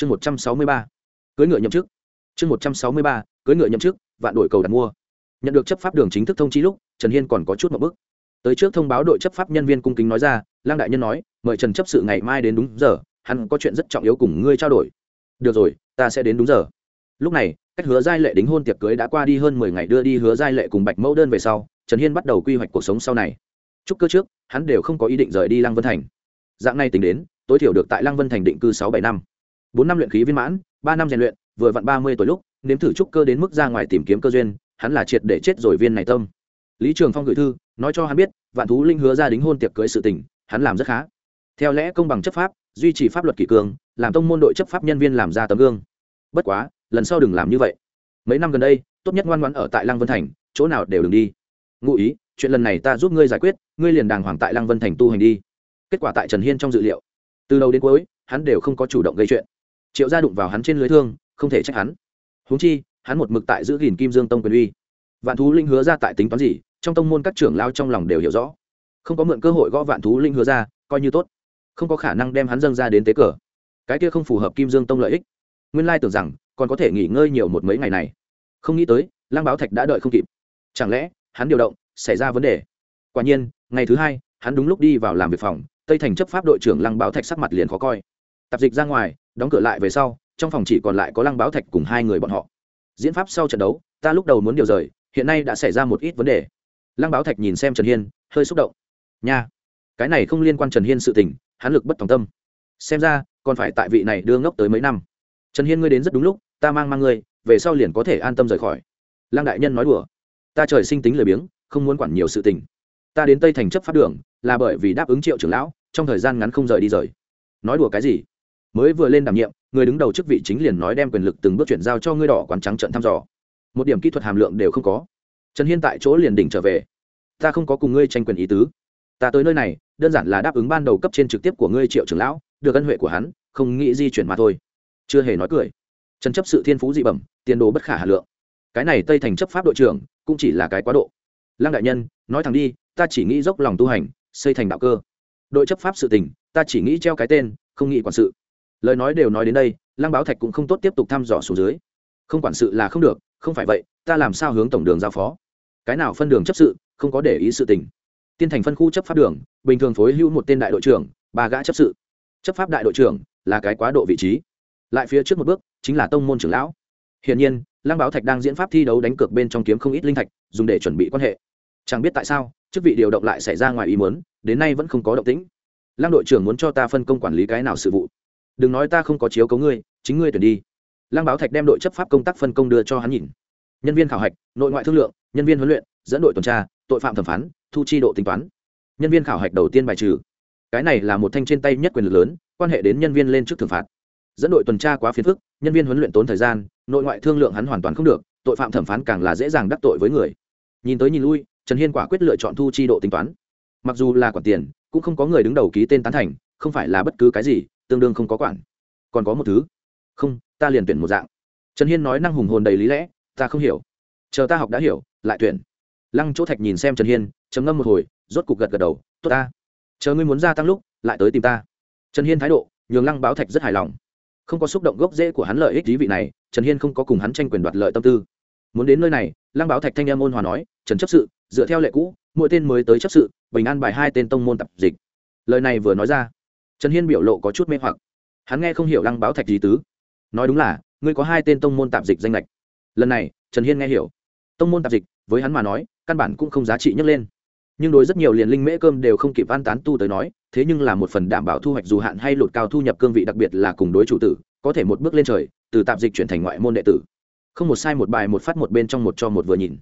chương một trăm sáu mươi ba cưới ngựa nhậm chức. Chương một trăm sáu mươi ba cưới ngựa nhậm chức, vạn đổi cầu đặt mua. Nhận được chấp pháp đường chính thức thông chi lúc, trần hiên còn có chút một bước. Tới trước thông báo đội chấp pháp nhân viên cung kính nói ra lang đại nhân nói, mời trần chấp sự ngày mai đến đúng giờ, hắn có chuyện rất trọng yếu cùng ngươi trao đổi. Được rồi, ta sẽ đến đúng giờ. Lúc này, cách hứa giai lệ đính hôn tiệc cưới đã qua đi hơn mười ngày đưa đi hứa giai lệ cùng bạch mẫu đơn về sau, trần hiên bắt đầu quy hoạch cuộc sống sau này. Chúc cơ trước, hắn đều không có ý định rời đi lăng vân thành. Dạng này tính đến, tối thiểu được tại lăng vân thành định cư sáu bảy năm bốn năm luyện khí viên mãn, ba năm rèn luyện, vừa vặn ba mươi tuổi lúc, nếm thử trúc cơ đến mức ra ngoài tìm kiếm cơ duyên, hắn là triệt để chết rồi viên này tâm. Lý trường phong gửi thư, nói cho hắn biết, vạn thú linh hứa ra đính hôn tiệc cưới sự tình, hắn làm rất khá. Theo lẽ công bằng chấp pháp, duy trì pháp luật kỷ cương, làm tông môn đội chấp pháp nhân viên làm ra tấm gương. Bất quá, lần sau đừng làm như vậy. Mấy năm gần đây, tốt nhất ngoan ngoãn ở tại lăng vân thành, chỗ nào đều đừng đi. Ngụ ý, chuyện lần này ta giúp ngươi giải quyết, ngươi liền đàng hoàng tại lăng vân thành tu hành đi. Kết quả tại trần hiên trong dự liệu. Từ đầu đến cuối, hắn đều không có chủ động gây chuyện triệu gia đụng vào hắn trên lưới thương, không thể trách hắn. Húng chi, hắn một mực tại giữ gìn kim dương tông quyền uy. Vạn thú linh hứa ra tại tính toán gì, trong tông môn các trưởng lao trong lòng đều hiểu rõ. Không có mượn cơ hội gõ vạn thú linh hứa ra, coi như tốt. Không có khả năng đem hắn dâng ra đến tế cờ. Cái kia không phù hợp kim dương tông lợi ích. Nguyên lai tưởng rằng, còn có thể nghỉ ngơi nhiều một mấy ngày này. Không nghĩ tới lang báo thạch đã đợi không kịp. Chẳng lẽ, hắn điều động, xảy ra vấn đề? Quả nhiên, ngày thứ hai, hắn đúng lúc đi vào làm việc phòng, tây thành chấp pháp đội trưởng lăng báo thạch sắc mặt liền khó coi. Tạp dịch ra ngoài đóng cửa lại về sau, trong phòng chỉ còn lại có lăng báo thạch cùng hai người bọn họ. Diễn pháp sau trận đấu, ta lúc đầu muốn điều rời, hiện nay đã xảy ra một ít vấn đề. Lăng báo thạch nhìn xem trần hiên, hơi xúc động. Nha, cái này không liên quan trần hiên sự tình, hắn lực bất tòng tâm. Xem ra, còn phải tại vị này đưa ngốc tới mấy năm. Trần hiên ngươi đến rất đúng lúc, ta mang mang ngươi, về sau liền có thể an tâm rời khỏi. Lăng đại nhân nói đùa. Ta trời sinh tính lười biếng, không muốn quản nhiều sự tình. Ta đến tây thành chấp pháp đường, là bởi vì đáp ứng triệu trưởng lão, trong thời gian ngắn không rời đi rời. Nói đùa cái gì? Mới vừa lên đảm nhiệm, người đứng đầu chức vị chính liền nói đem quyền lực từng bước chuyển giao cho ngươi đỏ quán trắng trận thăm dò. Một điểm kỹ thuật hàm lượng đều không có. Trần hiên tại chỗ liền đỉnh trở về. Ta không có cùng ngươi tranh quyền ý tứ. Ta tới nơi này, đơn giản là đáp ứng ban đầu cấp trên trực tiếp của ngươi triệu trưởng lão, được ân huệ của hắn, không nghĩ di chuyển mà thôi. Chưa hề nói cười. Trần chấp sự thiên phú dị bẩm, tiền đồ bất khả hà lượng. Cái này tây thành chấp pháp đội trưởng, cũng chỉ là cái quá độ. Lăng đại nhân, nói thẳng đi, ta chỉ nghĩ dốc lòng tu hành, xây thành đạo cơ. Đội chấp pháp sự tình, ta chỉ nghĩ treo cái tên, không nghĩ quản sự lời nói đều nói đến đây, lăng báo thạch cũng không tốt tiếp tục thăm dò xuống dưới. Không quản sự là không được, không phải vậy, ta làm sao hướng tổng đường giao phó? Cái nào phân đường chấp sự, không có để ý sự tình. Tiên thành phân khu chấp pháp đường, bình thường phối hữu một tên đại đội trưởng, ba gã chấp sự. Chấp pháp đại đội trưởng là cái quá độ vị trí. Lại phía trước một bước, chính là tông môn trưởng lão. Hiển nhiên, lăng báo thạch đang diễn pháp thi đấu đánh cược bên trong kiếm không ít linh thạch, dùng để chuẩn bị quan hệ. Chẳng biết tại sao, chức vị điều động lại xảy ra ngoài ý muốn, đến nay vẫn không có động tĩnh. Lăng đội trưởng muốn cho ta phân công quản lý cái nào sự vụ? Đừng nói ta không có chiếu cấu ngươi, chính ngươi tuyển đi. Lăng báo thạch đem đội chấp pháp công tác phân công đưa cho hắn nhìn. Nhân viên khảo hạch, nội ngoại thương lượng, nhân viên huấn luyện, dẫn đội tuần tra, tội phạm thẩm phán, thu chi độ tính toán. Nhân viên khảo hạch đầu tiên bài trừ. Cái này là một thanh trên tay nhất quyền lực lớn, quan hệ đến nhân viên lên trước thưởng phạt. Dẫn đội tuần tra quá phiền phức, nhân viên huấn luyện tốn thời gian, nội ngoại thương lượng hắn hoàn toàn không được, tội phạm thẩm phán càng là dễ dàng đắc tội với người. Nhìn tới nhìn lui, trần hiên quả quyết lựa chọn thu chi độ tính toán. Mặc dù là quản tiền, cũng không có người đứng đầu ký tên tán thành, không phải là bất cứ cái gì tương đương không có quản. Còn có một thứ. Không, ta liền tuyển một dạng. Trần hiên nói năng hùng hồn đầy lý lẽ, ta không hiểu. Chờ ta học đã hiểu, lại tuyển. Lăng chỗ thạch nhìn xem trần hiên chấm ngâm một hồi, rốt cục gật gật đầu, tốt ta. Chờ ngươi muốn gia tăng lúc, lại tới tìm ta. Trần hiên thái độ, nhường lăng báo thạch rất hài lòng. Không có xúc động gốc rễ của hắn lợi ích lý vị này, trần hiên không có cùng hắn tranh quyền đoạt lợi tâm tư. Muốn đến nơi này, lăng báo thạch thanh em ôn hòa nói, trần chấp sự, dựa theo lệ cũ, mỗi tên mới tới chấp sự, bình an bài hai tên tông môn tập dịch. Lời này vừa nói ra trần hiên biểu lộ có chút mê hoặc. Hắn nghe không hiểu lăng báo thạch gì tứ. Nói đúng là, ngươi có hai tên tông môn tạp dịch danh lệch lần này, trần hiên nghe hiểu. Tông môn tạp dịch, với hắn mà nói, căn bản cũng không giá trị nhấc lên. Nhưng đối rất nhiều liền linh mễ cơm đều không kịp an tán tu tới nói, thế nhưng là một phần đảm bảo thu hoạch dù hạn hay lột cao thu nhập cương vị đặc biệt là cùng đối chủ tử, có thể một bước lên trời, từ tạp dịch chuyển thành ngoại môn đệ tử. Không một sai một bài một phát một bên trong một cho một vừa nhìn.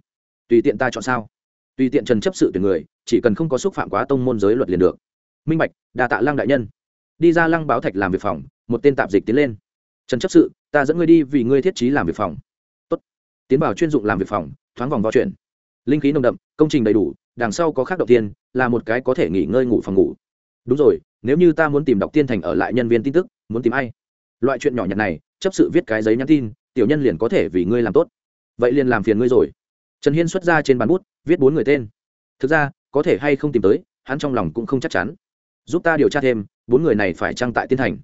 Tùy tiện ta chọn sao? Tùy tiện trần chấp sự tuyển người, chỉ cần không có xúc phạm quá tông môn giới luật liền được. Minh bạch đà tạ lăng đại nhân đi ra lăng báo thạch làm việc phòng, một tên tạp dịch tiến lên. Trần chấp sự, ta dẫn ngươi đi vì ngươi thiết trí làm việc phòng. Tốt. tiến vào chuyên dụng làm việc phòng, thoáng vòng vào chuyện. Linh khí nồng đậm, công trình đầy đủ, đằng sau có khác đầu tiên, là một cái có thể nghỉ ngơi ngủ phòng ngủ. Đúng rồi, nếu như ta muốn tìm đọc tiên thành ở lại nhân viên tin tức, muốn tìm ai? Loại chuyện nhỏ nhặt này, chấp sự viết cái giấy nhắn tin, tiểu nhân liền có thể vì ngươi làm tốt. Vậy liền làm phiền ngươi rồi. Trần hiên xuất ra trên bàn bút, viết bốn người tên. Thực ra, có thể hay không tìm tới, hắn trong lòng cũng không chắc chắn giúp ta điều tra thêm, bốn người này phải trăng tại tiên thành.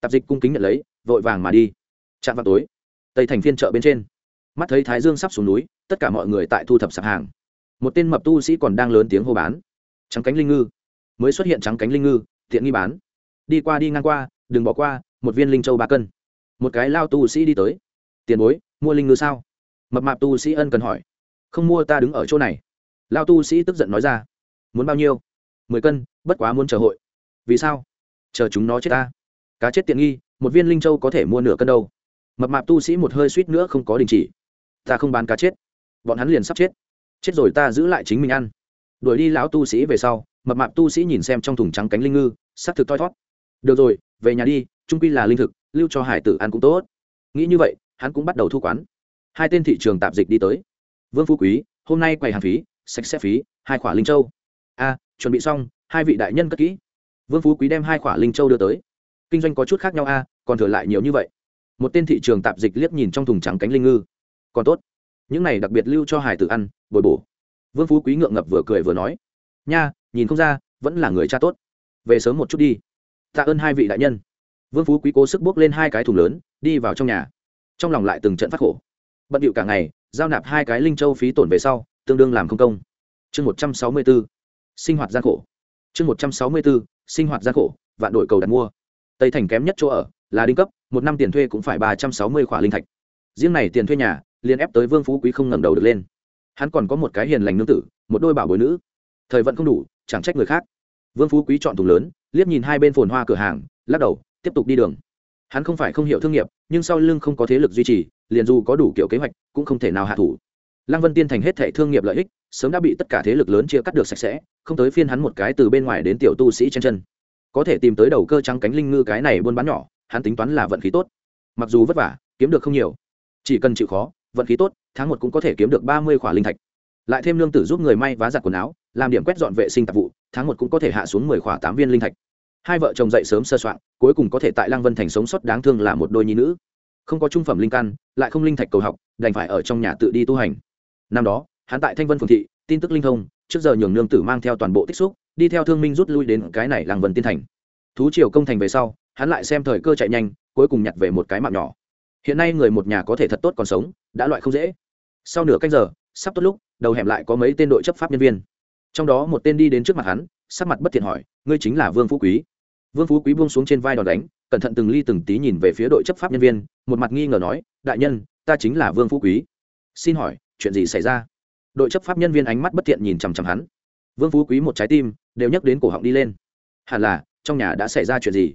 Tạp dịch cung kính nhận lấy, vội vàng mà đi. Chạm vào tối, tây thành phiên chợ bên trên. Mắt thấy thái dương sắp xuống núi, tất cả mọi người tại thu thập sạp hàng. Một tên mập tu sĩ còn đang lớn tiếng hô bán. Trắng cánh linh ngư. Mới xuất hiện trắng cánh linh ngư, tiện nghi bán. Đi qua đi ngang qua, đừng bỏ qua, một viên linh châu ba cân. Một cái lao tu sĩ đi tới. Tiền bối, mua linh ngư sao? Mập mạp tu sĩ ân cần hỏi. Không mua ta đứng ở chỗ này. Lao tu sĩ tức giận nói ra. Muốn bao nhiêu? Mười cân, bất quá muốn chờ hội vì sao? Chờ chúng nó chết ta. Cá chết tiện nghi, một viên linh châu có thể mua nửa cân đâu. Mập mạp tu sĩ một hơi suýt nữa không có đình chỉ. Ta không bán cá chết. Bọn hắn liền sắp chết. Chết rồi ta giữ lại chính mình ăn. Đuổi đi lão tu sĩ về sau, mập mạp tu sĩ nhìn xem trong thùng trắng cánh linh ngư s ắ c thực thoi thót. Được rồi, về nhà đi, trung quy là linh thực, lưu cho hải tử ăn cũng tốt. Nghĩ như vậy, hắn cũng bắt đầu thu quán. Hai tên thị trường tạp dịch đi tới. Vương phú quý, hôm nay quầy hàng phí, sạch sẽ phí, hai khỏa linh châu. A, chuẩn bị xong, hai vị đại nhân cất kỹ vương phú quý đem hai khỏa linh châu đưa tới. Kinh doanh có chút khác nhau a còn thừa lại nhiều như vậy. Một tên thị trường tạp dịch liếc nhìn trong thùng trắng cánh linh ngư. Còn tốt những này đặc biệt lưu cho hải tử ăn bồi bổ. Vương phú quý ngượng ngập vừa cười vừa nói nha nhìn không ra vẫn là người cha tốt. Về sớm một chút đi. Tạ ơn hai vị đại nhân. Vương phú quý cố sức bước lên hai cái thùng lớn đi vào trong nhà. Trong lòng lại từng trận phát khổ. Bận điệu cả ngày giao nạp hai cái linh châu phí tổn về sau tương đương làm không công. Chương một trăm sáu mươi bốn, sinh hoạt gian khổ chương một trăm sáu mươi b ố sinh hoạt gian khổ, vạn đội cầu đặt mua. Tây thành kém nhất chỗ ở, là đinh cấp, một năm tiền thuê cũng phải ba trăm sáu mươi khỏa linh thạch. Riêng này tiền thuê nhà, liền ép tới vương phú quý không ngẩng đầu được lên. Hắn còn có một cái hiền lành nương tử, một đôi bảo bối nữ. Thời vận không đủ, chẳng trách người khác. Vương phú quý chọn thùng lớn, liếc nhìn hai bên phồn hoa cửa hàng, lắc đầu, tiếp tục đi đường. Hắn không phải không hiểu thương nghiệp, nhưng sau lưng không có thế lực duy trì, liền dù có đủ kiểu kế hoạch, cũng không thể nào hạ thủ. Lăng vân tiên thành hết thệ thương nghiệp lợi ích sớm đã bị tất cả thế lực lớn chia cắt được sạch sẽ, không tới phiên hắn một cái từ bên ngoài đến tiểu tu sĩ chen chân. Có thể tìm tới đầu cơ trắng cánh linh ngư cái này buôn bán nhỏ, hắn tính toán là vận khí tốt. Mặc dù vất vả, kiếm được không nhiều. Chỉ cần chịu khó, vận khí tốt, tháng một cũng có thể kiếm được ba mươi khỏa linh thạch. Lại thêm lương tử giúp người may vá giặt quần áo, làm điểm quét dọn vệ sinh tạp vụ, tháng một cũng có thể hạ xuống mười khỏa tám viên linh thạch. Hai vợ chồng dậy sớm sơ soạn, cuối cùng có thể tại lăng vân thành sống sót đáng thương là một đôi nhi nữ. Không có trung phẩm linh căn, lại không linh thạch cầu học, đành phải ở trong nhà tự đi tu hành. Năm đó hắn tại thanh vân phường thị, tin tức linh thông, trước giờ nhường nương tử mang theo toàn bộ tích xúc, đi theo thương minh rút lui đến cái này làng vân tiên thành. Thú triều công thành về sau, hắn lại xem thời cơ chạy nhanh, cuối cùng nhặt về một cái mạng nhỏ. Hiện nay người một nhà có thể thật tốt còn sống, đã loại không dễ. Sau nửa canh giờ, sắp tốt lúc, đầu hẻm lại có mấy tên đội chấp pháp nhân viên. Trong đó một tên đi đến trước mặt hắn, sắc mặt bất thiện hỏi, ngươi chính là vương phú quý? Vương phú quý buông xuống trên vai đòn đánh, cẩn thận từng ly từng tí nhìn về phía đội chấp pháp nhân viên, một mặt nghi ngờ nói, đại nhân, ta chính là vương phú quý. Xin hỏi, chuyện gì xảy ra? Đội chấp pháp nhân viên ánh mắt bất thiện nhìn chằm chằm hắn. Vương phú quý một trái tim đều nhắc đến cổ họng đi lên. Hẳn là, trong nhà đã xảy ra chuyện gì?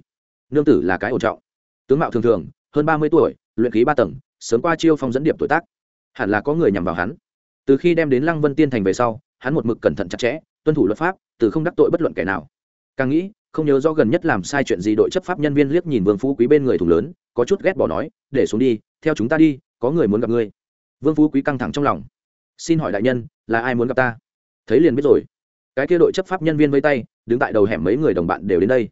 Nương tử là cái ổn trọng. Tướng mạo thường thường, hơn ba mươi tuổi, luyện khí ba tầng, sớm qua chiêu phong dẫn điệp tuổi tác. Hẳn là có người nhằm vào hắn. Từ khi đem đến lăng vân tiên thành về sau, hắn một mực cẩn thận chặt chẽ, tuân thủ luật pháp, từ không đắc tội bất luận kẻ nào. Càng nghĩ, không nhớ do gần nhất làm sai chuyện gì đội chấp pháp nhân viên liếc nhìn vương phú quý bên người thùng lớn, có chút ghét bỏ nói, để xuống đi, theo chúng ta đi, có người muốn gặp ngươi. Vương phú quý căng thẳng trong lòng xin hỏi đại nhân, là ai muốn gặp ta? Thấy liền biết rồi. Cái kia đội chấp pháp nhân viên vây tay, đứng tại đầu hẻm mấy người đồng bạn đều đến đây.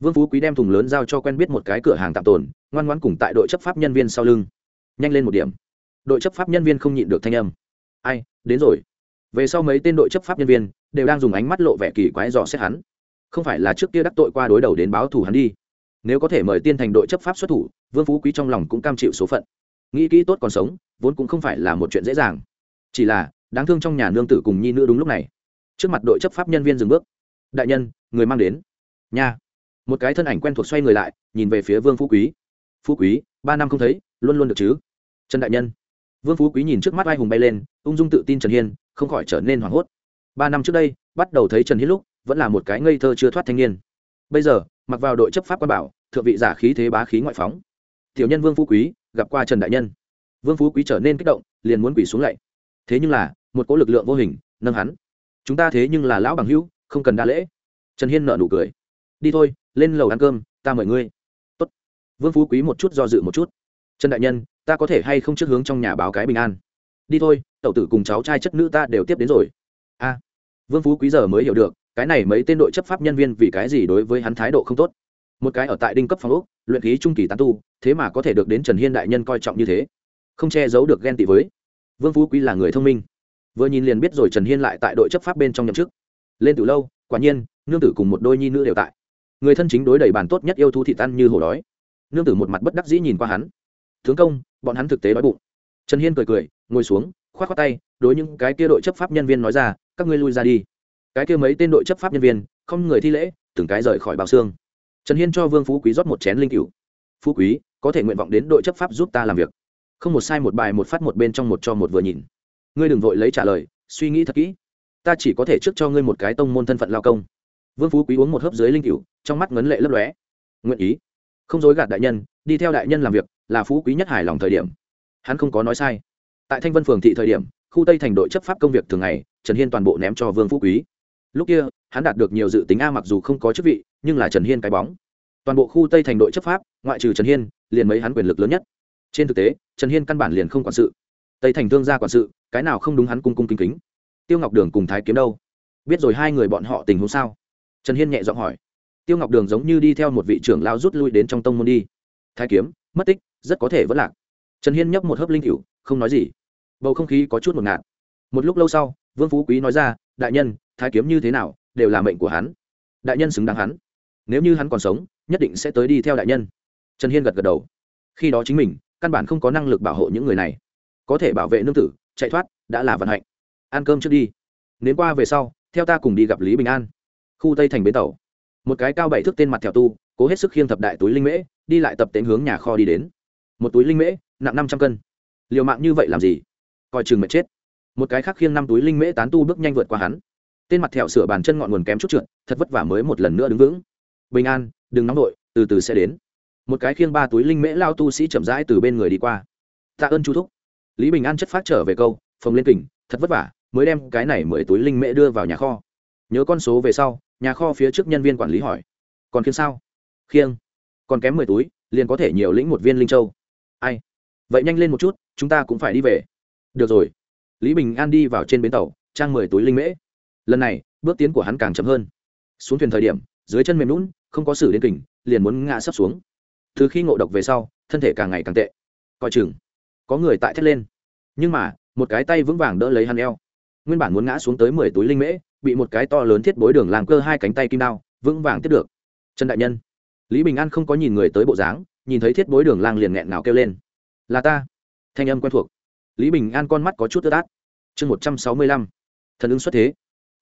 Vương phú quý đem thùng lớn giao cho quen biết một cái cửa hàng tạm tồn, ngoan ngoãn cùng tại đội chấp pháp nhân viên sau lưng. Nhanh lên một điểm. Đội chấp pháp nhân viên không nhịn được thanh âm. Ai, đến rồi. Về sau mấy tên đội chấp pháp nhân viên đều đang dùng ánh mắt lộ vẻ kỳ quái dò xét hắn. Không phải là trước kia đắc tội qua đối đầu đến báo thù hắn đi. Nếu có thể mời tiên thành đội chấp pháp xuất thủ, vương phú quý trong lòng cũng cam chịu số phận. Nghĩ kỹ tốt còn sống, vốn cũng không phải là một chuyện dễ dàng chỉ là, đáng thương trong nhà nương tử cùng nhi nữ đúng lúc này. Trước mặt đội chấp pháp nhân viên dừng bước. Đại nhân, người mang đến. Nha. Một cái thân ảnh quen thuộc xoay người lại, nhìn về phía vương phú quý. Phú quý, ba năm không thấy, luôn luôn được chứ? Trần đại nhân. Vương phú quý nhìn trước mắt ai hùng bay lên, ung dung tự tin trần hiên, không khỏi trở nên hoảng hốt. Ba năm trước đây, bắt đầu thấy trần hiên lúc, vẫn là một cái ngây thơ chưa thoát thanh niên. Bây giờ, mặc vào đội chấp pháp quan bảo, thượng vị giả khí thế bá khí ngoại phóng. Tiểu nhân vương phú quý, gặp qua trần đại nhân. Vương phú quý trở nên kích động, liền muốn quỳ xuống lạy thế nhưng là, một cỗ lực lượng vô hình, nâng hắn. Chúng ta thế nhưng là lão bằng hữu, không cần đa lễ. Trần hiên nợ nụ cười. Đi thôi, lên lầu ăn cơm, ta mời ngươi. Tốt. vương phú quý một chút do dự một chút. Trần đại nhân, ta có thể hay không trước hướng trong nhà báo cái bình an? Đi thôi, tẩu tử cùng cháu trai chất nữ ta đều tiếp đến rồi. A. Vương phú quý giờ mới hiểu được, cái này mấy tên đội chấp pháp nhân viên vì cái gì đối với hắn thái độ không tốt. Một cái ở tại đinh cấp phòng úc luyện khí trung kỳ tán tu, thế mà có thể được đến trần hiên đại nhân coi trọng như thế. Không che giấu được ghen tị với vương phú quý là người thông minh. Vừa nhìn liền biết rồi trần hiên lại tại đội chấp pháp bên trong nhậm chức. Lên từ lâu, quả nhiên, nương tử cùng một đôi nhi nữ đều tại. Người thân chính đối đầy bàn tốt nhất yêu thú thị tan như hổ đói. Nương tử một mặt bất đắc dĩ nhìn qua hắn. Tướng công, bọn hắn thực tế đói bụng. Trần hiên cười cười, ngồi xuống k h o á t k tay, đối những cái kia đội chấp pháp nhân viên nói ra, các ngươi lui ra đi. Cái kia mấy tên đội chấp pháp nhân viên, không người thi lễ, từng cái rời khỏi bào xương. Trần hiên cho vương phú quý rót một chén linh cựu phú quý, có thể nguyện vọng đến đội chấp pháp giúp ta làm việc không một sai một bài một phát một bên trong một cho một vừa nhìn. Ngươi đừng vội lấy trả lời, suy nghĩ thật kỹ. Ta chỉ có thể trước cho ngươi một cái tông môn thân phận lao công. Vương phú quý uống một hớp dưới linh cựu trong mắt ngấn lệ lấp lóe. Nguyện ý. Không dối gạt đại nhân, đi theo đại nhân làm việc, là phú quý nhất hài lòng thời điểm. Hắn không có nói sai. Tại thanh vân phường thị thời điểm, khu tây thành đội chấp pháp công việc thường ngày, trần hiên toàn bộ ném cho vương phú quý. Lúc kia, hắn đạt được nhiều dự tính a mặc dù không có chức vị, nhưng là trần hiên cái bóng. Toàn bộ khu tây thành đội chấp pháp, ngoại trừ trần hiên, liền mấy hắn quyền lực lớn nhất trên thực tế, trần hiên căn bản liền không quản sự. Tây thành thương gia quản sự, cái nào không đúng hắn cung cung kính kính. Tiêu ngọc đường cùng thái kiếm đâu? Biết rồi hai người bọn họ tình huống sao? Trần hiên nhẹ giọng hỏi. Tiêu ngọc đường giống như đi theo một vị trưởng lao rút lui đến trong tông môn đi. Thái kiếm, mất tích, rất có thể vẫn lạc. Trần hiên nhấp một hớp linh cựu không nói gì. Bầu không khí có chút một ngạt. Một lúc lâu sau, vương phú quý nói ra, đại nhân, thái kiếm như thế nào, đều là mệnh của hắn. Đại nhân xứng đáng hắn. Nếu như hắn còn sống, nhất định sẽ tới đi theo đại nhân. Trần hiên gật gật đầu. Khi đó chính mình căn bản không có năng lực bảo hộ những người này. Có thể bảo vệ nương tử, chạy thoát, đã là vận hạnh. Ăn cơm trước đi. Nến qua về sau, theo ta cùng đi gặp lý bình an. Khu tây thành bến tàu. Một cái cao bảy thước tên mặt theo tu, cố hết sức khiêng thập đại túi linh mễ, đi lại tập tến hướng nhà kho đi đến. Một túi linh mễ, nặng năm trăm cân. Liều mạng như vậy làm gì? Coi chừng mệt chết. Một cái khác khiêng năm túi linh mễ tán tu bước nhanh vượt qua hắn. Tên mặt thẹo sửa bàn chân ngọn nguồn kém chút trượt, thật vất vả mới một lần nữa đứng vững. Bình an, đừng nóng vội, từ từ sẽ đến một cái khiêng ba túi linh mễ lao tu sĩ chậm rãi từ bên người đi qua. Tạ ơn chú thúc. Lý bình an chất phát trở về câu, phồng lên kình, thật vất vả, mới đem cái này mười túi linh mễ đưa vào nhà kho. Nhớ con số về sau, nhà kho phía trước nhân viên quản lý hỏi. Còn khiêng sao? Khiêng. Còn kém mười túi, liền có thể nhiều lĩnh một viên linh châu. Ai? Vậy nhanh lên một chút, chúng ta cũng phải đi về. Được rồi. Lý bình an đi vào trên bến tàu, trang mười túi linh mễ. Lần này, bước tiến của hắn càng chậm hơn. Xuống thuyền thời điểm, dưới chân mềm lún không có xử đến kình, liền muốn ngã sấp xuống từ khi ngộ độc về sau, thân thể càng ngày càng tệ. Coi chừng, có người tại thét lên. Nhưng mà, một cái tay vững vàng đỡ lấy hắn eo. Nguyên bản muốn ngã xuống tới mười túi linh mễ, bị một cái to lớn thiết bối đường làm cơ hai cánh tay kim đao, vững vàng tiếp được. Trần đại nhân, lý bình an không có nhìn người tới bộ dáng, nhìn thấy thiết bối đường lang liền nghẹn ngào kêu lên. Là ta. Thanh âm quen thuộc. Lý bình an con mắt có chút tơ tát. Chương một trăm sáu mươi lăm. Thần ứng xuất thế.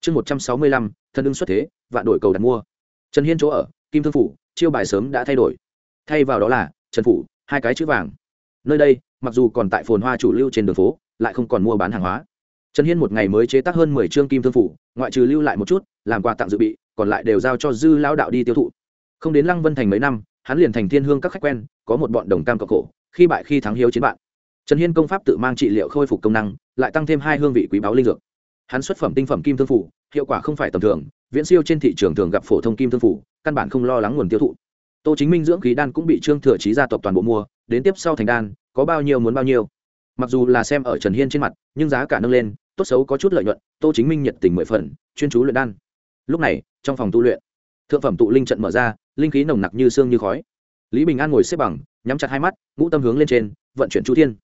Chương một trăm sáu mươi lăm. Thần ứng xuất thế. Vạn đổi cầu đặt mua. Trần hiên chỗ ở, kim thương phủ, chiêu bài sớm đã thay đổi thay vào đó là trần phủ, hai cái chữ vàng. Nơi đây, mặc dù còn tại phồn hoa chủ lưu trên đường phố, lại không còn mua bán hàng hóa. Trần hiên một ngày mới chế tác hơn mười chương kim thương phủ, ngoại trừ lưu lại một chút, làm quà tặng dự bị, còn lại đều giao cho dư lao đạo đi tiêu thụ. Không đến lăng vân thành mấy năm, hắn liền thành thiên hương các khách quen, có một bọn đồng cam cộng khổ, khi bại khi thắng hiếu chiến bạn. Trần hiên công pháp tự mang trị liệu khôi phục công năng, lại tăng thêm hai hương vị quý báo linh dược. Hắn xuất phẩm tinh phẩm kim thương phủ, hiệu quả không phải tầm thường, viễn siêu trên thị trường thường gặp phổ thông kim thương phủ, căn bản không lo lắng nguồn tiêu thụ tô chính minh dưỡng khí đan cũng bị trương thừa trí gia tộc toàn bộ mua, đến tiếp sau thành đan, có bao nhiêu muốn bao nhiêu. Mặc dù là xem ở trần hiên trên mặt, nhưng giá cả nâng lên, tốt xấu có chút lợi nhuận, tô chính minh nhiệt tình mười phần, chuyên chú luyện đan. Lúc này, trong phòng tu luyện, thượng phẩm tụ linh trận mở ra, linh khí nồng nặc như xương như khói. Lý bình an ngồi xếp bằng, nhắm chặt hai mắt, ngũ tâm hướng lên trên, vận chuyển chu thiên.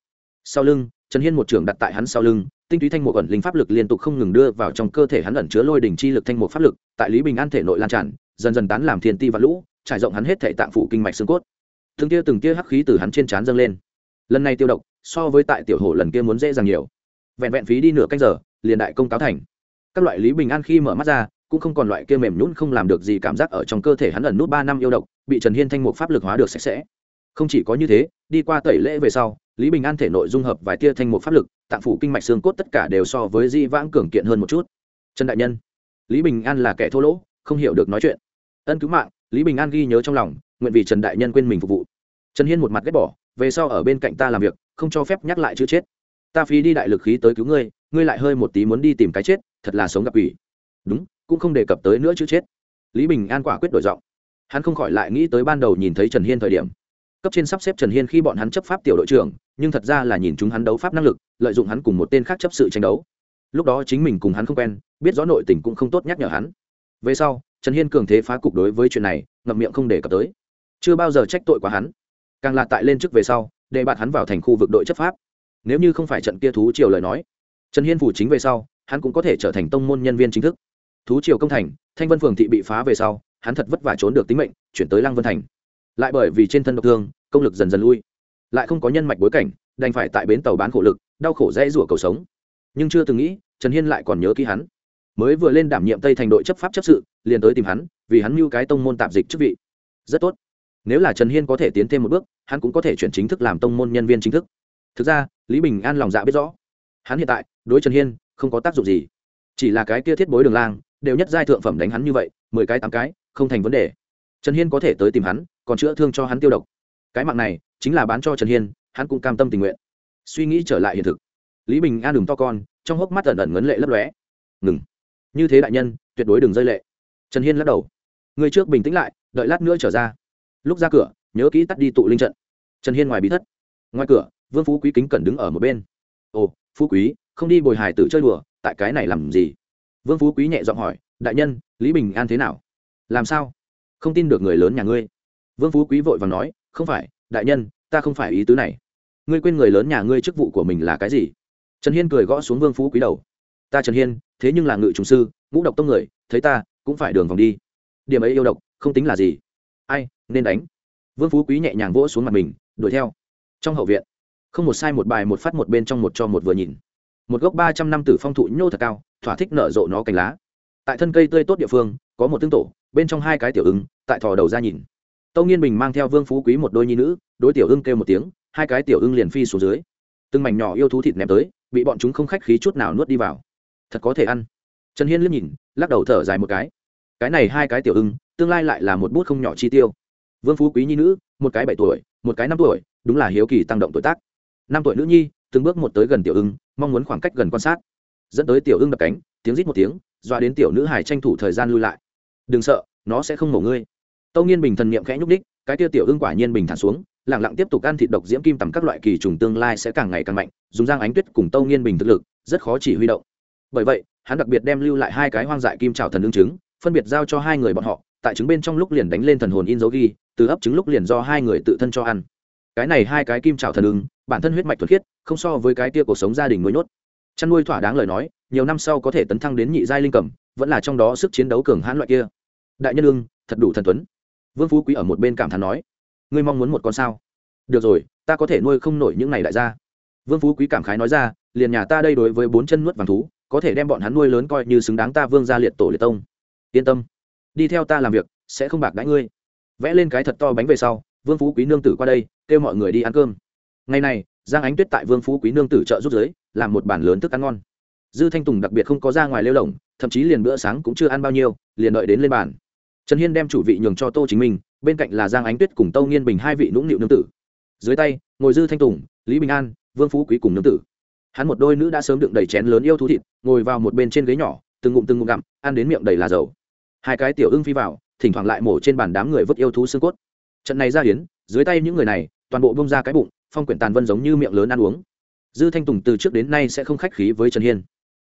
Sau lưng, trần hiên một trưởng đặt tại hắn sau lưng, tinh túy thanh một ẩn linh pháp lực liên tục không ngừng đưa vào trong cơ thể hắn ẩn chứa lôi đỉnh chi lực thanh một pháp lực, tại lý bình an thể nội lan tràn, dần dần tán làm thiên ti và lũ trải rộng hắn hết thể tạng phủ kinh mạch xương cốt. Từng tia từng tia hắc khí từ hắn trên trán dâng lên. Lần này tiêu độc, so với tại tiểu hổ lần kia muốn dễ dàng nhiều. Vẹn vẹn phí đi nửa canh giờ, liền đại công cáo thành. Các loại lý bình an khi mở mắt ra, cũng không còn loại kia mềm nhũn không làm được gì cảm giác ở trong cơ thể hắn ẩn nút ba năm yêu độc, bị trần hiên thanh mục pháp lực hóa được sạch sẽ. Không chỉ có như thế, đi qua tẩy lễ về sau, lý bình an thể nội dung hợp vài tia thanh mục pháp lực, tạng phủ kinh mạch xương cốt tất cả đều so với di vãng cường kiện hơn một chút. Trần đại nhân, lý bình an là kẻ thô lỗ, không hiểu được nói chuyện. Ân cứu mạng lý bình an ghi nhớ trong lòng, nguyện vì trần đại nhân quên mình phục vụ. Trần hiên một mặt ghét bỏ, về sau ở bên cạnh ta làm việc, không cho phép nhắc lại chữ chết. Ta phí đi đại lực khí tới cứu ngươi ngươi lại hơi một tí muốn đi tìm cái chết, thật là sống gặp ủy đúng, cũng không đề cập tới nữa chữ chết. Lý bình an quả quyết đổi giọng. Hắn không khỏi lại nghĩ tới ban đầu nhìn thấy trần hiên thời điểm. Cấp trên sắp xếp trần hiên khi bọn hắn chấp pháp tiểu đội trưởng, nhưng thật ra là nhìn chúng hắn đấu pháp năng lực, lợi dụng hắn cùng một tên khác chấp sự tranh đấu. Lúc đó chính mình cùng hắn không quen, biết rõ nội tình cũng không tốt nhắc nhở hắn. Về sau trần hiên cường thế phá cục đối với chuyện này, ngậm miệng không đề cập tới. Chưa bao giờ trách tội quá hắn. Càng là tại lên chức về sau, để bạt hắn vào thành khu vực đội chấp pháp. Nếu như không phải trận kia thú triều lời nói, trần hiên phủ chính về sau, hắn cũng có thể trở thành tông môn nhân viên chính thức. Thú triều công thành, thanh vân phường thị bị phá về sau, hắn thật vất vả trốn được tính mệnh, chuyển tới lăng vân thành. Lại bởi vì trên thân độc thương, công lực dần dần lui. Lại không có nhân mạch bối cảnh, đành phải tại bến tàu bán khổ lực, đau khổ dễ rủa cầu sống. Nhưng chưa từng nghĩ, trần hiên lại còn nhớ ký hắn mới vừa lên đảm nhiệm tây thành đội chấp pháp chấp sự, liền tới tìm hắn, vì hắn mưu cái tông môn tạp dịch chức vị. Rất tốt. Nếu là trần hiên có thể tiến thêm một bước, hắn cũng có thể chuyển chính thức làm tông môn nhân viên chính thức. Thực ra, lý bình an lòng dạ biết rõ. Hắn hiện tại, đối trần hiên, không có tác dụng gì. Chỉ là cái kia thiết bối đường lang, đều nhất giai thượng phẩm đánh hắn như vậy, mười cái tám cái, không thành vấn đề. Trần hiên có thể tới tìm hắn, còn chữa thương cho hắn tiêu độc. Cái mạng này, chính là bán cho trần hiên, hắn cũng cam tâm tình nguyện. Suy nghĩ trở lại hiện thực. Lý bình an đừng to con, trong hốc mắt ẩn ẩn ngấn lệ lấp lóe. Ngừng như thế đại nhân, tuyệt đối đừng rơi lệ. Trần hiên lắc đầu. Người trước bình tĩnh lại, đợi lát nữa trở ra. Lúc ra cửa, nhớ kỹ tắt đi tụ linh trận. Trần hiên ngoài bí thất. Ngoài cửa, vương phú quý kính cẩn đứng ở một bên. Ồ, phú quý, không đi bồi hải tử chơi đùa, tại cái này làm gì? Vương phú quý nhẹ giọng hỏi, đại nhân, lý bình an thế nào? Làm sao? Không tin được người lớn nhà ngươi. Vương phú quý vội và nói, không phải, đại nhân, ta không phải ý tứ này. Ngươi quên người lớn nhà ngươi chức vụ của mình là cái gì? Trần hiên cười gõ xuống vương phú quý đầu ta trần hiên, thế nhưng là ngự trùng sư, ngũ độc tông người, thấy ta, cũng phải đường vòng đi. Điểm ấy yêu độc, không tính là gì. Ai, nên đánh. Vương phú quý nhẹ nhàng vỗ xuống mặt mình, đuổi theo. Trong hậu viện, không một sai một bài một phát một bên trong một cho một vừa nhìn. Một gốc ba trăm năm tử phong thụ nhô thật cao, thỏa thích nở rộ nó cành lá. Tại thân cây tươi tốt địa phương, có một tương tổ, bên trong hai cái tiểu ưng, tại thò đầu ra nhìn. Tâu nghiên bình mang theo vương phú quý một đôi nhi nữ, đối tiểu ưng kêu một tiếng, hai cái tiểu ưng liền phi xuống dưới. Từng mảnh nhỏ yêu thú thịt ném tới, bị bọn chúng không khách khí chút nào nuốt đi vào thật có thể ăn. Trần hiên liếc nhìn, lắc đầu thở dài một cái. Cái này hai cái tiểu ưng, tương lai lại là một bút không nhỏ chi tiêu. Vương phú quý nhi nữ, một cái bảy tuổi, một cái năm tuổi, đúng là hiếu kỳ tăng động tuổi tác. Năm tuổi nữ nhi, từng bước một tới gần tiểu ưng, mong muốn khoảng cách gần quan sát. Dẫn tới tiểu ưng đập cánh, tiếng rít một tiếng doa đến tiểu nữ hải tranh thủ thời gian lui lại. Đừng sợ, nó sẽ không mổ ngươi. Tâu nghiên bình thần niệm khẽ nhúc ních cái tia tiểu ưng quả nhiên bình thản xuống lẳng lặng tiếp tục ăn thịt độc diễm kim tầm các loại kỳ trùng tương lai sẽ càng ngày càng mạnh, dùng giang ánh tuyết cùng tâu nghiên bình thực lực, rất khó chỉ huy động bởi vậy, hắn đặc biệt đem lưu lại hai cái hoang dại kim trào thần ứng chứng phân biệt giao cho hai người bọn họ, tại trứng bên trong lúc liền đánh lên thần hồn in dấu ghi, từ ấp trứng lúc liền do hai người tự thân cho ăn. Cái này hai cái kim trào thần ứng bản thân huyết mạch thuật khiết, không so với cái tia cuộc sống gia đình nuôi nhốt. Chăn nuôi thỏa đáng lời nói, nhiều năm sau có thể tấn thăng đến nhị giai linh cẩm vẫn là trong đó sức chiến đấu cường hãn loại kia. Đại nhân ương thật đủ thần tuấn. Vương phú quý ở một bên cảm thán nói, ngươi mong muốn một con sao? Được rồi, ta có thể nuôi không nổi những này đại gia. Vương phú quý cảm khái nói ra, liền nhà ta đây đối với bốn chân nuốt vàng thú có thể đem bọn hắn nuôi lớn coi như xứng đáng ta vương gia liệt tổ liệt tông. Yên tâm. Đi theo ta làm việc, sẽ không bạc đãi ngươi. Vẽ lên cái thật to bánh về sau, vương phú quý nương tử qua đây, kêu mọi người đi ăn cơm. Ngày này, giang ánh tuyết tại vương phú quý nương tử chợ rút giới làm một bản lớn thức ăn ngon. Dư thanh tùng đặc biệt không có ra ngoài lêu lỏng, thậm chí liền bữa sáng cũng chưa ăn bao nhiêu, liền đợi đến lên bàn. Trần hiên đem chủ vị nhường cho tô chính minh, bên cạnh là giang ánh tuyết cùng tâu nghiên bình hai vị nũng nịu nương tử. Dưới tay, ngồi dư thanh tùng, lý bình an, vương phú quý cùng nương tử hắn một đôi nữ đã sớm đựng đầy chén lớn yêu thú thịt, ngồi vào một bên trên ghế nhỏ, từng ngụm từng ngụm gặm, ăn đến miệng đầy là dầu. Hai cái tiểu ưng phi vào, thỉnh thoảng lại mổ trên bàn đám người vứt yêu thú xương cốt. Trận này ra hiến dưới tay những người này, toàn bộ bông ra cái bụng, phong quyển tàn vân giống như miệng lớn ăn uống. Dư thanh tùng từ trước đến nay sẽ không khách khí với trần hiên.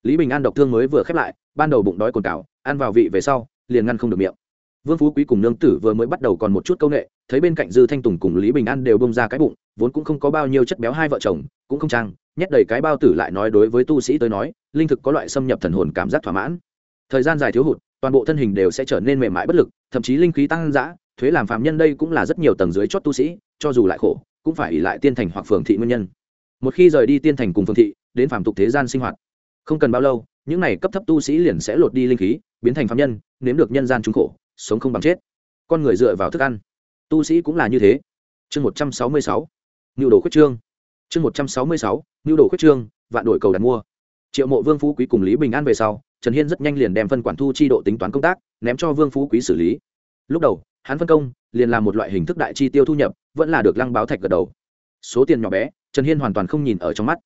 Lý bình an độc thương mới vừa khép lại, ban đầu bụng đói cồn cào, ăn vào vị về sau, liền ngăn không được miệng. Vương phú quý cùng nương tử vừa mới bắt đầu còn một chút c â u n ệ thấy bên cạnh dư thanh tùng cùng lý bình an đều bông ra cái bụng, vốn cũng không có bao nhiêu chất béo hai vợ chồng, cũng không trang nhét đầy cái bao tử lại nói đối với tu sĩ tới nói, linh thực có loại xâm nhập thần hồn cảm giác thỏa mãn. Thời gian dài thiếu hụt, toàn bộ thân hình đều sẽ trở nên mềm mại bất lực, thậm chí linh khí tăng giã thuế làm phạm nhân đây cũng là rất nhiều tầng dưới chót tu sĩ, cho dù lại khổ, cũng phải ỉ lại tiên thành hoặc phường thị nguyên nhân. Một khi rời đi tiên thành cùng phường thị, đến phạm tục thế gian sinh hoạt, không cần bao lâu, những này cấp thấp tu sĩ liền sẽ lột đi linh khí, biến thành phạm nhân, nếm được nhân gian trúng khổ, sống không bằng chết. Con người dựa vào thức ăn. Tu sĩ cũng là như thế. Chương một trăm sáu mươi sáu. Nhu đồ khuyết trương chương một trăm sáu mươi sáu nhu đồ khuyết trương, vạn đổi cầu đặt mua. Triệu mộ vương phú quý cùng lý bình an về sau, trần hiên rất nhanh liền đem phân quản thu chi độ tính toán công tác, ném cho vương phú quý xử lý. Lúc đầu, hắn phân công, liền làm một loại hình thức đại chi tiêu thu nhập, vẫn là được lăng báo thạch gật đầu. Số tiền nhỏ bé, trần hiên hoàn toàn không nhìn ở trong mắt.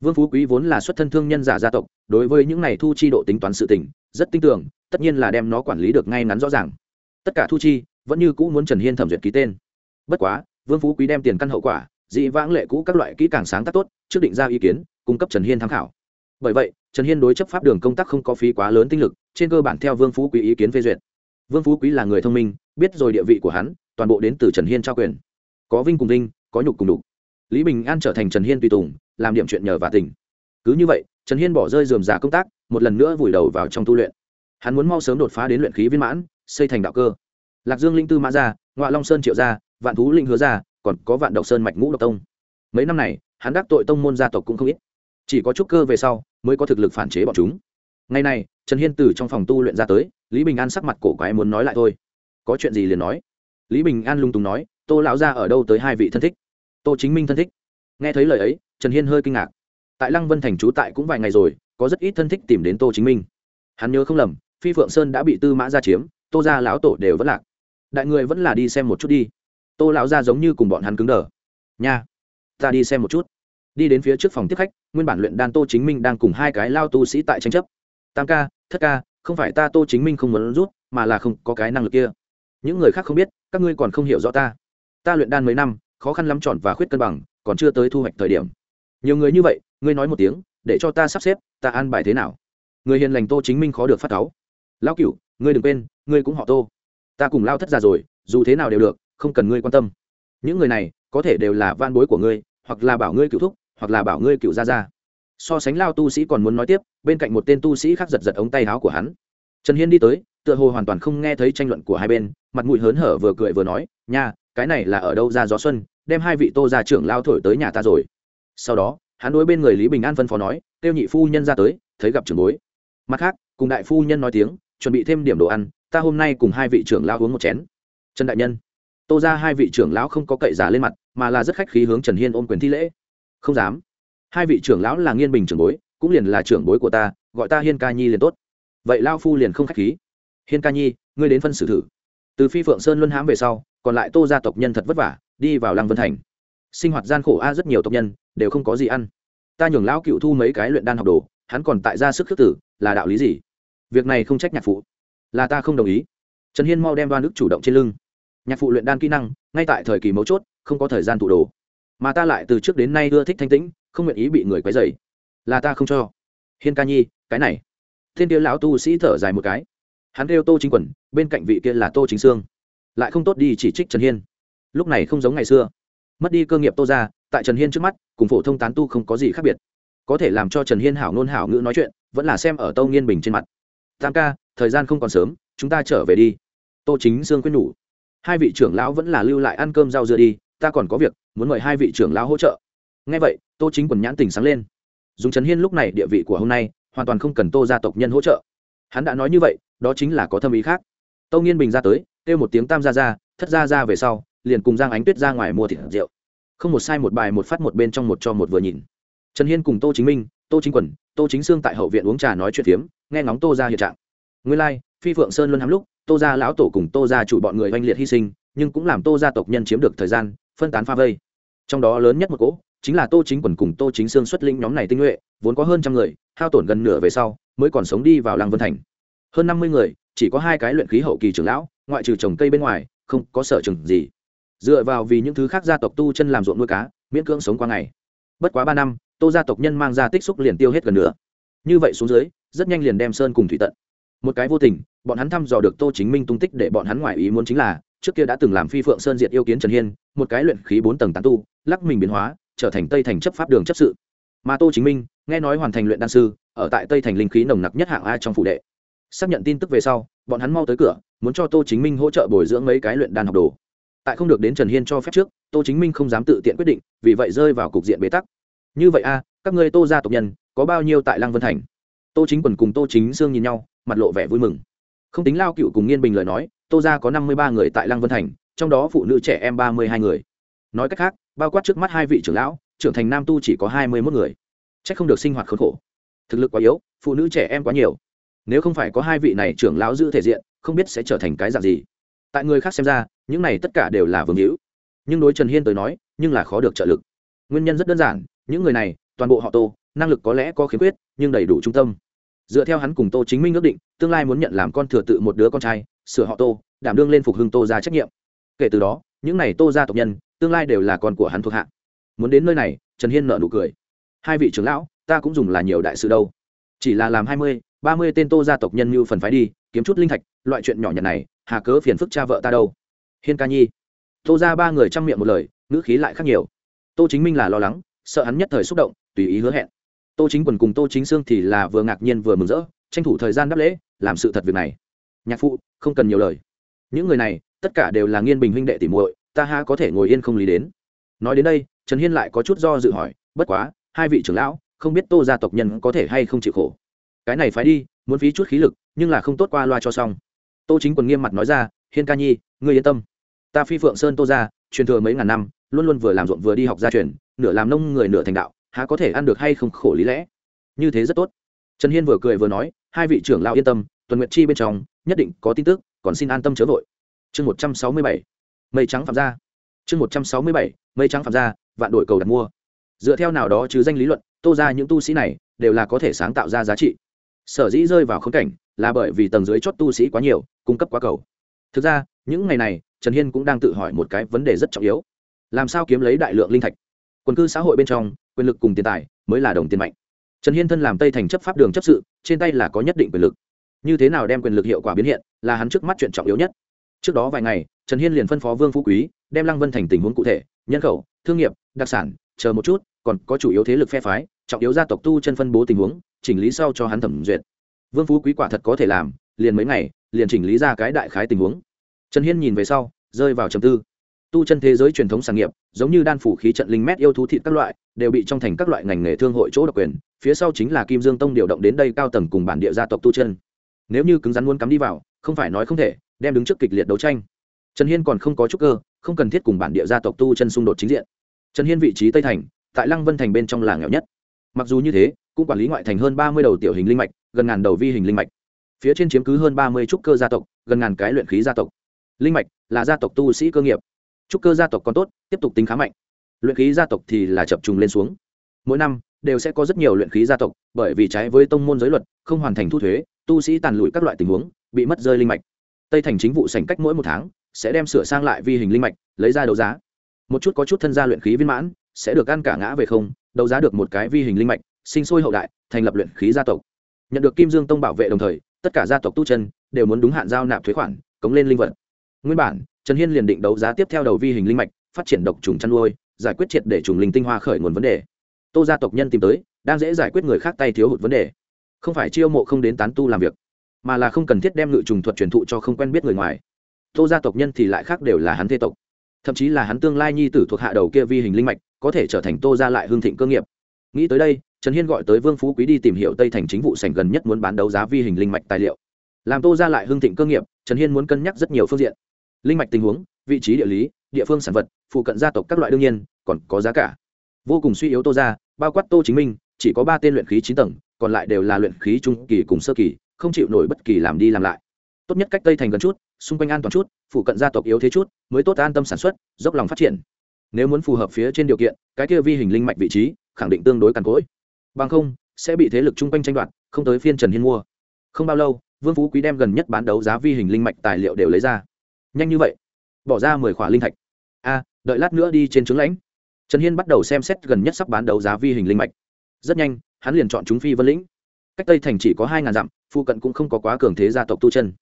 Vương phú quý vốn là xuất thân thương nhân giả gia tộc, đối với những này thu chi độ tính toán sự tỉnh rất tin tưởng, tất nhiên là đem nó quản lý được ngay ngắn rõ ràng. Tất cả thu chi, vẫn như cũ muốn trần hiên thẩm duyệt ký tên. Bất quá, vương phú quý đem tiền căn hậu quả dị vãng lệ cũ các loại kỹ càng sáng tác tốt, trước định ra ý kiến, cung cấp trần hiên tham khảo. Bởi vậy, trần hiên đối chấp pháp đường công tác không có phí quá lớn tinh lực, trên cơ bản theo vương phú quý ý kiến phê duyệt. Vương phú quý là người thông minh, biết rồi địa vị của hắn, toàn bộ đến từ trần hiên trao quyền. Có vinh cùng vinh, có nhục cùng đục lý bình an trở thành trần hiên tùy tùng, làm điểm chuyện nhờ và tỉnh cứ như vậy, trần hiên bỏ rơi dườm giả công tác, một lần nữa vùi đầu vào trong tu luyện. Hắn muốn mau sớm đột phá đến luyện khí viên mãn, xây thành đạo cơ. Lạc dương linh tư mã gia ngoại long sơn triệu gia vạn thú linh hứa Gia còn có vạn độc sơn mạch ngũ độc tông. Mấy năm này, hắn đắc tội tông môn gia tộc cũng không ít. Chỉ có chút cơ về sau, mới có thực lực phản chế bọn chúng. Ngày này, trần hiên từ trong phòng tu luyện ra tới, lý bình an sắc mặt cổ quái muốn nói lại thôi. Có chuyện gì liền nói. Lý bình an lung tùng nói, tô lão ra ở đâu tới hai vị thân thích? Tô chính minh thân thích. Nghe thấy lời ấy, trần hiên hơi kinh ngạc. Tại lăng vân thành trú tại cũng vài ngày rồi, có rất ít thân thích tìm đến tô chính minh. Hắn nhớ không lầm, phi phượng sơn đã bị tư mã ra chiếm, tô ra lão tổ đều vẫn lạc. Đại người vẫn là đi xem một chút đi tô lão ra giống như cùng bọn hắn cứng đờ. Nha, ta đi xem một chút. Đi đến phía trước phòng tiếp khách, nguyên bản luyện đan tô chính minh đang cùng hai cái lao tu sĩ tại tranh chấp. Tam ca, thất ca, không phải ta tô chính minh không muốn rút, mà là không có cái năng lực kia. Những người khác không biết, các ngươi còn không hiểu rõ ta. Ta luyện đan mấy năm, khó khăn lắm tròn và khuyết cân bằng, còn chưa tới thu hoạch thời điểm. Nhiều người như vậy, ngươi nói một tiếng, để cho ta sắp xếp, ta an bài thế nào? Người hiền lành tô chính minh khó được phát cáu. Lão cửu, ngươi đừng quên, ngươi cũng họ tô. Ta cùng lao thất già rồi, dù thế nào đều được không cần ngươi quan tâm. Những người này, có thể đều là van bối của ngươi, hoặc là bảo ngươi cựu thúc, hoặc là bảo ngươi cựu gia gia. So sánh lao tu sĩ còn muốn nói tiếp, bên cạnh một tên tu sĩ khác giật giật ống tay áo của hắn. Trần hiên đi tới, tựa hồ hoàn toàn không nghe thấy tranh luận của hai bên, mặt mũi hớn hở vừa cười vừa nói, nha, cái này là ở đâu ra gió xuân, đem hai vị tô gia trưởng lao thổi tới nhà ta rồi. Sau đó, hắn đối bên người lý bình an phân phó nói, tiêu nhị phu nhân ra tới, thấy gặp trưởng bối. Mặt khác, cùng đại phu nhân nói tiếng, chuẩn bị thêm điểm đồ ăn, ta hôm nay cùng hai vị trưởng lao uống một chén. Trần đại nhân tô ra hai vị trưởng lão không có cậy giả lên mặt, mà là rất khách khí hướng trần hiên ôm quyền thi lễ. Không dám. Hai vị trưởng lão là nghiên bình trưởng bối, cũng liền là trưởng bối của ta, gọi ta hiên ca nhi liền tốt. Vậy lao phu liền không khách khí. Hiên ca nhi, ngươi đến phân xử thử. Từ phi phượng sơn luân hãm về sau, còn lại tô gia tộc nhân thật vất vả, đi vào lăng vân thành. Sinh hoạt gian khổ a rất nhiều tộc nhân, đều không có gì ăn. Ta nhường lão cựu thu mấy cái luyện đan học đồ, hắn còn tại ra sức khước tử, là đạo lý gì? Việc này không trách nhạc phụ. Là ta không đồng ý. Trần hiên mau đem đoan đức chủ động trên lưng nhạc phụ luyện đan kỹ năng, ngay tại thời kỳ mấu chốt, không có thời gian tụ đồ. Mà ta lại từ trước đến nay ưa thích thanh tĩnh, không nguyện ý bị người quấy dày là ta không cho. Hiên ca nhi, cái này. Thiên kia lão tu sĩ thở dài một cái. Hắn kêu tô chính quần bên cạnh vị kia là tô chính sương. Lại không tốt đi chỉ trích trần hiên. Lúc này không giống ngày xưa. Mất đi cơ nghiệp tô ra tại trần hiên trước mắt, cùng phổ thông tán tu không có gì khác biệt. Có thể làm cho trần hiên hảo ngôn hảo ngữ nói chuyện, vẫn là xem ở tâu nghiên bình trên mặt. Tam ca, thời gian không còn sớm, chúng ta trở về đi. Tô chính sương quyết nhủ hai vị trưởng lão vẫn là lưu lại ăn cơm rau dưa đi ta còn có việc muốn mời hai vị trưởng lão hỗ trợ. Ngay vậy tô chính quần nhãn tình sáng lên. Dùng trần hiên lúc này địa vị của hôm nay hoàn toàn không cần tô gia tộc nhân hỗ trợ. Hắn đã nói như vậy đó chính là có thâm ý khác. Tâu nghiên bình ra tới kêu một tiếng tam gia ra thất gia ra về sau liền cùng giang ánh tuyết ra ngoài mua thịt rượu. Không một sai một bài một phát một bên trong một cho một vừa nhìn. Trần hiên cùng tô chính minh tô chính quần tô chính sương tại hậu viện uống trà nói chuyện phiếm nghe ngóng tô ra hiện trạng. Nguyên lai、like, phi phượng sơn luôn hắm lúc tô gia lão tổ cùng tô gia chủ bọn người oanh liệt hy sinh, nhưng cũng làm tô gia tộc nhân chiếm được thời gian, phân tán pha vây. Trong đó lớn nhất một cỗ, chính là tô chính quần cùng tô chính sương xuất linh nhóm này tinh nhuệ, vốn có hơn trăm người, hao tổn gần nửa về sau, mới còn sống đi vào làng vân thành. Hơn năm mươi người, chỉ có hai cái luyện khí hậu kỳ trưởng lão, ngoại trừ trồng cây bên ngoài, không có sở trường gì. Dựa vào vì những thứ khác gia tộc tu chân làm ruộng nuôi cá, miễn cưỡng sống qua ngày. Bất quá ba năm, tô gia tộc nhân mang ra tích xúc liền tiêu hết gần nữa như vậy xuống dưới, rất nhanh liền đem sơn cùng thủy tận một cái vô tình, bọn hắn thăm dò được tô chính minh tung tích để bọn hắn ngoài ý muốn chính là, trước kia đã từng làm phi phượng sơn diệt yêu kiến trần hiên, một cái luyện khí bốn tầng tán tu, lắc mình biến hóa, trở thành tây thành chấp pháp đường chấp sự. Mà tô chính minh, nghe nói hoàn thành luyện đan sư, ở tại tây thành linh khí nồng nặc nhất hạng a trong phủ đệ. Xác nhận tin tức về sau, bọn hắn mau tới cửa, muốn cho tô chính minh hỗ trợ bồi dưỡng mấy cái luyện đan học đồ. Tại không được đến trần hiên cho phép trước, tô chính minh không dám tự tiện quyết định, vì vậy rơi vào cục diện bế tắc. Như vậy a, các ngươi tô gia tộc nhân, có bao nhiêu tại lăng vân thành? Tô chính quần cùng tô chính sương nhìn nhau mặt lộ vẻ vui mừng. Không tính lao cựu cùng nghiên bình lời nói, tô gia có năm mươi ba người tại lăng vân thành, trong đó phụ nữ trẻ em ba mươi hai người. Nói cách khác, bao quát trước mắt hai vị trưởng lão, trưởng thành nam tu chỉ có hai mươi mốt người. C h ắ c không được sinh hoạt khốn khổ. Thực lực quá yếu, phụ nữ trẻ em quá nhiều. Nếu không phải có hai vị này trưởng lão giữ thể diện, không biết sẽ trở thành cái dạng gì. Tại người khác xem ra, những này tất cả đều là vương hữu. Nhưng đối trần hiên tới nói, nhưng là khó được trợ lực. Nguyên nhân rất đơn giản, những người này, toàn bộ họ tô, năng lực có lẽ có khiếm khuyết, nhưng đầy đủ trung tâm dựa theo hắn cùng tô chính minh ước định, tương lai muốn nhận làm con thừa tự một đứa con trai, sửa họ tô, đảm đương lên phục hưng tô ra trách nhiệm. Kể từ đó, những n à y tô ra tộc nhân, tương lai đều là con của hắn thuộc hạ. Muốn đến nơi này, trần hiên nợ nụ cười. Hai vị trưởng lão, ta cũng dùng là nhiều đại sự đâu. Chỉ là làm hai mươi, ba mươi tên tô gia tộc nhân như phần phái đi, kiếm chút linh thạch, loại chuyện nhỏ nhặt này, hà cớ phiền phức cha vợ ta đâu. Hiên ca nhi. Tô ra ba người chăm miệng một lời, ngữ khí lại khác nhiều. Tô chính minh là lo lắng, sợ hắn nhất thời xúc động, tùy ý hứa hẹn tô chính quần cùng tô chính sương thì là vừa ngạc nhiên vừa mừng rỡ tranh thủ thời gian đáp lễ làm sự thật việc này. Nhạc phụ không cần nhiều lời. Những người này tất cả đều là nghiên bình huynh đệ tỉ muội ta ha có thể ngồi yên không lý đến. Nói đến đây trần hiên lại có chút do dự hỏi bất quá hai vị trưởng lão không biết tô gia tộc nhân có thể hay không chịu khổ. Cái này phải đi muốn phí chút khí lực nhưng là không tốt qua loa cho xong. Tô chính quần nghiêm mặt nói ra hiên ca nhi ngươi yên tâm. Ta phi phượng sơn tô gia, truyền thừa mấy ngàn năm luôn luôn vừa làm ruộng vừa đi học gia truyền nửa làm nông người nửa thành đạo há có thể ăn được hay không khổ lý lẽ? Như thế rất tốt. Trần hiên vừa cười vừa nói, hai vị trưởng lão yên tâm, tuần nguyệt chi bên trong, nhất định có tin tức, còn xin an tâm chớ vội. Chương một trăm sáu mươi bảy, mây trắng phạm gia. Chương một trăm sáu mươi bảy, mây trắng phạm gia, vạn đội cầu đặt mua. Dựa theo nào đó chứ danh lý luận, tô ra những tu sĩ này đều là có thể sáng tạo ra giá trị. Sở dĩ rơi vào khống cảnh là bởi vì tầng dưới chót tu sĩ quá nhiều, cung cấp quá cầu. Thực ra, những ngày này, trần hiên cũng đang tự hỏi một cái vấn đề rất trọng yếu. Làm sao kiếm lấy đại lượng linh thạch? Quần cư xã hội bên trong quyền lực cùng tiền tài mới là đồng tiền mạnh. Trần hiên thân làm tây thành chấp pháp đường chấp sự, trên tay là có nhất định quyền lực. Như thế nào đem quyền lực hiệu quả biến hiện, là hắn trước mắt chuyện trọng yếu nhất. Trước đó vài ngày, trần hiên liền phân phó vương phú quý, đem lăng vân thành tình huống cụ thể, nhân khẩu, thương nghiệp, đặc sản, chờ một chút, còn có chủ yếu thế lực phe phái, trọng yếu gia tộc tu chân phân bố tình huống, chỉnh lý sau cho hắn thẩm duyệt. Vương phú quý quả thật có thể làm, liền mấy ngày, liền chỉnh lý ra cái đại khái tình huống. Trần hiên nhìn về sau, rơi vào trầm tư tu chân thế giới truyền thống sản nghiệp, giống như đan phủ khí trận linh mét yêu thú thịt các loại, đều bị trong thành các loại ngành nghề thương hội chỗ độc quyền, phía sau chính là kim dương tông điều động đến đây cao tầng cùng bản địa gia tộc tu chân. Nếu như cứng rắn muốn cắm đi vào, không phải nói không thể, đem đứng trước kịch liệt đấu tranh. Trần hiên còn không có chút cơ, không cần thiết cùng bản địa gia tộc tu chân xung đột chính diện. Trần hiên vị trí tây thành, tại lăng vân thành bên trong làng nghèo nhất. Mặc dù như thế, cũng quản lý ngoại thành hơn ba mươi đầu tiểu hình linh mạch, gần ngàn đầu vi hình linh mạch. Phía trên chiếm cứ hơn ba mươi trúc cơ gia tộc, gần ngàn cái luyện khí gia tộc. Linh mạch là gia tộc tu sĩ cơ nghiệp trúc cơ gia tộc còn tốt, tiếp tục tính khá mạnh. Luyện khí gia tộc thì là chập trùng lên xuống. Mỗi năm, đều sẽ có rất nhiều luyện khí gia tộc, bởi vì trái với tông môn giới luật, không hoàn thành thu thuế, tu sĩ tàn lụi các loại tình huống, bị mất rơi linh mạch. Tây thành chính vụ sành cách mỗi một tháng, sẽ đem sửa sang lại vi hình linh mạch, lấy ra đấu giá. Một chút có chút thân gia luyện khí viên mãn, sẽ được ăn cả ngã về không, đấu giá được một cái vi hình linh mạch, sinh sôi hậu đại, thành lập luyện khí gia tộc. Nhận được kim dương tông bảo vệ đồng thời, tất cả gia tộc tu chân, đều muốn đúng hạn giao nạp thuế khoản, cống lên linh vật. Nguyên bản trần hiên liền định đấu giá tiếp theo đầu vi hình linh mạch, phát triển độc trùng chăn nuôi, giải quyết triệt để trùng linh tinh hoa khởi nguồn vấn đề. Tô gia tộc nhân tìm tới, đang dễ giải quyết người khác tay thiếu hụt vấn đề. Không phải chiêu mộ không đến tán tu làm việc, mà là không cần thiết đem ngự trùng thuật truyền thụ cho không quen biết người ngoài. Tô gia tộc nhân thì lại khác đều là hắn thế tộc. Thậm chí là hắn tương lai nhi tử thuộc hạ đầu kia vi hình linh mạch, có thể trở thành tô gia lại hương thịnh cơ nghiệp. Nghĩ tới đây, trần hiên gọi tới vương phú quý đi tìm hiểu tây thành chính vụ sành gần nhất muốn bán đấu giá vi hình linh mạch tài liệu. Làm tô gia lại hương thịnh cơ nghiệp, trần hiên muốn cân nhắc rất nhiều phương diện linh mạch tình huống vị trí địa lý địa phương sản vật phụ cận gia tộc các loại đương nhiên còn có giá cả. Vô cùng suy yếu tô ra, bao quát tô chính minh chỉ có ba tên luyện khí chín tầng còn lại đều là luyện khí trung kỳ cùng sơ kỳ không chịu nổi bất kỳ làm đi làm lại. Tốt nhất cách tây thành gần chút xung quanh an toàn chút phụ cận gia tộc yếu thế chút mới tốt an tâm sản xuất dốc lòng phát triển. Nếu muốn phù hợp phía trên điều kiện cái kia vi hình linh mạch vị trí khẳng định tương đối càn cỗi. Bằng không sẽ bị thế lực chung quanh tranh đoạt không tới phiên trần hiên mua. Không bao lâu vương phú quý đem gần nhất bán đấu giá vi hình linh mạch tài liệu đều lấy ra nhanh như vậy? Bỏ ra mười khỏa linh thạch. A, đợi lát nữa đi trên trướng lãnh. Trần hiên bắt đầu xem xét gần nhất sắp bán đấu giá vi hình linh mạch. Rất nhanh, hắn liền chọn chúng phi vân lĩnh. Cách tây thành chỉ có hai ngàn dặm phụ cận cũng không có quá cường thế gia tộc tu chân.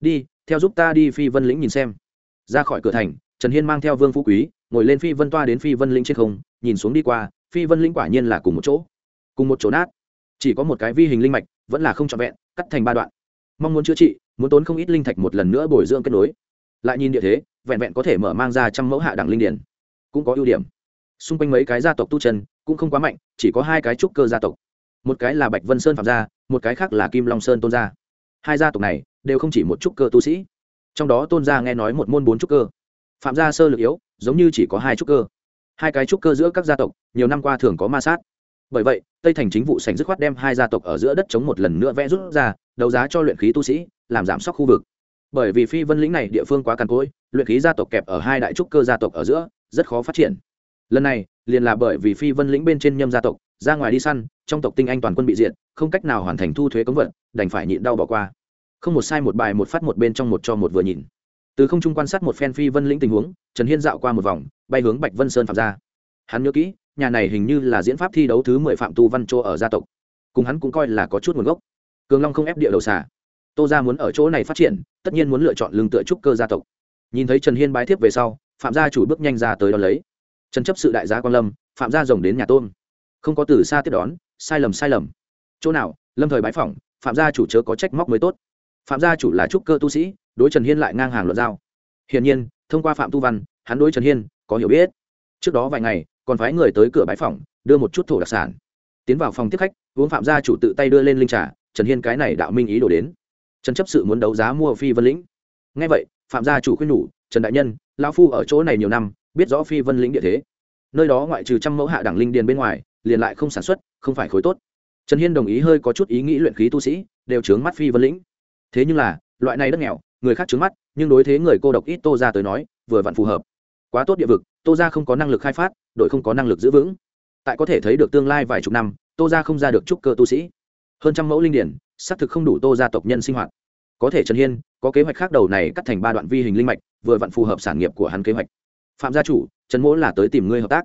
Đi, theo giúp ta đi phi vân lĩnh nhìn xem. Ra khỏi cửa thành, trần hiên mang theo vương phú quý, ngồi lên phi vân toa đến phi vân lĩnh trên không, nhìn xuống đi qua, phi vân lĩnh quả nhiên là cùng một chỗ. Cùng một chỗ nát. Chỉ có một cái vi hình linh mạch, vẫn là không trọn vẹn, cắt thành ba đoạn. Mong muốn chữa trị, muốn tốn không ít linh thạch một lần nữa bồi dưỡng kết nối lại nhìn địa thế, vẹn vẹn có thể mở mang ra trăm mẫu hạ đẳng linh điển. Cũng có ưu điểm. Xung quanh mấy cái gia tộc tu chân cũng không quá mạnh, chỉ có hai cái trúc cơ gia tộc. Một cái là bạch vân sơn phạm gia, một cái khác là kim long sơn tôn gia. Hai gia tộc này đều không chỉ một trúc cơ tu sĩ. Trong đó tôn gia nghe nói một môn bốn trúc cơ. Phạm gia sơ lực yếu, giống như chỉ có hai trúc cơ. Hai cái trúc cơ giữa các gia tộc, nhiều năm qua thường có ma sát. Bởi vậy, tây thành chính vụ sành dứt khoát đem hai gia tộc ở giữa đất chống một lần nữa vẽ rút ra, đấu giá cho luyện khí tu sĩ, làm giảm sốc khu vực bởi vì phi vân lĩnh này địa phương quá càn cỗi, luyện khí gia tộc kẹp ở hai đại trúc cơ gia tộc ở giữa, rất khó phát triển. Lần này, liền là bởi vì phi vân lĩnh bên trên nhâm gia tộc, ra ngoài đi săn, trong tộc tinh anh toàn quân bị diện không cách nào hoàn thành thu thuế cống vận, đành phải nhịn đau bỏ qua. Không một sai một bài một phát một bên trong một cho một vừa nhìn. Từ không trung quan sát một phen phi vân lĩnh tình huống, trần hiên dạo qua một vòng, bay hướng bạch vân sơn phạm ra. Hắn nhớ kỹ, nhà này hình như là diễn pháp thi đấu thứ mười phạm tu văn chỗ ở gia tộc. Cùng hắn cũng coi là có chút nguồn gốc. Cường long không ép địa đầu xả tô ra muốn ở chỗ này phát triển, tất nhiên muốn lựa chọn lương tựa trúc cơ gia tộc. Nhìn thấy trần hiên bái thiếp về sau, phạm gia chủ bước nhanh ra tới đón lấy. Trần chấp sự đại gia quan lâm, phạm gia rồng đến nhà tôn không có từ xa tiếp đón, sai lầm sai lầm. Chỗ nào, lâm thời bái phỏng, phạm gia chủ chớ có trách móc mới tốt. Phạm gia chủ là trúc cơ tu sĩ, đối trần hiên lại ngang hàng luận giao. Hiển nhiên, thông qua phạm tu văn, hắn đối trần hiên có hiểu biết. Trước đó vài ngày, còn phái người tới cửa bãi phòng đưa một chút thổ đặc sản. Tiến vào phòng tiếp khách, uống phạm gia chủ tự tay đưa lên linh trà, trần hiên cái này đạo minh ý đổ đến trần chấp sự muốn đấu giá mua phi vân lĩnh. Ngay vậy, phạm gia chủ khuyên nhủ, trần đại nhân, lão phu ở chỗ này nhiều năm, biết rõ phi vân lĩnh địa thế. Nơi đó ngoại trừ trăm mẫu hạ đẳng linh điền bên ngoài, liền lại không sản xuất, không phải khối tốt. Trần hiên đồng ý hơi có chút ý nghĩ luyện khí tu sĩ, đều trướng mắt phi vân lĩnh. Thế nhưng là, loại này đất nghèo, người khác trướng mắt, nhưng đối thế người cô độc ít tô ra tới nói, vừa vặn phù hợp. Quá tốt địa vực, tô ra không có năng lực khai phát, đội không có năng lực giữ vững. Tại có thể thấy được tương lai vài chục năm, tô ra không ra được trúc cơ tu sĩ. Hơn trăm mẫu linh điển xác thực không đủ tô gia tộc nhân sinh hoạt. Có thể trần hiên, có kế hoạch khác đầu này cắt thành ba đoạn vi hình linh mạch, vừa vặn phù hợp sản nghiệp của hắn kế hoạch. Phạm gia chủ, trần mỗ là tới tìm ngươi hợp tác.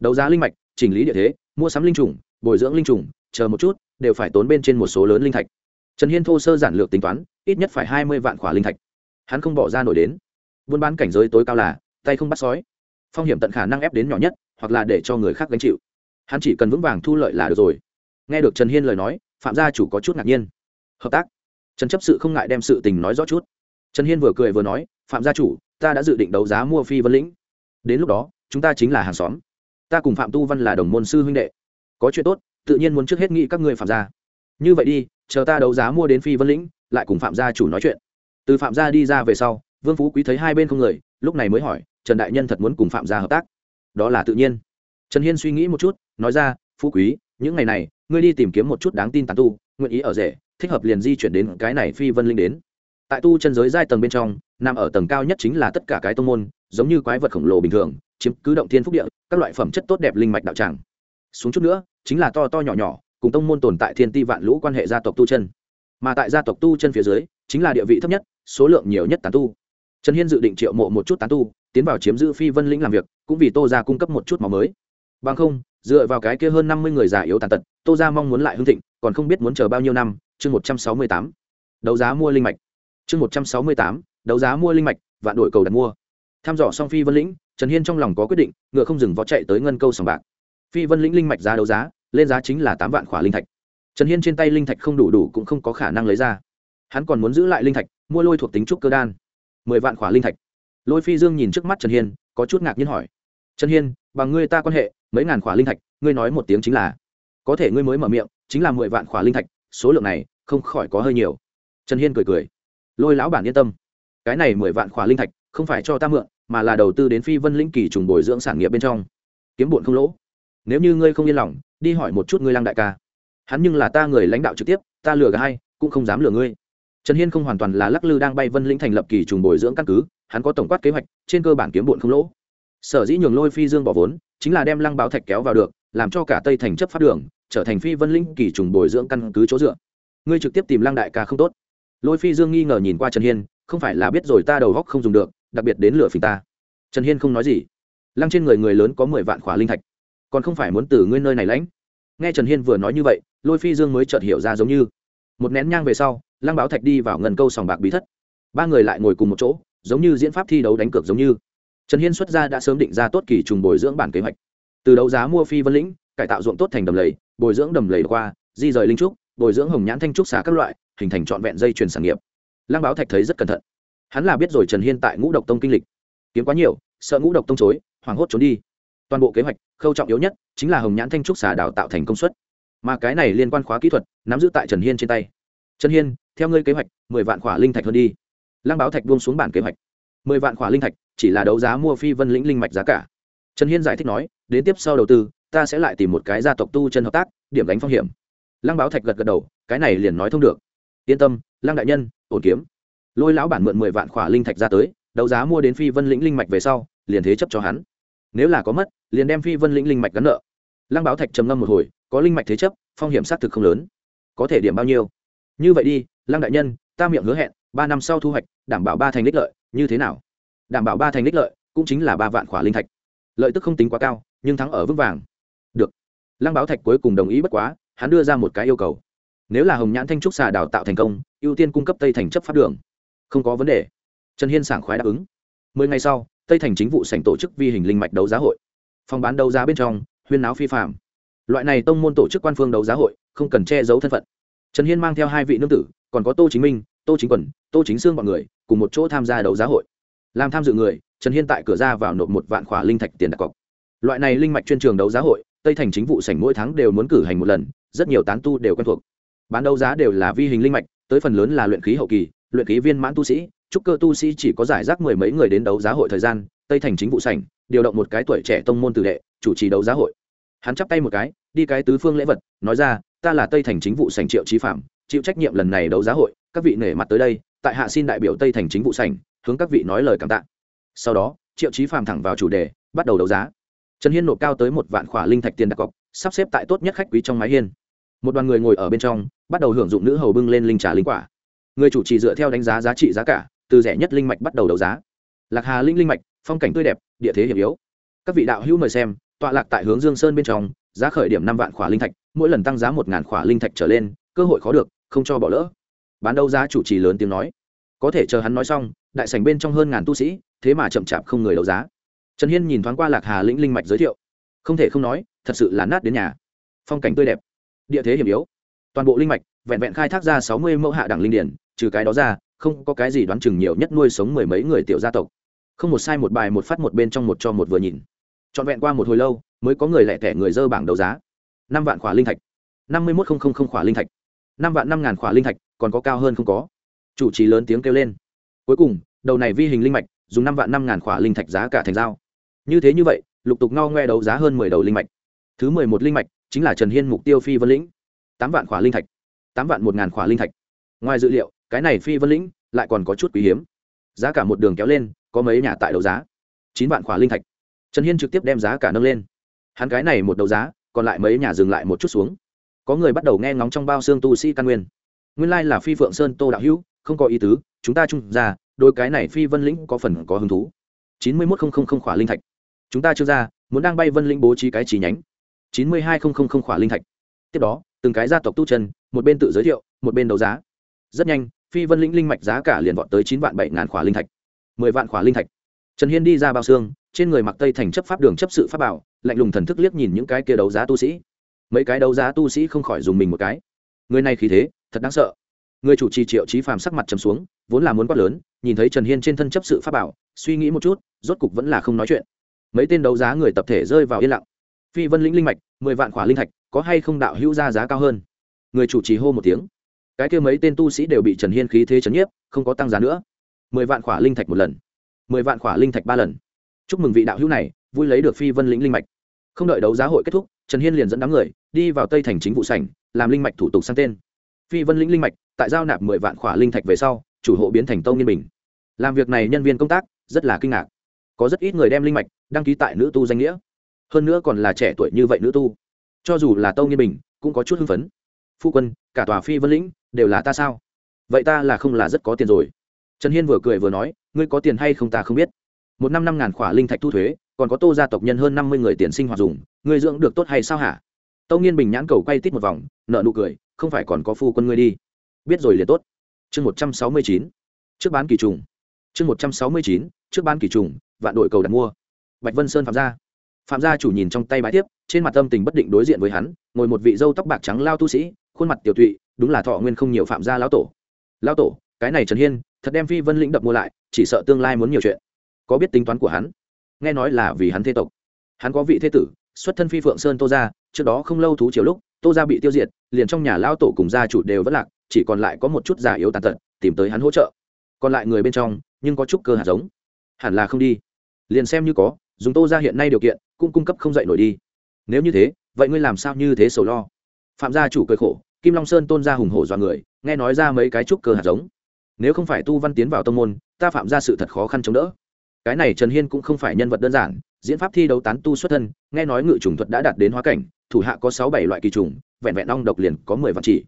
Đấu giá linh mạch, chỉnh lý địa thế, mua sắm linh trùng, bồi dưỡng linh trùng, chờ một chút, đều phải tốn bên trên một số lớn linh thạch. Trần hiên thô sơ giản lược tính toán, ít nhất phải hai mươi vạn khỏa linh thạch. Hắn không bỏ ra nổi đến. Buôn bán cảnh giới tối cao là, tay không bắt sói. Phong hiểm tận khả năng ép đến nhỏ nhất, hoặc là để cho người khác gánh chịu. Hắn chỉ cần vững vàng thu lợi là được rồi. Nghe được trần hiên lời nói, phạm gia chủ có chút ngạc nhiên hợp tác. Trần chấp sự không ngại đem sự tình nói rõ chút. Trần hiên vừa cười vừa nói, phạm gia chủ, ta đã dự định đấu giá mua phi vân lĩnh. Đến lúc đó, chúng ta chính là hàng xóm. Ta cùng phạm tu văn là đồng môn sư huynh đệ. Có chuyện tốt, tự nhiên muốn trước hết nghĩ các ngươi phạm gia. Như vậy đi, chờ ta đấu giá mua đến phi vân lĩnh, lại cùng phạm gia chủ nói chuyện. Từ phạm gia đi ra về sau, vương phú quý thấy hai bên không người, lúc này mới hỏi, trần đại nhân thật muốn cùng phạm gia hợp tác? Đó là tự nhiên. Trần hiên suy nghĩ một chút, nói ra, phú quý, những ngày này, ngươi đi tìm kiếm một chút đáng tin tàn tu, nguyện ý ở rể thích hợp liền di chuyển đến cái này phi vân linh đến. Tại tu chân giới giai tầng bên trong, nằm ở tầng cao nhất chính là tất cả cái tông môn, giống như quái vật khổng lồ bình thường, chiếm cứ động thiên phúc địa, các loại phẩm chất tốt đẹp linh mạch đạo tràng. Xuống chút nữa, chính là to to nhỏ nhỏ, cùng tông môn tồn tại thiên ti vạn lũ quan hệ gia tộc tu chân. Mà tại gia tộc tu chân phía dưới, chính là địa vị thấp nhất, số lượng nhiều nhất tán tu. Trần hiên dự định triệu mộ một chút tán tu, tiến vào chiếm giữ phi vân lĩnh làm việc, cũng vì tô ra cung cấp một chút máu mới. Bằng không, dựa vào cái kia hơn năm mươi người già yếu tàn tật, tô ra mong muốn lại hưng thịnh, còn không biết muốn chờ bao nhiêu năm chương một trăm sáu mươi tám, đấu giá mua linh mạch. Chương một trăm sáu mươi tám, đấu giá mua linh mạch, vạn đổi cầu đặt mua. Tham dò xong phi vân lĩnh, trần hiên trong lòng có quyết định, ngựa không dừng vó chạy tới ngân câu sòng bạc. Phi vân lĩnh linh mạch giá đấu giá, lên giá chính là tám vạn khỏa linh thạch. Trần hiên trên tay linh thạch không đủ đủ cũng không có khả năng lấy ra. Hắn còn muốn giữ lại linh thạch, mua lôi thuộc tính trúc cơ đan. mười vạn khỏa linh thạch. Lôi phi dương nhìn trước mắt trần hiên, có chút ngạc nhiên hỏi. Trần hiên, bằng ngươi ta quan hệ, mấy ngàn khỏa linh thạch, ngươi nói một tiếng chính là, có thể ngươi mới mở miệng, chính là mười vạn khỏa linh thạch số lượng này không khỏi có hơi nhiều. Trần hiên cười cười. Lôi lão bản yên tâm. Cái này mười vạn khỏa linh thạch không phải cho ta mượn, mà là đầu tư đến phi vân linh kỳ trùng bồi dưỡng sản nghiệp bên trong. Kiếm bụn không lỗ. Nếu như ngươi không yên lòng, đi hỏi một chút ngươi lăng đại ca. Hắn nhưng là ta người lãnh đạo trực tiếp, ta lừa gà hay, cũng không dám lừa ngươi. Trần hiên không hoàn toàn là lắc lư đang bay vân lĩnh thành lập kỳ trùng bồi dưỡng căn cứ, hắn có tổng quát kế hoạch, trên cơ bản kiếm bụn không lỗ. Sở dĩ nhường lôi phi dương bỏ vốn, chính là đem lăng báo thạch kéo vào được, làm cho cả tây thành chấp pháp đường trở thành phi vân linh kỳ trùng bồi dưỡng căn cứ chỗ dựa. Ngươi trực tiếp tìm lăng đại ca không tốt. Lôi phi dương nghi ngờ nhìn qua trần hiên, không phải là biết rồi ta đầu góc không dùng được, đặc biệt đến lửa phình ta. Trần hiên không nói gì. Lăng trên người người lớn có mười vạn khỏa linh thạch, còn không phải muốn từ ngươi nơi này lãnh. Nghe trần hiên vừa nói như vậy, lôi phi dương mới chợt hiểu ra giống như. Một nén nhang về sau, lăng báo thạch đi vào ngần câu sòng bạc bí thất. Ba người lại ngồi cùng một chỗ, giống như diễn pháp thi đấu đánh cược giống như. Trần hiên xuất ra đã sớm định ra tốt kỳ trùng bồi dưỡng bản kế hoạch. Từ đấu giá mua phi vân lĩnh, cải tạo ruộng tốt thành đầm lầy bồi dưỡng đầm lầy qua di rời linh trúc, bồi dưỡng hồng nhãn thanh trúc xà các loại, hình thành trọn vẹn dây chuyển sản nghiệp. Lăng báo thạch thấy rất cẩn thận. Hắn là biết rồi trần hiên tại ngũ độc tông kinh lịch. Kiếm quá nhiều, sợ ngũ độc tông chối, hoảng hốt trốn đi. Toàn bộ kế hoạch, khâu trọng yếu nhất, chính là hồng nhãn thanh trúc xà đào tạo thành công suất. Mà cái này liên quan khóa kỹ thuật, nắm giữ tại trần hiên trên tay. Trần hiên, theo ngươi kế hoạch, mười vạn khỏa linh thạch hơn đi. Lăng báo thạch buông xuống bản kế hoạch. Mười vạn khỏa linh thạch, chỉ là đấu giá mua phi vân lĩnh linh mạch giá cả. Trần hiên giải thích nói, đến tiếp sau đầu tư ta sẽ lại tìm một cái gia tộc tu chân hợp tác, điểm đánh phong hiểm. Lăng báo thạch gật gật đầu, cái này liền nói thông được. Yên tâm, lăng đại nhân, ổn kiếm. Lôi lão bản mượn mười vạn khỏa linh thạch ra tới, đấu giá mua đến phi vân lĩnh linh mạch về sau, liền thế chấp cho hắn. Nếu là có mất, liền đem phi vân lĩnh linh mạch gắn nợ. Lăng báo thạch trầm ngâm một hồi, có linh mạch thế chấp, phong hiểm xác thực không lớn. Có thể điểm bao nhiêu? Như vậy đi, lăng đại nhân, ta miệng hứa hẹn, ba năm sau thu hoạch, đảm bảo ba thành đích lợi, như thế nào? Đảm bảo ba thành đích lợi, cũng chính là ba vạn khỏa linh thạch. Lợi tức không tính quá cao, nhưng thắng ở vững vàng lăng báo thạch cuối cùng đồng ý bất quá, hắn đưa ra một cái yêu cầu. Nếu là hồng nhãn thanh trúc xà đào tạo thành công, ưu tiên cung cấp tây thành chấp pháp đường. Không có vấn đề. Trần hiên sảng khoái đáp ứng. Mười ngày sau, tây thành chính vụ sảnh tổ chức vi hình linh mạch đấu giá hội. Phòng bán đấu giá bên trong, huyên náo phi phạm loại này tông môn tổ chức quan phương đấu giá hội, không cần che giấu thân phận. Trần hiên mang theo hai vị nương tử, còn có tô chính minh, tô chính quần tô chính sương b ọ n người, cùng một chỗ tham gia đấu giá hội. Làm tham dự người, trần hiên tại cửa ra vào nộp một vạn khỏa linh thạch tiền đặt cọc. Loại này linh mạch chuyên trường đấu giá hội tây thành chính vụ sảnh mỗi tháng đều muốn cử hành một lần, rất nhiều tán tu đều quen thuộc. Bán đấu giá đều là vi hình linh mạch, tới phần lớn là luyện khí hậu kỳ, luyện khí viên mãn tu sĩ. Trúc cơ tu sĩ chỉ có giải rác mười mấy người đến đấu giá hội thời gian, tây thành chính vụ sảnh, điều động một cái tuổi trẻ tông môn tử đệ, chủ trì đấu giá hội. Hắn chắp tay một cái, đi cái tứ phương lễ vật, nói ra, ta là tây thành chính vụ sảnh triệu trí phạm, chịu trách nhiệm lần này đấu giá hội, các vị nể mặt tới đây, tại hạ xin đại biểu tây thành chính vụ sảnh, hướng các vị nói lời cảm tạ. Sau đó, triệu trí phạm thẳng vào chủ đề, bắt đầu đấu giá trần hiên nộp cao tới một vạn khỏa linh thạch tiền đặt cọc, sắp xếp tại tốt nhất khách quý trong mái hiên. Một đoàn người ngồi ở bên trong, bắt đầu hưởng dụng nữ hầu bưng lên linh trà linh quả. Người chủ trì dựa theo đánh giá giá trị giá cả, từ rẻ nhất linh mạch bắt đầu đấu giá. Lạc hà linh linh mạch, phong cảnh tươi đẹp, địa thế hiểm yếu. Các vị đạo hữu mời xem, tọa lạc tại hướng dương sơn bên trong, giá khởi điểm năm vạn khỏa linh thạch, mỗi lần tăng giá một ngàn khỏa linh thạch trở lên, cơ hội khó được, không cho bỏ lỡ. Bán đấu giá chủ trì lớn tiếng nói. Có thể chờ hắn nói xong, đại sảnh bên trong hơn ngàn tu sĩ, thế mà chậm chạp không người đấu giá trần hiên nhìn thoáng qua lạc hà lĩnh linh mạch giới thiệu. Không thể không nói, thật sự là nát đến nhà. Phong cảnh tươi đẹp. Địa thế hiểm yếu. Toàn bộ linh mạch, vẹn vẹn khai thác ra sáu mươi mẫu hạ đẳng linh điển, trừ cái đó ra, không có cái gì đoán chừng nhiều nhất nuôi sống mười mấy người tiểu gia tộc. Không một sai một bài một phát một bên trong một cho một vừa nhìn. Trọn vẹn qua một hồi lâu, mới có người lẻ tẻ người dơ bảng đấu giá. năm vạn khỏa linh thạch. năm mươi một không khỏa linh thạch. năm vạn năm ngàn khỏa linh thạch, còn có cao hơn không có. Chủ trì lớn tiếng kêu lên. Cuối cùng, đầu này vi hình linh mạch, dùng năm vạn năm ngàn khỏa linh thạch giá cả thành dao như thế như vậy, lục tục ngao ngoe đấu giá hơn mười đầu linh mạch. Thứ mười một linh mạch chính là trần hiên mục tiêu phi vân lĩnh. Tám vạn khỏa linh thạch. Tám vạn một ngàn khỏa linh thạch. Ngoài dự liệu, cái này phi vân lĩnh lại còn có chút quý hiếm. Giá cả một đường kéo lên, có mấy nhà tại đấu giá. Chín vạn khỏa linh thạch. Trần hiên trực tiếp đem giá cả nâng lên. Hắn cái này một đấu giá, còn lại mấy nhà dừng lại một chút xuống. Có người bắt đầu nghe ngóng trong bao xương tu sĩ căn nguyên. Nguyên lai là phi phượng sơn tô đạo hữu, không có ý tứ, chúng ta chung ra đôi cái này phi vân lĩnh có phần có hứng thú. Chín mươi một không khỏa linh thạch chúng ta chưa ra, muốn đang bay vân linh bố trí cái chi nhánh. Chín mươi hai nghìn khỏa linh thạch. Tiếp đó, từng cái gia tộc tu chân, một bên tự giới thiệu, một bên đấu giá. Rất nhanh, phi vân lĩnh linh mạch giá cả liền vọt tới chín vạn bảy ngàn khỏa linh thạch. mười vạn khỏa linh thạch. Trần hiên đi ra bao xương, trên người mặc tây thành chấp pháp đường chấp sự pháp bảo, lạnh lùng thần thức liếc nhìn những cái kia đấu giá tu sĩ. Mấy cái đấu giá tu sĩ không khỏi dùng mình một cái. Người này khí thế, thật đáng sợ. Người chủ trì triệu trí phàm sắc mặt trầm xuống, vốn là muốn quát lớn, nhìn thấy trần hiên trên thân chấp sự pháp bảo, suy nghĩ một chút, rốt cục vẫn là không nói chuyện mấy tên đấu giá người tập thể rơi vào yên lặng. Phi vân lĩnh linh mạch, mười vạn khỏa linh thạch, có hay không đạo hữu ra giá cao hơn? Người chủ trì hô một tiếng. Cái kia mấy tên tu sĩ đều bị trần hiên khí thế trấn nhiếp, không có tăng giá nữa. Mười vạn khỏa linh thạch một lần. Mười vạn khỏa linh thạch ba lần. Chúc mừng vị đạo hữu này, vui lấy được phi vân lĩnh linh mạch. Không đợi đấu giá hội kết thúc, trần hiên liền dẫn đám người đi vào tây thành chính vụ sảnh, làm linh mạch thủ tục sang tên. Phi vân lĩnh linh mạch, tại giao nạp mười vạn khỏa linh thạch về sau, chủ hộ biến thành tông nghiên bình. Làm việc này nhân viên công tác, rất là kinh ngạc. Có rất ít người đem linh mạch đăng ký tại nữ tu danh nghĩa. Hơn nữa còn là trẻ tuổi như vậy nữ tu. Cho dù là tâu nghiên bình, cũng có chút hưng phấn. Phu quân, cả tòa phi vân lĩnh đều là ta sao? Vậy ta là không là rất có tiền rồi. Trần hiên vừa cười vừa nói, ngươi có tiền hay không ta không biết. Một năm năm ngàn khỏa linh thạch thu thuế, còn có tô gia tộc nhân hơn năm mươi người tiền sinh hoạt dùng, ngươi dưỡng được tốt hay sao hả? Tâu nghiên bình nhãn cầu quay tít một vòng nợ nụ cười, không phải còn có phu quân ngươi đi. Biết rồi liền tốt. Chương một trăm sáu mươi chín. Trước bán kỳ trùng. Chương một trăm sáu mươi chín, trước bán kỳ trùng, vạn đội cầu đặt mua bạch vân sơn phạm gia. Phạm gia chủ nhìn trong tay bãi tiếp trên mặt tâm tình bất định đối diện với hắn, ngồi một vị dâu tóc bạc trắng lao tu sĩ, khuôn mặt tiểu tụy, đúng là thọ nguyên không nhiều phạm gia lão tổ. Lão tổ, cái này trần hiên, thật đem phi vân lĩnh đập mua lại, chỉ sợ tương lai muốn nhiều chuyện. Có biết tính toán của hắn? Nghe nói là vì hắn thế tộc. Hắn có vị thế tử, xuất thân phi phượng sơn tô gia, trước đó không lâu thú chiều lúc, tô gia bị tiêu diệt, liền trong nhà lão tổ cùng gia chủ đều vẫn lạc, chỉ còn lại có một chút già yếu tàn tật, tìm tới hắn hỗ trợ. Còn lại người bên trong, nhưng có chút cơ hạt giống. Hẳn là không đi. Liền xem như có dùng tô gia hiện nay điều kiện, cũng cung cấp không dậy nổi đi. Nếu như thế, vậy ngươi làm sao như thế sầu lo? Phạm gia chủ cười khổ, kim long sơn tôn gia hùng hổ dọa người, nghe nói ra mấy cái trúc cơ hạt giống. Nếu không phải tu văn tiến vào tông môn, ta phạm ra sự thật khó khăn chống đỡ. Cái này trần hiên cũng không phải nhân vật đơn giản, diễn pháp thi đấu tán tu xuất thân, nghe nói ngự trùng thuật đã đạt đến hóa cảnh, thủ hạ có sáu bảy loại kỳ trùng, vẹn vẹn ong độc liền có mười vạn chỉ.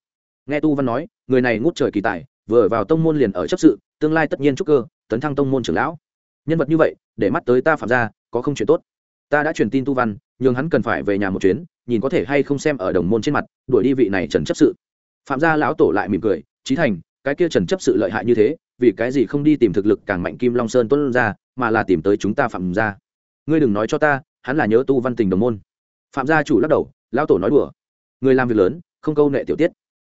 Nghe tu văn nói, người này ngút trời kỳ tài, vừa vào tông môn liền ở chấp sự, tương lai tất nhiên trúc cơ, tấn thăng tông môn trưởng lão. Nhân vật như vậy, để mắt tới ta phạm ra có không chuyện tốt. Ta đã truyền tin tu văn nhưng hắn cần phải về nhà một chuyến, nhìn có thể hay không xem ở đồng môn trên mặt, đuổi đi vị này trần chấp sự. Phạm gia lão tổ lại mỉm cười trí thành, cái kia trần chấp sự lợi hại như thế, vì cái gì không đi tìm thực lực càng mạnh kim long sơn tuân ra mà là tìm tới chúng ta phạm gia? Ngươi đừng nói cho ta, hắn là nhớ tu văn tình đồng môn. Phạm gia chủ lắc đầu, lão tổ nói đùa. Người làm việc lớn, không câu nệ tiểu tiết.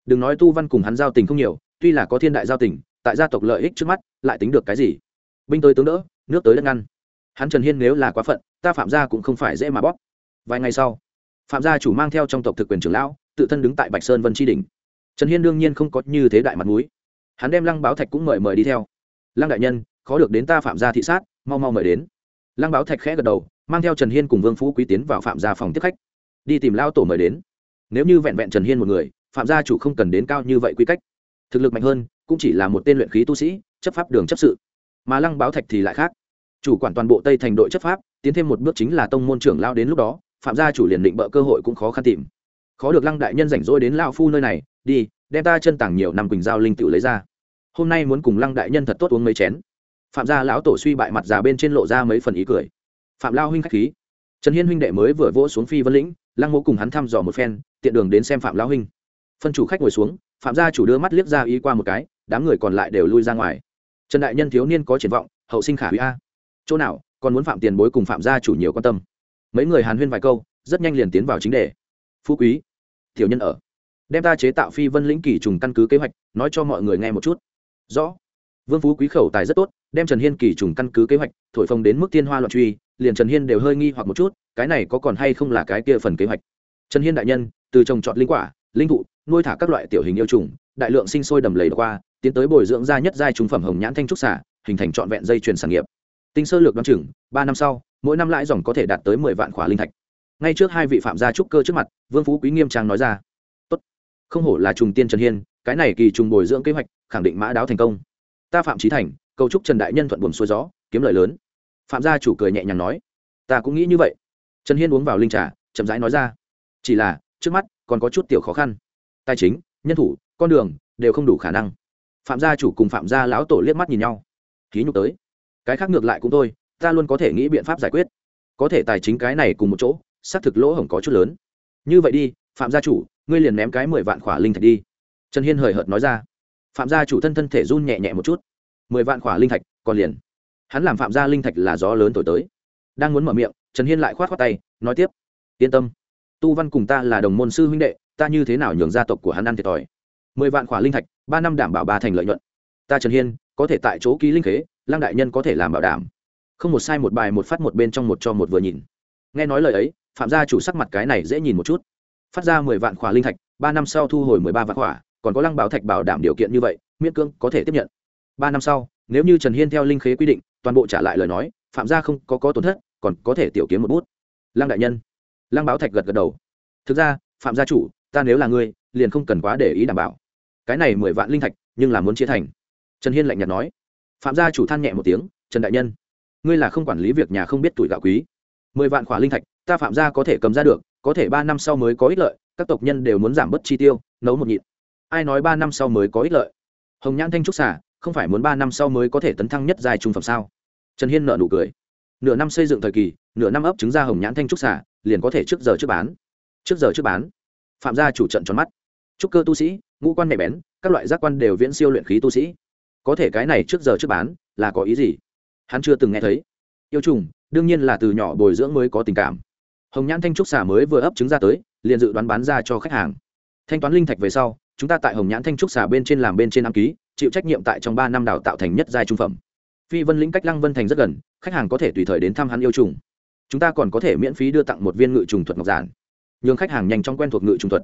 Đừng nói tu văn cùng hắn giao tình không nhiều, tuy là có thiên đại giao tình, tại gia tộc lợi ích trước mắt, lại tính được cái gì? Binh tới tướng đỡ, nước tới đất ngăn hắn trần hiên nếu là quá phận, ta phạm gia cũng không phải dễ mà bóp. Vài ngày sau, phạm gia chủ mang theo trong tộc thực quyền trưởng lão, tự thân đứng tại bạch sơn vân tri đình trần hiên đương nhiên không có như thế đại mặt m ũ i hắn đem lăng báo thạch cũng mời mời đi theo. Lăng đại nhân, khó được đến ta phạm gia thị sát, mau mau mời đến. Lăng báo thạch khẽ gật đầu, mang theo trần hiên cùng vương phú quý tiến vào phạm gia phòng tiếp khách. Đi tìm lao tổ mời đến. Nếu như vẹn vẹn trần hiên một người, phạm gia chủ không cần đến cao như vậy quy cách. Thực lực mạnh hơn, cũng chỉ là một tên luyện khí tu sĩ, chấp pháp đường chấp sự. Mà lăng báo thạch thì lại khác chủ quản toàn bộ tây thành đội chấp pháp, tiến thêm một bước chính là tông môn trưởng lao đến lúc đó, phạm gia chủ liền định bợ cơ hội cũng khó khăn tìm. Khó được lăng đại nhân rảnh rỗi đến lao phu nơi này, đi, đem ta chân tảng nhiều năm quỳnh giao linh tự lấy ra. Hôm nay muốn cùng lăng đại nhân thật tốt uống mấy chén. Phạm gia lão tổ suy bại mặt già bên trên lộ ra mấy phần ý cười. Phạm lao huynh k h á c h khí. Trần hiên huynh đệ mới vừa vỗ xuống phi vân lĩnh, lăng mô cùng hắn thăm dò một phen, tiện đường đến xem phạm lão huynh. Phân chủ khách ngồi xuống, phạm gia chủ đưa mắt liếc ra ý qua một cái, đám người còn lại đều lui ra ngoài. Trần đại nhân thiếu niên có triển vọng, hậu sinh khả hủy a chỗ nào, còn muốn phạm tiền bối cùng phạm gia chủ nhiều quan tâm. Mấy người hàn huyên vài câu, rất nhanh liền tiến vào chính đề. Phú quý, tiểu nhân ở. Đem ta chế tạo phi vân lĩnh kỳ trùng căn cứ kế hoạch, nói cho mọi người nghe một chút. Rõ. Vương phú quý khẩu tài rất tốt, đem trần hiên kỳ trùng căn cứ kế hoạch, thổi phồng đến mức tiên hoa loạn truy, liền trần hiên đều hơi nghi hoặc một chút, cái này có còn hay không là cái kia phần kế hoạch. Trần hiên đại nhân, từ trồng trọt linh quả, linh thụ, nuôi thả các loại tiểu hình yêu trùng, đại lượng sinh sôi đầm lầy qua, tiến tới bồi dưỡng ra nhất giai trùng phẩm hồng nhãn thanh trúc xả hình thành trọn vẹn dây chuyền sản nghiệp tính sơ lược đ o chừng, ba năm sau, mỗi năm lãi dòng có thể đạt tới mười vạn khỏa linh thạch. Ngay trước hai vị phạm gia trúc cơ trước mặt, vương phú quý nghiêm trang nói ra. Tốt, không hổ là trùng tiên trần hiên, cái này kỳ trùng bồi dưỡng kế hoạch, khẳng định mã đáo thành công. Ta phạm trí thành, cầu chúc trần đại nhân thuận buồn xuôi gió, kiếm lời lớn. Phạm gia chủ cười nhẹ nhàng nói. Ta cũng nghĩ như vậy. Trần hiên uống vào linh trà, chậm rãi nói ra. Chỉ là, trước mắt, còn có chút tiểu khó khăn. Tài chính, nhân thủ, con đường, đều không đủ khả năng. Phạm gia chủ cùng phạm gia lão tổ liếc mắt nhìn nhau. Ký nhục tới cái khác ngược lại cũng thôi, ta luôn có thể nghĩ biện pháp giải quyết. Có thể tài chính cái này cùng một chỗ, xác thực lỗ hổng có chút lớn. Như vậy đi, phạm gia chủ, ngươi liền ném cái mười vạn khỏa linh thạch đi. Trần hiên hời hợt nói ra. Phạm gia chủ thân thân thể run nhẹ nhẹ một chút. Mười vạn khỏa linh thạch, còn liền. Hắn làm phạm gia linh thạch là gió lớn thổi tới. Đang muốn mở miệng, trần hiên lại k h o á t k tay, nói tiếp. Yên tâm, tu văn cùng ta là đồng môn sư huynh đệ, ta như thế nào nhường gia tộc của hắn ăn thiệt thòi? Mười vạn khỏa linh thạch, ba năm đảm bảo ba thành lợi nhuận. Ta trần hiên, có thể tại chỗ ký linh khế lăng đại nhân có thể làm bảo đảm. Không một sai một bài, một phát một bên trong một cho một vừa nhìn. Nghe nói lời ấy, phạm gia chủ sắc mặt cái này dễ nhìn một chút. Phát ra mười vạn khỏa linh thạch, ba năm sau thu hồi mười ba vạn khỏa, còn có lăng bảo thạch bảo đảm điều kiện như vậy, miễn cưỡng có thể tiếp nhận. Ba năm sau, nếu như trần hiên theo linh khế quy định, toàn bộ trả lại lời nói, phạm gia không có có tổn thất, còn có thể tiểu kiếm một bút. Lăng đại nhân. Lăng báo thạch gật gật đầu. Thực ra, phạm gia chủ, ta nếu là ngươi, liền không cần quá để ý đảm bảo. Cái này mười vạn linh thạch, nhưng là muốn chia thành. Trần hiên lạnh nhạt nói phạm gia chủ than nhẹ một tiếng, trần đại nhân, ngươi là không quản lý việc nhà không biết tuổi gạo quý. Mười vạn khỏa linh thạch, ta phạm gia có thể cầm ra được, có thể ba năm sau mới có ích lợi, các tộc nhân đều muốn giảm bớt chi tiêu, nấu một nhịn. Ai nói ba năm sau mới có ích lợi? Hồng nhãn thanh trúc xả, không phải muốn ba năm sau mới có thể tấn thăng nhất dài trung phẩm sao? Trần hiên nợ nụ cười. Nửa năm xây dựng thời kỳ, nửa năm ấp trứng ra hồng nhãn thanh trúc xả, liền có thể trước giờ trước bán. Trước giờ trước bán. Phạm gia chủ trận tròn mắt. Trúc cơ tu sĩ, ngũ quan nhạy bén, các loại giác quan đều viễn siêu luyện khí tu sĩ có thể cái này trước giờ trước bán, là có ý gì? Hắn chưa từng nghe thấy. Yêu trùng, đương nhiên là từ nhỏ bồi dưỡng mới có tình cảm. Hồng nhãn thanh trúc xà mới vừa ấp trứng ra tới, liền dự đoán bán ra cho khách hàng. Thanh toán linh thạch về sau, chúng ta tại hồng nhãn thanh trúc xà bên trên làm bên trên đăng ký, chịu trách nhiệm tại trong ba năm đào tạo thành nhất giai trung phẩm. Phi vân lĩnh cách lăng vân thành rất gần, khách hàng có thể tùy thời đến thăm hắn yêu trùng. Chúng ta còn có thể miễn phí đưa tặng một viên ngự trùng thuật ngọc giản. Nhường khách hàng nhanh chóng quen thuộc ngự trùng thuật.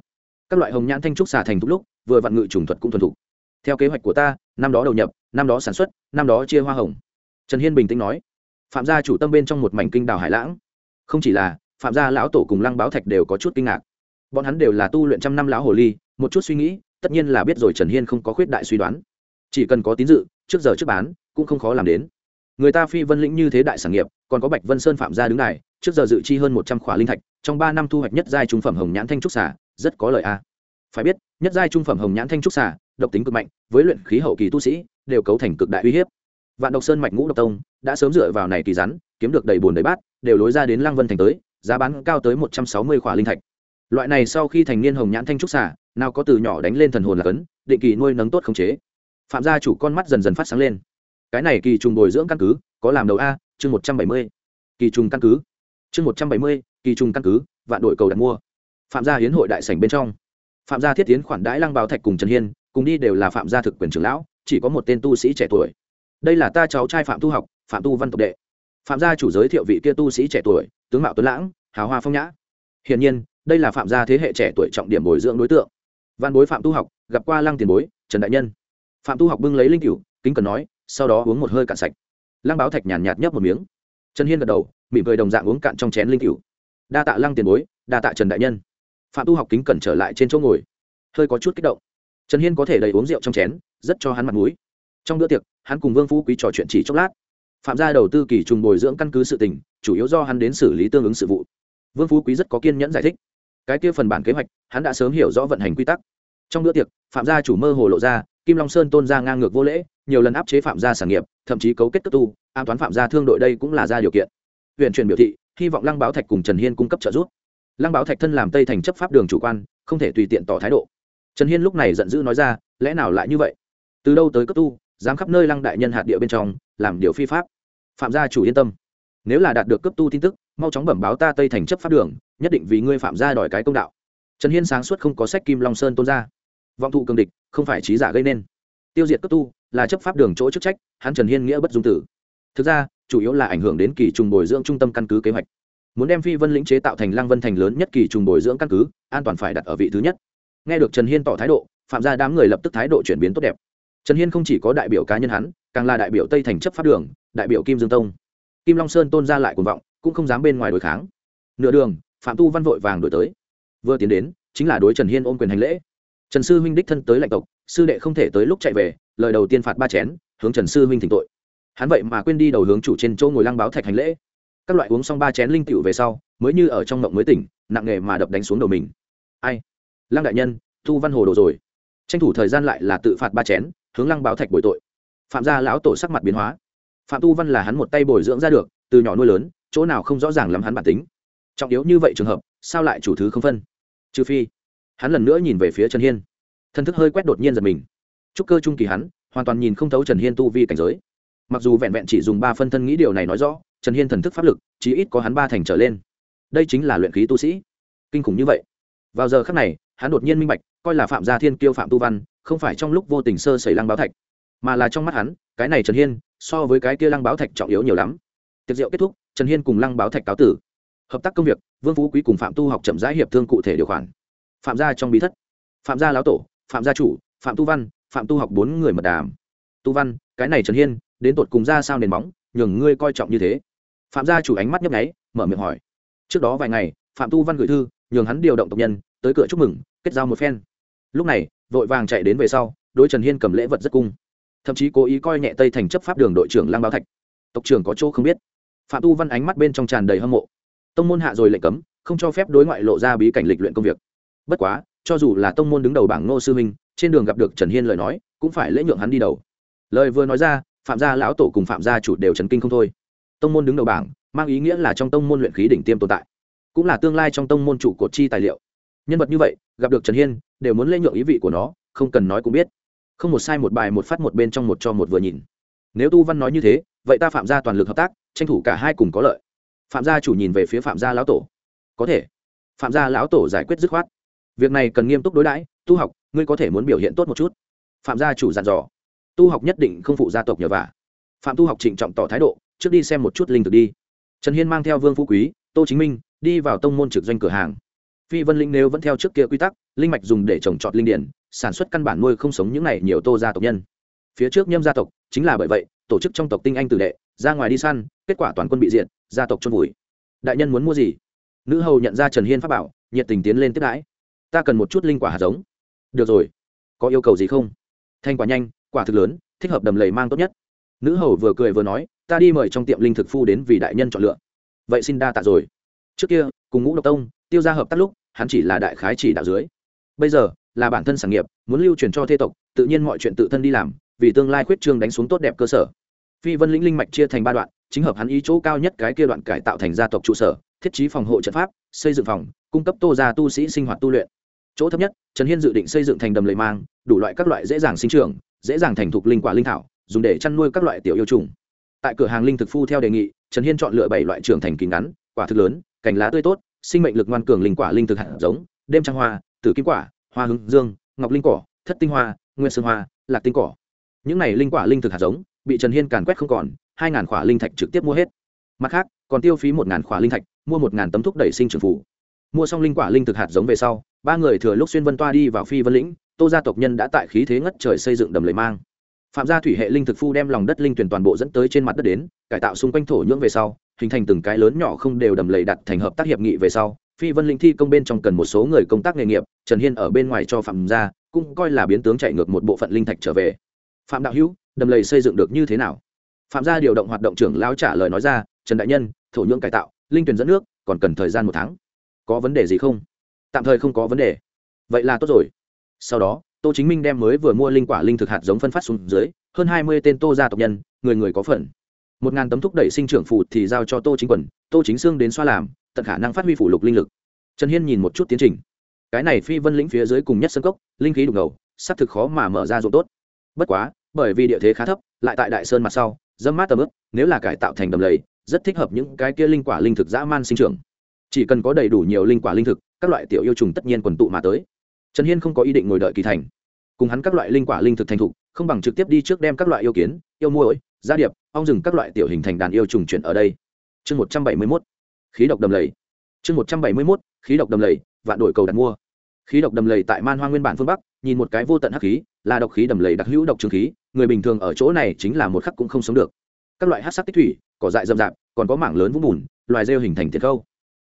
Các loại hồng nhãn thanh trúc xà thành thúc lúc, vừa vặn ngự trùng thuật cũng thuần thục theo kế hoạch của ta, năm đó đầu nhập, năm đó sản xuất, năm đó chia hoa hồng. Trần hiên bình tĩnh nói. Phạm gia chủ tâm bên trong một mảnh kinh đào hải lãng. Không chỉ là phạm gia lão tổ cùng lăng báo thạch đều có chút kinh ngạc. Bọn hắn đều là tu luyện trăm năm lão hồ ly, một chút suy nghĩ, tất nhiên là biết rồi trần hiên không có khuyết đại suy đoán. Chỉ cần có tín dự, trước giờ trước bán, cũng không khó làm đến. Người ta phi vân lĩnh như thế đại sản nghiệp, còn có bạch vân sơn phạm gia đứng này trước giờ dự chi hơn một trăm khỏa linh thạch, trong ba năm thu hoạch nhất giai trung phẩm hồng nhãn thanh trúc xả rất có lợi a. Phải biết, nhất giai trung phẩm hồng nhãn thanh trúc xả độc tính cực mạnh, với luyện khí hậu kỳ tu sĩ, đều cấu thành cực đại uy hiếp. Vạn độc sơn mạch ngũ độc tông đã sớm dựa vào này kỳ rắn, kiếm được đầy bùn đầy bát, đều lối ra đến lăng vân thành tới, giá bán cao tới một trăm sáu mươi khỏa linh thạch. Loại này sau khi thành niên hồng nhãn thanh trúc xả nào có từ nhỏ đánh lên thần hồn là cấn, định kỳ nuôi nấng tốt khống chế. Phạm gia chủ con mắt dần dần phát sáng lên. Cái này kỳ trùng bồi dưỡng căn cứ, có làm đầu a, chương một trăm bảy mươi. Kỳ trùng căn cứ. Chương một trăm bảy mươi, kỳ trùng căn cứ, vạn đội cầu đặt mua. Phạm gia hiến hội đại sảnh bên trong. Phạm gia thiết tiến khoản đãi lăng báo thạch cùng trần hiên cùng đi đều là phạm gia thực quyền trưởng lão, chỉ có một tên tu sĩ trẻ tuổi. Đây là ta cháu trai phạm tu học, phạm tu văn tộc đệ. Phạm gia chủ giới thiệu vị kia tu sĩ trẻ tuổi, tướng mạo tuấn lãng, hào hoa phong nhã. Hiển nhiên, đây là phạm gia thế hệ trẻ tuổi trọng điểm bồi dưỡng đối tượng. Văn bối phạm tu học, gặp qua lăng tiền bối, trần đại nhân. Phạm tu học bưng lấy linh cửu, kính cần nói, sau đó uống một hơi cạn sạch. Lăng báo thạch nhàn nhạt nhấp một miếng. Trần hiên gật đầu, mỉm cười đồng dạng uống cạn trong chén linh cửu. Đa tạ lăng tiền bối, đa tạ trần đại nhân. Phạm tu học kính cẩn trở lại trên chỗ ngồi. Hơi có chút kích động trần hiên có thể đầy uống rượu trong chén, rất cho hắn mặt mũi. Trong bữa tiệc, hắn cùng vương phú quý trò chuyện chỉ chốc lát. Phạm gia đầu tư kỳ trùng bồi dưỡng căn cứ sự tình, chủ yếu do hắn đến xử lý tương ứng sự vụ. Vương phú quý rất có kiên nhẫn giải thích. Cái kia phần bản kế hoạch, hắn đã sớm hiểu rõ vận hành quy tắc. Trong bữa tiệc, phạm gia chủ mơ hồ lộ ra, kim long sơn tôn ra ngang ngược vô lễ, nhiều lần áp chế phạm gia sản nghiệp, thậm chí cấu kết tức tu, an toán phạm gia thương đội đây cũng là ra điều kiện. Huyện truyền biểu thị, hy vọng lăng báo thạch cùng trần hiên cung cấp trợ giúp. Lăng báo thạch thân làm tây thành chấp pháp đường chủ quan, không thể tùy tiện tỏ thái độ trần hiên lúc này giận dữ nói ra, lẽ nào lại như vậy? Từ đâu tới cấp tu, dám khắp nơi lăng đại nhân hạt địa bên trong, làm điều phi pháp? Phạm gia chủ yên tâm. Nếu là đạt được cấp tu tin tức, mau chóng bẩm báo ta tây thành chấp pháp đường, nhất định vì ngươi phạm gia đòi cái công đạo. Trần hiên sáng suốt không có sách kim long sơn tôn ra. Vọng thụ cường địch, không phải trí giả gây nên. Tiêu diệt cấp tu, là chấp pháp đường chỗ chức trách, hắn trần hiên nghĩa bất dung tử. Thực ra, chủ yếu là ảnh hưởng đến kỳ trùng bồi dưỡng trung tâm căn cứ kế hoạch. Muốn đem phi vân lĩnh chế tạo thành lang vân thành lớn nhất kỳ trùng bồi dưỡng căn cứ, an toàn phải đặt ở vị thứ nhất nghe được trần hiên tỏ thái độ, phạm ra đám người lập tức thái độ chuyển biến tốt đẹp. Trần hiên không chỉ có đại biểu cá nhân hắn, càng là đại biểu tây thành chấp pháp đường, đại biểu kim dương tông. Kim long sơn tôn ra lại cuồng vọng, cũng không dám bên ngoài đối kháng. Nửa đường, phạm tu văn vội vàng đổi tới. Vừa tiến đến, chính là đối trần hiên ôm quyền hành lễ. Trần sư huynh đích thân tới lãnh tộc, sư đệ không thể tới lúc chạy về, lời đầu tiên phạt ba chén, hướng trần sư huynh thỉnh tội. Hắn vậy mà quên đi đầu hướng chủ trên chỗ ngồi lăng báo thạch hành lễ. Các loại uống xong ba chén linh tiểu về sau, mới như ở trong ngộng mới tỉnh, nặng nghề mà đập đánh xuống đầu mình. Ai? Lăng đại nhân, thu văn hồ đồ rồi. Tranh thủ thời gian lại là tự phạt ba chén, hướng lăng báo thạch bồi tội. Phạm gia lão tổ sắc mặt biến hóa. Phạm tu văn là hắn một tay bồi dưỡng ra được, từ nhỏ nuôi lớn, chỗ nào không rõ ràng lắm hắn bản tính. Trọng yếu như vậy trường hợp, sao lại chủ thứ không phân? Trừ phi, hắn lần nữa nhìn về phía trần hiên. Thân thức hơi quét đột nhiên giật mình. Chúc cơ trung kỳ hắn, hoàn toàn nhìn không thấu trần hiên tu vi cảnh giới. Mặc dù vẹn vẹn chỉ dùng ba phân thân nghĩ điều này nói rõ, trần hiên thần thức pháp lực, chí ít có hắn ba thành trở lên. Đây chính là luyện khí tu sĩ. Kinh khủng như vậy. Vào giờ khắc này hắn đột nhiên minh bạch, coi là phạm gia thiên kiêu phạm tu văn, không phải trong lúc vô tình sơ xảy lăng báo thạch, mà là trong mắt hắn, cái này trần hiên, so với cái kia lăng báo thạch trọng yếu nhiều lắm. Tiệc rượu kết thúc, trần hiên cùng lăng báo thạch cáo tử. Hợp tác công việc, vương phú quý cùng phạm tu học chậm rãi hiệp thương cụ thể điều khoản. Phạm gia trong bí thất. Phạm gia lão tổ, phạm gia chủ, phạm tu văn, phạm tu học bốn người mật đàm. Tu văn, cái này trần hiên, đến tột cùng ra sao nền móng, nhường ngươi coi trọng như thế. Phạm gia chủ ánh mắt nhấp nháy, mở miệng hỏi. Trước đó vài ngày, phạm tu văn gửi thư, nhường hắn điều động tộc nhân tới cửa chúc mừng, kết giao một phen. Lúc này, vội vàng chạy đến về sau, đối trần hiên cầm lễ vật rất cung. Thậm chí cố ý coi nhẹ tây thành chấp pháp đường đội trưởng Lang báo thạch. Tộc trưởng có chỗ không biết. Phạm tu văn ánh mắt bên trong tràn đầy hâm mộ. Tông môn hạ rồi lệnh cấm, không cho phép đối ngoại lộ ra bí cảnh lịch luyện công việc. Bất quá, cho dù là tông môn đứng đầu bảng ngô sư minh, trên đường gặp được trần hiên lời nói, cũng phải lễ nhượng hắn đi đầu. Lời vừa nói ra, phạm gia lão tổ cùng phạm gia chủ đều trần kinh không thôi. Tông môn đứng đầu bảng, mang ý nghĩa là trong tông môn luyện khí đỉnh tiêm tồn tại, cũng là tương lai trong tông môn trụ cột chi tài liệu nhân vật như vậy, gặp được trần hiên, đều muốn lễ nhượng ý vị của nó, không cần nói cũng biết. Không một sai một bài một phát một bên trong một cho một vừa nhìn. Nếu tu văn nói như thế, vậy ta phạm gia toàn lực hợp tác, tranh thủ cả hai cùng có lợi. Phạm gia chủ nhìn về phía phạm gia lão tổ. Có thể. Phạm gia lão tổ giải quyết dứt khoát. Việc này cần nghiêm túc đối đãi, tu học, ngươi có thể muốn biểu hiện tốt một chút. Phạm gia chủ dặn dò. Tu học nhất định không phụ gia tộc nhờ vả. Phạm tu học trịnh trọng tỏ thái độ, trước đi xem một chút linh thực đi. Trần hiên mang theo vương phú quý, tô chính minh, đi vào tông môn trực doanh cửa hàng phi vân linh nếu vẫn theo trước kia quy tắc, linh mạch dùng để trồng trọt linh điển, sản xuất căn bản nuôi không sống những này nhiều tô gia tộc nhân. Phía trước nhâm gia tộc, chính là bởi vậy, tổ chức trong tộc tinh anh tử đệ, ra ngoài đi săn, kết quả toàn quân bị diệt, gia tộc trôn vùi. Đại nhân muốn mua gì? Nữ hầu nhận ra trần hiên pháp bảo, nhiệt tình tiến lên tiếp đãi. Ta cần một chút linh quả hạt giống. Được rồi. Có yêu cầu gì không? Thanh quả nhanh, quả thực lớn, thích hợp đầm lầy mang tốt nhất. Nữ hầu vừa cười vừa nói, ta đi mời trong tiệm linh thực phu đến vì đại nhân chọn lựa. Vậy xin đa tạ rồi. Trước kia, cùng ngũ độc tông, tiêu ra hợp tác lúc hắn chỉ là đại khái chỉ đạo dưới. Bây giờ, là bản thân sản nghiệp, muốn lưu truyền cho thế tộc, tự nhiên mọi chuyện tự thân đi làm, vì tương lai khuyết trương đánh xuống tốt đẹp cơ sở. Phi vân lĩnh linh mạch chia thành ba đoạn, chính hợp hắn ý chỗ cao nhất cái kia đoạn cải tạo thành gia tộc trụ sở, thiết trí phòng hộ trận pháp, xây dựng phòng, cung cấp tô gia tu sĩ sinh hoạt tu luyện. Chỗ thấp nhất, trần hiên dự định xây dựng thành đầm lầy mang, đủ loại các loại dễ dàng sinh trưởng, dễ dàng thành thục linh quả linh thảo, dùng để chăn nuôi các loại tiểu yêu trùng. Tại cửa hàng linh thực phu theo đề nghị, trần hiên chọn lựa bảy loại trưởng thành kín ngắn quả thực lớn, cành lá tươi tốt sinh mệnh lực ngoan cường linh quả linh thực hạt giống, đêm trăng hoa, tử kim quả, hoa hướng dương, ngọc linh cỏ, thất tinh hoa nguyên sơn hoa, lạc tinh cỏ. Những này linh quả linh thực hạt giống bị trần hiên càn quét không còn, hai ngàn khỏa linh thạch trực tiếp mua hết. Mặt khác, còn tiêu phí một ngàn khỏa linh thạch, mua một ngàn tấm thuốc đẩy sinh trưởng phủ mua xong linh quả linh thực hạt giống về sau, ba người thừa lúc xuyên vân toa đi vào phi vân lĩnh, tô gia tộc nhân đã tại khí thế ngất trời xây dựng đầm lầy mang. Phạm gia thủy hệ linh thực phu đem lòng đất linh tuyển toàn bộ dẫn tới trên mặt đất đến, cải tạo xung quanh thổ nhưỡng về sau hình thành từng cái lớn nhỏ không đều đầm lầy đặt thành hợp tác hiệp nghị về sau, phi vân linh thi công bên trong cần một số người công tác nghề nghiệp, trần hiên ở bên ngoài cho phạm gia cũng coi là biến tướng chạy ngược một bộ phận linh thạch trở về. Phạm đạo hữu, đầm lầy xây dựng được như thế nào? Phạm gia điều động hoạt động trưởng lao trả lời nói ra, trần đại nhân, thổ nhưỡng cải tạo, linh tuyển dẫn nước, còn cần thời gian một tháng. Có vấn đề gì không? Tạm thời không có vấn đề. Vậy là tốt rồi. Sau đó, tô chính minh đem mới vừa mua linh quả linh thực hạt giống phân phát xuống dưới, hơn hai mươi tên tô gia tộc nhân, người người có phần một ngàn tấm thúc đẩy sinh trưởng phụ thì giao cho tô chính quần, tô chính xương đến xoa làm, tận khả năng phát huy phủ lục linh lực. Trần hiên nhìn một chút tiến trình. Cái này phi vân lĩnh phía dưới cùng nhất sân cốc, linh khí đục ngầu xác thực khó mà mở ra dụng tốt. Bất quá, bởi vì địa thế khá thấp, lại tại đại sơn mặt sau, dâm mát tầm ướp nếu là cải tạo thành đầm lầy, rất thích hợp những cái kia linh quả linh thực dã man sinh trưởng. Chỉ cần có đầy đủ nhiều linh quả linh thực, các loại tiểu yêu trùng tất nhiên quần tụ mà tới. Trần hiên không có ý định ngồi đợi kỳ thành. Cùng hắn các loại linh quả linh thực thành thục, không bằng trực tiếp đi trước đem các loại yêu kiến, yêu muỗi, gia điệp ong rừng các loại tiểu hình thành đàn yêu trùng chuyển ở đây. Chương một trăm bảy mươi mốt, khí độc đầm lầy. Chương một trăm bảy mươi mốt, khí độc đầm lầy, vạn đổi cầu đặt mua. Khí độc đầm lầy tại man hoa nguyên bản phương bắc, nhìn một cái vô tận hắc khí, là độc khí đầm lầy đặc hữu độc trường khí, người bình thường ở chỗ này chính là một khắc cũng không sống được. Các loại hát sắc tích thủy, cỏ dại rậm rạp, còn có mảng lớn vũng bùn, loài rêu hình thành thiệt khâu.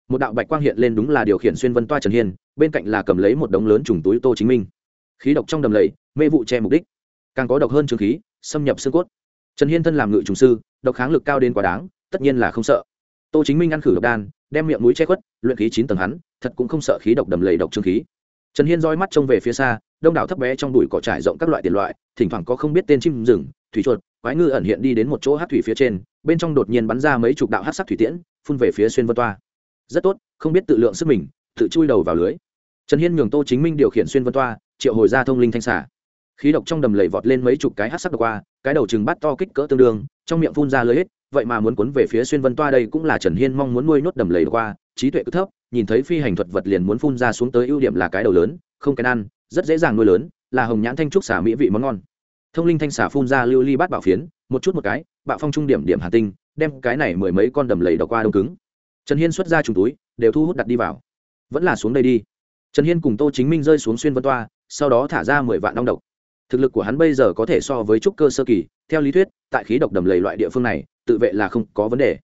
Một đạo bạch quang hiện lên đúng là điều khiển xuyên vân toa trần hiên, bên cạnh là cầm lấy một đống lớn trùng túi tô chính minh. Khí độc trong đầm lầy, mê vụ che mục đích. Càng có độc hơn trường khí, xâm nhập xương cốt trần hiên thân làm ngự trùng sư, độc kháng lực cao đến quá đáng, tất nhiên là không sợ. Tô chính minh ăn khử độc đan, đem miệng mũi che khuất, luyện khí chín tầng hắn, thật cũng không sợ khí độc đầm lầy độc trương khí. Trần hiên roi mắt trông về phía xa, đông đảo thấp bé trong bụi cỏ trải rộng các loại tiền loại, thỉnh thoảng có không biết tên chim rừng, thủy chuột, quái ngư ẩn hiện đi đến một chỗ hát thủy phía trên, bên trong đột nhiên bắn ra mấy chục đạo hát sắc thủy tiễn, phun về phía xuyên vân toa. Rất tốt, không biết tự lượng sức mình, tự chui đầu vào lưới. Trần hiên nhường tô chính minh điều khiển xuyên vân toa, triệu hồi ra thông linh thanh xả khí độc trong đầm lầy vọt lên mấy chục cái hát sắc độc qua, cái đầu chừng bắt to kích cỡ tương đương, trong miệng phun ra lưới hết, vậy mà muốn cuốn về phía xuyên vân toa đây cũng là trần hiên mong muốn nuôi nhốt đầm lầy qua, trí tuệ cứ thấp, nhìn thấy phi hành thuật vật liền muốn phun ra xuống tới ưu điểm là cái đầu lớn, không cái ăn, rất dễ dàng nuôi lớn, là hồng nhãn thanh trúc xả mỹ vị món ngon. Thông linh thanh xả phun ra lưu ly bát bạo phiến, một chút một cái, bạo phong trung điểm điểm hà tinh, đem cái này mười mấy con đầm lầy đỏ qua đông cứng. Trần hiên xuất ra trùng túi, đều thu hút đặt đi vào. Vẫn là xuống đây đi. Trần hiên cùng tô chính minh rơi xuống xuyên vân toa, sau đó thả ra mười vạn đong độc thực lực của hắn bây giờ có thể so với trúc cơ sơ kỳ, theo lý thuyết, tại khí độc đầm lầy loại địa phương này, tự vệ là không có vấn đề.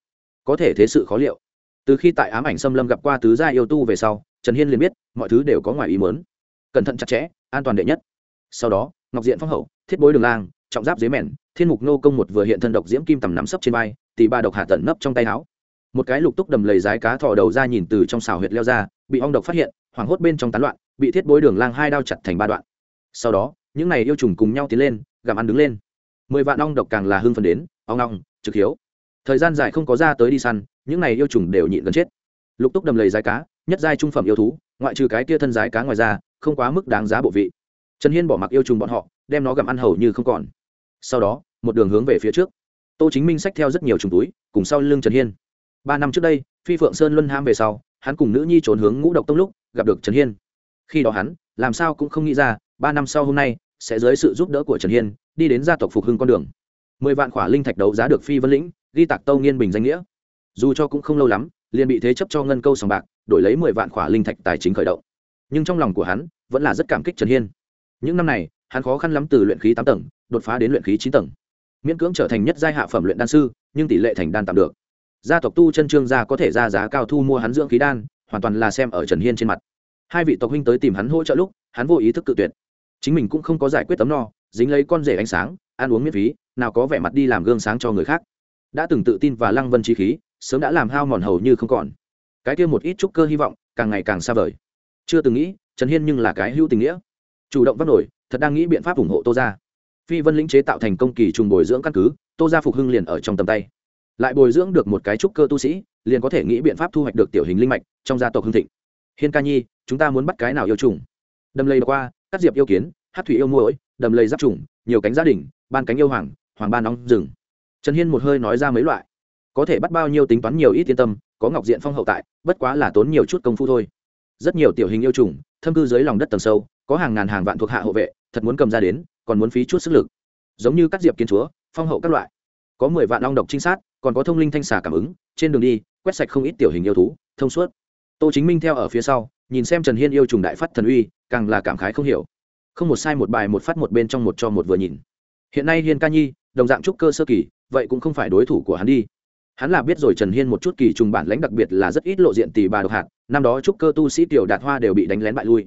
Có thể thế sự khó liệu. Từ khi tại ám ảnh xâm lâm gặp qua tứ gia yêu tu về sau, trần hiên liền biết, mọi thứ đều có ngoài ý mớn cẩn thận chặt chẽ, an toàn đệ nhất. Sau đó, ngọc diện phong hậu, thiết bối đường lang, trọng giáp dưới mèn, thiên mục nô công một vừa hiện thân độc diễm kim tầm nắm sấp trên vai tỷ ba độc hạ tận nấp trong tay áo. Một cái lục túc đầm lầy rái cá thò đầu ra nhìn từ trong xào huyệt leo ra, bị ong độc phát hiện, hoảng hốt bên trong tán loạn, bị thiết bối đường lang hai đao chặt thành ba đoạn. Sau đó những này yêu trùng cùng nhau tiến lên, gặm ăn đứng lên. Mười vạn ong độc càng là hưng phần đến, ong ong, trực hiếu. Thời gian dài không có ra tới đi săn, những này yêu trùng đều nhịn gần chết. Lục túc đầm lầy dài cá, nhất giai trung phẩm yêu thú, ngoại trừ cái tia thân dài cá ngoài ra, không quá mức đáng giá bộ vị. Trần hiên bỏ mặc yêu trùng bọn họ, đem nó gặm ăn hầu như không còn. Sau đó, một đường hướng về phía trước. Tô chính minh xách theo rất nhiều trùng túi, cùng sau lưng trần hiên. Ba năm trước đây, phi phượng sơn luân ham về sau, hắn cùng nữ nhi trốn hướng ngũ độc tông lúc gặp được trần hiên. Khi đó hắn, làm sao cũng không nghĩ ra, ba năm sau hôm nay sẽ dưới sự giúp đỡ của trần hiên, đi đến gia tộc phục hưng con đường. Mười vạn khỏa linh thạch đấu giá được phi vân lĩnh, ghi tạc tâu nghiên bình danh nghĩa. Dù cho cũng không lâu lắm, liền bị thế chấp cho ngân câu sòng bạc, đổi lấy mười vạn khỏa linh thạch tài chính khởi động. Nhưng trong lòng của hắn, vẫn là rất cảm kích trần hiên. Những năm này, hắn khó khăn lắm từ luyện khí tám tầng, đột phá đến luyện khí chín tầng. Miễn cưỡng trở thành nhất giai hạ phẩm luyện đan sư, nhưng tỷ lệ thành đan tạm được. Gia tộc tu chân trương gia có thể ra giá cao thu mua hắn dưỡng khí đan, hoàn toàn là xem ở trần hiên trên mặt. Hai vị tộc huynh tới tìm hắn hỗ trợ lúc, hắn vô ý thức cự tuyệt chính mình cũng không có giải quyết tấm no, dính lấy con rể ánh sáng, ăn uống miễn phí, nào có vẻ mặt đi làm gương sáng cho người khác. Đã từng tự tin và lăng vân trí khí, sớm đã làm hao mòn hầu như không còn. Cái kia một ít chút cơ hy vọng, càng ngày càng xa vời. Chưa từng nghĩ, trần hiên nhưng là cái hữu tình nghĩa. Chủ động vắt nổi, thật đang nghĩ biện pháp ủng hộ tô ra phi vân lĩnh chế tạo thành công kỳ trùng bồi dưỡng căn cứ, tô ra phục hưng liền ở trong tầm tay. Lại bồi dưỡng được một cái trúc cơ tu sĩ, liền có thể nghĩ biện pháp thu hoạch được tiểu hình linh mạch trong gia tộc hưng thịnh. Hiên ca nhi, chúng ta muốn bắt cái nào yêu trùng? Đâm lây qua cắt diệp yêu kiến, hát thủy yêu muỗi, đầm lầy giáp trùng, nhiều cánh gia đình, ban cánh yêu hoàng hoàng ban nóng rừng. Trần hiên một hơi nói ra mấy loại. Có thể bắt bao nhiêu tính toán nhiều ít yên tâm, có ngọc diện phong hậu tại, bất quá là tốn nhiều chút công phu thôi. Rất nhiều tiểu hình yêu trùng, thâm cư dưới lòng đất tầng sâu, có hàng ngàn hàng vạn thuộc hạ hộ vệ, thật muốn cầm ra đến, còn muốn phí chút sức lực. Giống như các diệp kiến chúa, phong hậu các loại. Có mười vạn long độc trinh sát, còn có thông linh thanh xà cảm ứng, trên đường đi, quét sạch không ít tiểu hình yêu thú, thông suốt. Tô chính minh theo ở phía sau nhìn xem trần hiên yêu trùng đại phát thần uy, càng là cảm khái không hiểu. Không một sai một bài một phát một bên trong một cho một vừa nhìn. Hiện nay hiên ca nhi, đồng dạng trúc cơ sơ kỳ, vậy cũng không phải đối thủ của hắn đi. Hắn là biết rồi trần hiên một chút kỳ trùng bản lãnh đặc biệt là rất ít lộ diện tỷ bà độc hạt, năm đó trúc cơ tu sĩ tiểu đạt hoa đều bị đánh lén bại lui.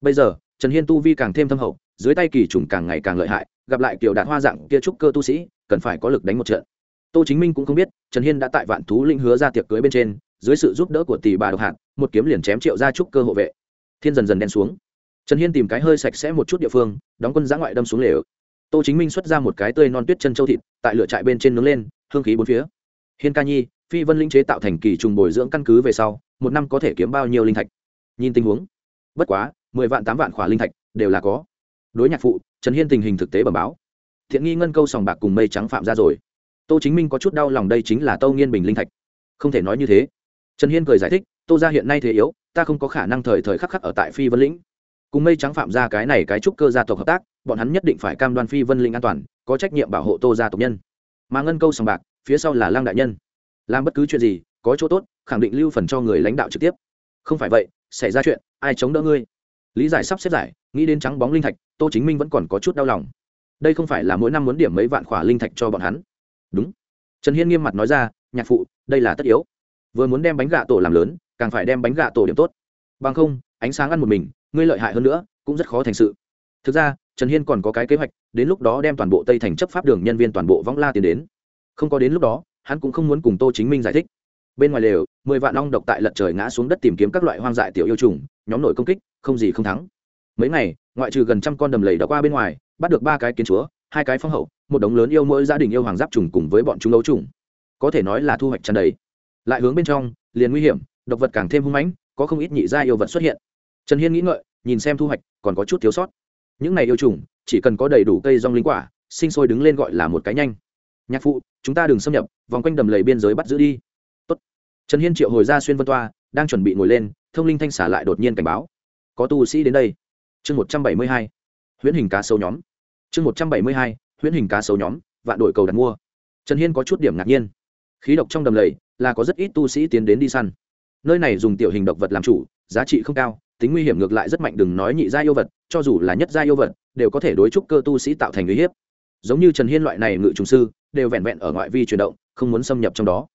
Bây giờ, trần hiên tu vi càng thêm thâm hậu, dưới tay kỳ trùng càng ngày càng lợi hại, gặp lại kiểu đạt hoa dạng kia trúc cơ tu sĩ, cần phải có lực đánh một trận. Tô chính minh cũng không biết, trần hiên đã tại vạn thú linh hứa ra tiệc cưới bên trên dưới sự giúp đỡ của tỷ bà độc hạt, một kiếm liền chém triệu ra trúc cơ hộ vệ. Thiên dần dần đen xuống. Trần hiên tìm cái hơi sạch sẽ một chút địa phương, đóng quân giã ngoại đâm xuống lều. Tô chính minh xuất ra một cái tươi non tuyết chân châu thịt, tại lửa trại bên trên nướng lên, hương khí bốn phía. Hiên ca nhi, phi vân linh chế tạo thành kỳ trùng bồi dưỡng căn cứ về sau, một năm có thể kiếm bao nhiêu linh thạch? Nhìn tình huống. Bất quá, mười vạn tám vạn khỏa linh thạch đều là có. Đối nhạc phụ, trần hiên tình hình thực tế bẩm báo. Thiện nghi ngân câu sòng bạc cùng mây trắng phạm ra rồi. Tô chính minh có chút đau lòng đây chính là tâu nghiên bình linh thạch. Không thể nói như thế trần hiên cười giải thích, tô ra hiện nay thế yếu, ta không có khả năng thời thời khắc khắc ở tại phi vân lĩnh. Cùng mây trắng phạm ra cái này cái trúc cơ gia tộc hợp tác, bọn hắn nhất định phải cam đoan phi vân Lĩnh an toàn, có trách nhiệm bảo hộ tô gia tộc nhân. Mà ngân câu sòng bạc, phía sau là lang đại nhân. Làm bất cứ chuyện gì, có chỗ tốt, khẳng định lưu phần cho người lãnh đạo trực tiếp. Không phải vậy, xảy ra chuyện, ai chống đỡ ngươi? Lý giải sắp xếp giải, nghĩ đến trắng bóng linh thạch, tô chính minh vẫn còn có chút đau lòng. Đây không phải là mỗi năm muốn điểm mấy vạn khỏa linh thạch cho bọn hắn? Đúng. Trần hiên nghiêm mặt nói ra, nhạc phụ, đây là tất yếu vừa muốn đem bánh gà tổ làm lớn, càng phải đem bánh gà tổ điểm tốt. Bằng không, ánh sáng ăn một mình, ngươi lợi hại hơn nữa, cũng rất khó thành sự. Thực ra, trần hiên còn có cái kế hoạch, đến lúc đó đem toàn bộ tây thành chấp pháp đường nhân viên toàn bộ võng la tiến đến. Không có đến lúc đó, hắn cũng không muốn cùng tô chính minh giải thích. Bên ngoài lều, mười vạn ong độc tại lật trời ngã xuống đất tìm kiếm các loại hoang dại tiểu yêu trùng, nhóm nội công kích, không gì không thắng. Mấy ngày, ngoại trừ gần trăm con đầm lầy đã qua bên ngoài, bắt được ba cái kiến chúa, hai cái phong hậu, một đống lớn yêu mỗi gia đình yêu hoàng giáp trùng cùng với bọn chúng đấu trùng. Có thể nói là thu hoạch chăn đầy lại hướng bên trong, liền nguy hiểm, độc vật càng thêm hung mãnh, có không ít nhị gia yêu vật xuất hiện. Trần hiên nghĩ ngợi, nhìn xem thu hoạch, còn có chút thiếu sót. Những này yêu trùng chỉ cần có đầy đủ cây rong linh quả, sinh sôi đứng lên gọi là một cái nhanh. Nhạc phụ, chúng ta đừng xâm nhập, vòng quanh đầm lầy biên giới bắt giữ đi. Tốt. trần hiên triệu hồi ra xuyên vân toa, đang chuẩn bị ngồi lên, thông linh thanh xả lại đột nhiên cảnh báo. Có tu sĩ đến đây. Chương một trăm bảy mươi hai. Huyễn hình cá sấu nhóm. Chương một trăm bảy mươi hai. Huyễn hình cá sấu nhóm, vạn đội cầu đặt mua. Trần hiên có chút điểm ngạc nhiên. Khí độc trong đầm lầy là có rất ít tu sĩ tiến đến đi săn. Nơi này dùng tiểu hình động vật làm chủ, giá trị không cao, tính nguy hiểm ngược lại rất mạnh, đừng nói nhị gia yêu vật, cho dù là nhất gia yêu vật, đều có thể đối trúc cơ tu sĩ tạo thành uy hiếp. Giống như trần hiên loại này ngự trùng sư, đều vẹn vẹn ở ngoại vi chuyển động, không muốn xâm nhập trong đó.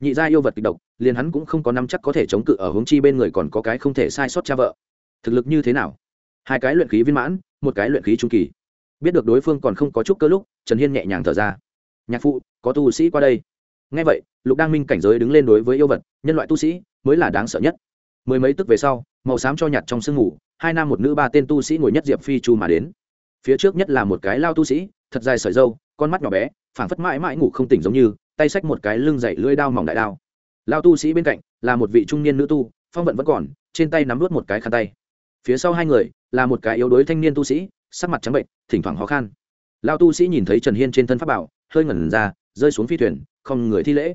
Nhị gia yêu vật kịch độc, liền hắn cũng không có năm chắc có thể chống cự ở hướng chi bên người còn có cái không thể sai sót cha vợ. Thực lực như thế nào? Hai cái luyện khí viên mãn, một cái luyện khí trung kỳ. Biết được đối phương còn không có chút cơ lúc, trần hiên nhẹ nhàng thở ra. Nhạc phụ, có tu sĩ qua đây ngay vậy, lục đăng minh cảnh giới đứng lên đối với yêu vật, nhân loại tu sĩ, mới là đáng sợ nhất. Mười mấy tức về sau, màu xám cho nhặt trong sương ngủ hai nam một nữ ba tên tu sĩ ngồi nhất diệp phi chu mà đến. Phía trước nhất là một cái lao tu sĩ, thật dài sợi dâu con mắt nhỏ bé, phảng phất mãi mãi ngủ không tỉnh giống như, tay xách một cái lưng dậy lưỡi đao mỏng đại đao. Lao tu sĩ bên cạnh, là một vị trung niên nữ tu, phong vận vẫn còn, trên tay nắm vút một cái khăn tay. Phía sau hai người, là một cái yếu đuối thanh niên tu sĩ, sắc mặt trắng bệnh thỉnh thoảng khó khăn lao tu sĩ nhìn thấy trần hiên trên thân pháp bảo, hơi ngẩn ra rơi xuống phi thuyền, không người thi lễ.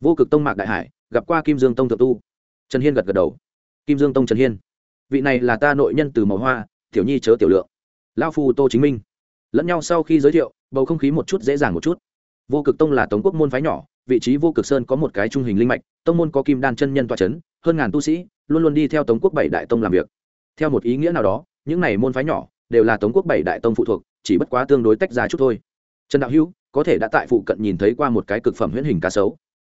Vô cực tông mạc đại hải, gặp qua kim dương tông thượng tu. Trần hiên gật gật đầu. Kim dương tông trần hiên. Vị này là ta nội nhân từ màu hoa, tiểu nhi chớ tiểu lượng. Lao phu tô chính minh. Lẫn nhau sau khi giới thiệu, bầu không khí một chút dễ dàng một chút. Vô cực tông là tống quốc môn phái nhỏ, vị trí vô cực sơn có một cái trung hình linh mạch, tông môn có kim đan chân nhân toa c h ấ n hơn ngàn tu sĩ, luôn luôn đi theo tống quốc bảy đại tông làm việc. Theo một ý nghĩa nào đó, những này môn phái nhỏ đều là tống quốc bảy đại tông phụ thuộc, chỉ bất quá tương đối tách ra chút thôi. Trần đạo hữu có thể đã tại phụ cận nhìn thấy qua một cái cực phẩm huyễn hình cá sấu.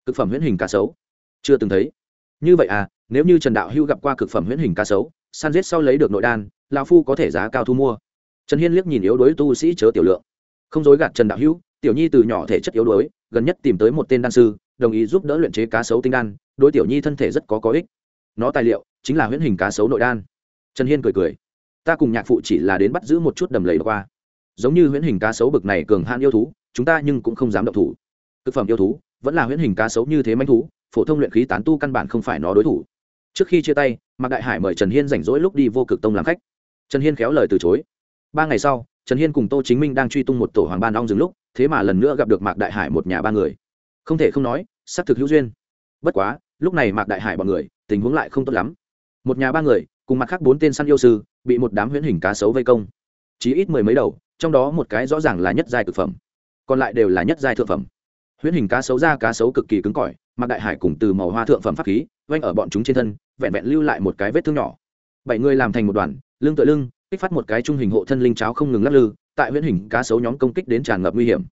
Cực phẩm huyễn hình cá sấu? Chưa từng thấy. Như vậy à nếu như trần đạo hưu gặp qua cực phẩm huyễn hình cá sấu san giết sau lấy được nội đan lão phu có thể giá cao thu mua. Trần hiên liếc nhìn yếu đuối tu sĩ chớ tiểu lượng. Không dối gạt trần đạo hưu, tiểu nhi từ nhỏ thể chất yếu đuối gần nhất tìm tới một tên đan sư đồng ý giúp đỡ luyện chế cá sấu tinh đan đối tiểu nhi thân thể rất có có ích. Nó tài liệu chính là huyễn hình cá sấu nội đan. Trần hiên cười cười. Ta cùng nhạc phụ chỉ là đến bắt giữ một chút đầm lầy qua. Giống như huyễn hình cá sấu bực này cường hạn yêu thú chúng ta nhưng cũng không dám động thủ. Thực phẩm yêu thú, vẫn là huyễn hình cá sấu như thế manh thú, phổ thông luyện khí tán tu căn bản không phải nó đối thủ. Trước khi chia tay, mạc đại hải mời trần hiên rảnh rỗi lúc đi vô cực tông làm khách. Trần hiên khéo lời từ chối. Ba ngày sau, trần hiên cùng tô chính minh đang truy tung một tổ hoàng ban ong dừng lúc, thế mà lần nữa gặp được mạc đại hải một nhà ba người. Không thể không nói, xác thực hữu duyên. Bất quá, lúc này mạc đại hải bọn người, tình huống lại không tốt lắm. Một nhà ba người, cùng mặt khác bốn tên săn yêu sư, bị một đám huyễn hình cá sấu vây công. Chỉ ít mười mấy đầu, trong đó một cái rõ ràng là nhất giai thực phẩm còn lại đều là nhất giai thượng phẩm. Huyễn hình cá sấu ra cá sấu cực kỳ cứng cỏi, mặc đại hải cùng từ màu hoa thượng phẩm pháp khí vanh ở bọn chúng trên thân, vẹn vẹn lưu lại một cái vết thương nhỏ. Bảy người làm thành một đoàn, lưng tựa lưng, kích phát một cái trung hình hộ thân linh cháo không ngừng lắc lư, tại huyễn hình cá sấu nhóm công kích đến tràn ngập nguy hiểm.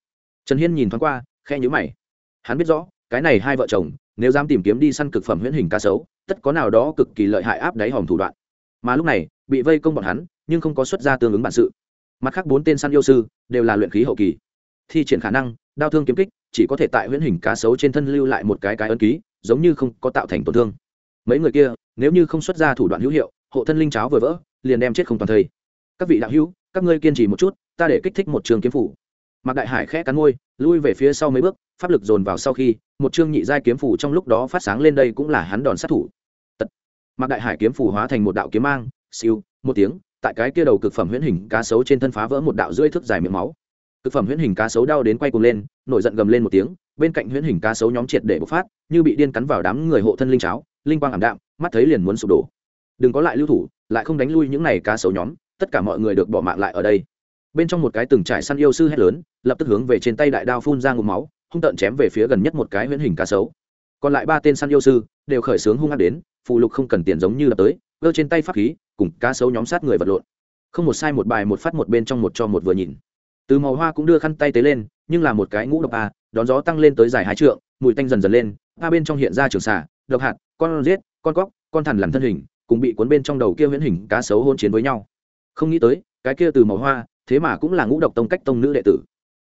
Trần hiên nhìn thoáng qua khe nhữ mày. Hắn biết rõ, cái này hai vợ chồng, nếu dám tìm kiếm đi săn cực phẩm huyễn hình cá sấu, tất có nào đó cực kỳ lợi hại áp đáy hòm thủ đoạn. Mà lúc này, bị vây công bọn hắn, nhưng không có xuất ra tương ứng bản sự. Mặt khác bốn tên săn yêu sư, đều là luyện khí hậu kỳ thi triển khả năng, đao thương kiếm kích, chỉ có thể tại huyễn hình cá sấu trên thân lưu lại một cái cái ấn ký, giống như không có tạo thành tổn thương. Mấy người kia, nếu như không xuất ra thủ đoạn hữu hiệu, hộ thân linh cháo vừa vỡ, liền đem chết không toàn thây. Các vị đạo hữu, các ngươi kiên trì một chút, ta để kích thích một trường kiếm phủ. Mạc đại hải khẽ cắn môi, lui về phía sau mấy bước, pháp lực dồn vào sau khi, một chương nhị giai kiếm phủ trong lúc đó phát sáng lên đây cũng là hắn đòn sát thủ. Tật. mạc đại hải kiếm phủ hóa thành một đạo kiếm mang, siêu, một tiếng, tại cái kia đầu cực phẩm huyễn hình cá sấu trên thân phá vỡ một đạo rưỡi thước dài miệng máu cực phẩm huyễn hình cá sấu đau đến quay cuồng lên, nổi giận gầm lên một tiếng, bên cạnh huyễn hình cá sấu nhóm triệt để bộc phát, như bị điên cắn vào đám người hộ thân linh cháo, linh quang ảm đạm, mắt thấy liền muốn sụp đổ. Đừng có lại lưu thủ, lại không đánh lui những này cá sấu nhóm, tất cả mọi người được bỏ mạng lại ở đây. Bên trong một cái từng trải săn yêu sư hét lớn, lập tức hướng về trên tay đại đao phun ra ngụm máu, hung tợn chém về phía gần nhất một cái huyễn hình cá sấu. Còn lại ba tên săn yêu sư, đều khởi xướng hung ác đến, phụ lục không cần tiền giống như lập tới gơ trên tay pháp khí, cùng cá sấu nhóm sát người vật lộn. Không một sai một bài, một phát một bên trong một cho một vừa nhìn từ màu hoa cũng đưa khăn tay tế lên, nhưng là một cái ngũ độc a đón gió tăng lên tới dài hai trượng, mùi tanh dần dần lên a bên trong hiện ra trường xả độc hạt, con giết, con cóc, con thằn làm thân hình, cùng bị cuốn bên trong đầu kia huyễn hình cá sấu hôn chiến với nhau. Không nghĩ tới, cái kia từ màu hoa, thế mà cũng là ngũ độc tông cách tông nữ đệ tử.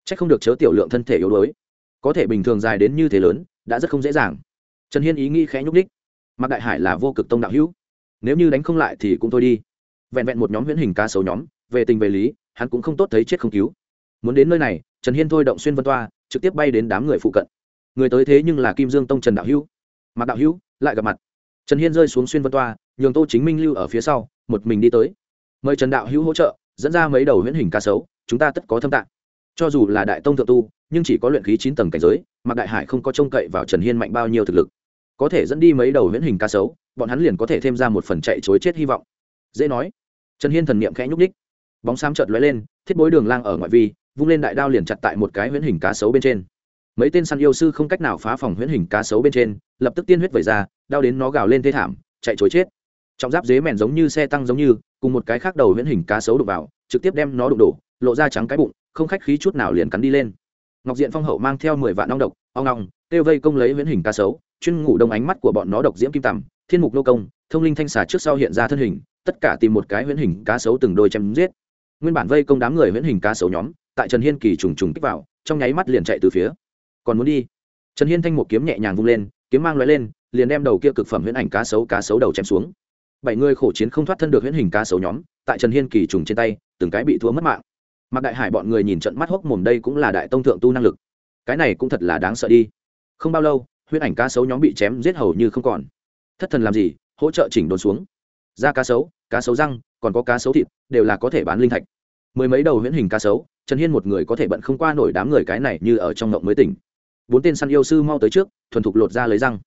Trách không được chớ tiểu lượng thân thể yếu đuối. Có thể bình thường dài đến như thế lớn, đã rất không dễ dàng. Trần hiên ý nghĩ khẽ nhúc ních mặc đại hải là vô cực tông đạo hữu. Nếu như đánh không lại thì cũng thôi đi. Vẹn vẹn một nhóm huyễn hình cá sấu nhóm, về tình về lý, hắn cũng không tốt thấy chết không cứu muốn đến nơi này, trần hiên thôi động xuyên vân toa, trực tiếp bay đến đám người phụ cận. Người tới thế nhưng là kim dương tông trần đạo hữu. Mặc đạo hữu, lại gặp mặt. Trần hiên rơi xuống xuyên vân toa, nhường tô chính minh lưu ở phía sau, một mình đi tới. Mời trần đạo hữu hỗ trợ, dẫn ra mấy đầu huyễn hình ca sấu, chúng ta tất có thâm tạng. Cho dù là đại tông thượng tu, nhưng chỉ có luyện khí chín tầng cảnh giới mặc đại hải không có trông cậy vào trần hiên mạnh bao nhiêu thực lực. Có thể dẫn đi mấy đầu huyễn hình ca sấu, bọn hắn liền có thể thêm ra một phần chạy chối chết hy vọng. Dễ nói. Trần hiên thần niệm khẽ nhúc ních bóng xám chợt lóe lên, thiết bối đường lang ở ngoại vi vung lên đại đao liền chặt tại một cái huyễn hình cá sấu bên trên. Mấy tên săn yêu sư không cách nào phá phòng huyễn hình cá sấu bên trên, lập tức tiên huyết vẩy ra đau đến nó gào lên thê thảm, chạy chối chết. Trong giáp dế mèn giống như xe tăng giống như, cùng một cái khác đầu huyễn hình cá sấu đục vào, trực tiếp đem nó đụng đổ, lộ ra trắng cái bụng, không khách khí chút nào liền cắn đi lên. Ngọc diện phong hậu mang theo mười vạn ong độc, ong ong tiêu vây công lấy huyễn hình cá sấu, chuyên ngủ đông ánh mắt của bọn nó độc diễm kim tằm, thiên mục nô công, thông linh thanh xà trước sau hiện ra thân hình, tất cả tìm một cái huyễn hình cá sấu từng đôi chém giết. Nguyên bản vây công đám người huyễn hình cá sấu nhóm tại trần hiên kỳ trùng trùng kích vào, trong nháy mắt liền chạy từ phía. Còn muốn đi? Trần hiên thanh một kiếm nhẹ nhàng vung lên, kiếm mang loại lên, liền đem đầu kia cực phẩm huyễn ảnh cá sấu cá sấu đầu chém xuống. Bảy người khổ chiến không thoát thân được huyễn hình cá sấu nhóm, tại trần hiên kỳ trùng trên tay, từng cái bị thua mất mạng. Mặc đại hải bọn người nhìn trận mắt hốc mồm đây cũng là đại tông thượng tu năng lực. Cái này cũng thật là đáng sợ đi. Không bao lâu, huyễn ảnh cá sấu nhóm bị chém giết hầu như không còn. Thất thần làm gì? Hỗ trợ chỉnh đồn xuống. Da cá sấu cá sấu răng, còn có cá sấu thịt, đều là có thể bán linh thạch. Mười mấy đầu huyễn hình cá sấu trần hiên một người có thể bận không qua nổi đám người cái này như ở trong ngộng mới tỉnh. Bốn tên săn yêu sư mau tới trước, thuần thục lột ra lấy răng.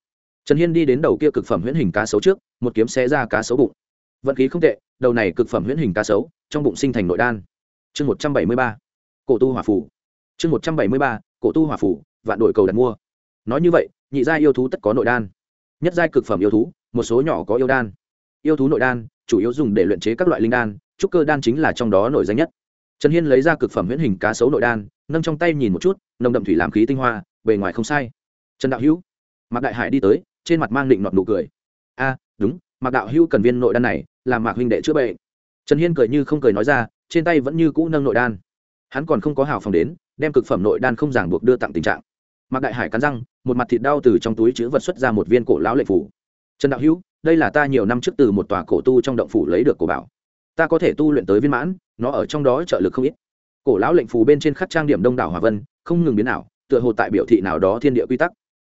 Trần hiên đi đến đầu kia cực phẩm huyễn hình cá sấu trước, một kiếm xé ra cá sấu bụng. Vận khí không tệ, đầu này cực phẩm huyễn hình cá sấu, trong bụng sinh thành nội đan. Chương một trăm bảy mươi ba, cổ tu hỏa phủ chương một trăm bảy mươi ba, cổ tu hỏa phủ vạn đội cầu đặt mua. Nói như vậy, nhị gia yêu thú tất có nội đan. Nhất giai cực phẩm yêu thú, một số nhỏ có yêu đan. Yêu thú nội đan, chủ yếu dùng để luyện chế các loại linh đan, trúc cơ đan chính là trong đó nổi danh nhất trần hiên lấy ra cực phẩm huyễn hình cá sấu nội đan, nâng trong tay nhìn một chút, nồng đậm thủy làm khí tinh hoa, bề ngoài không sai. Trần đạo hữu, mạc đại hải đi tới, trên mặt mang định nọt nụ cười. A, đúng, mạc đạo hữu cần viên nội đan này làm mạc huynh đệ chữa bệnh. Trần hiên cười như không cười nói ra, trên tay vẫn như cũ nâng nội đan. Hắn còn không có hào phòng đến, đem cực phẩm nội đan không ràng buộc đưa tặng tình trạng. Mạc đại hải cắn răng, một mặt thịt đau từ trong túi chữ vật xuất ra một viên cổ lão lệ phủ. Trần đạo hữu, đây là ta nhiều năm trước từ một tòa cổ tu trong động phủ lấy được cổ bảo ta có thể tu luyện tới viên mãn, nó ở trong đó trợ lực không ít. Cổ lão lệnh phù bên trên khắc trang điểm đông đảo hòa vân, không ngừng biến ảo, tựa hồ tại biểu thị nào đó thiên địa quy tắc.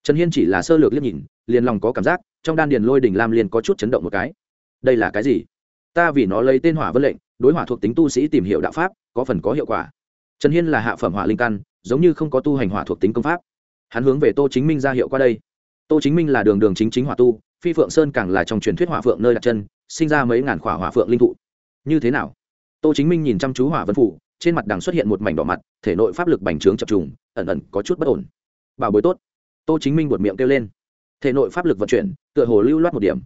Trần hiên chỉ là sơ lược liếc nhìn, liền lòng có cảm giác, trong đan điền lôi đỉnh lam liền có chút chấn động một cái. Đây là cái gì? Ta vì nó lấy tên hỏa vân lệnh, đối hỏa thuộc tính tu sĩ tìm hiểu đạo pháp, có phần có hiệu quả. Trần hiên là hạ phẩm hỏa linh căn, giống như không có tu hành hỏa thuộc tính công pháp. Hắn hướng về tô chính minh ra hiệu qua đây. Tô chính minh là đường đường chính chính hỏa tu, phi phượng sơn càng là trong truyền thuyết hỏa phượng nơi đặt chân, sinh ra mấy ngàn khỏa hỏa phượng linh thụ như thế nào? Tô chính minh nhìn chăm chú hỏa vân phủ, trên mặt đằng xuất hiện một mảnh đỏ mặt, thể nội pháp lực bành trướng chập trùng, ẩn ẩn có chút bất ổn. Bảo bối tốt. Tô chính minh buột miệng kêu lên. Thể nội pháp lực vận chuyển, tựa hồ lưu loát một điểm.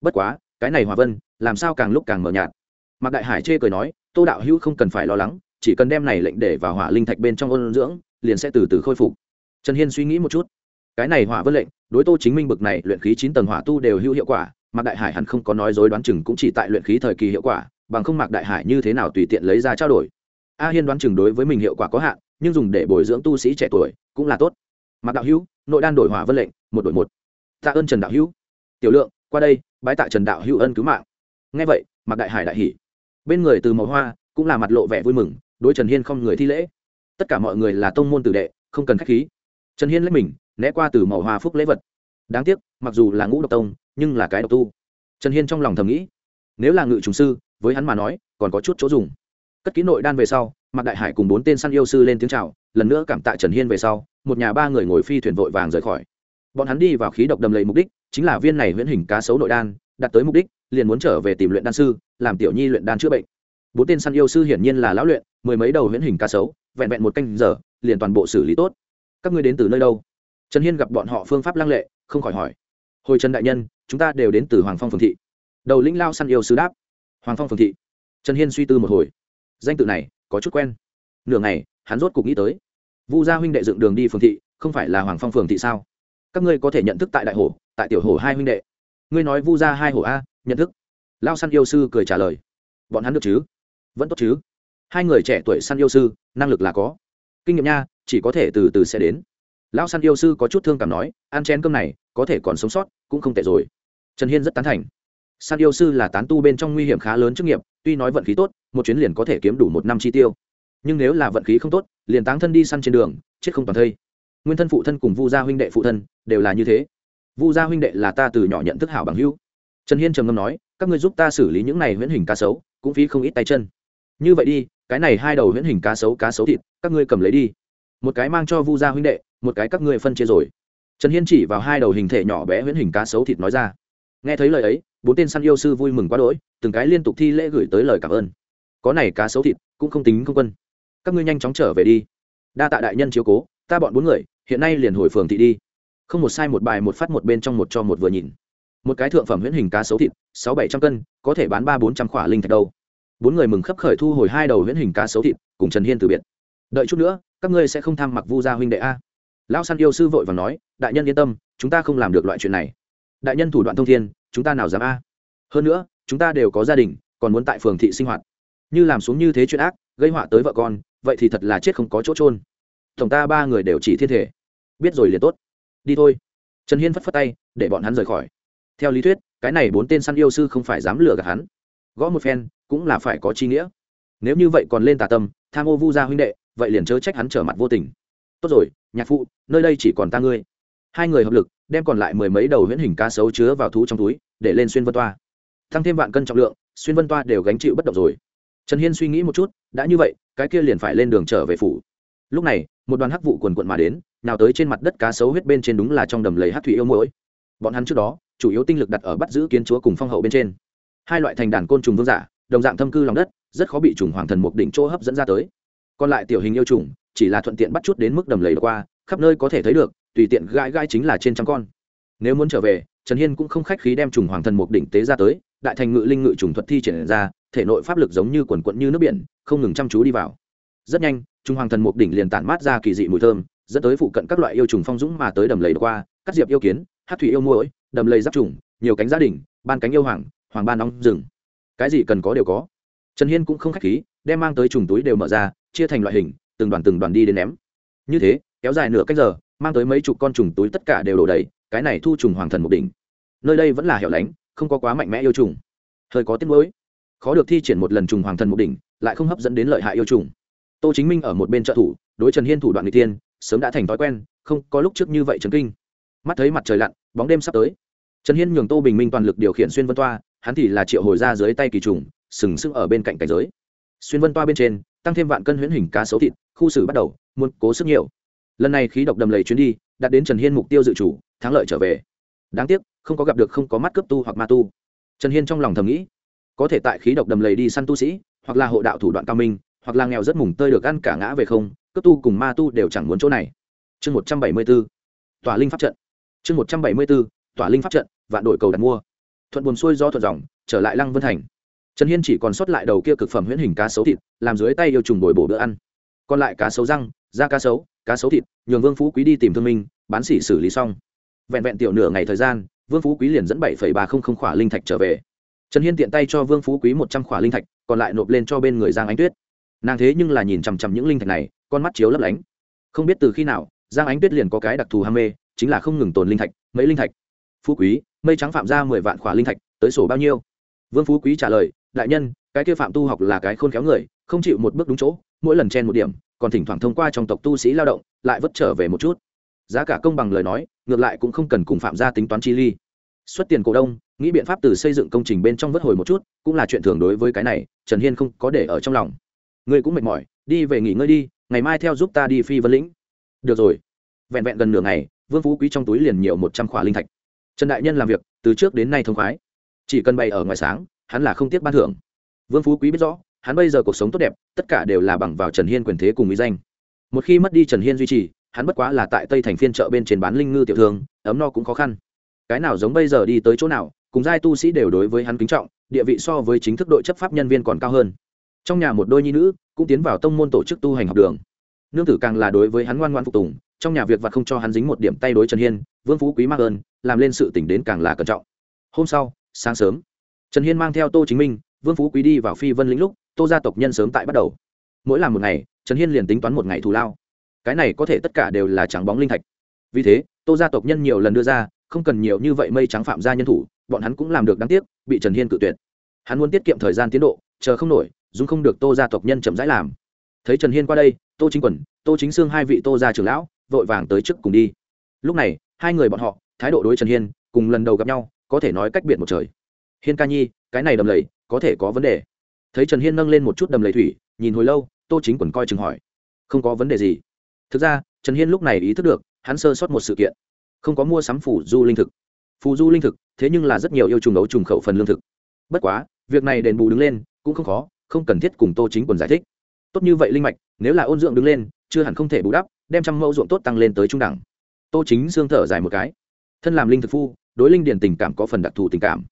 Bất quá, cái này hòa vân, làm sao càng lúc càng mờ nhạt? Mạc đại hải chê cười nói, tô đạo hữu không cần phải lo lắng, chỉ cần đem này lệnh để vào hỏa linh thạch bên trong ôn dưỡng, liền sẽ từ từ khôi phục. Trần hiên suy nghĩ một chút. Cái này hỏa vân lệnh, đối tô chính minh bực này luyện khí chín tầng hỏa tu đều hữu hiệu quả, mạc đại hải hẳn không có nói dối đoán chừng cũng chỉ tại luyện khí thời kỳ hiệu quả bằng không mạc đại hải như thế nào tùy tiện lấy ra trao đổi. A hiên đoán chừng đối với mình hiệu quả có hạn, nhưng dùng để bồi dưỡng tu sĩ trẻ tuổi cũng là tốt. Mạc đạo hữu, nội đan đổi hỏa vân lệnh, một đổi một. Tạ ơn trần đạo hữu. Tiểu lượng, qua đây, bái tạ trần đạo hữu ân cứu mạng. Ngay vậy, mạc đại hải đại hỉ. Bên người từ màu hoa cũng là mặt lộ vẻ vui mừng, đối trần hiên không người thi lễ. Tất cả mọi người là tông môn tử đệ, không cần k h á c h khí. Trần hiên lấy mình, né qua từ màu hoa phúc lễ vật. Đáng tiếc, mặc dù là ngũ độc tông, nhưng là cái độc tu. Trần hiên trong lòng thầm nghĩ, nếu là ngự trùng sư với hắn mà nói, còn có chút chỗ dùng. Cất kỹ nội đan về sau, mạc đại hải cùng bốn tên săn yêu sư lên tiếng c h à o lần nữa cảm tạ trần hiên về sau, một nhà ba người ngồi phi thuyền vội vàng rời khỏi. Bọn hắn đi vào khí độc đầm lầy mục đích, chính là viên này huyễn hình cá sấu nội đan đặt tới mục đích, liền muốn trở về tìm luyện đan sư, làm tiểu nhi luyện đan chữa bệnh. Bốn tên săn yêu sư hiển nhiên là lão luyện, mười mấy đầu huyễn hình cá sấu, vẹn vẹn một canh giờ, liền toàn bộ xử lý tốt. Các ngươi đến từ nơi đâu? Trần hiên gặp bọn họ phương pháp lăng lệ, không khỏi hỏi. Hồi trần đại nhân, chúng ta đều đến từ hoàng phong phường thị. Đầu lĩnh lao săn yêu sư đáp hoàng phong phường thị. Trần hiên suy tư một hồi. Danh tự này, có chút quen. Nửa ngày, hắn rốt cục nghĩ tới. Vu gia huynh đệ dựng đường đi phường thị, không phải là hoàng phong phường thị sao? Các ngươi có thể nhận thức tại đại hồ tại tiểu hồ hai huynh đệ. Ngươi nói vu gia hai hồ a, nhận thức. Lao săn yêu sư cười trả lời. Bọn hắn được chứ? Vẫn tốt chứ. Hai người trẻ tuổi săn yêu sư, năng lực là có. Kinh nghiệm nha, chỉ có thể từ từ sẽ đến. Lão săn yêu sư có chút thương cảm nói, ăn chén cơm này, có thể còn sống sót, cũng không tệ rồi. Trần hiên rất tán thành săn yêu sư là tán tu bên trong nguy hiểm khá lớn chức nghiệp, tuy nói vận khí tốt, một chuyến liền có thể kiếm đủ một năm chi tiêu. Nhưng nếu là vận khí không tốt, liền táng thân đi săn trên đường, chết không toàn thây. Nguyên thân phụ thân cùng vu gia huynh đệ phụ thân đều là như thế. Vu gia huynh đệ là ta từ nhỏ nhận thức hảo bằng hữu. Trần hiên trầm ngâm nói, các ngươi giúp ta xử lý những này huyễn hình cá sấu, cũng phí không ít tay chân. Như vậy đi, cái này hai đầu huyễn hình cá sấu cá sấu thịt, các ngươi cầm lấy đi. Một cái mang cho vu gia huynh đệ, một cái các ngươi phân chia rồi. Trần hiên chỉ vào hai đầu hình thể nhỏ bé huyễn hình cá sấu thịt nói ra. Nghe thấy lời ấy bốn tên săn yêu sư vui mừng quá đỗi, từng cái liên tục thi lễ gửi tới lời cảm ơn. Có này cá sấu thịt, cũng không tính không quân. Các ngươi nhanh chóng trở về đi. Đa tạ đại nhân chiếu cố, ta bọn bốn người, hiện nay liền hồi phường thị đi. Không một sai một bài một phát một bên trong một cho một vừa nhìn. Một cái thượng phẩm huyễn hình cá sấu thịt, sáu bảy trăm cân, có thể bán ba bốn trăm khỏa linh thạch đâu. Bốn người mừng khấp khởi thu hồi hai đầu huyễn hình cá sấu thịt, cùng trần hiên từ biệt. Đợi chút nữa, các ngươi sẽ không tham mặc vu gia huynh đệ a. Lão săn yêu sư vội và nói, đại nhân yên tâm, chúng ta không làm được loại chuyện này. Đại nhân thủ đoạn thông thiên chúng ta nào dám a? Hơn nữa, chúng ta đều có gia đình, còn muốn tại phường thị sinh hoạt. Như làm xuống như thế chuyện ác, gây họa tới vợ con, vậy thì thật là chết không có chỗ trôn tổng ta ba người đều chỉ thiên thể. Biết rồi liền tốt. Đi thôi. Trần hiên phất phất tay, để bọn hắn rời khỏi. Theo lý thuyết, cái này bốn tên săn yêu sư không phải dám lừa gạt hắn. Gõ một phen, cũng là phải có chi nghĩa. Nếu như vậy còn lên tà tâm, tham ô vu gia huynh đệ, vậy liền chớ trách hắn trở mặt vô tình. Tốt rồi, nhạc phụ, nơi đây chỉ còn ta ngươi hai người hợp lực, đem còn lại mười mấy đầu huyễn hình cá sấu chứa vào thú trong túi, để lên xuyên vân toa. Tăng thêm vạn cân trọng lượng, xuyên vân toa đều gánh chịu bất động rồi. Trần hiên suy nghĩ một chút, đã như vậy, cái kia liền phải lên đường trở về phủ. Lúc này, một đoàn hắc vụ quần quận mà đến, nào tới trên mặt đất cá sấu huyết bên trên đúng là trong đầm lầy hát thủy yêu mũi bọn hắn trước đó, chủ yếu tinh lực đặt ở bắt giữ kiến chúa cùng phong hậu bên trên. Hai loại thành đàn côn trùng vương giả, đồng dạng thâm cư lòng đất, rất khó bị trùng hoàng thần một đỉnh chỗ hấp dẫn ra tới. Còn lại tiểu hình yêu trùng, chỉ là thuận tiện bắt chút đến mức đầm lầy qua, khắp nơi có thể thấy được tùy tiện gãi gãi chính là trên trăm con. Nếu muốn trở về, trần hiên cũng không khách khí đem trùng hoàng thần mục đỉnh tế ra tới, đại thành ngự linh ngự trùng thuật thi triển ra, thể nội pháp lực giống như quần quận như nước biển, không ngừng chăm chú đi vào. Rất nhanh trung hoàng thần mục đỉnh liền tản mát ra kỳ dị mùi thơm, dẫn tới phụ cận các loại yêu trùng phong dũng mà tới đầm lầy qua, cắt diệp yêu kiến, hát thủy yêu muỗi, đầm lầy giáp trùng, nhiều cánh gia đình, ban cánh yêu hoàng hoàng ban nóng rừng. Cái gì cần có đều có. Trần hiên cũng không k h á c h khí, đem mang tới trùng túi đều mở ra, chia thành loại hình, từng đoàn từng đoàn đi đến ném. Như thế, kéo dài nửa cách giờ mang tới mấy chục con trùng túi tất cả đều đổ đầy, cái này thu trùng hoàng thần một đỉnh. Nơi đây vẫn là hẻo lánh, không có quá mạnh mẽ yêu trùng. Hơi có tiết mới khó được thi triển một lần trùng hoàng thần một đỉnh, lại không hấp dẫn đến lợi hại yêu trùng. Tô chính minh ở một bên trợ thủ, đối trần hiên thủ đoạn n g tiên sớm đã thành thói quen, không, có lúc trước như vậy trần kinh. Mắt thấy mặt trời lặn, bóng đêm sắp tới. Trần hiên nhường tô bình minh toàn lực điều khiển xuyên vân toa, hắn thì là triệu hồi ra dưới tay kỳ trùng, sừng sững ở bên cạnh cảnh giới. Xuyên vân toa bên trên, tăng thêm vạn cân huyễn hình cá sấu thịt, khu xử bắt đầu, muốn cố sức nhiều lần này khí độc đầm lầy chuyến đi, đạt đến trần hiên mục tiêu dự chủ, thắng lợi trở về. Đáng tiếc, không có gặp được không có mắt cấp tu hoặc ma tu. Trần hiên trong lòng thầm nghĩ, có thể tại khí độc đầm lầy đi săn tu sĩ, hoặc là hộ đạo thủ đoạn cao minh, hoặc là nghèo rất mùng tơi được ăn cả ngã về không cấp tu cùng ma tu đều chẳng muốn chỗ này. Chương một trăm bảy mươi b ố tòa linh pháp trận. Chương một trăm bảy mươi b ố tòa linh pháp trận và đội cầu đặt mua. Thuận buồn xuôi do thuận dòng, trở lại lăng vân thành. Trần hiên chỉ còn sót lại đầu kia cực phẩm huyễn hình cá sấu thịt, làm dưới tay yêu trùng bồi bổ bữa ăn. Còn lại cá sấu răng, da cá sấu cá sấu thịt, nhường vương phú quý đi tìm thương minh, bán xỉ xử lý xong. Vẹn vẹn tiểu nửa ngày thời gian, vương phú quý liền dẫn bảy ba không không khỏa linh thạch trở về. Trần hiên tiện tay cho vương phú quý một trăm khỏa linh thạch, còn lại nộp lên cho bên người giang ánh tuyết. Nàng thế nhưng là nhìn chằm chằm những linh thạch này, con mắt chiếu lấp lánh. Không biết từ khi nào, giang ánh tuyết liền có cái đặc thù ham mê, chính là không ngừng tồn linh thạch, mấy linh thạch. Phú quý, mây trắng phạm ra mười vạn khỏa linh thạch, tới sổ bao nhiêu? Vương phú quý trả lời, đại nhân, cái kia phạm tu học là cái khôn khéo người, không chịu một bước đúng chỗ mỗi lần chen một điểm, còn thỉnh thoảng thông qua trong tộc tu sĩ lao động, lại vất trở về một chút. Giá cả công bằng lời nói, ngược lại cũng không cần cùng phạm gia tính toán chi ly. Xuất tiền cổ đông, nghĩ biện pháp từ xây dựng công trình bên trong vớt hồi một chút, cũng là chuyện thường đối với cái này, trần hiên không có để ở trong lòng. Ngươi cũng mệt mỏi, đi về nghỉ ngơi đi, ngày mai theo giúp ta đi phi vân lĩnh. Được rồi. Vẹn vẹn gần nửa ngày, vương phú quý trong túi liền nhiều một trăm khỏa linh thạch. Trần đại nhân làm việc, từ trước đến nay thông khoái. Chỉ cần bày ở ngoài sáng, hắn là không tiếc ban thưởng. Vương phú quý biết rõ hắn bây giờ cuộc sống tốt đẹp, tất cả đều là bằng vào trần hiên quyền thế cùng mỹ danh. Một khi mất đi trần hiên duy trì, hắn bất quá là tại tây thành phiên chợ bên trên bán linh ngư tiểu thương, ấm no cũng khó khăn. Cái nào giống bây giờ đi tới chỗ nào, cùng giai tu sĩ đều đối với hắn kính trọng, địa vị so với chính thức đội chấp pháp nhân viên còn cao hơn. Trong nhà một đôi nhi nữ cũng tiến vào tông môn tổ chức tu hành học đường. Nương tử càng là đối với hắn ngoan ngoan phục tùng, trong nhà việc vặt không cho hắn dính một điểm tay đối trần hiên, vương phú quý mắc ơn, làm lên sự tỉnh đến càng là cẩn trọng. Hôm sau, sáng sớm, trần hiên mang theo tô chính minh, vương phú quý đi vào phi vân lĩnh lúc tô gia tộc nhân sớm tại bắt đầu. Mỗi làm một ngày, trần hiên liền tính toán một ngày thù lao. Cái này có thể tất cả đều là trắng bóng linh thạch. Vì thế, tô gia tộc nhân nhiều lần đưa ra, không cần nhiều như vậy mây trắng phạm gia nhân thủ, bọn hắn cũng làm được đáng tiếc, bị trần hiên cự tuyệt. Hắn muốn tiết kiệm thời gian tiến độ, chờ không nổi, dùng không được tô gia tộc nhân chậm rãi làm. Thấy trần hiên qua đây, tô chính quần, tô chính sương hai vị tô gia trưởng lão, vội vàng tới trước cùng đi. Lúc này, hai người bọn họ, thái độ đối trần hiên, cùng lần đầu gặp nhau, có thể nói cách biệt một trời. Hiên ca nhi, cái này đầm lầy, có thể có vấn đề thấy trần hiên nâng lên một chút đầm lầy thủy, nhìn hồi lâu, tô chính quần coi chừng hỏi, không có vấn đề gì. Thực ra, trần hiên lúc này ý thức được, hắn sơ sót một sự kiện. Không có mua sắm phủ du linh thực. Phù du linh thực, thế nhưng là rất nhiều yêu trùng ấu trùng khẩu phần lương thực. Bất quá, việc này đền bù đứng lên, cũng không khó, không cần thiết cùng tô chính quần giải thích. Tốt như vậy linh mạch, nếu là ôn dưỡng đứng lên, chưa hẳn không thể bù đắp, đem trăm mẫu ruộng tốt tăng lên tới trung đẳng. Tô chính xương thở dài một cái. Thân làm linh thực phu, đối linh điển tình cảm có phần đặc thù tình cảm.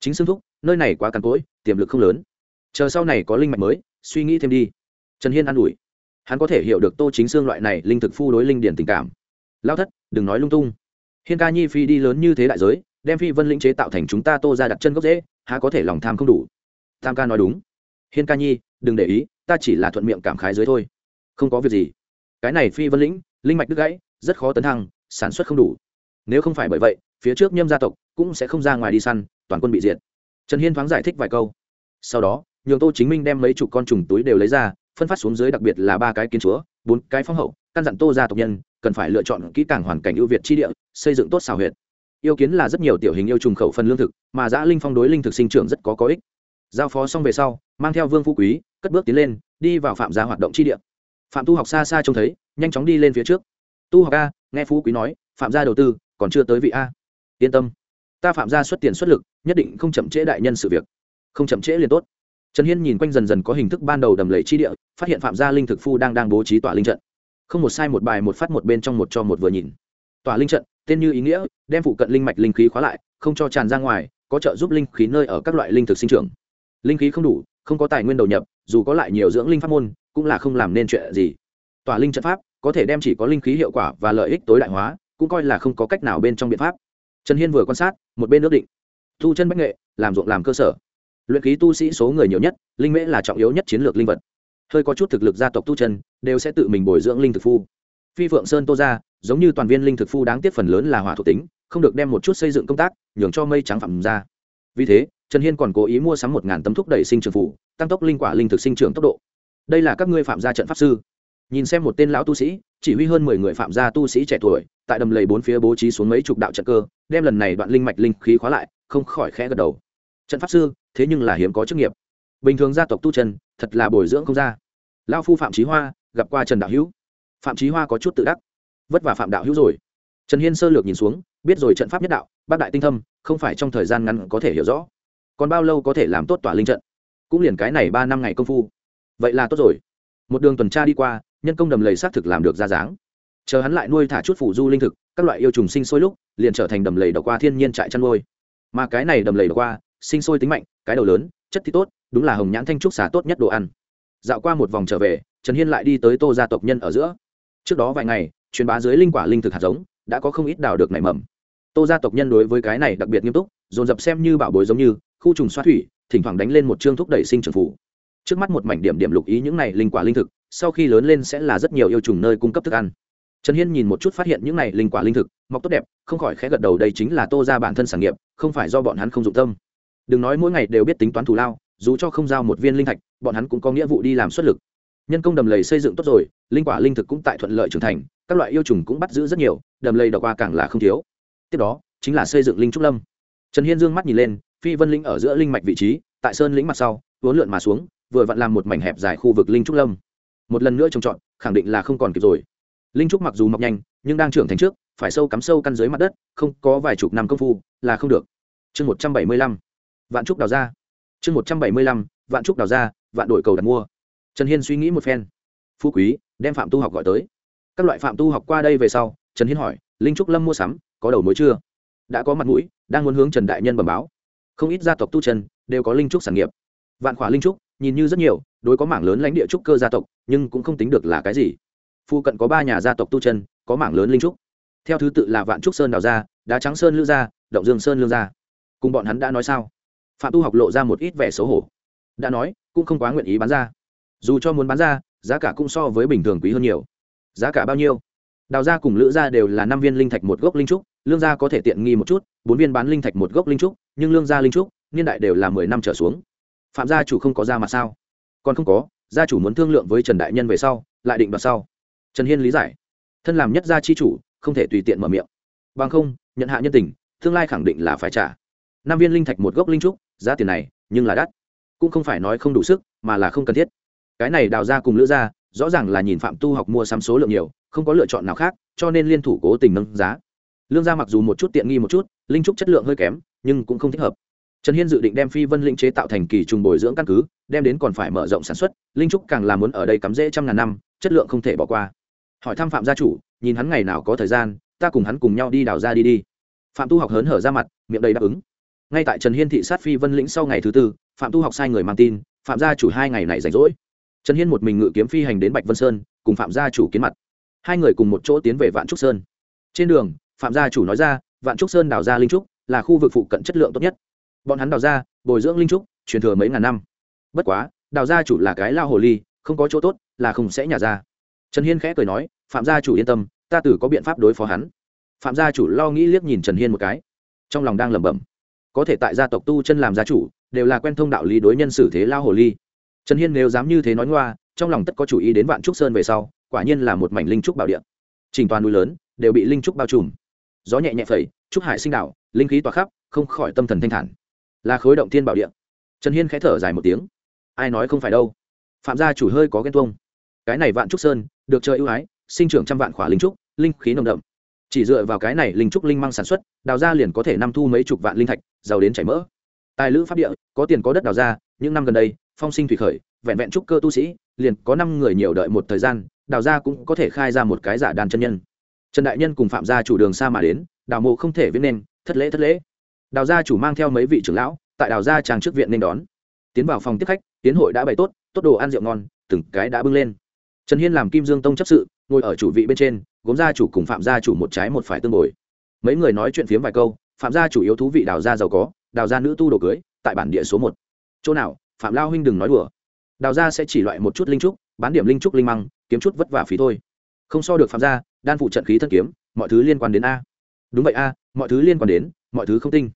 Chính xương thúc, nơi này quá càn cỗi, tiềm lực không lớn chờ sau này có linh mạch mới, suy nghĩ thêm đi. Trần hiên an ủi. Hắn có thể hiểu được tô chính xương loại này linh thực phu đối linh điển tình cảm. Lao thất, đừng nói lung tung. Hiên ca nhi phi đi lớn như thế đại giới, đem phi vân lĩnh chế tạo thành chúng ta tô ra đặt chân gốc dễ há có thể lòng tham không đủ. Tam ca nói đúng. Hiên ca nhi, đừng để ý, ta chỉ là thuận miệng cảm khái dưới thôi. Không có việc gì. Cái này phi vân lĩnh, linh mạch đứt gãy, rất khó tấn thăng, sản xuất không đủ. Nếu không phải bởi vậy, phía trước nhâm gia tộc cũng sẽ không ra ngoài đi săn, toàn quân bị diệt. Trần hiên thoáng giải thích vài câu. Sau đó nhường tô chính minh đem mấy chục con trùng túi đều lấy ra, phân phát xuống dưới đặc biệt là ba cái kiến chúa, bốn cái phong hậu, căn dặn tô gia tộc nhân, cần phải lựa chọn kỹ càng hoàn cảnh ưu việt chi địa, xây dựng tốt xào huyệt. Yêu kiến là rất nhiều tiểu hình yêu trùng khẩu phần lương thực, mà giã linh phong đối linh thực sinh trưởng rất có có ích. Giao phó xong về sau, mang theo vương phú quý, cất bước tiến lên, đi vào phạm gia hoạt động chi địa. Phạm tu học xa xa trông thấy, nhanh chóng đi lên phía trước. Tu học a, nghe phú quý nói, phạm gia đầu tư, còn chưa tới vị a. Yên tâm, ta phạm gia xuất tiền xuất lực, nhất định không chậm trễ đại nhân sự việc. Không chậm trễ liền tốt trần hiên nhìn quanh dần dần có hình thức ban đầu đầm lầy chi địa, phát hiện phạm gia linh thực phu đang đang bố trí tỏa linh trận. Không một sai một bài một phát một bên trong một cho một vừa nhìn. Tỏa linh trận, tên như ý nghĩa, đem phụ cận linh mạch linh khí khóa lại, không cho tràn ra ngoài, có trợ giúp linh khí nơi ở các loại linh thực sinh trưởng. Linh khí không đủ, không có tài nguyên đầu nhập, dù có lại nhiều dưỡng linh pháp môn, cũng là không làm nên chuyện gì. Tỏa linh trận pháp, có thể đem chỉ có linh khí hiệu quả và lợi ích tối đại hóa, cũng coi là không có cách nào bên trong biện pháp. Trần hiên vừa quan sát, một bên ước định. Thu chân bách nghệ, làm ruộng làm cơ sở luyện khí tu sĩ số người nhiều nhất, linh mễ là trọng yếu nhất chiến lược linh vật. Hơi có chút thực lực gia tộc tu chân, đều sẽ tự mình bồi dưỡng linh thực phu. Phi phượng sơn tô ra giống như toàn viên linh thực phu đáng tiếc phần lớn là hỏa thuộc tính, không được đem một chút xây dựng công tác, nhường cho mây trắng phạm ra. Vì thế, trần hiên còn cố ý mua sắm một ngàn tấm thúc đẩy sinh trường phủ, tăng tốc linh quả linh thực sinh trưởng tốc độ. Đây là các ngươi phạm gia trận pháp sư. Nhìn xem một tên lão tu sĩ, chỉ huy hơn mười người phạm gia tu sĩ trẻ tuổi, tại đầm lầy bốn phía bố trí xuống mấy chục đạo trận cơ, đem lần này đoạn linh mạch linh khí khóa lại, không khỏi khẽ gật đầu trận pháp sư, thế nhưng là hiếm có chức nghiệp. Bình thường gia tộc tu trần thật là bồi dưỡng không ra. Lao phu phạm trí hoa, gặp qua trần đạo hữu. Phạm trí hoa có chút tự đắc. Vất vả phạm đạo hữu rồi. Trần hiên sơ lược nhìn xuống, biết rồi trận pháp nhất đạo, bác đại tinh thâm, không phải trong thời gian ngắn có thể hiểu rõ. Còn bao lâu có thể làm tốt tỏa linh trận? Cũng liền cái này ba năm ngày công phu. Vậy là tốt rồi. Một đường tuần tra đi qua, nhân công đầm lầy xác thực làm được ra dáng. Chờ hắn lại nuôi thả chút phủ du linh thực, các loại yêu trùng sinh sôi lúc, liền trở thành đầm lầy đỏ qua thiên nhiên trại chăn nuôi. Mà cái này đầm lầy đỏ qua sinh sôi tính mạnh, cái đầu lớn, chất thì tốt, đúng là hồng nhãn thanh trúc xà tốt nhất đồ ăn. Dạo qua một vòng trở về, trần hiên lại đi tới tô gia tộc nhân ở giữa. Trước đó vài ngày, truyền bá dưới linh quả linh thực hạt giống, đã có không ít đào được nảy mầm. Tô gia tộc nhân đối với cái này đặc biệt nghiêm túc, dồn dập xem như bảo bối giống như, khu trùng xoát thủy, thỉnh thoảng đánh lên một chương thúc đẩy sinh trưởng phủ trước mắt một mảnh điểm điểm lục ý những này linh quả linh thực, sau khi lớn lên sẽ là rất nhiều yêu trùng nơi cung cấp thức ăn. Trần hiên nhìn một chút phát hiện những này linh quả linh thực, mọc tốt đẹp, không khỏi khẽ gật đầu, đây chính là tô ra bản thân sản nghiệp, không phải do bọn hắn không dụng tâm đừng nói mỗi ngày đều biết tính toán thù lao, dù cho không giao một viên linh thạch, bọn hắn cũng có nghĩa vụ đi làm xuất lực. Nhân công đầm lầy xây dựng tốt rồi, linh quả linh thực cũng tại thuận lợi trưởng thành, các loại yêu trùng cũng bắt giữ rất nhiều, đầm lầy đọc qua càng là không thiếu. Tiếp đó, chính là xây dựng linh trúc lâm. Trần hiên dương mắt nhìn lên, phi vân linh ở giữa linh mạch vị trí, tại sơn lĩnh mặt sau vốn lượn mà xuống, vừa vặn làm một mảnh hẹp dài khu vực linh trúc lâm. Một lần nữa trồng trọt, khẳng định là không còn kịp rồi. Linh trúc mặc dù mọc nhanh, nhưng đang trưởng thành trước, phải sâu cắm sâu căn dưới mặt đất, không có vài chục năm công phu, là không được. Chương một trăm bảy mươi lăm vạn trúc đào ra chương một trăm bảy mươi lăm, vạn trúc đào ra vạn đổi cầu đặt mua. Trần hiên suy nghĩ một phen. Phú quý, đem phạm tu học gọi tới. Các loại phạm tu học qua đây về sau, trần hiên hỏi, linh trúc lâm mua sắm, có đầu mối chưa? Đã có mặt mũi, đang muốn hướng trần đại nhân bẩm báo. Không ít gia tộc tu trần đều có linh trúc sản nghiệp. Vạn khỏa linh trúc, nhìn như rất nhiều, đối có mảng lớn lãnh địa trúc cơ gia tộc, nhưng cũng không tính được là cái gì. Phu cận có ba nhà gia tộc tu chân, có mảng lớn linh trúc. Theo thứ tự là vạn trúc sơn đào gia, đá trắng sơn Lữ gia, động dương sơn lương gia. Cùng bọn hắn đã nói sao? Phạm tu học lộ ra một ít vẻ xấu hổ. Đã nói, cũng không quá nguyện ý bán ra. Dù cho muốn bán ra, giá cả cũng so với bình thường quý hơn nhiều. Giá cả bao nhiêu? Đào gia cùng lữ gia đều là năm viên linh thạch một gốc linh trúc, lương gia có thể tiện nghi một chút, bốn viên bán linh thạch một gốc linh trúc, nhưng lương gia linh trúc, niên đại đều là mười năm trở xuống. Phạm gia chủ không có ra mà sao? Còn không có, gia chủ muốn thương lượng với trần đại nhân về sau, lại định đoạt sau. Trần hiên lý giải. Thân làm nhất gia chi chủ, không thể tùy tiện mở miệng. Bằng không, nhận hạ nhân tình, tương lai khẳng định là phải trả. Năm viên linh thạch một gốc linh trúc giá tiền này, nhưng là đắt. Cũng không phải nói không đủ sức, mà là không cần thiết. Cái này đào ra cùng lữ ra, rõ ràng là nhìn phạm tu học mua sắm số lượng nhiều, không có lựa chọn nào khác, cho nên liên thủ cố tình nâng giá. Lương gia mặc dù một chút tiện nghi một chút, linh trúc chất lượng hơi kém, nhưng cũng không thích hợp. Trần hiên dự định đem phi vân linh chế tạo thành kỳ trùng bồi dưỡng căn cứ, đem đến còn phải mở rộng sản xuất, linh trúc càng là muốn ở đây cắm rễ trăm ngàn năm, chất lượng không thể bỏ qua. Hỏi thăm phạm gia chủ, nhìn hắn ngày nào có thời gian, ta cùng hắn cùng nhau đi đào ra đi đi. Phạm tu học hớn hở ra mặt, miệng đầy đáp ứng ngay tại trần hiên thị sát phi vân lĩnh sau ngày thứ tư, phạm tu học sai người mang tin, phạm gia chủ hai ngày này rảnh rỗi. Trần hiên một mình ngự kiếm phi hành đến bạch vân sơn, cùng phạm gia chủ kiến mặt. Hai người cùng một chỗ tiến về vạn trúc sơn. Trên đường, phạm gia chủ nói ra, vạn trúc sơn đào ra linh trúc, là khu vực phụ cận chất lượng tốt nhất. Bọn hắn đào ra, bồi dưỡng linh trúc, truyền thừa mấy ngàn năm. Bất quá, đào gia chủ là cái lao hồ ly, không có chỗ tốt, là không sẽ nhà ra. Trần hiên khẽ cười nói, phạm gia chủ yên tâm, ta tử có biện pháp đối phó hắn. Phạm gia chủ lo nghĩ liếc nhìn trần hiên một cái, trong lòng đang lẩm bẩm có thể tại gia tộc tu chân làm gia chủ, đều là quen thông đạo lý đối nhân xử thế lao hồ ly. Trần hiên nếu dám như thế nói ngoa, trong lòng tất có chủ ý đến vạn trúc sơn về sau, quả nhiên là một mảnh linh trúc bảo điện trình toàn núi lớn, đều bị linh trúc bao trùm. Gió nhẹ nhẹ phẩy, trúc hải sinh đạo linh khí tỏa khắp, không khỏi tâm thần thanh thản. Là khối động thiên bảo điện trần hiên khẽ thở dài một tiếng. Ai nói không phải đâu. Phạm gia chủ hơi có ghen tuông. Cái này vạn trúc sơn, được chơi ưu ái, sinh trưởng trăm vạn khỏa linh trúc, linh khí nồng đậm chỉ dựa vào cái này linh trúc linh măng sản xuất, đào ra liền có thể năm thu mấy chục vạn linh thạch, giàu đến chảy mỡ. Tài lữ pháp địa, có tiền có đất đào ra, những năm gần đây, phong sinh thủy khởi, vẹn vẹn trúc cơ tu sĩ, liền có năm người nhiều đợi một thời gian, đào ra cũng có thể khai ra một cái giả đàn chân nhân. Trần đại nhân cùng phạm gia chủ đường xa mà đến, đào mộ không thể viết nên, thất lễ thất lễ. Đào gia chủ mang theo mấy vị trưởng lão, tại đào gia tràng trước viện nên đón. Tiến vào phòng tiếp khách, tiến hội đã bày tốt tốt đồ ăn rượu ngon, từng cái đã bưng lên. Trần hiên làm kim dương tông chấp sự, ngồi ở chủ vị bên trên gốm gia chủ cùng phạm gia chủ một trái một phải tương bồi. Mấy người nói chuyện phiếm vài câu, phạm gia chủ yếu thú vị đào gia giàu có, đào gia nữ tu đồ cưới, tại bản địa số một. Chỗ nào, phạm lao huynh đừng nói đùa. Đào gia sẽ chỉ loại một chút linh trúc, bán điểm linh trúc linh măng, kiếm chút vất vả phí thôi. Không so được phạm gia, đan phụ trận khí thân kiếm, mọi thứ liên quan đến a. Đúng vậy a, mọi thứ liên quan đến, mọi thứ không tinh.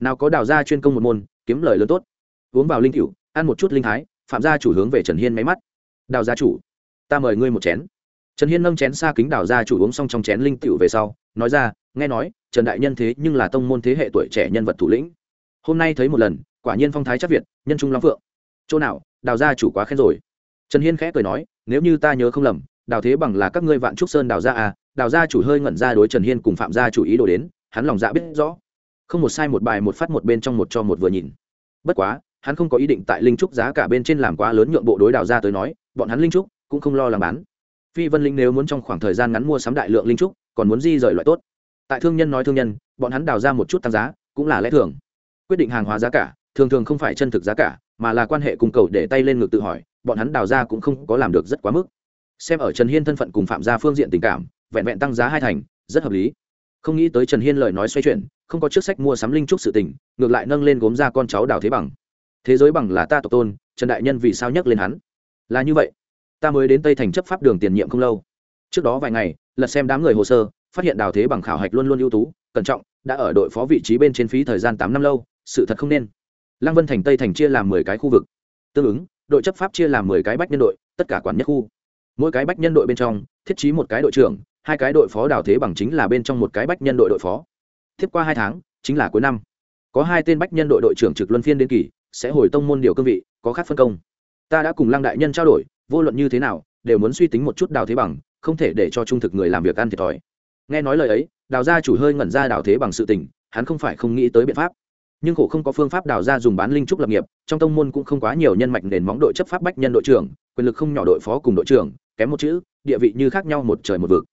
Nào có đào gia chuyên công một môn, kiếm lời lớn tốt. Uống vào linh cửu ăn một chút linh thái, phạm gia chủ hướng về trần hiên máy mắt. Đào gia chủ, ta mời ngươi một chén trần hiên nâng chén xa kính đào gia chủ uống xong trong chén linh cựu về sau, nói ra, nghe nói, trần đại nhân thế nhưng là tông môn thế hệ tuổi trẻ nhân vật thủ lĩnh. Hôm nay thấy một lần, quả nhiên phong thái chắc việt, nhân trung long phượng. Chỗ nào, đào gia chủ quá khen rồi. Trần hiên khẽ cười nói, nếu như ta nhớ không lầm, đào thế bằng là các ngươi vạn trúc sơn đào gia à đào gia chủ hơi ngẩn ra đối trần hiên cùng phạm gia chủ ý đồ đến, hắn lòng dạ biết rõ. Không một sai một bài một phát một bên trong một cho một vừa nhìn. Bất quá, hắn không có ý định tại linh trúc giá cả bên trên làm quá lớn nhượng bộ đối đào gia tới nói, bọn hắn linh trúc cũng không lo làm bán phi vân linh nếu muốn trong khoảng thời gian ngắn mua sắm đại lượng linh trúc, còn muốn di rời loại tốt. Tại thương nhân nói thương nhân, bọn hắn đào ra một chút tăng giá, cũng là lẽ thường. Quyết định hàng hóa giá cả, thường thường không phải chân thực giá cả, mà là quan hệ cung cầu để tay lên ngực tự hỏi, bọn hắn đào ra cũng không có làm được rất quá mức. Xem ở trần hiên thân phận cùng phạm gia phương diện tình cảm, vẹn vẹn tăng giá hai thành, rất hợp lý. Không nghĩ tới trần hiên lời nói xoay chuyển, không có trước sách mua sắm linh trúc sự tình, ngược lại nâng lên gốm ra con cháu đào thế bằng. Thế giới bằng là ta tộc tôn, trần đại nhân vì sao nhắc lên hắn? Là như vậy ta mới đến tây thành chấp pháp đường tiền nhiệm không lâu. Trước đó vài ngày, lật xem đám người hồ sơ, phát hiện đào thế bằng khảo hạch luôn luôn ưu tú, cẩn trọng, đã ở đội phó vị trí bên trên phí thời gian tám năm lâu, sự thật không nên. Lăng vân thành tây thành chia làm mười cái khu vực. Tương ứng, đội chấp pháp chia làm mười cái bách nhân đội, tất cả quản nhất khu. Mỗi cái bách nhân đội bên trong, thiết trí một cái đội trưởng, hai cái đội phó đào thế bằng chính là bên trong một cái bách nhân đội đội phó. Tiếp qua hai tháng, chính là cuối năm. Có hai tên bách nhân đội đội trưởng trực luân phiên đến kỳ, sẽ hồi tông môn điều cương vị, có khác phân công. Ta đã cùng lăng đại nhân trao đổi vô luận như thế nào, đều muốn suy tính một chút đào thế bằng, không thể để cho trung thực người làm việc ăn thiệt thòi. Nghe nói lời ấy, đào gia chủ hơi ngẩn ra đào thế bằng sự tình, hắn không phải không nghĩ tới biện pháp. Nhưng khổ không có phương pháp đào ra dùng bán linh trúc lập nghiệp, trong tông môn cũng không quá nhiều nhân mạch nền móng đội chấp pháp bách nhân đội trưởng, quyền lực không nhỏ đội phó cùng đội trưởng, kém một chữ, địa vị như khác nhau một trời một vực.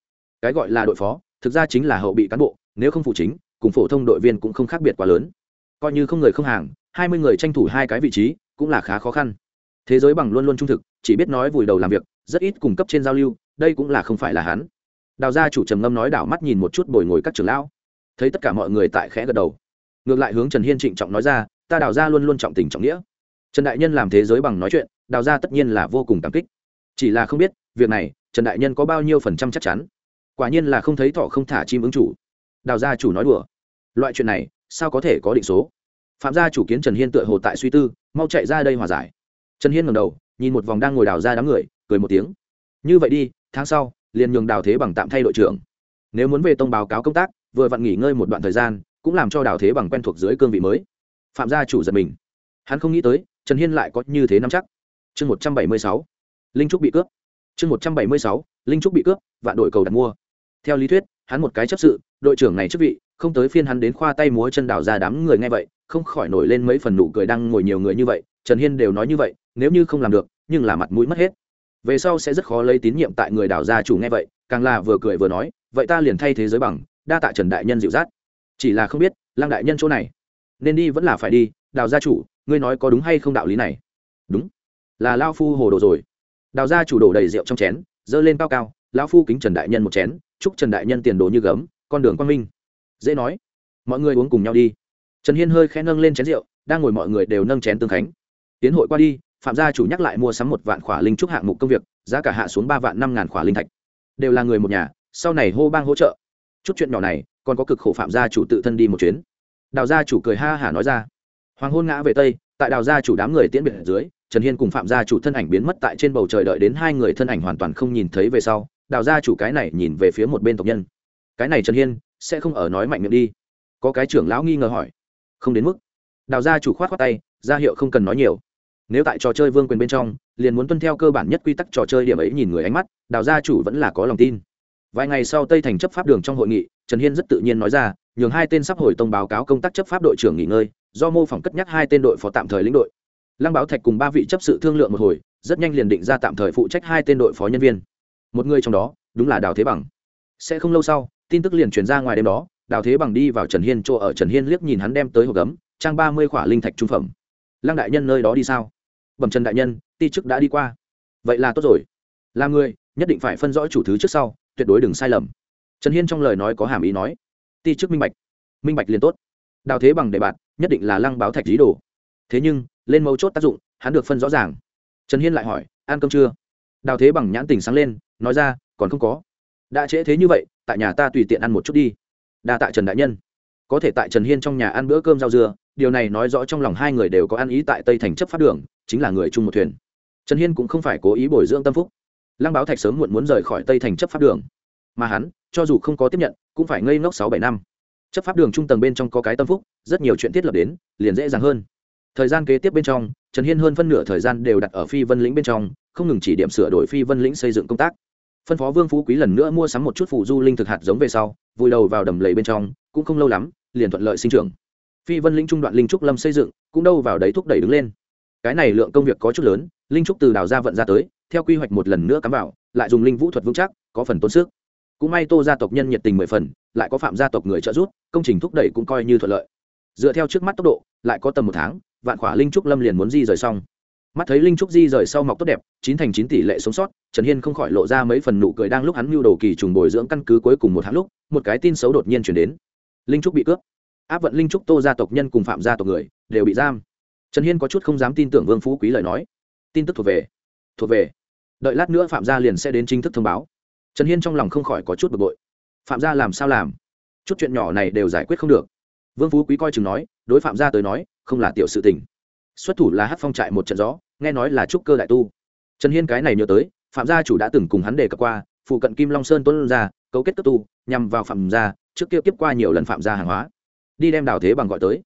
Cái gọi là đội phó, thực ra chính là hậu bị cán bộ, nếu không phụ chính, cùng phổ thông đội viên cũng không khác biệt quá lớn. Coi như không người không hàng, hai mươi người tranh thủ hai cái vị trí, cũng là khá khó khăn thế giới bằng luôn luôn trung thực, chỉ biết nói vùi đầu làm việc, rất ít cung cấp trên giao lưu, đây cũng là không phải là hắn. Đào gia chủ trầm ngâm nói đảo mắt nhìn một chút bồi ngồi các trưởng lão. Thấy tất cả mọi người tại khẽ gật đầu. Ngược lại hướng trần hiên trịnh trọng nói ra, ta đào gia luôn luôn trọng tình trọng nghĩa. Trần đại nhân làm thế giới bằng nói chuyện, đào gia tất nhiên là vô cùng cảm kích. Chỉ là không biết, việc này, trần đại nhân có bao nhiêu phần trăm chắc chắn. Quả nhiên là không thấy thọ không thả chim ứng chủ. Đào gia chủ nói đùa. Loại chuyện này, sao có thể có định số? Phạm gia chủ kiến trần hiên tựa hồ tại suy tư, mau chạy ra đây hòa giải trần hiên ngầm đầu, nhìn một vòng đang ngồi đào ra đám người, cười một tiếng. Như vậy đi, tháng sau, liền nhường đào thế bằng tạm thay đội trưởng. Nếu muốn về tông báo cáo công tác, vừa vặn nghỉ ngơi một đoạn thời gian, cũng làm cho đào thế bằng quen thuộc dưới cương vị mới. Phạm gia chủ giật mình. Hắn không nghĩ tới, trần hiên lại có như thế năm chắc. Chương một trăm bảy mươi sáu, linh trúc bị cướp. Chương một trăm bảy mươi sáu, linh trúc bị cướp, vạn đội cầu đặt mua. Theo lý thuyết, hắn một cái chấp sự, đội trưởng này chức vị, không tới phiên hắn đến khoa tay múa chân đào ra đám người nghe vậy, không khỏi nổi lên mấy phần nụ cười đang ngồi nhiều người như vậy trần hiên đều nói như vậy, nếu như không làm được, nhưng là mặt mũi mất hết. Về sau sẽ rất khó lấy tín nhiệm tại người đào gia chủ nghe vậy, càng là vừa cười vừa nói, vậy ta liền thay thế giới bằng, đa tạ trần đại nhân dịu dắt. Chỉ là không biết, lăng đại nhân chỗ này, nên đi vẫn là phải đi đào gia chủ, ngươi nói có đúng hay không đạo lý này? Đúng. Là lao phu hồ đồ rồi. Đào gia chủ đổ đầy rượu trong chén dơ lên cao cao, lão phu kính trần đại nhân một chén, chúc trần đại nhân tiền đồ như gấm, con đường quang minh. Dễ nói. Mọi người uống cùng nhau đi. Trần hiên hơi khẽ nâng lên chén rượu, đang ngồi mọi người đều nâng chén tương khánh tiến hội qua đi, phạm gia chủ nhắc lại mua sắm một vạn khỏa linh trúc hạng mục công việc, giá cả hạ xuống ba vạn năm ngàn khỏa linh thạch. Đều là người một nhà, sau này hô bang hỗ trợ. Chút chuyện nhỏ này, còn có cực khổ phạm gia chủ tự thân đi một chuyến. Đào gia chủ cười ha hả nói ra. Hoàng hôn ngã về tây, tại đào gia chủ đám người tiễn biệt ở dưới, trần hiên cùng phạm gia chủ thân ảnh biến mất tại trên bầu trời đợi đến hai người thân ảnh hoàn toàn không nhìn thấy về sau, đào gia chủ cái này nhìn về phía một bên tộc nhân. Cái này trần hiên, sẽ không ở nói mạnh miệng đi. Có cái trưởng lão nghi ngờ hỏi. Không đến mức. Đào gia chủ khoát khoát tay, ra hiệu không cần nói nhiều nếu tại trò chơi vương quyền bên trong, liền muốn tuân theo cơ bản nhất quy tắc trò chơi điểm ấy nhìn người ánh mắt, đào gia chủ vẫn là có lòng tin. Vài ngày sau tây thành chấp pháp đường trong hội nghị, trần hiên rất tự nhiên nói ra, nhường hai tên sắp hồi tông báo cáo công tác chấp pháp đội trưởng nghỉ ngơi, do mô phỏng cất nhắc hai tên đội phó tạm thời lĩnh đội. Lăng báo thạch cùng ba vị chấp sự thương lượng một hồi, rất nhanh liền định ra tạm thời phụ trách hai tên đội phó nhân viên. Một người trong đó, đúng là đào thế bằng. Sẽ không lâu sau, tin tức liền truyền ra ngoài đêm đó, đào thế bằng đi vào trần hiên chỗ ở, trần hiên liếc nhìn hắn đem tới hộp gấm, trang ba mươi khỏa linh thạch trung phẩm. Lăng đại nhân nơi đó đi sao? Bẩm trần đại nhân, ti chức đã đi qua. Vậy là tốt rồi. Là người, nhất định phải phân rõ chủ thứ trước sau, tuyệt đối đừng sai lầm. Trần hiên trong lời nói có hàm ý nói. Ti chức minh bạch. Minh bạch liền tốt. Đào thế bằng đề bạt nhất định là lăng báo thạch lý đồ. Thế nhưng, lên mấu chốt tác dụng, hắn được phân rõ ràng. Trần hiên lại hỏi, ăn cơm chưa? Đào thế bằng nhãn tình sáng lên, nói ra, còn không có. Đã trễ thế như vậy, tại nhà ta tùy tiện ăn một chút đi. Đa tại trần đại nhân. Có thể tại trần hiên trong nhà ăn bữa cơm rau dưa, điều này nói rõ trong lòng hai người đều có ăn ý tại tây thành chấp pháp đường chính là người chung một thuyền. Trần hiên cũng không phải cố ý bồi dưỡng tâm phúc. Lăng báo thạch sớm muộn muốn rời khỏi tây thành chấp pháp đường. Mà hắn, cho dù không có tiếp nhận, cũng phải ngây ngốc sáu bảy năm. Chấp pháp đường trung tầng bên trong có cái tâm phúc, rất nhiều chuyện thiết lập đến, liền dễ dàng hơn. Thời gian kế tiếp bên trong, trần hiên hơn phân nửa thời gian đều đặt ở phi vân lĩnh bên trong, không ngừng chỉ điểm sửa đổi phi vân lĩnh xây dựng công tác. Phân phó vương phú quý lần nữa mua sắm một chút phụ du linh thực hạt giống về sau, vùi đầu vào đầm lầy bên trong, cũng không lâu lắm, liền thuận lợi sinh trưởng. Phi vân lĩnh trung đoạn linh trúc lâm xây dựng, cũng đâu vào đấy thúc đẩy đứng lên cái này lượng công việc có chút lớn, linh trúc từ đào ra vận ra tới, theo quy hoạch một lần nữa cắm vào, lại dùng linh vũ thuật vững chắc, có phần tốn sức. Cũng may tô gia tộc nhân nhiệt tình mười phần, lại có phạm gia tộc người trợ giúp, công trình thúc đẩy cũng coi như thuận lợi. Dựa theo trước mắt tốc độ, lại có tầm một tháng, vạn khỏa linh trúc lâm liền muốn di rời xong. Mắt thấy linh trúc di rời sau mọc tốt đẹp, chín thành chín tỷ lệ sống sót, trần hiên không khỏi lộ ra mấy phần nụ cười đang lúc hắn mưu đồ kỳ trùng bồi dưỡng căn cứ cuối cùng một tháng lúc, một cái tin xấu đột nhiên chuyển đến. Linh trúc bị cướp. Áp vận linh trúc tô gia tộc nhân cùng phạm gia tộc người, đều bị giam trần hiên có chút không dám tin tưởng vương phú quý lời nói. Tin tức thuộc về thuộc về. Đợi lát nữa phạm gia liền sẽ đến chính thức thông báo. Trần hiên trong lòng không khỏi có chút bực bội. Phạm gia làm sao làm? Chút chuyện nhỏ này đều giải quyết không được. Vương phú quý coi chừng nói, đối phạm gia tới nói, không là tiểu sự tình. Xuất thủ là hát phong trại một trận gió, nghe nói là trúc cơ đại tu. Trần hiên cái này nhớ tới, phạm gia chủ đã từng cùng hắn đề cập qua, phụ cận kim long sơn tuân ra, cấu kết cấp tu, nhằm vào phạm gia, trước kia tiếp qua nhiều lần phạm gia hàng hóa. Đi đem đào thế bằng gọi tới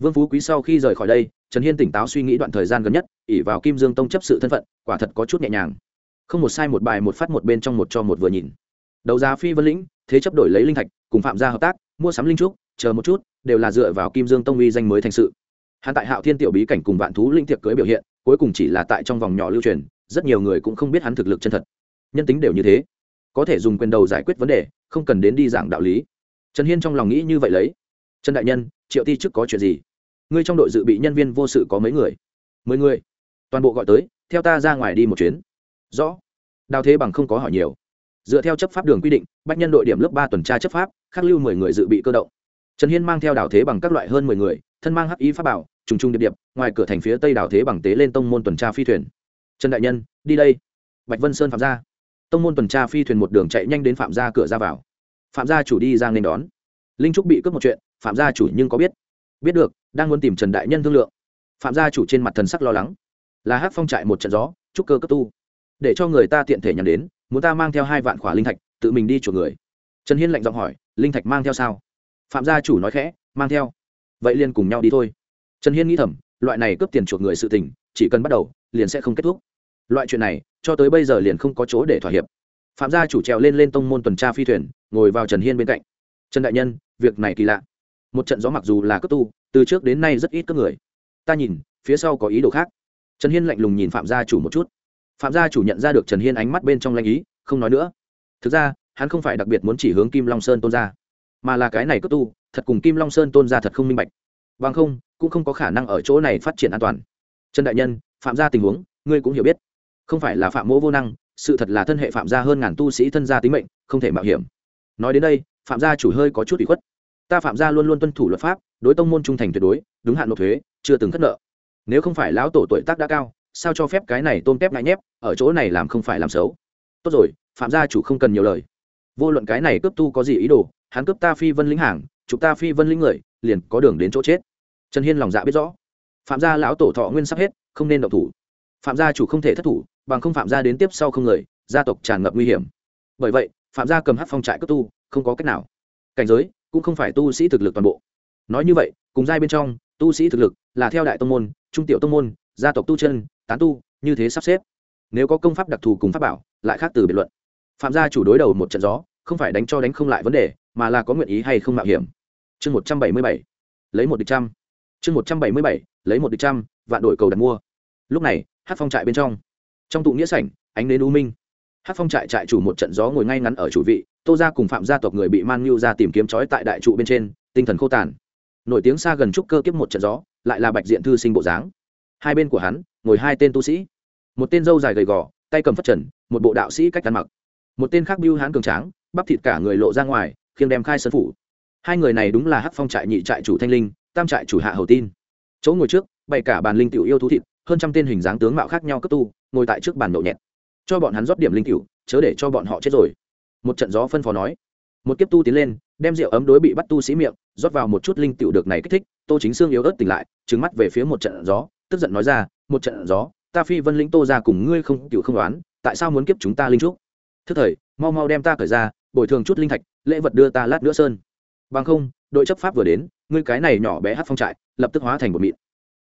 vương phú quý sau khi rời khỏi đây, trần hiên tỉnh táo suy nghĩ đoạn thời gian gần nhất ỉ vào kim dương tông chấp sự thân phận, quả thật có chút nhẹ nhàng. Không một sai một bài một phát một bên trong một cho một vừa nhìn. Đầu giá phi vân lĩnh, thế chấp đổi lấy linh thạch, cùng phạm gia hợp tác, mua sắm linh trúc, chờ một chút, đều là dựa vào kim dương tông uy danh mới thành sự. Hắn tại hạo thiên tiểu bí cảnh cùng vạn thú linh tiệc cưới biểu hiện, cuối cùng chỉ là tại trong vòng nhỏ lưu truyền, rất nhiều người cũng không biết hắn thực lực chân thật. Nhân tính đều như thế. Có thể dùng quyền đầu giải quyết vấn đề, không cần đến đi giảng đạo lý. Trần hiên trong lòng nghĩ như vậy lấy. Trần đại nhân, triệu ti trước có chuyện gì? Ngươi trong đội dự bị nhân viên vô sự có mấy người? Mười người. Toàn bộ gọi tới, theo ta ra ngoài đi một chuyến. Rõ. Đào thế bằng không có hỏi nhiều. Dựa theo chấp pháp đường quy định, bách nhân đội điểm lớp ba tuần tra chấp pháp, khắc lưu mười người dự bị cơ động. Trần hiên mang theo đào thế bằng các loại hơn mười người, thân mang hắc ý pháp bảo, trùng trùng điệp điệp, ngoài cửa thành phía tây đào thế bằng tế lên tông môn tuần tra phi thuyền. Trần đại nhân, đi đây. Bạch vân sơn phạm gia tông môn tuần tra phi thuyền một đường chạy nhanh đến phạm gia cửa ra vào. Phạm gia chủ đi ra nên đón. Linh trúc bị cướp một chuyện, phạm gia chủ nhưng có biết. Biết được đang muốn tìm trần đại nhân thương lượng. Phạm gia chủ trên mặt thần sắc lo lắng. Là hát phong trại một trận gió, trúc cơ cấp tu. Để cho người ta tiện thể nhằm đến, muốn ta mang theo hai vạn khỏa linh thạch, tự mình đi chuộc người. Trần hiên lạnh giọng hỏi, linh thạch mang theo sao? Phạm gia chủ nói khẽ, mang theo. Vậy liền cùng nhau đi thôi. Trần hiên nghĩ thầm, loại này cướp tiền chuộc người sự tình, chỉ cần bắt đầu, liền sẽ không kết thúc. Loại chuyện này, cho tới bây giờ liền không có chỗ để thỏa hiệp. Phạm gia chủ trèo lên lên tông môn tuần tra phi thuyền, ngồi vào trần hiên bên cạnh. Trần đại nhân, việc này kỳ lạ. Một trận gió mặc dù là cướp tu từ trước đến nay rất ít các người. Ta nhìn, phía sau có ý đồ khác. Trần hiên lạnh lùng nhìn phạm gia chủ một chút. Phạm gia chủ nhận ra được trần hiên ánh mắt bên trong lanh ý, không nói nữa. Thực ra, hắn không phải đặc biệt muốn chỉ hướng kim long sơn tôn ra mà là cái này cất tu, thật cùng kim long sơn tôn ra thật không minh bạch. Bằng không, cũng không có khả năng ở chỗ này phát triển an toàn. Trần đại nhân, phạm gia tình huống, ngươi cũng hiểu biết. Không phải là phạm mỗ vô năng, sự thật là thân hệ phạm gia hơn ngàn tu sĩ thân gia tính mệnh, không thể mạo hiểm. Nói đến đây, phạm gia chủ hơi có chút bị khuất. Ta phạm gia luôn luôn tuân thủ luật pháp đối tông môn trung thành tuyệt đối, đúng hạn nộp thuế, chưa từng thất nợ. Nếu không phải lão tổ tuổi tác đã cao, sao cho phép cái này tôm tép ngại nhép, ở chỗ này làm không phải làm xấu? Tốt rồi, phạm gia chủ không cần nhiều lời. Vô luận cái này cướp tu có gì ý đồ, hắn cướp ta phi vân lĩnh hàng chúng ta phi vân lĩnh người, liền có đường đến chỗ chết. Trần hiên lòng dạ biết rõ. Phạm gia lão tổ thọ nguyên sắp hết, không nên động thủ. Phạm gia chủ không thể thất thủ, bằng không phạm gia đến tiếp sau không người, gia tộc tràn ngập nguy hiểm. Bởi vậy, phạm gia cầm hát phong trại cướp tu, không có cách nào. Cảnh giới, cũng không phải tu sĩ thực lực toàn bộ nói như vậy, cùng giai bên trong, tu sĩ thực lực là theo đại tông môn, trung tiểu tông môn, gia tộc tu chân, tán tu, như thế sắp xếp. Nếu có công pháp đặc thù cùng pháp bảo, lại khác từ biệt luận. Phạm gia chủ đối đầu một trận gió, không phải đánh cho đánh không lại vấn đề, mà là có nguyện ý hay không mạo hiểm. Chương một trăm bảy mươi bảy. Lấy một địch trăm. Chương một trăm bảy mươi bảy. Lấy một địch trăm, vạn đổi cầu đặt mua. Lúc này, hát phong trại bên trong. Trong tụ nghĩa sảnh, ánh đến u minh. Hát phong trại trại chủ một trận gió ngồi ngay ngắn ở chủ vị, tô ra cùng phạm gia tộc người bị man nhu ra tìm kiếm trói tại đại trụ bên trên, tinh thần khô tàn nổi tiếng xa gần trúc cơ kiếp một trận gió, lại là bạch diện thư sinh bộ dáng. Hai bên của hắn, ngồi hai tên tu sĩ. Một tên dâu dài gầy gò, tay cầm phất trần, một bộ đạo sĩ cách ăn mặc. Một tên khác biêu hán cường tráng, bắp thịt cả người lộ ra ngoài, khiêng đem khai sân phủ. Hai người này đúng là hắc phong trại nhị trại chủ thanh linh, tam trại chủ hạ hầu tin. Chỗ ngồi trước, bày cả bàn linh tiểu yêu thú thịt, hơn trăm tên hình dáng tướng mạo khác nhau cấp tu, ngồi tại trước bàn nhậu nhẹt. Cho bọn hắn rót điểm linh tiểu, chớ để cho bọn họ chết rồi. Một trận gió phân phó nói. Một kiếp tu tiến lên đem rượu ấm đối bị bắt tu sĩ miệng, rót vào một chút linh tiểu được này kích thích, tô chính xương yếu ớt tỉnh lại trứng mắt về phía một trận gió, tức giận nói ra, một trận gió, ta phi vân lĩnh tô ra cùng ngươi không cựu không đoán, tại sao muốn kiếp chúng ta linh trúc? Thức thời, mau mau đem ta cởi ra, bồi thường chút linh thạch, lễ vật đưa ta lát nữa sơn. Bằng không, đội chấp pháp vừa đến, ngươi cái này nhỏ bé hát phong trại, lập tức hóa thành một mịn.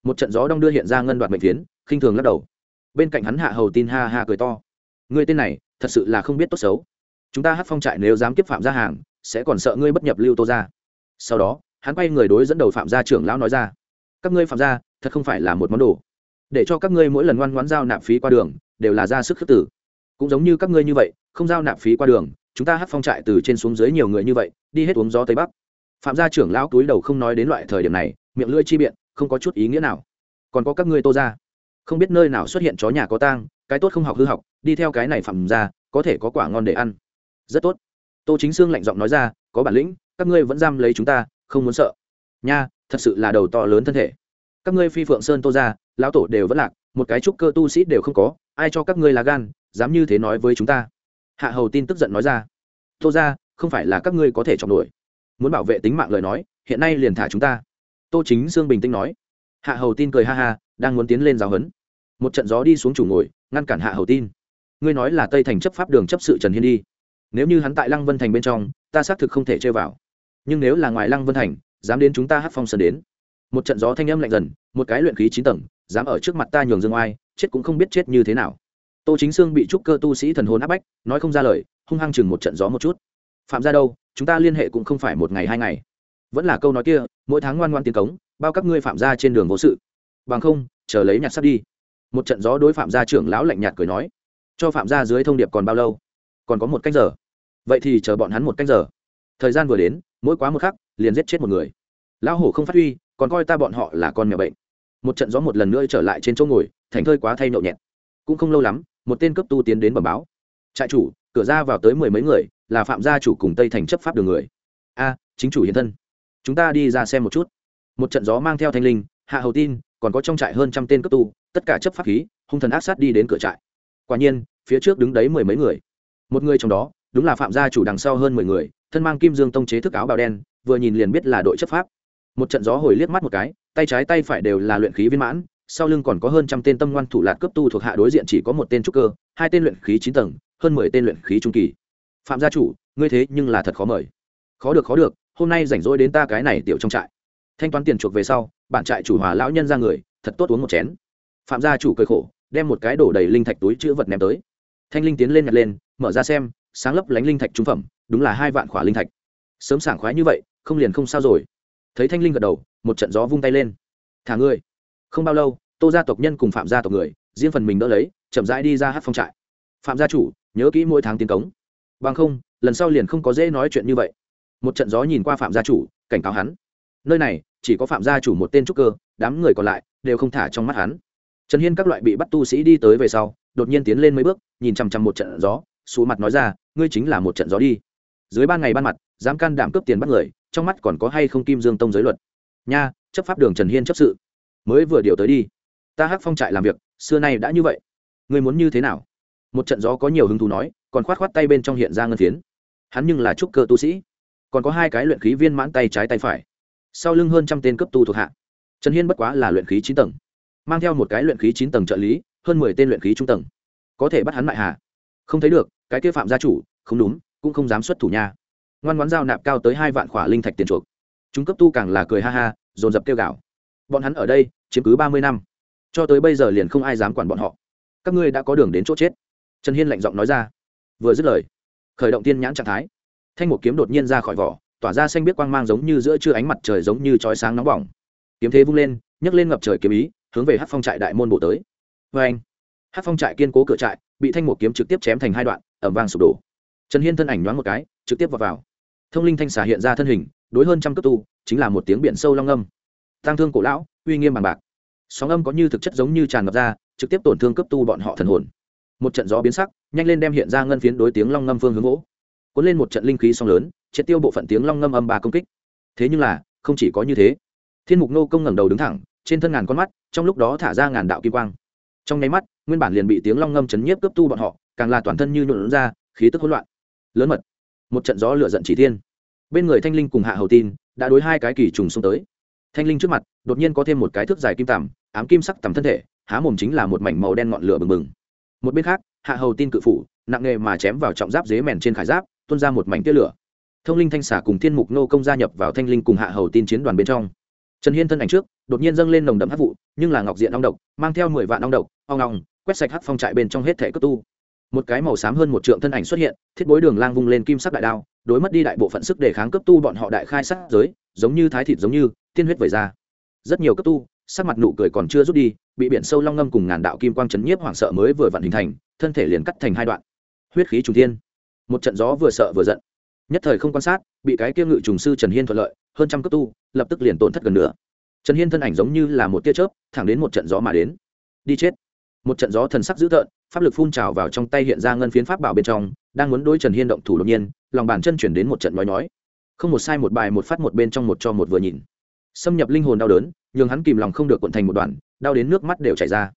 Một trận gió đông đưa hiện ra ngân đoạt mệnh phiến, khinh thường lắc đầu. Bên cạnh hắn hạ hầu tin ha ha cười to. Ngươi tên này, thật sự là không biết tốt xấu. Chúng ta hát phong trại nếu dám kiếp phạm ra hàng sẽ còn sợ ngươi bất nhập lưu tô ra. Sau đó, hắn quay người đối dẫn đầu phạm gia trưởng lão nói ra, các ngươi phạm gia, thật không phải là một món đồ. Để cho các ngươi mỗi lần ngoan ngoãn giao nạp phí qua đường, đều là ra sức khước tử. Cũng giống như các ngươi như vậy, không giao nạp phí qua đường, chúng ta hát phong trại từ trên xuống dưới nhiều người như vậy, đi hết uống gió tây bắc. Phạm gia trưởng lão túi đầu không nói đến loại thời điểm này, miệng lưỡi chi biện, không có chút ý nghĩa nào. Còn có các ngươi tô ra. Không biết nơi nào xuất hiện chó nhà có tang, cái tốt không học hư học, đi theo cái này phạm ra có thể có quả ngon để ăn. Rất tốt tô chính sương lạnh giọng nói ra, có bản lĩnh, các ngươi vẫn giam lấy chúng ta, không muốn sợ. Nha, thật sự là đầu to lớn thân thể. Các ngươi phi phượng sơn tô ra, lão tổ đều vẫn lạc, một cái trúc cơ tu sĩ đều không có, ai cho các ngươi là gan, dám như thế nói với chúng ta? Hạ hầu tin tức giận nói ra, tô ra, không phải là các ngươi có thể chọn đuổi. Muốn bảo vệ tính mạng lời nói, hiện nay liền thả chúng ta. Tô chính sương bình tĩnh nói. Hạ hầu tin cười ha ha, đang muốn tiến lên giáo huấn. Một trận gió đi xuống chủ ngồi, ngăn cản hạ hầu tin. Ngươi nói là tây thành chấp pháp đường chấp sự trần hiên đi nếu như hắn tại lăng vân thành bên trong, ta xác thực không thể chơi vào. Nhưng nếu là ngoài lăng vân thành, dám đến chúng ta hát phong sơn đến. Một trận gió thanh âm lạnh dần, một cái luyện khí chín tầng, dám ở trước mặt ta nhường dương oai, chết cũng không biết chết như thế nào. Tô chính sương bị trúc cơ tu sĩ thần hồn áp bách, nói không ra lời, hung hăng chừng một trận gió một chút. Phạm ra đâu, chúng ta liên hệ cũng không phải một ngày hai ngày. Vẫn là câu nói kia, mỗi tháng ngoan ngoan tiến cống, bao các ngươi phạm ra trên đường vô sự. Bằng không, chờ lấy nhặt sắt đi. Một trận gió đối phạm gia trưởng lão lạnh nhạt cười nói. Cho phạm gia dưới thông điệp còn bao lâu? Còn có một cách giờ vậy thì chờ bọn hắn một canh giờ. Thời gian vừa đến, mỗi quá một khắc, liền giết chết một người. Lão hổ không phát huy, còn coi ta bọn họ là con mèo bệnh. Một trận gió một lần nữa trở lại trên chỗ ngồi, thành thơi quá thay nhậu nhẹt. Cũng không lâu lắm, một tên cấp tu tiến đến bẩm báo. Trại chủ, cửa ra vào tới mười mấy người, là phạm gia chủ cùng tây thành chấp pháp đường người. A, chính chủ hiện thân. Chúng ta đi ra xem một chút. Một trận gió mang theo thanh linh, hạ hầu tin, còn có trong trại hơn trăm tên cấp tu, tất cả chấp pháp khí, hung thần ác sát đi đến cửa trại. Quả nhiên, phía trước đứng đấy mười mấy người. Một người trong đó đúng là phạm gia chủ đằng sau hơn mười người, thân mang kim dương tông chế thức áo bào đen, vừa nhìn liền biết là đội chấp pháp. Một trận gió hồi liếc mắt một cái, tay trái tay phải đều là luyện khí viên mãn, sau lưng còn có hơn trăm tên tâm ngoan thủ lạc cấp tu thuộc hạ đối diện chỉ có một tên trúc cơ, hai tên luyện khí chín tầng, hơn mười tên luyện khí trung kỳ. Phạm gia chủ, ngươi thế nhưng là thật khó mời. Khó được khó được, hôm nay rảnh rỗi đến ta cái này tiểu trong trại. Thanh toán tiền chuộc về sau bản trại chủ hòa lão nhân ra người, thật tốt uống một chén. Phạm gia chủ cười khổ, đem một cái đổ đầy linh thạch túi chữ vật ném tới. Thanh linh tiến lên nhặt lên, mở ra xem sáng lấp lánh linh thạch trung phẩm, đúng là hai vạn khỏa linh thạch. Sớm sảng khoái như vậy, không liền không sao rồi. Thấy thanh linh gật đầu, một trận gió vung tay lên. Thả ngươi. Không bao lâu, tô gia tộc nhân cùng phạm gia tộc người, riêng phần mình đỡ lấy, chậm rãi đi ra hát phong trại. Phạm gia chủ, nhớ kỹ mỗi tháng tiến cống. Bằng không, lần sau liền không có dễ nói chuyện như vậy. Một trận gió nhìn qua phạm gia chủ, cảnh cáo hắn. Nơi này, chỉ có phạm gia chủ một tên trúc cơ, đám người còn lại đều không thả trong mắt hắn. Trần hiên các loại bị bắt tu sĩ đi tới về sau, đột nhiên tiến lên mấy bước, nhìn chằm chằm một trận gió xù mặt nói ra, ngươi chính là một trận gió đi. Dưới ban ngày ban mặt, dám can đảm cướp tiền bắt người, trong mắt còn có hay không kim dương tông giới luật? Nha, chấp pháp đường trần hiên chấp sự. Mới vừa điều tới đi. Ta hắc phong trại làm việc, xưa nay đã như vậy. Ngươi muốn như thế nào? Một trận gió có nhiều hứng thú nói, còn khoát khoát tay bên trong hiện ra ngân phiến. Hắn nhưng là trúc cơ tu sĩ. Còn có hai cái luyện khí viên mãn tay trái tay phải. Sau lưng hơn trăm tên cấp tu thuộc hạ. Trần hiên bất quá là luyện khí chín tầng. Mang theo một cái luyện khí chín tầng trợ lý, hơn mười tên luyện khí trung tầng. Có thể bắt hắn lại hà? Không thấy được cái kia phạm gia chủ, không đúng, cũng không dám xuất thủ nha. Ngoan ngoãn giao nạp cao tới hai vạn khỏa linh thạch tiền chuộc. Chúng cấp tu càng là cười ha ha, dồn dập kêu gào. Bọn hắn ở đây, chiếm cứ ba mươi năm. Cho tới bây giờ liền không ai dám quản bọn họ. Các ngươi đã có đường đến chỗ chết. Trần hiên lạnh giọng nói ra. Vừa dứt lời, khởi động tiên nhãn trạng thái. Thanh một kiếm đột nhiên ra khỏi vỏ, tỏa ra xanh biết quang mang giống như giữa trưa ánh mặt trời giống như chói sáng nóng bỏng. Kiếm thế vung lên, nhấc lên ngập trời kiếm ý, hướng về hát phong trại đại môn bộ tới. Vâng. Vê anh hát phong trại kiên cố cửa trại bị thanh một kiếm trực tiếp chém thành hai đoạn ẩm vang sụp đổ. Trần hiên thân ảnh nhoáng một cái trực tiếp vào, vào. thông linh thanh xà hiện ra thân hình đối hơn trăm cấp tu chính là một tiếng biển sâu long âm. Tăng thương cổ lão uy nghiêm bằng bạc. Sóng âm có như thực chất giống như tràn ngập ra trực tiếp tổn thương cấp tu bọn họ thần hồn. Một trận gió biến sắc nhanh lên đem hiện ra ngân phiến đối tiếng long ngâm phương hướng gỗ cuốn lên một trận linh khí song lớn triệt tiêu bộ phận tiếng long ngâm âm ba công kích. Thế nhưng là không chỉ có như thế. Thiên mục nô công ngẩng đầu đứng thẳng trên thân ngàn con mắt trong lúc đó thả ra ngàn đạo kim quang trong nháy mắt, nguyên bản liền bị tiếng long ngâm chấn nhiếp cướp tu bọn họ, càng là toàn thân như nhuộn ra, khí tức hỗn loạn. Lớn mật. Một trận gió lửa giận chỉ thiên. Bên người thanh linh cùng hạ hầu tin đã đối hai cái kỳ trùng xông tới. Thanh linh trước mặt, đột nhiên có thêm một cái thước dài kim tằm, ám kim sắc tầm thân thể, há mồm chính là một mảnh màu đen ngọn lửa bừng bừng. Một bên khác, hạ hầu tin cự phủ, nặng nghề mà chém vào trọng giáp dế mèn trên khải giáp, tuôn ra một mảnh tia lửa. Thông linh thanh xả cùng thiên mục nô công gia nhập vào thanh linh cùng hạ hầu tin chiến đoàn bên trong. Trần hiên thân ảnh trước, đột nhiên dâng lên nồng đậm hát vụ, nhưng là ngọc diện ong độc, mang theo mười vạn ong độc ong ong, quét sạch hắc phong trại bên trong hết thể cấp tu. Một cái màu xám hơn một trượng thân ảnh xuất hiện, thiết bối đường lang vung lên kim sắc đại đao, đối mất đi đại bộ phận sức để kháng cấp tu bọn họ đại khai sát giới, giống như thái thịt giống như, tiên huyết vẩy ra. Rất nhiều cấp tu, sắc mặt nụ cười còn chưa rút đi, bị biển sâu long ngâm cùng ngàn đạo kim quang chấn nhiếp hoảng sợ mới vừa vặn hình thành, thân thể liền cắt thành hai đoạn. Huyết khí trùng thiên. Một trận gió vừa sợ vừa giận. Nhất thời không quan sát, bị cái kia ngự trùng sư trần hiên thuận lợi, hơn trăm cấp tu, lập tức liền tổn thất gần nữa trần hiên thân ảnh giống như là một tia chớp, thẳng đến một trận gió mà đến. Đi chết một trận gió thần sắc dữ tợn, pháp lực phun trào vào trong tay hiện ra ngân phiến pháp bảo bên trong, đang muốn đối trần hiên động thủ đột nhiên, lòng bàn chân chuyển đến một trận nói nói. Không một sai một bài một phát một bên trong một cho một vừa nhìn. Xâm nhập linh hồn đau đớn, nhường hắn kìm lòng không được cuộn thành một đoạn đau đến nước mắt đều chảy ra.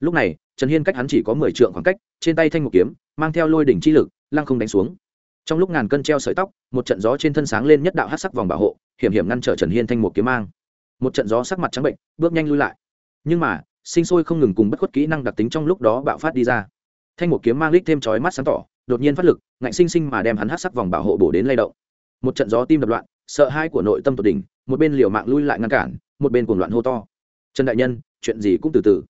Lúc này, trần hiên cách hắn chỉ có mười trượng khoảng cách, trên tay thanh một kiếm, mang theo lôi đỉnh chi lực, lăng không đánh xuống. Trong lúc ngàn cân treo sợi tóc, một trận gió trên thân sáng lên nhất đạo hát sắc vòng bảo hộ, hiểm hiểm ngăn trở trần hiên thanh một kiếm mang. Một trận gió sắc mặt trắng bệnh, bước nhanh lui lại. Nhưng mà sinh sôi không ngừng cùng bất khuất kỹ năng đặc tính trong lúc đó bạo phát đi ra. Thanh một kiếm mang lít thêm chói mắt sáng tỏ, đột nhiên phát lực, ngạnh sinh sinh mà đem hắn hát sắc vòng bảo hộ bổ đến lay động. Một trận gió tim đập loạn, sợ hai của nội tâm tột đỉnh, một bên liều mạng lui lại ngăn cản, một bên cuồng loạn hô to. Trần đại nhân, chuyện gì cũng từ từ.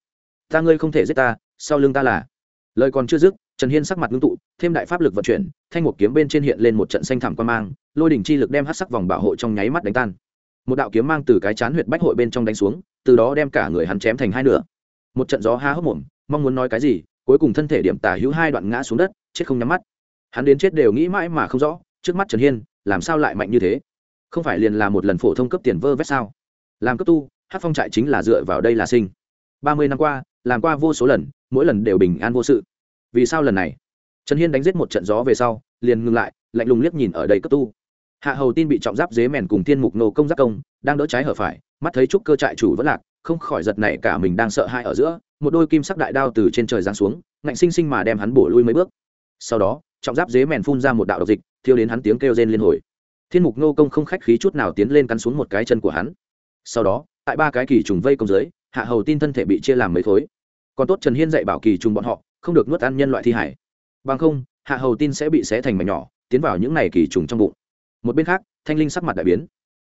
Ta ngươi không thể giết ta, sau lưng ta là. Lời còn chưa dứt, trần hiên sắc mặt ngưng tụ, thêm đại pháp lực vận chuyển, thanh một kiếm bên trên hiện lên một trận xanh thảm quan mang, lôi đỉnh chi lực đem hát sắc vòng bảo hộ trong nháy mắt đánh tan. Một đạo kiếm mang từ cái chán huyệt bách hội bên trong đánh xuống từ đó đem cả người hắn chém thành hai nửa. Một trận gió há hốc mồm, mong muốn nói cái gì, cuối cùng thân thể điểm tả hữu hai đoạn ngã xuống đất, chết không nhắm mắt. Hắn đến chết đều nghĩ mãi mà không rõ, trước mắt trần hiên, làm sao lại mạnh như thế? Không phải liền là một lần phổ thông cấp tiền vơ vét sao? Làm cấp tu, hát phong trại chính là dựa vào đây là sinh. Ba mươi năm qua, làm qua vô số lần, mỗi lần đều bình an vô sự. Vì sao lần này? Trần hiên đánh giết một trận gió về sau, liền ngừng lại, lạnh lùng liếc nhìn ở đây cấp tu. Hạ hầu tin bị trọng giáp dế mèn cùng thiên mục nô công giáp công đang đỡ trái hở phải, mắt thấy trúc cơ trại chủ vẫn lạc, không khỏi giật này cả mình đang sợ hãi ở giữa, một đôi kim sắc đại đao từ trên trời giáng xuống, ngạnh sinh sinh mà đem hắn bổ lui mấy bước. Sau đó, trọng giáp dế mèn phun ra một đạo độc dịch, thiêu đến hắn tiếng kêu rên liên hồi. Thiên mục nô công không khách khí chút nào tiến lên cắn xuống một cái chân của hắn. Sau đó, tại ba cái kỳ trùng vây công dưới, hạ hầu tin thân thể bị chia làm mấy khối. Còn tốt trần hiên dạy bảo kỳ trùng bọn họ, không được nuốt ăn nhân loại thi hải. Bằng không, hạ hầu tin sẽ bị xé thành mảnh nhỏ, tiến vào những này kỳ trùng trong bụng. Một bên khác, thanh linh sắc mặt đại biến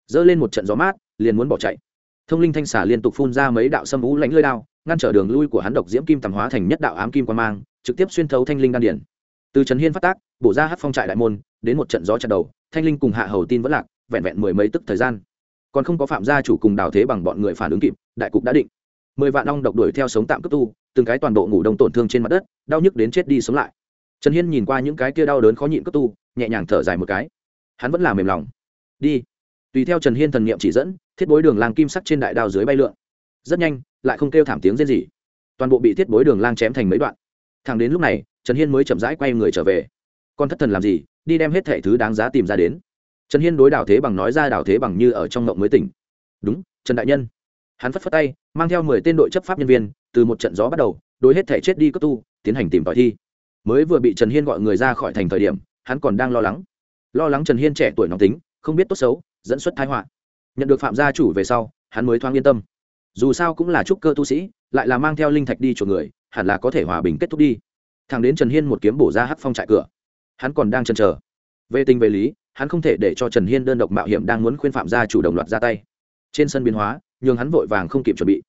dơ lên một trận gió mát, liền muốn bỏ chạy. Thông linh thanh xả liên tục phun ra mấy đạo xâm ú lánh lơi đao, ngăn trở đường lui của hắn độc diễm kim tầm hóa thành nhất đạo ám kim quan mang, trực tiếp xuyên thấu thanh linh đan điển. Từ trần hiên phát tác, bổ ra hát phong trại đại môn, đến một trận gió chặt đầu, thanh linh cùng hạ hầu tin vẫn lạc, vẹn vẹn mười mấy tức thời gian. Còn không có phạm gia chủ cùng đào thế bằng bọn người phản ứng kịp, đại cục đã định. Mười vạn ong độc đuổi theo sống tạm cấp tu, từng cái toàn bộ ngủ đông tổn thương trên mặt đất, đau nhức đến chết đi sống lại. Trần hiên nhìn qua những cái kia đau đớn khó nhịn cấp tu, nhẹ nhàng thở dài một cái. Hắn vẫn là mềm lòng. Đi tùy theo trần hiên thần niệm chỉ dẫn, thiết bối đường lang kim sắc trên đại đao dưới bay lượn. Rất nhanh, lại không kêu thảm tiếng rên gì toàn bộ bị thiết bối đường lang chém thành mấy đoạn. Thẳng đến lúc này, trần hiên mới chậm rãi quay người trở về. Con thất thần làm gì, đi đem hết thẻ thứ đáng giá tìm ra đến. Trần hiên đối đào thế bằng nói ra đào thế bằng như ở trong ngộng mới tỉnh. Đúng, trần đại nhân. Hắn phất phất tay, mang theo mười tên đội chấp pháp nhân viên, từ một trận gió bắt đầu, đối hết thẻ chết đi cấp tu, tiến hành tìm tòi thi. Mới vừa bị trần hiên gọi người ra khỏi thành thời điểm, hắn còn đang lo lắng. Lo lắng trần hiên trẻ tuổi nóng tính, không biết tốt xấu dẫn xuất thái họa. Nhận được phạm gia chủ về sau, hắn mới thoáng yên tâm. Dù sao cũng là trúc cơ tu sĩ, lại là mang theo linh thạch đi chuộc người, hẳn là có thể hòa bình kết thúc đi. Thằng đến trần hiên một kiếm bổ ra hắc phong trại cửa. Hắn còn đang chần chờ. Về tình về lý, hắn không thể để cho trần hiên đơn độc mạo hiểm đang muốn khuyên phạm gia chủ đồng loạt ra tay. Trên sân biến hóa, nhường hắn vội vàng không kịp chuẩn bị.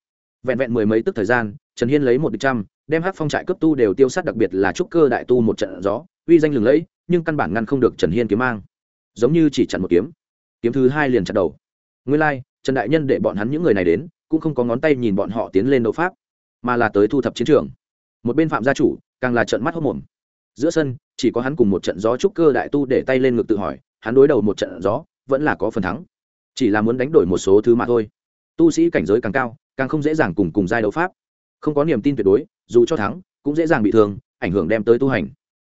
Vẹn vẹn mười mấy tức thời gian, trần hiên lấy một địch trăm, đem hát phong trại cấp tu đều tiêu sát đặc biệt là trúc cơ đại tu một trận gió, uy danh lừng lẫy, nhưng căn bản ngăn không được trần hiên kiếm mang. Giống như chỉ chặn một kiếm kiếm thứ hai liền chặt đầu. Nguyên lai、like, trần đại nhân để bọn hắn những người này đến cũng không có ngón tay nhìn bọn họ tiến lên đấu pháp mà là tới thu thập chiến trường. Một bên phạm gia chủ càng là trận mắt hốc mồm. Giữa sân chỉ có hắn cùng một trận gió trúc cơ đại tu để tay lên ngực tự hỏi hắn đối đầu một trận gió vẫn là có phần thắng. Chỉ là muốn đánh đổi một số thứ mà thôi. Tu sĩ cảnh giới càng cao càng không dễ dàng cùng cùng giai đấu pháp. Không có niềm tin tuyệt đối dù cho thắng cũng dễ dàng bị thương ảnh hưởng đem tới tu hành.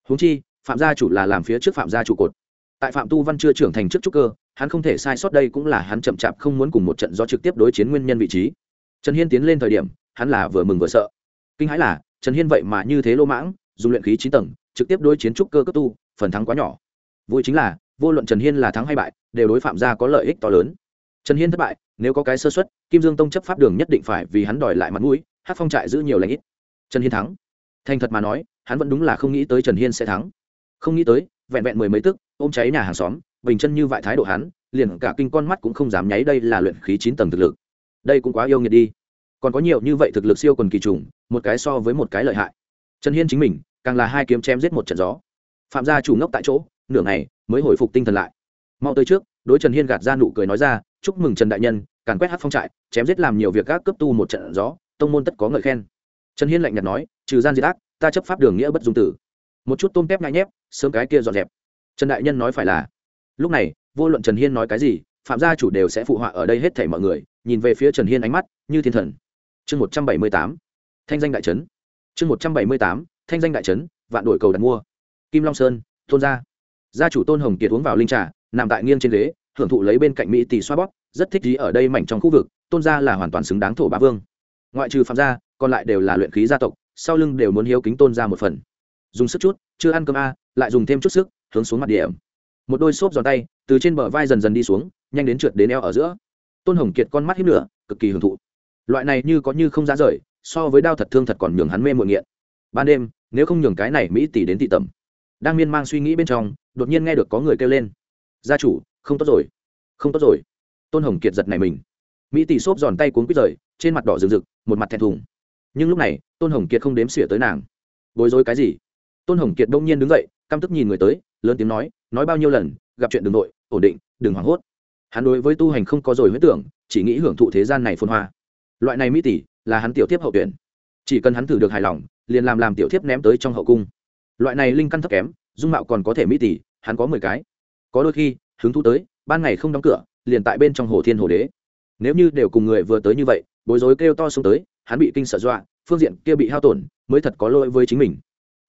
Húng chi phạm gia chủ là làm phía trước phạm gia chủ cột. Tại phạm tu văn chưa trưởng thành trước trúc cơ hắn không thể sai sót đây cũng là hắn chậm chạp không muốn cùng một trận do trực tiếp đối chiến nguyên nhân vị trí. Trần hiên tiến lên thời điểm, hắn là vừa mừng vừa sợ. Kinh hãi là, trần hiên vậy mà như thế lô mãng, dùng luyện khí chín tầng, trực tiếp đối chiến trúc cơ cấp tu, phần thắng quá nhỏ. Vui chính là, vô luận trần hiên là thắng hay bại, đều đối phạm gia có lợi ích to lớn. Trần hiên thất bại, nếu có cái sơ xuất kim dương tông chấp pháp đường nhất định phải vì hắn đòi lại mặt mũi, hát phong trại giữ nhiều lãnh ít. Trần hiên thắng. Thành thật mà nói, hắn vẫn đúng là không nghĩ tới trần hiên sẽ thắng. Không nghĩ tới, vẹn vẹn mười mấy tức, ôm cháy nhà hàng xóm bình chân như vậy thái độ hắn, liền cả kinh con mắt cũng không dám nháy đây là luyện khí chín tầng thực lực. Đây cũng quá yêu nghiệt đi. Còn có nhiều như vậy thực lực siêu quần kỳ trùng, một cái so với một cái lợi hại. Trần hiên chính mình, càng là hai kiếm chém giết một trận gió. Phạm gia chủ ngốc tại chỗ, nửa ngày mới hồi phục tinh thần lại. Mau tới trước, đối trần hiên gạt ra nụ cười nói ra, chúc mừng trần đại nhân, càn quét hát phong trại, chém giết làm nhiều việc gác cấp tu một trận gió, tông môn tất có ngợi khen. Trần hiên lạnh nhạt nói, trừ gian diệt ác, ta chấp pháp đường nghĩa bất dung tử. Một chút tôm tép nhai nhép, sớm cái kia dọn dẹp. Trần đại nhân nói phải là lúc này, vô luận trần hiên nói cái gì, phạm gia chủ đều sẽ phụ họa ở đây hết thảy mọi người, nhìn về phía trần hiên ánh mắt như thiên thần. Chương một trăm bảy mươi tám, thanh danh đại trấn. Chương một trăm bảy mươi tám, thanh danh đại trấn, vạn đổi cầu đặt mua. Kim long sơn tôn gia. Gia chủ tôn hồng kiệt uống vào linh trà, nằm tại nghiêng trên ghế, hưởng thụ lấy bên cạnh mỹ tỷ xoa bóp, rất thích gì ở đây mảnh trong khu vực, tôn gia là hoàn toàn xứng đáng thổ bá vương. Ngoại trừ phạm gia, còn lại đều là luyện khí gia tộc, sau lưng đều muốn hiếu kính tôn gia một phần. Dùng sức chút, chưa ăn cơm a, lại dùng thêm chút sức, hướng xuống mặt điểm một đôi xốp giòn tay, từ trên bờ vai dần dần đi xuống, nhanh đến trượt đến eo ở giữa. Tôn hồng kiệt con mắt hiếp lửa, cực kỳ hưởng thụ. Loại này như có như không ra rời, so với đau thật thương thật còn nhường hắn mê muội nghiện. Ban đêm, nếu không nhường cái này mỹ tỷ đến thị tẩm. Đang miên mang suy nghĩ bên trong, đột nhiên nghe được có người kêu lên. Gia chủ, không tốt rồi, không tốt rồi. Tôn hồng kiệt giật này mình. Mỹ tỷ xốp giòn tay cuốn quýt rời, trên mặt đỏ rực rực, một mặt thẹn thùng. Nhưng lúc này, tôn hồng kiệt không đếm xỉa tới nàng. Bối rối cái gì? Tôn hồng kiệt đông nhiên đứng dậy, căm tức nhìn người tới, lớn tiếng nói nói bao nhiêu lần, gặp chuyện đường nội, ổn định, đừng hoảng hốt. Hắn đối với tu hành không có rồi huyết tưởng, chỉ nghĩ hưởng thụ thế gian này phôn hoa. Loại này mỹ tỷ là hắn tiểu tiếp hậu tuyển. Chỉ cần hắn thử được hài lòng, liền làm làm tiểu tiếp ném tới trong hậu cung. Loại này linh căn thấp kém, dung mạo còn có thể mỹ tỷ, hắn có mười cái. Có đôi khi, hứng thú tới, ban ngày không đóng cửa, liền tại bên trong hồ thiên hồ đế. Nếu như đều cùng người vừa tới như vậy, bối rối kêu to xuống tới, hắn bị kinh sợ dọa, phương diện kia bị hao tổn, mới thật có lỗi với chính mình.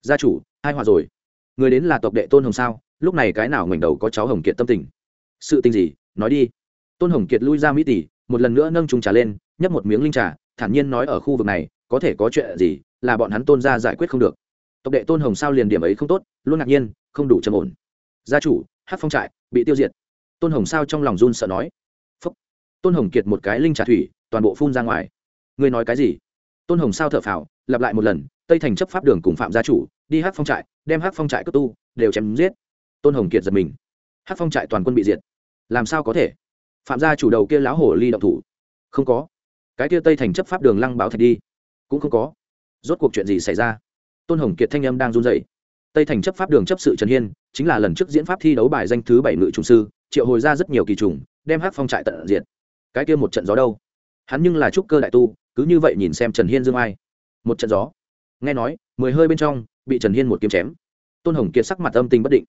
Gia chủ, hai hòa rồi. Người đến là tộc đệ tôn hồng sao? Lúc này cái nào ngoảnh đầu có cháu hồng kiệt tâm tình? Sự tình gì? Nói đi. Tôn hồng kiệt lui ra mỹ tỷ, một lần nữa nâng trung trà lên, nhấp một miếng linh trà, thản nhiên nói ở khu vực này, có thể có chuyện gì, là bọn hắn tôn ra giải quyết không được. Tộc đệ tôn hồng sao liền điểm ấy không tốt, luôn ngạc nhiên, không đủ trầm ổn. Gia chủ hát phong trại, bị tiêu diệt. Tôn hồng sao trong lòng run sợ nói. Phúc. tôn hồng kiệt một cái linh trà thủy, toàn bộ phun ra ngoài. Ngươi nói cái gì? Tôn hồng sao thở phào, lặp lại một lần, tây thành chấp pháp đường cùng phạm gia chủ, đi hát phong trại, đem hát phong trại cấp tu, đều chém giết tôn hồng kiệt giật mình hát phong trại toàn quân bị diệt làm sao có thể phạm gia chủ đầu kia lão hổ ly động thủ không có cái kia tây thành chấp pháp đường lăng báo thạch đi cũng không có rốt cuộc chuyện gì xảy ra tôn hồng kiệt thanh âm đang run dậy tây thành chấp pháp đường chấp sự trần hiên chính là lần trước diễn pháp thi đấu bài danh thứ bảy ngự Trung sư triệu hồi ra rất nhiều kỳ trùng đem hát phong trại tận diện cái kia một trận gió đâu hắn nhưng là trúc cơ đại tu cứ như vậy nhìn xem trần hiên dương ai một trận gió nghe nói mười hơi bên trong bị trần hiên một kiếm chém tôn hồng kiệt sắc mặt âm tình bất định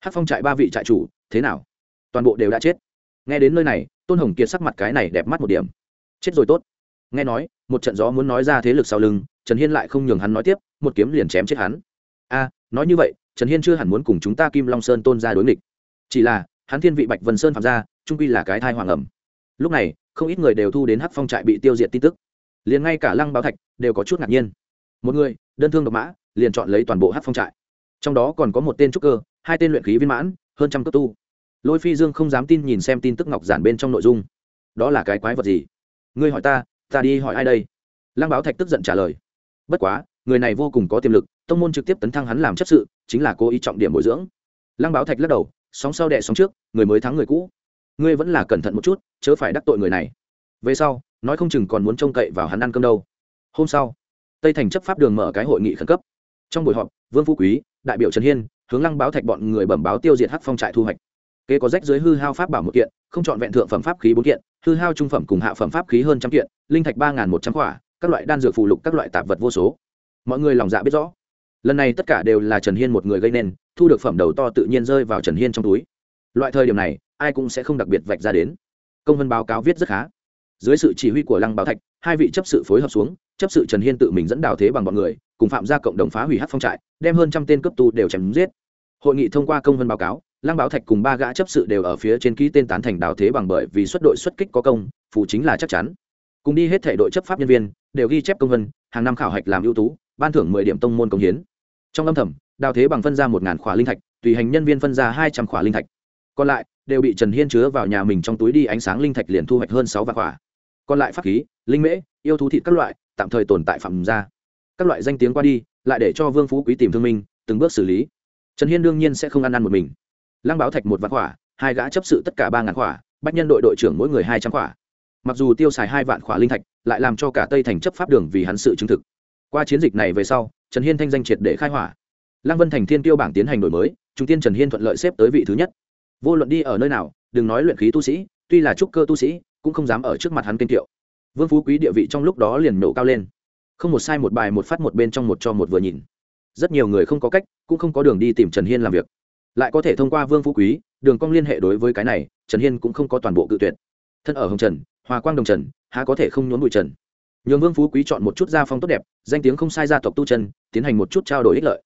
hát phong trại ba vị trại chủ, thế nào? Toàn bộ đều đã chết. Nghe đến nơi này, tôn hồng kiệt sắc mặt cái này đẹp mắt một điểm. Chết rồi tốt. Nghe nói, một trận gió muốn nói ra thế lực sau lưng, trần hiên lại không nhường hắn nói tiếp, một kiếm liền chém chết hắn. A, nói như vậy, trần hiên chưa hẳn muốn cùng chúng ta kim long sơn tôn ra đối nghịch. Chỉ là, hắn thiên vị bạch vân sơn phạm ra trung quy là cái thai hoàng ẩm. Lúc này, không ít người đều thu đến hắc phong trại bị tiêu diệt tin tức. Liền ngay cả lăng báo thạch đều có chút ngạc nhiên. Một người, đơn thương độc mã, liền chọn lấy toàn bộ hắc phong trại. Trong đó còn có một tên trúc cơ hai tên luyện khí viên mãn, hơn trăm cấp tu. Lôi phi dương không dám tin nhìn xem tin tức ngọc giản bên trong nội dung. Đó là cái quái vật gì? Ngươi hỏi ta ta đi hỏi ai đây? Lăng báo thạch tức giận trả lời. Bất quá, người này vô cùng có tiềm lực, tông môn trực tiếp tấn thăng hắn làm chấp sự, chính là cố ý trọng điểm bồi dưỡng. Lăng báo thạch lắc đầu, sóng sau đẻ sóng trước, người mới thắng người cũ. Ngươi vẫn là cẩn thận một chút, chớ phải đắc tội người này. Về sau, nói không chừng còn muốn trông cậy vào hắn ăn cơm đâu. Hôm sau, tây thành chấp pháp đường mở cái hội nghị khẩn cấp. Trong buổi họp, vương phú quý, đại biểu trần hiên hướng lăng báo thạch bọn người bẩm báo tiêu diệt hắc phong trại thu hoạch. Kế có rách dưới hư hao pháp bảo một kiện, không chọn vẹn thượng phẩm pháp khí bốn kiện, hư hao trung phẩm cùng hạ phẩm pháp khí hơn trăm kiện, linh thạch ba một trăm quả các loại đan dược phụ lục các loại tạp vật vô số. Mọi người lòng dạ biết rõ. Lần này tất cả đều là trần hiên một người gây nên, thu được phẩm đầu to tự nhiên rơi vào trần hiên trong túi. Loại thời điểm này, ai cũng sẽ không đặc biệt vạch ra đến. Công văn báo cáo viết rất khá. Dưới sự chỉ huy của lăng báo thạch, hai vị chấp sự phối hợp xuống chấp sự trần hiên tự mình dẫn đào thế bằng bọn người, cùng phạm gia cộng đồng phá hủy hát phong trại, đem hơn trăm tên cấp tu đều chém giết. Hội nghị thông qua công văn báo cáo, lăng báo thạch cùng ba gã chấp sự đều ở phía trên ký tên tán thành đào thế bằng bởi vì xuất đội xuất kích có công phụ chính là chắc chắn. Cùng đi hết thể đội chấp pháp nhân viên, đều ghi chép công vân hàng năm khảo hạch làm ưu tú, ban thưởng mười điểm tông môn công hiến. Trong âm thầm, đào thế bằng phân ra một ngàn khỏa linh thạch, tùy hành nhân viên phân ra hai trăm khỏa linh thạch. Còn lại, đều bị trần hiên chứa vào nhà mình trong túi đi ánh sáng linh thạch liền thu hoạch hơn sáu vạn khỏa. Còn lại pháp khí, linh mễ, yêu thú thịt các loại tạm thời tồn tại phạm ra. Các loại danh tiếng qua đi, lại để cho vương phú quý tìm thương minh, từng bước xử lý. Trần hiên đương nhiên sẽ không ăn ăn một mình. Lăng báo thạch một vạn khỏa, hai gã chấp sự tất cả ba ngàn khỏa, bách nhân đội đội trưởng mỗi người hai trăm khỏa. Mặc dù tiêu xài hai vạn khỏa linh thạch, lại làm cho cả tây thành chấp pháp đường vì hắn sự chứng thực. Qua chiến dịch này về sau, trần hiên thanh danh triệt để khai hỏa. Lăng vân thành thiên tiêu bảng tiến hành đổi mới, trung tiên trần hiên thuận lợi xếp tới vị thứ nhất. Vô luận đi ở nơi nào, đừng nói luyện khí tu sĩ, tuy là trúc cơ tu sĩ, cũng không dám ở trước mặt hắn kinh tiệu vương phú quý địa vị trong lúc đó liền nổ cao lên. Không một sai, một bài, một phát, một bên trong, một cho, một vừa nhìn. Rất nhiều người không có cách, cũng không có đường đi tìm trần hiên làm việc. Lại có thể thông qua vương phú quý, đường cong liên hệ đối với cái này, trần hiên cũng không có toàn bộ cự tuyệt. Thân ở hồng trần, hòa quang đồng trần, há có thể không nhốn bụi trần. Nhường vương phú quý chọn một chút gia phong tốt đẹp, danh tiếng không sai gia tộc tu chân, tiến hành một chút trao đổi ích lợi.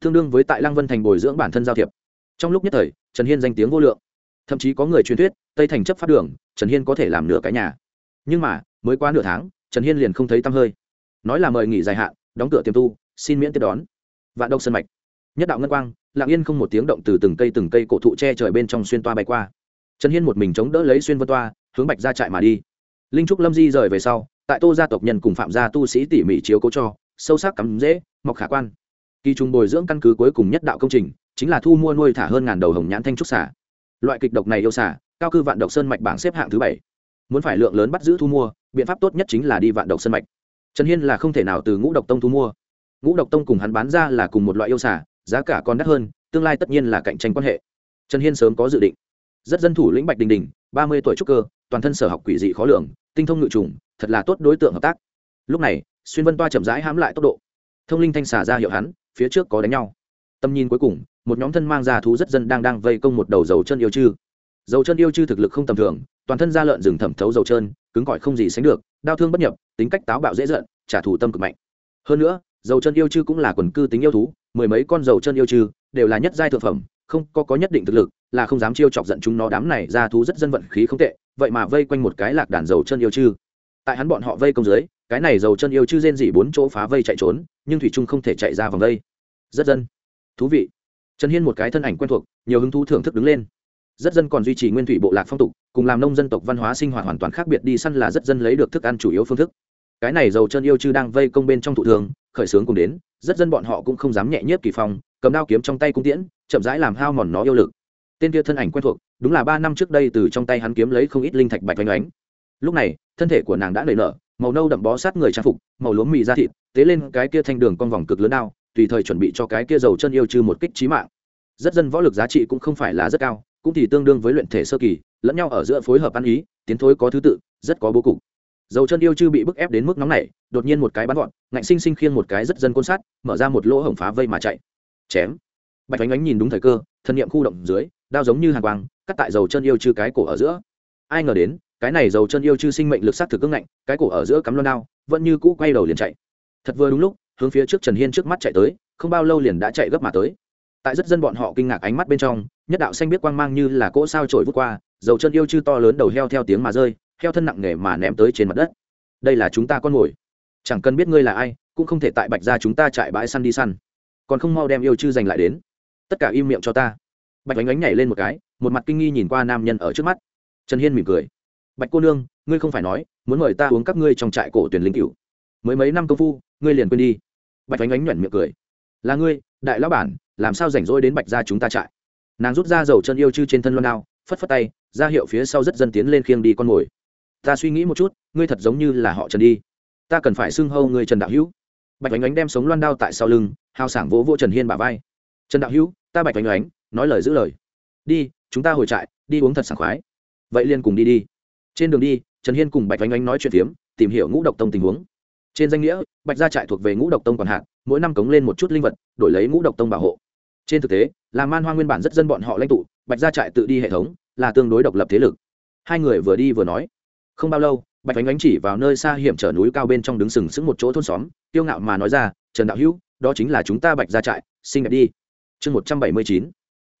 Tương đương với tại lăng vân thành bồi dưỡng bản thân giao thiệp. Trong lúc nhất thời, trần hiên danh tiếng vô lượng. Thậm chí có người truyền thuyết, tây thành chấp pháp đường, trần hiên có thể làm nửa cái nhà. Nhưng mà mới qua nửa tháng, trần hiên liền không thấy tăm hơi. Nói là mời nghỉ dài hạn, đóng cửa tiềm tu, xin miễn tiếp đón. Vạn đông sân mạch. Nhất đạo ngân quang, lặng yên không một tiếng động từ từng cây từng cây cổ thụ che trời bên trong xuyên toa bay qua. Trần hiên một mình chống đỡ lấy xuyên vân toa, hướng bạch ra trại mà đi. Linh trúc lâm di rời về sau, tại tô gia tộc nhân cùng phạm gia tu sĩ tỉ mỉ chiếu cố cho, sâu sắc cắm dễ, mọc khả quan. Kỳ trùng bồi dưỡng căn cứ cuối cùng nhất đạo công trình, chính là thu mua nuôi thả hơn ngàn đầu hồng nhãn thanh trúc xả loại kịch độc này yêu xả cao cư vạn độc sơn mạch bảng xếp hạng thứ bảy muốn phải lượng lớn bắt giữ thu mua, biện pháp tốt nhất chính là đi vạn độc sân mạch. Trần hiên là không thể nào từ ngũ độc tông thu mua. Ngũ độc tông cùng hắn bán ra là cùng một loại yêu xả giá cả còn đắt hơn, tương lai tất nhiên là cạnh tranh quan hệ. Trần hiên sớm có dự định. Rất dân thủ lĩnh bạch đình đình, ba mươi tuổi trúc cơ, toàn thân sở học quỷ dị khó lường, tinh thông ngự trùng, thật là tốt đối tượng hợp tác. Lúc này, xuyên vân toa chậm rãi hãm lại tốc độ. Thông linh thanh xả ra hiệu hắn, phía trước có đánh nhau. Tầm nhìn cuối cùng, một nhóm thân mang ra thú rất dân đang đang vây công một đầu dầu chân yêu chư. Dầu chân yêu chư thực lực không tầm thường toàn thân da lợn rừng thẩm thấu dầu trơn, cứng cỏi không gì sánh được, đau thương bất nhập, tính cách táo bạo dễ giận, trả thù tâm cực mạnh. Hơn nữa, dầu chân yêu chư cũng là quần cư tính yêu thú, mười mấy con dầu chân yêu chư đều là nhất giai thượng phẩm, không có có nhất định thực lực, là không dám chiêu chọc giận chúng nó đám này ra thú rất dân vận khí không tệ, vậy mà vây quanh một cái lạc đàn dầu chân yêu chư. Tại hắn bọn họ vây công dưới, cái này dầu chân yêu chư rên dỉ bốn chỗ phá vây chạy trốn, nhưng thủy trung không thể chạy ra vòng vây rất dân. Thú vị. Trần hiên một cái thân ảnh quen thuộc, nhiều hứng thú thưởng thức đứng lên rất dân còn duy trì nguyên thủy bộ lạc phong tục, cùng làm nông dân tộc văn hóa sinh hoạt hoàn toàn khác biệt đi săn là rất dân lấy được thức ăn chủ yếu phương thức. Cái này dầu chân yêu chư đang vây công bên trong thụ thường, khởi xướng cùng đến, rất dân bọn họ cũng không dám nhẹ nhiếp kỳ phong, cầm đao kiếm trong tay cung tiễn, chậm rãi làm hao mòn nó yêu lực. Tên kia thân ảnh quen thuộc, đúng là ba năm trước đây từ trong tay hắn kiếm lấy không ít linh thạch bạch oanh oánh. Lúc này, thân thể của nàng đã nảy nở, màu nâu đậm bó sát người trang phục, màu lúa mì da thịt, tế lên cái kia thanh đường con vòng cực lớn đao, tùy thời chuẩn bị cho cái kia dầu chân yêu chư một kích trí mạng. Rất dân võ lực giá trị cũng không phải là rất cao cũng thì tương đương với luyện thể sơ kỳ, lẫn nhau ở giữa phối hợp ăn ý, tiến thối có thứ tự, rất có bố cục. Dầu chân yêu chư bị bức ép đến mức nóng này đột nhiên một cái bắn gọn, ngạnh sinh sinh khiêng một cái rất dân côn sát, mở ra một lỗ hổng phá vây mà chạy. Chém. Bạch ánh ánh nhìn đúng thời cơ, thân nhiệm khu động dưới, đao giống như hàng quang, cắt tại dầu chân yêu chư cái cổ ở giữa. Ai ngờ đến, cái này dầu chân yêu chư sinh mệnh lực sát thực cứng ngạnh, cái cổ ở giữa cắm loan đao, vẫn như cũ quay đầu liền chạy. Thật vừa đúng lúc, hướng phía trước trần hiên trước mắt chạy tới, không bao lâu liền đã chạy gấp mà tới tại rất dân bọn họ kinh ngạc ánh mắt bên trong, nhất đạo xanh biết quang mang như là cỗ sao trổi vút qua, dầu chân yêu chư to lớn đầu heo theo tiếng mà rơi, heo thân nặng nề mà ném tới trên mặt đất. Đây là chúng ta con mồi. Chẳng cần biết ngươi là ai, cũng không thể tại bạch ra chúng ta chạy bãi săn đi săn. Còn không mau đem yêu chư giành lại đến. Tất cả im miệng cho ta. Bạch ánh ánh nhảy lên một cái, một mặt kinh nghi nhìn qua nam nhân ở trước mắt. Trần hiên mỉm cười. Bạch cô nương, ngươi không phải nói, muốn mời ta uống các ngươi trong trại cổ tuyển linh cựu mới mấy năm công phu, ngươi liền quên đi. Bạch ánh ánh nhuẩn miệng cười. Là ngươi, đại lão bản làm sao rảnh rỗi đến bạch ra chúng ta trại? Nàng rút ra dầu chân yêu chư trên thân loan đao, phất phất tay, ra hiệu phía sau rất dân tiến lên khiêng đi con mồi. Ta suy nghĩ một chút, ngươi thật giống như là họ trần đi. Ta cần phải xưng hâu ngươi trần đạo hữu. Bạch ánh ánh đem sống loan đao tại sau lưng, hào sảng vỗ vỗ trần hiên bà vai. Trần đạo hữu, ta bạch ánh ánh nói lời giữ lời. Đi, chúng ta hồi trại, đi uống thật sảng khoái. Vậy liền cùng đi đi. Trên đường đi, trần hiên cùng bạch ánh ánh nói chuyện phiếm, tìm hiểu ngũ độc tông tình huống. Trên danh nghĩa, bạch gia trại thuộc về ngũ độc tông còn hạn mỗi năm cống lên một chút linh vật, đổi lấy ngũ độc tông bảo hộ trên thực tế, là man hoa nguyên bản rất dân bọn họ lãnh tụ, bạch gia trại tự đi hệ thống, là tương đối độc lập thế lực. Hai người vừa đi vừa nói. Không bao lâu, bạch ánh ánh chỉ vào nơi xa hiểm trở núi cao bên trong đứng sừng sững một chỗ thôn xóm tiêu ngạo mà nói ra, trần đạo hữu, đó chính là chúng ta bạch gia trại xinh đẹp đi. Chương một trăm bảy mươi chín,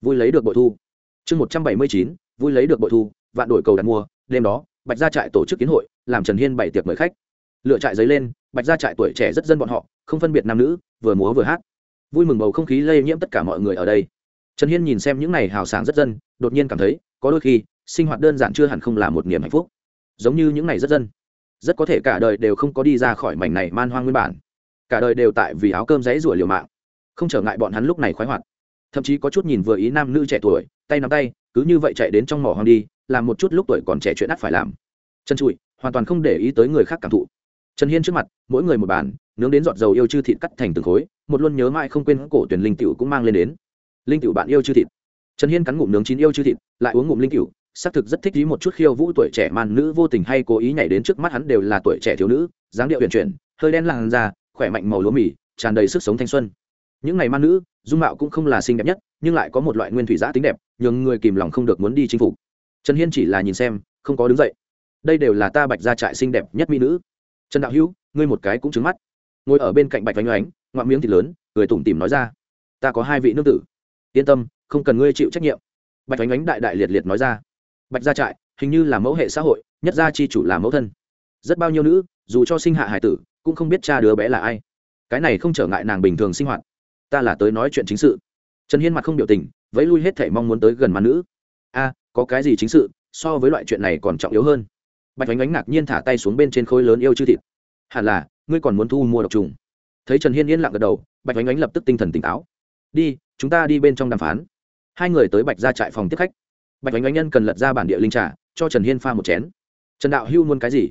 vui lấy được bội thu. Chương một trăm bảy mươi chín, vui lấy được bội thu, vạn đổi cầu đặt mua. Đêm đó, bạch gia trại tổ chức kiến hội, làm trần hiên bảy tiệc mời khách. Lựa trại giấy lên, bạch gia trại tuổi trẻ rất dân bọn họ, không phân biệt nam nữ, vừa múa vừa hát vui mừng bầu không khí lây nhiễm tất cả mọi người ở đây. Trần hiên nhìn xem những n à y hào sảng rất dân, đột nhiên cảm thấy, có đôi khi, sinh hoạt đơn giản chưa hẳn không là một niềm hạnh phúc. Giống như những n à y rất dân. Rất có thể cả đời đều không có đi ra khỏi mảnh này man hoang nguyên bản. Cả đời đều tại vì áo cơm giấy rủa liều mạng. Không trở ngại bọn hắn lúc này khoái hoạt. Thậm chí có chút nhìn vừa ý nam nữ trẻ tuổi, tay nắm tay, cứ như vậy chạy đến trong mỏ hoang đi, làm một chút lúc tuổi còn trẻ chuyện ắt phải làm. Chân trụi, hoàn toàn không để ý tới người khác cảm thụ. Trần hiên trước mặt, mỗi người một bàn nướng đến giọt dầu yêu chư thịt cắt thành từng khối, một luôn nhớ mãi không quên cổ tuyển linh cựu cũng mang lên đến. Linh cựu bạn yêu chư thịt. Trần hiên cắn ngụm nướng chín yêu chư thịt, lại uống ngụm linh cựu xác thực rất thích ý một chút khiêu vũ tuổi trẻ man nữ vô tình hay cố ý nhảy đến trước mắt hắn đều là tuổi trẻ thiếu nữ, dáng điệu huyền chuyển, hơi đen làn da, khỏe mạnh màu lúa mì, tràn đầy sức sống thanh xuân. Những ngày man nữ, dung mạo cũng không là xinh đẹp nhất, nhưng lại có một loại nguyên thủy giã tính đẹp, nhường người kìm lòng không được muốn đi chinh phục. Trần hiên chỉ là nhìn xem, không có đứng dậy. Đây đều là ta bạch gia trại xinh đẹp nhất mỹ nữ. Trần đạo hữu, ngươi một cái cũng trứng mắt ngồi ở bên cạnh bạch vánh oánh, ngoạm miếng thịt lớn người tủm tìm nói ra, ta có hai vị nương tử, yên tâm, không cần ngươi chịu trách nhiệm. Bạch vánh oánh đại đại liệt liệt nói ra, bạch gia trại, hình như là mẫu hệ xã hội, nhất gia chi chủ là mẫu thân. Rất bao nhiêu nữ, dù cho sinh hạ hải tử, cũng không biết cha đứa bé là ai. Cái này không trở ngại nàng bình thường sinh hoạt. Ta là tới nói chuyện chính sự. Trần hiên mặt không biểu tình, vẫy lui hết thể mong muốn tới gần mà nữ. A, có cái gì chính sự, so với loại chuyện này còn trọng yếu hơn. Bạch oánh Ánh ngạc nhiên thả tay xuống bên trên khối lớn yêu chư thịt. Hẳn là ngươi còn muốn thu mua độc trùng. Thấy trần hiên yên lặng gật đầu, bạch oánh oánh lập tức tinh thần tỉnh táo. Đi, chúng ta đi bên trong đàm phán. Hai người tới bạch ra trại phòng tiếp khách. Bạch oánh oánh nhân cần lật ra bản địa linh trà, cho trần hiên pha một chén. Trần đạo hưu muốn cái gì?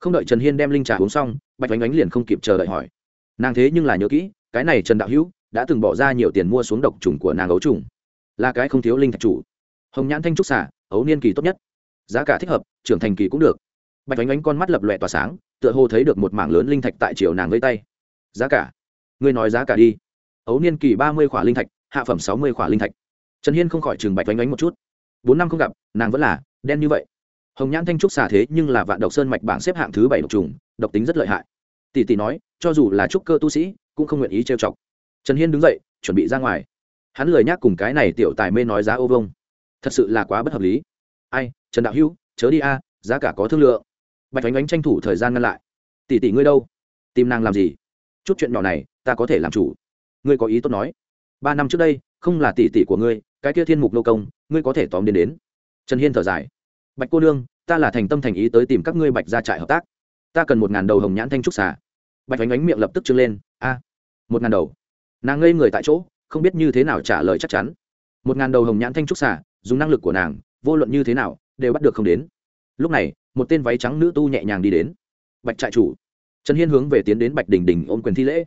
Không đợi trần hiên đem linh trà uống xong, bạch oánh oánh liền không kịp chờ đợi hỏi. Nàng thế nhưng là nhớ kỹ, cái này trần đạo hưu đã từng bỏ ra nhiều tiền mua xuống độc trùng của nàng ấu trùng. Là cái không thiếu linh thạch chủ. Hồng nhãn thanh trúc xả ấu niên kỳ tốt nhất. Giá cả thích hợp, trưởng thành kỳ cũng được. Bạch oánh oánh con mắt lập lòe tỏa sáng tựa hồ thấy được một mảng lớn linh thạch tại chiều nàng với tay. Giá cả. Ngươi nói giá cả đi. Ấu niên kỳ ba mươi khỏa linh thạch, hạ phẩm sáu mươi khỏa linh thạch. Trần hiên không khỏi chừng bạch vánh oánh một chút. Bốn năm không gặp, nàng vẫn là đen như vậy. Hồng nhãn thanh trúc xà thế nhưng là vạn độc sơn mạch bảng xếp hạng thứ bảy độc trùng, độc tính rất lợi hại. Tỷ tỷ nói, cho dù là trúc cơ tu sĩ, cũng không nguyện ý trêu chọc. Trần hiên đứng dậy, chuẩn bị ra ngoài. Hắn lười nhác cùng cái này tiểu tài mê nói giá ô vông thật sự là quá bất hợp lý. Ai, trần đạo hữu, chớ đi a, giá cả có thương lượng bạch oánh oánh tranh thủ thời gian ngăn lại. Tỷ tỷ ngươi đâu? Tìm nàng làm gì? Chút chuyện nhỏ này, ta có thể làm chủ. Ngươi có ý tốt nói. Ba năm trước đây, không là tỷ tỷ của ngươi, cái kia thiên mục nô công, ngươi có thể tóm đến đến. Trần hiên thở dài. Bạch cô nương, ta là thành tâm thành ý tới tìm các ngươi bạch ra trại hợp tác. Ta cần một ngàn đầu hồng nhãn thanh trúc xà. Bạch oánh oánh miệng lập tức trưng lên. A, một ngàn đầu. Nàng ngây người tại chỗ, không biết như thế nào trả lời chắc chắn. Một ngàn đầu hồng nhãn thanh trúc xà, dùng năng lực của nàng, vô luận như thế nào, đều bắt được không đến lúc này, một tên váy trắng nữ tu nhẹ nhàng đi đến. Bạch trại chủ. Trần hiên hướng về tiến đến bạch đình đình ôm quyền thi lễ.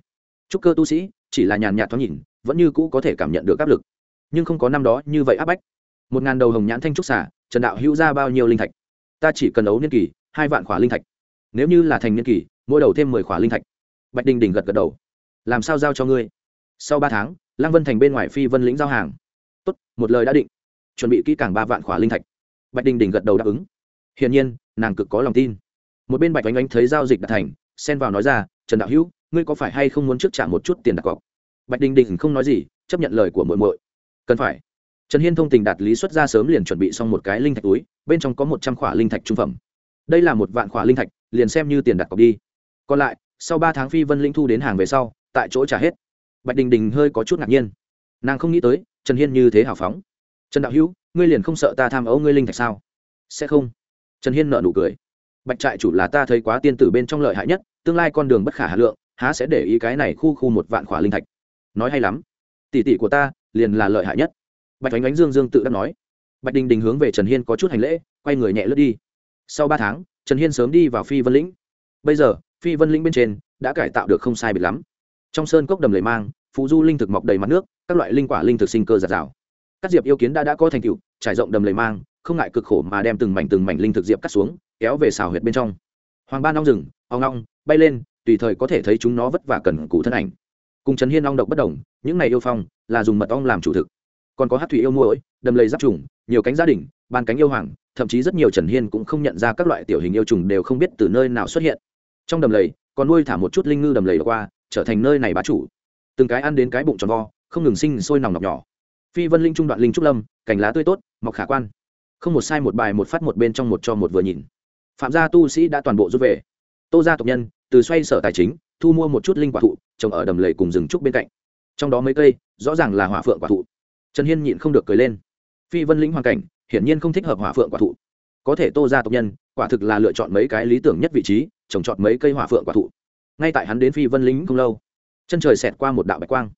Trúc cơ tu sĩ, chỉ là nhàn nhạt thoáng nhìn, vẫn như cũ có thể cảm nhận được áp lực. Nhưng không có năm đó như vậy áp bách. Một ngàn đầu hồng nhãn thanh trúc xả trần đạo hữu ra bao nhiêu linh thạch? Ta chỉ cần ấu niên kỳ, hai vạn khỏa linh thạch. Nếu như là thành niên kỳ, mỗi đầu thêm mười khỏa linh thạch. Bạch đình đình gật gật đầu. Làm sao giao cho ngươi? Sau ba tháng, lăng vân thành bên ngoài phi vân lĩnh giao hàng. Tốt, một lời đã định. Chuẩn bị kỹ càng ba vạn khỏa linh thạch. Bạch đình đình gật đầu đáp ứng hiển nhiên, nàng cực có lòng tin. Một bên bạch oanh oanh thấy giao dịch đã thành, xen vào nói ra, trần đạo hữu, ngươi có phải hay không muốn trước trả một chút tiền đặt cọc? Bạch đình đình không nói gì, chấp nhận lời của muội muội. Cần phải. Trần hiên thông tình đạt lý xuất ra sớm liền chuẩn bị xong một cái linh thạch túi, bên trong có một trăm khỏa linh thạch trung phẩm. Đây là một vạn khỏa linh thạch, liền xem như tiền đặt cọc đi. Còn lại, sau ba tháng phi vân linh thu đến hàng về sau, tại chỗ trả hết. Bạch đình đình hơi có chút ngạc nhiên. Nàng không nghĩ tới, trần hiên như thế hào phóng. Trần đạo hữu, ngươi liền không sợ ta tham ấu ngươi linh thạch sao? Sẽ không trần hiên nợ nụ cười. Bạch trại chủ là ta thấy quá tiên tử bên trong lợi hại nhất, tương lai con đường bất khả hà lượng, há sẽ để ý cái này khu khu một vạn khỏa linh thạch. Nói hay lắm. Tỷ tỷ của ta, liền là lợi hại nhất. Bạch ánh ánh dương dương tự đắc nói. Bạch đình đình hướng về trần hiên có chút hành lễ, quay người nhẹ lướt đi. Sau ba tháng, trần hiên sớm đi vào phi vân lĩnh. Bây giờ, phi vân lĩnh bên trên đã cải tạo được không sai biệt lắm. Trong sơn cốc đầm lầy mang phú du linh thực mọc đầy mặt nước, các loại linh quả linh thực sinh cơ giạt rào. Các diệp yêu kiến đã đã có thành tựu, trải rộng đầm lầy mang không ngại cực khổ mà đem từng mảnh từng mảnh linh thực diệp cắt xuống, kéo về xào huyệt bên trong. Hoàng ba nong rừng, ong ong, bay lên, tùy thời có thể thấy chúng nó vất vả cần cụ thân ảnh. Cùng trần hiên ong độc bất đồng, những này yêu phong là dùng mật ong làm chủ thực. Còn có hát thủy yêu muỗi, đầm lầy giáp trùng, nhiều cánh gia đình, ban cánh yêu hoàng, thậm chí rất nhiều trần hiên cũng không nhận ra các loại tiểu hình yêu trùng đều không biết từ nơi nào xuất hiện. Trong đầm lầy, còn nuôi thả một chút linh ngư đầm lầy qua, trở thành nơi này bá chủ. Từng cái ăn đến cái bụng tròn vo, không ngừng sinh sôi nòng nọc nhỏ. Phi vân linh trung đoạn linh trúc lâm, cành lá tươi tốt, mọc khả quan không một sai một bài một phát một bên trong một cho một vừa nhìn. Phạm gia tu sĩ đã toàn bộ rút về. Tô gia tộc nhân, từ xoay sở tài chính, thu mua một chút linh quả thụ, trồng ở đầm lầy cùng rừng trúc bên cạnh. Trong đó mấy cây, rõ ràng là hỏa phượng quả thụ. Trần hiên nhịn không được cười lên. Phi vân lĩnh hoàn cảnh, hiển nhiên không thích hợp hỏa phượng quả thụ. Có thể tô gia tộc nhân, quả thực là lựa chọn mấy cái lý tưởng nhất vị trí, trồng trọt mấy cây hỏa phượng quả thụ. Ngay tại hắn đến phi vân lĩnh không lâu, chân trời xẹt qua một đạo bạch quang.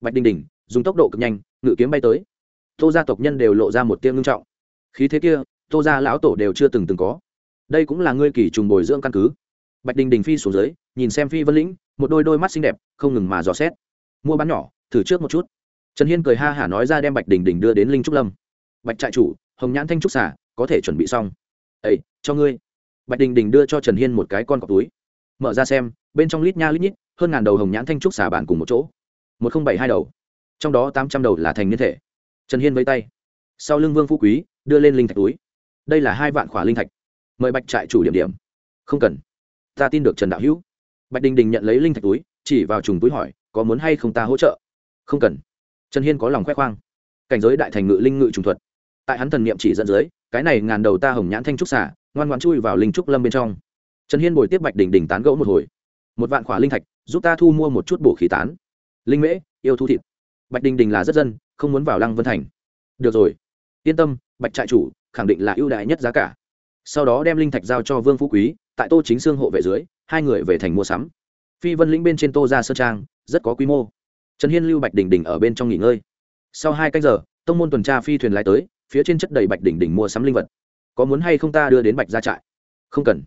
Bạch đình đình, dùng tốc độ cực nhanh, ngự kiếm bay tới. Tô gia tộc nhân đều lộ ra một tiêu ngưng trọng khí thế kia, tô gia lão tổ đều chưa từng từng có. Đây cũng là ngươi kỳ trùng bồi dưỡng căn cứ. Bạch đình đình phi xuống dưới, nhìn xem phi vân lĩnh, một đôi đôi mắt xinh đẹp, không ngừng mà dò xét. Mua bán nhỏ, thử trước một chút. Trần hiên cười ha hả nói ra đem bạch đình đình đưa đến linh trúc lâm. Bạch trại chủ, hồng nhãn thanh trúc xả có thể chuẩn bị xong. Ây cho ngươi. Bạch đình đình đưa cho trần hiên một cái con cọc túi. Mở ra xem, bên trong lít nha lít nhít, hơn ngàn đầu hồng nhãn thanh trúc xả bản cùng một chỗ. Một không bảy hai đầu. Trong đó tám trăm đầu là thành niên thể. Trần hiên vây tay sau lưng vương phú quý, đưa lên linh thạch túi. Đây là hai vạn khỏa linh thạch. Mời bạch trại chủ điểm điểm. Không cần. Ta tin được trần đạo hữu. Bạch đình đình nhận lấy linh thạch túi, chỉ vào trùng túi hỏi, có muốn hay không ta hỗ trợ? Không cần. Trần hiên có lòng khoe khoang. Cảnh giới đại thành ngự linh ngự trùng thuật. Tại hắn thần niệm chỉ dẫn dưới, cái này ngàn đầu ta hồng nhãn thanh trúc xả ngoan ngoan chui vào linh trúc lâm bên trong. Trần hiên bồi tiếp bạch đình đình tán gẫu một hồi. Một vạn khỏa linh thạch, giúp ta thu mua một chút bổ khí tán. Linh mễ, yêu thu thịt. Bạch đình đình là rất dân, không muốn vào lăng vân thành. Được rồi yên tâm, bạch trại chủ, khẳng định là ưu đại nhất giá cả. Sau đó đem linh thạch giao cho vương phú quý, tại tô chính sương hộ vệ dưới, hai người về thành mua sắm. Phi vân lĩnh bên trên tô ra sơn trang, rất có quy mô. Trần hiên lưu bạch đình đình ở bên trong nghỉ ngơi. Sau hai cách giờ, tông môn tuần tra phi thuyền lái tới, phía trên chất đầy bạch đình đình mua sắm linh vật. Có muốn hay không ta đưa đến bạch ra trại? Không cần.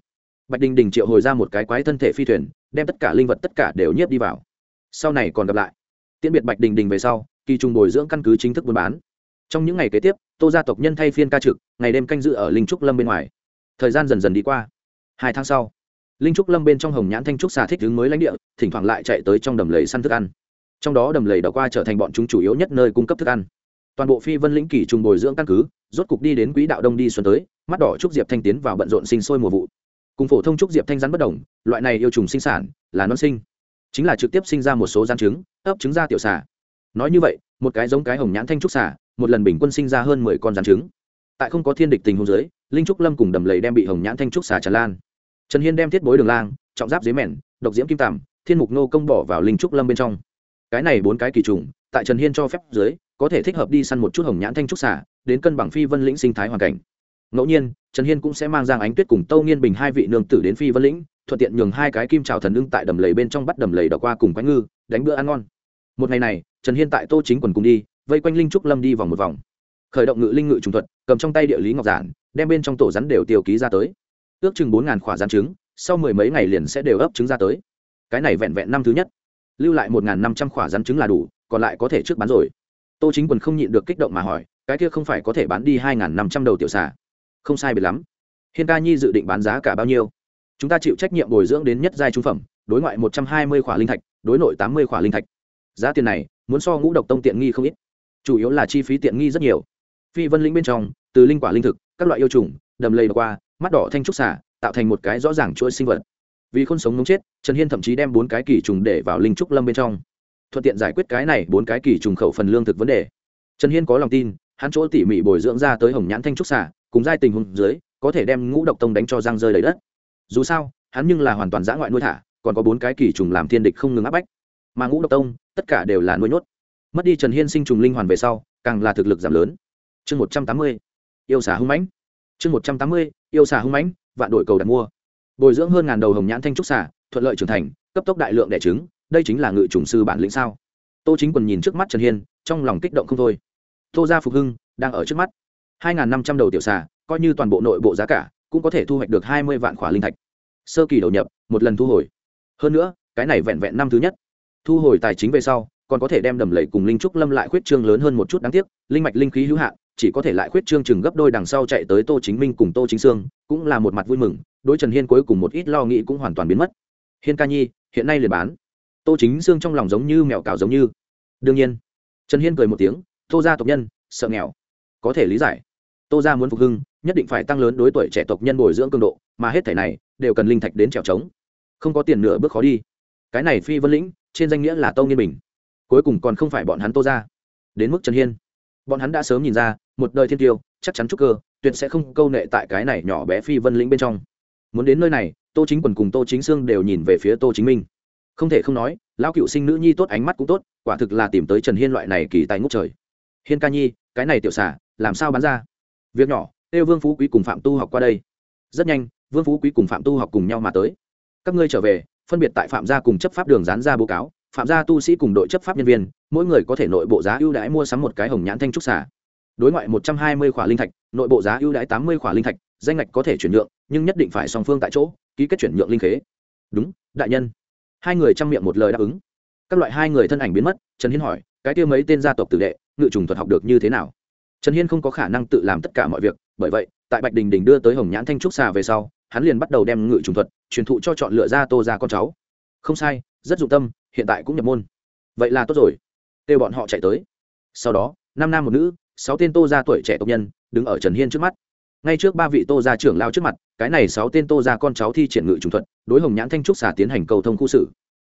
Bạch đình đình triệu hồi ra một cái quái thân thể phi thuyền, đem tất cả linh vật tất cả đều nhiếp đi vào. Sau này còn gặp lại. Tiễn biệt bạch đình đình về sau, kỳ trùng bồi dưỡng căn cứ chính thức buôn bán trong những ngày kế tiếp, tô gia tộc nhân thay phiên ca trực, ngày đêm canh dự ở linh trúc lâm bên ngoài. Thời gian dần dần đi qua. Hai tháng sau, linh trúc lâm bên trong hồng nhãn thanh trúc xà thích đứng mới lãnh địa, thỉnh thoảng lại chạy tới trong đầm lầy săn thức ăn. Trong đó đầm lầy đ qua trở thành bọn chúng chủ yếu nhất nơi cung cấp thức ăn. Toàn bộ phi vân lĩnh kỷ trùng bồi dưỡng căn cứ, rốt cục đi đến quỹ đạo đông đi xuân tới, mắt đỏ trúc diệp thanh tiến vào bận rộn sinh sôi mùa vụ. Cùng phổ thông trúc diệp thanh rắn bất đồng, loại này yêu trùng sinh sản là non sinh. Chính là trực tiếp sinh ra một số gian trứng, ấp trứng ra tiểu xà. Nói như vậy, một cái giống cái hồng nhãn thanh trúc xà một lần bình quân sinh ra hơn mười con rắn trứng. Tại không có thiên địch tình hôn giới linh trúc lâm cùng đầm lầy đem bị hồng nhãn thanh trúc xà tràn lan. Trần hiên đem thiết bối đường lang, trọng giáp dế mèn, độc diễm kim tằm thiên mục nô công bỏ vào linh trúc lâm bên trong. Cái này bốn cái kỳ trùng, tại trần hiên cho phép dưới, có thể thích hợp đi săn một chút hồng nhãn thanh trúc xả, đến cân bằng phi vân lĩnh sinh thái hoàn cảnh. Ngẫu nhiên, trần hiên cũng sẽ mang giang ánh tuyết cùng tâu nghiên bình hai vị nương tử đến phi vân lĩnh, thuận tiện nhường hai cái kim trào thần ưng tại đầm lầy bên trong bắt đầm lầy đỏ qua cùng quái ngư, đánh bữa ăn ngon. Một ngày này, trần hiên tại tô chính quần cùng đi vây quanh linh trúc lâm đi vòng một vòng. Khởi động ngự linh ngự trùng thuật, cầm trong tay địa lý ngọc giản, đem bên trong tổ rắn đều tiêu ký ra tới. Ước chừng bốn ngàn khỏa rắn trứng, sau mười mấy ngày liền sẽ đều ấp trứng ra tới. Cái này vẹn vẹn năm thứ nhất. Lưu lại một ngàn năm trăm khỏa rắn trứng là đủ, còn lại có thể trước bán rồi. Tô chính quần không nhịn được kích động mà hỏi, cái kia không phải có thể bán đi hai ngàn năm trăm đầu tiểu xà? Không sai biệt lắm. Hiện ca nhi dự định bán giá cả bao nhiêu? Chúng ta chịu trách nhiệm bồi dưỡng đến nhất giai trung phẩm, đối ngoại một trăm hai mươi khỏa linh thạch, đối nội tám mươi khỏa linh thạch. Giá tiền này, muốn so ngũ độc tông tiện nghi không ít chủ yếu là chi phí tiện nghi rất nhiều. Phi vân lĩnh bên trong, từ linh quả linh thực, các loại yêu trùng, đầm lầy qua, mắt đỏ thanh trúc xả tạo thành một cái rõ ràng chuỗi sinh vật. Vì không sống muốn chết, trần hiên thậm chí đem bốn cái kỳ trùng để vào linh trúc lâm bên trong. Thuận tiện giải quyết cái này bốn cái kỳ trùng khẩu phần lương thực vấn đề. Trần hiên có lòng tin, hắn chỗ tỉ mỉ bồi dưỡng ra tới hồng nhãn thanh trúc xả cùng giai tình hùng dưới, có thể đem ngũ độc tông đánh cho giang rơi đầy đất. Dù sao, hắn nhưng là hoàn toàn giã ngoại nuôi thả, còn có bốn cái kỳ trùng làm thiên địch không ngừng áp bách. Mà ngũ độc tông, tất cả đều là nuôi nhốt mất đi trần hiên sinh trùng linh hoàn về sau, càng là thực lực giảm lớn. Chương một trăm tám mươi, yêu xả hung mãnh. Chương một trăm tám mươi, yêu xả hung mãnh, vạn đội cầu đặt mua. Bồi dưỡng hơn ngàn đầu hồng nhãn thanh trúc xả thuận lợi trưởng thành, cấp tốc đại lượng đẻ trứng, đây chính là ngự trùng sư bản lĩnh sao? Tô chính quần nhìn trước mắt trần hiên, trong lòng kích động không thôi. Tô gia phục hưng, đang ở trước mắt. Hai năm trăm đầu tiểu xà, coi như toàn bộ nội bộ giá cả, cũng có thể thu hoạch được hai mươi vạn khỏa linh thạch. Sơ kỳ đầu nhập, một lần thu hồi. Hơn nữa, cái này vẹn vẹn năm thứ nhất. Thu hồi tài chính về sau còn có thể đem đầm lầy cùng linh trúc lâm lại khuyết trương lớn hơn một chút đáng tiếc, linh mạch linh khí hữu hạn, chỉ có thể lại khuyết trương chừng gấp đôi đằng sau chạy tới tô chính minh cùng tô chính sương, cũng là một mặt vui mừng, đối trần hiên cuối cùng một ít lo nghĩ cũng hoàn toàn biến mất. Hiên ca nhi, hiện nay liền bán. Tô chính sương trong lòng giống như mẹo cào giống như. Đương nhiên, trần hiên cười một tiếng, tô gia tộc nhân, sợ nghèo. Có thể lý giải. Tô gia muốn phục hưng, nhất định phải tăng lớn đối tuổi trẻ tộc nhân bồi dưỡng cường độ, mà hết thể này, đều cần linh thạch đến trèo trống. Không có tiền nửa bước khó đi. Cái này phi vân lĩnh, trên danh nghĩa là tâu nghiên bình cuối cùng còn không phải bọn hắn tô ra. Đến mức trần hiên. Bọn hắn đã sớm nhìn ra, một đời thiên tiêu, chắc chắn trúc cơ, tuyệt sẽ không câu nệ tại cái này nhỏ bé phi vân lĩnh bên trong. Muốn đến nơi này, tô chính quần cùng tô chính sương đều nhìn về phía tô chính minh. Không thể không nói, lão cựu sinh nữ nhi tốt ánh mắt cũng tốt, quả thực là tìm tới trần hiên loại này kỳ tài ngốc trời. Hiên ca nhi, cái này tiểu xả làm sao bán ra? Việc nhỏ kêu vương phú quý cùng phạm tu học qua đây. Rất nhanh, vương phú quý cùng phạm tu học cùng nhau mà tới. Các ngươi trở về, phân biệt tại phạm gia cùng chấp pháp đường dán ra báo cáo phạm gia tu sĩ cùng đội chấp pháp nhân viên, mỗi người có thể nội bộ giá ưu đãi mua sắm một cái hồng nhãn thanh trúc xả đối ngoại một trăm hai mươi khỏa linh thạch, nội bộ giá ưu đãi tám mươi khỏa linh thạch, danh ngạch có thể chuyển nhượng, nhưng nhất định phải song phương tại chỗ, ký kết chuyển nhượng linh khế. Đúng, đại nhân. Hai người chăm miệng một lời đáp ứng. Các loại hai người thân ảnh biến mất, trần hiên hỏi, cái tiêu mấy tên gia tộc tử đệ, ngự trùng thuật học được như thế nào? Trần hiên không có khả năng tự làm tất cả mọi việc, bởi vậy, tại bạch đình đình đưa tới hồng nhãn thanh trúc xà về sau, hắn liền bắt đầu đem ngự trùng thuật truyền thụ cho chọn lựa ra tô ra con cháu. Không sai, rất dụng tâm hiện tại cũng nhập môn. Vậy là tốt rồi. Kêu bọn họ chạy tới. Sau đó, năm nam một nữ, sáu tên tô ra tuổi trẻ tộc nhân, đứng ở trần hiên trước mắt. Ngay trước ba vị tô gia trưởng lao trước mặt, cái này sáu tên tô gia con cháu thi triển ngự trùng thuật, đối hồng nhãn thanh trúc xả tiến hành cầu thông khu xử.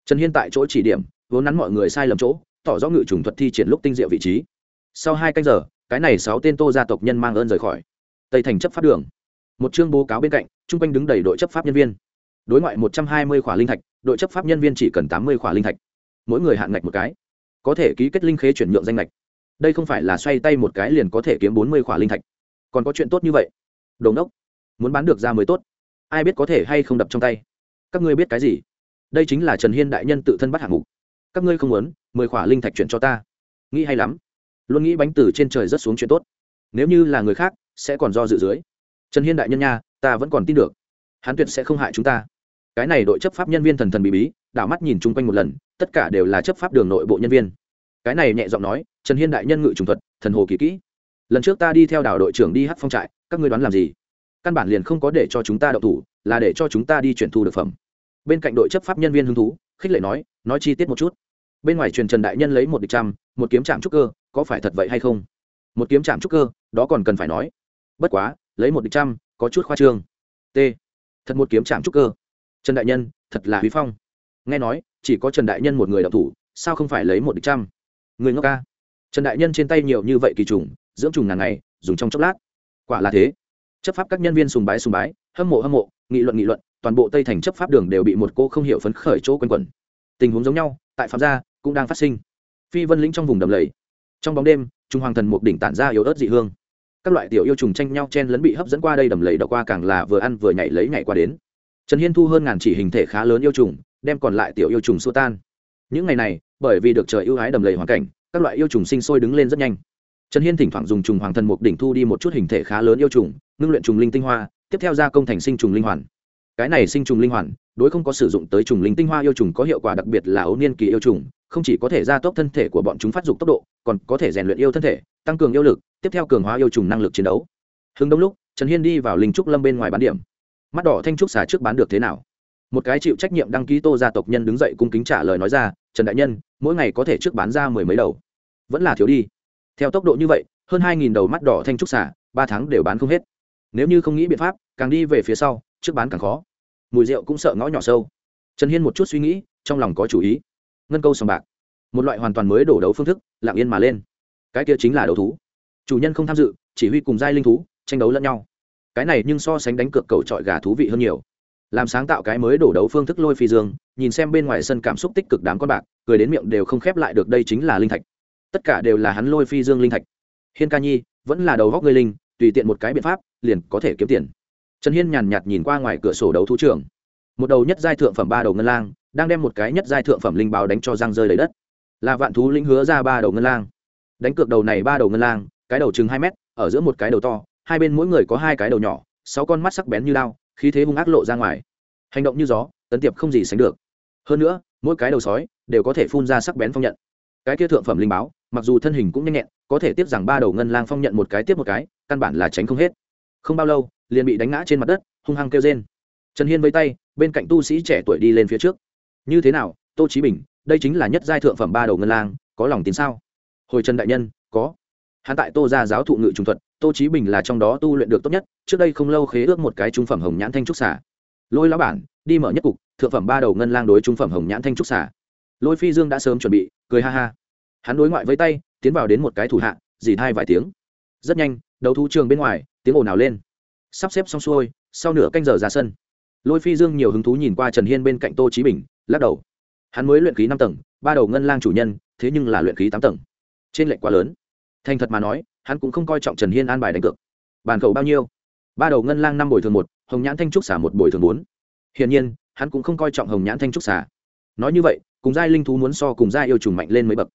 Trần hiên tại chỗ chỉ điểm, vốn nắn mọi người sai lầm chỗ, tỏ rõ ngự trùng thuật thi triển lúc tinh diệu vị trí. Sau hai canh giờ, cái này sáu tên tô gia tộc nhân mang ơn rời khỏi. Tây thành chấp pháp đường. Một chương bố cáo bên cạnh, chung quanh đứng đầy đội chấp pháp nhân viên. Đối ngoại một trăm hai mươi khỏa linh thạch đội chấp pháp nhân viên chỉ cần tám mươi khỏa linh thạch. Mỗi người hạn ngạch một cái. Có thể ký kết linh khế chuyển nhượng danh ngạch. Đây không phải là xoay tay một cái liền có thể kiếm bốn mươi khỏa linh thạch. Còn có chuyện tốt như vậy. Đồn đốc muốn bán được ra mới tốt. Ai biết có thể hay không đập trong tay. Các ngươi biết cái gì? Đây chính là trần hiên đại nhân tự thân bắt hạng mục. Các ngươi không muốn, mười khỏa linh thạch chuyển cho ta. Nghĩ hay lắm. Luôn nghĩ bánh từ trên trời rất xuống chuyện tốt. Nếu như là người khác, sẽ còn do dự dưới. Trần hiên đại nhân nha, ta vẫn còn tin được. Hắn tuyệt sẽ không hại chúng ta cái này đội chấp pháp nhân viên thần thần bị bí, đảo mắt nhìn chung quanh một lần, tất cả đều là chấp pháp đường nội bộ nhân viên. Cái này nhẹ giọng nói, trần hiên đại nhân ngự trùng thuật, thần hồ kỳ kỹ. Lần trước ta đi theo đảo đội trưởng đi hát phong trại, các ngươi đoán làm gì? Căn bản liền không có để cho chúng ta đậu thủ, là để cho chúng ta đi chuyển thu được phẩm. Bên cạnh đội chấp pháp nhân viên hứng thú, khích lệ nói nói chi tiết một chút. Bên ngoài truyền trần đại nhân lấy một địch trăm, một kiếm trạm trúc cơ, có phải thật vậy hay không? Một kiếm trạm trúc cơ, đó còn cần phải nói. Bất quá, lấy một địch trăm, có chút khoa trương. T. Thật một kiếm trạm trúc cơ trần đại nhân, thật là huy phong. Nghe nói, chỉ có trần đại nhân một người đậu thủ, sao không phải lấy một địch trăm? Người ngốc ca. Trần đại nhân trên tay nhiều như vậy kỳ trùng, dưỡng trùng ngàn ngày, dùng trong chốc lát. Quả là thế. Chấp pháp các nhân viên sùng bái sùng bái, hâm mộ hâm mộ, nghị luận nghị luận, toàn bộ tây thành chấp pháp đường đều bị một cô không hiểu phấn khởi chỗ quanh quẩn. Tình huống giống nhau, tại phạm gia, cũng đang phát sinh. Phi vân lĩnh trong vùng đầm lầy. Trong bóng đêm, trung hoàng thần một đỉnh tản ra yếu ớt dị hương. Các loại tiểu yêu trùng tranh nhau chen lấn bị hấp dẫn qua đây đầm lầy đ qua càng là vừa ăn vừa nhảy lấy nhảy qua đến trần hiên thu hơn ngàn chỉ hình thể khá lớn yêu trùng, đem còn lại tiểu yêu trùng xua tan. Những ngày này, bởi vì được trời ưu ái đầm lầy hoàn cảnh, các loại yêu trùng sinh sôi đứng lên rất nhanh. Trần hiên thỉnh thoảng dùng trùng hoàng thần mục đỉnh thu đi một chút hình thể khá lớn yêu trùng, ngưng luyện trùng linh tinh hoa, tiếp theo gia công thành sinh trùng linh hoàn. Cái này sinh trùng linh hoàn, đối không có sử dụng tới trùng linh tinh hoa yêu trùng có hiệu quả đặc biệt là ấu niên kỳ yêu trùng, không chỉ có thể gia tốc thân thể của bọn chúng phát dục tốc độ, còn có thể rèn luyện yêu thân thể, tăng cường yêu lực, tiếp theo cường hóa yêu trùng năng lực chiến đấu. Hưng đông lúc, trần hiên đi vào linh trúc lâm bên ngoài bán điểm mắt đỏ thanh trúc xà trước bán được thế nào? Một cái chịu trách nhiệm đăng ký tô gia tộc nhân đứng dậy cung kính trả lời nói ra, trần đại nhân, mỗi ngày có thể trước bán ra mười mấy đầu. Vẫn là thiếu đi. Theo tốc độ như vậy, hơn hai đầu mắt đỏ thanh trúc xả ba tháng đều bán không hết. Nếu như không nghĩ biện pháp, càng đi về phía sau, trước bán càng khó. Mùi rượu cũng sợ ngõ nhỏ sâu. Trần hiên một chút suy nghĩ, trong lòng có chủ ý. Ngân câu sòng bạc. Một loại hoàn toàn mới đổ đấu phương thức, lặng yên mà lên. Cái kia chính là đấu thú. Chủ nhân không tham dự, chỉ huy cùng giai linh thú, tranh đấu lẫn nhau cái này nhưng so sánh đánh cược cầu trọi gà thú vị hơn nhiều. Làm sáng tạo cái mới đổ đấu phương thức lôi phi dương, nhìn xem bên ngoài sân cảm xúc tích cực đám con bạc, cười đến miệng đều không khép lại được đây chính là linh thạch. Tất cả đều là hắn lôi phi dương linh thạch. Hiên ca nhi, vẫn là đầu góc ngươi linh, tùy tiện một cái biện pháp, liền có thể kiếm tiền. Trần hiên nhàn nhạt nhìn qua ngoài cửa sổ đấu thú trường một đầu nhất giai thượng phẩm ba đầu ngân lang, đang đem một cái nhất giai thượng phẩm linh báo đánh cho răng rơi lấy đất. Là vạn thú linh hứa ra ba đầu ngân lang. Đánh cược đầu này ba đầu ngân lang, cái đầu chừng hai mét, ở giữa một cái đầu to hai bên mỗi người có hai cái đầu nhỏ, sáu con mắt sắc bén như lao khí thế hung ác lộ ra ngoài. Hành động như gió, tấn tiệp không gì sánh được. Hơn nữa, mỗi cái đầu sói đều có thể phun ra sắc bén phong nhận. Cái kia thượng phẩm linh báo, mặc dù thân hình cũng nhanh nhẹn, có thể tiếp rằng ba đầu ngân lang phong nhận một cái tiếp một cái, căn bản là tránh không hết. Không bao lâu, liền bị đánh ngã trên mặt đất, hung hăng kêu rên. Trần hiên vây tay, bên cạnh tu sĩ trẻ tuổi đi lên phía trước. Như thế nào, tô trí bình, đây chính là nhất giai thượng phẩm ba đầu ngân lang, có lòng tin sao? Hồi trần đại nhân, có hắn tại tô gia giáo thụ ngự trung thuật, tô trí bình là trong đó tu luyện được tốt nhất, trước đây không lâu khế ước một cái trung phẩm hồng nhãn thanh trúc xả lôi lão bản, đi mở nhất cục, thượng phẩm ba đầu ngân lang đối trung phẩm hồng nhãn thanh trúc xả lôi phi dương đã sớm chuẩn bị, cười ha ha. Hắn đối ngoại với tay, tiến vào đến một cái thủ hạ, dì thai vài tiếng. Rất nhanh, đầu thú trường bên ngoài, tiếng ồn ào lên. Sắp xếp xong xuôi, sau nửa canh giờ ra sân, lôi phi dương nhiều hứng thú nhìn qua trần hiên bên cạnh tô trí bình, lắc đầu. Hắn mới luyện khí năm tầng, ba đầu ngân lang chủ nhân, thế nhưng là luyện khí tám tầng. Trên lệnh quá lớn thành thật mà nói, hắn cũng không coi trọng trần hiên an bài đánh cược. Bàn khẩu bao nhiêu? Ba đầu ngân lang năm bồi thường một, hồng nhãn thanh trúc xả một bồi thường bốn. Hiển nhiên, hắn cũng không coi trọng hồng nhãn thanh trúc xả nói như vậy, cùng giai linh thú muốn so cùng giai yêu trùng mạnh lên mấy bậc.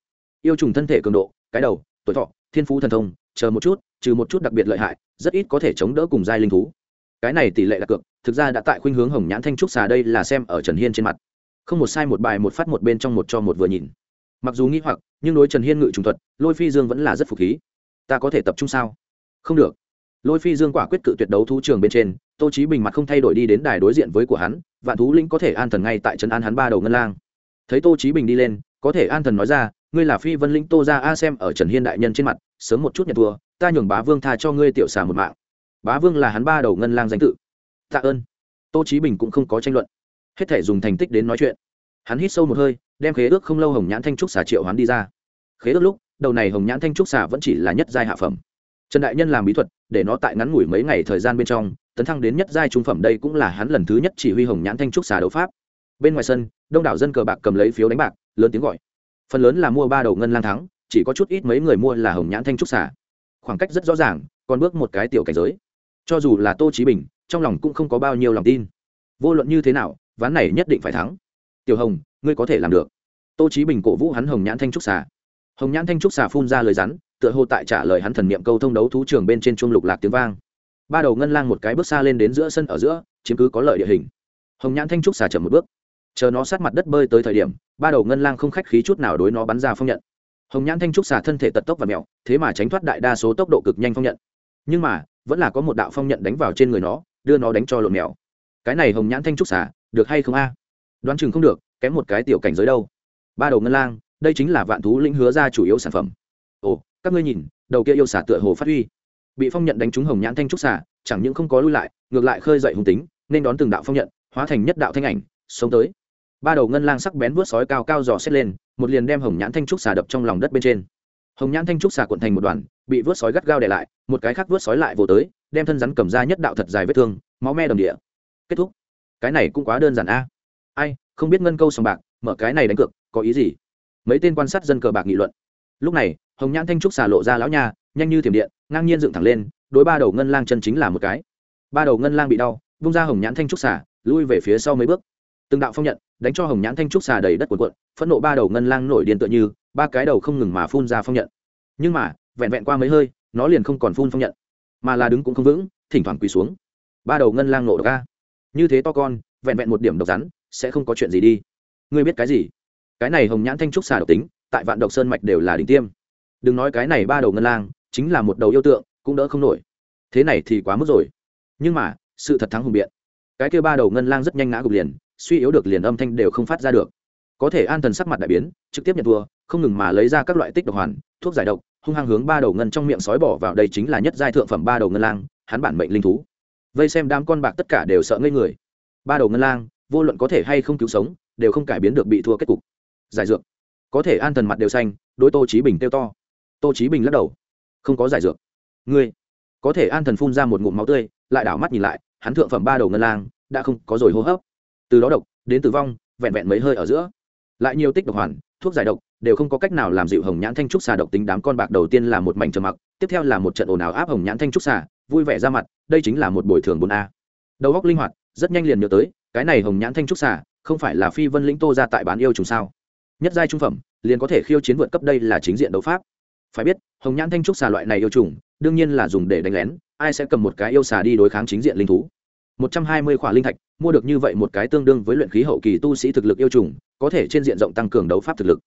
Yêu trùng thân thể cường độ, cái đầu, tuổi thọ, thiên phú thần thông, chờ một chút, trừ một chút đặc biệt lợi hại, rất ít có thể chống đỡ cùng giai linh thú. Cái này tỷ lệ đặt cược, thực ra đã tại khuynh hướng hồng nhãn thanh trúc xà đây là xem ở trần hiên trên mặt. Không một sai một bài, một phát một bên trong một cho một vừa nhìn mặc dù nghĩ hoặc, nhưng đối trần hiên ngự trùng thuật, lôi phi dương vẫn là rất phục khí. Ta có thể tập trung sao? Không được. Lôi phi dương quả quyết cự tuyệt đấu thú trường bên trên, tô chí bình mặt không thay đổi đi đến đài đối diện với của hắn, vạn thú linh có thể an thần ngay tại trấn an hắn ba đầu ngân lang. Thấy tô chí bình đi lên, có thể an thần nói ra, ngươi là phi vân linh tô gia a xem ở trần hiên đại nhân trên mặt, sớm một chút nhận thua, ta nhường bá vương tha cho ngươi tiểu xà một mạng. Bá vương là hắn ba đầu ngân lang danh tự. Tạ ơn. Tô chí bình cũng không có tranh luận. Hết thể dùng thành tích đến nói chuyện. Hắn hít sâu một hơi đem khế ước không lâu hồng nhãn thanh trúc xà triệu hoán đi ra. Khế ước lúc, đầu này hồng nhãn thanh trúc xà vẫn chỉ là nhất giai hạ phẩm. Trần đại nhân làm bí thuật, để nó tại ngắn ngủi mấy ngày thời gian bên trong, tấn thăng đến nhất giai trung phẩm đây cũng là hắn lần thứ nhất chỉ huy hồng nhãn thanh trúc xà đấu pháp. Bên ngoài sân, đông đảo dân cờ bạc cầm lấy phiếu đánh bạc, lớn tiếng gọi. Phần lớn là mua ba đầu ngân lang thắng, chỉ có chút ít mấy người mua là hồng nhãn thanh trúc xà khoảng cách rất rõ ràng, còn bước một cái tiểu cảnh giới. Cho dù là tô trí bình, trong lòng cũng không có bao nhiêu lòng tin. Vô luận như thế nào, ván này nhất định phải thắng tiểu hồng, ngươi có thể làm được. Tô trí bình cổ vũ hắn hồng nhãn thanh trúc xà. Hồng nhãn thanh trúc xà phun ra lời rắn, tựa hồ tại trả lời hắn thần niệm câu thông đấu thú trường bên trên chuông lục lạc tiếng vang. Ba đầu ngân lang một cái bước xa lên đến giữa sân ở giữa, chiếm cứ có lợi địa hình. Hồng nhãn thanh trúc xà chậm một bước. Chờ nó sát mặt đất bơi tới thời điểm, ba đầu ngân lang không khách khí chút nào đối nó bắn ra phong nhận. Hồng nhãn thanh trúc xà thân thể tật tốc và mẹo, thế mà tránh thoát đại đa số tốc độ cực nhanh phong nhận. Nhưng mà, vẫn là có một đạo phong nhận đánh vào trên người nó, đưa nó đánh cho lộn mèo. Cái này hồng nhãn thanh trúc xà, được hay không a? Đoán chừng không được, kém một cái tiểu cảnh giới đâu. Ba đầu ngân lang, đây chính là vạn thú lĩnh hứa ra chủ yếu sản phẩm. Ồ, các ngươi nhìn, đầu kia yêu xả tựa hồ phát huy. Bị phong nhận đánh trúng hồng nhãn thanh trúc xả chẳng những không có lui lại, ngược lại khơi dậy hùng tính, nên đón từng đạo phong nhận, hóa thành nhất đạo thanh ảnh, sống tới. Ba đầu ngân lang sắc bén vớt sói cao cao dò xét lên, một liền đem hồng nhãn thanh trúc xà đập trong lòng đất bên trên. Hồng nhãn thanh trúc xà cuộn thành một đoàn, bị vớt sói gắt gao để lại, một cái khác vớt sói lại vồ tới, đem thân rắn cầm ra nhất đạo thật dài vết thương, máu me đầm địa. Kết thúc. Cái này cũng quá đơn giản a ai, không biết ngân câu sòng bạc, mở cái này đánh cược, có ý gì? Mấy tên quan sát dân cờ bạc nghị luận. Lúc này, hồng nhãn thanh trúc xả lộ ra lão nha, nhanh như thiểm điện, ngang nhiên dựng thẳng lên, đối ba đầu ngân lang chân chính là một cái. Ba đầu ngân lang bị đau, vung ra hồng nhãn thanh trúc xả, lui về phía sau mấy bước. Từng đạo phong nhận, đánh cho hồng nhãn thanh trúc xà đầy đất cuộn cuộn, phẫn nộ ba đầu ngân lang nổi điên tựa như, ba cái đầu không ngừng mà phun ra phong nhận. Nhưng mà, vẹn vẹn qua mấy hơi, nó liền không còn phun phong nhận, mà là đứng cũng không vững, thỉnh thoảng quỳ xuống. Ba đầu ngân lang nổ độc ca như thế to con, vẹn vẹn một điểm độc rắn sẽ không có chuyện gì đi. Ngươi biết cái gì? Cái này hồng nhãn thanh trúc xà độc tính, tại vạn độc sơn mạch đều là đỉnh tiêm. Đừng nói cái này ba đầu ngân lang, chính là một đầu yêu tượng, cũng đỡ không nổi. Thế này thì quá mức rồi. Nhưng mà, sự thật thắng hùng biện. Cái kia ba đầu ngân lang rất nhanh ngã gục liền, suy yếu được liền âm thanh đều không phát ra được. Có thể an thần sắc mặt đại biến, trực tiếp nhận thua, không ngừng mà lấy ra các loại tích độc hoàn, thuốc giải độc, hung hăng hướng ba đầu ngân trong miệng sói bỏ vào đây chính là nhất giai thượng phẩm ba đầu ngân lang, hắn bản mệnh linh thú. Vây xem đám con bạc tất cả đều sợ ngây người. Ba đầu ngân lang vô luận có thể hay không cứu sống, đều không cải biến được bị thua kết cục. Giải dược. Có thể an thần mặt đều xanh, đối tô trí bình tiêu to. Tô trí bình lắc đầu. Không có giải dược. Ngươi. Có thể an thần phun ra một ngụm máu tươi, lại đảo mắt nhìn lại, hắn thượng phẩm ba đầu ngân lang, đã không có rồi hô hấp. Từ đó độc, đến tử vong, vẹn vẹn mấy hơi ở giữa. Lại nhiều tích độc hoàn, thuốc giải độc, đều không có cách nào làm dịu hồng nhãn thanh trúc xà độc tính đám con bạc đầu tiên là một mảnh trầm mặc, tiếp theo là một trận ồn ào áp hồng nhãn thanh trúc xà, vui vẻ ra mặt, đây chính là một bồi thường bốn a. Đầu góc linh hoạt, rất nhanh liền nhớ tới cái này hồng nhãn thanh trúc xà, không phải là phi vân lĩnh tô ra tại bán yêu trùng sao? Nhất giai trung phẩm, liền có thể khiêu chiến vượt cấp đây là chính diện đấu pháp. Phải biết, hồng nhãn thanh trúc xà loại này yêu trùng, đương nhiên là dùng để đánh lén, ai sẽ cầm một cái yêu xà đi đối kháng chính diện linh thú? Một trăm hai mươi khỏa linh thạch, mua được như vậy một cái tương đương với luyện khí hậu kỳ tu sĩ thực lực yêu trùng, có thể trên diện rộng tăng cường đấu pháp thực lực.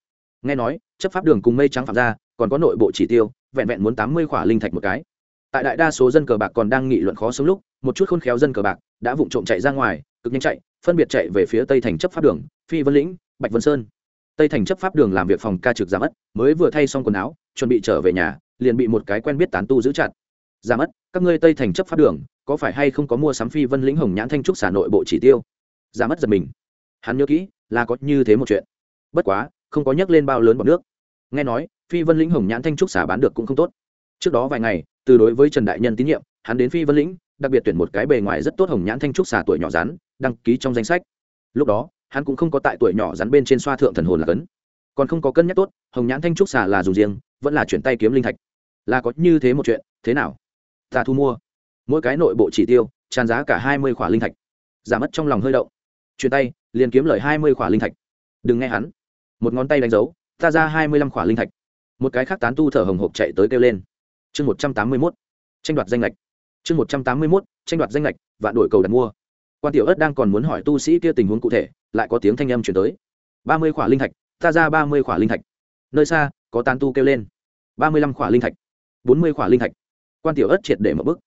Nghe nói, chấp pháp đường cùng mây trắng phạm ra, còn có nội bộ chỉ tiêu, vẹn vẹn muốn tám mươi khỏa linh thạch một cái. Tại đại đa số dân cờ bạc còn đang nghị luận khó sống lúc, một chút khôn khéo dân cờ bạc đã vụng trộm chạy ra ngoài cực nhanh chạy, phân biệt chạy về phía tây thành chấp pháp đường, phi vân lĩnh, bạch vân sơn. Tây thành chấp pháp đường làm việc phòng ca trực giảm ất, mới vừa thay xong quần áo, chuẩn bị trở về nhà, liền bị một cái quen biết tán tu giữ chặt. Giảm ất, các ngươi tây thành chấp pháp đường, có phải hay không có mua sắm phi vân lĩnh hồng nhãn thanh trúc xả nội bộ chỉ tiêu? Giảm ất giật mình. Hắn nhớ kỹ, là có như thế một chuyện. Bất quá, không có nhắc lên bao lớn bọn nước. Nghe nói, phi vân lĩnh hồng nhãn thanh trúc xả bán được cũng không tốt. Trước đó vài ngày, từ đối với trần đại nhân tín nhiệm, hắn đến phi vân lĩnh, đặc biệt tuyển một cái bề ngoài rất tốt hồng nhãn thanh trúc xả tuổi nhỏ rắn đăng ký trong danh sách. Lúc đó, hắn cũng không có tại tuổi nhỏ rắn bên trên xoa thượng thần hồn là cấn. Còn không có cân nhắc tốt, hồng nhãn thanh trúc xà là dùng riêng, vẫn là chuyển tay kiếm linh thạch. Là có như thế một chuyện, thế nào? Ta thu mua. Mỗi cái nội bộ chỉ tiêu, tràn giá cả hai mươi khỏa linh thạch. Giảm mất trong lòng hơi động. Chuyển tay, liền kiếm lời hai mươi khỏa linh thạch. Đừng nghe hắn. Một ngón tay đánh dấu, ta ra hai mươi lăm khỏa linh thạch. Một cái khác tán tu thở hồng hộc chạy tới kêu lên. Chương một trăm tám mươi mốt. Tranh đoạt danh lệch. Chương một trăm tám mươi mốt, tranh đoạt danh lệch, vạn đổi cầu đặt mua quan tiểu ớt đang còn muốn hỏi tu sĩ kia tình huống cụ thể, lại có tiếng thanh âm chuyển tới. Ba mươi khỏa linh thạch, ta ra ba mươi khỏa linh thạch. Nơi xa, có tán tu kêu lên. Ba mươi lăm khỏa linh thạch. Bốn mươi khỏa linh thạch. Quan tiểu ớt triệt để mở bức.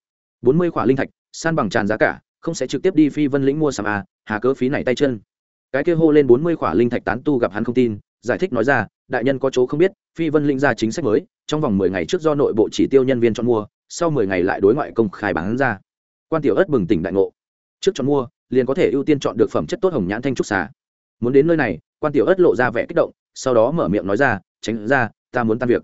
Bốn mươi khỏa linh thạch, san bằng tràn giá cả, không sẽ trực tiếp đi phi vân lĩnh mua sắm à hà cớ phí này tay chân. Cái kia hô lên bốn mươi khỏa linh thạch tán tu gặp hắn không tin, giải thích nói ra, đại nhân có chỗ không biết, phi vân lĩnh ra chính sách mới, trong vòng mười ngày trước do nội bộ chỉ tiêu nhân viên chọn mua, sau mười ngày lại đối ngoại công khai bán ra. Quan tiểu ớt bừng tỉnh đại ngộ trước chọn mua, liền có thể ưu tiên chọn được phẩm chất tốt hồng nhãn thanh trúc xà. Muốn đến nơi này, quan tiểu ất lộ ra vẻ kích động, sau đó mở miệng nói ra, tránh ra, ta muốn tan việc.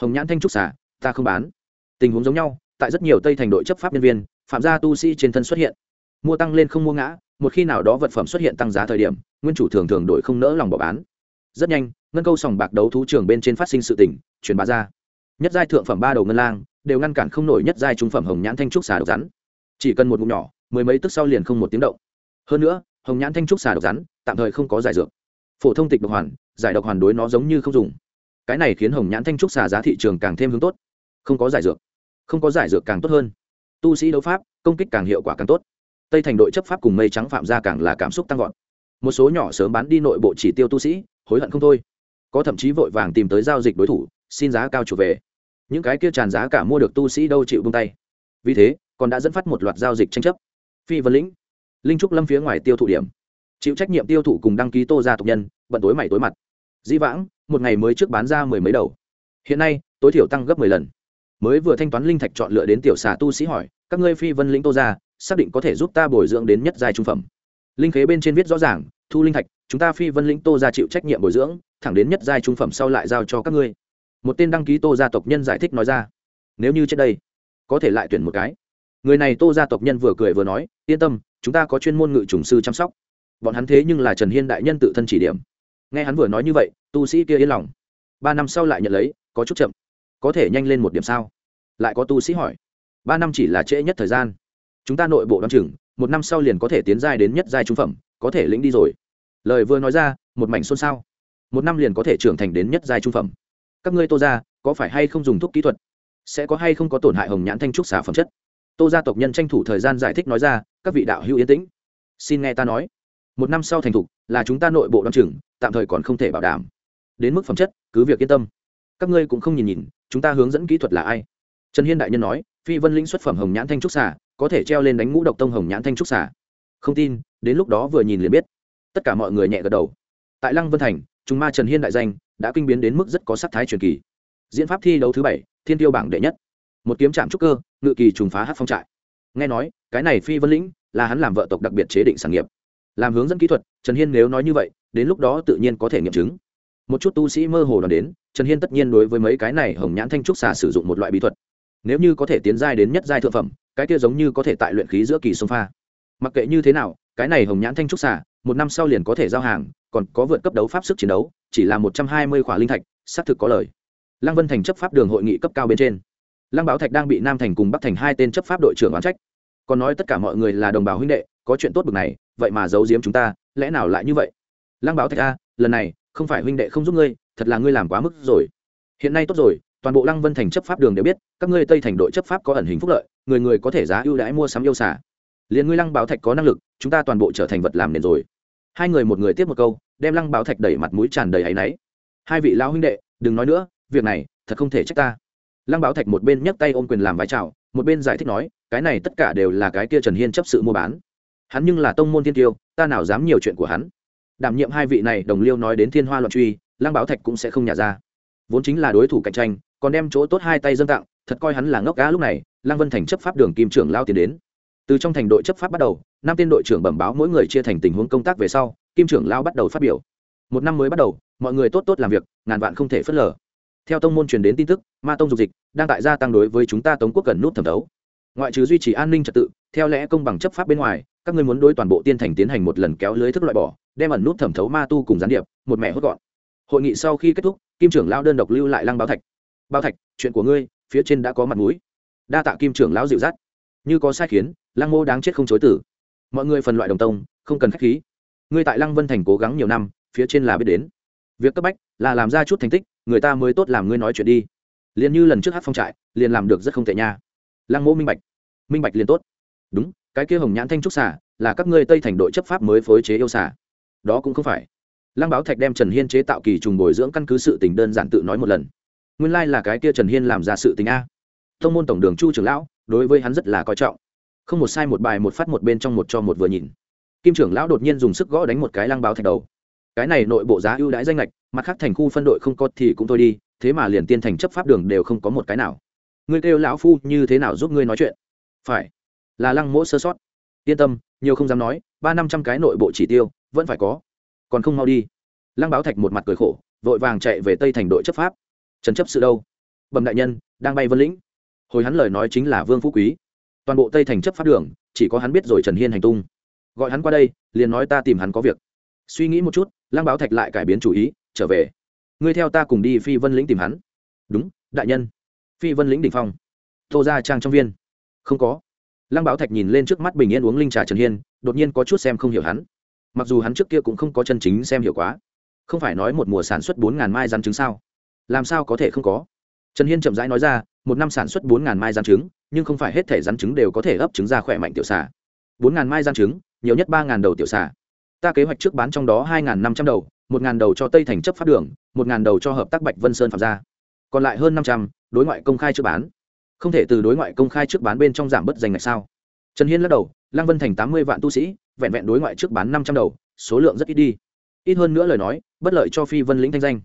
Hồng nhãn thanh trúc xà, ta không bán. Tình huống giống nhau, tại rất nhiều tây thành đội chấp pháp nhân viên, phạm gia tu sĩ trên thân xuất hiện. Mua tăng lên không mua ngã, một khi nào đó vật phẩm xuất hiện tăng giá thời điểm, nguyên chủ thường thường đổi không nỡ lòng bỏ bán. Rất nhanh, ngân câu sòng bạc đấu thú trường bên trên phát sinh sự tỉnh truyền bá ra. Nhất giai thượng phẩm ba đầu ngân lang, đều ngăn cản không nổi nhất giai trung phẩm hồng nhãn thanh trúc xà độc rắn. Chỉ cần một ngụm nhỏ mười mấy tức sau liền không một tiếng động. Hơn nữa, hồng nhãn thanh trúc xà độc rắn, tạm thời không có giải dược. Phổ thông tịch độc hoàn, giải độc hoàn đối nó giống như không dùng. Cái này khiến hồng nhãn thanh trúc xà giá thị trường càng thêm hướng tốt. Không có giải dược. Không có giải dược càng tốt hơn. Tu sĩ đấu pháp, công kích càng hiệu quả càng tốt. Tây thành đội chấp pháp cùng mây trắng phạm ra càng là cảm xúc tăng vọt. Một số nhỏ sớm bán đi nội bộ chỉ tiêu tu sĩ, hối hận không thôi. Có thậm chí vội vàng tìm tới giao dịch đối thủ, xin giá cao chủ về. Những cái kia tràn giá cả mua được tu sĩ đâu chịu bung tay. Vì thế, còn đã dẫn phát một loạt giao dịch tranh chấp phi vân lĩnh. Linh trúc lâm phía ngoài tiêu thụ điểm. Chịu trách nhiệm tiêu thụ cùng đăng ký tô ra tộc nhân, bận tối mày tối mặt. Dĩ vãng, một ngày mới trước bán ra mười mấy đầu. Hiện nay, tối thiểu tăng gấp mười lần. Mới vừa thanh toán linh thạch chọn lựa đến tiểu xà tu sĩ hỏi, các ngươi phi vân lĩnh tô ra xác định có thể giúp ta bồi dưỡng đến nhất giai trung phẩm? Linh khế bên trên viết rõ ràng, thu linh thạch, chúng ta phi vân lĩnh tô ra chịu trách nhiệm bồi dưỡng, thẳng đến nhất giai trung phẩm sau lại giao cho các ngươi. Một tên đăng ký tô gia tộc nhân giải thích nói ra, nếu như trước đây, có thể lại tuyển một cái người này tô gia tộc nhân vừa cười vừa nói, yên tâm, chúng ta có chuyên môn ngự trùng sư chăm sóc. Bọn hắn thế nhưng là trần hiên đại nhân tự thân chỉ điểm. Nghe hắn vừa nói như vậy, tu sĩ kia yên lòng. Ba năm sau lại nhận lấy, có chút chậm. Có thể nhanh lên một điểm sao? Lại có tu sĩ hỏi. Ba năm chỉ là trễ nhất thời gian. Chúng ta nội bộ đ o n chừng, một năm sau liền có thể tiến giai đến nhất giai trung phẩm, có thể lĩnh đi rồi. Lời vừa nói ra, một mảnh xôn xao. Một năm liền có thể trưởng thành đến nhất giai trung phẩm. Các ngươi tô ra có phải hay không dùng thuốc kỹ thuật? Sẽ có hay không có tổn hại hồng nhãn thanh trúc xả phẩm chất? Tô gia tộc nhân tranh thủ thời gian giải thích nói ra, các vị đạo hữu yên tĩnh. Xin nghe ta nói. Một năm sau thành thục, là chúng ta nội bộ đ o ă n chừng, tạm thời còn không thể bảo đảm. Đến mức phẩm chất, cứ việc yên tâm. Các ngươi cũng không nhìn nhìn, chúng ta hướng dẫn kỹ thuật là ai? Trần hiên đại nhân nói, phi vân lĩnh xuất phẩm hồng nhãn thanh trúc xà, có thể treo lên đánh ngũ độc tông hồng nhãn thanh trúc xà. Không tin, đến lúc đó vừa nhìn liền biết. Tất cả mọi người nhẹ gật đầu. Tại lăng vân thành, chúng ma trần hiên đại danh đã kinh biến đến mức rất có sắc thái truyền kỳ. Diễn pháp thi đấu thứ bảy, thiên tiêu bảng đệ nhất một kiếm trạm trúc cơ, ngự kỳ trùng phá hát phong trại. Nghe nói, cái này phi vân lĩnh là hắn làm vợ tộc đặc biệt chế định sản nghiệp. Làm hướng dẫn kỹ thuật, trần hiên nếu nói như vậy, đến lúc đó tự nhiên có thể nghiệm chứng. Một chút tu sĩ mơ hồ đoàn đến, trần hiên tất nhiên đối với mấy cái này hồng nhãn thanh trúc xà sử dụng một loại bí thuật. Nếu như có thể tiến giai đến nhất giai thượng phẩm, cái kia giống như có thể tại luyện khí giữa kỳ sông pha. Mặc kệ như thế nào, cái này hồng nhãn thanh trúc xà, một năm sau liền có thể giao hàng, còn có vượt cấp đấu pháp sức chiến đấu, chỉ là một trăm hai mươi khỏa linh thạch, xác thực có lời. Lăng vân thành chấp pháp đường hội nghị cấp cao bên trên lăng báo thạch đang bị nam thành cùng bắc thành hai tên chấp pháp đội trưởng oán trách. Còn nói tất cả mọi người là đồng bào huynh đệ, có chuyện tốt bực này, vậy mà giấu giếm chúng ta, lẽ nào lại như vậy? Lăng báo thạch a, lần này, không phải huynh đệ không giúp ngươi, thật là ngươi làm quá mức rồi. Hiện nay tốt rồi, toàn bộ lăng vân thành chấp pháp đường đều biết, các ngươi tây thành đội chấp pháp có ẩn hình phúc lợi, người người có thể giá ưu đãi mua sắm yêu xả liền ngươi lăng báo thạch có năng lực, chúng ta toàn bộ trở thành vật làm nền rồi. Hai người một người tiếp một câu, đem lăng báo thạch đẩy mặt mũi tràn đầy áy náy. Hai vị lão huynh đệ, đừng nói nữa, việc này thật không thể trách ta lăng báo thạch một bên nhấc tay ôm quyền làm vái chào, một bên giải thích nói, cái này tất cả đều là cái kia trần hiên chấp sự mua bán. Hắn nhưng là tông môn thiên tiêu, ta nào dám nhiều chuyện của hắn. Đảm nhiệm hai vị này, đồng liêu nói đến thiên hoa loạn truy, lăng báo thạch cũng sẽ không nhả ra. Vốn chính là đối thủ cạnh tranh, còn đem chỗ tốt hai tay dâng tặng, thật coi hắn là ngốc cá lúc này, lăng vân thành chấp pháp đường kim trưởng lao tiến đến. Từ trong thành đội chấp pháp bắt đầu, năm tên đội trưởng bẩm báo mỗi người chia thành tình huống công tác về sau, kim trưởng lao bắt đầu phát biểu. Một năm mới bắt đầu, mọi người tốt tốt làm việc, ngàn vạn không thể phớt lờ theo tông môn truyền đến tin tức, ma tông dục dịch đang tại gia tăng đối với chúng ta tống quốc cần nút thẩm đấu ngoại trừ duy trì an ninh trật tự, theo lẽ công bằng chấp pháp bên ngoài, các ngươi muốn đối toàn bộ tiên thành tiến hành một lần kéo lưới thức loại bỏ, đem ẩn nút thẩm thấu ma tu cùng gián điệp, một mẹ hốt gọn. Hội nghị sau khi kết thúc, kim trưởng lao đơn độc lưu lại lăng báo thạch. Báo thạch, chuyện của ngươi, phía trên đã có mặt mũi. Đa tạ kim trưởng lão dịu dắt. Như có sai khiến, lăng mô đáng chết không chối tử. Mọi người phần loại đồng tông, không cần khách khí. Ngươi tại lăng vân thành cố gắng nhiều năm, phía trên là biết đến việc cấp bách là làm ra chút thành tích, người ta mới tốt làm ngươi nói chuyện đi. Liền như lần trước hát phong trại, liền làm được rất không tệ nha. Lăng mô minh bạch. Minh bạch liền tốt. Đúng, cái kia hồng nhãn thanh trúc xả là các ngươi tây thành đội chấp pháp mới phối chế yêu xả đó cũng không phải. Lăng báo thạch đem trần hiên chế tạo kỳ trùng bồi dưỡng căn cứ sự tình đơn giản tự nói một lần. Nguyên lai là cái kia trần hiên làm ra sự tình a. Thông môn tổng đường chu trưởng lão, đối với hắn rất là coi trọng. Không một sai một bài, một phát một bên trong một cho một vừa nhìn. Kim trưởng lão đột nhiên dùng sức gõ đánh một cái lăng báo thạch đầu cái này nội bộ giá ưu đãi danh lệch mặt khác thành khu phân đội không có thì cũng thôi đi, thế mà liền tiên thành chấp pháp đường đều không có một cái nào. Ngươi kêu lão phu như thế nào giúp ngươi nói chuyện? Phải. Là lăng mỗ sơ sót. Yên tâm, nhiều không dám nói, ba năm trăm cái nội bộ chỉ tiêu, vẫn phải có. Còn không mau đi. Lăng báo thạch một mặt cười khổ, vội vàng chạy về tây thành đội chấp pháp. Trần chấp sự đâu? Bẩm đại nhân, đang bay vân lĩnh. Hồi hắn lời nói chính là vương phú quý. Toàn bộ tây thành chấp pháp đường, chỉ có hắn biết rồi trần hiên hành tung. Gọi hắn qua đây, liền nói ta tìm hắn có việc. Suy nghĩ một chút lăng báo thạch lại cải biến chủ ý, trở về. Ngươi theo ta cùng đi phi vân lĩnh tìm hắn. Đúng, đại nhân. Phi vân lĩnh đ ỉ n h phong. Tô ra trang trong viên. Không có. Lăng báo thạch nhìn lên trước mắt bình yên uống linh trà trần hiên, đột nhiên có chút xem không hiểu hắn. Mặc dù hắn trước kia cũng không có chân chính xem hiểu quá. Không phải nói một mùa sản xuất bốn ngàn mai rắn trứng sao? Làm sao có thể không có? Trần hiên chậm rãi nói ra, một năm sản xuất bốn ngàn mai rắn trứng, nhưng không phải hết thể rắn trứng đều có thể ấp trứng ra khỏe mạnh tiểu xà. Bốn ngàn mai rắn trứng, nhiều nhất ba ngàn đầu tiểu xà ta kế hoạch trước bán trong đó hai ngàn năm trăm đầu một đầu cho tây thành chấp pháp đường một đầu cho hợp tác bạch vân sơn phạm gia, còn lại hơn năm trăm đối ngoại công khai trước bán. Không thể từ đối ngoại công khai trước bán bên trong giảm bớt danh ngạch sao? Trần hiên lắc đầu lăng vân thành tám mươi vạn tu sĩ vẹn vẹn đối ngoại trước bán năm trăm đầu số lượng rất ít đi. Ít hơn nữa lời nói bất lợi cho phi vân lĩnh thanh danh.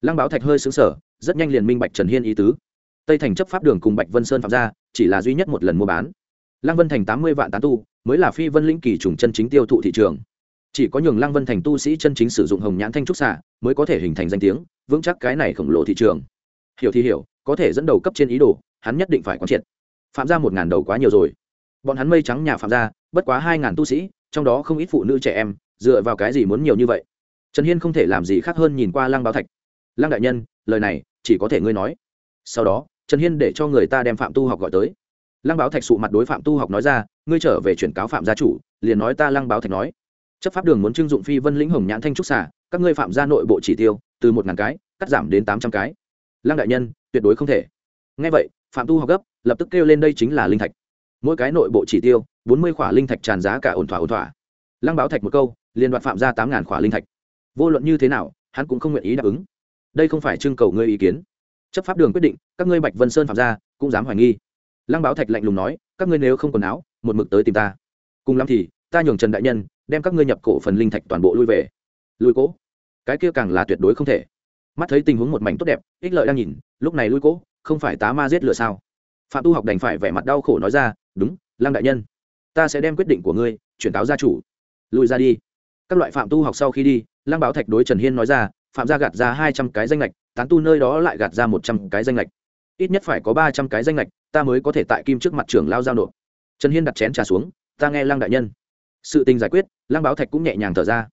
Lăng báo thạch hơi xứng sở rất nhanh liền minh bạch trần hiên ý tứ. Tây thành chấp pháp đường cùng bạch vân sơn phạm gia chỉ là duy nhất một lần mua bán. Lăng vân thành tám mươi vạn tán tu mới là phi vân lĩnh kỳ trùng chân chính tiêu thụ thị trường chỉ có nhường lăng vân thành tu sĩ chân chính sử dụng hồng nhãn thanh trúc xạ mới có thể hình thành danh tiếng, vững chắc cái này khổng lồ thị trường. Hiểu thì hiểu, có thể dẫn đầu cấp trên ý đồ, hắn nhất định phải quán triệt. Phạm ra một ngàn đầu quá nhiều rồi. Bọn hắn mây trắng nhà phạm ra bất quá hai ngàn tu sĩ, trong đó không ít phụ nữ trẻ em, dựa vào cái gì muốn nhiều như vậy? Trần hiên không thể làm gì khác hơn nhìn qua lăng báo thạch. Lăng đại nhân, lời này chỉ có thể ngươi nói. Sau đó, trần hiên để cho người ta đem phạm tu học gọi tới. Lăng báo thạch sụ mặt đối phạm tu học nói ra, ngươi trở về chuyển cáo phạm gia chủ, liền nói ta lăng báo thạch nói chấp pháp đường muốn trưng dụng phi vân lĩnh hồng nhãn thanh trúc xả các ngươi phạm gia nội bộ chỉ tiêu, từ một ngàn cái, cắt giảm đến tám trăm cái. Lăng đại nhân, tuyệt đối không thể. Ngay vậy, phạm tu học gấp, lập tức kêu lên đây chính là linh thạch. Mỗi cái nội bộ chỉ tiêu, bốn mươi khỏa linh thạch tràn giá cả ổn thỏa ổn thỏa. Lăng báo thạch một câu, liền đoạt phạm ra tám ngàn khỏa linh thạch. Vô luận như thế nào, hắn cũng không nguyện ý đáp ứng. Đây không phải trưng cầu ngươi ý kiến. Chấp pháp đường quyết định, các ngươi bạch vân sơn phạm ra cũng dám hoài nghi. Lăng báo thạch lạnh lùng nói, các ngươi nếu không quần áo, một mực tới tìm ta. Cùng lắm thì, ta nhường trần đại nhân đem các ngươi nhập cổ phần linh thạch toàn bộ lui về. Lui cố. Cái kia càng là tuyệt đối không thể. Mắt thấy tình huống một mảnh tốt đẹp, ích lợi đang nhìn, lúc này lui cố, không phải tá ma giết lửa sao? Phạm tu học đành phải vẻ mặt đau khổ nói ra, đúng, lăng đại nhân, ta sẽ đem quyết định của ngươi chuyển cáo gia chủ. Lùi ra đi. Các loại phạm tu học sau khi đi, lăng báo thạch đối trần hiên nói ra, phạm gia gạt ra hai trăm cái danh lệch tán tu nơi đó lại gạt ra một trăm cái danh lệch ít nhất phải có ba trăm cái danh lệch ta mới có thể tại kim trước mặt trưởng lao giao nộp. Trần hiên đặt chén trà xuống, ta nghe lăng đại nhân. Sự tình giải quyết lăng báo thạch cũng nhẹ nhàng thở ra.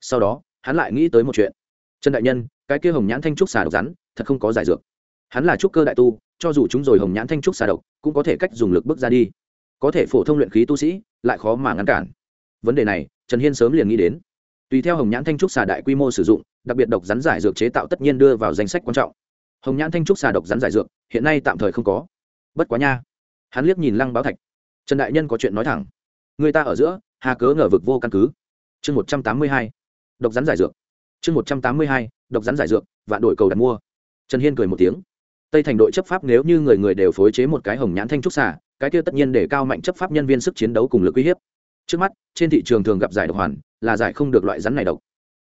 Sau đó, hắn lại nghĩ tới một chuyện. Trần đại nhân, cái kia hồng nhãn thanh trúc xà độc rắn, thật không có giải dược. Hắn là trúc cơ đại tu, cho dù chúng rồi hồng nhãn thanh trúc xà độc, cũng có thể cách dùng lực bước ra đi. Có thể phổ thông luyện khí tu sĩ, lại khó mà ngăn cản. Vấn đề này, trần hiên sớm liền nghĩ đến. Tùy theo hồng nhãn thanh trúc xà đại quy mô sử dụng, đặc biệt độc rắn giải dược chế tạo tất nhiên đưa vào danh sách quan trọng. Hồng nhãn thanh trúc xà độc rắn giải dược, hiện nay tạm thời không có. Bất quá nha. Hắn liếc nhìn lăng báo thạch. Trần đại nhân có chuyện nói thẳng. Người ta ở giữa hà cớ ngờ vực vô căn cứ. Chương một trăm tám mươi hai. Độc rắn giải dược. Chương một trăm tám mươi hai. Độc rắn giải dược, vạn đội cầu đặt mua. Trần hiên cười một tiếng. Tây thành đội chấp pháp nếu như người người đều phối chế một cái hồng nhãn thanh trúc xà, cái kia tất nhiên để cao mạnh chấp pháp nhân viên sức chiến đấu cùng lực uy hiếp. Trước mắt, trên thị trường thường gặp giải độc hoàn, là giải không được loại rắn này độc.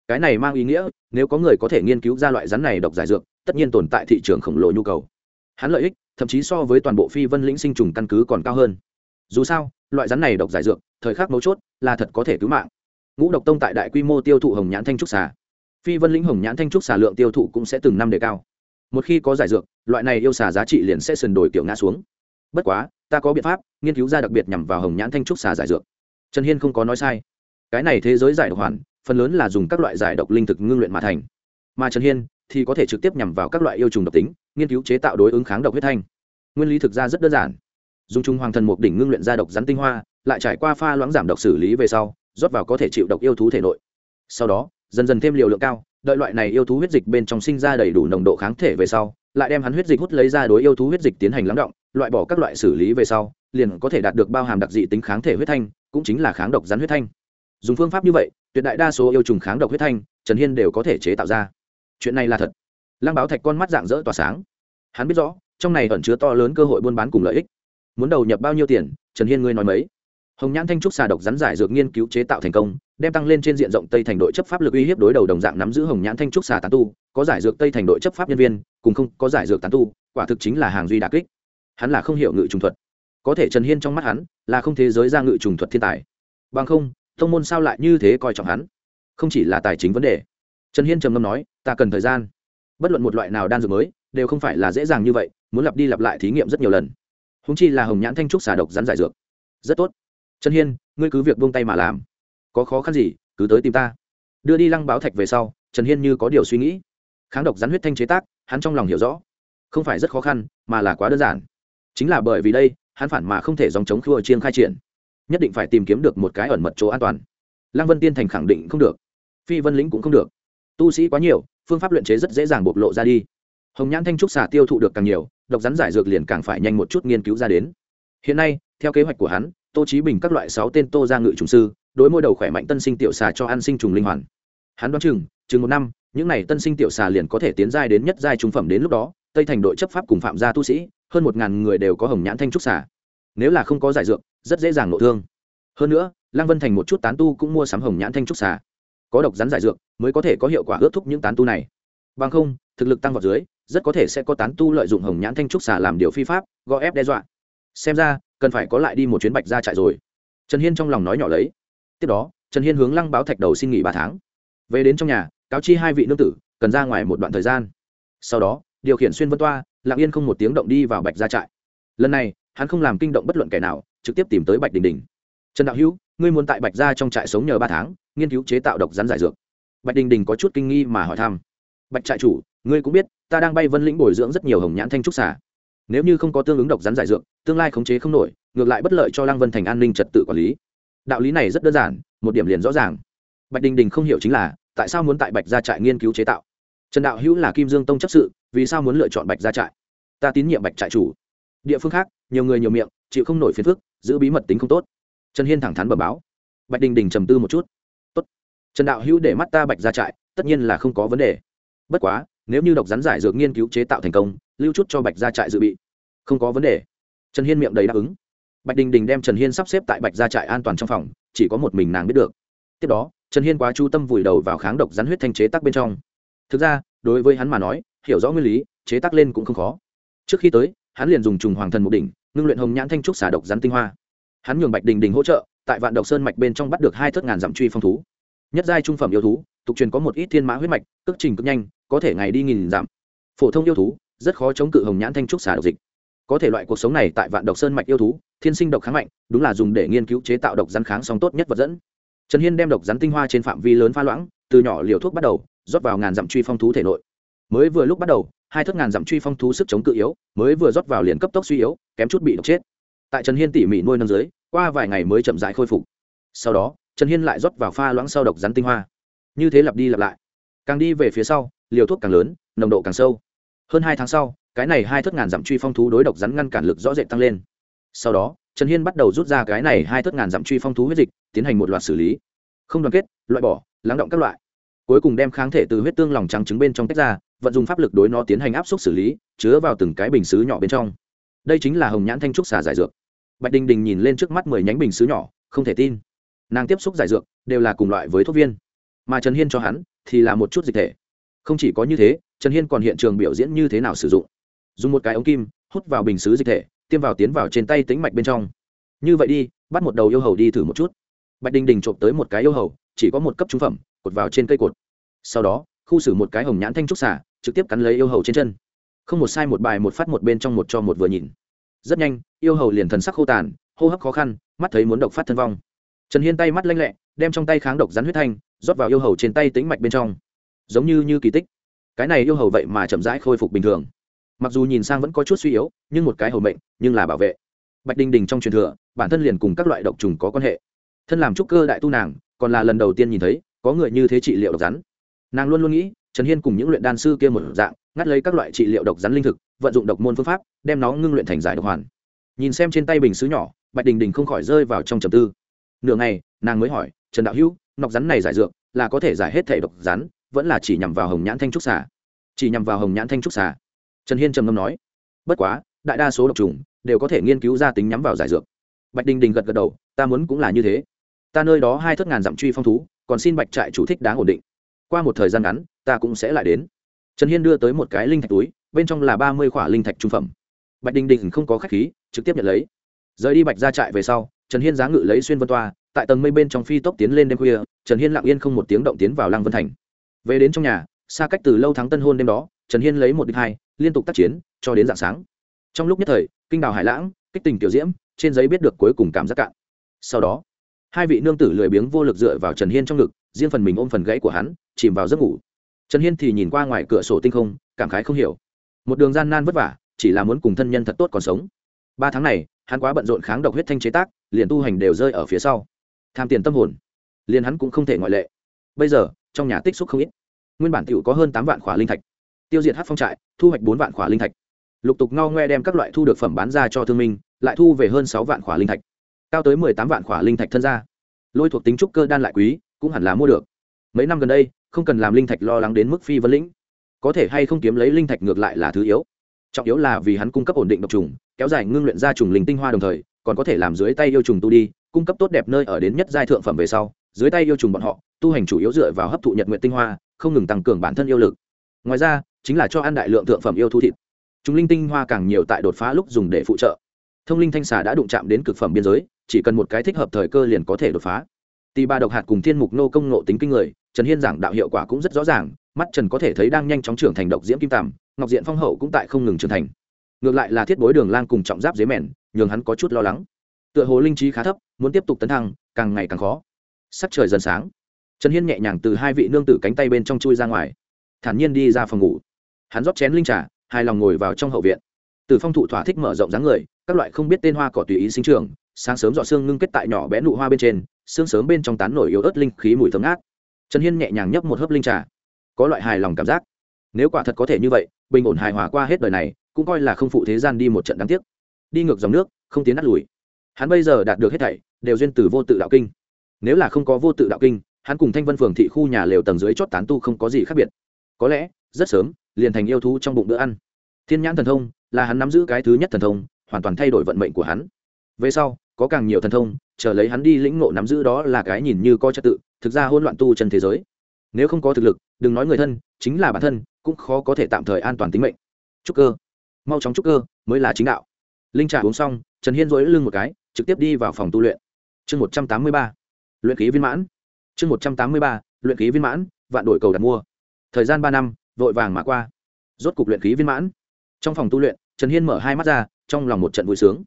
Cái này mang ý nghĩa, nếu có người có thể nghiên cứu ra loại rắn này độc giải dược, tất nhiên tồn tại thị trường khổng lồ nhu cầu. Hắn lợi ích, thậm chí so với toàn bộ phi vân lĩnh sinh trùng căn cứ còn cao hơn. Dù sao, loại rắn này độc giải dược thời khắc mấu chốt là thật có thể cứu mạng. Ngũ độc tông tại đại quy mô tiêu thụ hồng nhãn thanh trúc xà, phi vân lĩnh hồng nhãn thanh trúc xà lượng tiêu thụ cũng sẽ từng năm đề cao. Một khi có giải dược, loại này yêu xà giá trị liền sẽ sần đổi kiểu ngã xuống. Bất quá, ta có biện pháp, nghiên cứu ra đặc biệt nhằm vào hồng nhãn thanh trúc xà giải dược. Trần hiên không có nói sai. Cái này thế giới giải độc hoàn, phần lớn là dùng các loại giải độc linh thực ngưng luyện mà thành. Mà trần hiên thì có thể trực tiếp nhằm vào các loại yêu trùng độc tính, nghiên cứu chế tạo đối ứng kháng độc huyết thanh. Nguyên lý thực ra rất đơn giản. Dùng trung hoàng thần mục đỉnh ngưng luyện ra độc rắn tinh hoa lại trải qua pha loãng giảm độc xử lý về sau, rót vào có thể chịu độc yêu thú thể nội. Sau đó, dần dần thêm liều lượng cao, đợi loại này yêu thú huyết dịch bên trong sinh ra đầy đủ nồng độ kháng thể về sau, lại đem hắn huyết dịch hút lấy ra đối yêu thú huyết dịch tiến hành lắng động, loại bỏ các loại xử lý về sau, liền có thể đạt được bao hàm đặc dị tính kháng thể huyết thanh, cũng chính là kháng độc rắn huyết thanh. Dùng phương pháp như vậy, tuyệt đại đa số yêu trùng kháng độc huyết thanh, trần hiên đều có thể chế tạo ra. Chuyện này là thật. Lăng báo thạch con mắt dạng dỡ tỏa sáng. Hắn biết rõ, trong này ẩn chứa to lớn cơ hội buôn bán cùng lợi ích. Muốn đầu nhập bao nhiêu tiền, trần hiên ngươi nói mấy? Hồng nhãn thanh trúc xà độc rắn giải dược nghiên cứu chế tạo thành công, đem tăng lên trên diện rộng tây thành đội chấp pháp lực uy hiếp đối đầu đồng dạng nắm giữ hồng nhãn thanh trúc xà tán tu, có giải dược tây thành đội chấp pháp nhân viên, cùng không có giải dược tán tu, quả thực chính là hàng duy đà kích. Hắn là không hiểu ngự trùng thuật. Có thể trần hiên trong mắt hắn, là không thế giới ra ngự trùng thuật thiên tài. Bằng không thông môn sao lại như thế coi trọng hắn? Không chỉ là tài chính vấn đề. Trần hiên trầm ngâm nói, ta cần thời gian. Bất luận một loại nào đan dược mới, đều không phải là dễ dàng như vậy, muốn lặp đi lặp lại thí nghiệm rất nhiều lần. Húng chi là hồng nhãn thanh trúc xà độc rắn giải dược. Rất tốt trần hiên, ngươi cứ việc buông tay mà làm. Có khó khăn gì, cứ tới tìm ta. Đưa đi lăng báo thạch về sau, trần hiên như có điều suy nghĩ. Kháng độc rắn huyết thanh chế tác, hắn trong lòng hiểu rõ. Không phải rất khó khăn, mà là quá đơn giản. Chính là bởi vì đây, hắn phản mà không thể dòng chống khua chiêng khai triển. Nhất định phải tìm kiếm được một cái ẩn mật chỗ an toàn. Lăng vân tiên thành khẳng định không được. Phi vân lĩnh cũng không được. Tu sĩ quá nhiều, phương pháp luyện chế rất dễ dàng bộc lộ ra đi. Hồng nhãn thanh trúc xà tiêu thụ được càng nhiều, độc rắn giải dược liền càng phải nhanh một chút nghiên cứu ra đến. Hiện nay, theo kế hoạch của hắn tô trí bình các loại sáu tên tô ra ngự trùng sư, đối môi đầu khỏe mạnh tân sinh tiểu xà cho ăn sinh trùng linh hoàn. Hắn đoán chừng chừng một năm, những n à y tân sinh tiểu xà liền có thể tiến giai đến nhất giai trung phẩm đến lúc đó, tây thành đội chấp pháp cùng phạm gia tu sĩ, hơn một ngàn người đều có hồng nhãn thanh trúc xà. Nếu là không có giải dược, rất dễ dàng nội thương. Hơn nữa, lăng vân thành một chút tán tu cũng mua sắm hồng nhãn thanh trúc xà. Có độc rắn giải dược, mới có thể có hiệu quả ước thúc những tán tu này. Bằng không, thực lực tăng vào dưới, rất có thể sẽ có tán tu lợi dụng hồng nhãn thanh trúc xà làm điều phi pháp gò ép đe dọa. Xem ra cần phải có lại đi một chuyến bạch ra trại rồi. Trần hiên trong lòng nói nhỏ lấy. Tiếp đó, trần hiên hướng lăng báo thạch đầu xin nghỉ ba tháng. Về đến trong nhà, cáo chi hai vị nương tử, cần ra ngoài một đoạn thời gian. Sau đó, điều khiển xuyên vân toa, lặng yên không một tiếng động đi vào bạch gia trại. Lần này, hắn không làm kinh động bất luận kẻ nào, trực tiếp tìm tới bạch đình đình. Trần đạo hữu, ngươi muốn tại bạch gia trong trại sống nhờ ba tháng, nghiên cứu chế tạo độc rắn giải dược. Bạch đình đình có chút kinh nghi mà hỏi thăm. Bạch trại chủ, ngươi cũng biết, ta đang bay vân lĩnh bồi dưỡng rất nhiều hồng nhãn thanh trúc xả nếu như không có tương ứng độc rắn giải dược, tương lai khống chế không nổi, ngược lại bất lợi cho lăng vân thành an ninh trật tự quản lý. Đạo lý này rất đơn giản, một điểm liền rõ ràng. Bạch đình đình không hiểu chính là, tại sao muốn tại bạch gia trại nghiên cứu chế tạo? Trần đạo hữu là kim dương tông chấp sự, vì sao muốn lựa chọn bạch gia trại? Ta tín nhiệm bạch trại chủ. Địa phương khác, nhiều người nhiều miệng, chịu không nổi phiền phức, giữ bí mật tính không tốt. Trần hiên thẳng thắn bẩm báo. Bạch đình đình trầm tư một chút. Tốt. Trần đạo hữu để mắt ta bạch gia trại, tất nhiên là không có vấn đề. Bất quá, nếu như độc rắn giải dược nghiên cứu chế tạo thành công lưu chút cho bạch gia trại dự bị. Không có vấn đề. Trần hiên miệng đầy đáp ứng. Bạch đình đình đem trần hiên sắp xếp tại bạch gia trại an toàn trong phòng, chỉ có một mình nàng biết được. Tiếp đó, trần hiên quá chu tâm vùi đầu vào kháng độc rắn huyết thanh chế tác bên trong. Thực ra, đối với hắn mà nói, hiểu rõ nguyên lý, chế tác lên cũng không khó. Trước khi tới, hắn liền dùng trùng hoàng thần mục đỉnh, ngưng luyện hồng nhãn thanh trúc xả độc rắn tinh hoa. Hắn nhường bạch đình đình hỗ trợ, tại vạn độc sơn mạch bên trong bắt được hai thất ngàn dặm truy phong thú. Nhất giai trung phẩm yêu thú, tục truyền có một ít thiên mã huyết mạch, cước trình cực nhanh, có thể ngày đi nghìn dặm. Phổ thông yêu thú rất khó chống cự hồng nhãn thanh trúc xả độc dịch. Có thể loại cuộc sống này tại vạn độc sơn mạch yêu thú, thiên sinh độc kháng mạnh, đúng là dùng để nghiên cứu chế tạo độc rắn kháng song tốt nhất vật dẫn. Trần hiên đem độc rắn tinh hoa trên phạm vi lớn pha loãng, từ nhỏ liều thuốc bắt đầu, rót vào ngàn dặm truy phong thú thể nội. Mới vừa lúc bắt đầu, hai thất ngàn dặm truy phong thú sức chống cự yếu, mới vừa rót vào liền cấp tốc suy yếu, kém chút bị độc chết. Tại trần hiên tỉ mỉ nuôi nâng dưới, qua vài ngày mới chậm rãi khôi phục. Sau đó, trần hiên lại rót vào pha loãng sau độc rắn tinh hoa. Như thế lặp đi lặp lại. Càng đi về phía sau, liều thuốc càng lớn, nồng độ càng sâu hơn hai tháng sau, cái này hai thất ngàn dặm truy phong thú đối độc rắn ngăn cản lực rõ rệt tăng lên. Sau đó, trần hiên bắt đầu rút ra cái này hai thất ngàn dặm truy phong thú huyết dịch, tiến hành một loạt xử lý. Không đoàn kết, loại bỏ, lắng động các loại. Cuối cùng đem kháng thể từ huyết tương lòng trắng trứng bên trong tách ra, vận dùng pháp lực đối nó tiến hành áp suất xử lý, chứa vào từng cái bình xứ nhỏ bên trong. Đây chính là hồng nhãn thanh trúc xà giải dược. Bạch đình đình nhìn lên trước mắt mười nhánh bình xứ nhỏ, không thể tin. Nàng tiếp xúc giải dược, đều là cùng loại với thuốc viên. Mà trần hiên cho hắn, thì là một chút dịch thể. Không chỉ có như thế trần hiên còn hiện trường biểu diễn như thế nào sử dụng? Dùng một cái ống kim, hút vào bình xứ dịch thể, tiêm vào tiến vào trên tay tính mạch bên trong. Như vậy đi, bắt một đầu yêu hầu đi thử một chút. Bạch đình đình trộm tới một cái yêu hầu, chỉ có một cấp trung phẩm, cột vào trên cây cột. Sau đó, khu xử một cái hồng nhãn thanh trúc xả trực tiếp cắn lấy yêu hầu trên chân. Không một sai một bài một phát một bên trong một cho một vừa nhìn. Rất nhanh, yêu hầu liền thần sắc khô tàn, hô hấp khó khăn, mắt thấy muốn độc phát thân vong. Trần hiên tay mắt lanh lẹ, đem trong tay kháng độc rắn huyết thanh, rót vào yêu hầu trên tay tính mạch bên trong. Giống như như kỳ tích cái này yêu hầu vậy mà chậm rãi khôi phục bình thường. Mặc dù nhìn sang vẫn có chút suy yếu, nhưng một cái hầu mệnh, nhưng là bảo vệ. Bạch Đinh đình trong truyền thừa, bản thân liền cùng các loại độc trùng có quan hệ. Thân làm trúc cơ đại tu nàng, còn là lần đầu tiên nhìn thấy, có người như thế trị liệu độc rắn. Nàng luôn luôn nghĩ, trần hiên cùng những luyện đan sư kia một dạng, ngắt lấy các loại trị liệu độc rắn linh thực, vận dụng độc môn phương pháp, đem nó ngưng luyện thành giải độc hoàn. Nhìn xem trên tay bình xứ nhỏ, bạch đình đình không khỏi rơi vào trong trầm tư. Nửa ngày, nàng mới hỏi, trần đạo hữu, nọc rắn này giải dược, là có thể giải hết thể độc rắn vẫn là chỉ nhằm vào hồng nhãn thanh trúc xà. Chỉ nhằm vào hồng nhãn thanh trúc xà. Trần hiên trầm ngâm nói, bất quá, đại đa số độc trùng đều có thể nghiên cứu ra tính nhắm vào giải dược. Bạch đình đình gật gật đầu, ta muốn cũng là như thế. Ta nơi đó hai thất ngàn dặm truy phong thú, còn xin bạch trại chủ thích đáng ổn định. Qua một thời gian ngắn, ta cũng sẽ lại đến. Trần hiên đưa tới một cái linh thạch túi, bên trong là ba mươi khỏa linh thạch trung phẩm. Bạch đình đình không có khách khí, trực tiếp nhận lấy. Rời đi bạch ra trại về sau, trần hiên giá ngự lấy xuyên vân toa, tại tầng mây bên trong phi tốc tiến lên đêm khuya, trần hiên lặng yên không một tiếng động tiến vào lăng vân thành về đến trong nhà, xa cách từ lâu thắng tân hôn đêm đó, trần hiên lấy một đích hai, liên tục tác chiến, cho đến dạng sáng. Trong lúc nhất thời, kinh đào hải lãng, kích tình tiểu diễm, trên giấy biết được cuối cùng cảm giác cạn. Sau đó, hai vị nương tử lười biếng vô lực dựa vào trần hiên trong ngực, riêng phần mình ôm phần gãy của hắn, chìm vào giấc ngủ. Trần hiên thì nhìn qua ngoài cửa sổ tinh không, cảm khái không hiểu. Một đường gian nan vất vả, chỉ là muốn cùng thân nhân thật tốt còn sống. Ba tháng này, hắn quá bận rộn kháng độc huyết thanh chế tác, liền tu hành đều rơi ở phía sau. Tham tiền tâm hồn, liền hắn cũng không thể ngoại lệ. Bây giờ trong nhà tích xúc không ít. Nguyên bản tiểu có hơn tám vạn khỏa linh thạch. Tiêu diệt hát phong trại, thu hoạch bốn vạn khỏa linh thạch. Lục tục ngao ngoe đem các loại thu được phẩm bán ra cho thương minh, lại thu về hơn sáu vạn khỏa linh thạch. Cao tới mười tám vạn khỏa linh thạch thân ra. Lôi thuộc tính trúc cơ đan lại quý, cũng hẳn là mua được. Mấy năm gần đây, không cần làm linh thạch lo lắng đến mức phi vấn lĩnh. Có thể hay không kiếm lấy linh thạch ngược lại là thứ yếu. Trọng yếu là vì hắn cung cấp ổn định độc trùng, kéo dài ngưng luyện ra trùng linh tinh hoa đồng thời, còn có thể làm dưới tay yêu trùng tu đi, cung cấp tốt đẹp nơi ở đến nhất giai thượng phẩm về sau dưới tay yêu trùng bọn họ, tu hành chủ yếu dựa vào hấp thụ nhật nguyện tinh hoa, không ngừng tăng cường bản thân yêu lực. Ngoài ra, chính là cho ăn đại lượng thượng phẩm yêu thu thịt. Chúng linh tinh hoa càng nhiều tại đột phá lúc dùng để phụ trợ. Thông linh thanh xà đã đụng chạm đến cực phẩm biên giới, chỉ cần một cái thích hợp thời cơ liền có thể đột phá. Tì ba độc hạt cùng thiên mục nô công nộ tính kinh người, trần hiên giảng đạo hiệu quả cũng rất rõ ràng, mắt trần có thể thấy đang nhanh chóng trưởng thành độc diễm kim tằm ngọc diện phong hậu cũng tại không ngừng trưởng thành. Ngược lại là thiết bối đường lang cùng trọng giáp dế mèn, nhường hắn có chút lo lắng. Tựa hồ linh trí khá thấp, muốn tiếp tục tấn thăng, càng ngày càng khó sắc trời dần sáng. Trần hiên nhẹ nhàng từ hai vị nương tử cánh tay bên trong chui ra ngoài, thản nhiên đi ra phòng ngủ. Hắn rót chén linh trà, hài lòng ngồi vào trong hậu viện. Từ phong thụ thỏa thích mở rộng dáng người, các loại không biết tên hoa cỏ tùy ý sinh trường sáng sớm dọ xương ngưng kết tại nhỏ bé nụ hoa bên trên xương sớm bên trong tán nổi yếu ớt linh khí mùi thấm ác trần hiên nhẹ nhàng nhấp một hớp linh trà. Có loại hài lòng cảm giác. Nếu quả thật có thể như vậy, bình ổn hài hòa qua hết đời này, cũng coi là không phụ thế gian đi một trận đáng tiếc. Đi ngược dòng nước, không tiến nát lùi. Hắn bây giờ đạt được hết thảy, đều duyên từ vô tự đạo kinh nếu là không có vô tự đạo kinh, hắn cùng thanh vân phường thị khu nhà lều tầng dưới chót tán tu không có gì khác biệt. Có lẽ, rất sớm, liền thành yêu thú trong bụng bữa ăn. Thiên nhãn thần thông là hắn nắm giữ cái thứ nhất thần thông, hoàn toàn thay đổi vận mệnh của hắn. Về sau, có càng nhiều thần thông, chờ lấy hắn đi lĩnh ngộ nắm giữ đó là cái nhìn như coi trật tự, thực ra hỗn loạn tu chân thế giới. Nếu không có thực lực, đừng nói người thân, chính là bản thân, cũng khó có thể tạm thời an toàn tính mệnh. Trúc cơ. Mau chóng trúc cơ, mới là chính đạo. Linh trà uống xong, trần hiên dối lưng một cái, trực tiếp đi vào phòng tu luyện. Chương một trăm tám mươi ba luyện khí viên mãn. Chương một trăm tám mươi ba, luyện khí viên mãn, vạn đổi cầu đặt mua. Thời gian ba năm, vội vàng mà qua. Rốt cục luyện khí viên mãn. Trong phòng tu luyện, trần hiên mở hai mắt ra, trong lòng một trận vui sướng.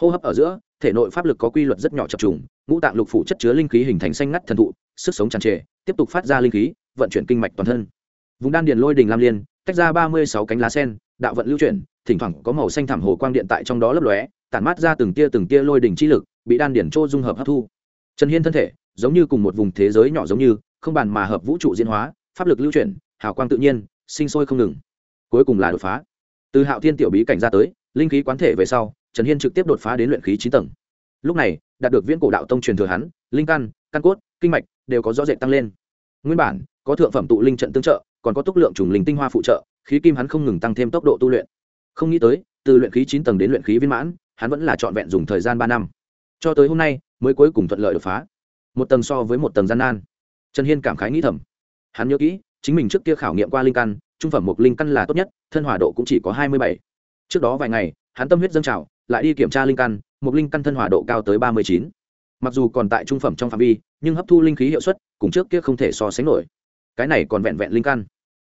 Hô hấp ở giữa, thể nội pháp lực có quy luật rất nhỏ chập trùng, ngũ tạng lục phủ chất chứa linh khí hình thành xanh ngắt thần thụ, sức sống tràn trề, tiếp tục phát ra linh khí, vận chuyển kinh mạch toàn thân. Vùng đan điền lôi đình lam liên, tách ra ba mươi sáu cánh lá sen, đạo vận lưu chuyển, thỉnh thoảng có màu xanh thảm hồ quang điện tại trong đó lấp lóe, tản mát ra từng tia từng tia lôi đình chi lực, bị đan điển trô dung hợp hấp thu trần hiên thân thể giống như cùng một vùng thế giới nhỏ giống như, không bàn mà hợp vũ trụ diễn hóa, pháp lực lưu chuyển, hào quang tự nhiên, sinh sôi không ngừng. Cuối cùng là đột phá. Từ hạo thiên tiểu bí cảnh ra tới, linh khí quán thể về sau, trần hiên trực tiếp đột phá đến luyện khí chín tầng. Lúc này, đạt được viễn cổ đạo tông truyền thừa hắn, linh căn căn cốt, kinh mạch đều có rõ rệt tăng lên. Nguyên bản, có thượng phẩm tụ linh trận tương trợ, còn có túc lượng trùng linh tinh hoa phụ trợ, khí kim hắn không ngừng tăng thêm tốc độ tu luyện. Không nghĩ tới, từ luyện khí chín tầng đến luyện khí viên mãn, hắn vẫn là trọn vẹn dùng thời gian ba năm. Cho tới hôm nay mới cuối cùng thuận lợi đột phá. Một tầng so với một tầng gian nan. Trần hiên cảm khái nghĩ thầm. Hắn nhớ kỹ, chính mình trước kia khảo nghiệm qua linh căn, trung phẩm một linh căn là tốt nhất, thân hỏa độ cũng chỉ có hai mươi bảy. Trước đó vài ngày, hắn tâm huyết dâng trào, lại đi kiểm tra linh căn một linh căn thân hỏa độ cao tới ba mươi chín. Mặc dù còn tại trung phẩm trong phạm vi, nhưng hấp thu linh khí hiệu suất cùng trước kia không thể so sánh nổi. Cái này còn vẹn vẹn linh căn.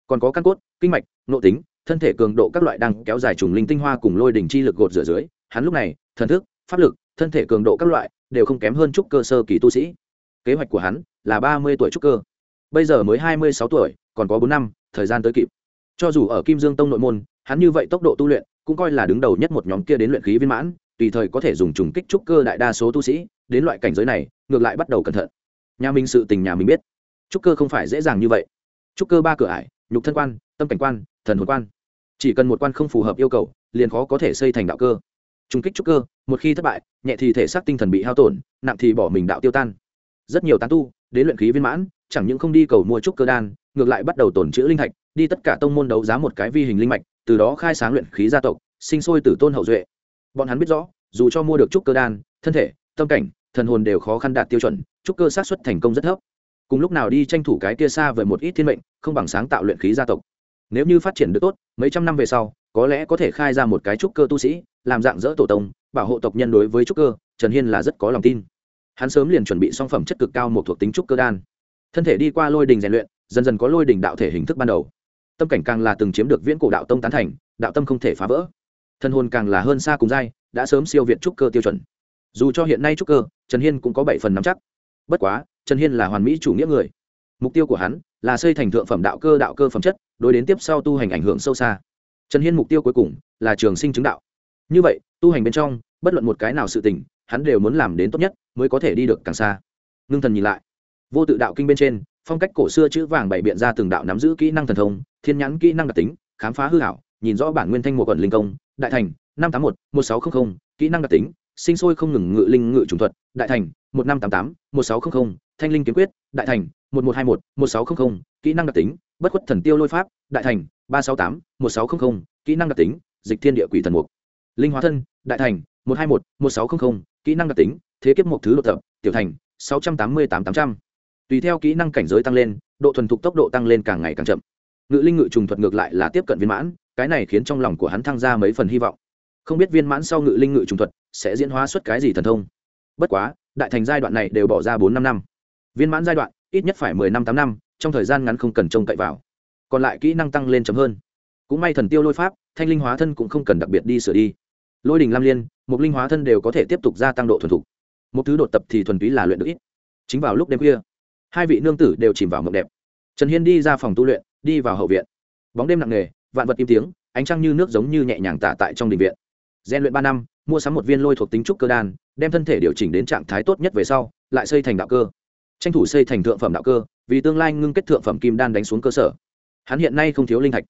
Còn có căn cốt, kinh mạch, nội tính, thân thể cường độ các loại đang kéo dài trùng linh tinh hoa cùng lôi đỉnh chi lực gột rửa dưới. Hắn lúc này, thần thức, pháp lực, thân thể cường độ các loại đều không kém hơn trúc cơ sơ kỳ tu sĩ. Kế hoạch của hắn là ba mươi tuổi trúc cơ. Bây giờ mới hai mươi sáu tuổi, còn có bốn năm, thời gian tới kịp. Cho dù ở kim dương tông nội môn, hắn như vậy tốc độ tu luyện, cũng coi là đứng đầu nhất một nhóm kia đến luyện khí viên mãn, tùy thời có thể dùng trùng kích trúc cơ đại đa số tu sĩ, đến loại cảnh giới này, ngược lại bắt đầu cẩn thận. Nhà mình sự tình nhà mình biết. Trúc cơ không phải dễ dàng như vậy. Trúc cơ ba cửa ải, nhục thân quan, tâm cảnh quan, thần hồn quan. Chỉ cần một quan không phù hợp yêu cầu, liền khó có thể xây thành đạo cơ trung kích trúc cơ, một khi thất bại, nhẹ thì thể xác tinh thần bị hao tổn, nặng thì bỏ mình đạo tiêu tan. Rất nhiều tán tu, đến luyện khí viên mãn, chẳng những không đi cầu mua trúc cơ đan, ngược lại bắt đầu tổn chữ linh thạch, đi tất cả tông môn đấu giá một cái vi hình linh mạch, từ đó khai sáng luyện khí gia tộc, sinh sôi tử tôn hậu duệ. Bọn hắn biết rõ, dù cho mua được trúc cơ đan, thân thể, tâm cảnh, thần hồn đều khó khăn đạt tiêu chuẩn, trúc cơ sát xuất thành công rất thấp. Cùng lúc nào đi tranh thủ cái kia xa về một ít thiên mệnh, không bằng sáng tạo luyện khí gia tộc nếu như phát triển được tốt, mấy trăm năm về sau, có lẽ có thể khai ra một cái trúc cơ tu sĩ, làm dạng dỡ tổ tông, bảo hộ tộc nhân đối với trúc cơ, trần hiên là rất có lòng tin. Hắn sớm liền chuẩn bị song phẩm chất cực cao một thuộc tính trúc cơ đan. Thân thể đi qua lôi đình rèn luyện, dần dần có lôi đình đạo thể hình thức ban đầu. Tâm cảnh càng là từng chiếm được viễn cổ đạo tông tán thành, đạo tâm không thể phá vỡ. Thân hồn càng là hơn xa cùng giai, đã sớm siêu việt trúc cơ tiêu chuẩn. Dù cho hiện nay trúc cơ, trần hiên cũng có bảy phần nắm chắc. Bất quá, trần hiên là hoàn mỹ chủ nghĩa người. Mục tiêu của hắn là xây thành thượng phẩm đạo cơ đạo cơ phẩm chất đối đến tiếp sau tu hành ảnh hưởng sâu xa. Trần hiên mục tiêu cuối cùng là trường sinh chứng đạo. Như vậy, tu hành bên trong, bất luận một cái nào sự tình, hắn đều muốn làm đến tốt nhất mới có thể đi được càng xa. Ngưng thần nhìn lại. Vô tự đạo kinh bên trên, phong cách cổ xưa chữ vàng bày biện ra từng đạo nắm giữ kỹ năng thần thông, thiên nhãn kỹ năng đặc tính, khám phá hư hảo nhìn rõ bản nguyên thanh một quần linh công, đại thành, năm tám một một sáu trăm linh kỹ năng đặc tính, sinh sôi không ngừng ngự linh ngự trùng thuật, đại thành, một năm tám tám, một sáu trăm linh thanh linh kiếm quyết đại thành một một hai một một sáu không không, kỹ năng đặc tính bất khuất thần tiêu lôi pháp đại thành ba sáu tám một sáu không không, kỹ năng đặc tính dịch thiên địa quỷ thần mục. Linh hóa thân đại thành một hai một một sáu không không, kỹ năng đặc tính thế kiếp một thứ độ tập tiểu thành sáu trăm tám mươi tám tám trăm. Tùy theo kỹ năng cảnh giới tăng lên độ thuần thục tốc độ tăng lên càng ngày càng chậm. Ngự linh ngự trùng thuật ngược lại là tiếp cận viên mãn cái này khiến trong lòng của hắn thăng ra mấy phần hy vọng. Không biết viên mãn sau ngự linh ngự trùng thuật sẽ diễn hóa xuất cái gì thần thông. Bất quá đại thành giai đoạn này đều bỏ ra bốn năm năm viên mãn giai đoạn, ít nhất phải mười năm, tám năm, trong thời gian ngắn không cần trông cậy vào. Còn lại kỹ năng tăng lên chấm hơn. Cũng may thần tiêu lôi pháp, thanh linh hóa thân cũng không cần đặc biệt đi sửa đi. Lôi đình lam liên một linh hóa thân đều có thể tiếp tục gia tăng độ thuần thục. Một thứ đột tập thì thuần túy là luyện được ít. Chính vào lúc đêm khuya, hai vị nương tử đều chìm vào mộng đẹp. Trần hiên đi ra phòng tu luyện, đi vào hậu viện. Bóng đêm nặng nề, vạn vật im tiếng, ánh trăng như nước giống như nhẹ nhàng tả tại trong đình viện. Gian luyện ba năm, mua sắm một viên lôi thuộc tính trúc cơ đan, đem thân thể điều chỉnh đến trạng thái tốt nhất về sau, lại xây thành đạo cơ tranh thủ xây thành thượng phẩm đạo cơ, vì tương lai ngưng kết thượng phẩm kim đan đánh xuống cơ sở. Hắn hiện nay không thiếu linh thạch.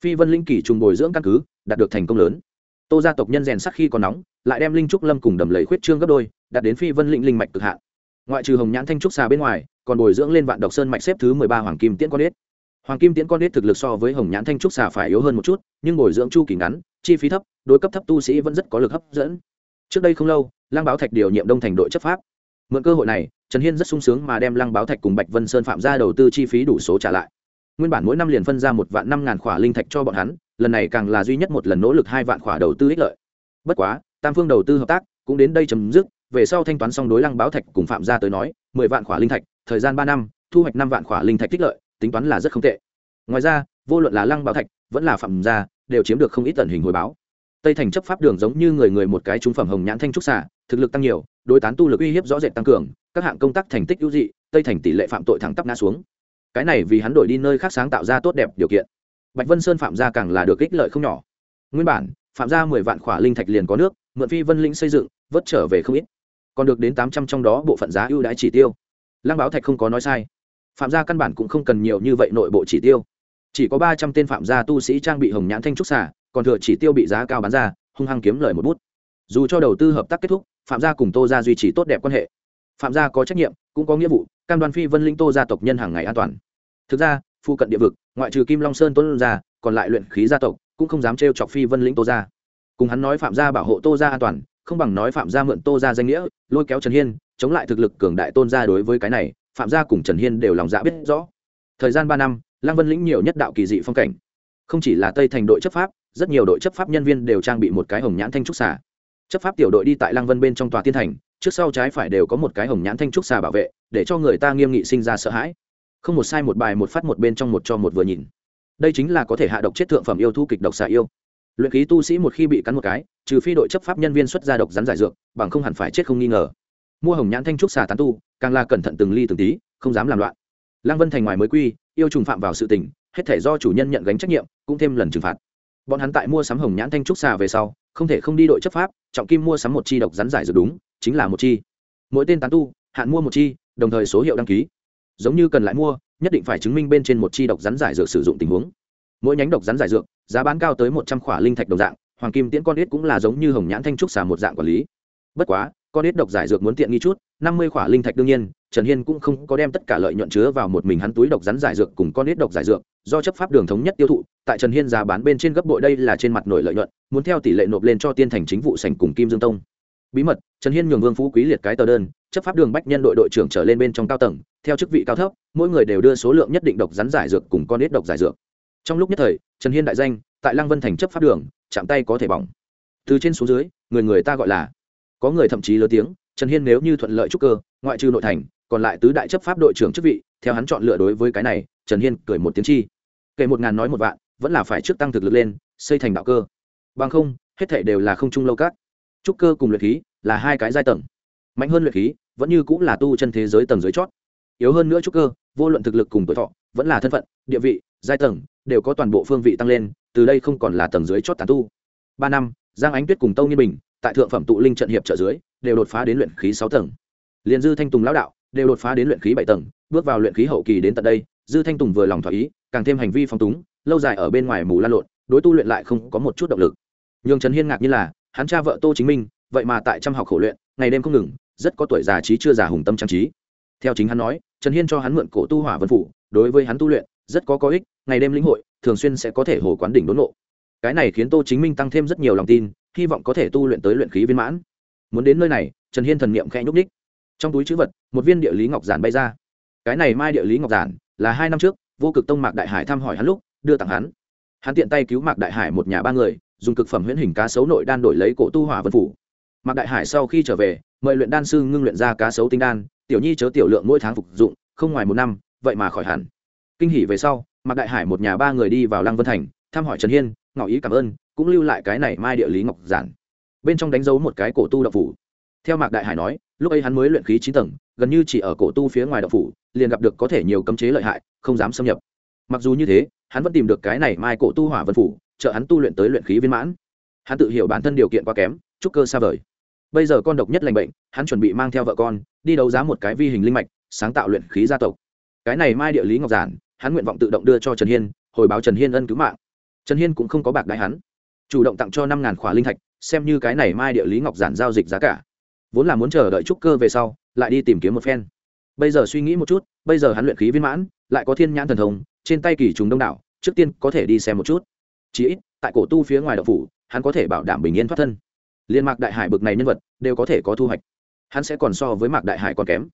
Phi vân linh kỷ trùng bồi dưỡng căn cứ, đạt được thành công lớn. Tô gia tộc nhân rèn sắc khi còn nóng, lại đem linh trúc lâm cùng đầm lầy khuyết trương gấp đôi, đạt đến phi vân linh linh mạch cực hạn. Ngoại trừ hồng nhãn thanh trúc xà bên ngoài, còn bồi dưỡng lên vạn độc sơn mạch xếp thứ mười ba hoàng kim tiễn con ếch hoàng kim tiễn con ếch thực lực so với hồng nhãn thanh trúc xà phải yếu hơn một chút, nhưng bồi dưỡng chu kỳ ngắn, chi phí thấp, đối cấp thấp tu sĩ vẫn rất có lực hấp dẫn. Trước đây không lâu lang báo thạch điều nhiệm đông thành đội chấp pháp mượn cơ hội này, trần hiên rất sung sướng mà đem lăng báo thạch cùng bạch vân sơn phạm ra đầu tư chi phí đủ số trả lại. Nguyên bản mỗi năm liền phân ra một vạn năm ngàn khỏa linh thạch cho bọn hắn, lần này càng là duy nhất một lần nỗ lực hai vạn khỏa đầu tư ích lợi. Bất quá, tam phương đầu tư hợp tác cũng đến đây chấm dứt, về sau thanh toán xong đối lăng báo thạch cùng phạm gia tới nói, mười vạn khỏa linh thạch, thời gian ba năm, thu hoạch năm vạn khỏa linh thạch tích lợi, tính toán là rất không tệ. Ngoài ra, vô luận là lăng báo thạch, vẫn là phạm gia, đều chiếm được không ít tần hình hồi báo. Tây thành chấp pháp đường giống như người người một cái trung phẩm hồng nhãn thanh trúc xạ thực lực tăng nhiều đối tán tu lực uy hiếp rõ rệt tăng cường, các hạng công tác thành tích ưu dị, tây thành tỷ lệ phạm tội thẳng tắp ngã xuống. Cái này vì hắn đổi đi nơi khác sáng tạo ra tốt đẹp điều kiện. Bạch vân sơn phạm gia càng là được ích lợi không nhỏ. Nguyên bản, phạm gia mười vạn khỏa linh thạch liền có nước, mượn phi vân linh xây dựng, vớt trở về không ít. Còn được đến tám trăm trong đó bộ phận giá ưu đãi chỉ tiêu. Lăng báo thạch không có nói sai. Phạm gia căn bản cũng không cần nhiều như vậy nội bộ chỉ tiêu. Chỉ có ba trăm tên phạm gia tu sĩ trang bị hồng nhãn thanh trúc xả còn thừa chỉ tiêu bị giá cao bán ra, hung hăng kiếm lời một bút dù cho đầu tư hợp tác kết thúc, phạm gia cùng tô gia duy trì tốt đẹp quan hệ. Phạm gia có trách nhiệm, cũng có nghĩa vụ, cam đoan phi vân linh tô gia tộc nhân hàng ngày an toàn. Thực ra, phụ cận địa vực, ngoại trừ kim long sơn tuấn gia, còn lại luyện khí gia tộc, cũng không dám trêu chọc phi vân lĩnh tô gia. Cùng hắn nói phạm gia bảo hộ tô gia an toàn, không bằng nói phạm gia mượn tô gia danh nghĩa, lôi kéo trần hiên, chống lại thực lực cường đại tôn gia đối với cái này, phạm gia cùng trần hiên đều lòng dạ biết rõ. Thời gian ba năm, lăng vân lĩnh nhiều nhất đạo kỳ dị phong cảnh. Không chỉ là tây thành đội chấp pháp, rất nhiều đội chấp pháp nhân viên đều trang bị một cái hồng nhãn thanh trúc xà chấp pháp tiểu đội đi tại lăng vân bên trong tòa tiên thành, trước sau trái phải đều có một cái hồng nhãn thanh trúc xà bảo vệ, để cho người ta nghiêm nghị sinh ra sợ hãi. Không một sai một bài, một phát một bên trong một cho một vừa nhìn. Đây chính là có thể hạ độc chết thượng phẩm yêu thu kịch độc xà yêu. Luyện khí tu sĩ một khi bị cắn một cái, trừ phi đội chấp pháp nhân viên xuất ra độc rắn giải dược, bằng không hẳn phải chết không nghi ngờ. Mua hồng nhãn thanh trúc xà tán tu, càng là cẩn thận từng ly từng tí, không dám làm loạn. Lăng vân thành ngoài mới quy, yêu trùng phạm vào sự tình, hết thể do chủ nhân nhận gánh trách nhiệm, cũng thêm lần trừng phạt. Bọn hắn tại mua sắm hồng nhãn thanh trúc xà về sau không thể không đi đội chấp pháp, trọng kim mua sắm một chi độc rắn giải dược đúng, chính là một chi. Mỗi tên tán tu, hạn mua một chi, đồng thời số hiệu đăng ký. Giống như cần lại mua, nhất định phải chứng minh bên trên một chi độc rắn giải dược sử dụng tình huống. Mỗi nhánh độc rắn giải dược, giá bán cao tới một trăm khỏa linh thạch đồng dạng, hoàng kim tiễn con ít cũng là giống như hồng nhãn thanh trúc xà một dạng quản lý. Bất quá, con ít độc giải dược muốn tiện nghi chút, năm mươi khỏa linh thạch đương nhiên trần hiên cũng không có đem tất cả lợi nhuận chứa vào một mình hắn túi độc rắn giải dược cùng con nít độc giải dược, do chấp pháp đường thống nhất tiêu thụ, tại trần hiên giá bán bên trên gấp bội đây là trên mặt nổi lợi nhuận, muốn theo tỷ lệ nộp lên cho tiên thành chính vụ sành cùng kim dương tông. Bí mật, trần hiên nhường vương phú quý liệt cái tờ đơn, chấp pháp đường bách nhân đội đội trưởng trở lên bên trong cao tầng, theo chức vị cao thấp, mỗi người đều đưa số lượng nhất định độc rắn giải dược cùng con nít độc giải dược. Trong lúc nhất thời, trần hiên đại danh, tại lăng vân thành chấp pháp đường, chạm tay có thể bỏng. Từ trên xuống dưới, người người ta gọi là. Có người thậm chí lớn tiếng, trần hiên nếu như thuận lợi trúc cơ, ngoại trừ nội thành còn lại tứ đại chấp pháp đội trưởng chức vị, theo hắn chọn lựa đối với cái này, trần hiên cười một tiếng chi. Kể một ngàn nói một vạn, vẫn là phải trước tăng thực lực lên, xây thành đạo cơ. Bằng không, hết thể đều là không trung lâu các trúc cơ cùng luyện khí là hai cái giai tầng. Mạnh hơn luyện khí, vẫn như cũng là tu chân thế giới tầng dưới chót. Yếu hơn nữa trúc cơ, vô luận thực lực cùng tuổi thọ, vẫn là thân phận, địa vị, giai tầng, đều có toàn bộ phương vị tăng lên, từ đây không còn là tầng dưới chót tàn tu. Ba năm, giang ánh tuyết cùng tâu nghiên bình, tại thượng phẩm tụ linh trận hiệp trợ dưới, đều đột phá đến luyện khí sáu tầng. Liền dư thanh tùng lão đạo đều đột phá đến luyện khí bảy tầng, bước vào luyện khí hậu kỳ đến tận đây, dư thanh tùng vừa lòng thỏa ý, càng thêm hành vi phong túng, lâu dài ở bên ngoài mù lan lộn, đối tu luyện lại không có một chút động lực. Nhường trần hiên ngạc như là, hắn cha vợ tô chính minh, vậy mà tại trăm học khổ luyện, ngày đêm không ngừng, rất có tuổi già trí chưa già hùng tâm trang trí. Theo chính hắn nói, trần hiên cho hắn mượn cổ tu hỏa vân phủ, đối với hắn tu luyện, rất có có ích, ngày đêm lĩnh hội, thường xuyên sẽ có thể hồ quán đỉnh đốn nộ cái này khiến tô chính minh tăng thêm rất nhiều lòng tin, hy vọng có thể tu luyện tới luyện khí viên mãn. Muốn đến nơi này, trần hiên thần niệm khẽ nhúc ních trong túi chữ vật, một viên địa lý ngọc giản bay ra. Cái này mai địa lý ngọc giản là hai năm trước, vô cực tông mạc đại hải thăm hỏi hắn lúc, đưa tặng hắn. Hắn tiện tay cứu mạc đại hải một nhà ba người, dùng cực phẩm huyễn hình cá sấu nội đan đổi lấy cổ tu hỏa vân phủ. Mạc đại hải sau khi trở về, mời luyện đan sư ngưng luyện ra cá sấu tinh đan, tiểu nhi chớ tiểu lượng mỗi tháng phục dụng, không ngoài một năm, vậy mà khỏi hẳn. Kinh hỉ về sau, mạc đại hải một nhà ba người đi vào lăng vân thành, thăm hỏi trần hiên, ngỏ ý cảm ơn, cũng lưu lại cái này mai địa lý ngọc giản. Bên trong đánh dấu một cái cổ tu đậu phủ theo mạc đại hải nói, lúc ấy hắn mới luyện khí chín tầng, gần như chỉ ở cổ tu phía ngoài đậu phủ, liền gặp được có thể nhiều cấm chế lợi hại, không dám xâm nhập. Mặc dù như thế, hắn vẫn tìm được cái này mai cổ tu hỏa vân phủ trợ hắn tu luyện tới luyện khí viên mãn. Hắn tự hiểu bản thân điều kiện quá kém trúc cơ xa vời. Bây giờ con độc nhất lành bệnh, hắn chuẩn bị mang theo vợ con, đi đấu giá một cái vi hình linh mạch, sáng tạo luyện khí gia tộc. Cái này mai địa lý ngọc giản, hắn nguyện vọng tự động đưa cho trần hiên, hồi báo trần hiên ân cứu mạng. Trần hiên cũng không có bạc đại hắn. Chủ động tặng cho năm ngàn khỏa linh thạch, xem như cái này mai địa lý ngọc giản giao dịch giá cả vốn là muốn chờ đợi trúc cơ về sau, lại đi tìm kiếm một phen. Bây giờ suy nghĩ một chút, bây giờ hắn luyện khí viên mãn, lại có thiên nhãn thần thông, trên tay kỳ trùng đông đảo, trước tiên có thể đi xem một chút. Chí ít, tại cổ tu phía ngoài đậu phủ, hắn có thể bảo đảm bình yên thoát thân. Liên mạc đại hải bực này nhân vật, đều có thể có thu hoạch. Hắn sẽ còn so với mạc đại hải còn kém.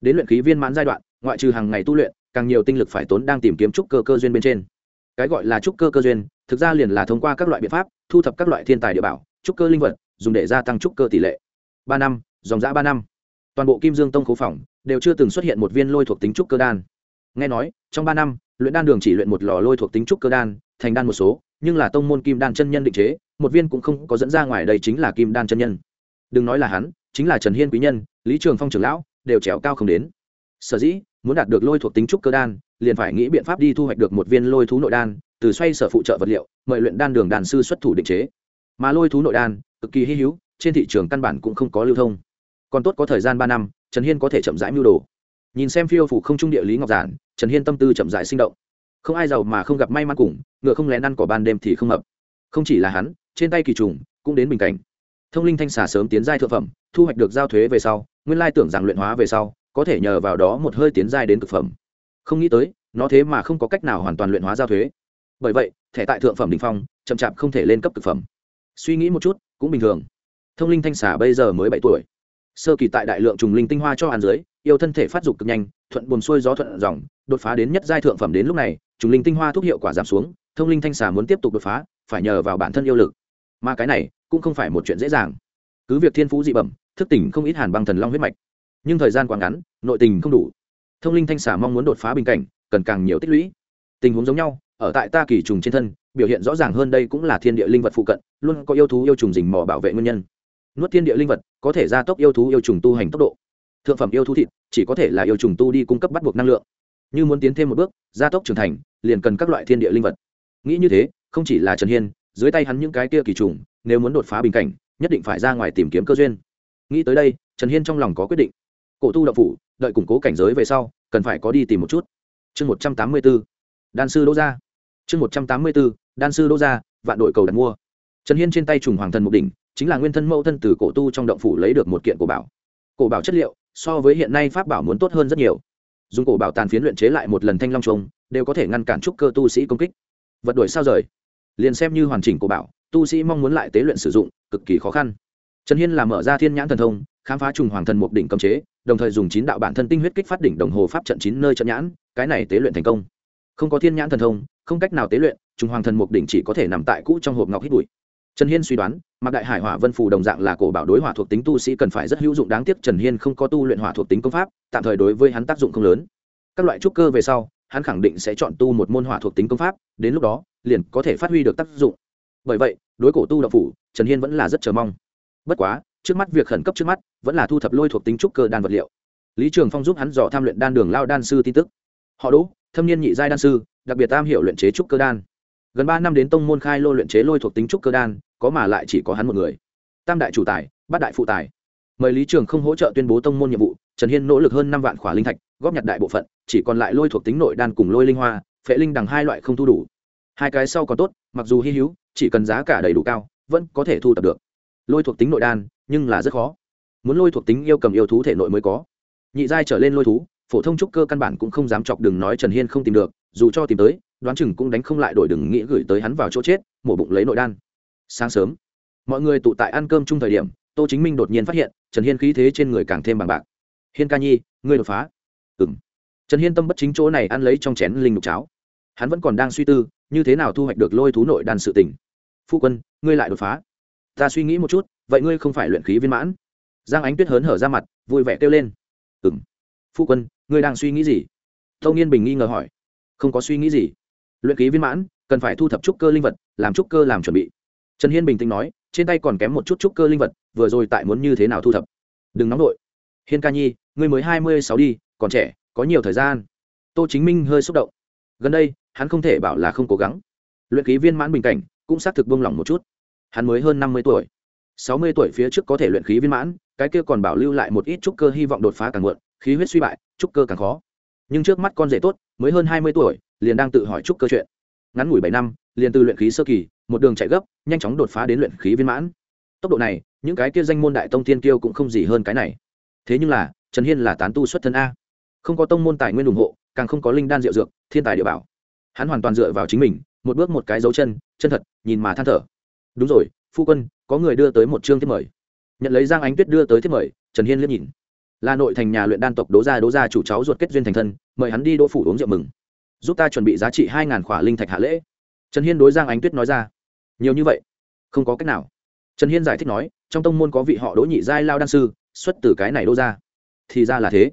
Đến luyện khí viên mãn giai đoạn, ngoại trừ hàng ngày tu luyện, càng nhiều tinh lực phải tốn đang tìm kiếm trúc cơ cơ duyên bên trên. Cái gọi là trúc cơ cơ duyên, thực ra liền là thông qua các loại biện pháp, thu thập các loại thiên tài địa bảo, trúc cơ linh vật, dùng để gia tăng trúc cơ tỷ lệ ba năm, dòng giã ba năm. Toàn bộ kim dương tông khố phòng đều chưa từng xuất hiện một viên lôi thuộc tính trúc cơ đan. Nghe nói, trong ba năm, luyện đan đường chỉ luyện một lò lôi thuộc tính trúc cơ đan, thành đan một số, nhưng là tông môn kim đan chân nhân định chế, một viên cũng không có dẫn ra ngoài đây chính là kim đan chân nhân. Đừng nói là hắn, chính là trần hiên quý nhân, lý trường phong trưởng lão, đều trèo cao không đến. Sở dĩ, muốn đạt được lôi thuộc tính trúc cơ đan, liền phải nghĩ biện pháp đi thu hoạch được một viên lôi thú nội đan, từ xoay sở phụ trợ vật liệu, mời luyện đan đường đàn sư xuất thủ định chế. Mà lôi thú nội đan, cực kỳ hy hữu trên thị trường căn bản cũng không có lưu thông. Còn tốt có thời gian ba năm, trần hiên có thể chậm rãi mưu đồ. Nhìn xem phiêu phủ không trung địa lý ngọc giản, trần hiên tâm tư chậm rãi sinh động. Không ai giàu mà không gặp may mắn cùng, ngựa không lén ăn cỏ ban đêm thì không hợp không chỉ là hắn, trên tay kỳ trùng cũng đến bình cảnh. Thông linh thanh xà sớm tiến giai thượng phẩm, thu hoạch được giao thuế về sau, nguyên lai tưởng rằng luyện hóa về sau, có thể nhờ vào đó một hơi tiến giai đến cực phẩm. Không nghĩ tới, nó thế mà không có cách nào hoàn toàn luyện hóa giao thuế. Bởi vậy, thẻ tại thượng phẩm đình phong, chậm chạp không thể lên cấp cực phẩm. Suy nghĩ một chút, cũng bình thường thông linh thanh xà bây giờ mới bảy tuổi. Sơ kỳ tại đại lượng trùng linh tinh hoa cho hàn dưới, yêu thân thể phát dục cực nhanh, thuận buồn xuôi gió thuận dòng, đột phá đến nhất giai thượng phẩm đến lúc này, trùng linh tinh hoa thuốc hiệu quả giảm xuống, thông linh thanh xà muốn tiếp tục đột phá, phải nhờ vào bản thân yêu lực. Mà cái này cũng không phải một chuyện dễ dàng. Cứ việc thiên phú dị bẩm, thức tỉnh không ít hàn băng thần long huyết mạch, nhưng thời gian quá ngắn, nội tình không đủ. Thông linh thanh xà mong muốn đột phá bình cảnh, cần càng nhiều tích lũy. Tình huống giống nhau, ở tại ta kỳ trùng trên thân, biểu hiện rõ ràng hơn đây cũng là thiên địa linh vật phụ cận, luôn có yêu thú yêu trùng dình mò bảo vệ nguyên nhân nuốt thiên địa linh vật, có thể gia tốc yêu thú yêu trùng tu hành tốc độ. Thượng phẩm yêu thú thịt, chỉ có thể là yêu trùng tu đi cung cấp bắt buộc năng lượng. Như muốn tiến thêm một bước, gia tốc trưởng thành, liền cần các loại thiên địa linh vật. Nghĩ như thế, không chỉ là trần hiên, dưới tay hắn những cái kia kỳ trùng, nếu muốn đột phá bình cảnh, nhất định phải ra ngoài tìm kiếm cơ duyên. Nghĩ tới đây, trần hiên trong lòng có quyết định. Cổ tu đậu phủ, đợi củng cố cảnh giới về sau, cần phải có đi tìm một chút. Chương một trăm tám mươi b ố đan sư đỗ gia. Chương một trăm tám mươi b ố đan sư đỗ gia, vạn đội cầu đặt mua. Trần hiên trên tay trùng hoàng thần mục đỉnh chính là nguyên thân mẫu thân từ cổ tu trong động phủ lấy được một kiện cổ bảo. Cổ bảo chất liệu, so với hiện nay pháp bảo muốn tốt hơn rất nhiều. Dùng cổ bảo tàn phiến luyện chế lại một lần thanh long trùng, đều có thể ngăn cản trúc cơ tu sĩ công kích. Vật đuổi sao rời? Liền xem như hoàn chỉnh cổ bảo, tu sĩ mong muốn lại tế luyện sử dụng, cực kỳ khó khăn. Trần hiên làm mở ra thiên nhãn thần thông, khám phá trùng hoàng thần mục đỉnh cấm chế, đồng thời dùng chín đạo bản thân tinh huyết kích phát đỉnh đồng hồ pháp trận chín nơi trận nhãn, cái này tế luyện thành công. Không có thiên nhãn thần thông, không cách nào tế luyện, trùng hoàng thần mục đỉnh chỉ có thể nằm tại cũ trong hộp ngọc hít bụi trần hiên suy đoán, mặc đại hải hỏa vân phù đồng dạng là cổ bảo đối hỏa thuộc tính tu sĩ cần phải rất hữu dụng, đáng tiếc trần hiên không có tu luyện hỏa thuộc tính công pháp, tạm thời đối với hắn tác dụng không lớn. Các loại trúc cơ về sau, hắn khẳng định sẽ chọn tu một môn hỏa thuộc tính công pháp, đến lúc đó, liền có thể phát huy được tác dụng. Bởi vậy, đối cổ tu đạo phủ, trần hiên vẫn là rất chờ mong. Bất quá, trước mắt việc khẩn cấp trước mắt, vẫn là thu thập lôi thuộc tính trúc cơ đan vật liệu. Lý trường phong giúp hắn dò tham luyện đan đường lao đan sư tin tức. Họ đỗ, thâm niên nhị giai đan sư, đặc biệt tam hiểu luyện chế trúc cơ đan. Gần ba năm đến tông môn khai lô luyện chế lôi thuộc tính trúc cơ đan có mà lại chỉ có hắn một người. Tam đại chủ tài, bát đại phụ tài. Mời lý trường không hỗ trợ tuyên bố tông môn nhiệm vụ, trần hiên nỗ lực hơn năm vạn khỏa linh thạch, góp nhặt đại bộ phận, chỉ còn lại lôi thuộc tính nội đan cùng lôi linh hoa, phệ linh đằng hai loại không thu đủ. Hai cái sau còn tốt, mặc dù hy hữu, chỉ cần giá cả đầy đủ cao, vẫn có thể thu tập được. Lôi thuộc tính nội đan, nhưng là rất khó. Muốn lôi thuộc tính yêu cầm yêu thú thể nội mới có. Nhị giai trở lên lôi thú, phổ thông trúc cơ căn bản cũng không dám chọc đừng nói trần hiên không tìm được, dù cho tìm tới, đoán chừng cũng đánh không lại đổi đừng nghĩ gửi tới hắn vào chỗ chết, mổ bụng lấy nội đan sáng sớm. Mọi người tụ tại ăn cơm chung thời điểm, tô chính minh đột nhiên phát hiện, trần hiên khí thế trên người càng thêm bằng bạc. Hiên ca nhi, ngươi đột phá. Ừng trần hiên tâm bất chính chỗ này ăn lấy trong chén linh đục cháo. Hắn vẫn còn đang suy tư, như thế nào thu hoạch được lôi thú nội đan sự tỉnh phu quân, ngươi lại đột phá. Ta suy nghĩ một chút, vậy ngươi không phải luyện khí viên mãn? Giang ánh tuyết hớn hở ra mặt, vui vẻ kêu lên. Ừ m phu quân, ngươi đang suy nghĩ gì? Tâu nghiên bình nghi ngờ hỏi. Không có suy nghĩ gì. Luyện khí viên mãn, cần phải thu thập trúc cơ linh vật, làm trúc cơ làm chuẩn bị trần hiên bình tĩnh nói, trên tay còn kém một chút trúc cơ linh vật, vừa rồi tại muốn như thế nào thu thập? Đừng nóng đội hiên ca nhi, ngươi mới hai mươi sáu đi, còn trẻ, có nhiều thời gian. Tô chính minh hơi xúc động. Gần đây, hắn không thể bảo là không cố gắng. Luyện ký viên mãn bình cảnh, cũng xác thực buông lỏng một chút. Hắn mới hơn năm mươi tuổi. Sáu mươi tuổi phía trước có thể luyện khí viên mãn, cái kia còn bảo lưu lại một ít trúc cơ hy vọng đột phá càng muộn, khí huyết suy bại, trúc cơ càng khó. Nhưng trước mắt con rể tốt, mới hơn hai mươi tuổi, liền đang tự hỏi trúc cơ chuyện. Ngắn ngủi bảy năm, liền từ luyện khí sơ kỳ một đường chạy gấp, nhanh chóng đột phá đến luyện khí viên mãn. Tốc độ này, những cái kia danh môn đại tông thiên kiêu cũng không gì hơn cái này. Thế nhưng là, trần hiên là tán tu xuất thân a. Không có tông môn tài nguyên ủng hộ, càng không có linh đan diệu dược, thiên tài địa bảo. Hắn hoàn toàn dựa vào chính mình, một bước một cái dấu chân chân thật, nhìn mà than thở. Đúng rồi, phu quân, có người đưa tới một chương thiết mời. Nhận lấy giang ánh tuyết đưa tới thiết mời, trần hiên liếc nhìn. Là nội thành nhà luyện đan tộc đố gia đố gia chủ cháu ruột kết duyên thành thân, mời hắn đi đỗ phủ uống rượu mừng. Giúp ta chuẩn bị giá trị hai ngàn khỏa linh thạch hạ lễ. Trần hiên đối giang ánh tuyết nói ra nhiều như vậy? Không có cách nào. Trần hiên giải thích nói, trong tông môn có vị họ đỗ nhị giai lao đan sư, xuất từ cái này đô ra thì ra là thế.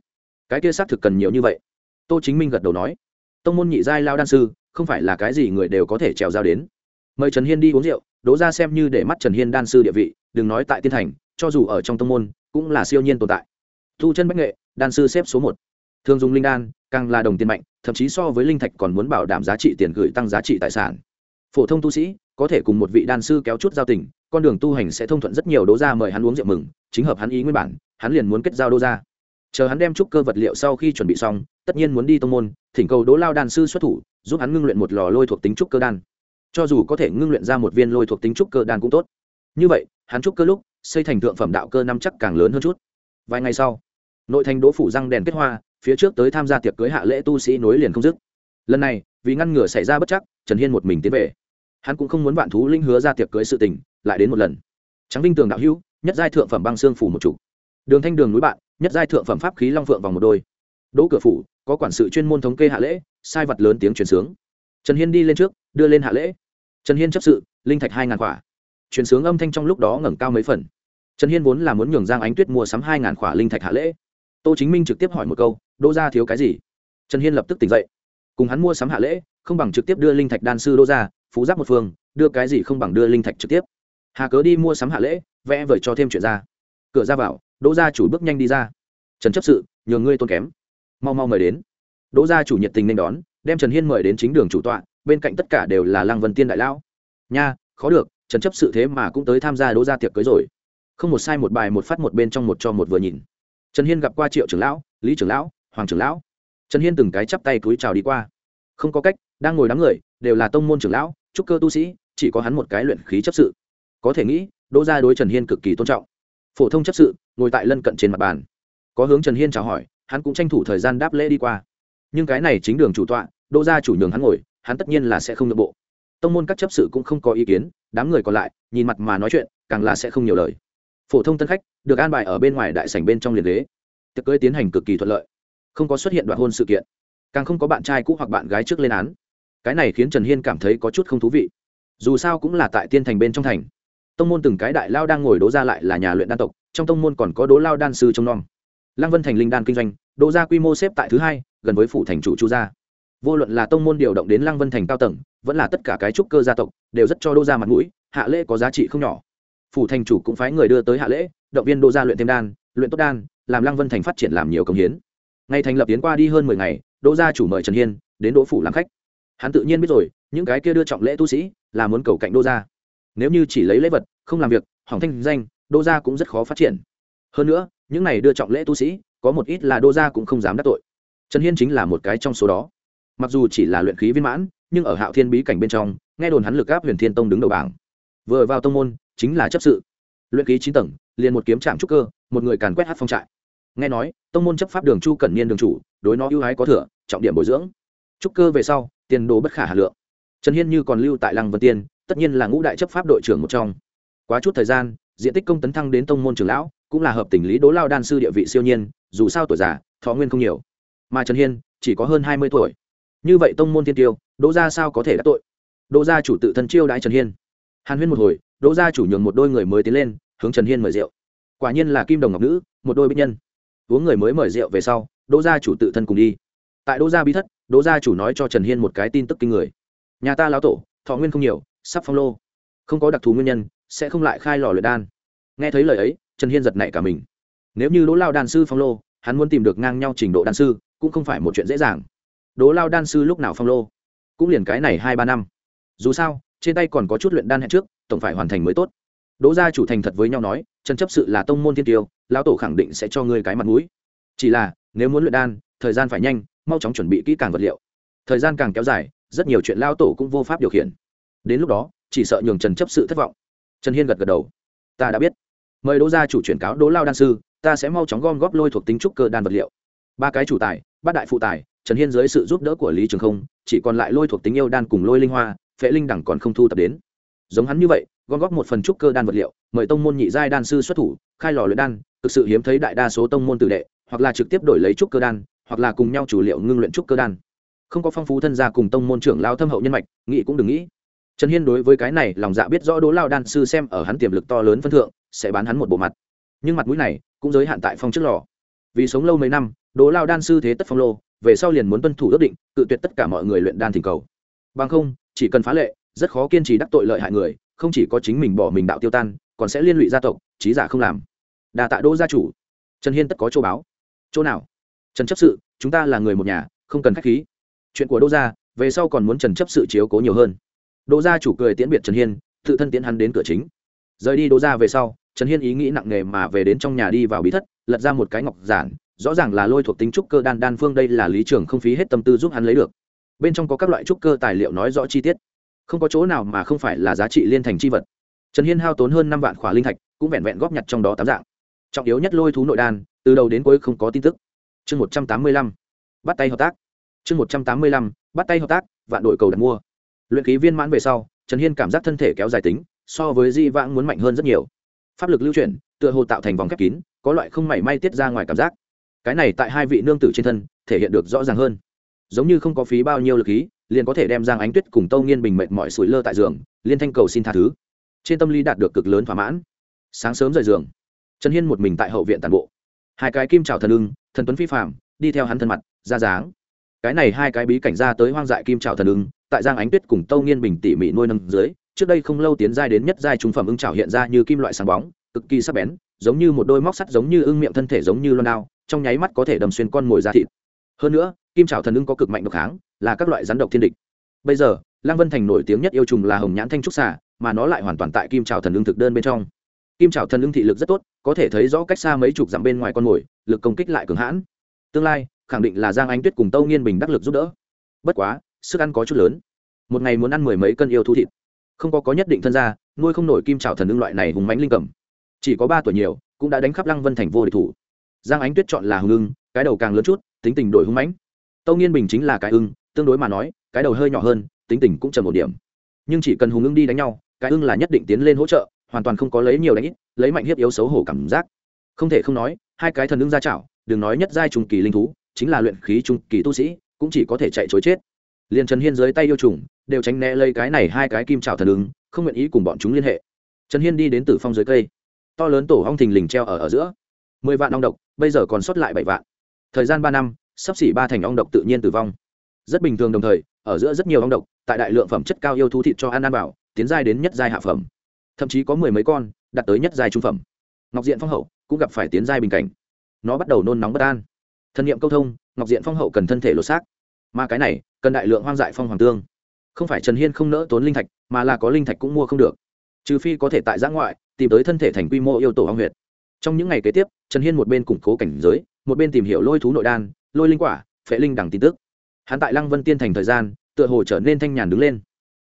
Cái kia xác thực cần nhiều như vậy. Tô chính minh gật đầu nói, tông môn nhị giai lao đan sư, không phải là cái gì người đều có thể trèo giao đến. Mời trần hiên đi uống rượu, đỗ ra xem như để mắt trần hiên đan sư địa vị, đừng nói tại tiên thành, cho dù ở trong tông môn, cũng là siêu nhiên tồn tại. Thu chân bách nghệ, đan sư xếp số một. Thường dùng linh đan, càng là đồng tiền mạnh, thậm chí so với linh thạch còn muốn bảo đảm giá trị tiền gửi tăng giá trị tài sản phổ thông tu sĩ, có thể cùng một vị đan sư kéo chút giao tình, con đường tu hành sẽ thông thuận rất nhiều đố ra mời hắn uống rượu mừng, chính hợp hắn ý nguyên bản, hắn liền muốn kết giao đô ra chờ hắn đem trúc cơ vật liệu sau khi chuẩn bị xong, tất nhiên muốn đi tông môn, thỉnh cầu đố lao đan sư xuất thủ, giúp hắn ngưng luyện một lò lôi thuộc tính trúc cơ đan. Cho dù có thể ngưng luyện ra một viên lôi thuộc tính trúc cơ đan cũng tốt. Như vậy, hắn trúc cơ lúc, xây thành thượng phẩm đạo cơ năm chắc càng lớn hơn chút. Vài ngày sau, nội thành đỗ phủ răng đèn kết hoa, phía trước tới tham gia tiệc cưới hạ lễ tu sĩ nối liền không dứt. Lần này, vì ngăn ngừa xảy ra bất chắc, trần hiên một mình tiến về hắn cũng không muốn vạn thú linh hứa ra tiệc cưới sự tình, lại đến một lần. Trắng vinh tường đạo hữu, nhất giai thượng phẩm băng xương phủ một chủ. Đường thanh đường núi bạn, nhất giai thượng phẩm pháp khí long phượng vòng một đôi. Đỗ cửa phủ, có quản sự chuyên môn thống kê hạ lễ, sai vật lớn tiếng truyền sướng. Trần hiên đi lên trước, đưa lên hạ lễ. Trần hiên chấp sự, linh thạch hai ngàn quả truyền sướng âm thanh trong lúc đó ngẩng cao mấy phần. Trần hiên vốn là muốn nhường giang ánh tuyết mua sắm hai ngàn quả linh thạch hạ lễ. Tô chính minh trực tiếp hỏi một câu, đỗ ra thiếu cái gì? Trần hiên lập tức tỉnh dậy. Cùng hắn mua sắm hạ lễ, không bằng trực tiếp đưa linh thạch đan sư đỗ ra phú giáp một phương, đưa cái gì không bằng đưa linh thạch trực tiếp. Hà cớ đi mua sắm hạ lễ, vẽ vời cho thêm chuyện ra. Cửa ra vào, đỗ gia chủ bước nhanh đi ra. Trần chấp sự nhường ngươi tôn kém. Mau mau mời đến. Đỗ gia chủ nhiệt tình nên đón, đem trần hiên mời đến chính đường chủ tọa, bên cạnh tất cả đều là lăng vân tiên đại lão. Nha, khó được, trần chấp sự thế mà cũng tới tham gia đỗ gia tiệc cưới rồi. Không một sai một bài một phát một bên trong một cho một vừa nhìn. Trần hiên gặp qua triệu trưởng lão, lý trưởng lão, hoàng trưởng lão. Trần hiên từng cái chắp tay túi chào đi qua. Không có cách, đang ngồi đám người, đều là tông môn trưởng lão trúc cơ tu sĩ, chỉ có hắn một cái luyện khí chấp sự. Có thể nghĩ, đỗ gia đối trần hiên cực kỳ tôn trọng. Phổ thông chấp sự, ngồi tại lân cận trên mặt bàn. Có hướng trần hiên chào hỏi, hắn cũng tranh thủ thời gian đáp lễ đi qua. Nhưng cái này chính đường chủ tọa, đỗ gia chủ nhường hắn ngồi, hắn tất nhiên là sẽ không nội bộ. Tông môn các chấp sự cũng không có ý kiến, đám người còn lại, nhìn mặt mà nói chuyện, càng là sẽ không nhiều lời. Phổ thông tân khách, được an bài ở bên ngoài đại sảnh bên trong liền ghế. Tiệc cưới tiến hành cực kỳ thuận lợi. Không có xuất hiện đoạn hôn sự kiện. Càng không có bạn trai cũ hoặc bạn gái trước lên án cái này khiến trần hiên cảm thấy có chút không thú vị. Dù sao cũng là tại tiên thành bên trong thành. Tông môn từng cái đại lao đang ngồi đố ra lại là nhà luyện đan tộc, trong tông môn còn có đố lao đan sư trông non lăng vân thành linh đan kinh doanh, đỗ gia quy mô xếp tại thứ hai, gần với phủ thành chủ chu gia. Vô luận là tông môn điều động đến lăng vân thành cao tầng, vẫn là tất cả cái trúc cơ gia tộc, đều rất cho đô gia mặt mũi, hạ lễ có giá trị không nhỏ. Phủ thành chủ cũng phái người đưa tới hạ lễ, động viên đô gia luyện thêm đan, luyện tốt đan, làm lăng vân thành phát triển làm nhiều công hiến. Ngày thành lập tiến qua đi hơn mười ngày, đỗ gia chủ mời trần hiên đến đỗ phủ làm khách hắn tự nhiên biết rồi, những cái kia đưa trọng lễ tu sĩ là muốn cầu cạnh đô gia. Nếu như chỉ lấy lễ vật, không làm việc, hỏng thanh danh, đô gia cũng rất khó phát triển. Hơn nữa, những này đưa trọng lễ tu sĩ, có một ít là đô gia cũng không dám đắc tội. Trần hiên chính là một cái trong số đó. Mặc dù chỉ là luyện khí viên mãn, nhưng ở hạo thiên bí cảnh bên trong, nghe đồn hắn lực áp huyền thiên tông đứng đầu bảng. Vừa vào tông môn, chính là chấp sự. Luyện khí chín tầng, liền một kiếm trạm trúc cơ, một người càn quét hát phong trại. Nghe nói, tông môn chấp pháp đường chu cẩn niên đường chủ, đối nó ưu ái có thừa, trọng điểm bồi dưỡng. Trúc cơ về sau tiền đồ bất khả hà lượng. Trần hiên như còn lưu tại lăng vân tiên, tất nhiên là ngũ đại chấp pháp đội trưởng một trong. Quá chút thời gian, diện tích công tấn thăng đến tông môn trường lão, cũng là hợp tình lý đố lao đan sư địa vị siêu nhiên, dù sao tuổi già, thọ nguyên không nhiều. Mà trần hiên, chỉ có hơn hai mươi tuổi. Như vậy tông môn thiên tiêu đỗ gia sao có thể đã tội? Đỗ gia chủ tự thân chiêu đãi trần hiên. Hàn huyên một hồi đỗ gia chủ nhường một đôi người mới tiến lên, hướng trần hiên mời rượu. Quả nhiên là kim đồng ngọc nữ, một đôi bích nhân. Uống người mới mời rượu về sau đỗ gia chủ tự thân cùng đi tại đỗ gia bí thất, đỗ gia chủ nói cho trần hiên một cái tin tức kinh người. Nhà ta lão tổ, thọ nguyên không nhiều, sắp phong lô. Không có đặc thù nguyên nhân, sẽ không lại khai lò luyện đan. Nghe thấy lời ấy, trần hiên giật nảy cả mình. Nếu như đỗ lao đan sư phong lô, hắn muốn tìm được ngang nhau trình độ đan sư, cũng không phải một chuyện dễ dàng. Đỗ lao đan sư lúc nào phong lô? Cũng liền cái này hai ba năm. Dù sao, trên tay còn có chút luyện đan hẹn trước, tổng phải hoàn thành mới tốt. Đỗ gia chủ thành thật với nhau nói, trần chấp sự là tông môn thiên tiêu, lão tổ khẳng định sẽ cho ngươi cái mặt mũi. Chỉ là, nếu muốn luyện đan, thời gian phải nhanh mau chóng chuẩn bị kỹ càng vật liệu. Thời gian càng kéo dài, rất nhiều chuyện lao tổ cũng vô pháp điều khiển. Đến lúc đó, chỉ sợ nhường trần chấp sự thất vọng. Trần hiên gật gật đầu. Ta đã biết. Mời đỗ gia chủ chuyển cáo đỗ lao đan sư, ta sẽ mau chóng gom góp lôi thuộc tính trúc cơ đan vật liệu. Ba cái chủ tài, bát đại phụ tài, trần hiên dưới sự giúp đỡ của lý trường không, chỉ còn lại lôi thuộc tính yêu đan cùng lôi linh hoa, phệ linh đẳng còn không thu tập đến. Giống hắn như vậy, gom góp một phần trúc cơ đan vật liệu, mời tông môn nhị giai đan sư xuất thủ, khai lò luyện đan, thực sự hiếm thấy đại đa số tông môn tử đệ, hoặc là trực tiếp đổi lấy trúc cơ đan hoặc là cùng nhau chủ liệu ngưng luyện trúc cơ đan. Không có phong phú thân gia cùng tông môn trưởng lao thâm hậu nhân mạch, nghĩ cũng đừng nghĩ. Trần hiên đối với cái này, lòng dạ biết rõ đố lao đan sư xem ở hắn tiềm lực to lớn phân thượng, sẽ bán hắn một bộ mặt. Nhưng mặt mũi này, cũng giới hạn tại phong trước lò. Vì sống lâu mấy năm đố lao đan sư thế tất phong lô, về sau liền muốn tuân thủ ước định tự tuyệt tất cả mọi người luyện đan thỉnh cầu. Bằng không, chỉ cần phá lệ, rất khó kiên trì đắc tội lợi hại người, không chỉ có chính mình bỏ mình đạo tiêu tan, còn sẽ liên lụy gia tộc, trí giả không làm. Đà tạ đỗ gia chủ. Trần hiên tất có châu báo. Chỗ nào? Trần chấp sự, chúng ta là người một nhà, không cần k h á c h khí. Chuyện của đỗ gia, về sau còn muốn trần chấp sự chiếu cố nhiều hơn. Đỗ gia chủ cười tiễn biệt trần hiên, tự thân tiễn hắn đến cửa chính. Rời đi đỗ gia về sau, trần hiên ý nghĩ nặng nề mà về đến trong nhà đi vào bí thất, lật ra một cái ngọc giản, rõ ràng là lôi thuộc tính trúc cơ đan đan phương đây là lý trường không phí hết tâm tư giúp hắn lấy được. Bên trong có các loại trúc cơ tài liệu nói rõ chi tiết. Không có chỗ nào mà không phải là giá trị liên thành chi vật. Trần hiên hao tốn hơn năm vạn khỏa linh thạch, cũng vẹn vẹn góp nhặt trong đó tám dạng. Trọng yếu nhất lôi thú nội đan, từ đầu đến cuối không có tin tức chương một trăm tám mươi lăm, bắt tay hợp tác. Chương một trăm tám mươi lăm, bắt tay hợp tác, vạn đội cầu đặt mua. Luyện khí viên mãn về sau, trần hiên cảm giác thân thể kéo dài tính, so với di vãng muốn mạnh hơn rất nhiều. Pháp lực lưu chuyển, tựa hồ tạo thành vòng khép kín, có loại không mảy may tiết ra ngoài cảm giác. Cái này tại hai vị nương tử trên thân, thể hiện được rõ ràng hơn. Giống như không có phí bao nhiêu lực khí, liền có thể đem giang ánh tuyết cùng tâu nghiên bình mệt mọi sủi lơ tại giường, liên thanh cầu xin tha thứ. Trên tâm lý đạt được cực lớn thỏa mãn. Sáng sớm rời giường, trần hiên một mình tại hậu viện tàn bộ hai cái kim trào thần ưng, thần tuấn phi phạm đi theo hắn thân mặt, ra dáng. Cái này hai cái bí cảnh ra tới hoang dại kim trào thần ưng, tại giang ánh tuyết cùng tâu nghiên bình tỉ mỉ nuôi nâng dưới, trước đây không lâu tiến giai đến nhất giai trung phẩm ưng trào hiện ra như kim loại sáng bóng, cực kỳ sắc bén, giống như một đôi móc sắt giống như ưng miệng thân thể giống như loan đao, trong nháy mắt có thể đầm xuyên con mồi ra thịt. Hơn nữa, kim trào thần ưng có cực mạnh độc kháng, là các loại rắn độc thiên địch. Bây giờ, lăng vân thành nổi tiếng nhất yêu trùng là hồng nhãn thanh trúc xà, mà nó lại hoàn toàn tại kim trào thần ưng thực đơn bên trong kim trào thần ưng thị lực rất tốt, có thể thấy rõ cách xa mấy chục dặm bên ngoài con mồi, lực công kích lại cường hãn. Tương lai, khẳng định là giang ánh tuyết cùng tâu nghiên bình đắc lực giúp đỡ. Bất quá, sức ăn có chút lớn. Một ngày muốn ăn mười mấy cân yêu thú thịt. Không có có nhất định thân gia, nuôi không nổi kim trào thần ưng loại này hùng mánh linh cầm. Chỉ có ba tuổi nhiều, cũng đã đánh khắp lăng vân thành vô địch thủ. Giang ánh tuyết chọn là hưng ưng, cái đầu càng lớn chút, tính tình đổi hung mãnh. Tâu nghiên bình chính là cái ưng, tương đối mà nói, cái đầu hơi nhỏ hơn, tính tình cũng trầm một điểm. Nhưng chỉ cần hùng ưng đi đánh nhau, cái ưng là nhất định tiến lên hỗ trợ hoàn toàn không có lấy nhiều đánh ít, lấy mạnh hiếp yếu xấu hổ cảm giác. Không thể không nói, hai cái thần ứng ra chảo, đừng nói nhất giai trùng kỳ linh thú, chính là luyện khí trung kỳ tu sĩ, cũng chỉ có thể chạy chối chết. Liền trần hiên dưới tay yêu trùng, đều tránh né lấy cái này hai cái kim trào thần ứng, không nguyện ý cùng bọn chúng liên hệ. Trần hiên đi đến tử phong dưới cây. To lớn tổ hong thình lình treo ở ở giữa. Mười vạn ong độc, bây giờ còn sót lại bảy vạn. Thời gian ba năm, sắp xỉ ba thành ong độc tự nhiên tử vong. Rất bình thường đồng thời, ở giữa rất nhiều ong độc, tại đại lượng phẩm chất cao yêu thú thịt cho ăn ăn bảo tiến giai đến nhất giai hạ phẩm thậm chí có mười mấy con đạt tới nhất giai trung phẩm. Ngọc diện phong hậu cũng gặp phải tiến giai bình cảnh. Nó bắt đầu nôn nóng bất an. Thân nhiệm câu thông, ngọc diện phong hậu cần thân thể lột xác. Mà cái này, cần đại lượng hoang dại phong hoàng tương. Không phải trần hiên không nỡ tốn linh thạch, mà là có linh thạch cũng mua không được. Trừ phi có thể tại giã ngoại, tìm tới thân thể thành quy mô yêu tổ hoang huyệt. Trong những ngày kế tiếp, trần hiên một bên củng cố cảnh giới, một bên tìm hiểu lôi thú nội đan, lôi linh quả, phệ linh đẳng tin tức. Hắn tại lăng vân tiên thành thời gian, tựa hồ trở nên thanh nhàn đứng lên.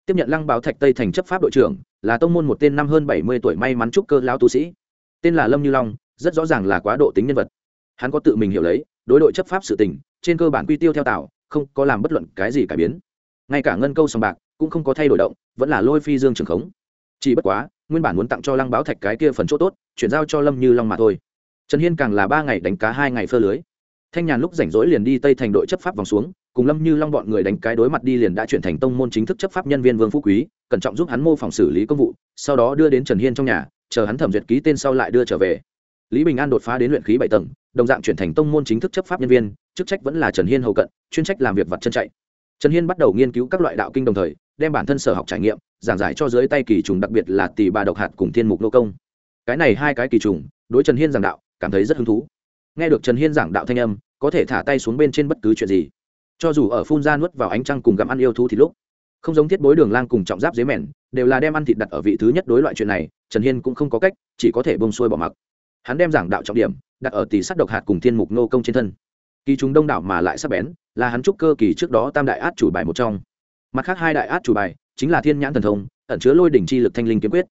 Tiếp nhận lăng báo thạch tây thành chấp pháp đội trưởng là tông môn một tên năm hơn bảy mươi tuổi may mắn trúc cơ lao tu sĩ. Tên là lâm như long, rất rõ ràng là quá độ tính nhân vật. Hắn có tự mình hiểu lấy, đối đội chấp pháp sự tình, trên cơ bản quy tiêu theo tạo, không có làm bất luận cái gì cải biến. Ngay cả ngân câu sòng bạc cũng không có thay đổi động, vẫn là lôi phi dương trường khống. Chỉ bất quá, nguyên bản muốn tặng cho lăng báo thạch cái kia phần chỗ tốt, chuyển giao cho lâm như long mà thôi. Trần hiên càng là ba ngày đánh cá hai ngày phơ lưới. Thanh nhàn lúc rảnh rỗi liền đi tây thành đội chấp pháp vòng xuống, cùng lâm như long bọn người đánh cái đối mặt đi liền đã chuyển thành tông môn chính thức chấp pháp nhân viên vương phú quý cẩn trọng giúp hắn mô phỏng xử lý công vụ, sau đó đưa đến trần hiên trong nhà, chờ hắn thẩm duyệt ký tên sau lại đưa trở về. Lý bình an đột phá đến luyện khí bảy tầng, đồng dạng chuyển thành tông môn chính thức chấp pháp nhân viên, chức trách vẫn là trần hiên hầu cận, chuyên trách làm việc vặt chân chạy. Trần hiên bắt đầu nghiên cứu các loại đạo kinh đồng thời, đem bản thân sở học trải nghiệm, giảng giải cho dưới tay kỳ trùng đặc biệt là tỷ bà độc hạt cùng thiên mục nô công. Cái này hai cái kỳ trùng, đối trần hiên giảng đạo, cảm thấy rất hứng thú. Nghe được trần hiên giảng đạo thanh âm, có thể thả tay xuống bên trên bất cứ chuyện gì. Cho dù ở phun ra nuốt vào ánh trăng cùng gặm ăn yêu thú thì lúc không giống thiết bối đường lang cùng trọng giáp dế mèn, đều là đem ăn thịt đặt ở vị thứ nhất đối loại chuyện này, trần hiên cũng không có cách, chỉ có thể bông xuôi bỏ mặc. Hắn đem giảng đạo trọng điểm, đặt ở tỷ sắt độc hạt cùng thiên mục nô công trên thân. Kỳ chúng đông đảo mà lại sắc bén, là hắn trúc cơ kỳ trước đó tam đại át chủ bài một trong. Mặt khác hai đại át chủ bài, chính là thiên nhãn thần thông, ẩn chứa lôi đỉnh chi lực thanh linh kiếm quyết.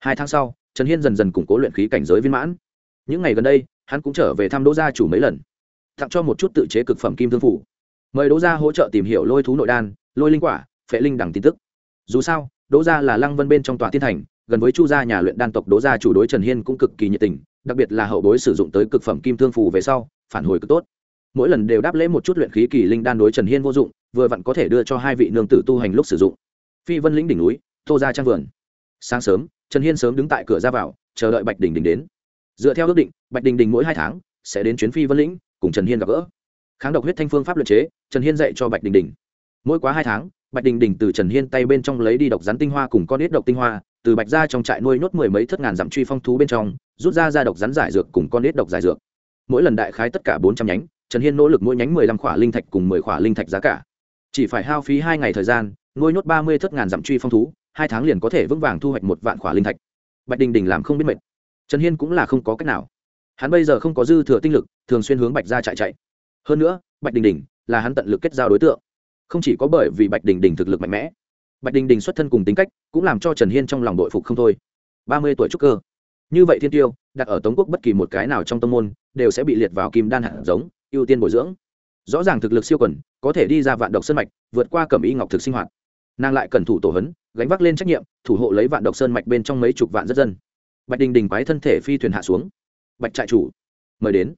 Hai tháng sau, trần hiên dần dần củng cố luyện khí cảnh giới viên mãn. Những ngày gần đây, hắn cũng trở về thăm đỗ gia chủ mấy lần, tặng cho một chút tự chế cực phẩm kim thương phủ. Mời đỗ gia hỗ trợ tìm hiểu lôi thú nội đan, lôi linh quả phệ linh đẳng tin tức. Dù sao, đỗ gia là lăng vân bên trong tòa thiên thành, gần với chu gia nhà luyện đan tộc đỗ gia chủ đối trần hiên cũng cực kỳ nhiệt tình, đặc biệt là hậu bối sử dụng tới cực phẩm kim thương phù về sau, phản hồi cực tốt. Mỗi lần đều đáp lễ một chút luyện khí kỳ linh đan đối trần hiên vô dụng, vừa vặn có thể đưa cho hai vị nương tử tu hành lúc sử dụng. Phi vân lĩnh đỉnh núi, tô ra trang vườn. Sáng sớm, trần hiên sớm đứng tại cửa ra vào, chờ đợi bạch đình đình đến. Dựa theo ước định, bạch đình đình mỗi hai tháng sẽ đến chuyến phi vân lĩnh, cùng trần hiên gặp gỡ. Kháng độc huyết thanh phương pháp luật chế, trần hiên dạy cho bạch đình đình. Mỗi quá hai tháng bạch đình đình từ trần hiên tay bên trong lấy đi độc rắn tinh hoa cùng con ít độc tinh hoa, từ bạch ra trong trại nuôi nốt mười mấy thất ngàn dặm truy phong thú bên trong, rút ra ra độc rắn giải dược cùng con ít độc giải dược. Mỗi lần đại khái tất cả bốn trăm nhánh, trần hiên nỗ lực mỗi nhánh mười lăm khỏa linh thạch cùng mười khỏa linh thạch giá cả. Chỉ phải hao phí hai ngày thời gian, nuôi nốt ba mươi thất ngàn dặm truy phong thú, hai tháng liền có thể vững vàng thu hoạch một vạn khỏa linh thạch. Bạch đình đình làm không biết mệt. Trần hiên cũng là không có cách nào. Hắn bây giờ không có dư thừa tinh lực, thường xuyên hướng bạch ra chạy chạy. Hơn nữa, bạch đình đình là hắn tận lực kết giao đối tượng không chỉ có bởi vì bạch đình đình thực lực mạnh mẽ, bạch đình đình xuất thân cùng tính cách cũng làm cho trần hiên trong lòng đội phục không thôi. Ba mươi tuổi trúc cơ. Như vậy thiên tiêu, đặt ở tống quốc bất kỳ một cái nào trong tông môn, đều sẽ bị liệt vào kim đan hạt giống, ưu tiên bồi dưỡng. Rõ ràng thực lực siêu quần, có thể đi ra vạn độc sơn mạch, vượt qua cẩm y ngọc thực sinh hoạt. Nàng lại cần thủ tổ hấn gánh vác lên trách nhiệm, thủ hộ lấy vạn độc sơn mạch bên trong mấy chục vạn rất dân. Bạch đình đình quái thân thể phi thuyền hạ xuống. Bạch trại chủ, mời đến.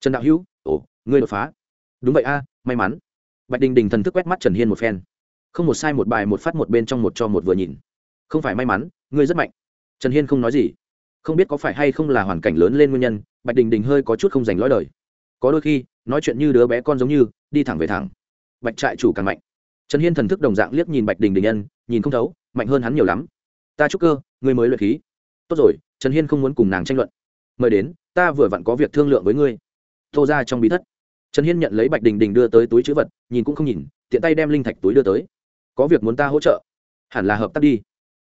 Trần đạo hữu, ồ, ngươi đột phá. Đúng vậy a, may mắn bạch đình đình thần thức quét mắt trần hiên một phen. Không một sai, một bài, một phát, một bên trong, một cho, một vừa nhìn. Không phải may mắn, ngươi rất mạnh. Trần hiên không nói gì. Không biết có phải hay không là hoàn cảnh lớn lên nguyên nhân, bạch đình đình hơi có chút không dành lõi đời. Có đôi khi, nói chuyện như đứa bé con giống như, đi thẳng về thẳng. Bạch trại chủ càng mạnh. Trần hiên thần thức đồng dạng liếc nhìn bạch đình đình nhân, nhìn không thấu, mạnh hơn hắn nhiều lắm. Ta chúc cơ, ngươi mới luyện khí. Tốt rồi, trần hiên không muốn cùng nàng tranh luận. Mời đến, ta vừa vặn có việc thương lượng với ngươi. Tô ra trong bí thất trần hiên nhận lấy bạch đình đình đưa tới túi chữ vật, nhìn cũng không nhìn, tiện tay đem linh thạch túi đưa tới. Có việc muốn ta hỗ trợ? Hẳn là hợp tác đi.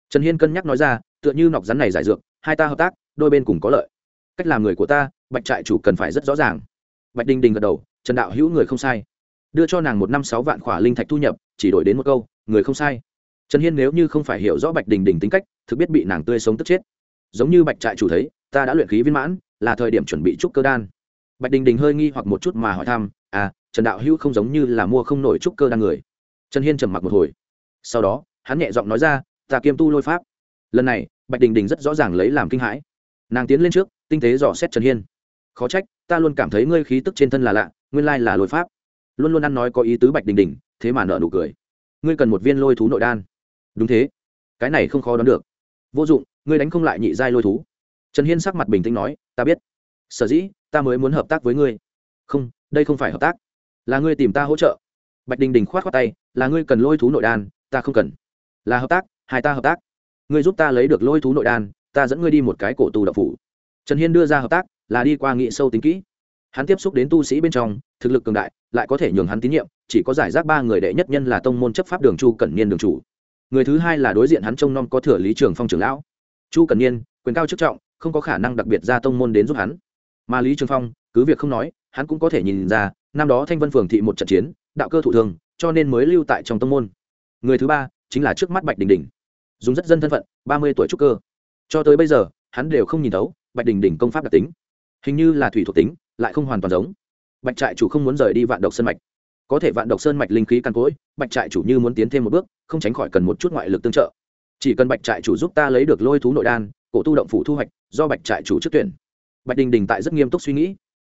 Trần hiên cân nhắc nói ra, tựa như nọc rắn này giải dược, hai ta hợp tác, đôi bên cùng có lợi. Cách làm người của ta, bạch trại chủ cần phải rất rõ ràng. Bạch đình đình gật đầu, trần đạo hữu người không sai. Đưa cho nàng một năm sáu vạn khỏa linh thạch thu nhập, chỉ đổi đến một câu, người không sai. Trần hiên nếu như không phải hiểu rõ bạch đình đình tính cách, thực biết bị nàng tươi sống tức chết. Giống như bạch trại chủ thấy, ta đã luyện khí viên mãn, là thời điểm chuẩn bị trúc cơ đan bạch đình đình hơi nghi hoặc một chút mà hỏi thăm à trần đạo hữu không giống như là mua không nổi trúc cơ đan người. Trần hiên trầm mặc một hồi. Sau đó, hắn nhẹ giọng nói ra, ta kiêm tu lôi pháp. Lần này, bạch đình đình rất rõ ràng lấy làm kinh hãi. Nàng tiến lên trước, tinh tế dò xét trần hiên. Khó trách, ta luôn cảm thấy ngươi khí tức trên thân là lạ, nguyên lai là lôi pháp. Luôn luôn ăn nói có ý tứ bạch đình đình, thế mà nợ nụ cười. Ngươi cần một viên lôi thú nội đan. Đúng thế. Cái này không khó đoán được. Vô dụng, ngươi đánh không lại nhị giai lôi thú. Trần hiên sắc mặt bình tĩnh nói, ta biết sở dĩ, ta mới muốn hợp tác với ngươi. Không, đây không phải hợp tác. Là ngươi tìm ta hỗ trợ. Bạch đình đình k h o á t tay, là ngươi cần lôi thú nội đan, ta không cần. Là hợp tác, hai ta hợp tác. Ngươi giúp ta lấy được lôi thú nội đan, ta dẫn ngươi đi một cái cổ tù đậu phủ. Trần hiên đưa ra hợp tác, là đi qua nghị sâu tính kỹ. Hắn tiếp xúc đến tu sĩ bên trong, thực lực cường đại, lại có thể nhường hắn tín nhiệm, chỉ có giải rác ba người đệ nhất nhân là tông môn chấp pháp đường chu cẩn niên đường chủ. Người thứ hai là đối diện hắn trông nom có thừa lý trường phong trưởng lão. Chu cẩn niên, quyền cao chức trọng, không có khả năng đặc biệt ra tông môn đến giúp hắn mà lý trường phong cứ việc không nói, hắn cũng có thể nhìn ra, năm đó thanh vân phường thị một trận chiến, đạo cơ thụ thường, cho nên mới lưu tại trong tông môn. Người thứ ba chính là trước mắt bạch đình đình dùng rất dân thân phận, ba mươi tuổi trúc cơ. Cho tới bây giờ, hắn đều không nhìn thấu bạch đình đình công pháp đặc tính. Hình như là thủy thuộc tính, lại không hoàn toàn giống. Bạch trại chủ không muốn rời đi vạn độc sơn mạch. Có thể vạn độc sơn mạch linh khí căn cỗi, bạch trại chủ như muốn tiến thêm một bước, không tránh khỏi cần một chút ngoại lực tương trợ. Chỉ cần bạch trại chủ giúp ta lấy được lôi thú nội đan, cổ tu động phủ thu hoạch, do bạch trại chủ trước tuyển bạch đình đình tại rất nghiêm túc suy nghĩ.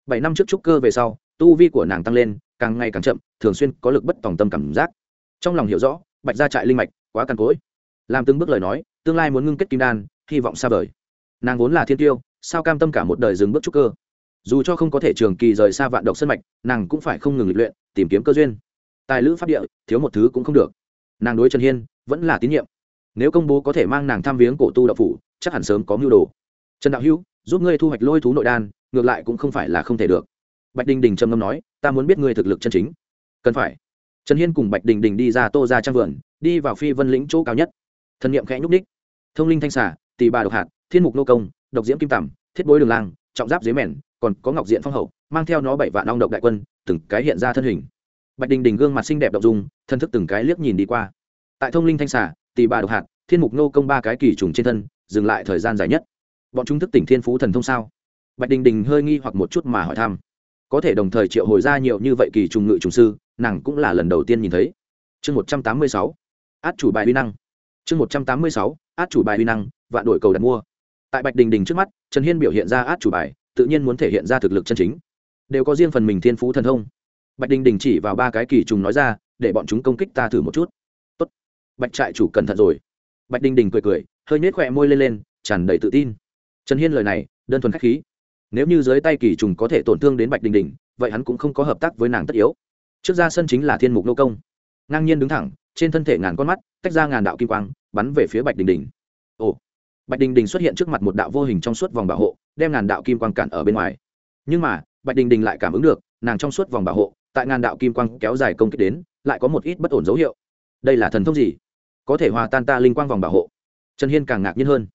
Bảy năm trước trúc cơ về sau, tu vi của nàng tăng lên, càng ngày càng chậm, thường xuyên có lực bất tòng tâm cảm giác. Trong lòng hiểu rõ, bạch gia trại linh mạch quá càn cỗi. Làm từng bước lời nói, tương lai muốn ngưng kết kim đan, hy vọng xa vời. Nàng vốn là thiên tiêu, sao cam tâm cả một đời dừng bước trúc cơ? Dù cho không có thể trường kỳ rời xa vạn độc sân mạch, nàng cũng phải không ngừng luyện, tìm kiếm cơ duyên. Tài lữ pháp địa, thiếu một thứ cũng không được. Nàng đối trần hiên, vẫn là tín nhiệm. Nếu công bố có thể mang nàng tham viếng cổ tu đạo phủ, chắc hẳn sớm có mưu đồ. Trần đạo hữu giúp ngươi thu hoạch lôi thú nội đan, ngược lại cũng không phải là không thể được. Bạch đình đình trầm ngâm nói, ta muốn biết ngươi thực lực chân chính. Cần phải. Trần hiên cùng bạch đình đình đi ra tô ra trang vườn, đi vào phi vân lĩnh chỗ cao nhất. Thần niệm khẽ nhúc ních thông linh thanh xả tỳ bà độc hạt, thiên mục nô công, độc diễm kim tằm, thiết bối đường lang, trọng giáp dế mèn, còn có ngọc diện phong hậu, mang theo nó bảy vạn long độc đại quân, từng cái hiện ra thân hình. Bạch đình đình gương mặt xinh đẹp đ ộ n g dung, thân thức từng cái liếc nhìn đi qua. Tại thông linh thanh xả tỳ bà độc hạt, thiên mục nô công ba cái kỳ trùng trên thân, dừng lại thời gian dài nhất bọn chúng thức tỉnh thiên phú thần thông sao? Bạch đình đình hơi nghi hoặc một chút mà hỏi thăm. Có thể đồng thời triệu hồi ra nhiều như vậy kỳ trùng ngự trùng sư, nàng cũng là lần đầu tiên nhìn thấy. Chương một trăm tám mươi sáu, át chủ bài uy năng. Chương một trăm tám mươi sáu, át chủ bài uy năng, vạn đổi cầu đặt mua. Tại bạch đình đình trước mắt, trần hiên biểu hiện ra át chủ bài, tự nhiên muốn thể hiện ra thực lực chân chính. Đều có riêng phần mình thiên phú thần thông. Bạch đình đình chỉ vào ba cái kỳ trùng nói ra, để bọn chúng công kích ta thử một chút. Tốt. bạch trại chủ cẩn thận rồi. Bạch đình đình cười cười, hơi nhếch khỏe môi lên lên, tràn đầy tự tin trần hiên lời này, đơn thuần k h á c h khí. Nếu như dưới tay kỳ trùng có thể tổn thương đến bạch đình đình, vậy hắn cũng không có hợp tác với nàng tất yếu. Trước ra sân chính là thiên mục nô công. Ngang nhiên đứng thẳng, trên thân thể ngàn con mắt, tách ra ngàn đạo kim quang, bắn về phía bạch đình đình. Ồ! Bạch đình đình xuất hiện trước mặt một đạo vô hình trong suốt vòng bảo hộ, đem ngàn đạo kim quang cản ở bên ngoài. Nhưng mà, bạch đình đình lại cảm ứng được, nàng trong suốt vòng bảo hộ, tại ngàn đạo kim quang kéo dài công kích đến, lại có một ít bất ổn dấu hiệu. Đây là thần thông gì? Có thể hòa tan ta linh quang vòng bảo hộ. Trần hiên càng ngạc nhiên hơn.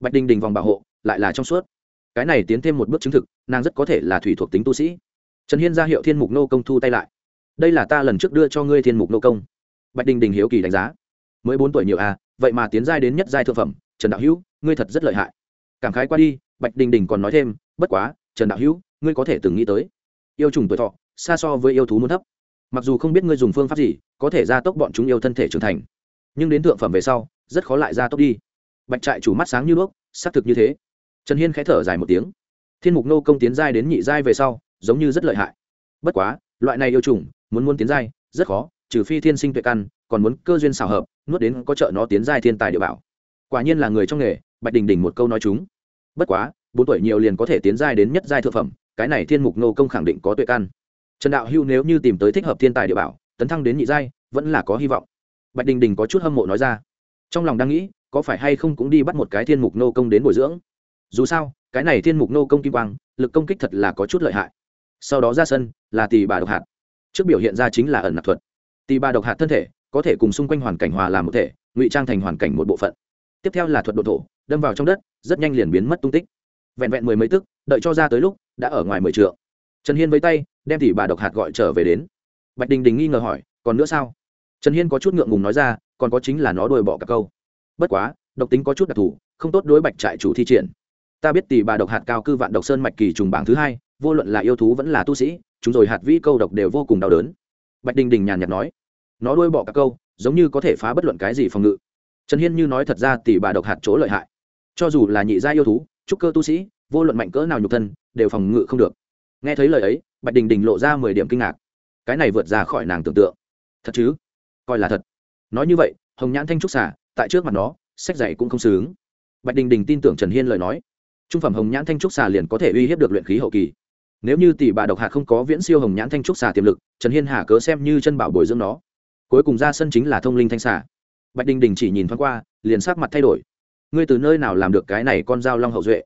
Bạch đình đình vòng bảo hộ lại là trong suốt. Cái này tiến thêm một bước chứng thực, nàng rất có thể là thủy thuộc tính tu sĩ. Trần hiên ra hiệu thiên mục nô công thu tay lại. Đây là ta lần trước đưa cho ngươi thiên mục nô công. Bạch đình đình hiếu kỳ đánh giá. Mới bốn tuổi nhiều à vậy mà tiến giai đến nhất giai thượng phẩm, trần đạo hữu, ngươi thật rất lợi hại. Cảm khái qua đi, bạch đình đình còn nói thêm, bất quá, trần đạo hữu, ngươi có thể từng nghĩ tới. Yêu trùng tuổi thọ, xa so với yêu thú muốn thấp. Mặc dù không biết ngươi dùng phương pháp gì, có thể gia tốc bọn chúng yêu thân thể trưởng thành. Nhưng đến thượng phẩm về sau, rất khó lại gia tốc đi. Bạch trại chủ mắt sáng như đuốc, xác thực như thế trần hiên khẽ thở dài một tiếng. Thiên mục nô công tiến giai đến nhị giai về sau, giống như rất lợi hại. Bất quá, loại này yêu trùng, muốn muốn tiến giai, rất khó, trừ phi thiên sinh tuệ căn, còn muốn cơ duyên xảo hợp, nuốt đến có trợ nó tiến giai thiên tài địa bảo. Quả nhiên là người trong nghề, bạch đình đình một câu nói chúng. Bất quá, bốn tuổi nhiều liền có thể tiến giai đến nhất giai thượng phẩm, cái này thiên mục nô công khẳng định có tuệ căn. Trần đạo hưu nếu như tìm tới thích hợp thiên tài địa bảo, tấn thăng đến nhị giai, vẫn là có hy vọng. Bạch đình đình có chút hâm mộ nói ra. Trong lòng đang nghĩ, có phải hay không cũng đi bắt một cái thiên mục nô công đến bồi dưỡng dù sao, cái này thiên mục nô công kim quang, lực công kích thật là có chút lợi hại. Sau đó ra sân, là tỷ bà độc hạt. Trước biểu hiện ra chính là ẩn nạp thuật. Tỷ bà độc hạt thân thể, có thể cùng xung quanh hoàn cảnh hòa làm một thể, ngụy trang thành hoàn cảnh một bộ phận. Tiếp theo là thuật độ thổ, đâm vào trong đất, rất nhanh liền biến mất tung tích. Vẹn vẹn mười mấy tức, đợi cho ra tới lúc, đã ở ngoài mười trượng. Trần hiên với tay, đem tỷ bà độc hạt gọi trở về đến. Bạch đình đình nghi ngờ hỏi, còn nữa sao? Trần hiên có chút ngượng ngùng nói ra, còn có chính là nó đuổi bỏ cả câu. Bất quá, độc tính có chút đặc thù, không tốt đối bạch trại chủ thi triển ta biết tỷ bà độc hạt cao cư vạn độc sơn mạch kỳ trùng bảng thứ hai, vô luận là yêu thú vẫn là tu sĩ, chúng rồi hạt vĩ câu độc đều vô cùng đau đớn. Bạch đình đình nhàn nhạt nói. Nó đuôi bỏ các câu, giống như có thể phá bất luận cái gì phòng ngự. Trần hiên như nói thật ra tỷ bà độc hạt chỗ lợi hại. Cho dù là nhị gia yêu thú, trúc cơ tu sĩ, vô luận mạnh cỡ nào nhục thân, đều phòng ngự không được. Nghe thấy lời ấy, bạch đình đình lộ ra mười điểm kinh ngạc. Cái này vượt ra khỏi nàng tưởng tượng. Thật chứ? Coi là thật. Nói như vậy, hồng nhãn thanh trúc xả, tại trước mặt nó, sách dạy cũng không xứng. Bạch đình đình tin tưởng trần hiên lời nói trung phẩm hồng nhãn thanh trúc xà liền có thể uy hiếp được luyện khí hậu kỳ. Nếu như tỷ bà độc hạt không có viễn siêu hồng nhãn thanh trúc xà tiềm lực, trần hiên hà cớ xem như chân bảo bồi dưỡng nó. Cuối cùng ra sân chính là thông linh thanh xà. Bạch đình đình chỉ nhìn thoáng qua, liền sắc mặt thay đổi. Ngươi từ nơi nào làm được cái này con dao long hậu duệ?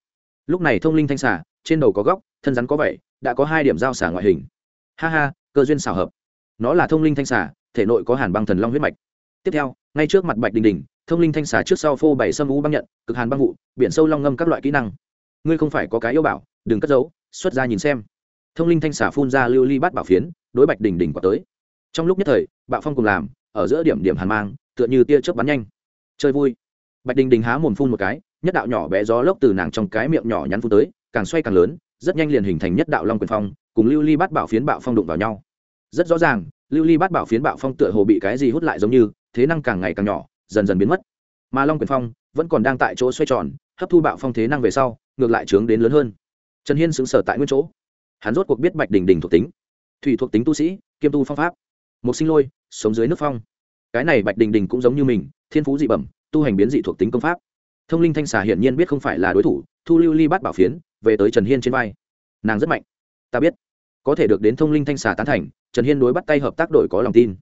Lúc này thông linh thanh xà, trên đầu có góc, thân rắn có vậy đã có hai điểm dao xà ngoại hình. Ha ha, cơ duyên xảo hợp. Nó là thông linh thanh xà, thể nội có hàn băng thần long huyết mạch. Tiếp theo, ngay trước mặt bạch đình đình, thông linh thanh xà trước sau phô bảy sâm u băng nhận, cực hàn băng vụ, biển sâu long ngâm các loại kỹ năng ngươi không phải có cái yêu bảo, đừng cất giấu, xuất ra nhìn xem. Thông linh thanh xả phun ra lưu ly bát bảo phiến, đối bạch đình đình quả tới. Trong lúc nhất thời, bạo phong cùng làm, ở giữa điểm điểm hàn mang, tựa như tia chớp bắn nhanh. Chơi vui. Bạch đình đình há mồm phun một cái, nhất đạo nhỏ bé gió lốc từ nàng trong cái miệng nhỏ nhắn phun tới, càng xoay càng lớn, rất nhanh liền hình thành nhất đạo long quyền phong, cùng lưu ly bát bảo phiến bạo phong đụng vào nhau. Rất rõ ràng, lưu ly bát bảo phiến bạo phong tựa hồ bị cái gì hút lại giống như, thế năng càng ngày càng nhỏ, dần dần biến mất. Mà long quyền phong vẫn còn đang tại chỗ xoay tròn, hấp thu bạo phong thế năng về sau ngược lại trướng đến lớn hơn. Trần hiên xứng sở tại nguyên chỗ. Hắn rốt cuộc biết bạch đình đình thuộc tính. Thủy thuộc tính tu sĩ, kiêm tu phong pháp. Một sinh lôi, sống dưới nước phong. Cái này bạch đình đình cũng giống như mình, thiên phú dị bẩm, tu hành biến dị thuộc tính công pháp. Thông linh thanh xà hiển nhiên biết không phải là đối thủ, thu lưu ly bắt bảo phiến, về tới trần hiên trên vai. Nàng rất mạnh. Ta biết. Có thể được đến thông linh thanh xà tán thành, trần hiên đối bắt tay hợp tác đổi có lòng tin.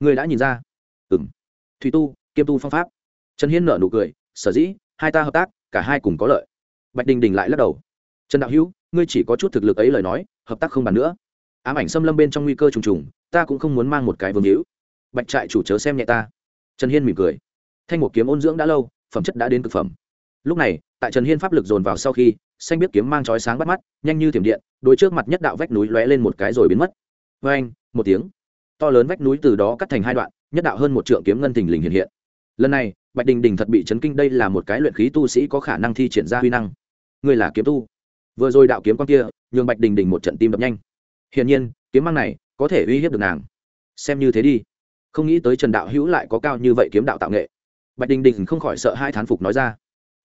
Người đã nhìn ra. Ừ m thủy tu, kiêm tu phong pháp. Trần hiên nở nụ cười, sở dĩ hai ta hợp tác, cả hai cùng có lợi bạch đình đình lại lắc đầu. Trần đạo hữu, ngươi chỉ có chút thực lực ấy lời nói, hợp tác không bàn nữa. Ám ảnh xâm lâm bên trong nguy cơ trùng trùng, ta cũng không muốn mang một cái vương hữu. Bạch trại chủ chớ xem nhẹ ta. Trần hiên mỉm cười. Thanh một kiếm ôn dưỡng đã lâu, phẩm chất đã đến cực phẩm. Lúc này, tại trần hiên pháp lực dồn vào sau khi, xanh biết kiếm mang chói sáng bắt mắt, nhanh như thiểm điện, đôi trước mặt nhất đạo vách núi lóe lên một cái rồi biến mất. Vê anh một tiếng. To lớn vách núi từ đó cắt thành hai đoạn, nhất đạo hơn một trượng kiếm ngân thình lình hiện hiện. Lần này, bạch đình đình thật bị chấn kinh đây là một cái luyện khí tu sĩ có khả năng thi triển ra huy năng ngươi là kiếm tu. Vừa rồi đạo kiếm quan kia, nhường bạch đình đình một trận tim đập nhanh. Hiển nhiên, kiếm mang này có thể uy hiếp được nàng. Xem như thế đi. Không nghĩ tới trần đạo hữu lại có cao như vậy kiếm đạo tạo nghệ. Bạch đình đình không khỏi sợ hai thán phục nói ra.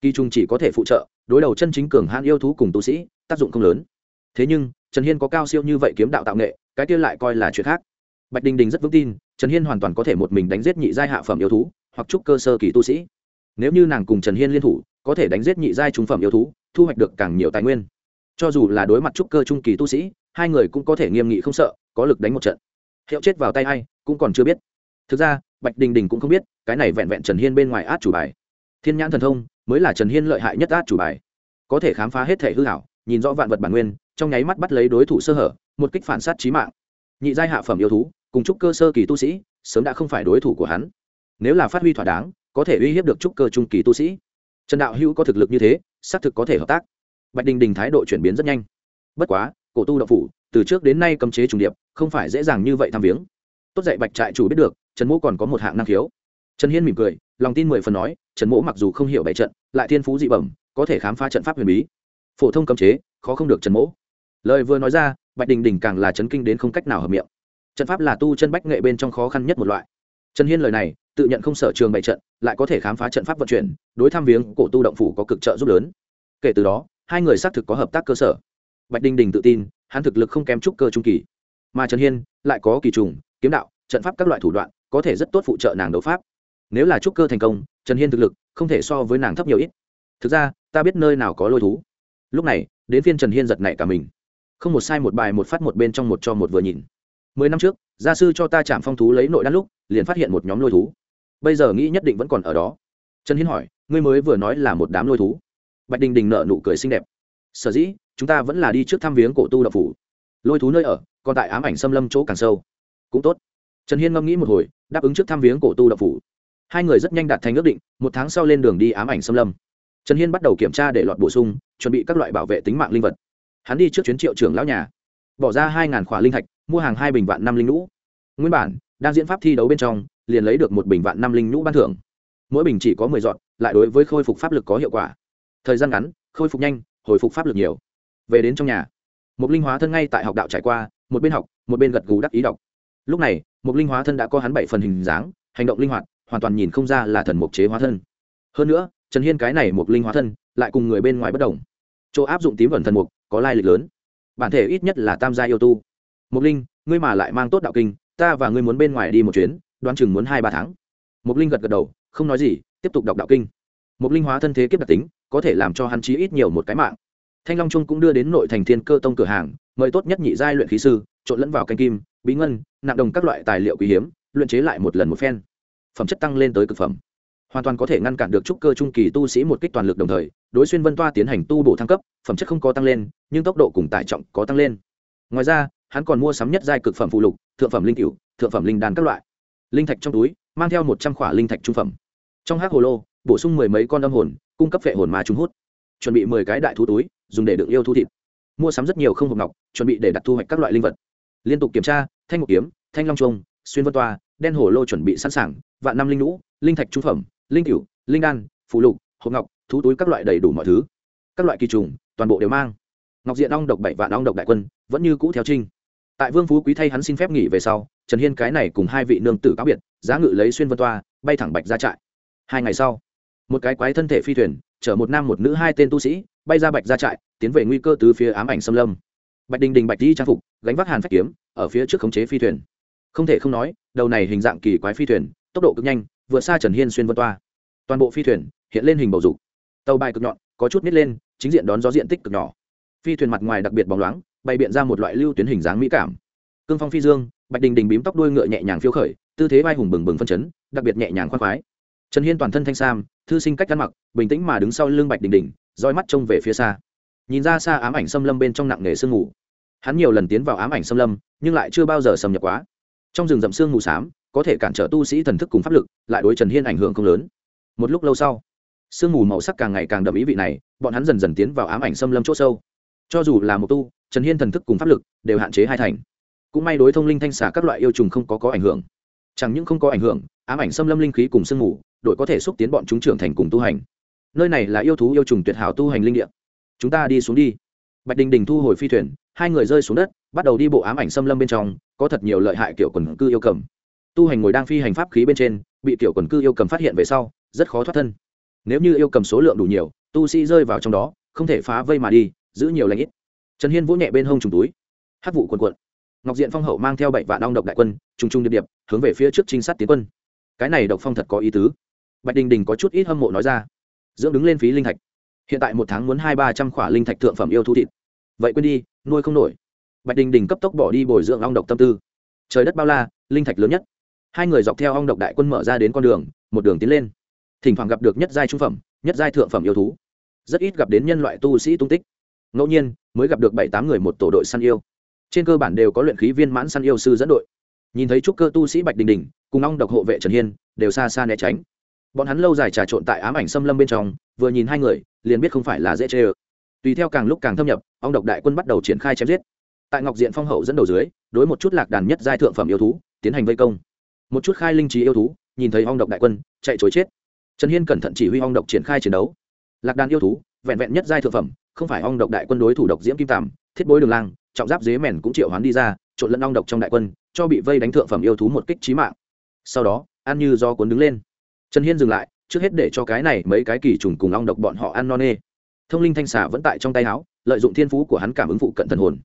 Kỳ trung chỉ có thể phụ trợ, đối đầu chân chính cường hãn yêu thú cùng tu sĩ, tác dụng không lớn. Thế nhưng, trần hiên có cao siêu như vậy kiếm đạo tạo nghệ, cái kia lại coi là chuyện khác. Bạch đình đình rất vững tin, trần hiên hoàn toàn có thể một mình đánh giết nhị giai hạ phẩm yêu thú, hoặc trúc cơ sơ kỳ tu sĩ nếu như nàng cùng trần hiên liên thủ, có thể đánh giết nhị giai trung phẩm yêu thú, thu hoạch được càng nhiều tài nguyên. Cho dù là đối mặt trúc cơ trung kỳ tu sĩ, hai người cũng có thể nghiêm nghị không sợ, có lực đánh một trận. Hiệu chết vào tay hay cũng còn chưa biết. Thực ra, bạch đình đình cũng không biết, cái này vẹn vẹn trần hiên bên ngoài át chủ bài. Thiên nhãn thần thông mới là trần hiên lợi hại nhất át chủ bài. Có thể khám phá hết thể hư hảo, nhìn rõ vạn vật bản nguyên, trong nháy mắt bắt lấy đối thủ sơ hở, một kích phản sát trí mạng. Nhị giai hạ phẩm yêu thú, cùng trúc cơ sơ kỳ tu sĩ, sớm đã không phải đối thủ của hắn. Nếu là phát huy thỏa đáng có thể uy hiếp được trúc cơ trung kỳ tu sĩ. Trần đạo hữu có thực lực như thế, xác thực có thể hợp tác. Bạch đình đình thái độ chuyển biến rất nhanh. Bất quá, cổ tu đậu phủ, từ trước đến nay cấm chế trùng điệp, không phải dễ dàng như vậy tham viếng. Tốt dạy bạch trại chủ biết được, trần mỗ còn có một hạng năng khiếu. Trần hiên mỉm cười, lòng tin mười phần nói, trần mỗ mặc dù không hiểu bày trận, lại thiên phú dị bẩm, có thể khám phá trận pháp huyền bí. Phổ thông cấm chế, khó không được trần mỗ. Lời vừa nói ra, bạch đình đình càng là chấn kinh đến không cách nào hợp miệng. Trận pháp là tu chân bách nghệ bên trong khó khăn nhất một loại. Trần hiên lời này, tự nhận không sở trường bày trận lại có thể khám phá trận pháp vận chuyển, đối tham viếng cổ tu động phủ có cực trợ giúp lớn. Kể từ đó, hai người xác thực có hợp tác cơ sở. Bạch đinh đình tự tin, hắn thực lực không kém trúc cơ trung kỳ. Mà trần hiên lại có kỳ trùng, kiếm đạo, trận pháp các loại thủ đoạn, có thể rất tốt phụ trợ nàng đấu pháp. Nếu là trúc cơ thành công, trần hiên thực lực không thể so với nàng thấp nhiều ít. Thực ra, ta biết nơi nào có lôi thú. Lúc này, đến phiên trần hiên giật nảy cả mình. Không một sai một bài một phát một bên trong một cho một vừa nhìn. Mười năm trước, gia sư cho ta chạm phong thú lấy nội đan lúc, liền phát hiện một nhóm lôi thú bây giờ nghĩ nhất định vẫn còn ở đó. Trần hiên hỏi, ngươi mới vừa nói là một đám lôi thú. Bạch đình đình nợ nụ cười xinh đẹp. Sở dĩ, chúng ta vẫn là đi trước thăm viếng cổ tu đập phủ. Lôi thú nơi ở, còn tại ám ảnh xâm lâm chỗ càng sâu. Cũng tốt. Trần hiên ngẫm nghĩ một hồi, đáp ứng trước thăm viếng cổ tu đập phủ. Hai người rất nhanh đạt thành ước định, một tháng sau lên đường đi ám ảnh xâm lâm. Trần hiên bắt đầu kiểm tra để lọt bổ sung, chuẩn bị các loại bảo vệ tính mạng linh vật. Hắn đi trước chuyến triệu trưởng lão nhà, bỏ ra hai ngàn khỏa linh thạch, mua hàng hai bình vạn năm linh lũ. Nguyên bản đang diễn pháp thi đấu bên trong, liền lấy được một bình vạn năm linh nhũ ban thưởng. Mỗi bình chỉ có mười dọn lại đối với khôi phục pháp lực có hiệu quả. Thời gian ngắn, khôi phục nhanh, hồi phục pháp lực nhiều. Về đến trong nhà một linh hóa thân ngay tại học đạo trải qua, một bên học, một bên gật gù đắc ý đọc. Lúc này một linh hóa thân đã có hắn bảy phần hình dáng, hành động linh hoạt, hoàn toàn nhìn không ra là thần mục chế hóa thân. Hơn nữa, trần hiên cái này một linh hóa thân, lại cùng người bên ngoài bất đồng. Chỗ áp dụng tím vẩn thần mục có lai lịch lớn. Bản thể ít nhất là tam gia yêu tu. Mục linh, ngươi mà lại mang tốt đạo kinh ta và ngươi muốn bên ngoài đi một chuyến, đoán chừng muốn hai ba tháng. Mục linh gật gật đầu, không nói gì, tiếp tục đọc đạo kinh. Mục linh hóa thân thế kiếp đặc tính, có thể làm cho hắn chí ít nhiều một cái mạng. Thanh long trung cũng đưa đến nội thành thiên cơ tông cửa hàng, mời tốt nhất nhị giai luyện khí sư, trộn lẫn vào canh kim, bí ngân, nặng đồng các loại tài liệu quý hiếm, luyện chế lại một lần một phen. Phẩm chất tăng lên tới cực phẩm. Hoàn toàn có thể ngăn cản được trúc cơ trung kỳ tu sĩ một kích toàn lực đồng thời, đối xuyên vân toa tiến hành tu bổ thăng cấp, phẩm chất không có tăng lên, nhưng tốc độ cùng tải trọng có tăng lên. Ngoài ra, hắn còn mua sắm nhất giai cực phẩm phụ lục thượng phẩm linh cửu, thượng phẩm linh đan các loại. Linh thạch trong túi, mang theo một trăm khỏa linh thạch trung phẩm. Trong hát hồ lô, bổ sung mười mấy con âm hồn, cung cấp vệ hồn mà trung hút. Chuẩn bị mười cái đại thú túi, dùng để đựng yêu thu thịt. Mua sắm rất nhiều không hộp ngọc, chuẩn bị để đặt thu hoạch các loại linh vật. Liên tục kiểm tra, thanh ngọc kiếm, thanh long trung xuyên vân toa, đen hồ lô chuẩn bị sẵn sàng, vạn năm linh lũ linh thạch trung phẩm, linh cửu, linh đan phụ lục, hộp ngọc, thú túi các loại đầy đủ mọi thứ. Các loại kỳ trùng, toàn bộ đều mang. Ngọc diện ong độc bảy vạn ong độc đại quân, vẫn như cũ theo trinh tại vương phú quý thay hắn xin phép nghỉ về sau, trần hiên cái này cùng hai vị nương tử cáo biệt, giá ngự lấy xuyên vân toa, bay thẳng bạch ra trại. Hai ngày sau, một cái quái thân thể phi thuyền, chở một nam một nữ hai tên tu sĩ, bay ra bạch ra trại, tiến về nguy cơ từ phía ám ảnh xâm lâm. Bạch đình đình bạch đi trang phục, gánh vác hàn phách kiếm, ở phía trước khống chế phi thuyền. Không thể không nói, đầu này hình dạng kỳ quái phi thuyền, tốc độ cực nhanh, vượt xa trần hiên xuyên vân toa. Toàn bộ phi thuyền hiện lên hình bầu dục. Tàu bài cực nhọn, có chút nít lên, chính diện đón gió diện tích cực nhỏ phi thuyền mặt ngoài đặc biệt bóng loáng, bày biện ra một loại lưu tuyến hình dáng mỹ cảm. Cương phong phi dương, bạch đình đình bím tóc đuôi ngựa nhẹ nhàng phiêu khởi, tư thế vai hùng bừng bừng phân chấn, đặc biệt nhẹ nhàng khoan khoái. Trần hiên toàn thân thanh sam, thư sinh cách ăn mặc, bình tĩnh mà đứng sau lưng bạch đình đình, roi mắt trông về phía xa. Nhìn ra xa ám ảnh xâm lâm bên trong nặng nề sương mù. Hắn nhiều lần tiến vào ám ảnh xâm lâm, nhưng lại chưa bao giờ xâm nhập quá. Trong rừng rậm sương mù xám, có thể cản trở tu sĩ thần thức cùng pháp lực, lại đối trần hiên ảnh hưởng không lớn. Một lúc lâu sau, sương mù màu sắc càng ngày càng đậm ý vị này, bọn hắn dần dần tiến vào ám ảnh xâm lâm c h ỗ sâu cho dù là một tu, trần hiên thần thức cùng pháp lực đều hạn chế hai thành. Cũng may đối thông linh thanh xả các loại yêu trùng không có có ảnh hưởng. Chẳng những không có ảnh hưởng, ám ảnh xâm lâm linh khí cùng sương mù, đội có thể xúc tiến bọn chúng trưởng thành cùng tu hành. Nơi này là yêu thú yêu trùng tuyệt hảo tu hành linh địa. Chúng ta đi xuống đi. Bạch đình đình thu hồi phi thuyền, hai người rơi xuống đất, bắt đầu đi bộ ám ảnh xâm lâm bên trong, có thật nhiều lợi hại kiểu quần cư yêu cầm. Tu hành ngồi đang phi hành pháp khí bên trên, bị tiểu quần cư yêu cầm phát hiện về sau, rất khó thoát thân. Nếu như yêu cầm số lượng đủ nhiều, tu sĩ rơi vào trong đó, không thể phá vây mà đi giữ nhiều lãnh ít. Trần hiên vỗ nhẹ bên hông trùng túi. Hát vụ quần quận ngọc diện phong hậu mang theo bảy vạn ong độc đại quân, trùng trùng điệp điệp, hướng về phía trước trinh sát tiến quân. Cái này độc phong thật có ý tứ. Bạch đình đình có chút ít hâm mộ nói ra. Dưỡng đứng lên phí linh thạch. Hiện tại một tháng muốn hai ba trăm khỏa linh thạch thượng phẩm yêu thu thịt. Vậy quên đi, nuôi không nổi. Bạch đình đình cấp tốc bỏ đi bồi dưỡng ong độc tâm tư. Trời đất bao la, linh thạch lớn nhất. Hai người dọc theo ong độc đại quân mở ra đến con đường, một đường tiến lên. Thỉnh thoảng gặp được nhất giai trung phẩm, nhất giai thượng phẩm yêu thú. Rất ít gặp đến nhân loại tu sĩ tung tích ngẫu nhiên, mới gặp được bảy tám người một tổ đội săn yêu. Trên cơ bản đều có luyện khí viên mãn săn yêu sư dẫn đội. Nhìn thấy trúc cơ tu sĩ bạch đình đình, cùng ong độc hộ vệ trần hiên, đều xa xa né tránh. Bọn hắn lâu dài trà trộn tại ám ảnh xâm lâm bên trong, vừa nhìn hai người, liền biết không phải là dễ chê ơ. Tùy theo càng lúc càng thâm nhập, ong độc đại quân bắt đầu triển khai chém giết. Tại ngọc diện phong hậu dẫn đầu dưới, đối một chút lạc đàn nhất giai thượng phẩm yêu thú, tiến hành vây công. Một chút khai linh trí yêu thú, nhìn thấy ong độc đại quân, chạy chối chết. Trần hiên cẩn thận chỉ huy ong độc triển khai chiến đấu. Lạc đàn yêu thú, vẹn vẹn nhất giai thượng phẩm không phải ong độc đại quân đối thủ độc diễm kim tằm thiết bối đường lang, trọng giáp dế mèn cũng triệu hoán đi ra, trộn lẫn ong độc trong đại quân, cho bị vây đánh thượng phẩm yêu thú một kích trí mạng. Sau đó, ăn như do cuốn đứng lên. Trần hiên dừng lại, trước hết để cho cái này mấy cái kỳ trùng cùng ong độc bọn họ ăn no nê. Thông linh thanh xà vẫn tại trong tay áo, lợi dụng thiên phú của hắn cảm ứng phụ cận thần hồn.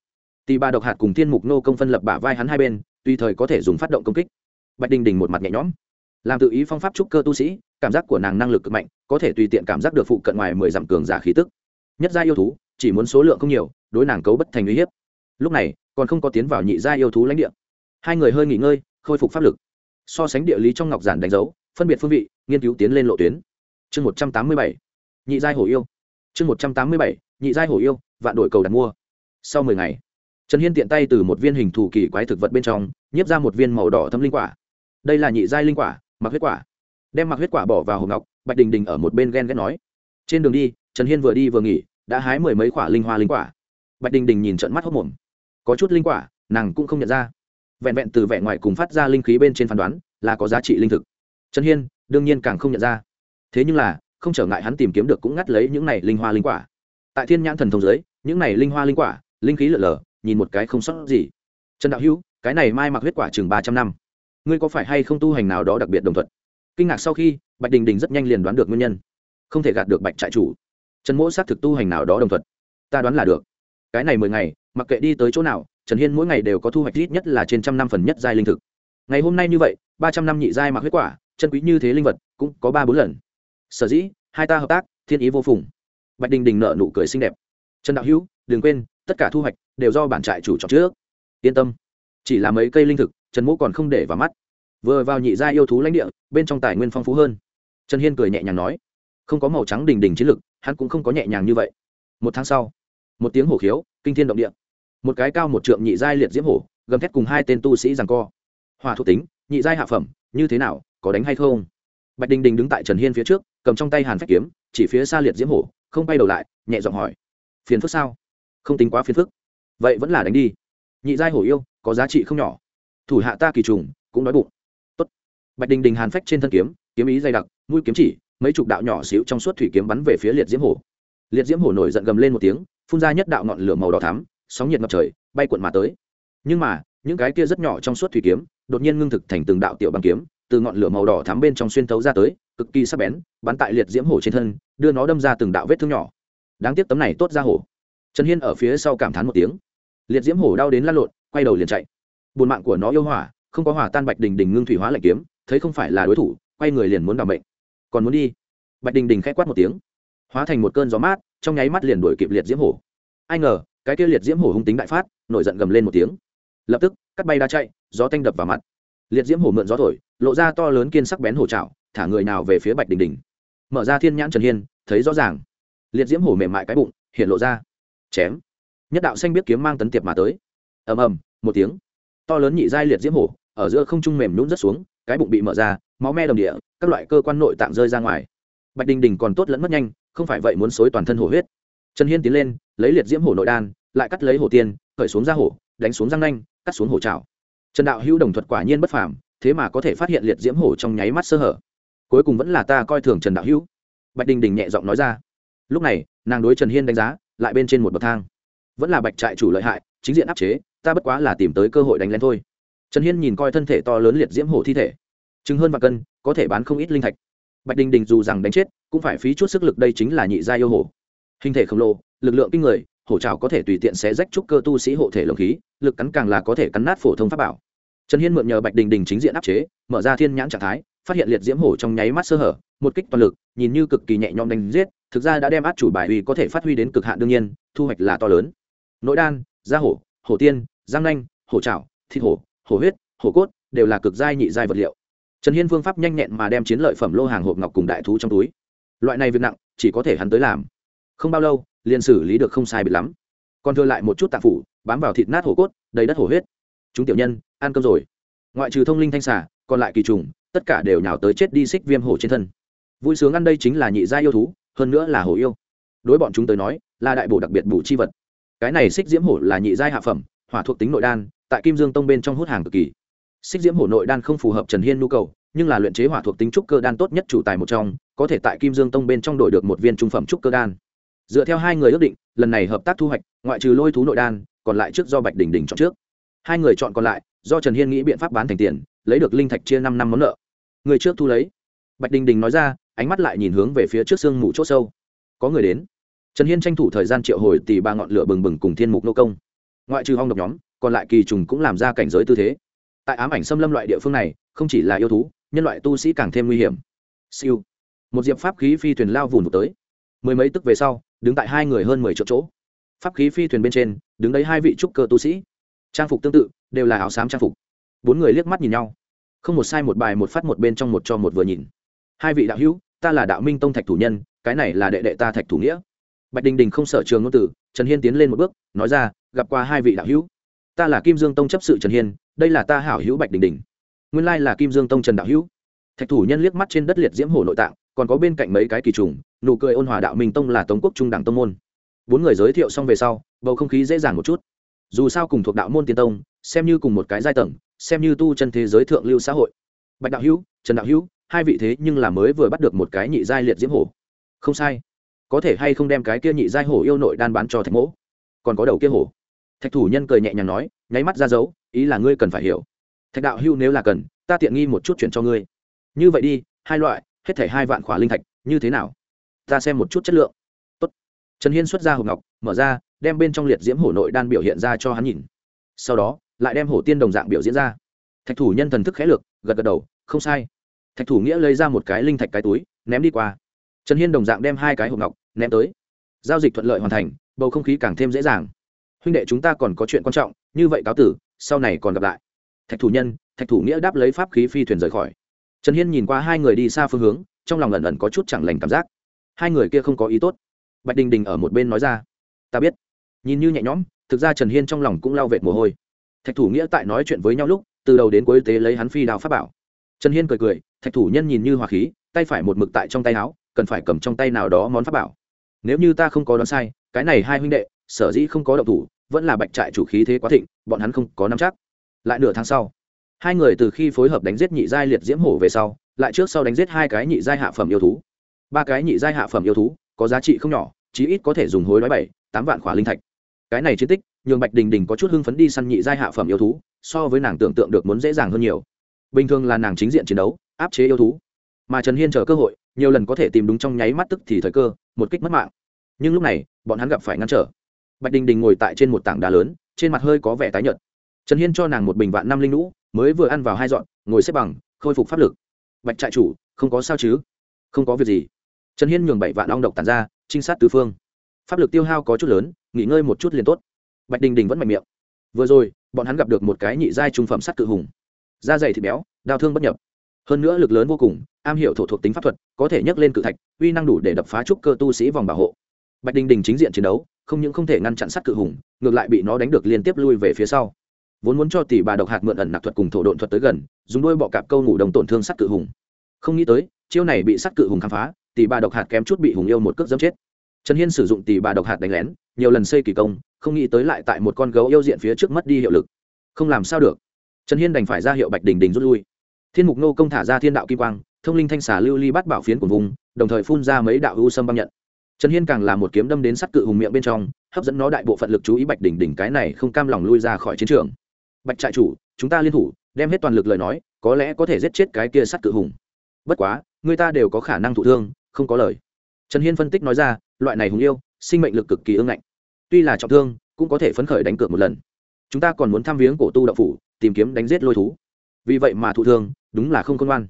Tì ba độc hạt cùng thiên mục nô công phân lập bả vai hắn hai bên, tùy thời có thể dùng phát động công kích. Bạch đình đình một mặt nhẹ nhõm. Làm tự ý phong pháp trúc cơ tu sĩ, cảm giác của nàng năng lực cực mạnh, có thể tùy tiện cảm giác được phụ cận ngoài mười dặm cường giả khí tức nhất gia yêu thú, chỉ muốn số lượng không nhiều, đối nàng cấu bất thành uy hiếp. Lúc này, còn không có tiến vào nhị gia yêu thú lãnh địa. Hai người hơi nghỉ ngơi, khôi phục pháp lực. So sánh địa lý trong ngọc giản đánh dấu, phân biệt phương vị, nghiên cứu tiến lên lộ tuyến. Chương một trăm tám mươi bảy, nhị giai hổ yêu. Chương một trăm tám mươi bảy, nhị giai hổ yêu, vạn đổi cầu đặt mua. Sau mười ngày, trần hiên tiện tay từ một viên hình thù kỳ quái thực vật bên trong, nhiếp ra một viên màu đỏ thâm linh quả. Đây là nhị giai linh quả, mặc huyết quả. Đem mặc huyết quả bỏ vào hộp ngọc, bạch đình đình ở một bên ghen ghét nói, trên đường đi trần hiên vừa đi vừa nghỉ, đã hái mười mấy quả linh hoa linh quả. Bạch đình đình nhìn trận mắt hốc mồm. Có chút linh quả, nàng cũng không nhận ra. Vẹn vẹn từ vẻ ngoài cùng phát ra linh khí bên trên phán đoán, là có giá trị linh thực. Trần hiên, đương nhiên càng không nhận ra. Thế nhưng là, không trở ngại hắn tìm kiếm được cũng ngắt lấy những này linh hoa linh quả. Tại thiên nhãn thần thông giới những này linh hoa linh quả, linh khí lở lở, nhìn một cái không sót gì. Trần đạo hữu, cái này mai mặc huyết quả chừng ba trăm năm. Ngươi có phải hay không tu hành nào đó đặc biệt đồng thuận? Kinh ngạc sau khi, bạch đình đình rất nhanh liền đoán được nguyên nhân. Không thể gạt được bạch trại chủ trần mỗ xác thực tu hành nào đó đồng thuận. Ta đoán là được. Cái này mười ngày, mặc kệ đi tới chỗ nào, trần hiên mỗi ngày đều có thu hoạch ít nhất là trên trăm năm phần nhất giai linh thực. Ngày hôm nay như vậy, ba trăm năm nhị giai mặc huyết quả, chân quý như thế linh vật, cũng có ba bốn lần. Sở dĩ, hai ta hợp tác, thiên ý vô phùng. Bạch đình đình nợ nụ cười xinh đẹp. Trần đạo hữu, đừng quên, tất cả thu hoạch đều do bản trại chủ chọn trước. Yên tâm. Chỉ là mấy cây linh thực, trần mỗ còn không để vào mắt. Vừa vào nhị gia yêu thú lãnh địa, bên trong tài nguyên phong phú hơn. Trần hiên cười nhẹ nhàng nói, không có màu trắng đình đình chiến lực hắn cũng không có nhẹ nhàng như vậy. Một tháng sau, một tiếng hổ khiếu, kinh thiên động địa. Một cái cao một trượng nhị giai liệt diễm hổ, gầm thét cùng hai tên tu sĩ rằng co. Hòa thuộc tính, nhị giai hạ phẩm, như thế nào, có đánh hay không? Bạch đình đình đứng tại trần hiên phía trước, cầm trong tay hàn phách kiếm, chỉ phía xa liệt diễm hổ, không bay đầu lại, nhẹ giọng hỏi, phiền phức sao? Không tính quá phiền phức. Vậy vẫn là đánh đi. Nhị giai hổ yêu, có giá trị không nhỏ. Thủ hạ ta kỳ trùng, cũng đói bụng. Tốt. bạch đình đình hàn phách trên thân kiếm kiếm ý dày đặc, mũi kiếm chỉ mấy chục đạo nhỏ xíu trong suốt thủy kiếm bắn về phía liệt diễm hổ liệt diễm hổ nổi giận gầm lên một tiếng, phun ra nhất đạo ngọn lửa màu đỏ thắm, sóng nhiệt ngập trời, bay cuộn mà tới. Nhưng mà, những cái kia rất nhỏ trong suốt thủy kiếm, đột nhiên ngưng thực thành từng đạo tiểu băng kiếm, từ ngọn lửa màu đỏ thắm bên trong xuyên thấu ra tới, cực kỳ sắc bén, bắn tại liệt diễm hổ trên thân, đưa nó đâm ra từng đạo vết thương nhỏ. Đáng tiếc tấm này tốt ra hổ trần hiên ở phía sau cảm thán một tiếng. Liệt diễm hổ đau đến lăn lộn, quay đầu liền chạy. Buồn mạng của nó yêu hỏa, không có hỏa tan bạch đình đình ngưng thủy hóa lạnh kiếm, thấy không phải là đối thủ, quay người liền muốn đ ả còn muốn đi. Bạch đình đình k h ẽ quát một tiếng. Hóa thành một cơn gió mát, trong nháy mắt liền đuổi kịp liệt diễm hổ. Ai ngờ, cái kia liệt diễm hổ hung tính đại phát, nổi giận gầm lên một tiếng. Lập tức, cắt bay đã chạy, gió tanh đập vào mặt. Liệt diễm hổ mượn gió thổi, lộ ra to lớn kiên sắc bén hổ trạo thả người nào về phía bạch đình đình. Mở ra thiên nhãn trần hiên, thấy rõ ràng. Liệt diễm hổ mềm mại cái bụng, hiện lộ ra. Chém. Nhất đạo xanh biết kiếm mang tấn tiệp mà tới. Ầm ầm, một tiếng. To lớn nhị giai liệt diễm hổ, ở giữa không trung mềm nhún rất xuống, cái bụng bị mở ra, máu me đồng địa các loại cơ quan nội tạng rơi ra ngoài. Bạch đình đình còn tốt lẫn mất nhanh, không phải vậy muốn xối toàn thân hổ huyết. Trần hiên tiến lên, lấy liệt diễm hổ nội đan, lại cắt lấy hổ tiên, khởi xuống ra hổ, đánh xuống răng nanh, cắt xuống hổ trào trần đạo hữu đồng thuật quả nhiên bất phàm, thế mà có thể phát hiện liệt diễm hổ trong nháy mắt sơ hở. Cuối cùng vẫn là ta coi thường trần đạo hữu. Bạch đình đình nhẹ giọng nói ra. Lúc này, nàng đối trần hiên đánh giá, lại bên trên một bậc thang. Vẫn là bạch trại chủ lợi hại, chính diện áp chế, ta bất quá là tìm tới cơ hội đánh lén thôi. Trần hiên nhìn coi thân thể to lớn liệt diễm hổ thi thể chứng hơn và cân, có thể bán không ít linh thạch. Bạch đình đình dù rằng đánh chết, cũng phải phí chút sức lực đây chính là nhị gia yêu hổ hình thể khổng lồ, lực lượng kinh người, hổ trào có thể tùy tiện sẽ rách trúc cơ tu sĩ hộ thể lồng khí, lực cắn càng là có thể cắn nát phổ thông pháp bảo. Trần hiên mượn nhờ bạch đình đình chính diện áp chế, mở ra thiên nhãn trạng thái, phát hiện liệt diễm hổ trong nháy mắt sơ hở, một kích toàn lực, nhìn như cực kỳ nhẹ nhõm đánh giết, thực ra đã đem át chủ bài uy có thể phát huy đến cực hạn đương nhiên, thu hoạch là to lớn. Nội đan da hổ hổ tiên, giang nanh, hổ trảo, thịt hổ hổ huyết, hổ cốt, đều là cực giai nhị giai vật liệu trần hiên phương pháp nhanh nhẹn mà đem chiến lợi phẩm lô hàng hộp ngọc cùng đại thú trong túi. Loại này việc nặng, chỉ có thể hắn tới làm. Không bao lâu, liền xử lý được không sai biệt lắm. Còn thừa lại một chút tạp phủ, bám vào thịt nát hổ cốt, đầy đất hổ huyết. Chúng tiểu nhân, ăn cơm rồi. Ngoại trừ thông linh thanh xả còn lại kỳ trùng, tất cả đều nhào tới chết đi xích viêm hổ trên thân. Vui sướng ăn đây chính là nhị gia yêu thú, hơn nữa là hổ yêu. Đối bọn chúng tới nói, là đại bổ đặc biệt bổ chi vật. Cái này xích diễm hổ là nhị giai hạ phẩm, hỏa thuộc tính nội đan, tại kim dương tông bên trong hút hàng cực kỳ xích diễm hổ nội đan không phù hợp trần hiên nhu cầu, nhưng là luyện chế hỏa thuộc tính trúc cơ đan tốt nhất chủ tài một trong, có thể tại kim dương tông bên trong đổi được một viên trung phẩm trúc cơ đan. Dựa theo hai người ước định, lần này hợp tác thu hoạch, ngoại trừ lôi thú nội đan, còn lại trước do bạch đình đình chọn trước. Hai người chọn còn lại, do trần hiên nghĩ biện pháp bán thành tiền, lấy được linh thạch chia năm năm món nợ. Người trước thu lấy. Bạch đình đình nói ra, ánh mắt lại nhìn hướng về phía trước sương mù c h ố sâu. Có người đến. Trần hiên tranh thủ thời gian triệu hồi tỷ ba ngọn lửa bừng bừng cùng thiên mục nô công. Ngoại trừ hong độc nhóm, còn lại kỳ trùng cũng làm ra cảnh giới tư thế tại ám ảnh xâm lâm loại địa phương này, không chỉ là yêu thú, nhân loại tu sĩ càng thêm nguy hiểm. Siêu. Một diệp pháp khí phi thuyền lao vùn vụt tới. Mười mấy tức về sau, đứng tại hai người hơn mười chỗ chỗ. Pháp khí phi thuyền bên trên, đứng đấy hai vị trúc cơ tu sĩ. Trang phục tương tự, đều là áo xám trang phục. Bốn người liếc mắt nhìn nhau. Không một sai một bài, một phát một bên trong một cho một vừa nhìn. Hai vị đạo hữu, ta là đạo minh tông thạch thủ nhân, cái này là đệ đệ ta thạch thủ nghĩa. Bạch đình đình không sở trường ngôn tử, trần hiên tiến lên một bước, nói ra, gặp qua hai vị đạo hữu ta là kim dương tông chấp sự trần hiên, đây là ta hảo hữu bạch đình đình. Nguyên lai là kim dương tông trần đạo hữu. Thạch thủ nhân liếc mắt trên đất liệt diễm hổ nội tạng, còn có bên cạnh mấy cái kỳ trùng, nụ cười ôn hòa đạo minh tông là tống quốc trung đảng tông môn. Bốn người giới thiệu xong về sau, bầu không khí dễ dàng một chút. Dù sao cùng thuộc đạo môn tiên tông, xem như cùng một cái giai tầng, xem như tu chân thế giới thượng lưu xã hội. Bạch đạo hữu, trần đạo hữu, hai vị thế nhưng là mới vừa bắt được một cái nhị giai liệt diễm hổ. Không sai. Có thể hay không đem cái kia nhị giai hổ yêu nội đan bán cho thạch mỗ? Còn có đầu kia hổ thạch thủ nhân cười nhẹ nhàng nói, nháy mắt ra dấu, ý là ngươi cần phải hiểu. Thạch đạo hưu nếu là cần, ta tiện nghi một chút chuyện cho ngươi. Như vậy đi, hai loại, hết thể hai vạn khỏa linh thạch, như thế nào? Ta xem một chút chất lượng. Tốt. trần hiên xuất ra hộp ngọc, mở ra, đem bên trong liệt diễm hổ nội đan biểu hiện ra cho hắn nhìn. Sau đó, lại đem hổ tiên đồng dạng biểu diễn ra. Thạch thủ nhân thần thức khẽ lược, gật gật đầu, không sai. Thạch thủ nghĩa lấy ra một cái linh thạch cái túi, ném đi qua. Trần hiên đồng dạng đem hai cái hộp ngọc, ném tới. Giao dịch thuận lợi hoàn thành, bầu không khí càng thêm dễ dàng huynh đệ chúng ta còn có chuyện quan trọng, như vậy cáo tử, sau này còn gặp lại. Thạch thủ nhân, thạch thủ nghĩa đáp lấy pháp khí phi thuyền rời khỏi. Trần hiên nhìn qua hai người đi xa phương hướng, trong lòng ẩn ẩn có chút chẳng lành cảm giác. Hai người kia không có ý tốt. Bạch đình đình ở một bên nói ra. Ta biết. Nhìn như nhẹ nhõm, thực ra trần hiên trong lòng cũng lao vệt mồ hôi. Thạch thủ nghĩa tại nói chuyện với nhau lúc, từ đầu đến cuối tế lấy hắn phi đào pháp bảo. Trần hiên cười cười, thạch thủ nhân nhìn như hòa khí, tay phải một mực tại trong tay áo, cần phải cầm trong tay nào đó món pháp bảo. Nếu như ta không có đoán sai, cái này hai huynh đệ, sở dĩ không có động thủ vẫn là bạch trại chủ khí thế quá thịnh, bọn hắn không có nắm chắc. Lại nửa tháng sau, hai người từ khi phối hợp đánh giết nhị giai liệt diễm hổ về sau, lại trước sau đánh giết hai cái nhị giai hạ phẩm yêu thú. Ba cái nhị giai hạ phẩm yêu thú, có giá trị không nhỏ, chí ít có thể dùng hối đoái bảy, tám vạn khỏa linh thạch. Cái này chiến tích, nhường bạch đình đình có chút hưng phấn đi săn nhị giai hạ phẩm yêu thú, so với nàng tưởng tượng được muốn dễ dàng hơn nhiều. Bình thường là nàng chính diện chiến đấu, áp chế yêu thú. Mà trần hiên chờ cơ hội, nhiều lần có thể tìm đúng trong nháy mắt tức thì thời cơ, một kích mất mạng. Nhưng lúc này, bọn hắn gặp phải ngăn trở bạch đình đình ngồi tại trên một tảng đá lớn, trên mặt hơi có vẻ tái nhợt. Trần hiên cho nàng một bình vạn năm linh lũ mới vừa ăn vào hai dọn, ngồi xếp bằng, khôi phục pháp lực. Bạch trại chủ, không có sao chứ? Không có việc gì. Trần hiên nhường bảy vạn ong độc tàn ra, trinh sát tứ phương. Pháp lực tiêu hao có chút lớn, nghỉ ngơi một chút liền tốt. Bạch đình đình vẫn mạnh miệng. Vừa rồi, bọn hắn gặp được một cái nhị giai trung phẩm sắt cự hùng. Da dày thịt béo, đau thương bất nhập. Hơn nữa lực lớn vô cùng, am hiểu thổ thuộc tính pháp thuật, có thể nhấc lên cự thạch, uy năng đủ để đập phá trúc cơ tu sĩ vòng bảo hộ. Bạch đình đình chính diện chiến đấu không những không thể ngăn chặn sát cự hùng, ngược lại bị nó đánh được liên tiếp lui về phía sau. Vốn muốn cho tỷ bà độc hạt mượn ẩn nặc thuật cùng thổ độn thuật tới gần, dùng đôi bọ cạp câu ngủ đồng tổn thương sát cự hùng. Không nghĩ tới, chiêu này bị sát cự hùng khám phá, tỷ bà độc hạt kém chút bị hùng yêu một cước dẫm chết. Trần hiên sử dụng tỷ bà độc hạt đánh lén, nhiều lần xây kỳ công, không nghĩ tới lại tại một con gấu yêu diện phía trước mất đi hiệu lực. Không làm sao được. Trần hiên đành phải ra hiệu bạch đình đình rút lui. Thiên mục nô công thả ra thiên đạo kim quang, thông linh thanh xà lưu ly bắt bảo phiến của vùng, đồng thời phun ra mấy đạo hưu sâm băng nhận trần hiên càng là một kiếm đâm đến sắt cự hùng miệng bên trong, hấp dẫn nó đại bộ phận lực chú ý bạch đỉnh đỉnh cái này không cam lòng lui ra khỏi chiến trường. Bạch trại chủ, chúng ta liên thủ, đem hết toàn lực lời nói, có lẽ có thể giết chết cái kia sắt cự hùng. Bất quá, người ta đều có khả năng thụ thương, không có lời. Trần hiên phân tích nói ra, loại này hùng yêu, sinh mệnh lực cực kỳ ưng ngạnh. Tuy là trọng thương, cũng có thể phấn khởi đánh cược một lần. Chúng ta còn muốn thăm viếng cổ tu đậu phủ, tìm kiếm đánh giết lôi thú. Vì vậy mà thụ thương, đúng là không công an.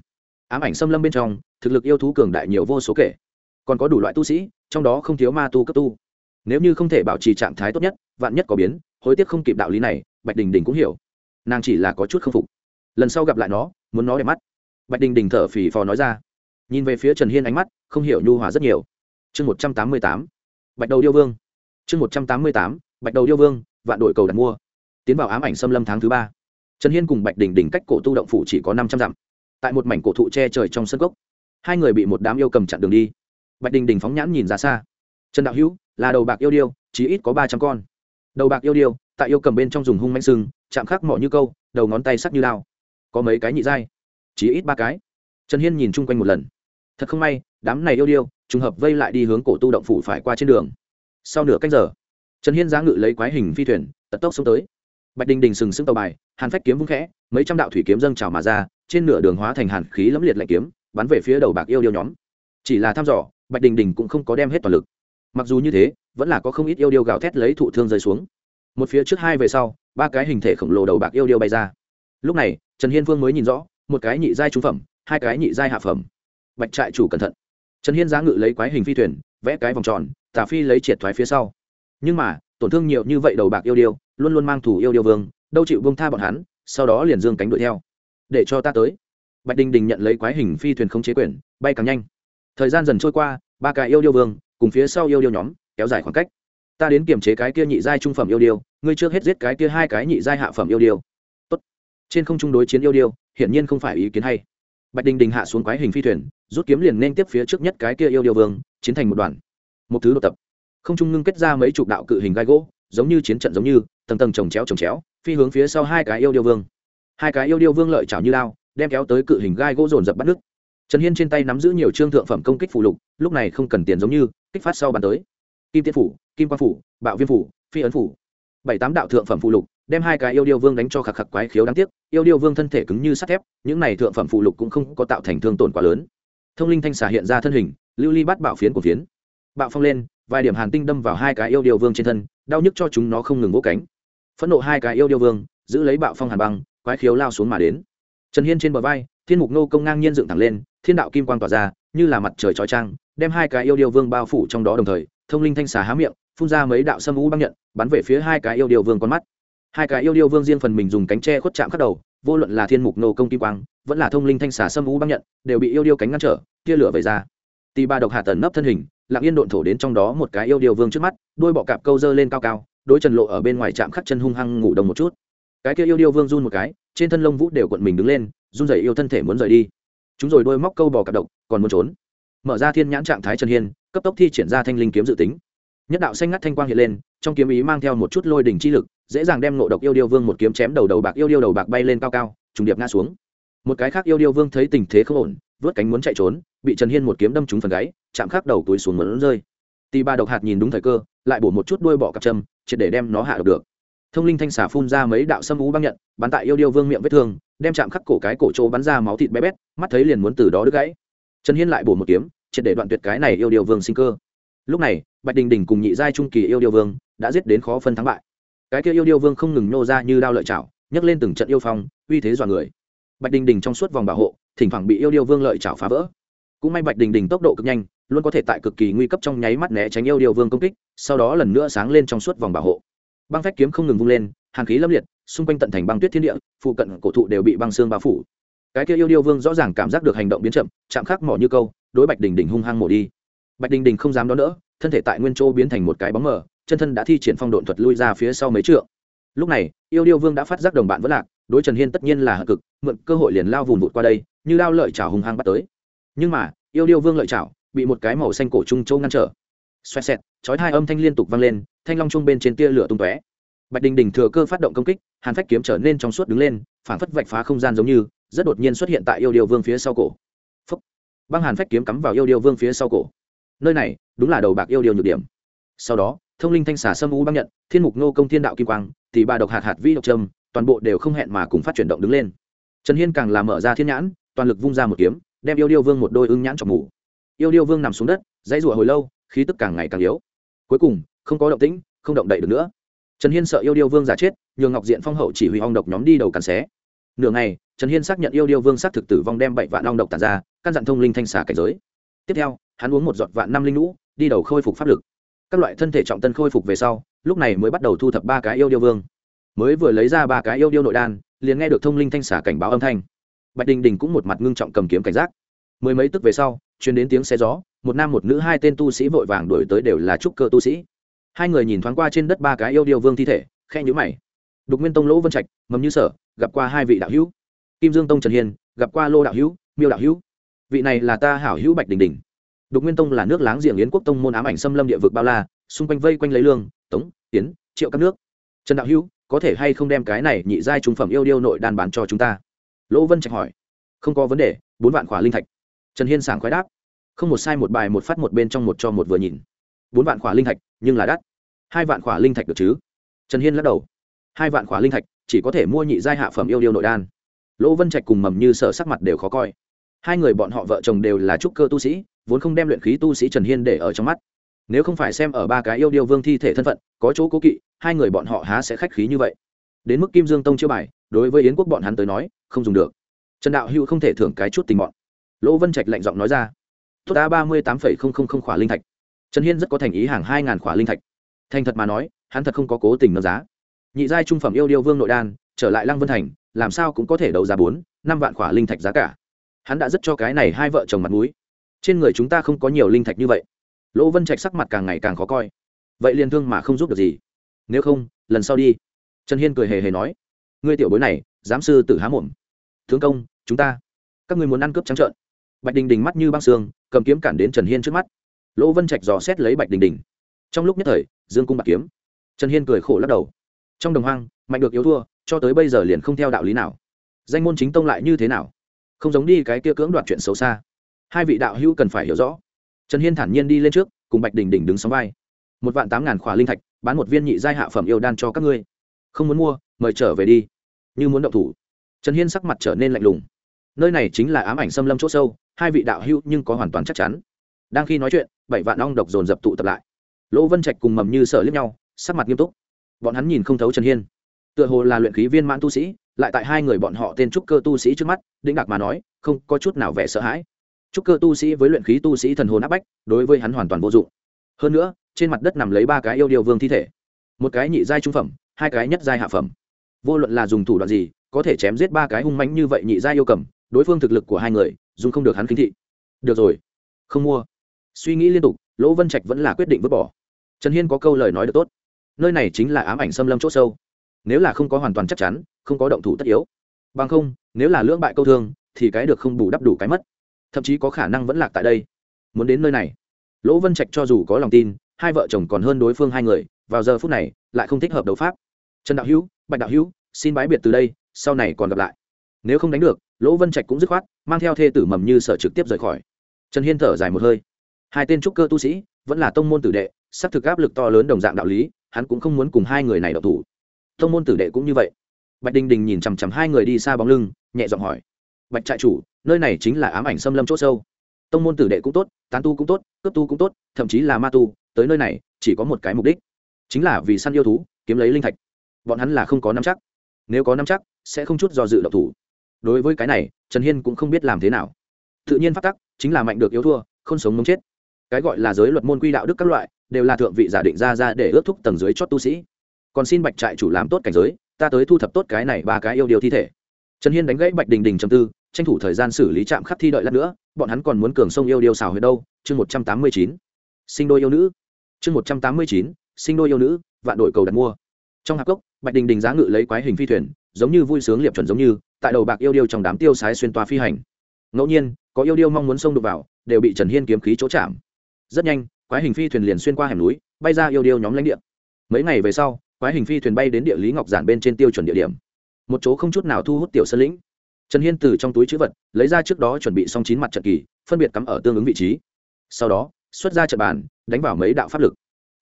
ám ảnh xâm lâm bên trong, thực lực yêu thú cường đại nhiều vô số kể còn có đủ loại tu sĩ, trong đó không thiếu ma tu cấp tu. Nếu như không thể bảo trì trạng thái tốt nhất, vạn nhất có biến, hối tiếc không kịp đạo lý này, bạch đình đình cũng hiểu. Nàng chỉ là có chút k phục. Lần sau gặp lại nó, muốn nó đẹp mắt. Bạch đình đình thở phì phò nói ra. Nhìn về phía trần hiên ánh mắt, không hiểu nhu hòa rất nhiều. Chương một trăm tám mươi tám, bạch đầu điêu vương. Chương một trăm tám mươi tám, bạch đầu điêu vương, vạn đội cầu đặt mua. Tiến vào ám ảnh xâm lâm tháng thứ ba. Trần hiên cùng bạch đình đình cách cổ tu động phủ chỉ có năm trăm dặm. Tại một mảnh cổ thụ che trời trong sân gốc hai người bị một đám yêu cầm chặn đường đi bạch đình đình phóng nhãn nhìn ra xa. Trần đạo hữu, là đầu bạc yêu điêu chỉ ít có ba trăm con. Đầu bạc yêu điêu, tại yêu cầm bên trong dùng hung manh sưng chạm khắc mỏ như câu, đầu ngón tay sắc như lao có mấy cái nhị dai chỉ ít ba cái. Trần hiên nhìn chung quanh một lần. Thật không may, đám này yêu điêu, trùng hợp vây lại đi hướng cổ tu động phủ phải qua trên đường. Sau nửa cách giờ, trần hiên giá ngự lấy quái hình phi thuyền, tật tốc xuống tới. Bạch đình đình sừng sững tàu bài, hàn phách kiếm vung khẽ, mấy trăm đạo thủy kiếm dâng trào mà ra, trên nửa đường hóa thành hàn khí lẫm liệt lạnh kiếm, bắn về phía đầu bạc yêu điêu nhóm. Chỉ là thăm dò bạch đình đình cũng không có đem hết toàn lực. Mặc dù như thế, vẫn là có không ít yêu điêu gào thét lấy thụ thương rơi xuống. Một phía trước hai về sau, ba cái hình thể khổng lồ đầu bạc yêu điêu bay ra. Lúc này, trần hiên Vương mới nhìn rõ, một cái nhị giai trung phẩm, hai cái nhị giai hạ phẩm. Bạch trại chủ cẩn thận. Trần hiên giá ngự lấy quái hình phi thuyền, vẽ cái vòng tròn, tà phi lấy triệt thoái phía sau. Nhưng mà, tổn thương nhiều như vậy đầu bạc yêu điêu, luôn luôn mang thủ yêu điêu vương, đâu chịu vương tha bọn hắn, sau đó liền dương cánh đuổi theo. Để cho ta tới. Bạch đình đình nhận lấy quái hình phi thuyền không chế quyền, bay càng nhanh thời gian dần trôi qua, ba cái yêu điêu vương cùng phía sau yêu điêu nhóm kéo dài khoảng cách. Ta đến kiềm chế cái kia nhị giai trung phẩm yêu điêu, ngươi trước hết giết cái kia hai cái nhị giai hạ phẩm yêu điêu. Tốt. trên không trung đối chiến yêu điêu, hiển nhiên không phải ý kiến hay. Bạch đình đình hạ xuống quái hình phi thuyền, rút kiếm liền nên tiếp phía trước nhất cái kia yêu điêu vương, chiến thành một đoàn. Một thứ độc tập. Không trung ngưng kết ra mấy chục đạo cự hình gai gỗ, giống như chiến trận giống như, tầng tầng trồng chéo trồng chéo, phi hướng phía sau hai cái yêu điêu vương. Hai cái yêu điêu vương lợi chảo như lao, đem kéo tới cự hình gai gỗ dồn dập bắt nước trần hiên trên tay nắm giữ nhiều trương thượng phẩm công kích phụ lục, lúc này không cần tiền giống như, kích phát sau bàn tới. Kim tiên phủ, kim quang phủ, bạo viêm phủ, phi ấn phủ. Bảy tám đạo thượng phẩm phụ lục, đem hai cái yêu điêu vương đánh cho khạc khạc quái khiếu đáng tiếc, yêu điêu vương thân thể cứng như sắt thép, những này thượng phẩm phụ lục cũng không có tạo thành thương tổn quá lớn. Thông linh thanh xà hiện ra thân hình, lưu ly bắt bạo phiến của phiến. Bạo phong lên, vài điểm hàn tinh đâm vào hai cái yêu điêu vương trên thân, đau nhức cho chúng nó không ngừng vỗ cánh. Phẫn nộ hai cái yêu điêu vương, giữ lấy bạo phong hàn băng, quái khiếu lao xuống mà đến. Trần hiên trên bờ vai, thiên mục nô công ngang nhiên dựng thẳng lên thiên đạo kim quang tỏa ra, như là mặt trời trói trang, đem hai cái yêu điêu vương bao phủ trong đó đồng thời, thông linh thanh xà há miệng, phun ra mấy đạo sâm u băng nhận, bắn về phía hai cái yêu điêu vương con mắt. Hai cái yêu điêu vương riêng phần mình dùng cánh tre khuất chạm khắc đầu, vô luận là thiên mục nô công kim quang, vẫn là thông linh thanh xà sâm u băng nhận, đều bị yêu điêu cánh ngăn trở, tia lửa về ra. Tì ba độc hạ tần nấp thân hình, lặng yên độn thổ đến trong đó một cái yêu điêu vương trước mắt, đôi bọ cạp câu dơ lên cao cao đôi trần lộ ở bên ngoài chạm khắc chân hung hăng ngủ đồng một chút. Cái kia yêu điêu vương run một cái, trên thân lông vũ đều cuộn mình đứng lên, run rẩy yêu thân thể muốn rời đi chúng rồi đôi móc câu bò cặp độc, còn muốn trốn. Mở ra thiên nhãn trạng thái trần hiên, cấp tốc thi triển ra thanh linh kiếm dự tính. Nhất đạo xanh ngắt thanh quang hiện lên, trong kiếm ý mang theo một chút lôi đỉnh chi lực, dễ dàng đem nộ độc yêu điêu vương một kiếm chém đầu đầu bạc, yêu điêu đầu bạc bay lên cao cao, trùng điệp ngã xuống. Một cái khác yêu điêu vương thấy tình thế không ổn, vớt cánh muốn chạy trốn, bị trần hiên một kiếm đâm trúng phần gáy, chạm khắc đầu túi xuống muốn rơi. Tì ba độc hạt nhìn đúng thời cơ, lại bổ một chút đuôi bọ cặp châm, triệt để đem nó hạ độc được. Thông linh thanh xả phun ra mấy đạo sâm ú băng nhận, bắn tại yêu điêu vương miệng vết thương đem chạm khắc cổ cái cổ chỗ bắn ra máu thịt bé bét, mắt thấy liền muốn từ đó đứt gãy. Trần hiên lại bổ một kiếm, triệt để đoạn tuyệt cái này yêu điêu vương sinh cơ. Lúc này, bạch đình đình cùng nhị giai trung kỳ yêu điêu vương đã giết đến khó phân thắng bại. Cái kia yêu điêu vương không ngừng nhô ra như đao lợi chảo, nhấc lên từng trận yêu phong, uy thế dọa người. Bạch đình đình trong suốt vòng bảo hộ, thỉnh thoảng bị yêu điêu vương lợi chảo phá vỡ. Cũng may bạch đình đình tốc độ cực nhanh, luôn có thể tại cực kỳ nguy cấp trong nháy mắt né tránh yêu điêu vương công kích, sau đó lần nữa sáng lên trong suốt vòng bảo hộ. Băng phách kiếm không ngừng vung lên, hàn khí lâm liệt xung quanh tận thành băng tuyết thiên địa, phụ cận cổ thụ đều bị băng xương bao phủ. Cái kia yêu điêu vương rõ ràng cảm giác được hành động biến chậm, chạm khắc mỏ như câu, đối bạch đình đình hung hăng mổ đi. Bạch đình đình không dám đón đỡ, thân thể tại nguyên châu biến thành một cái bóng mờ, chân thân đã thi triển phong độn thuật lui ra phía sau mấy trượng. Lúc này, yêu điêu vương đã phát giác đồng bạn vẫn lạc, đối trần hiên tất nhiên là hạ cực, mượn cơ hội liền lao vùng vụt qua đây, như lao lợi chảo hung hăng bắt tới. Nhưng mà, yêu điêu vương lợi chảo bị một cái màu xanh cổ trung châu ngăn trở. Xoẹt xẹt, chói hai âm thanh liên tục vang lên, thanh long trung bên trên tia lửa tung tóe bạch đình đình thừa cơ phát động công kích, hàn phách kiếm trở nên trong suốt đứng lên, phản phất vạch phá không gian giống như, rất đột nhiên xuất hiện tại yêu điêu vương phía sau cổ. Phấp băng hàn phách kiếm cắm vào yêu điêu vương phía sau cổ. Nơi này, đúng là đầu bạc yêu điêu nhược điểm. Sau đó, thông linh thanh xà sâm u băng nhận, thiên mục nô công thiên đạo kim quang thì ba độc hạt hạt vi độc trâm, toàn bộ đều không hẹn mà cùng phát chuyển động đứng lên. Trần hiên càng làm mở ra thiên nhãn, toàn lực vung ra một kiếm, đem yêu điêu vương một đôi ưng nhãn chọc mù. Yêu điêu vương nằm xuống đất, dãy rủa hồi lâu, khí tức càng ngày càng yếu. Cuối cùng, không có động tĩnh, không động đậy được nữa trần hiên sợ yêu điêu vương giả chết, nhường ngọc diện phong hậu chỉ huy ong độc nhóm đi đầu càn xé. Nửa ngày, trần hiên xác nhận yêu điêu vương xác thực tử vong đem bảy vạn ong độc tàn ra, căn dặn thông linh thanh xà cảnh giới. Tiếp theo, hắn uống một giọt vạn năm linh lũ, đi đầu khôi phục pháp lực. Các loại thân thể trọng tân khôi phục về sau, lúc này mới bắt đầu thu thập ba cái yêu điêu vương. Mới vừa lấy ra ba cái yêu điêu nội đan, liền nghe được thông linh thanh xả cảnh báo âm thanh. Bạch đình đình cũng một mặt ngưng trọng cầm kiếm cảnh giác. Mười mấy tức về sau chuyến đến tiếng xe gió, một nam một nữ hai tên tu sĩ vội vàng đuổi tới đều là trúc cơ tu sĩ hai người nhìn thoáng qua trên đất ba cái yêu điêu vương thi thể khe nhữ mày. Đục nguyên tông lỗ vân trạch mầm như sở, gặp qua hai vị đạo hữu. Kim dương tông trần hiền, gặp qua lô đạo hữu, miêu đạo hữu. Vị này là ta hảo hữu bạch đình đình. Đục nguyên tông là nước láng giềng yến quốc tông môn ám ảnh xâm lâm địa vực bao la, xung quanh vây quanh lấy lương, tống, tiến, triệu các nước. Trần đạo hữu, có thể hay không đem cái này nhị giai trung phẩm yêu điêu nội đan bán cho chúng ta? Lỗ vân trạch hỏi. Không có vấn đề, bốn vạn khỏa linh thạch. Trần hiên sảng khoái đáp. Không một sai một bài, một phát một bên trong một cho một vừa nhìn. Bốn vạn khỏa linh thạch nhưng là đắt. Hai vạn khỏa linh thạch được chứ? Trần hiên lắc đầu. Hai vạn khỏa linh thạch, chỉ có thể mua nhị giai hạ phẩm yêu điêu nội đan. Lỗ vân trạch cùng mầm như sở sắc mặt đều khó coi. Hai người bọn họ vợ chồng đều là trúc cơ tu sĩ, vốn không đem luyện khí tu sĩ trần hiên để ở trong mắt. Nếu không phải xem ở ba cái yêu điêu vương thi thể thân phận, có chỗ cố kỵ, hai người bọn họ há sẽ khách khí như vậy. Đến mức kim dương tông chưa bài, đối với yến quốc bọn hắn tới nói, không dùng được. Trần đạo hữu không thể thưởng cái chút tình bọn. Lỗ vân trạch lạnh giọng nói ra. Tốt đá ba mươi tám phẩy không không không khỏa linh thạch trần hiên rất có thành ý hàng hai ngàn khỏa linh thạch. Thành thật mà nói, hắn thật không có cố tình nâng giá. Nhị giai trung phẩm yêu điêu vương nội đan, trở lại lăng vân thành, làm sao cũng có thể đấu giá bốn, năm vạn khỏa linh thạch giá cả. Hắn đã rất cho cái này hai vợ chồng mặt mũi. Trên người chúng ta không có nhiều linh thạch như vậy. Lỗ vân trạch sắc mặt càng ngày càng khó coi. Vậy liền thương mà không giúp được gì. Nếu không, lần sau đi. Trần hiên cười hề hề nói. Ngươi tiểu bối này, giám sư tử há mồm. Thương công, chúng ta. Các ngươi muốn ăn cướp trắng trợn. Bạch đình đình mắt như băng xương cầm kiếm cản đến trần hiên trước mắt lỗ vân trạch dò xét lấy bạch đình đình. Trong lúc nhất thời, dương cung bạc kiếm. Trần hiên cười khổ lắc đầu. Trong đồng hoang, mạnh được yếu thua, cho tới bây giờ liền không theo đạo lý nào. Danh môn chính tông lại như thế nào? Không giống đi cái kia cưỡng đoạt chuyện xấu xa. Hai vị đạo hữu cần phải hiểu rõ. Trần hiên thản nhiên đi lên trước, cùng bạch đình đình đứng sóng vai. Một vạn tám ngàn khỏa linh thạch, bán một viên nhị giai hạ phẩm yêu đan cho các ngươi. Không muốn mua, mời trở về đi. Như muốn động thủ. Trần hiên sắc mặt trở nên lạnh lùng. Nơi này chính là ám ảnh xâm lâm c h ỗ sâu, hai vị đạo hữu nhưng có hoàn toàn chắc chắn. Đang khi nói chuyện bảy vạn ong độc dồn dập tụ tập lại. Lỗ vân trạch cùng mầm như sợ liếc nhau, sắc mặt nghiêm túc. Bọn hắn nhìn không thấu trần hiên. Tựa hồ là luyện khí viên mãn tu sĩ, lại tại hai người bọn họ tên trúc cơ tu sĩ trước mắt, đĩnh đạc mà nói, không có chút nào vẻ sợ hãi. Trúc cơ tu sĩ với luyện khí tu sĩ thần hồn áp bách, đối với hắn hoàn toàn vô dụng. Hơn nữa, trên mặt đất nằm lấy ba cái yêu điều vương thi thể. Một cái nhị giai trung phẩm, hai cái nhất giai hạ phẩm. Vô luận là dùng thủ đoạn gì, có thể chém giết ba cái hung mãnh như vậy nhị giai yêu cầm, đối phương thực lực của hai người, dùng không được hắn khinh thị. Được rồi. Không mua suy nghĩ liên tục, lỗ vân trạch vẫn là quyết định vứt bỏ. Trần hiên có câu lời nói được tốt. Nơi này chính là ám ảnh xâm lâm c h ỗ sâu. Nếu là không có hoàn toàn chắc chắn, không có động thủ tất yếu. Bằng không, nếu là lưỡng bại câu thương, thì cái được không bù đắp đủ cái mất. Thậm chí có khả năng vẫn lạc tại đây. Muốn đến nơi này, lỗ vân trạch cho dù có lòng tin, hai vợ chồng còn hơn đối phương hai người, vào giờ phút này, lại không thích hợp đấu pháp. Trần đạo hữu, bạch đạo hữu, xin bái biệt từ đây, sau này còn gặp lại. Nếu không đánh được, lỗ vân trạch cũng dứt khoát, mang theo thê tử mầm như sở trực tiếp rời khỏi. Trần hiên thở dài một hơi hai tên trúc cơ tu sĩ vẫn là tông môn tử đệ, xác thực áp lực to lớn đồng dạng đạo lý, hắn cũng không muốn cùng hai người này đậu thủ. Tông môn tử đệ cũng như vậy. Bạch đình đình nhìn chằm chằm hai người đi xa bóng lưng, nhẹ giọng hỏi, bạch trại chủ, nơi này chính là ám ảnh xâm lâm c h ỗ sâu. Tông môn tử đệ cũng tốt, tán tu cũng tốt, cướp tu cũng tốt, thậm chí là ma tu, tới nơi này, chỉ có một cái mục đích, chính là vì săn yêu thú, kiếm lấy linh thạch. Bọn hắn là không có nắm chắc. Nếu có nắm chắc, sẽ không chút do dự độc thủ. Đối với cái này, trần hiên cũng không biết làm thế nào. Tự nhiên phát tắc, chính là mạnh được yếu thua, không sống mống chết cái gọi là giới luật môn quy đạo đức các loại, đều là thượng vị giả định ra ra để ước thúc tầng dưới chót tu sĩ. Còn xin bạch trại chủ làm tốt cảnh giới, ta tới thu thập tốt cái này ba cái yêu điều thi thể. Trần hiên đánh gãy bạch đình đình trầm tư, tranh thủ thời gian xử lý trạm khắc thi đợi lát nữa, bọn hắn còn muốn cường sông yêu điều xào huyệt đâu, chương một trăm tám mươi chín. Sinh đôi yêu nữ. Chương một trăm tám mươi chín, sinh đôi yêu nữ, vạn đội cầu đặt mua. Trong hạp cốc, bạch đình đình giá ngự lấy quái hình phi thuyền, giống như vui sướng liệp chuẩn giống như, tại đầu bạc yêu điêu trong đám tiêu sái xuyên toa phi hành. Ngẫu nhiên, có yêu điêu mong muốn xông đục vào, đều bị trần hiên kiếm khí chỗ chạm rất nhanh, quái hình phi thuyền liền xuyên qua hẻm núi, bay ra yêu điêu nhóm lãnh địa. Mấy ngày về sau, quái hình phi thuyền bay đến địa lý ngọc giản bên trên tiêu chuẩn địa điểm. Một chỗ không chút nào thu hút tiểu sơn lĩnh. Trần hiên từ trong túi chữ vật, lấy ra trước đó chuẩn bị xong chín mặt trận kỳ, phân biệt cắm ở tương ứng vị trí. Sau đó, xuất ra trận bàn, đánh vào mấy đạo pháp lực.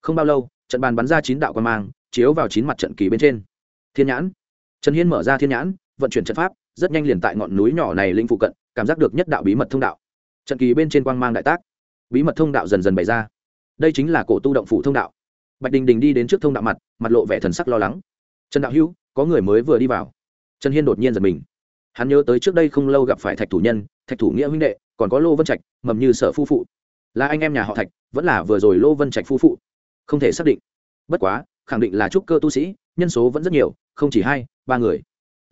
Không bao lâu, trận bàn bắn ra chín đạo quan mang, chiếu vào chín mặt trận kỳ bên trên. Thiên nhãn. Trần hiên mở ra thiên nhãn, vận chuyển trận pháp, rất nhanh liền tại ngọn núi nhỏ này linh phụ cận, cảm giác được nhất đạo bí mật thông đạo. Trận kỳ bên trên quang mang đại tác bí mật thông đạo dần dần bày ra. Đây chính là cổ tu động phủ thông đạo. Bạch đình đình đi đến trước thông đạo mặt mặt lộ vẻ thần sắc lo lắng. Trần đạo hữu, có người mới vừa đi vào. Trần hiên đột nhiên giật mình. Hắn nhớ tới trước đây không lâu gặp phải thạch thủ nhân, thạch thủ nghĩa huynh đệ, còn có lô vân trạch, mầm như sở phu phụ. Là anh em nhà họ thạch, vẫn là vừa rồi lô vân trạch phu phụ. Không thể xác định. Bất quá, khẳng định là trúc cơ tu sĩ, nhân số vẫn rất nhiều, không chỉ hai, ba người.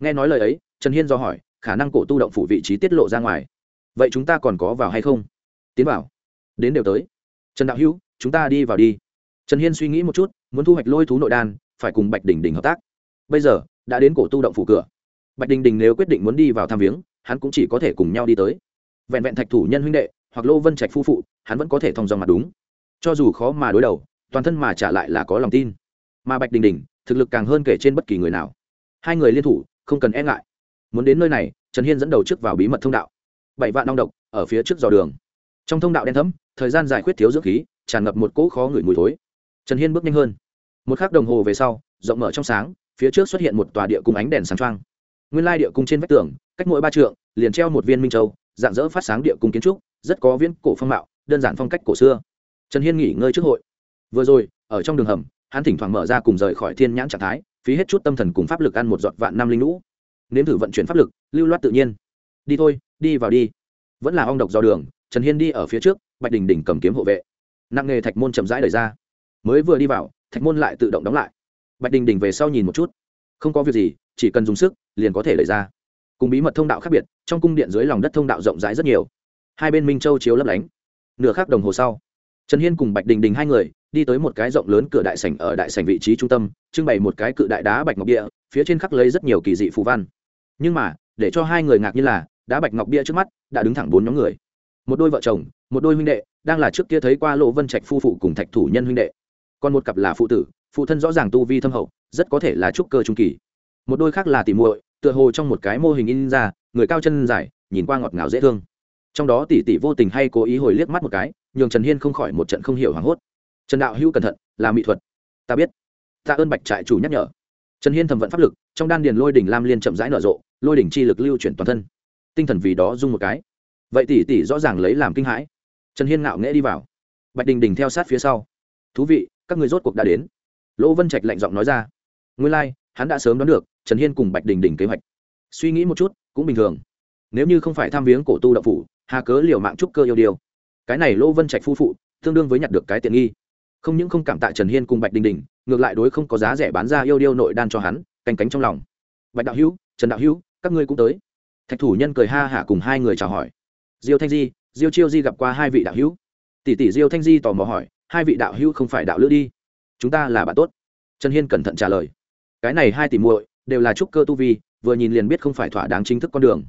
Nghe nói lời ấy, trần hiên do hỏi, khả năng cổ tu động phủ vị trí tiết lộ ra ngoài. Vậy chúng ta còn có vào hay không? Tiến vào đến đều tới. Trần đạo hữu, chúng ta đi vào đi. Trần hiên suy nghĩ một chút, muốn thu hoạch lôi thú nội đan, phải cùng bạch đình đình hợp tác. Bây giờ, đã đến cổ tu động phủ cửa. Bạch đình đình nếu quyết định muốn đi vào thăm viếng, hắn cũng chỉ có thể cùng nhau đi tới. Vẹn vẹn thạch thủ nhân huynh đệ, hoặc lô vân trạch phu phụ, hắn vẫn có thể thông dòng mặt đúng. Cho dù khó mà đối đầu, toàn thân mà trả lại là có lòng tin. Mà bạch đình đình, thực lực càng hơn kể trên bất kỳ người nào. Hai người liên thủ, không cần e ngại. Muốn đến nơi này, trần hiên dẫn đầu trước vào bí mật thông đạo. Bảy vạn long độc, ở phía trước dò đường. Trong thông đạo đen thấm thời gian giải quyết thiếu dưỡng khí, tràn ngập một cỗ khó ngửi mùi thối. Trần hiên bước nhanh hơn. Một k h ắ c đồng hồ về sau, rộng mở trong sáng, phía trước xuất hiện một tòa địa cung ánh đèn sáng trăng nguyên lai địa cung trên vách tường, cách mỗi ba trượng, liền treo một viên minh châu, dạng dỡ phát sáng địa cung kiến trúc, rất có viễn cổ phong mạo, đơn giản phong cách cổ xưa. Trần hiên nghỉ ngơi trước hội. Vừa rồi, ở trong đường hầm, hắn thỉnh thoảng mở ra cùng rời khỏi thiên nhãn trạng thái, phí hết chút tâm thần cùng pháp lực ăn một giọt vạn năm linh lũ. Nếm thử vận chuyển pháp lực, lưu loát tự nhiên. Đi thôi, đi vào đi. Vẫn là ong độc do đường, trần hiên đi ở phía trước bạch đình đình cầm kiếm hộ vệ. Nặng nghề thạch môn chậm rãi đẩy ra. Mới vừa đi vào, thạch môn lại tự động đóng lại. Bạch đình đình về sau nhìn một chút. Không có việc gì, chỉ cần dùng sức, liền có thể đẩy ra. Cùng bí mật thông đạo khác biệt, trong cung điện dưới lòng đất thông đạo rộng rãi rất nhiều. Hai bên minh châu chiếu lấp lánh. Nửa khắc đồng hồ sau, trần hiên cùng bạch đình đình hai người đi tới một cái rộng lớn cửa đại sảnh ở đại sảnh vị trí trung tâm, trưng bày một cái cự đại đá bạch ngọc địa phía trên khắc lấy rất nhiều kỳ dị phù văn. Nhưng mà, để cho hai người ngạc như là, đá bạch ngọc bia trước mắt đã đứng thẳng bốn nhóm người một đôi vợ chồng, một đôi huynh đệ, đang là trước kia thấy qua lỗ vân trạch phu phụ cùng thạch thủ nhân huynh đệ. Còn một cặp là phụ tử, phụ thân rõ ràng tu vi thâm hậu, rất có thể là trúc cơ trung kỳ. Một đôi khác là tỉ muội, tựa hồ trong một cái mô hình in ra, người cao chân dài, nhìn qua ngọt ngào dễ thương. Trong đó tỷ tỷ vô tình hay cố ý hồi liếc mắt một cái, nhường trần hiên không khỏi một trận không hiểu hoảng hốt. Trần đạo hữu cẩn thận, là mỹ thuật. Ta biết. Ta ơn bạch trại chủ nhắc nhở. Trần hiên thầm vận pháp lực, trong đan điền lôi đỉnh lam liên chậm rãi nở rộ, lôi đỉnh chi lực lưu chuyển toàn thân. Tinh thần vì đó dung một cái vậy tỷ tỷ rõ ràng lấy làm kinh hãi. Trần hiên ngạo nghễ đi vào. Bạch đình đình theo sát phía sau. Thú vị các người rốt cuộc đã đến. Lỗ vân trạch lạnh giọng nói ra. Nguyên lai、like, hắn đã sớm đoán được trần hiên cùng bạch đình đình kế hoạch. Suy nghĩ một chút cũng bình thường. Nếu như không phải tham viếng cổ tu đậu phủ hà cớ liều mạng trúc cơ yêu điều? Cái này lỗ vân trạch phu phụ tương đương với nhặt được cái tiện nghi. Không những không cảm tạ trần hiên cùng bạch đình đình ngược lại đối không có giá rẻ bán ra yêu điêu nội đan cho hắn canh cánh trong lòng. Bạch đạo hữu trần đạo hữu các ngươi cũng tới. Thạch thủ nhân cười ha hả cùng hai người chào hỏi diêu thanh di, diêu chiêu di gặp qua hai vị đạo hữu. Tỷ tỷ diêu thanh di tò mò hỏi, hai vị đạo hữu không phải đạo lữ đi? Chúng ta là bạn tốt. Trần hiên cẩn thận trả lời, cái này hai tỷ muội đều là trúc cơ tu vi, vừa nhìn liền biết không phải thỏa đáng chính thức con đường.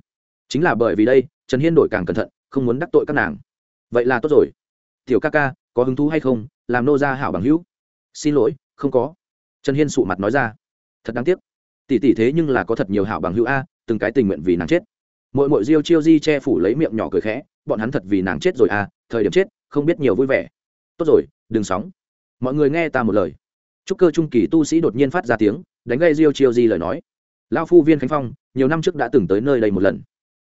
Chính là bởi vì đây, trần hiên đổi càng cẩn thận, không muốn đắc tội các nàng. Vậy là tốt rồi. Tiểu ca ca, có hứng thú hay không? Làm nô gia hảo bằng hữu. Xin lỗi, không có. Trần hiên sụ mặt nói ra. Thật đáng tiếc. Tỷ tỷ thế nhưng là có thật nhiều hảo bằng hữu a, từng cái tình nguyện vì nàng chết mỗi mỗi diêu chiêu di che phủ lấy miệng nhỏ cười khẽ, bọn hắn thật vì nàng chết rồi a thời điểm chết, không biết nhiều vui vẻ. Tốt rồi, đừng sóng. Mọi người nghe ta một lời. Trúc cơ trung kỳ tu sĩ đột nhiên phát ra tiếng, đánh gây diêu chiêu di lời nói. Lao phu viên khánh phong, nhiều năm trước đã từng tới nơi đây một lần.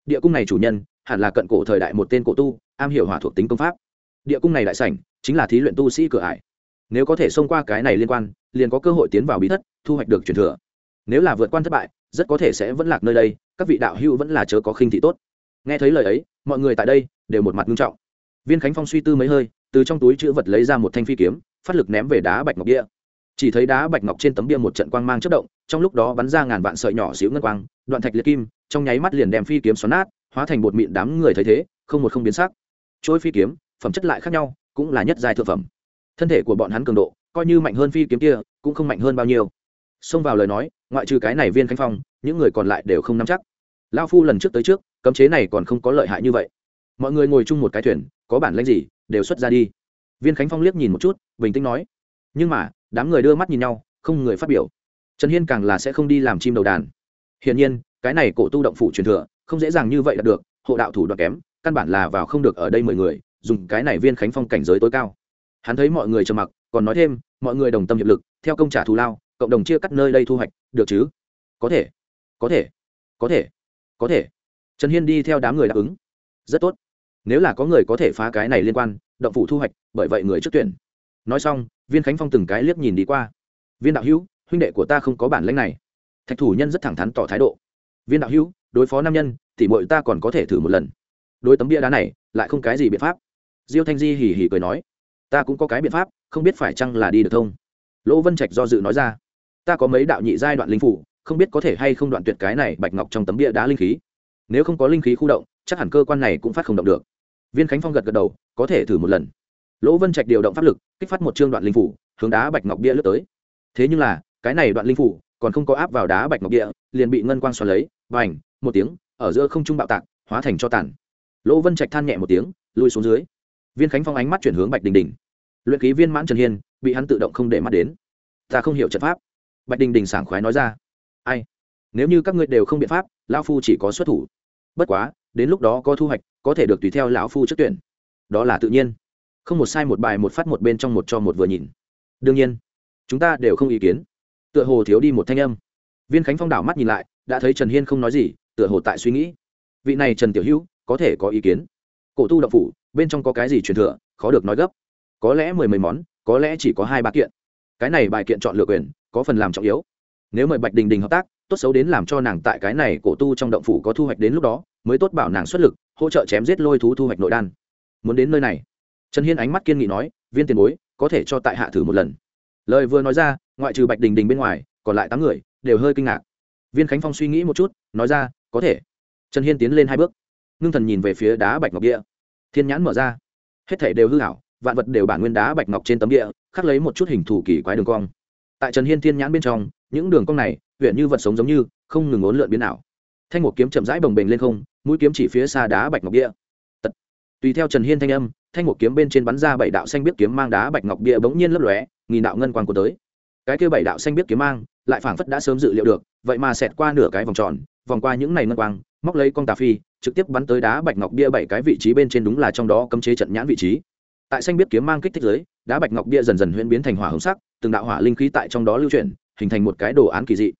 Địa cung này chủ nhân, hẳn là cận cổ thời đại một tên cổ tu, am hiểu hỏa thuộc tính công pháp. Địa cung này đại sảnh, chính là thí luyện tu sĩ cửa ải. Nếu có thể xông qua cái này liên quan, liền có cơ hội tiến vào bí thất, thu hoạch được truyền thừa nếu là vượt quan thất bại, rất có thể sẽ vẫn lạc nơi đây, các vị đạo hữu vẫn là chớ có khinh thị tốt. Nghe thấy lời ấy, mọi người tại đây đều một mặt nghiêm trọng. Viên khánh phong suy tư mấy hơi, từ trong túi chữ vật lấy ra một thanh phi kiếm, phát lực ném về đá bạch ngọc bia. Chỉ thấy đá bạch ngọc trên tấm bia một trận quang mang chất động, trong lúc đó bắn ra ngàn vạn sợi nhỏ xíu ngân quang, đoạn thạch liệt kim, trong nháy mắt liền đem phi kiếm xoắn nát, hóa thành bột mịn đám người thấy thế, không một không biến sắc. Trôi phi kiếm, phẩm chất lại khác nhau, cũng là nhất giai thượng phẩm. Thân thể của bọn hắn cường độ, coi như mạnh hơn phi kiếm kia, cũng không mạnh hơn bao nhiêu. Xông vào lời nói ngoại trừ cái này viên khánh phong, những người còn lại đều không nắm chắc. Lao phu lần trước tới trước, cấm chế này còn không có lợi hại như vậy. Mọi người ngồi chung một cái thuyền, có bản lãnh gì, đều xuất ra đi. Viên khánh phong liếc nhìn một chút, bình tĩnh nói. Nhưng mà, đám người đưa mắt nhìn nhau, không người phát biểu. Trần hiên càng là sẽ không đi làm chim đầu đàn. Hiển nhiên, cái này cổ tu động phủ truyền thừa, không dễ dàng như vậy đạt được, hộ đạo thủ đoạn kém, căn bản là vào không được ở đây mười người, dùng cái này viên khánh phong cảnh giới tối cao. Hắn thấy mọi người trầm mặc, còn nói thêm, mọi người đồng tâm hiệp lực, theo công trả thù lao cộng đồng chia cắt nơi đây thu hoạch, được chứ? Có thể có thể có thể có thể. Trần hiên đi theo đám người đáp ứng. Rất tốt. Nếu là có người có thể phá cái này liên quan, động phủ thu hoạch, bởi vậy người trước tuyển. Nói xong, viên khánh phong từng cái liếc nhìn đi qua. Viên đạo hữu, huynh đệ của ta không có bản lãnh này. Thạch thủ nhân rất thẳng thắn tỏ thái độ. Viên đạo hữu, đối phó nam nhân thì mọi ta còn có thể thử một lần. Đối tấm bia đá này, lại không cái gì biện pháp. Diêu thanh di hỉ hỉ cười nói. Ta cũng có cái biện pháp, không biết phải chăng là đi được thông lỗ vân trạch do dự nói ra ta có mấy đạo nhị giai đoạn linh phủ, không biết có thể hay không đoạn tuyệt cái này bạch ngọc trong tấm bia đá linh khí. Nếu không có linh khí khu động, chắc hẳn cơ quan này cũng phát không động được. Viên khánh phong gật gật đầu, có thể thử một lần. Lỗ vân trạch điều động pháp lực, kích phát một chương đoạn linh phủ, hướng đá bạch ngọc bia lướt tới. Thế nhưng là, cái này đoạn linh phủ, còn không có áp vào đá bạch ngọc bia, liền bị ngân quang xoắn lấy và ảnh một tiếng, ở giữa không trung bạo tạc, hóa thành cho tàn. Lỗ vân trạch than nhẹ một tiếng lui xuống dưới. Viên khánh phong ánh mắt chuyển hướng bạch đình đình. Luyện ký viên mãn trần hiên, bị hắn tự động không để mắt đến. Ta không hiểu trận pháp bạch đình đình sảng khoái nói ra. Ai? Nếu như các ngươi đều không biện pháp, lão phu chỉ có xuất thủ. Bất quá, đến lúc đó có thu hoạch, có thể được tùy theo lão phu trước tuyển. Đó là tự nhiên. Không một sai một bài, một phát một bên trong một cho một vừa nhìn. Đương nhiên, chúng ta đều không ý kiến. Tựa hồ thiếu đi một thanh âm. Viên khánh phong đảo mắt nhìn lại, đã thấy trần hiên không nói gì, tựa hồ tại suy nghĩ. Vị này trần tiểu hữu, có thể có ý kiến. Cổ tu đậu phủ, bên trong có cái gì truyền thừa, khó được nói gấp. Có lẽ mười mấy món, có lẽ chỉ có hai ba kiện cái này bài kiện chọn lựa quyền, có phần làm trọng yếu. Nếu mời bạch đình đình hợp tác, tốt xấu đến làm cho nàng tại cái này cổ tu trong động phủ có thu hoạch đến lúc đó, mới tốt bảo nàng xuất lực, hỗ trợ chém giết lôi thú thu hoạch nội đan. Muốn đến nơi này, trần hiên ánh mắt kiên nghị nói, viên tiền bối, có thể cho tại hạ thử một lần. Lời vừa nói ra, ngoại trừ bạch đình đình bên ngoài, còn lại tám người đều hơi kinh ngạc. Viên khánh phong suy nghĩ một chút, nói ra, có thể. Trần hiên tiến lên hai bước, ngưng thần nhìn về phía đá bạch ngọc địa. Thiên nhãn mở ra. Hết thể đều hư hảo vạn vật đều bản nguyên đá bạch ngọc trên tấm địa khắc lấy một chút hình thủ kỳ quái đường cong. Tại trần hiên thiên nhãn bên trong, những đường cong này, huyện như vật sống giống như, không ngừng ốn lượn biến ảo. Thanh một kiếm chậm rãi bồng bềnh lên không, mũi kiếm chỉ phía xa đá bạch ngọc địa Tật. tùy theo trần hiên thanh âm, thanh một kiếm bên trên bắn ra bảy đạo xanh biết kiếm mang đá bạch ngọc địa bỗng nhiên lấp lóe, nghìn đạo ngân quang của tới. Cái kia bảy đạo xanh biết kiếm mang, lại phảng phất đã sớm dự liệu được, vậy mà xẹt qua nửa cái vòng tròn, vòng qua những này ngân quang, móc lấy con tà phi, trực tiếp bắn tới đá bạch ngọc bia bảy cái vị trí bên trên đúng là trong đó cấm chế trận nhãn vị trí. Tại xanh biết kiếm mang kích thích giới đá bạch ngọc bia dần dần huyễn biến thành hỏa hồng sắc, từng đạo hỏa linh khí tại trong đó lưu chuyển, hình thành một cái đồ án kỳ dị.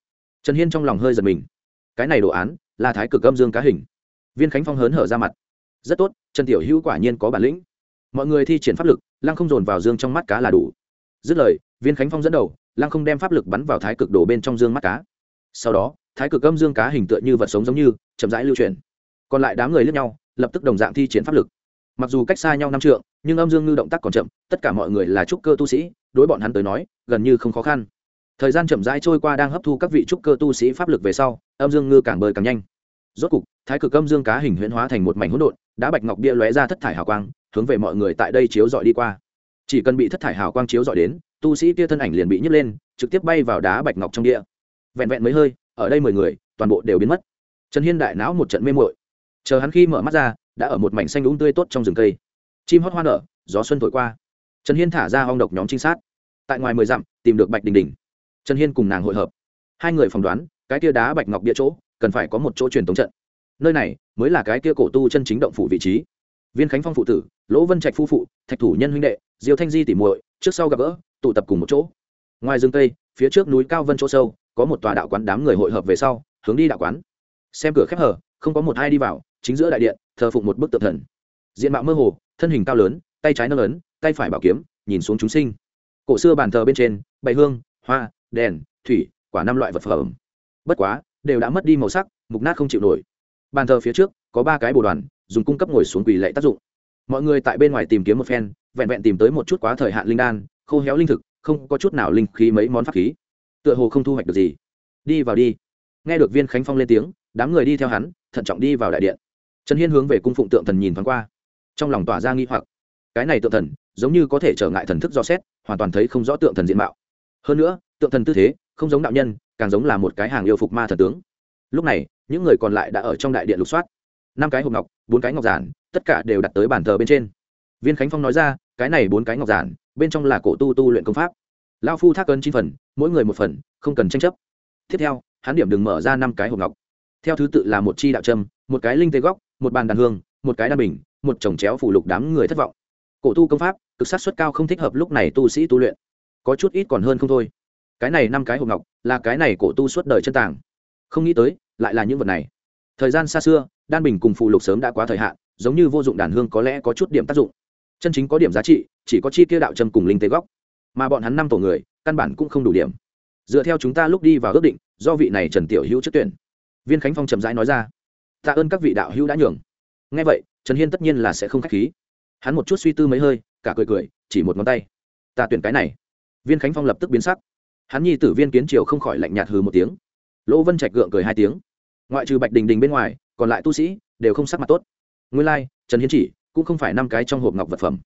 Trần hiên trong lòng hơi giật mình. Cái này đồ án là thái cực âm dương cá hình. Viên khánh phong hớn hở ra mặt. Rất tốt, trần tiểu hữu quả nhiên có bản lĩnh. Mọi người thi triển pháp lực, lăng không dồn vào dương trong mắt cá là đủ. Dứt lời, viên khánh phong dẫn đầu, lăng không đem pháp lực bắn vào thái cực đổ bên trong dương mắt cá. Sau đó, thái cực âm dương cá hình tựa như vật sống giống như, chậm rãi lưu truyền còn lại đám người lướt nhau, lập tức đồng dạng thi triển pháp lực mặc dù cách xa nhau năm trượng, nhưng âm dương ngư động tác còn chậm, tất cả mọi người là trúc cơ tu sĩ, đối bọn hắn tới nói, gần như không khó khăn. Thời gian chậm rãi trôi qua đang hấp thu các vị trúc cơ tu sĩ pháp lực về sau, âm dương ngư càng bơi càng nhanh. Rốt cục, thái cực âm dương cá hình huyễn hóa thành một mảnh hỗn độn đã bạch ngọc bia lóe ra thất thải hào quang, hướng về mọi người tại đây chiếu dọi đi qua. Chỉ cần bị thất thải hào quang chiếu dọi đến, tu sĩ kia thân ảnh liền bị nhấc lên, trực tiếp bay vào đá bạch ngọc trong địa. Vẹn vẹn mấy hơi, ở đây mười người, toàn bộ đều biến mất. Trần hiên đại não một trận mê mội chờ hắn khi mở mắt ra đã ở một mảnh xanh đúng tươi tốt trong rừng cây. Chim hót hoa nở, gió xuân thổi qua. Trần hiên thả ra hong độc nhóm trinh sát. Tại ngoài mười dặm, tìm được bạch đình đình. Trần hiên cùng nàng hội hợp. Hai người phỏng đoán, cái kia đá bạch ngọc địa chỗ, cần phải có một chỗ truyền thống trận. Nơi này mới là cái kia cổ tu chân chính động phủ vị trí. Viên khánh phong phụ tử, lỗ vân trạch phu phụ, thạch thủ nhân huynh đệ, diêu thanh di tỉ muội, trước sau gặp gỡ, tụ tập cùng một chỗ. Ngoài rừng tây phía trước núi cao vân chỗ sâu, có một tòa đạo quán đám người hội hợp về sau, hướng đi đạo quán. Xem cửa khép hở, không có một ai đi vào, chính giữa đại điện thờ phụng một bức tượng thần. Diện mạo mơ hồ, thân hình cao lớn, tay trái nâng lớn tay phải bảo kiếm, nhìn xuống chúng sinh. Cổ xưa bàn thờ bên trên bày hương, hoa, đèn, thủy, quả năm loại vật phẩm. Bất quá, đều đã mất đi màu sắc, mục nát không chịu nổi. Bàn thờ phía trước, có ba cái bồ đoàn, dùng cung cấp ngồi xuống quỳ lệ tác dụng. Mọi người tại bên ngoài tìm kiếm một phen, vẹn vẹn tìm tới một chút quá thời hạn linh đan, khô héo linh thực, không có chút nào linh khí mấy món pháp khí. Tựa hồ không thu hoạch được gì. Đi vào đi. Nghe được viên khánh phong lên tiếng, đám người đi theo hắn, thận trọng đi vào đại điện trần hiên hướng về cung phụng tượng thần nhìn thoáng qua. Trong lòng tỏa ra nghi hoặc. Cái này tượng thần, giống như có thể trở ngại thần thức do xét, hoàn toàn thấy không rõ tượng thần diện mạo. Hơn nữa, tượng thần tư thế, không giống đạo nhân, càng giống là một cái hàng yêu phục ma thần tướng. Lúc này, những người còn lại đã ở trong đại điện lục soát. Năm cái hộp ngọc, bốn cái ngọc giản, tất cả đều đặt tới bàn thờ bên trên. Viên khánh phong nói ra, cái này bốn cái ngọc giản, bên trong là cổ tu tu luyện công pháp. Lao phu thác ơn chín phần, mỗi người một phần, không cần tranh chấp. Tiếp theo, hắn điểm đừng mở ra năm cái hộp ngọc. Theo thứ tự là một chi đạo trâm, một cái linh tê góc một bàn đàn hương, một cái đan bình, một chồng chéo phủ lục đám người thất vọng. Cổ tu công pháp, cực sát xuất cao không thích hợp lúc này tu sĩ tu luyện. Có chút ít còn hơn không thôi. Cái này năm cái hộp ngọc, là cái này cổ tu suốt đời chân tàng. Không nghĩ tới, lại là những vật này. Thời gian xa xưa, đan bình cùng phụ lục sớm đã quá thời hạn, giống như vô dụng đàn hương có lẽ có chút điểm tác dụng. Chân chính có điểm giá trị, chỉ có chi kia đạo trâm cùng linh tế góc mà bọn hắn năm tổ người, căn bản cũng không đủ điểm. Dựa theo chúng ta lúc đi vào ước định, do vị này trần tiểu hữu trước tuyển. Viên khánh phong chậm rãi nói ra tạ ơn các vị đạo hữu đã nhường. Ngay vậy trần hiên tất nhiên là sẽ không k h á c h khí. Hắn một chút suy tư mấy hơi cả cười cười chỉ một ngón tay. Ta tuyển cái này. Viên khánh phong lập tức biến sắc. Hắn nhi tử viên kiến triều không khỏi lạnh nhạt hừ một tiếng. Lỗ vân trạch gượng cười hai tiếng. Ngoại trừ bạch đình đình bên ngoài còn lại tu sĩ đều không sắc mặt tốt. Nguyên lai、like, trần hiến chỉ cũng không phải năm cái trong hộp ngọc vật phẩm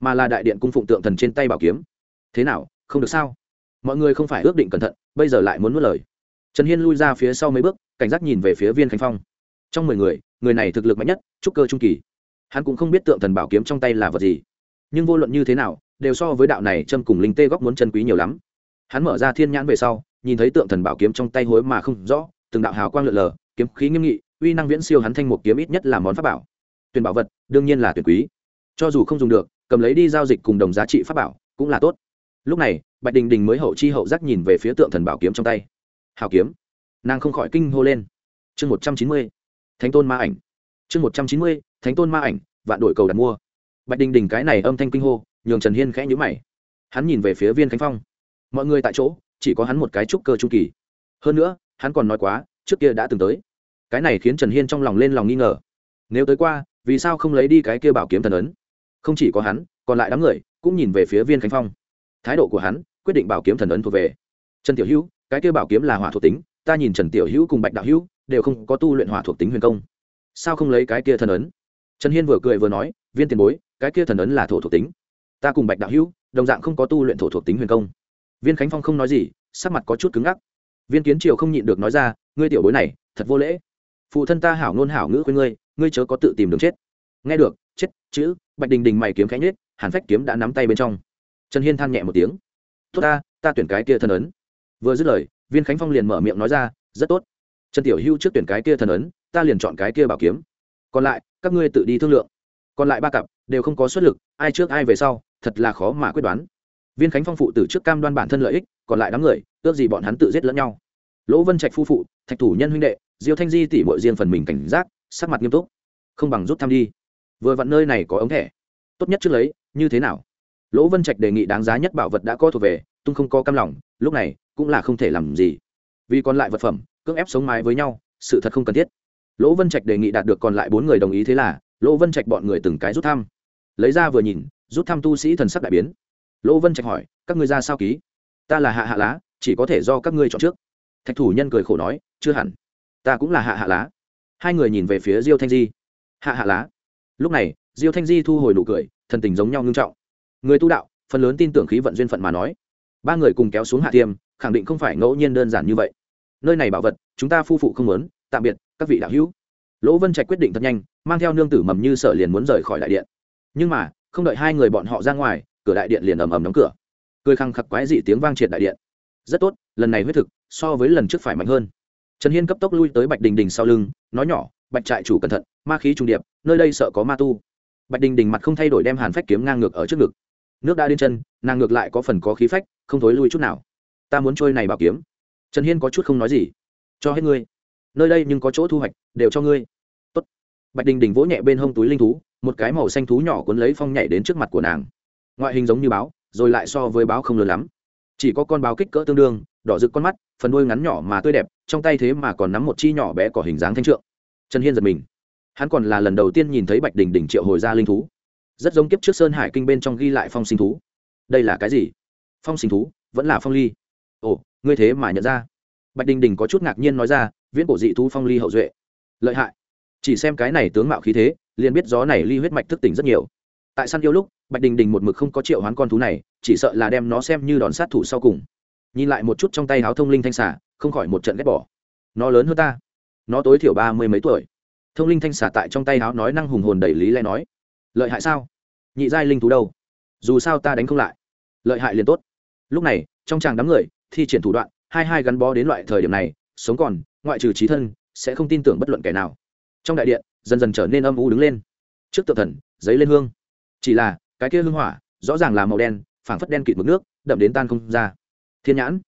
mà là đại điện cung phụng tượng thần trên tay bảo kiếm. Thế nào không được sao? Mọi người không phải ước định cẩn thận bây giờ lại muốn nuốt lời. Trần hiên lui ra phía sau mấy bước cảnh giác nhìn về phía viên khánh phong trong mười người người này thực lực mạnh nhất, trúc cơ trung kỳ. Hắn cũng không biết tượng thần bảo kiếm trong tay là vật gì. Nhưng vô luận như thế nào, đều so với đạo này châm cùng linh tê góc muốn chân quý nhiều lắm. Hắn mở ra thiên nhãn về sau, nhìn thấy tượng thần bảo kiếm trong tay hối mà không rõ, từng đạo hào quang lượn lờ, kiếm khí nghiêm nghị, uy năng viễn siêu hắn thanh một kiếm ít nhất là món pháp bảo. Tuyển bảo vật, đương nhiên là tuyển quý. Cho dù không dùng được, cầm lấy đi giao dịch cùng đồng giá trị pháp bảo, cũng là tốt. Lúc này, bạch đình đình mới hậu chi hậu giác nhìn về phía tượng thần bảo kiếm trong tay. Hào kiếm. Nàng không khỏi kinh hô lên. Chương một trăm chín mươi thánh tôn ma ảnh. Chương một trăm chín mươi, thánh tôn ma ảnh, vạn đội cầu đặt mua. Bạch đình đình cái này âm thanh kinh hô, nhường trần hiên khẽ nhữ mày. Hắn nhìn về phía viên khánh phong. Mọi người tại chỗ, chỉ có hắn một cái trúc cơ trung kỳ. Hơn nữa, hắn còn nói quá, trước kia đã từng tới. Cái này khiến trần hiên trong lòng lên lòng nghi ngờ. Nếu tới qua, vì sao không lấy đi cái kia bảo kiếm thần ấn? Không chỉ có hắn, còn lại đám người cũng nhìn về phía viên khánh phong. Thái độ của hắn, quyết định bảo kiếm thần ấn thuộc về. Trần tiểu hữu, cái kia bảo kiếm là hỏa thuộc tính, ta nhìn trần tiểu hữu cùng bạch đạo hữu đều không có tu luyện hỏa thuộc tính huyền công. Sao không lấy cái kia thần ấn? Trần hiên vừa cười vừa nói, viên tiền bối, cái kia thần ấn là thổ thuộc tính. Ta cùng bạch đạo hữu, đồng dạng không có tu luyện thổ thuộc tính huyền công. Viên khánh phong không nói gì, sắc mặt có chút cứng ngắc. Viên kiến triều không nhịn được nói ra, ngươi tiểu bối này, thật vô lễ. Phụ thân ta hảo ngôn hảo ngữ khuyên ngươi ngươi chớ có tự tìm đường chết. Nghe được, chết, chữ. Bạch đình đình mày kiếm khánh nhết hàn phách kiếm đã nắm tay bên trong. Trần hiên than nhẹ một tiếng. Tốt ta ta tuyển cái kia thần ấn. Vừa dứt lời, viên khánh phong liền mở miệng nói ra, rất tốt trần tiểu hưu trước tuyển cái kia thần ấn, ta liền chọn cái kia bảo kiếm. Còn lại, các ngươi tự đi thương lượng. Còn lại ba cặp, đều không có xuất lực, ai trước ai về sau, thật là khó mà quyết đoán. Viên khánh phong phụ từ trước cam đoan bản thân lợi ích, còn lại đám người, ước gì bọn hắn tự giết lẫn nhau. Lỗ vân trạch phu phụ, thạch thủ nhân huynh đệ, diêu thanh di tỉ mọi riêng phần mình cảnh giác, sắc mặt nghiêm túc. Không bằng rút thăm đi. Vừa vặn nơi này có ống thẻ. Tốt nhất trước lấy, như thế nào? Lỗ vân trạch đề nghị đáng giá nhất bảo vật đã có thuộc về, tung không có cam lòng, lúc này, cũng là không thể làm gì. Vì còn lại vật phẩm cưỡng ép sống mái với nhau, sự thật không cần thiết. Lỗ vân trạch đề nghị đạt được còn lại bốn người đồng ý thế là, lỗ vân trạch bọn người từng cái rút thăm. Lấy ra vừa nhìn, rút thăm tu sĩ thần sắc đại biến. Lỗ vân trạch hỏi, các ngươi ra sao ký? Ta là hạ hạ lá, chỉ có thể do các ngươi chọn trước. Thạch thủ nhân cười khổ nói, chưa hẳn, ta cũng là hạ hạ lá. Hai người nhìn về phía diêu thanh di. Hạ hạ lá. Lúc này, diêu thanh di thu hồi nụ cười, thần tình giống nhau ngưng trọng. Người tu đạo, phần lớn tin tưởng khí vận duyên phận mà nói. Ba người cùng kéo xuống hạ tiêm, khẳng định không phải ngẫu nhiên đơn giản như vậy nơi này bảo vật, chúng ta phu phụ không muốn, tạm biệt, các vị đạo hữu. Lỗ vân trạch quyết định thật nhanh, mang theo nương tử mầm như sở liền muốn rời khỏi đại điện. Nhưng mà, không đợi hai người bọn họ ra ngoài, cửa đại điện liền ầm ầm đóng cửa. Cười khăng khặc quái dị tiếng vang triệt đại điện. Rất tốt, lần này huyết thực so với lần trước phải mạnh hơn. Trần hiên cấp tốc lui tới bạch đình đình sau lưng, nói nhỏ, bạch trại chủ cẩn thận, ma khí trung điệp, nơi đây sợ có ma tu. Bạch đình đình mặt không thay đổi đem hàn phách kiếm ngang ngược ở trước ngực. Nước đã đến chân, nàng ngược lại có phần có khí phách, không thối lui chút nào. Ta muốn trôi này bảo kiếm trần hiên có chút không nói gì. Cho hết ngươi. Nơi đây nhưng có chỗ thu hoạch, đều cho ngươi. Tốt. bạch đình đình vỗ nhẹ bên hông túi linh thú, một cái màu xanh thú nhỏ cuốn lấy phong nhảy đến trước mặt của nàng. Ngoại hình giống như báo, rồi lại so với báo không lớn lắm. Chỉ có con báo kích cỡ tương đương, đỏ rực con mắt, phần đuôi ngắn nhỏ mà tươi đẹp, trong tay thế mà còn nắm một chi nhỏ bé có hình dáng thanh trượng. Trần hiên giật mình. Hắn còn là lần đầu tiên nhìn thấy bạch đình đình triệu hồi ra linh thú. Rất giống kiếp trước sơn hải kinh bên trong ghi lại phong sinh thú. Đây là cái gì? Phong sinh thú, vẫn là phong ly ồ, ngươi thế mà nhận ra. Bạch đình đình có chút ngạc nhiên nói ra, viễn cổ dị thú phong ly hậu duệ. Lợi hại. Chỉ xem cái này tướng mạo khí thế, liền biết gió này ly huyết mạch thức tỉnh rất nhiều. Tại săn yêu lúc, bạch đình đình một mực không có triệu hoán con thú này, chỉ sợ là đem nó xem như đòn sát thủ sau cùng. Nhìn lại một chút trong tay háo thông linh thanh xả không khỏi một trận ghét bỏ. Nó lớn hơn ta. Nó tối thiểu ba mươi mấy tuổi. Thông linh thanh xả tại trong tay háo nói năng hùng hồn đẩy lý lẽ nói. Lợi hại sao? Nhị giai linh thú đâu? Dù sao ta đánh không lại. Lợi hại liền tốt. Lúc này, trong tràng đám người thi triển thủ đoạn, hai hai gắn bó đến loại thời điểm này, sống còn, ngoại trừ trí thân, sẽ không tin tưởng bất luận kẻ nào. Trong đại điện, dần dần trở nên âm u đứng lên. Trước tự thần, giấy lên hương. Chỉ là, cái kia hương hỏa, rõ ràng là màu đen, phảng phất đen kịt mực nước, đậm đến tan không ra. Thiên nhãn.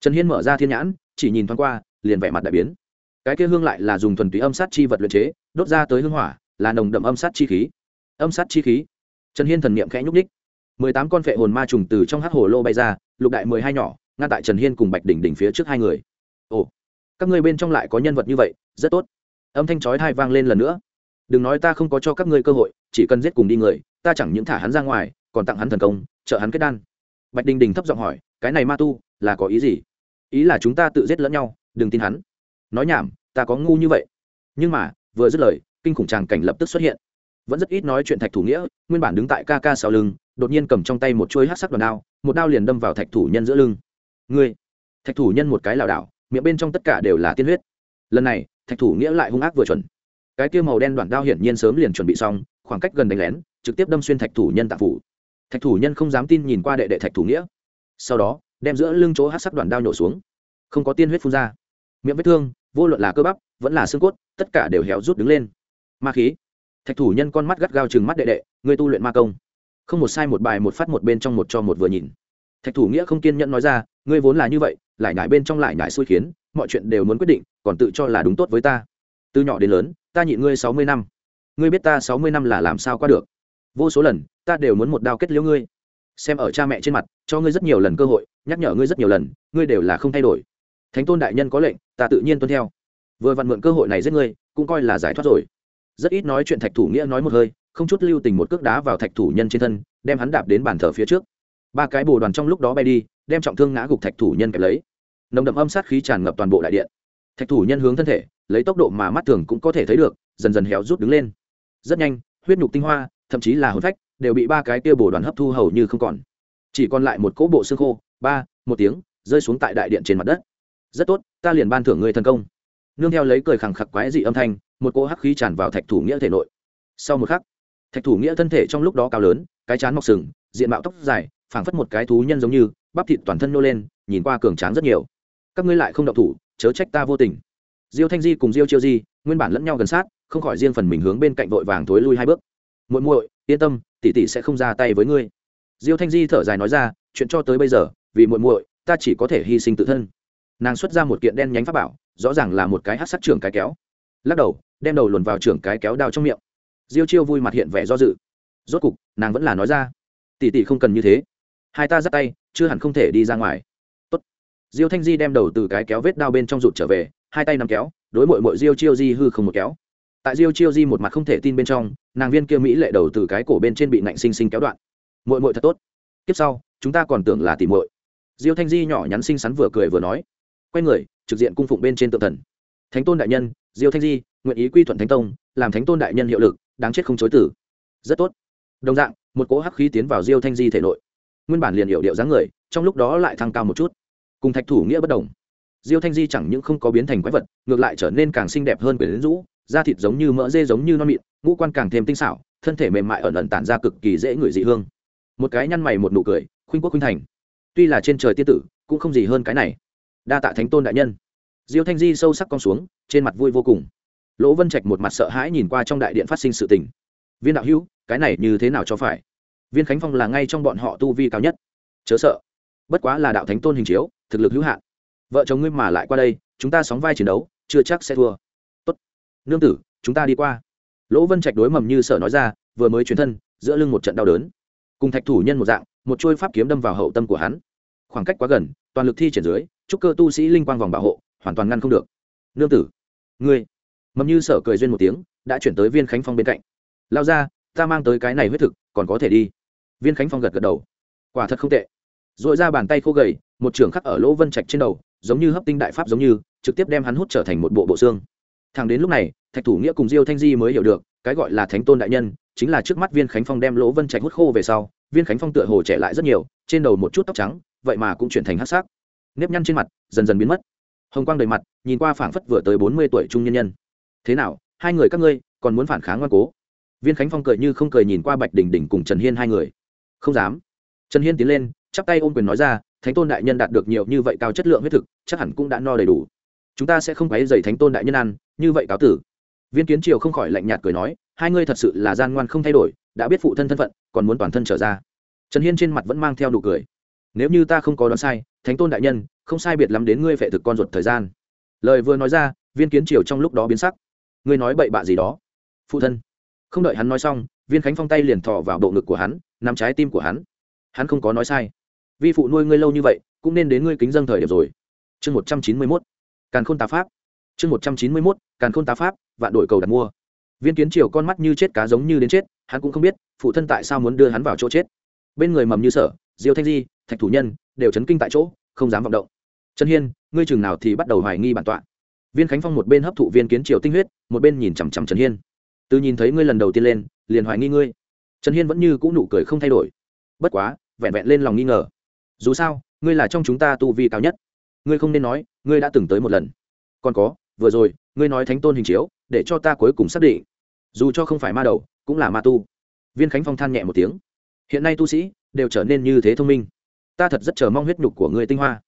Trần hiên mở ra thiên nhãn, chỉ nhìn thoáng qua, liền vẻ mặt đại biến. Cái kia hương lại là dùng thuần túy âm sát chi vật luyện chế, đốt ra tới hương hỏa, là nồng đậm âm sát chi khí. Âm sát chi khí. Trần hiên thần niệm khẽ nhúc ních mười tám con phệ hồn ma trùng từ trong hát hồ lô bay ra, lục đại mười hai nhỏ ngăn tại trần hiên cùng bạch đỉnh đỉnh phía trước hai người. Ồ, các ngươi bên trong lại có nhân vật như vậy, rất tốt. Âm thanh chói thai vang lên lần nữa. Đừng nói ta không có cho các ngươi cơ hội, chỉ cần giết cùng đi người, ta chẳng những thả hắn ra ngoài, còn tặng hắn thần công, trợ hắn kết đan. Bạch đình đình thấp giọng hỏi, cái này ma tu, là có ý gì? Ý là chúng ta tự giết lẫn nhau, đừng tin hắn. Nói nhảm, ta có ngu như vậy. Nhưng mà, vừa dứt lời, kinh khủng tràng cảnh lập tức xuất hiện. Vẫn rất ít nói chuyện thạch thủ nghĩa, nguyên bản đứng tại ca ca sau lưng, đột nhiên cầm trong tay một chuôi hát sắc đòn đao, một đao liền đâm vào thạch thủ nhân giữa lưng ngươi, thạch thủ nhân một cái lảo đảo, miệng bên trong tất cả đều là tiên huyết. Lần này, thạch thủ nghĩa lại hung ác vừa chuẩn. Cái kia màu đen đoạn đao hiển nhiên sớm liền chuẩn bị xong, khoảng cách gần đánh lén, trực tiếp đâm xuyên thạch thủ nhân tạp phủ. Thạch thủ nhân không dám tin nhìn qua đệ đệ thạch thủ nghĩa. Sau đó, đem giữa lưng chỗ hát sắc đoạn đao nhổ xuống. Không có tiên huyết phun ra. Miệng vết thương, vô luận là cơ bắp, vẫn là xương cốt, tất cả đều héo rút đứng lên. Ma khí. Thạch thủ nhân con mắt gắt gao chừng mắt đệ đệ người tu luyện ma công. Không một sai một bài, một phát một bên trong một cho một vừa nhìn. Thạch thủ nghĩa không kiên nhẫn nói ra ngươi vốn là như vậy, lại nhải bên trong lại nhải xui khiến, mọi chuyện đều muốn quyết định, còn tự cho là đúng tốt với ta. Từ nhỏ đến lớn, ta nhịn ngươi sáu mươi năm. Ngươi biết ta sáu mươi năm là làm sao qua được? Vô số lần, ta đều muốn một đao kết liễu ngươi. Xem ở cha mẹ trên mặt, cho ngươi rất nhiều lần cơ hội, nhắc nhở ngươi rất nhiều lần, ngươi đều là không thay đổi. Thánh tôn đại nhân có lệnh, ta tự nhiên tuân theo. Vừa vặn mượn cơ hội này giết ngươi, cũng coi là giải thoát rồi. Rất ít nói chuyện thạch thủ nghĩa nói một hơi, không chút lưu tình một cước đá vào thạch thủ nhân trên thân, đem hắn đạp đến bàn thờ phía trước. Ba cái bồ đoàn trong lúc đó bay đi đem trọng thương ngã gục thạch thủ nhân kẹp lấy. Nồng đậm âm sát khí tràn ngập toàn bộ đại điện. Thạch thủ nhân hướng thân thể, lấy tốc độ mà mắt thường cũng có thể thấy được, dần dần héo rút đứng lên. Rất nhanh, huyết nhục tinh hoa, thậm chí là hồn phách, đều bị ba cái kia bồ đoàn hấp thu hầu như không còn. Chỉ còn lại một cỗ bộ xương khô, ba, một tiếng, rơi xuống tại đại điện trên mặt đất. Rất tốt, ta liền ban thưởng người thần công. Nương theo lấy cười khẳng khặc quái dị âm thanh, một cỗ hắc khí tràn vào thạch thủ nghĩa thể nội. Sau một khắc, thạch thủ nghĩa thân thể trong lúc đó cao lớn, cái chán mọc sừng, diện mạo tóc dài, phảng phất một cái thú nhân giống như bắp thịt toàn thân nô lên, nhìn qua cường tráng rất nhiều. Các ngươi lại không động thủ, chớ trách ta vô tình. Diêu thanh di cùng diêu chiêu di, nguyên bản lẫn nhau gần sát, không khỏi riêng phần mình hướng bên cạnh vội vàng thối lui hai bước. Muội muội, yên tâm, tỷ tỷ sẽ không ra tay với ngươi. Diêu thanh di thở dài nói ra, chuyện cho tới bây giờ, vì muội muội, ta chỉ có thể hy sinh tự thân. Nàng xuất ra một kiện đen nhánh pháp bảo, rõ ràng là một cái hát sắc trưởng cái kéo. Lắc đầu, đem đầu luồn vào trưởng cái kéo đao trong miệng. Diêu chiêu vui mặt hiện vẻ do dự. Rốt cục, nàng vẫn là nói ra, tỷ tỷ không cần như thế hai ta dắt tay, chưa hẳn không thể đi ra ngoài. Tốt. diêu thanh di đem đầu từ cái kéo vết đao bên trong rụt trở về, hai tay nắm kéo, đối mội mội diêu chiêu di hư không một kéo. Tại diêu chiêu di một mặt không thể tin bên trong, nàng viên kia mỹ lệ đầu từ cái cổ bên trên bị nạnh xinh xinh kéo đoạn. Mội mội thật tốt. Kiếp sau, chúng ta còn tưởng là tỉ mội diêu thanh di nhỏ nhắn xinh xắn vừa cười vừa nói. Quay người, trực diện cung phụng bên trên tượng thần. Thánh tôn đại nhân, diêu thanh di, nguyện ý quy thuận thánh tông, làm thánh tôn đại nhân hiệu lực, đáng chết không chối tử rất tốt. Đồng dạng, một cỗ hắc khí tiến vào diêu thanh di thể nội nguyên bản liền hiệu điệu dáng người, trong lúc đó lại thăng cao một chút. Cùng thạch thủ nghĩa bất đồng. Diêu thanh di chẳng những không có biến thành quái vật, ngược lại trở nên càng xinh đẹp hơn quyển rũ, da thịt giống như mỡ dê giống như non mịn, ngũ quan càng thêm tinh xảo, thân thể mềm mại ẩn ẩn tản ra cực kỳ dễ người dị hương. Một cái nhăn mày một nụ cười, khuynh quốc khuynh thành. Tuy là trên trời tiên tử, cũng không gì hơn cái này. Đa tạ thánh tôn đại nhân. Diêu thanh di sâu sắc con xuống, trên mặt vui vô cùng. Lỗ vân trạch một mặt sợ hãi nhìn qua trong đại điện phát sinh sự tình. Viên đạo hữu, cái này như thế nào cho phải? Viên khánh phong là ngay trong bọn họ tu vi cao nhất. Chớ sợ. Bất quá là đạo thánh tôn hình chiếu, thực lực hữu hạn. Vợ chồng ngươi mà lại qua đây, chúng ta sóng vai chiến đấu, chưa chắc sẽ thua. Tốt. Nương tử, chúng ta đi qua. Lỗ vân trạch đối mầm như sợ nói ra, vừa mới chuyển thân, giữa lưng một trận đau đớn. Cùng thạch thủ nhân một dạng, một chuôi pháp kiếm đâm vào hậu tâm của hắn. Khoảng cách quá gần, toàn lực thi triển dưới, chúc cơ tu sĩ linh quang vòng bảo hộ, hoàn toàn ngăn không được. Nương tử, ngươi. Mầm như sở cười duyên một tiếng, đã chuyển tới viên khánh phong bên cạnh. Lao ra ta mang tới cái này huyết thực, còn có thể đi. Viên khánh phong gật gật đầu. Quả thật không tệ. R ồ i ra bàn tay khô gầy, một trường khắc ở lỗ vân trạch trên đầu, giống như hấp tinh đại pháp giống như, trực tiếp đem hắn hút trở thành một bộ bộ xương. Thằng đến lúc này, thạch thủ nghĩa cùng diêu thanh di mới hiểu được, cái gọi là thánh tôn đại nhân, chính là trước mắt viên khánh phong đem lỗ vân trạch hút khô về sau, viên khánh phong tựa hồ trẻ lại rất nhiều, trên đầu một chút tóc trắng, vậy mà cũng chuyển thành hát sắc. Nếp nhăn trên mặt, dần dần biến mất. Hồng quang đầy mặt, nhìn qua phảng phất vừa tới bốn mươi tuổi trung nhân nhân. Thế nào, hai người các ngươi, còn muốn phản kháng ngoan cố? Viên khánh phong cười như không cười nhìn qua bạch đình đình cùng trần hiên hai người. Không dám. Trần hiên tiến lên, chắp tay ôm quyền nói ra, thánh tôn đại nhân đạt được nhiều như vậy cao chất lượng huyết thực, chắc hẳn cũng đã no đầy đủ. Chúng ta sẽ không quấy dày thánh tôn đại nhân ăn, như vậy cáo tử. Viên kiến triều không khỏi lạnh nhạt cười nói, hai ngươi thật sự là gian ngoan không thay đổi, đã biết phụ thân thân phận, còn muốn toàn thân trở ra. Trần hiên trên mặt vẫn mang theo nụ cười. Nếu như ta không có đoán sai, thánh tôn đại nhân, không sai biệt lắm đến ngươi phệ thực con ruột thời gian. Lời vừa nói ra, viên kiến triều trong lúc đó biến sắc. Ngươi nói bậy bạ gì đó? Phụ thân không đợi hắn nói xong, viên khánh phong tay liền thọ vào bộ ngực của hắn, nắm trái tim của hắn. Hắn không có nói sai. Vi phụ nuôi ngươi lâu như vậy, cũng nên đến ngươi kính dân thời điểm rồi. Chương một trăm chín mươi mốt. Càn khôn tá pháp. Chương một trăm chín mươi mốt, càn khôn tá pháp, vạn đổi cầu đặt mua. Viên kiến triều con mắt như chết cá giống như đến chết, hắn cũng không biết, phụ thân tại sao muốn đưa hắn vào chỗ chết. Bên người mầm như sở, diêu thanh di, thạch thủ nhân, đều chấn kinh tại chỗ, không dám vọng động. Trần hiên, ngươi chừng nào thì bắt đầu hoài nghi bản tọa. Viên khánh phong một bên hấp thụ viên kiến triều tinh huyết, một bên nhìn chằm chằm trần hiên từ nhìn thấy ngươi lần đầu tiên lên, liền hoài nghi ngươi. Trần hiên vẫn như cũ nụ cười không thay đổi. Bất quá, vẹn vẹn lên lòng nghi ngờ. Dù sao, ngươi là trong chúng ta tu vi cao nhất. Ngươi không nên nói, ngươi đã từng tới một lần. Còn có, vừa rồi, ngươi nói thánh tôn hình chiếu, để cho ta cuối cùng xác định. Dù cho không phải ma đầu, cũng là ma tu. Viên khánh phong than nhẹ một tiếng. Hiện nay tu sĩ, đều trở nên như thế thông minh. Ta thật rất chờ mong huyết nhục của ngươi tinh hoa.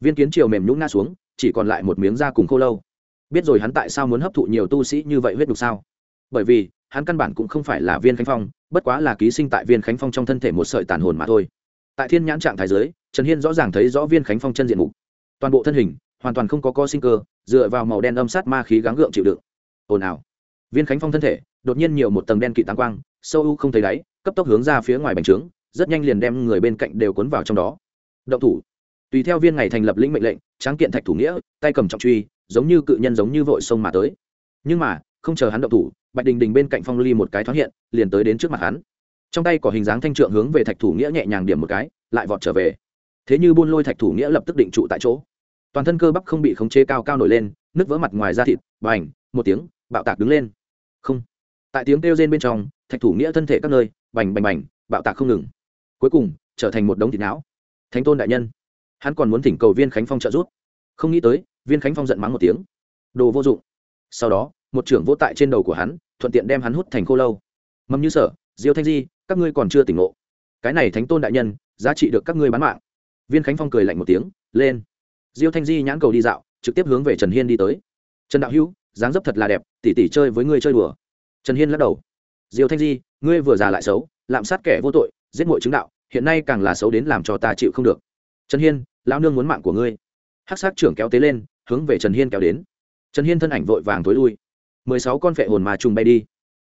Viên kiến triều mềm nhũng ngã xuống, chỉ còn lại một miếng da cùng khô lâu. Biết rồi hắn tại sao muốn hấp thụ nhiều tu sĩ như vậy huyết nhục sao? Bởi vì, hắn căn bản cũng không phải là viên khánh phong, bất quá là ký sinh tại viên khánh phong trong thân thể một sợi tàn hồn mà thôi. Tại thiên nhãn trạng thái giới, trần hiên rõ ràng thấy rõ viên khánh phong chân diện mục. Toàn bộ thân hình, hoàn toàn không có co sinh cơ, dựa vào màu đen âm sát ma khí gắng gượng chịu đựng. Ồn ào. Viên khánh phong thân thể, đột nhiên nhiều một tầng đen kỵ tàng quang, sâu u không thấy đáy, cấp tốc hướng ra phía ngoài bành trướng, rất nhanh liền đem người bên cạnh đều cuốn vào trong đó. Động thủ. Tùy theo viên ngày thành lập lĩnh mệnh lệnh, tráng kiện thạch thủ nghĩa, tay cầm trọng truy, giống như cự nhân giống như vội sông mà tới. Nhưng mà, không chờ hắn động thủ bạch đình đình bên cạnh phong ly một cái thoáng hiện, liền tới đến trước mặt hắn. Trong tay có hình dáng thanh trượng hướng về thạch thủ nghĩa nhẹ nhàng điểm một cái, lại vọt trở về. Thế như buôn lôi thạch thủ nghĩa lập tức định trụ tại chỗ. Toàn thân cơ bắp không bị khống chế cao cao nổi lên nứt vỡ mặt ngoài da thịt b à n một tiếng, bạo tạc đứng lên. Không. Tại tiếng kêu rên bên trong, thạch thủ nghĩa thân thể các nơi, bành bành bành, bạo tạc không ngừng. Cuối cùng, trở thành một đống thịt não. Thánh tôn đại nhân. Hắn còn muốn thỉnh cầu viên khánh phong trợ giúp. Không nghĩ tới, viên khánh phong giận mắng một tiếng. Đồ vô dụng. Sau đó một trưởng vô tại trên đầu của hắn, thuận tiện đem hắn hút thành khô lâu. Mầm như sở, diêu thanh di, các ngươi còn chưa tỉnh ngộ. Cái này thánh tôn đại nhân, giá trị được các ngươi bán mạng. Viên khánh phong cười lạnh một tiếng, lên. Diêu thanh di nhãn cầu đi dạo, trực tiếp hướng về trần hiên đi tới. Trần đạo hữu, dáng dấp thật là đẹp, tỉ tỉ chơi với ngươi chơi đùa. Trần hiên lắc đầu. Diêu thanh di, ngươi vừa già lại xấu, lạm sát kẻ vô tội, giết mội chứng đạo, hiện nay càng là xấu đến làm cho ta chịu không được. Trần hiên, lão nương muốn mạng của ngươi. Hắc sát trưởng kéo tế lên, hướng về trần hiên kéo đến. Trần hiên thân ảnh vội vàng tối lui mười sáu con phệ hồn mà trùng bay đi.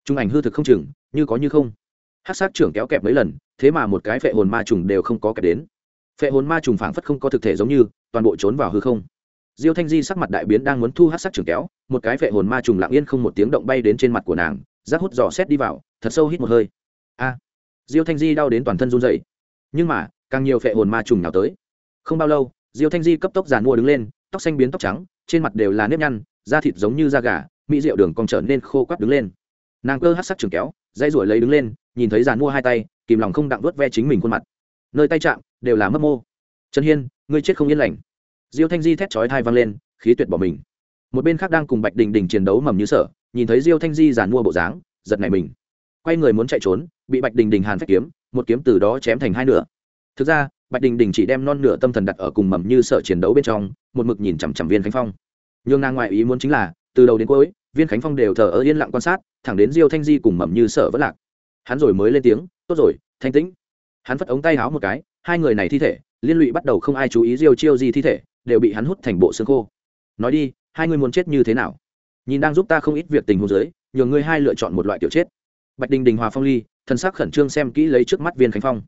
Trung ảnh hư thực không chừng, như có như không. Hát sát trưởng kéo kẹp mấy lần, thế mà một cái phệ hồn ma trùng đều không có kẹp đến. Phệ hồn ma trùng phảng phất không có thực thể giống như, toàn bộ trốn vào hư không. Diêu thanh di sắc mặt đại biến đang muốn thu hát sắc trưởng kéo, một cái phệ hồn ma trùng lặng yên không một tiếng động bay đến trên mặt của nàng, rác hút dò xét đi vào, thật sâu hít một hơi. A! Diêu thanh di đau đến toàn thân run dậy nhưng mà, càng nhiều phệ hồn ma trùng nào tới. Không bao lâu, diêu thanh di cấp tốc giàn mua đứng lên, tóc xanh biến tóc trắng, trên mặt đều là nếp nhăn, da thịt giống như da gà mỹ rượu đường còn trở nên khô quắt đứng lên. Nàng cơ hát sắc trường kéo, dây ruổi lấy đứng lên, nhìn thấy giàn mua hai tay, kìm lòng không đặng vớt ve chính mình khuôn mặt. Nơi tay chạm, đều là mấp mô. Trần hiên, ngươi chết không yên lành. Diêu thanh di thét chói thai văng lên, khí tuyệt bỏ mình. Một bên khác đang cùng bạch đình đình chiến đấu mầm như sở, nhìn thấy diêu thanh di giàn mua bộ dáng, giật này mình. Quay người muốn chạy trốn, bị bạch đình đình hàn phách kiếm, một kiếm từ đó chém thành hai nửa. Thực ra, bạch đình đình chỉ đem non nửa tâm thần đặt ở cùng mầm như sở chiến đấu bên trong, một mực nhìn chằm chằm viên khánh phong. Nhưng nàng ngoại ý muốn chính là từ đầu đến cuối, viên khánh phong đều thờ ơ yên lặng quan sát, thẳng đến diêu thanh di cùng mầm như sở vẫn lạc. Hắn rồi mới lên tiếng, tốt rồi, thanh tĩnh. Hắn phất ống tay háo một cái, hai người này thi thể, liên lụy bắt đầu không ai chú ý diêu chiêu di thi thể, đều bị hắn hút thành bộ xương khô. Nói đi, hai người muốn chết như thế nào? Nhìn đang giúp ta không ít việc tình huống giới nhờ ngươi hai lựa chọn một loại kiểu chết. Bạch đình đình hòa phong ly thân sắc khẩn trương xem kỹ lấy trước mắt viên khánh phong.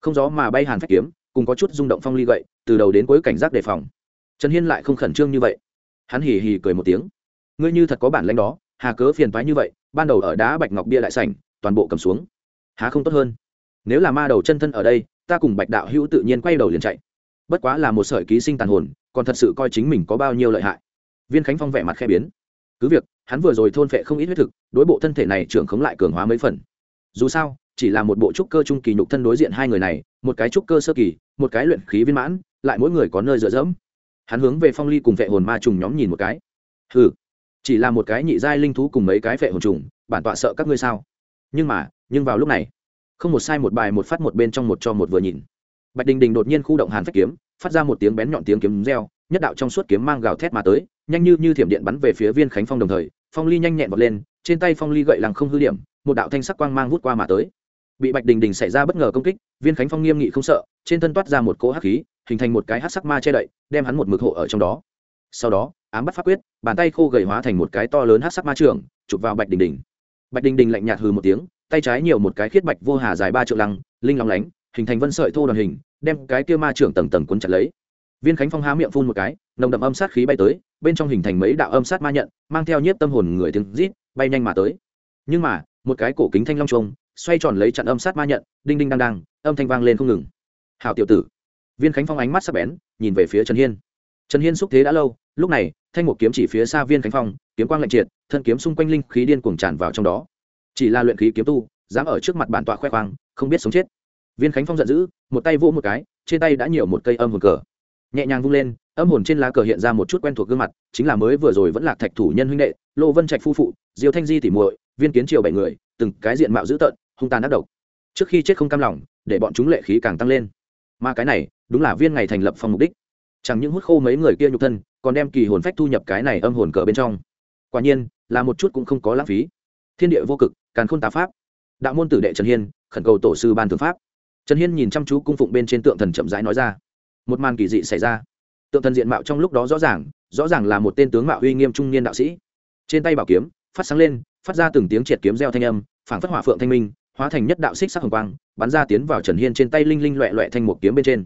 Không gió mà bay hàn phách kiếm, cùng có chút rung động phong ly gậy, từ đầu đến cuối cảnh giác đề phòng. Trần hiên lại không khẩn trương như vậy. Hắn hì hì cười một tiếng ngươi như thật có bản lãnh đó, hà cớ phiền toái như vậy, ban đầu ở đá bạch ngọc bia lại sảnh, toàn bộ cầm xuống. Há không tốt hơn? Nếu là ma đầu chân thân ở đây, ta cùng bạch đạo hữu tự nhiên quay đầu liền chạy. Bất quá là một sợi ký sinh tàn hồn, còn thật sự coi chính mình có bao nhiêu lợi hại. Viên khánh phong vẻ mặt khe biến. Cứ việc, hắn vừa rồi thôn phệ không ít huyết thực, đối bộ thân thể này trưởng khống lại cường hóa mấy phần. Dù sao, chỉ là một bộ trúc cơ trung kỳ nhục thân đối diện hai người này, một cái trúc cơ sơ kỳ, một cái luyện khí viên mãn, lại mỗi người có nơi dựa dẫm. Hắn hướng về phong ly cùng vệ hồn ma trùng nhóm nhìn một cái. Hừ chỉ là một cái nhị giai linh thú cùng mấy cái vệ hồn trùng, bản tọa sợ các ngươi sao? Nhưng mà, nhưng vào lúc này, không một sai một bài một phát một bên trong một cho một vừa nhìn. Bạch đình đình đột nhiên khu động hàn phách kiếm, phát ra một tiếng bén nhọn tiếng kiếm reo, nhất đạo trong suốt kiếm mang gào thét mà tới, nhanh như như thiểm điện bắn về phía viên khánh phong đồng thời, phong ly nhanh nhẹn vọt lên, trên tay phong ly gậy lằng không hư điểm, một đạo thanh sắc quang mang vút qua mà tới. Bị bạch đình đình xảy ra bất ngờ công kích, viên khánh phong nghiêm nghị không sợ, trên thân toát ra một cỗ hắc khí, hình thành một cái hắc sắc ma che đậy, đem hắn một mực hộ ở trong đó sau đó, ám bắt pháp quyết, bàn tay khô gầy hóa thành một cái to lớn hát sắc ma trường, chụp vào bạch đình đình. Bạch đình đình lạnh nhạt hừ một tiếng, tay trái nhiều một cái khiết bạch vô hà dài ba triệu lăng, linh long lánh, hình thành vân sợi thô đoàn hình, đem cái kia ma trưởng tầng tầng cuốn chặt lấy. Viên khánh phong há miệng phun một cái, nồng đậm âm sát khí bay tới, bên trong hình thành mấy đạo âm sát ma nhận, mang theo nhiếp tâm hồn người tiếng rít, bay nhanh mà tới. Nhưng mà, một cái cổ kính thanh long trông xoay tròn lấy chặn âm sát ma nhận, đinh đinh đang đang, âm thanh vang lên không ngừng. Hảo tiểu tử. Viên khánh phong ánh mắt sắc bén, nhìn về phía trần hiên trần hiên xúc thế đã lâu, lúc này, thanh một kiếm chỉ phía xa viên khánh phong, kiếm quang lạnh triệt, thân kiếm xung quanh linh khí điên cuồng tràn vào trong đó. Chỉ là luyện khí kiếm tu, dám ở trước mặt bản tọa khoe khoang, không biết sống chết. Viên khánh phong giận dữ, một tay vỗ một cái, trên tay đã nhiều một cây âm hồn cờ. Nhẹ nhàng vung lên, âm hồn trên lá cờ hiện ra một chút quen thuộc gương mặt, chính là mới vừa rồi vẫn là thạch thủ nhân huynh đệ, lô vân trạch phu phụ, diêu thanh di tỉ muội, viên kiến triều bảy người, từng cái diện mạo dữ tợn, hung tàn ác độc. Trước khi chết không cam lòng, để bọn chúng lệ khí càng tăng lên. Mà cái này, đúng là viên ngày thành lập phong mục đích chẳng những hút khô mấy người kia nhục thân, còn đem kỳ hồn phách thu nhập cái này âm hồn cờ bên trong. Quả nhiên, là một chút cũng không có lãng phí. Thiên địa vô cực, càn khôn tá pháp. Đạo môn tử đệ trần hiên, khẩn cầu tổ sư ban thượng pháp. Trần hiên nhìn chăm chú cung phụng bên trên tượng thần chậm rãi nói ra. Một màn kỳ dị xảy ra. Tượng thần diện mạo trong lúc đó rõ ràng rõ ràng là một tên tướng mạo uy nghiêm trung niên đạo sĩ. Trên tay bảo kiếm, phát sáng lên, phát ra từng tiếng triệt kiếm reo thanh âm, phảng phất hỏa phượng thanh minh, hóa thành nhất đạo xích sắc hồng quang, bắn ra tiến vào trần hiên trên tay linh linh loẹ loẹ thanh một kiếm bên trên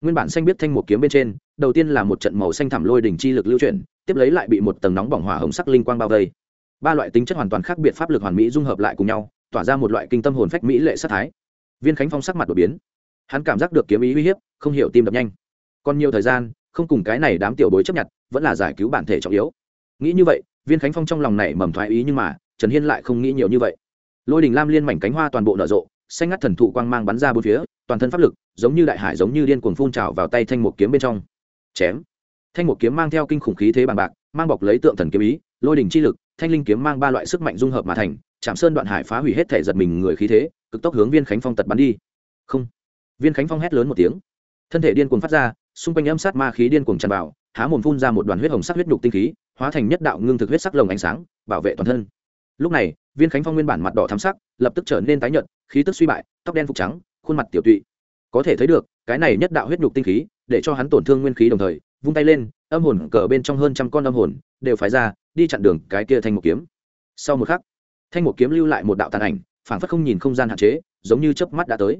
nguyên bản xanh biết thanh một kiếm bên trên, đầu tiên là một trận màu xanh thảm lôi đỉnh chi lực lưu chuyển, tiếp lấy lại bị một tầng nóng bỏng hỏa hồng sắc linh quang bao vây. Ba loại tính chất hoàn toàn khác biệt pháp lực hoàn mỹ dung hợp lại cùng nhau, tỏa ra một loại kinh tâm hồn phách mỹ lệ sát thái. Viên khánh phong sắc mặt đột biến. Hắn cảm giác được kiếm ý uy hiếp, không hiểu tim đập nhanh. Còn nhiều thời gian, không cùng cái này đám tiểu bối chấp nhận, vẫn là giải cứu bản thể trọng yếu. Nghĩ như vậy, viên khánh phong trong lòng này mầm thoái ý nhưng mà, trần hiên lại không nghĩ nhiều như vậy. Lôi đình lam liên mảnh cánh hoa toàn bộ nở rộ xanh ngắt thần thụ quang mang bắn ra bốn phía, toàn thân pháp lực giống như đại hải giống như điên cuồng phun trào vào tay thanh một kiếm bên trong. Chém. Thanh một kiếm mang theo kinh khủng khí thế bằng bạc, mang bọc lấy tượng thần kiếm ý, lôi đỉnh chi lực, thanh linh kiếm mang ba loại sức mạnh dung hợp mà thành chạm sơn đoạn hải phá hủy hết thể giật mình người khí thế, cực tốc hướng viên khánh phong tật bắn đi. Không. Viên khánh phong hét lớn một tiếng. Thân thể điên cuồng phát ra, xung quanh âm sát ma khí điên cuồng tràn vào, há mồm phun ra một đoàn huyết hồng sắc huyết nhục tinh khí, hóa thành nhất đạo ngưng thực huyết sắc lồng ánh sáng, bảo vệ toàn thân. Lúc này viên khánh phong nguyên bản mặt đỏ thắm sắc, lập tức trở nên tái nhợt, khí tức suy bại, tóc đen phục trắng, khuôn mặt tiểu tụy. Có thể thấy được, cái này nhất đạo huyết nhục tinh khí, để cho hắn tổn thương nguyên khí đồng thời, vung tay lên, âm hồn cờ bên trong hơn trăm con âm hồn, đều phái ra, đi chặn đường cái kia thanh một kiếm. Sau một khắc, thanh một kiếm lưu lại một đạo tàn ảnh, phảng phất không nhìn không gian hạn chế, giống như chớp mắt đã tới.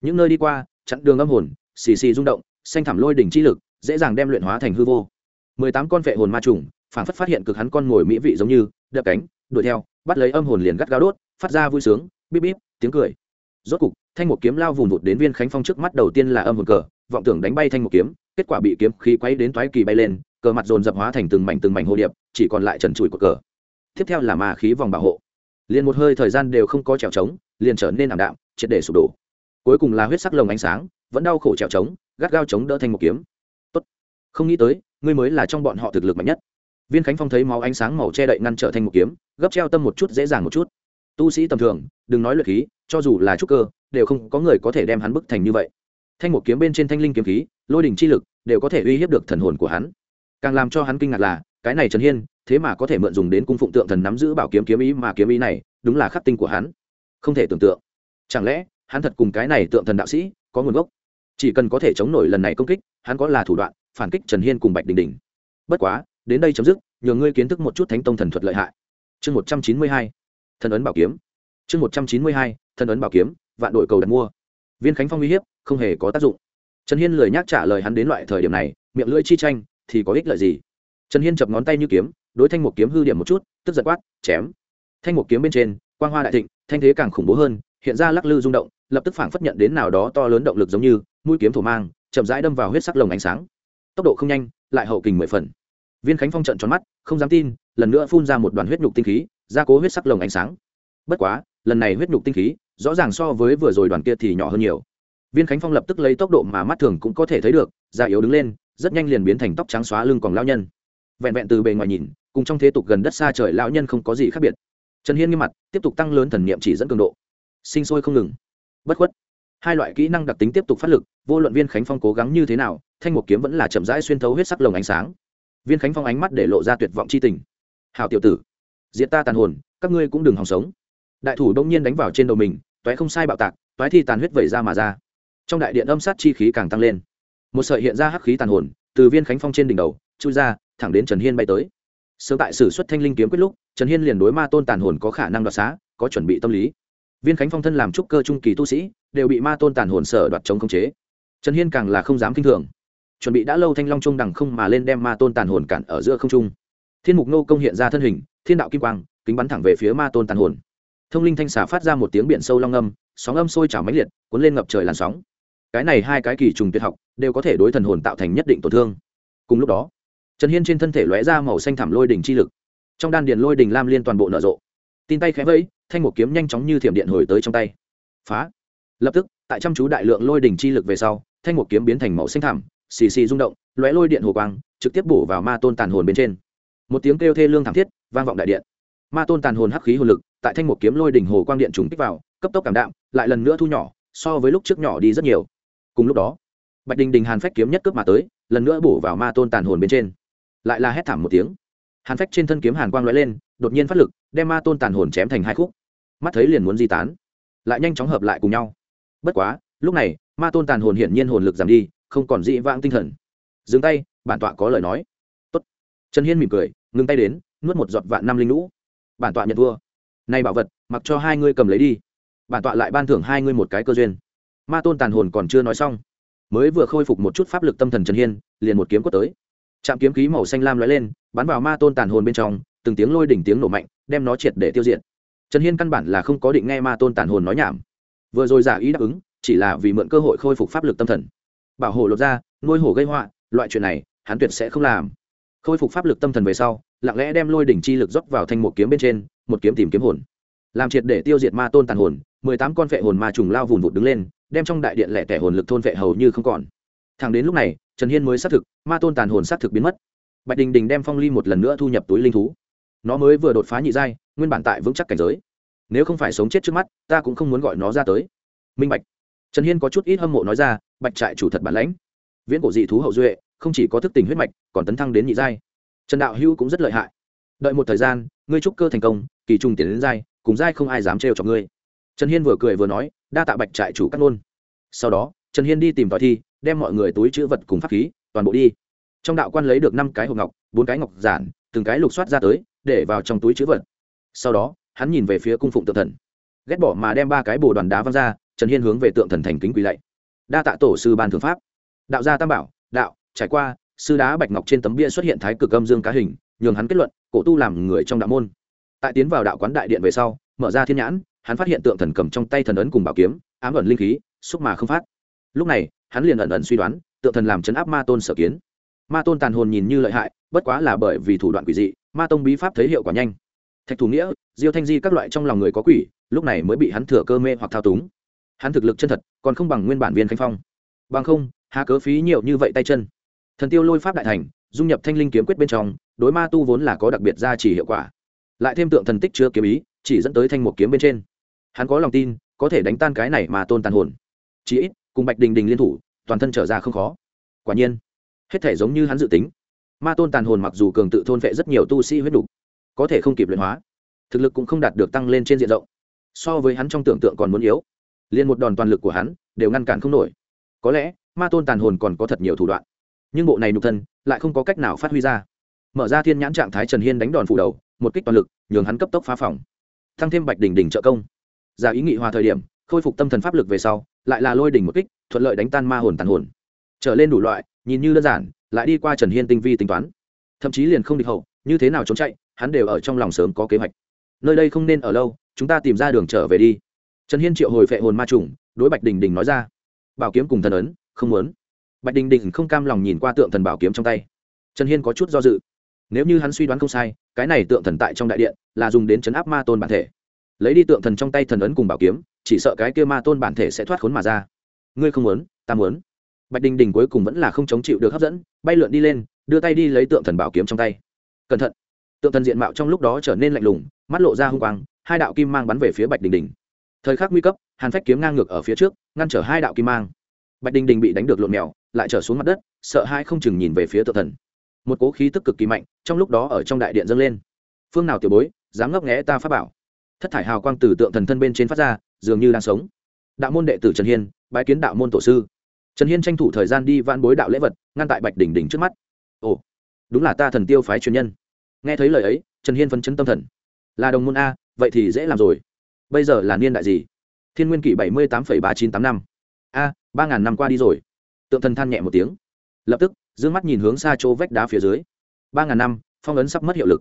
Những nơi đi qua, chặn đường âm hồn, xì xì rung động, xanh thảm lôi đỉnh chi lực, dễ dàng đem luyện hóa thành hư vô. Mười tám con vệ hồn ma trùng, phảng phất phát hiện cực hắn con ngồi mỹ vị giống như, đập cánh, đuổi theo bắt lấy âm hồn liền gắt gao đốt, phát ra vui sướng, bíp bíp, tiếng cười. Rốt cục, thanh một kiếm lao vùng vụt đến viên khánh phong trước mắt đầu tiên là âm hồn cờ, vọng tưởng đánh bay thanh một kiếm, kết quả bị kiếm khí quay đến toái kỳ bay lên, cờ mặt dồn dập hóa thành từng mảnh từng mảnh hồ điệp, chỉ còn lại trần trụi của cờ. Tiếp theo là ma khí vòng bảo hộ. Liền một hơi thời gian đều không có trèo trống, liền trở nên ảm đạm, triệt để sụp đổ. Cuối cùng là huyết sắc lồng ánh sáng, vẫn đau khổ trèo trống, gắt gao chống đỡ thanh một kiếm. Tốt. Không nghĩ tới, ngươi mới là trong bọn họ thực lực mạnh nhất viên khánh phong thấy máu ánh sáng màu che đậy ngăn trở thanh một kiếm, gấp treo tâm một chút dễ dàng một chút. Tu sĩ tầm thường, đừng nói luyện khí, cho dù là trúc cơ, đều không có người có thể đem hắn bức thành như vậy. Thanh một kiếm bên trên thanh linh kiếm khí, lôi đỉnh chi lực, đều có thể uy hiếp được thần hồn của hắn. Càng làm cho hắn kinh ngạc là, cái này trần hiên, thế mà có thể mượn dùng đến cung phụng tượng thần nắm giữ bảo kiếm kiếm ý mà kiếm ý này, đúng là khắc tinh của hắn. Không thể tưởng tượng. Chẳng lẽ, hắn thật cùng cái này tượng thần đạo sĩ, có nguồn gốc? Chỉ cần có thể chống nổi lần này công kích, hắn có là thủ đoạn, phản kích trần hiên cùng bạch đình đình. Bất quá đến đây chấm dứt, nhờ ngươi kiến thức một chút thánh tông thần thuật lợi hại. Chương một trăm chín mươi hai, thần ấn bảo kiếm. Chương một trăm chín mươi hai, thần ấn bảo kiếm, vạn đội cầu đặt mua. Viên khánh phong uy hiếp, không hề có tác dụng. Trần hiên lười nhắc trả lời hắn đến loại thời điểm này, miệng lưỡi chi tranh, thì có ích lợi gì? Trần hiên chập ngón tay như kiếm, đối thanh một kiếm hư điểm một chút, tức giật quát, chém. Thanh một kiếm bên trên, quang hoa đại thịnh, thanh thế càng khủng bố hơn, hiện ra lắc lư rung động, lập tức phảng phất nhận đến nào đó to lớn động lực giống như, mũi kiếm thổ mang, chậm rãi đâm vào huyết sắc lồng ánh sáng. Tốc độ không nhanh, lại hậu kình mười phần viên khánh phong trận tròn mắt, không dám tin, lần nữa phun ra một đoàn huyết nhục tinh khí gia cố huyết sắc lồng ánh sáng. Bất quá, lần này huyết nhục tinh khí, rõ ràng so với vừa rồi đoàn kia thì nhỏ hơn nhiều. Viên khánh phong lập tức lấy tốc độ mà mắt thường cũng có thể thấy được già yếu đứng lên, rất nhanh liền biến thành tóc trắng xóa lưng còn lão nhân. Vẹn vẹn từ bề ngoài nhìn, cùng trong thế tục gần đất xa trời lão nhân không có gì khác biệt. Trần hiên nghiêm mặt, tiếp tục tăng lớn thần niệm chỉ dẫn cường độ. Sinh sôi không ngừng. Bất khuất. Hai loại kỹ năng đặc tính tiếp tục phát lực, vô luận viên khánh phong cố gắng như thế nào, thanh một kiếm vẫn là chậm rãi xuyên thấu huyết sắc lồng ánh sáng viên khánh phong ánh mắt để lộ ra tuyệt vọng c h i tình. Hào tiểu tử diện ta tàn hồn, các ngươi cũng đừng hòng sống. Đại thủ đông nhiên đánh vào trên đầu mình, toé không sai bạo tạc, toé thi tàn huyết vẩy ra mà ra. Trong đại điện âm sát chi khí càng tăng lên. Một sợi hiện ra hắc khí tàn hồn, từ viên khánh phong trên đỉnh đầu, chui ra, thẳng đến trần hiên bay tới. Sớm tại sử xuất thanh linh kiếm quyết lúc, trần hiên liền đối ma tôn tàn hồn có khả năng đoạt xá, có chuẩn bị tâm lý. Viên khánh phong thân làm trúc cơ trung kỳ tu sĩ, đều bị ma tôn tàn hồn sở đoạt chống khống chế. Trần hiên càng là không dám kinh thường chuẩn bị đã lâu thanh long trung đằng không mà lên đem ma tôn tàn hồn cản ở giữa không trung. Thiên mục nô công hiện ra thân hình, thiên đạo kim quang, kính bắn thẳng về phía ma tôn tàn hồn. Thông linh thanh xà phát ra một tiếng biển sâu long âm, sóng âm sôi trào mãnh liệt, cuốn lên ngập trời làn sóng. Cái này hai cái kỳ trùng tuyệt học, đều có thể đối thần hồn tạo thành nhất định tổn thương. Cùng lúc đó, trần hiên trên thân thể lóe ra màu xanh thảm lôi đỉnh chi lực. Trong đan điền lôi đỉnh lam liên toàn bộ nở rộ. Tin tay khẽ vẫy, thanh một kiếm nhanh chóng như thiểm điện hồi tới trong tay. Phá. Lập tức, tại chăm chú đại lượng lôi đỉnh chi lực về sau, thanh một kiếm biến thành màu xanh thảm xì xì rung động, lóe lôi điện hồ quang, trực tiếp bổ vào ma tôn tàn hồn bên trên. Một tiếng kêu thê lương thảm thiết, vang vọng đại điện. Ma tôn tàn hồn hắc khí hồn lực, tại thanh một kiếm lôi đỉnh hồ quang điện trùng kích vào, cấp tốc cảm đạm, lại lần nữa thu nhỏ, so với lúc trước nhỏ đi rất nhiều. Cùng lúc đó, bạch đình đình hàn phách kiếm nhất cướp mà tới, lần nữa bổ vào ma tôn tàn hồn bên trên. Lại là hét thảm một tiếng. Hàn phách trên thân kiếm hàn quang lóe lên, đột nhiên phát lực, đem ma tôn tàn hồn chém thành hai khúc. Mắt thấy liền muốn di tán. Lại nhanh chóng hợp lại cùng nhau. Bất quá, lúc này, ma tôn tàn hồn hiển nhiên hồn lực giảm đi không còn dị vãng tinh thần. Dừng tay, bản tọa có lời nói. Tốt. trần hiên mỉm cười, ngừng tay đến, nuốt một giọt vạn năm linh lũ. Bản tọa nhận thua. Nay bảo vật, mặc cho hai ngươi cầm lấy đi. Bản tọa lại ban thưởng hai ngươi một cái cơ duyên. Ma tôn tàn hồn còn chưa nói xong. Mới vừa khôi phục một chút pháp lực tâm thần trần hiên, liền một kiếm quất tới. Chạm kiếm khí màu xanh lam lóe lên, bắn vào ma tôn tàn hồn bên trong, từng tiếng lôi đỉnh tiếng nổ mạnh, đem nó triệt để tiêu diệt. Trần hiên căn bản là không có định nghe ma tôn tàn hồn nói nhảm. Vừa rồi giả ý đáp ứng, chỉ là vì mượn cơ hội khôi phục pháp lực tâm thần bảo hộ lột ra, nuôi hổ gây họa, loại chuyện này, hắn tuyệt sẽ không làm. Khôi phục pháp lực tâm thần về sau, lặng lẽ đem lôi đỉnh chi lực dốc vào thanh một kiếm bên trên, một kiếm tìm kiếm hồn. Làm triệt để tiêu diệt ma tôn tàn hồn, mười tám con vệ hồn ma trùng lao vùn vụt đứng lên, đem trong đại điện lẻ tẻ hồn lực thôn vệ hầu như không còn. Thẳng đến lúc này, trần hiên mới xác thực, ma tôn tàn hồn xác thực biến mất. Bạch đình đình đem phong ly một lần nữa thu nhập túi linh thú. Nó mới vừa đột phá nhị giai, nguyên bản tại vững chắc cảnh giới. Nếu không phải sống chết trước mắt, ta cũng không muốn gọi nó ra tới. Minh bạch trần hiên có chút ít hâm mộ nói ra, bạch trại chủ thật bản lãnh. Viễn cổ dị thú hậu duệ, không chỉ có thức tình huyết mạch, còn tấn thăng đến nhị giai. Trần đạo hưu cũng rất lợi hại. Đợi một thời gian, ngươi trúc cơ thành công, kỳ trùng tiến đến giai, cùng giai không ai dám trêu cho ngươi. Trần hiên vừa cười vừa nói, đa tạ bạch trại chủ cắt nôn sau đó, trần hiên đi tìm tòi thi, đem mọi người túi chữ vật cùng pháp khí, toàn bộ đi. Trong đạo quan lấy được năm cái hộp ngọc, bốn cái ngọc giản, từng cái lục soát ra tới, để vào trong túi chữ vật. Sau đó, hắn nhìn về phía cung phụng tự thần. Ghét bỏ mà đem ba cái bồ đoàn đá văng ra trần hiên hướng về tượng thần thành kính quỳ lạy. Đa tạ tổ sư ban thượng pháp. Đạo gia tam bảo, đạo, trải qua, sư đá bạch ngọc trên tấm bia xuất hiện thái cực âm dương cá hình, nhường hắn kết luận, cổ tu làm người trong đạo môn. Tại tiến vào đạo quán đại điện về sau, mở ra thiên nhãn, hắn phát hiện tượng thần cầm trong tay thần ấn cùng bảo kiếm, ám ẩn linh khí, xúc mà không phát. Lúc này, hắn liền ẩn ẩn suy đoán, tượng thần làm chấn áp ma tôn sở kiến. Ma tôn tàn hồn nhìn như lợi hại, bất quá là bởi vì thủ đoạn quỷ dị, ma tông bí pháp thấy hiệu quả nhanh. Thạch thủ nghĩa, diêu thanh di các loại trong lòng người có quỷ, lúc này mới bị hắn thừa cơ mê hoặc thao túng hắn thực lực chân thật, còn không bằng nguyên bản viên khánh phong. Bằng không hà cớ phí nhiều như vậy tay chân. Thần tiêu lôi pháp đại thành, dung nhập thanh linh kiếm quyết bên trong, đối ma tu vốn là có đặc biệt gia trì hiệu quả. Lại thêm tượng thần tích chưa kiếm ý, chỉ dẫn tới thanh một kiếm bên trên. Hắn có lòng tin, có thể đánh tan cái này mà tôn tàn hồn. Chí ít, cùng bạch đình đình liên thủ, toàn thân trở ra không khó. Quả nhiên, hết thể giống như hắn dự tính. Ma tôn tàn hồn mặc dù cường tự thôn vệ rất nhiều tu sĩ huyết đục có thể không kịp luyện hóa, thực lực cũng không đạt được tăng lên trên diện rộng. So với hắn trong tưởng tượng còn muốn yếu liền một đòn toàn lực của hắn đều ngăn cản không nổi. Có lẽ, ma tôn tàn hồn còn có thật nhiều thủ đoạn, nhưng bộ này nhục thân lại không có cách nào phát huy ra. Mở ra thiên nhãn trạng thái trần hiên đánh đòn phủ đầu, một kích toàn lực, nhường hắn cấp tốc phá phòng. Thăng thêm bạch đỉnh đỉnh trợ công. Giả ý nghị hòa thời điểm, khôi phục tâm thần pháp lực về sau, lại là lôi đỉnh một kích, thuận lợi đánh tan ma hồn tàn hồn. Trở lên đủ loại, nhìn như đơn giản, lại đi qua trần hiên tinh vi tính toán. Thậm chí liền không địch hậu, như thế nào trốn chạy, hắn đều ở trong lòng sớm có kế hoạch. Nơi đây không nên ở lâu, chúng ta tìm ra đường trở về đi trần hiên triệu hồi phệ hồn ma trùng, đối bạch đình đình nói ra. Bảo kiếm cùng thần ấn, không muốn. Bạch đình đình không cam lòng nhìn qua tượng thần bảo kiếm trong tay. Trần hiên có chút do dự. Nếu như hắn suy đoán không sai, cái này tượng thần tại trong đại điện là dùng đến chấn áp ma tôn bản thể. Lấy đi tượng thần trong tay thần ấn cùng bảo kiếm, chỉ sợ cái kia ma tôn bản thể sẽ thoát khốn mà ra. Ngươi không muốn, ta muốn. Bạch đình đình cuối cùng vẫn là không chống chịu được hấp dẫn, bay lượn đi lên, đưa tay đi lấy tượng thần bảo kiếm trong tay. Cẩn thận. Tượng thần diện mạo trong lúc đó trở nên lạnh lùng, mắt lộ ra hung quang, hai đạo kim mang bắn về phía bạch đình đình thời khắc nguy cấp, hàn phách kiếm ngang ngược ở phía trước, ngăn trở hai đạo kim mang. Bạch đình đình bị đánh được lộn mèo, lại trở xuống mặt đất, sợ hai không chừng nhìn về phía tự thần. Một cố khí tức cực kỳ mạnh, trong lúc đó ở trong đại điện dâng lên. Phương nào tiểu bối, dám ngấp nghẽ ta pháp bảo? Thất thải hào quang từ tượng thần thân bên trên phát ra, dường như đang sống. Đạo môn đệ tử trần hiên, bái kiến đạo môn tổ sư. Trần hiên tranh thủ thời gian đi van bối đạo lễ vật, ngăn tại bạch đỉnh đỉnh trước mắt. Ồ, đúng là ta thần tiêu phái truyền nhân. Nghe thấy lời ấy, trần hiên phấn chấn tâm thần. Là đồng môn a, vậy thì dễ làm rồi bây giờ là niên đại gì? Thiên nguyên kỷ bảy mươi tám ba chín tám năm. A, ba ngàn năm qua đi rồi. Tượng thần than nhẹ một tiếng. Lập tức d ư ơ n g mắt nhìn hướng xa chỗ vách đá phía dưới. Ba ngàn năm, phong ấn sắp mất hiệu lực.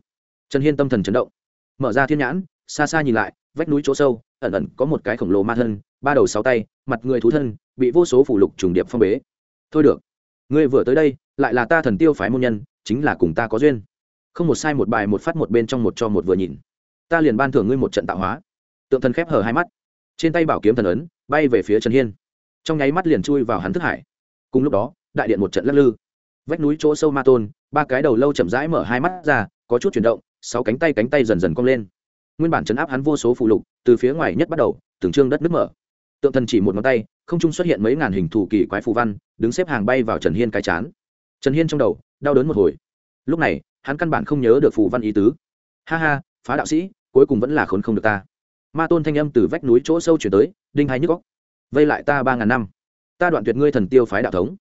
Trần hiên tâm thần chấn động. Mở ra thiên nhãn, xa xa nhìn lại, vách núi chỗ sâu, ẩn ẩn có một cái khổng lồ ma thân, ba đầu sáu tay, mặt người thú thân, bị vô số phủ lục trùng điệp phong bế. Thôi được, ngươi vừa tới đây, lại là ta thần tiêu phái môn nhân, chính là cùng ta có duyên. Không một sai một bài một phát một bên trong một cho một vừa nhìn. Ta liền ban thưởng ngươi một trận tạo hóa tượng thần khép hở hai mắt. Trên tay bảo kiếm thần ấn, bay về phía trần hiên. Trong nháy mắt liền chui vào hắn thức hải. Cùng lúc đó, đại điện một trận lắc lư. Vách núi chỗ sâu ma tôn, ba cái đầu lâu chậm rãi mở hai mắt ra, có chút chuyển động, sáu cánh tay cánh tay dần dần cong lên. Nguyên bản chấn áp hắn vô số phụ lục, từ phía ngoài nhất bắt đầu, từng trương đất nứt mở. Tượng thần chỉ một ngón tay, không trung xuất hiện mấy ngàn hình thù kỳ quái phù văn, đứng xếp hàng bay vào trần hiên cái chán. Trần hiên trong đầu, đau đớn một hồi. Lúc này, hắn căn bản không nhớ được phù văn ý tứ. Ha ha, phá đạo sĩ, cuối cùng vẫn là khốn không được ta ma tôn thanh âm từ vách núi chỗ sâu chuyển tới, đinh hai nhức góc vây lại ta ba ngàn năm. Ta đoạn tuyệt ngươi thần tiêu phái đạo thống.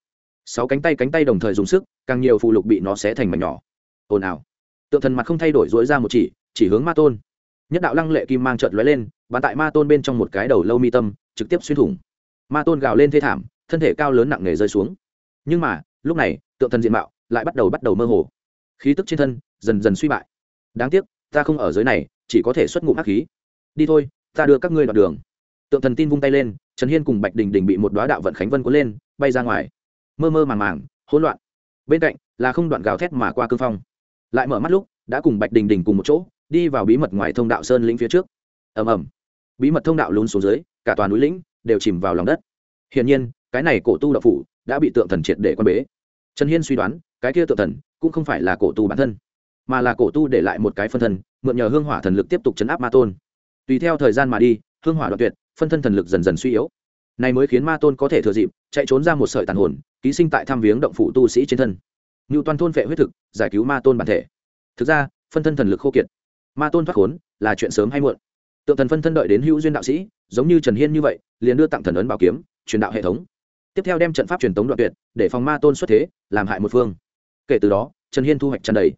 Sáu cánh tay cánh tay đồng thời dùng sức, càng nhiều phụ lục bị nó xé thành mảnh nhỏ. Ồn ào. Tượng thần mặt không thay đổi dối ra một chỉ chỉ hướng ma tôn. Nhất đạo lăng lệ kim mang trợt lóe lên bàn tại ma tôn bên trong một cái đầu lâu mi tâm, trực tiếp xuyên thủng. Ma tôn gào lên thê thảm, thân thể cao lớn nặng nề rơi xuống. Nhưng mà, lúc này, tượng thần diện mạo lại bắt đầu bắt đầu mơ hồ. Khí tức trên thân dần dần suy bại. Đáng tiếc, ta không ở giới này, chỉ có thể xuất ngụ hắc khí đi thôi, ta đưa các ngươi đoạn đường. Tượng thần tin vung tay lên, trần hiên cùng bạch đình đình bị một đoá đạo vận khánh vân cuốn lên, bay ra ngoài. Mơ mơ màng màng, hỗn loạn. Bên cạnh là không đoạn gào thét mà qua cương phong. Lại mở mắt lúc, đã cùng bạch đình đình cùng một chỗ, đi vào bí mật ngoài thông đạo sơn lĩnh phía trước. Ầm ầm. Bí mật thông đạo lún xuống dưới, cả toàn núi lĩnh đều chìm vào lòng đất. Hiển nhiên, cái này cổ tu đạo phủ đã bị tượng thần triệt để quan bế. Trần hiên suy đoán, cái kia tượng thần cũng không phải là cổ tu bản thân, mà là cổ tu để lại một cái phân thân, mượn nhờ hương hỏa thần lực tiếp tục chấn áp ma tôn tùy theo thời gian mà đi, hương hỏa đoạn tuyệt, phân thân thần lực dần dần suy yếu. Này mới khiến ma tôn có thể thừa dịp, chạy trốn ra một sợi tàn hồn, ký sinh tại tham viếng động phủ tu sĩ trên thân. Ngưu toàn thôn vệ huyết thực, giải cứu ma tôn bản thể. Thực ra, phân thân thần lực khô kiệt. Ma tôn thoát khốn, là chuyện sớm hay muộn. Tượng thần phân thân đợi đến hữu duyên đạo sĩ, giống như trần hiên như vậy, liền đưa tặng thần ấn bảo kiếm, truyền đạo hệ thống. Tiếp theo đem trận pháp truyền tống đoạn tuyệt, để phòng ma tôn xuất thế, làm hại một phương. Kể từ đó, trần hiên thu hoạch trần đầy.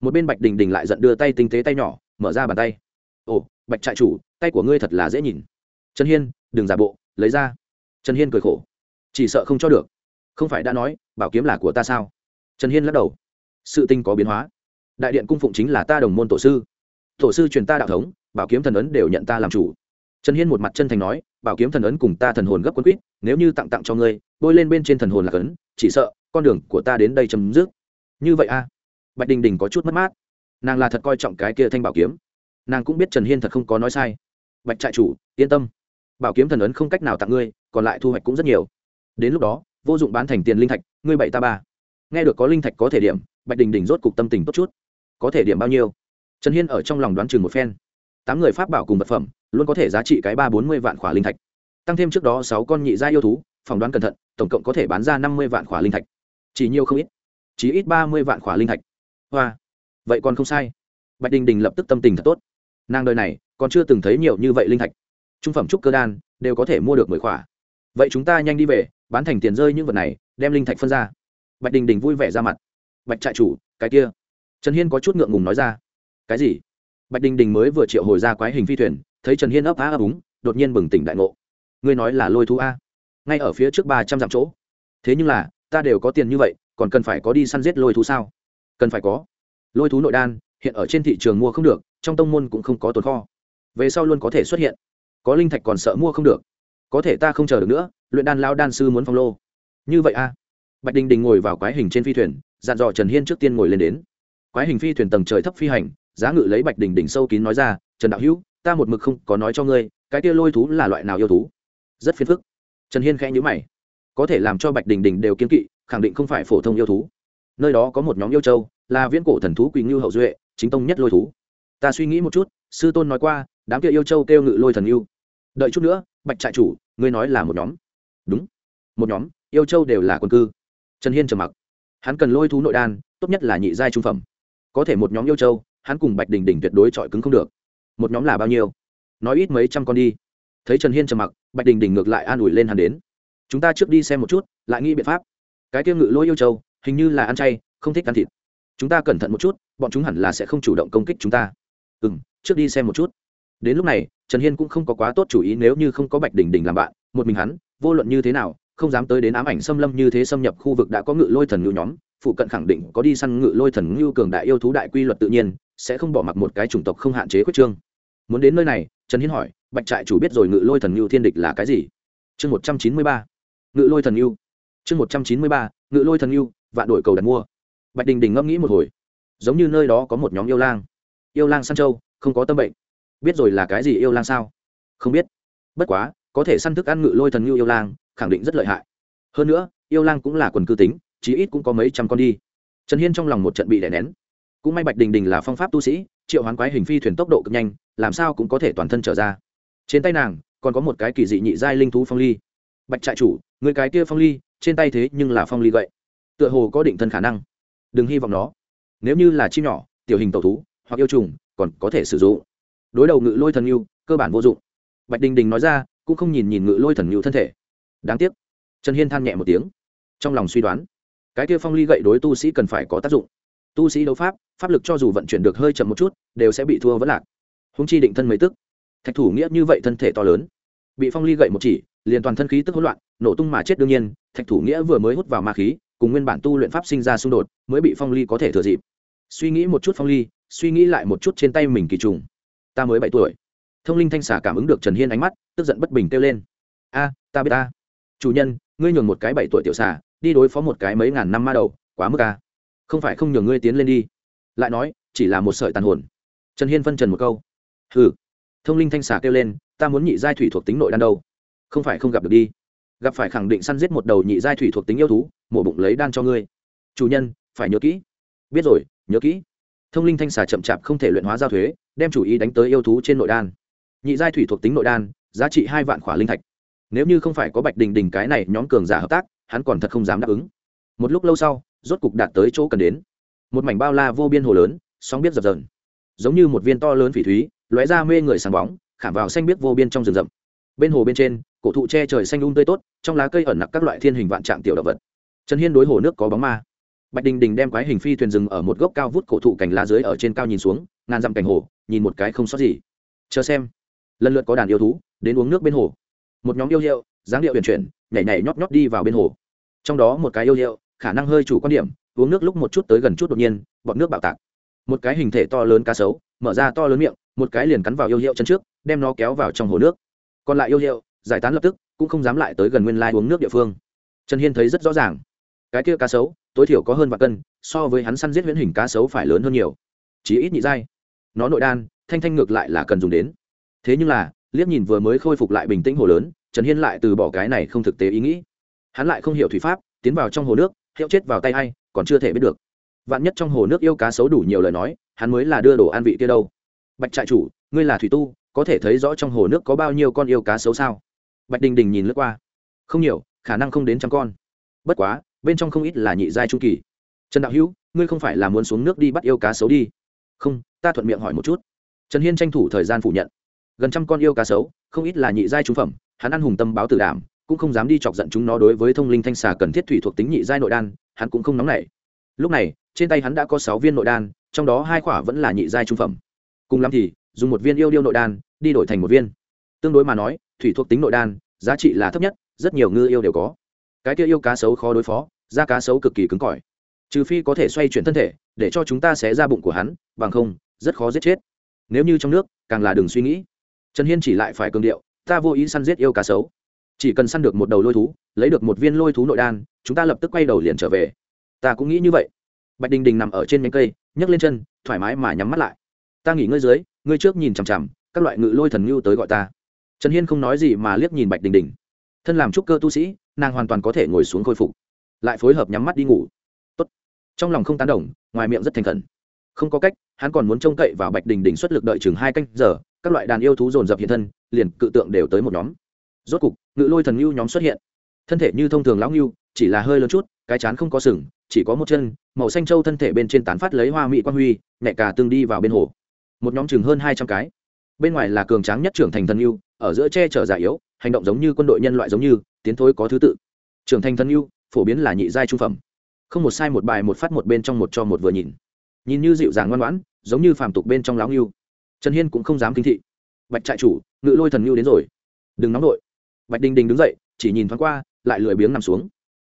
Một bên bạch đình đình lại giận đưa tay tinh tế tay nhỏ, mở ra bàn tay ồ, bạch trại chủ, tay của ngươi thật là dễ nhìn. Trần hiên, đừng giả bộ, lấy ra. Trần hiên cười khổ. Chỉ sợ không cho được. Không phải đã nói, bảo kiếm là của ta sao? Trần hiên lắc đầu. Sự tinh có biến hóa. Đại điện cung phụng chính là ta đồng môn tổ sư. Tổ sư truyền ta đạo thống, bảo kiếm thần ấn đều nhận ta làm chủ. Trần hiên một mặt chân thành nói, bảo kiếm thần ấn cùng ta thần hồn gấp quân quýt, nếu như tặng tặng cho ngươi, bôi lên bên trên thần hồn là cấn chỉ sợ, con đường của ta đến đây chấm dứt. Như vậy a. Bạch đình đình có chút mất mát. Nàng là thật coi trọng cái kia thanh bảo kiếm nàng cũng biết trần hiên thật không có nói sai bạch trại chủ yên tâm bảo kiếm thần ấn không cách nào tặng ngươi còn lại thu hoạch cũng rất nhiều đến lúc đó vô dụng bán thành tiền linh thạch ngươi bảy ta ba nghe được có linh thạch có thể điểm bạch đình đình rốt cục tâm tình tốt chút có thể điểm bao nhiêu trần hiên ở trong lòng đoán chừng một phen tám người pháp bảo cùng vật phẩm luôn có thể giá trị cái ba bốn mươi vạn khỏa linh thạch tăng thêm trước đó sáu con nhị gia yêu thú phỏng đoán cẩn thận tổng cộng có thể bán ra năm mươi vạn khỏa linh thạch chỉ nhiều không ít chỉ ít ba mươi vạn khỏa linh thạch hoa vậy còn không sai bạch đình đình lập tức tâm tình thật tốt nàng đời này, còn chưa từng thấy nhiều như vậy linh thạch. Trung phẩm trúc cơ đan, đều có thể mua được mười khỏa. Vậy chúng ta nhanh đi về, bán thành tiền rơi những vật này, đem linh thạch phân ra. Bạch đình đình vui vẻ ra mặt. Bạch trại chủ, cái kia. Trần hiên có chút ngượng ngùng nói ra. Cái gì? Bạch đình đình mới vừa triệu hồi ra quái hình phi thuyền, thấy trần hiên ấp á ấp úng, đột nhiên bừng tỉnh đại ngộ. Ngươi nói là lôi thú a. Ngay ở phía trước ba trăm dặm chỗ. Thế nhưng là, ta đều có tiền như vậy, còn cần phải có đi săn giết lôi thú sao? Cần phải có. Lôi thú nội đan hiện ở trên thị trường mua không được, trong tông môn cũng không có tồn kho. Về sau luôn có thể xuất hiện. Có linh thạch còn sợ mua không được. Có thể ta không chờ được nữa, luyện đan lao đan sư muốn phong lô. Như vậy a. Bạch đình đình ngồi vào quái hình trên phi thuyền, dặn dò trần hiên trước tiên ngồi lên đến. Quái hình phi thuyền tầng trời thấp phi hành, giá ngự lấy bạch đình đình sâu kín nói ra, trần đạo hữu, ta một mực không có nói cho ngươi, cái kia lôi thú là loại nào yêu thú? Rất phiền phức. Trần hiên khẽ nhữ mày. Có thể làm cho bạch đình đình đều kiên kỵ, khẳng định không phải phổ thông yêu thú. Nơi đó có một nhóm yêu châu, là viễn cổ thần thú quỳ ngưu hậu duệ chính tông nhất lôi thú. Ta suy nghĩ một chút, sư tôn nói qua, đám kia yêu châu kêu ngự lôi thần yêu. Đợi chút nữa, bạch trại chủ, ngươi nói là một nhóm. Đúng. Một nhóm, yêu châu đều là quân cư. Trần hiên trầm mặc. Hắn cần lôi thú nội đan, tốt nhất là nhị giai trung phẩm. Có thể một nhóm yêu châu, hắn cùng bạch đình đình tuyệt đối chọi cứng không được. Một nhóm là bao nhiêu? Nói ít mấy trăm con đi. Thấy trần hiên trầm mặc, bạch đình đình ngược lại an ủi lên hắn đến. Chúng ta trước đi xem một chút, lại nghĩ biện pháp. Cái tiêu ngự lôi yêu châu, hình như là ăn chay, không thích ăn thịt chúng ta cẩn thận một chút, bọn chúng hẳn là sẽ không chủ động công kích chúng ta. Ừ m trước đi xem một chút. Đến lúc này, trần hiên cũng không có quá tốt chủ ý nếu như không có bạch đình đình làm bạn, một mình hắn, vô luận như thế nào, không dám tới đến ám ảnh xâm lâm như thế xâm nhập khu vực đã có ngự lôi thần ngưu nhóm, phụ cận khẳng định có đi săn ngự lôi thần ngưu cường đại yêu thú đại quy luật tự nhiên, sẽ không bỏ mặc một cái chủng tộc không hạn chế khuyết trương. Muốn đến nơi này, trần hiên hỏi, bạch trại chủ biết rồi ngự lôi thần ngưu thiên địch là cái gì? Chương một trăm chín mươi ba. Ngự lôi thần ngưu. Chương một trăm chín mươi ba, ngự lôi thần ngưu, vạn đổi cầu đặt mua bạch đình đình ngẫm nghĩ một hồi. Giống như nơi đó có một nhóm yêu lang. Yêu lang săn trâu, không có tâm bệnh. Biết rồi là cái gì yêu lang sao? Không biết. Bất quá có thể săn thức ăn ngự lôi thần ngưu yêu lang khẳng định rất lợi hại. Hơn nữa yêu lang cũng là quần cư tính chí ít cũng có mấy trăm con đi. Trần hiên trong lòng một trận bị đè nén. Cũng may bạch đình đình là phong pháp tu sĩ triệu hoán quái hình phi thuyền tốc độ cực nhanh làm sao cũng có thể toàn thân trở ra. Trên tay nàng còn có một cái kỳ dị nhị giai linh thú phong ly. Bạch trại chủ người cái kia phong ly trên tay thế nhưng là phong ly gậy. Tựa hồ có định thân khả năng đừng hy vọng nó. Nếu như là chim nhỏ, tiểu hình tẩu thú, hoặc yêu trùng, còn có thể sử dụng. Đối đầu ngự lôi thần yêu, cơ bản vô dụng. Bạch đình đình nói ra, cũng không nhìn nhìn ngự lôi thần yêu thân thể. Đáng tiếc. Trần hiên than nhẹ một tiếng. Trong lòng suy đoán, cái kia phong ly gậy đối tu sĩ cần phải có tác dụng. Tu sĩ đấu pháp pháp lực cho dù vận chuyển được hơi chậm một chút, đều sẽ bị thua vẫn lạc. Húng chi định thân mấy tức. Thạch thủ nghĩa như vậy thân thể to lớn. Bị phong ly gậy một chỉ, liền toàn thân khí tức hỗn loạn, nổ tung mà chết đương nhiên, thạch thủ nghĩa vừa mới hút vào ma khí cùng nguyên bản tu luyện pháp sinh ra xung đột, mới bị phong ly có thể thừa dịp. Suy nghĩ một chút phong ly, suy nghĩ lại một chút trên tay mình kỳ trùng. Ta mới bảy tuổi. Thông linh thanh xà cảm ứng được trần hiên ánh mắt, tức giận bất bình kêu lên. A, ta biết ta. Chủ nhân, ngươi nhường một cái bảy tuổi tiểu xà, đi đối phó một cái mấy ngàn năm ma đầu, quá mức a. Không phải không nhường ngươi tiến lên đi. Lại nói, chỉ là một sợi tàn hồn. Trần hiên phân trần một câu. Hừ. Thông linh thanh xà kêu lên, ta muốn nhị giai thủy thuộc tính nội đan đâu? Không phải không gặp được đi gặp phải khẳng định săn giết một đầu nhị giai thủy thuộc tính yêu thú, mổ bụng lấy đan cho ngươi. Chủ nhân, phải nhớ kỹ. Biết rồi, nhớ kỹ. Thông linh thanh xà chậm chạp không thể luyện hóa giao thuế, đem chủ ý đánh tới yêu thú trên nội đan. Nhị giai thủy thuộc tính nội đan, giá trị hai vạn khỏa linh thạch. Nếu như không phải có bạch đình đình cái này nhóm cường giả hợp tác, hắn còn thật không dám đáp ứng. Một lúc lâu sau, rốt cục đạt tới chỗ cần đến. Một mảnh bao la vô biên hồ lớn, sóng biết dập dờn. Giống như một viên to lớn phỉ thúy, lóe ra mê người sáng bóng, khảm vào xanh biết vô biên trong rừng rậm. Bên hồ bên trên cổ thụ che trời xanh um tươi tốt, trong lá cây ẩn nặc các loại thiên hình vạn trạng tiểu động vật. Trần hiên đối hồ nước có bóng ma. Bạch đình đình đem quái hình phi thuyền rừng ở một gốc cao vút cổ thụ cành lá dưới ở trên cao nhìn xuống, ngàn dặm cành hồ, nhìn một cái không sót gì. Chờ xem. Lần lượt có đàn yêu thú, đến uống nước bên hồ. Một nhóm yêu hiệu, dáng điệu huyền chuyển, nhảy nhảy nhót nhót đi vào bên hồ. Trong đó một cái yêu hiệu, khả năng hơi chủ quan điểm, uống nước lúc một chút tới gần chút đột nhiên bọn nước bạo tạc. Một cái hình thể to lớn cá sấu, mở ra to lớn miệng, một cái liền cắn vào yêu hiệu chân trước, đem nó kéo vào trong hồ nước. Còn lại yêu hiệu giải tán lập tức, cũng không dám lại tới gần nguyên lai uống nước địa phương. Trần hiên thấy rất rõ ràng. Cái kia cá sấu, tối thiểu có hơn vạn cân, so với hắn săn giết huyễn hình cá sấu phải lớn hơn nhiều. Chỉ ít nhị dai. nó nội đan, thanh thanh ngược lại là cần dùng đến. Thế nhưng là, liếc nhìn vừa mới khôi phục lại bình tĩnh hồ lớn, trần hiên lại từ bỏ cái này không thực tế ý nghĩ. Hắn lại không hiểu thủy pháp, tiến vào trong hồ nước, hiệu chết vào tay a i còn chưa thể biết được. Vạn nhất trong hồ nước yêu cá sấu đủ nhiều lời nói, hắn mới là đưa đồ an vị kia đâu. Bạch trại chủ, ngươi là thủy tu, có thể thấy rõ trong hồ nước có bao nhiêu con yêu cá sấu sao? Bạch đình đình nhìn lướt qua. Không nhiều, khả năng không đến trăm con. Bất quá, bên trong không ít là nhị giai trung kỳ. Trần đạo hữu, ngươi không phải là muốn xuống nước đi bắt yêu cá sấu đi? Không, ta thuận miệng hỏi một chút. Trần hiên tranh thủ thời gian phủ nhận. Gần trăm con yêu cá sấu, không ít là nhị giai trung phẩm, hắn ăn hùng tâm báo tử đảm, cũng không dám đi chọc giận chúng nó đối với thông linh thanh xà cần thiết thủy thuộc tính nhị giai nội đan, hắn cũng không nóng nảy. Lúc này, trên tay hắn đã có sáu viên nội đan, trong đó hai quả vẫn là nhị giai trung phẩm. Cùng lắm thì, dùng một viên yêu điêu nội đan, đi đổi thành một viên. Tương đối mà nói thủy thuộc tính nội đan, giá trị là thấp nhất, rất nhiều ngư yêu đều có. Cái kia yêu cá sấu khó đối phó, da cá sấu cực kỳ cứng cỏi. Trừ phi có thể xoay chuyển thân thể, để cho chúng ta xé ra bụng của hắn, bằng không, rất khó giết chết. Nếu như trong nước, càng là đừng suy nghĩ. Trần hiên chỉ lại phải cường điệu, ta vô ý săn giết yêu cá sấu. Chỉ cần săn được một đầu lôi thú, lấy được một viên lôi thú nội đan, chúng ta lập tức quay đầu liền trở về. Ta cũng nghĩ như vậy. Bạch đình đình nằm ở trên nhánh cây, nhấc lên chân, thoải mái mà nhắm mắt lại. Ta nghỉ ngơi dưới, ngươi trước nhìn chằm chằm, các loại ngự lôi thần ngưu tới gọi ta trần hiên không nói gì mà liếc nhìn bạch đình đình. Thân làm trúc cơ tu sĩ, nàng hoàn toàn có thể ngồi xuống khôi phục, lại phối hợp nhắm mắt đi ngủ. Tốt. trong lòng không tán đồng, ngoài miệng rất thành khẩn. Không có cách, hắn còn muốn trông cậy vào bạch đình đình xuất lực đợi chừng hai canh giờ, các loại đàn yêu thú dồn dập hiện thân, liền cự tượng đều tới một nhóm. Rốt cục, ngự lôi thần ngưu nhóm xuất hiện. Thân thể như thông thường lão ngưu, chỉ là hơi lớn chút, cái chán không có sừng, chỉ có một chân, màu xanh trâu thân thể bên trên tán phát lấy hoa mỹ quan huy, nhẹ cả tương đi vào bên hồ. Một nhóm chừng hơn hai trăm cái bên ngoài là cường tráng nhất trưởng thành thần yêu, ở giữa che chở già yếu, hành động giống như quân đội nhân loại giống như, tiến thối có thứ tự. Trưởng thành thần yêu, phổ biến là nhị giai trung phẩm. Không một sai một bài một phát một bên trong một cho một vừa nhìn. Nhìn như dịu dàng ngoan ngoãn, giống như phàm tục bên trong láo ngưu. Trần hiên cũng không dám kinh thị. Bạch trại chủ, ngự lôi thần ngưu đến rồi. Đừng nóng đội bạch đình đình đứng dậy, chỉ nhìn thoáng qua, lại lười biếng nằm xuống.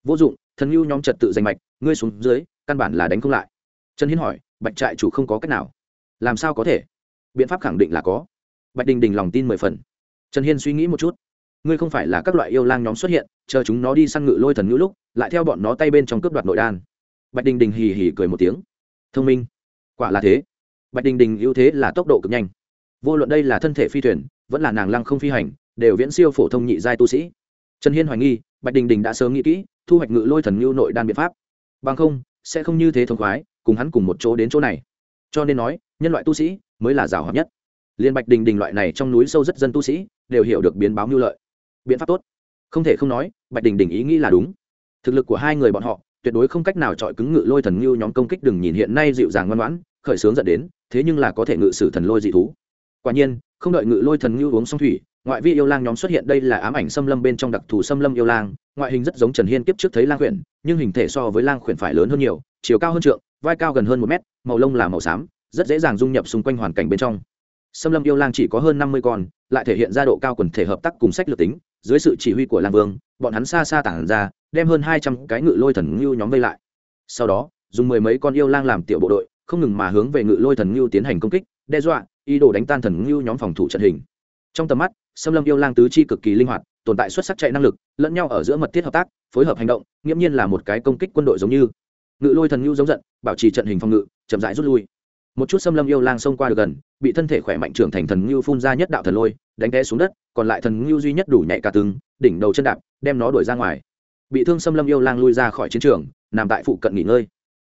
Vô dụng, thần ngưu nhóm trật tự giành mạch, ngươi xuống dưới, căn bản là đánh không lại. Trần hiên hỏi, bạch trại chủ không có cách nào. Làm sao có thể? Biện pháp khẳng định là có. Bạch đình đình lòng tin mười phần. Trần hiên suy nghĩ một chút. Ngươi không phải là các loại yêu lang nhóm xuất hiện, chờ chúng nó đi săn ngự lôi thần ngữ lúc, lại theo bọn nó tay bên trong cướp đoạt nội đan. Bạch đình đình hì hì cười một tiếng. Thông minh. Quả là thế. Bạch đình đình ưu thế là tốc độ cực nhanh. Vô luận đây là thân thể phi thuyền, vẫn là nàng lăng không phi hành, đều viễn siêu phổ thông nhị giai tu sĩ. Trần hiên hoài nghi, bạch đình đình đã sớm nghĩ kỹ, thu hoạch ngự lôi thần ngưu nội đan biện pháp. Bằng không, sẽ không như thế thông khoái, cùng hắn cùng một chỗ đến chỗ này cho nên nói, nhân loại tu sĩ mới là rào hợp nhất. Liên bạch đình đình loại này trong núi sâu rất dân tu sĩ đều hiểu được biến báo mưu lợi. Biện pháp tốt. Không thể không nói, bạch đình đình ý nghĩ là đúng. Thực lực của hai người bọn họ tuyệt đối không cách nào chọi cứng ngự lôi thần ngưu nhóm công kích đừng nhìn hiện nay dịu dàng ngoan ngoãn, khởi sướng dẫn đến, thế nhưng là có thể ngự sử thần lôi dị thú. Quả nhiên, không đợi ngự lôi thần ngưu uống xong thủy, ngoại vi yêu lang nhóm xuất hiện đây là ám ảnh xâm lâm bên trong đặc thù xâm lâm yêu lang, ngoại hình rất giống trần hiên kiếp trước thấy lang khuyển nhưng hình thể so với lang khuyển phải lớn hơn nhiều chiều cao hơn trượng, vai cao gần hơn một mét, màu lông là màu xám, rất dễ dàng dung nhập xung quanh hoàn cảnh bên trong. Xâm lâm yêu lang chỉ có hơn năm mươi con, lại thể hiện ra độ cao quần thể hợp tác cùng sách lược tính, dưới sự chỉ huy của lang vương, bọn hắn xa xa tản ra, đem hơn hai trăm cái ngự lôi thần ngưu nhóm vây lại. Sau đó, dùng mười mấy con yêu lang làm tiểu bộ đội, không ngừng mà hướng về ngự lôi thần ngưu tiến hành công kích, đe dọa, ý đồ đánh tan thần ngưu nhóm phòng thủ trận hình. Trong tầm mắt xâm lâm yêu lang tứ chi cực kỳ linh hoạt, tồn tại xuất sắc chạy năng lực, lẫn nhau ở giữa mật thiết hợp tác, phối hợp hành động, nghiễm nhiên là một cái công kích quân đội giống như ngự lôi thần ngưu giống giận bảo trì trận hình phòng ngự chậm rãi rút lui. Một chút xâm lâm yêu lang xông qua được gần bị thân thể khỏe mạnh trưởng thành thần ngưu phun ra nhất đạo thần lôi đánh té xuống đất còn lại thần ngưu duy nhất đủ nhạy cả tướng, đỉnh đầu chân đạp đem nó đuổi ra ngoài. Bị thương xâm lâm yêu lang lui ra khỏi chiến trường nằm tại phụ cận nghỉ ngơi.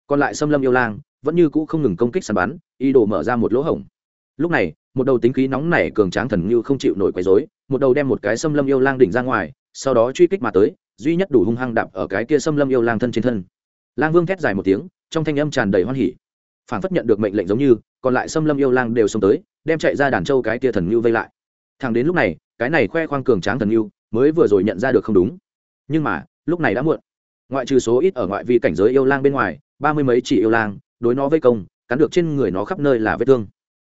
Còn lại xâm lâm yêu lang vẫn như cũ không ngừng công kích săn bắn ý đồ mở ra một lỗ hổng. Lúc này một đầu tính khí nóng nảy cường tráng thần ngưu không chịu nổi quấy rối một đầu đem một cái xâm lâm yêu lang đỉnh ra ngoài sau đó truy kích mà tới duy nhất đủ hung hăng đạp ở cái kia xâm lâm yêu lang thân trên thân lang vương thét dài một tiếng, trong thanh âm tràn đầy hoan hỉ. Phản phất nhận được mệnh lệnh giống như, còn lại xâm lâm yêu lang đều xông tới, đem chạy ra đàn châu cái kia thần ngưu vây lại. Thằng đến lúc này, cái này khoe khoang cường tráng thần ngưu mới vừa rồi nhận ra được không đúng. Nhưng mà, lúc này đã muộn. Ngoại trừ số ít ở ngoại vi cảnh giới yêu lang bên ngoài, ba mươi mấy chỉ yêu lang, đối nó vây công, cắn được trên người nó khắp nơi là vết thương.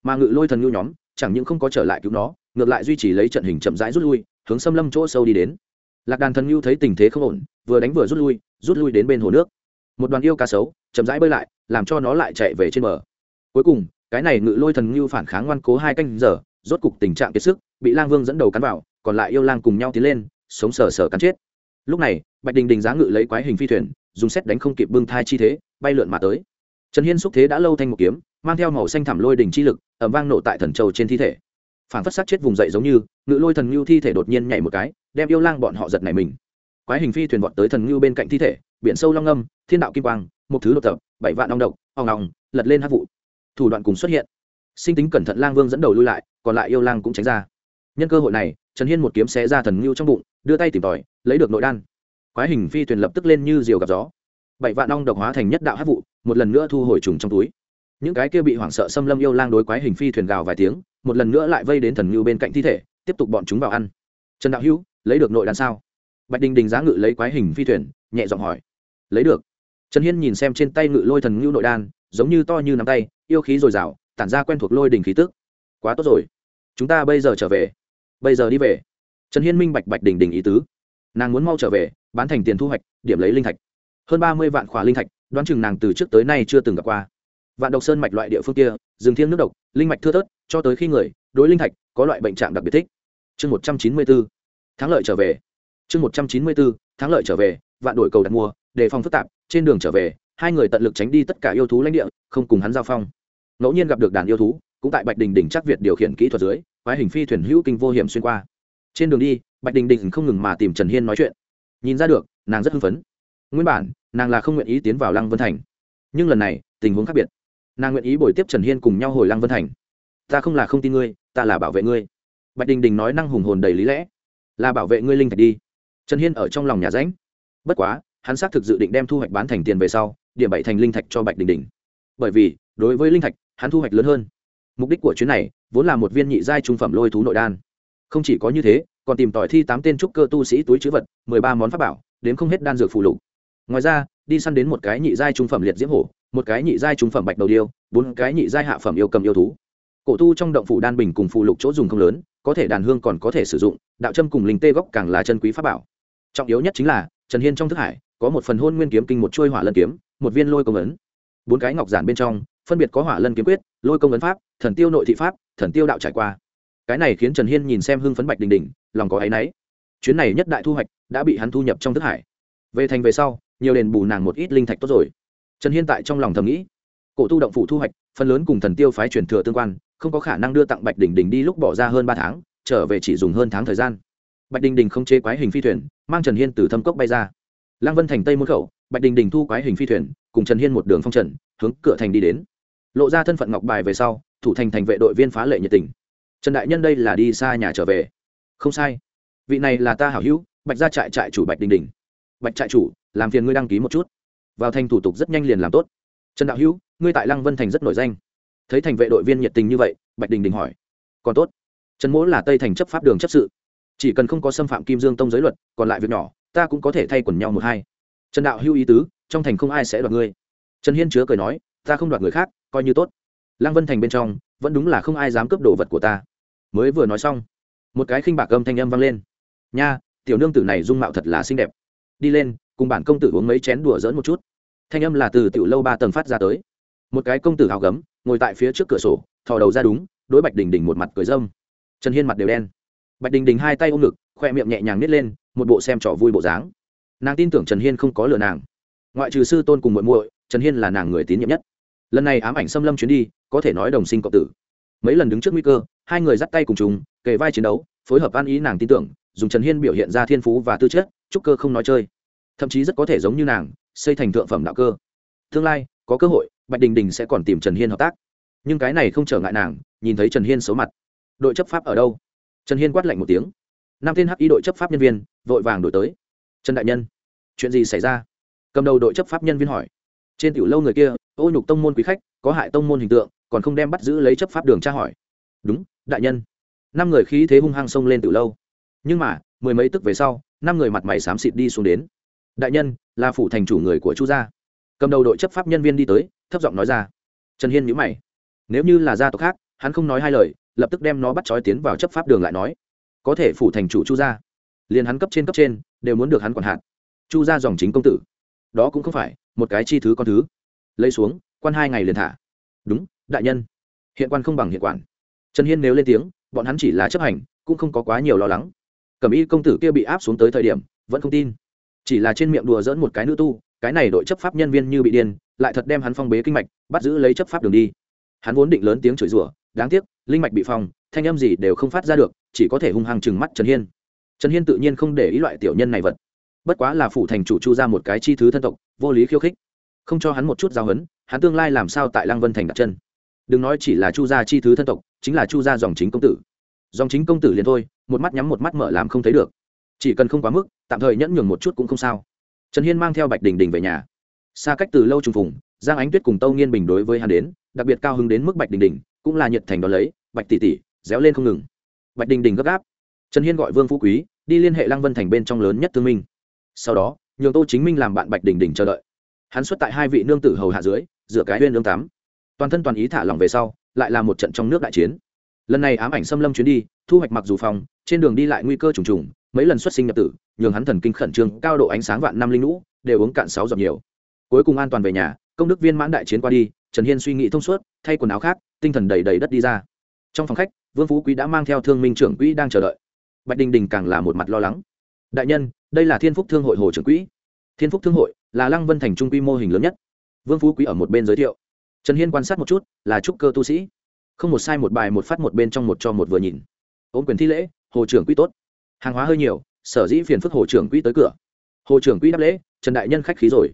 Mà ngự lôi thần nhu nhóm, chẳng những không có trở lại cứu nó, ngược lại duy trì lấy trận hình chậm rãi rút lui, hướng xâm lâm chỗ sâu đi đến. Lạc đàn thần nhu thấy tình thế không ổn, vừa đánh vừa rút lui rút lui đến bên hồ nước một đoàn yêu cá sấu, chậm rãi bơi lại, làm cho nó lại chạy về trên bờ. Cuối cùng, cái này ngự lôi thần ngưu phản kháng ngoan cố hai canh giờ, rốt cục tình trạng kiệt sức, bị lang vương dẫn đầu cắn vào, còn lại yêu lang cùng nhau tiến lên, sống sờ sờ cắn chết. Lúc này, bạch đình đình giá ngự lấy quái hình phi thuyền, dùng xét đánh không kịp bưng thai chi thế, bay lượn mà tới. Trần hiên xúc thế đã lâu thanh một kiếm, mang theo màu xanh thảm lôi đình chi lực ẩm vang nổ tại thần châu trên thi thể. Phản phất sát chết vùng dậy giống như, ngự lôi thần ngưu thi thể đột nhiên nhảy một cái, đem yêu lang bọn họ giật này mình. Quái hình phi thuyền vọt tới thần ngưu bên cạnh thi thể biển sâu long âm thiên đạo kim quang, một thứ đột tập, bảy vạn long độc, ong ong, lật lên hát vụ. Thủ đoạn cùng xuất hiện. Sinh tính cẩn thận lang vương dẫn đầu lui lại, còn lại yêu lang cũng tránh ra. Nhân cơ hội này, trần hiên một kiếm xé ra thần ngưu trong bụng, đưa tay tìm tòi, lấy được nội đan. Quái hình phi thuyền lập tức lên như diều gặp gió. Bảy vạn ong độc hóa thành nhất đạo hát vụ, một lần nữa thu hồi trùng trong túi. Những cái kia bị hoảng sợ xâm lâm yêu lang đối quái hình phi thuyền gào vài tiếng, một lần nữa lại vây đến thần ngưu bên cạnh thi thể, tiếp tục bọn chúng vào ăn. Trần đạo hữu, lấy được nội đan sao? Bạch đình đình giá ngự lấy quái hình phi thuyền, nhẹ giọng hỏi lấy được. Trần hiên nhìn xem trên tay ngự lôi thần ngưu nội đan, giống như to như nắm tay, yêu khí dồi dào, tản ra quen thuộc lôi đình khí tức. Quá tốt rồi. Chúng ta bây giờ trở về. Bây giờ đi về. Trần hiên minh bạch bạch đình đình ý tứ. Nàng muốn mau trở về, bán thành tiền thu hoạch, điểm lấy linh thạch. Hơn ba mươi vạn khỏa linh thạch, đoán chừng nàng từ trước tới nay chưa từng gặp qua. Vạn độc sơn mạch loại địa phương kia, rừng thiêng nước độc, linh mạch thưa thớt, cho tới khi người, đối linh thạch, có loại bệnh trạng đặc biệt thích. Chương một trăm chín mươi bốn tháng lợi trở về. Chương một trăm chín mươi bốn tháng lợi trở về, vạn đổi cầu đặt mua đề phòng phức tạp, trên đường trở về, hai người tận lực tránh đi tất cả yêu thú lãnh địa, không cùng hắn giao phong. Ngẫu nhiên gặp được đàn yêu thú, cũng tại bạch đình đỉnh chắc việt điều khiển kỹ thuật dưới, quái hình phi thuyền hữu kinh vô hiểm xuyên qua. Trên đường đi, bạch đình đình không ngừng mà tìm trần hiên nói chuyện. Nhìn ra được, nàng rất hưng phấn. Nguyên bản, nàng là không nguyện ý tiến vào lăng vân thành. Nhưng lần này, tình huống khác biệt. Nàng nguyện ý bồi tiếp trần hiên cùng nhau hồi lăng vân thành. Ta không là không tin ngươi, ta là bảo vệ ngươi. Bạch đình đình nói năng hùng hồn đầy lý lẽ. Là bảo vệ ngươi linh thạch đi. Trần hiên ở trong lòng nhà ránh bất quá hắn xác thực dự định đem thu hoạch bán thành tiền về sau, điểm bảy thành linh thạch cho bạch đình đình. Bởi vì, đối với linh thạch, hắn thu hoạch lớn hơn. Mục đích của chuyến này, vốn là một viên nhị giai trung phẩm lôi thú nội đan. Không chỉ có như thế, còn tìm tỏi thi tám tên trúc cơ tu sĩ túi chữ vật, mười ba món pháp bảo đến không hết đan dược phụ lục. Ngoài ra, đi săn đến một cái nhị giai trung phẩm liệt diễm hổ, một cái nhị giai trung phẩm bạch đầu điêu, bốn cái nhị giai hạ phẩm yêu cầm yêu thú. Cổ tu trong động phủ đan bình cùng phụ lục chỗ dùng không lớn, có thể đàn hương còn có thể sử dụng, đạo châm cùng linh tê góc càng là chân quý pháp bảo. Trọng yếu nhất chính là, trần hiên trong thức hải có một phần hôn nguyên kiếm kinh một chuôi hỏa lân kiếm, một viên lôi công ấn. Bốn cái ngọc giản bên trong, phân biệt có hỏa lân kiếm quyết, lôi công ấn pháp, thần tiêu nội thị pháp, thần tiêu đạo trải qua. Cái này khiến trần hiên nhìn xem hưng phấn bạch đình đình lòng có áy náy. Chuyến này nhất đại thu hoạch đã bị hắn thu nhập trong thức hải. Về thành về sau, nhiều đền bù nàng một ít linh thạch tốt rồi. Trần hiên tại trong lòng thầm nghĩ, cổ tu động phủ thu hoạch, phần lớn cùng thần tiêu phái truyền thừa tương quan, không có khả năng đưa tặng bạch đình đình đi lúc bỏ ra hơn ba tháng, trở về chỉ dùng hơn tháng thời gian. Bạch đình đình không chế quái hình phi thuyền, mang trần hiên từ thâm cốc bay ra lăng vân thành tây môn khẩu, bạch đình đình thu quái hình phi thuyền, cùng trần hiên một đường phong trần, hướng cửa thành đi đến. Lộ ra thân phận ngọc bài về sau, thủ thành thành vệ đội viên phá lệ nhiệt tình. Trần đại nhân đây là đi xa nhà trở về. Không sai. Vị này là ta hảo hữu, bạch gia trại trại chủ bạch đình đình. Bạch trại chủ, làm phiền ngươi đăng ký một chút. Vào thành thủ tục rất nhanh liền làm tốt. Trần đạo hữu, ngươi tại lăng vân thành rất nổi danh. Thấy thành vệ đội viên nhiệt tình như vậy, bạch đình đình hỏi. Còn tốt. Trần mỗ là tây thành chấp pháp đường chấp sự. Chỉ cần không có xâm phạm kim dương tông giới luật, còn lại việc nhỏ ta cũng có thể thay quần nhau một hai. Trần đạo Hưu ý tứ, trong thành không ai sẽ đoạt ngươi. Trần hiên chứa cười nói, ta không đoạt người khác, coi như tốt. Lăng vân thành bên trong, vẫn đúng là không ai dám cướp đồ vật của ta. Mới vừa nói xong, một cái khinh bạc âm thanh âm vang lên. Nha, tiểu nương tử này dung mạo thật là xinh đẹp. Đi lên, cùng bản công tử uống mấy chén đùa dỡn một chút. Thanh âm là từ tiểu lâu ba tầng phát ra tới. Một cái công tử hào gấm, ngồi tại phía trước cửa sổ, thò đầu ra đúng, đối bạch đình đình một mặt cười dâm trần hiên mặt đều đen. Bạch đình đình hai tay ôm ngực, khoe miệng nhẹ nhàng nít lên một bộ xem trò vui bộ dáng. Nàng tin tưởng trần hiên không có lừa nàng. Ngoại trừ sư tôn cùng muội muội, trần hiên là nàng người tín nhiệm nhất. Lần này ám ảnh xâm lâm chuyến đi, có thể nói đồng sinh cộng tử. Mấy lần đứng trước nguy cơ, hai người dắt tay cùng chúng kề vai chiến đấu, phối hợp an ý nàng tin tưởng, dùng trần hiên biểu hiện ra thiên phú và tư chất trúc cơ không nói chơi. Thậm chí rất có thể giống như nàng, xây thành thượng phẩm đạo cơ. Tương lai, có cơ hội, bạch đình đình sẽ còn tìm trần hiên hợp tác. Nhưng cái này không trở ngại nàng, nhìn thấy trần hiên xấu mặt. Đội chấp pháp ở đâu? Trần hiên quát lạnh một tiếng năm tên hắc y đội chấp pháp nhân viên, vội vàng đổi tới. Trần đại nhân, chuyện gì xảy ra? Cầm đầu đội chấp pháp nhân viên hỏi. Trên tiểu lâu người kia, ô nhục tông môn quý khách, có hại tông môn hình tượng, còn không đem bắt giữ lấy chấp pháp đường tra hỏi. Đúng, đại nhân. Năm người khí thế hung hăng xông lên tiểu lâu. Nhưng mà, mười mấy tức về sau, năm người mặt mày xám xịt đi xuống đến. Đại nhân, là phủ thành chủ người của chu gia. Cầm đầu đội chấp pháp nhân viên đi tới, thấp giọng nói ra. Trần hiên nhữ mày. Nếu như là gia tộc khác, hắn không nói hai lời, lập tức đem nó bắt trói tiến vào chấp pháp đường lại nói có thể phủ thành chủ chu gia. Liền hắn cấp trên cấp trên, đều muốn được hắn quản hạt. Chu gia dòng chính công tử. Đó cũng không phải một cái chi thứ con thứ. Lấy xuống, quan hai ngày liền thả. Đúng, đại nhân. Hiện quan không bằng hiện quản. Trần hiên nếu lên tiếng, bọn hắn chỉ là chấp hành, cũng không có quá nhiều lo lắng. Cẩm y công tử kia bị áp xuống tới thời điểm, vẫn không tin. Chỉ là trên miệng đùa dỡn một cái nữ tu, cái này đội chấp pháp nhân viên như bị điên, lại thật đem hắn phong bế kinh mạch, bắt giữ lấy chấp pháp đường đi. Hắn vốn định lớn tiếng chửi rủa, đáng tiếc, linh mạch bị phong, thanh âm gì đều không phát ra được chỉ có thể hung hăng chừng mắt trần hiên. Trần hiên tự nhiên không để ý loại tiểu nhân này vật. Bất quá là phủ thành chủ chu ra một cái chi thứ thân tộc, vô lý khiêu khích. Không cho hắn một chút giao hấn hắn tương lai làm sao tại lăng vân thành đặt chân. Đừng nói chỉ là chu gia chi thứ thân tộc, chính là chu gia dòng chính công tử. Dòng chính công tử liền thôi, một mắt nhắm một mắt mở làm không thấy được. Chỉ cần không quá mức, tạm thời nhẫn nhường một chút cũng không sao. Trần hiên mang theo bạch đình đình về nhà. Xa cách từ lâu trùng phùng, giang ánh tuyết cùng tâu nghiên bình đối với hắn đến, đặc biệt cao hứng đến mức bạch đình đình, cũng là nhiệt thành đón lấy, bạch tỷ tỷ, réo lên không ngừng bạch đình đình gấp gáp. Trần hiên gọi vương phú quý, đi liên hệ lăng vân thành bên trong lớn nhất thương minh. Sau đó, nhường tô chính minh làm bạn bạch đình đình chờ đợi. Hắn xuất tại hai vị nương tử hầu hạ dưới dựa cái huyên lương tắm toàn thân toàn ý thả lỏng về sau, lại là một trận trong nước đại chiến. Lần này ám ảnh xâm lâm chuyến đi, thu hoạch mặc dù phòng trên đường đi lại nguy cơ trùng trùng, mấy lần xuất sinh nhập tử, nhường hắn thần kinh khẩn trương, cao độ ánh sáng vạn năm linh lũ, đều uống cạn sáu giọt nhiều. Cuối cùng an toàn về nhà, công đức viên mãn đại chiến qua đi, trần hiên suy nghĩ thông suốt, thay quần áo khác, tinh thần đầy đầy đất đi ra. Trong phòng khách vương phú quý đã mang theo thương minh trưởng quỹ đang chờ đợi. Bạch đình đình càng là một mặt lo lắng. Đại nhân, đây là thiên phúc thương hội hồ trưởng quỹ. Thiên phúc thương hội là lăng vân thành trung quy mô hình lớn nhất. Vương phú quý ở một bên giới thiệu. Trần hiên quan sát một chút, là trúc cơ tu sĩ. Không một sai một bài một phát một bên trong một cho một vừa nhìn. Ôm quyền thi lễ, hồ trưởng quỹ tốt. Hàng hóa hơi nhiều, sở dĩ phiền phức hồ trưởng quỹ tới cửa. Hồ trưởng quỹ đáp lễ, trần đại nhân khách khí rồi.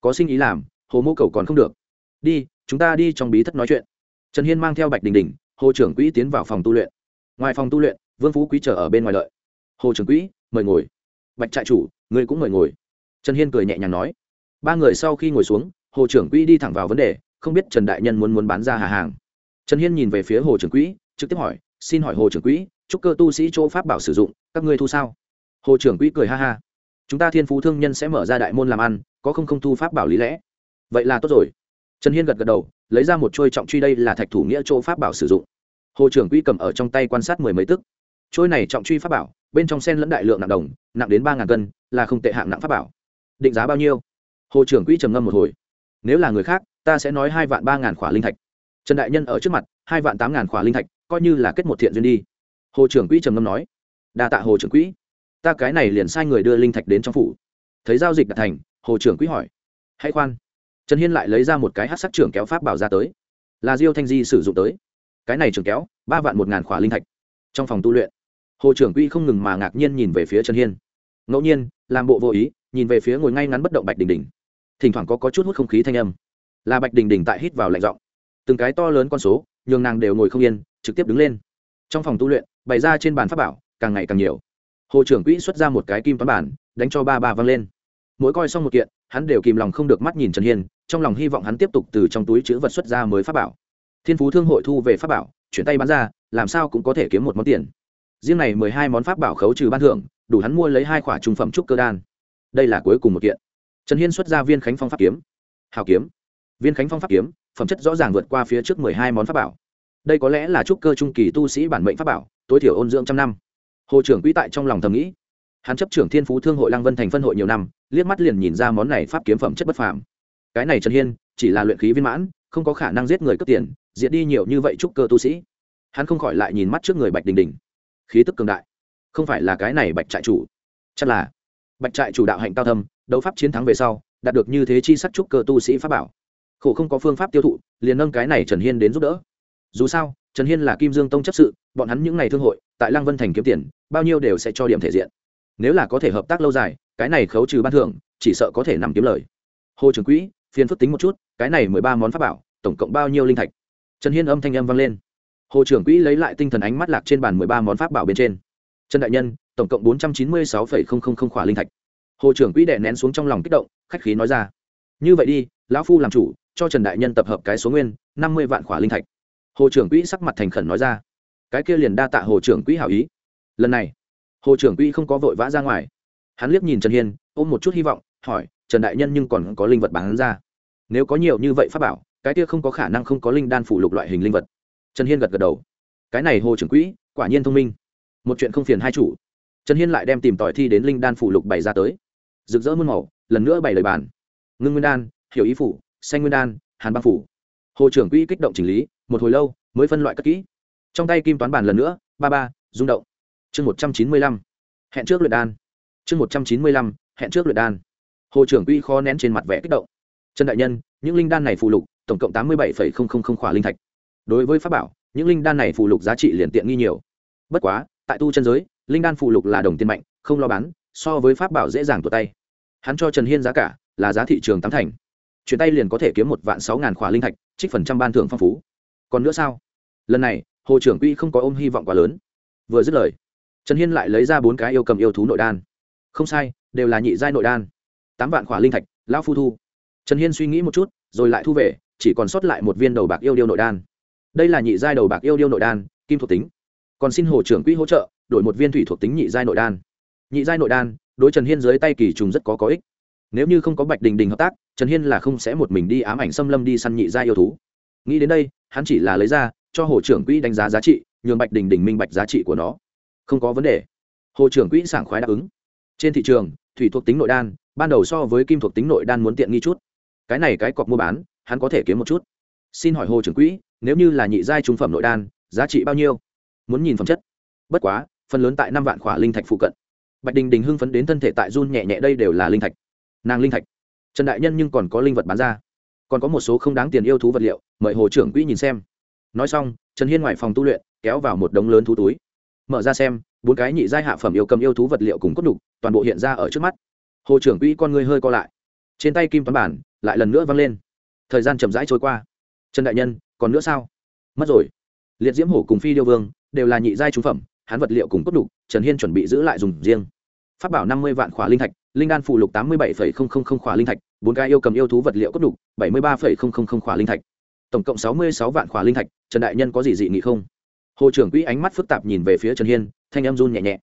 Có sinh ý làm, hồ mô cầu còn không được. Đi, chúng ta đi trong bí thất nói chuyện. Trần hiên mang theo bạch đình đình hồ trưởng quỹ tiến vào phòng tu luyện. Ngoài phòng tu luyện, vương phú quý chờ ở bên ngoài lợi hồ trưởng quỹ, mời ngồi. Bạch trại chủ, ngươi cũng mời ngồi. Trần hiên cười nhẹ nhàng nói. Ba người sau khi ngồi xuống, hồ trưởng quỹ đi thẳng vào vấn đề, không biết trần đại nhân muốn muốn bán ra hà hàng. Trần hiên nhìn về phía hồ trưởng quỹ, trực tiếp hỏi, xin hỏi hồ trưởng quỹ, chúc cơ tu sĩ chỗ pháp bảo sử dụng, các ngươi thu sao? Hồ trưởng quỹ cười ha ha. Chúng ta thiên phú thương nhân sẽ mở ra đại môn làm ăn, có không không thu pháp bảo lý lẽ? Vậy là tốt rồi trần hiên gật gật đầu, lấy ra một trôi trọng truy đây là thạch thủ nghĩa chỗ pháp bảo sử dụng. Hồ trưởng quỹ cầm ở trong tay quan sát mười mấy tức. Trôi này trọng truy pháp bảo, bên trong sen lẫn đại lượng nặng đồng, nặng đến ba ngàn cân, là không tệ hạng nặng pháp bảo. Định giá bao nhiêu? Hồ trưởng quỹ trầm ngâm một hồi. Nếu là người khác, ta sẽ nói hai vạn ba ngàn khỏa linh thạch. Trần đại nhân ở trước mặt, hai vạn tám ngàn khỏa linh thạch, coi như là kết một thiện duyên đi. Hồ trưởng quỹ trầm ngâm nói. Đa tạ hồ trưởng quỹ. Ta cái này liền sai người đưa linh thạch đến trong phủ. Thấy giao dịch đã thành, hồ trưởng quỹ hỏi. Hãy khoan trần hiên lại lấy ra một cái hát sắc trưởng kéo pháp bảo ra tới. Là diêu thanh di sử dụng tới. Cái này trưởng kéo ba vạn một ngàn khỏa linh thạch. Trong phòng tu luyện hồ trưởng quỹ không ngừng mà ngạc nhiên nhìn về phía trần hiên. Ngẫu nhiên làm bộ vô ý nhìn về phía ngồi ngay ngắn bất động bạch đình đình. Thỉnh thoảng có, có chút hút không khí thanh âm. Là bạch đình đình tại hít vào lạnh giọng. Từng cái to lớn con số nhường nàng đều ngồi không yên trực tiếp đứng lên. Trong phòng tu luyện bày ra trên bàn pháp bảo càng ngày càng nhiều. Hồ trưởng quỹ xuất ra một cái kim toán bản đánh cho ba ba văng lên. Mỗi coi xong một kiện hắn đều kìm lòng không được mắt nhìn trần hiên, trong lòng hy vọng hắn tiếp tục từ trong túi chữ vật xuất ra mới pháp bảo. Thiên phú thương hội thu về pháp bảo, chuyển tay bán ra, làm sao cũng có thể kiếm một món tiền. Riêng này mười hai món pháp bảo khấu trừ ban thưởng, đủ hắn mua lấy hai khoả trung phẩm trúc cơ đan. Đây là cuối cùng một kiện. Trần hiên xuất ra viên khánh phong pháp kiếm. Hào kiếm. Viên khánh phong pháp kiếm, phẩm chất rõ ràng vượt qua phía trước mười hai món pháp bảo. Đây có lẽ là trúc cơ trung kỳ tu sĩ bản mệnh pháp bảo, tối thiểu ôn dưỡng trăm năm. Hồ trưởng quỹ tại trong lòng thầm nghĩ hắn chấp trưởng thiên phú thương hội lăng vân thành phân hội nhiều năm, liếc mắt liền nhìn ra món này pháp kiếm phẩm chất bất phàm. Cái này trần hiên, chỉ là luyện khí viên mãn, không có khả năng giết người cướp tiền, diệt đi nhiều như vậy trúc cơ tu sĩ. Hắn không khỏi lại nhìn mắt trước người bạch đình đình. Khí tức cường đại. Không phải là cái này bạch trại chủ. Chắc là bạch trại chủ đạo hạnh cao thâm, đấu pháp chiến thắng về sau, đạt được như thế chi sắc trúc cơ tu sĩ pháp bảo. Khổ không có phương pháp tiêu thụ, liền nâng cái này trần hiên đến giúp đỡ. Dù sao, trần hiên là kim dương tông chấp sự, bọn hắn những ngày thương hội, tại lăng vân thành kiếm tiền, bao nhiêu đều sẽ cho điểm thể diện nếu là có thể hợp tác lâu dài, cái này khấu trừ ban thưởng, chỉ sợ có thể nằm kiếm lời. Hồ trưởng quỹ phiên phức tính một chút, cái này mười ba món pháp bảo, tổng cộng bao nhiêu linh thạch? Trần hiên âm thanh âm vang lên. Hồ trưởng quỹ lấy lại tinh thần ánh mắt lạc trên bàn mười ba món pháp bảo bên trên. Trần đại nhân, tổng cộng bốn trăm chín mươi sáu phẩy không không không khỏa linh thạch. Hồ trưởng quỹ đè nén xuống trong lòng kích động, khách khí nói ra. Như vậy đi, lão phu làm chủ, cho trần đại nhân tập hợp cái số nguyên, năm mươi vạn khỏa linh thạch. Hồ trưởng quỹ sắc mặt thành khẩn nói ra. Cái kia liền đa tạ hồ trưởng quỹ hảo ý. Lần này hồ trưởng quỹ không có vội vã ra ngoài. Hắn liếc nhìn trần hiên, ôm một chút hy vọng, hỏi, trần đại nhân nhưng còn có linh vật bán ra? Nếu có nhiều như vậy pháp bảo, cái kia không có khả năng không có linh đan phụ lục loại hình linh vật. Trần hiên gật gật đầu. Cái này hồ trưởng quỹ, quả nhiên thông minh. Một chuyện không phiền hai chủ. Trần hiên lại đem tìm tòi thi đến linh đan phụ lục bày ra tới. Rực rỡ muôn màu, lần nữa bày lời bàn. Ngưng nguyên đan, hiểu ý phủ, xanh nguyên đan, hàn băng phủ. Hồ trưởng quỹ kích động chỉnh lý, một hồi lâu, mới phân loại cất kỹ. Trong tay kim toán bàn lần nữa, ba ba, rung động chương một trăm chín mươi lăm. Hẹn trước luyện đan. Chương một trăm chín mươi lăm, hẹn trước luyện đan. Hồ trưởng uy khó nén trên mặt vẽ kích động. Trần đại nhân, những linh đan này phụ lục, tổng cộng tám mươi bảy khỏa linh thạch. Đối với pháp bảo, những linh đan này phụ lục giá trị liền tiện nghi nhiều. Bất quá, tại tu chân giới, linh đan phụ lục là đồng tiền mạnh, không lo bán, so với pháp bảo dễ dàng tụt tay. Hắn cho trần hiên giá cả là giá thị trường tám thành. Chuyển tay liền có thể kiếm một vạn sáu ngàn khỏa linh thạch, trích phần trăm ban thưởng phong phú. Còn nữa sao? Lần này, hồ trưởng uy không có ôm hy vọng quá lớn. Vừa dứt lời trần hiên lại lấy ra bốn cái yêu cầm yêu thú nội đan. Không sai, đều là nhị giai nội đan. Tám vạn khỏa linh thạch, lão phu thu. Trần hiên suy nghĩ một chút, rồi lại thu về, chỉ còn sót lại một viên đầu bạc yêu điêu nội đan. Đây là nhị giai đầu bạc yêu điêu nội đan, kim thuộc tính. Còn xin hồ trưởng quỹ hỗ trợ, đổi một viên thủy thuộc tính nhị giai nội đan. Nhị giai nội đan, đối trần hiên dưới tay kỳ trùng rất có có ích. Nếu như không có bạch đình đình hợp tác, trần hiên là không sẽ một mình đi ám ảnh xâm lâm đi săn nhị giai yêu thú. Nghĩ đến đây, hắn chỉ là lấy ra, cho hồ trưởng quỹ đánh giá giá trị, nhường bạch đình đình minh bạch giá trị của nó không có vấn đề. Hồ trưởng quỹ sảng khoái đáp ứng. Trên thị trường, thủy thuộc tính nội đan, ban đầu so với kim thuộc tính nội đan muốn tiện nghi chút. Cái này cái cọc mua bán, hắn có thể kiếm một chút. Xin hỏi hồ trưởng quỹ, nếu như là nhị giai trung phẩm nội đan, giá trị bao nhiêu? Muốn nhìn phẩm chất. Bất quá, phần lớn tại năm vạn khỏa linh thạch phụ cận. Bạch đình đình hưng phấn đến thân thể tại run nhẹ nhẹ, đây đều là linh thạch. Nàng linh thạch. Trần đại nhân nhưng còn có linh vật bán ra. Còn có một số không đáng tiền yêu thú vật liệu, mời hồ trưởng quỹ nhìn xem. Nói xong, trần hiên ngoài phòng tu luyện, kéo vào một đống lớn thú túi mở ra xem, bốn cái nhị giai hạ phẩm yêu cầm yêu thú vật liệu cùng cốt đục, toàn bộ hiện ra ở trước mắt. Hồ trưởng quỹ con người hơi co lại. Trên tay kim toán bản lại lần nữa văng lên. Thời gian chậm rãi trôi qua. Trần đại nhân, còn nữa sao? Mất rồi. Liệt diễm hổ cùng phi điêu vương đều là nhị giai trung phẩm, hắn vật liệu cùng cốt đục, trần hiên chuẩn bị giữ lại dùng riêng. Phát bảo năm mươi vạn khỏa linh thạch, linh đan phụ lục tám mươi bảy khỏa linh thạch, bốn cái yêu cầm yêu thú vật liệu cốt đục, bảy mươi ba khỏa linh thạch. Tổng cộng sáu mươi sáu vạn khỏa linh thạch, trần đại nhân có gì dị nghị không? Hồ trưởng quỹ ánh mắt phức tạp nhìn về phía trần hiên, thanh em run nhẹ nhẹ.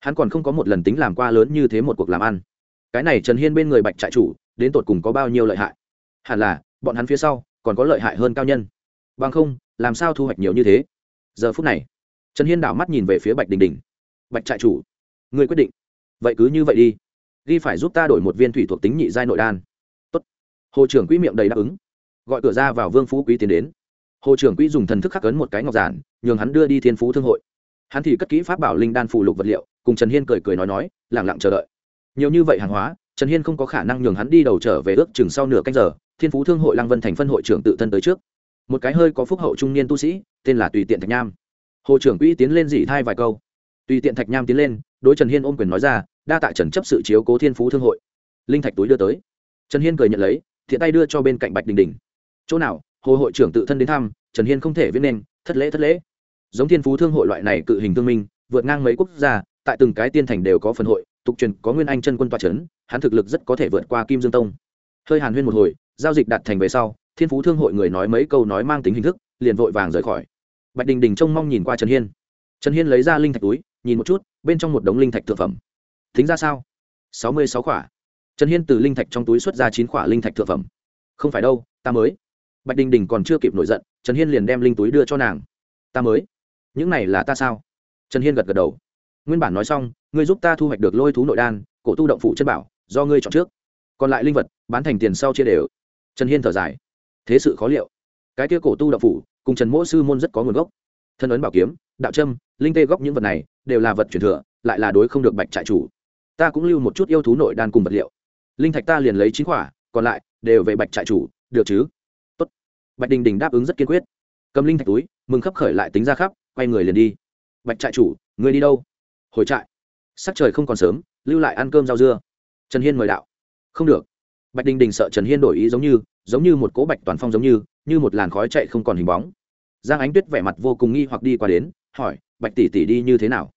Hắn còn không có một lần tính làm qua lớn như thế một cuộc làm ăn. Cái này trần hiên bên người bạch trại chủ, đến tột cùng có bao nhiêu lợi hại? Hẳn là, bọn hắn phía sau, còn có lợi hại hơn cao nhân. Bằng không, làm sao thu hoạch nhiều như thế? Giờ phút này, trần hiên đảo mắt nhìn về phía bạch đình đình. Bạch trại chủ người quyết định. Vậy cứ như vậy đi. Ghi phải giúp ta đổi một viên thủy thuộc tính nhị giai nội đan. Tốt. hồ trưởng quỹ miệng đầy đáp ứng. Gọi cửa ra vào vương phú quý tiến đến hồ trưởng quỹ dùng thần thức khắc ấn một cái ngọc giản, nhường hắn đưa đi thiên phú thương hội. Hắn thì cất kỹ pháp bảo linh đan phụ lục vật liệu, cùng trần hiên cười cười nói nói lẳng lặng chờ đợi. Nhiều như vậy hàng hóa, trần hiên không có khả năng nhường hắn đi đầu trở về ước chừng sau nửa canh giờ, thiên phú thương hội lăng vân thành phân hội trưởng tự thân tới trước. Một cái hơi có phúc hậu trung niên tu sĩ, tên là tùy tiện thạch nham. Hồ trưởng quỹ tiến lên dỉ thai vài câu. Tùy tiện thạch nham tiến lên, đối trần hiên ôm quyền nói ra, đa tạ trần chấp sự chiếu cố thiên phú thương hội. Linh thạch túi đưa tới. Trần hiên cười nhận lấy, thiện tay đưa cho bên cạnh bạch đình đình. Chỗ nào hồ hội trưởng tự thân đến thăm, trần hiên không thể viết nên, thất lễ thất lễ. Giống thiên phú thương hội loại này cự hình thương minh, vượt ngang mấy quốc gia, tại từng cái tiên thành đều có phần hội, tục truyền có nguyên anh chân quân toa c h ấ n hắn thực lực rất có thể vượt qua kim dương tông. Hơi hàn huyên một hồi, giao dịch đặt thành về sau, thiên phú thương hội người nói mấy câu nói mang tính hình thức, liền vội vàng rời khỏi. Bạch đình đình trông mong nhìn qua trần hiên. Trần hiên lấy ra linh thạch túi, nhìn một chút, bên trong một đống linh thạch thực phẩm. Thính ra sao? Sáu mươi sáu khỏa trần hiên từ linh thạch trong túi xuất ra chín khỏa linh thạch thực phẩm. Không phải đâu, ta mới bạch đình đình còn chưa kịp nổi giận, trần hiên liền đem linh túi đưa cho nàng. Ta mới? Những này là ta sao? Trần hiên gật gật đầu. Nguyên bản nói xong, ngươi giúp ta thu hoạch được lôi thú nội đan, cổ tu động phụ chân bảo, do ngươi chọn trước. Còn lại linh vật, bán thành tiền sau chia đều. Trần hiên thở dài. Thế sự khó liệu. Cái kia cổ tu động phủ cùng trần mỗ sư môn rất có nguồn gốc. Thân ấn bảo kiếm, đạo trâm linh tê góc những vật này, đều là vật truyền thừa, lại là đối không được bạch trại chủ. Ta cũng lưu một chút yêu thú nội đan cùng vật liệu. Linh thạch ta liền lấy chín quả, còn lại đều về bạch trại chủ, được chứ? Bạch đình đình đáp ứng rất kiên quyết. Cầm linh thạch túi, mừng khấp khởi lại tính ra khắp, quay người liền đi. Bạch trại chủ người đi đâu? Hồi trại. Sắc trời không còn sớm, lưu lại ăn cơm rau dưa. Trần hiên mời đạo. Không được. Bạch đình đình sợ trần hiên đổi ý giống như giống như một cỗ bạch toàn phong giống như như một làn khói chạy không còn hình bóng. Giang ánh tuyết vẻ mặt vô cùng nghi hoặc đi qua đến, hỏi, bạch tỷ tỷ đi như thế nào?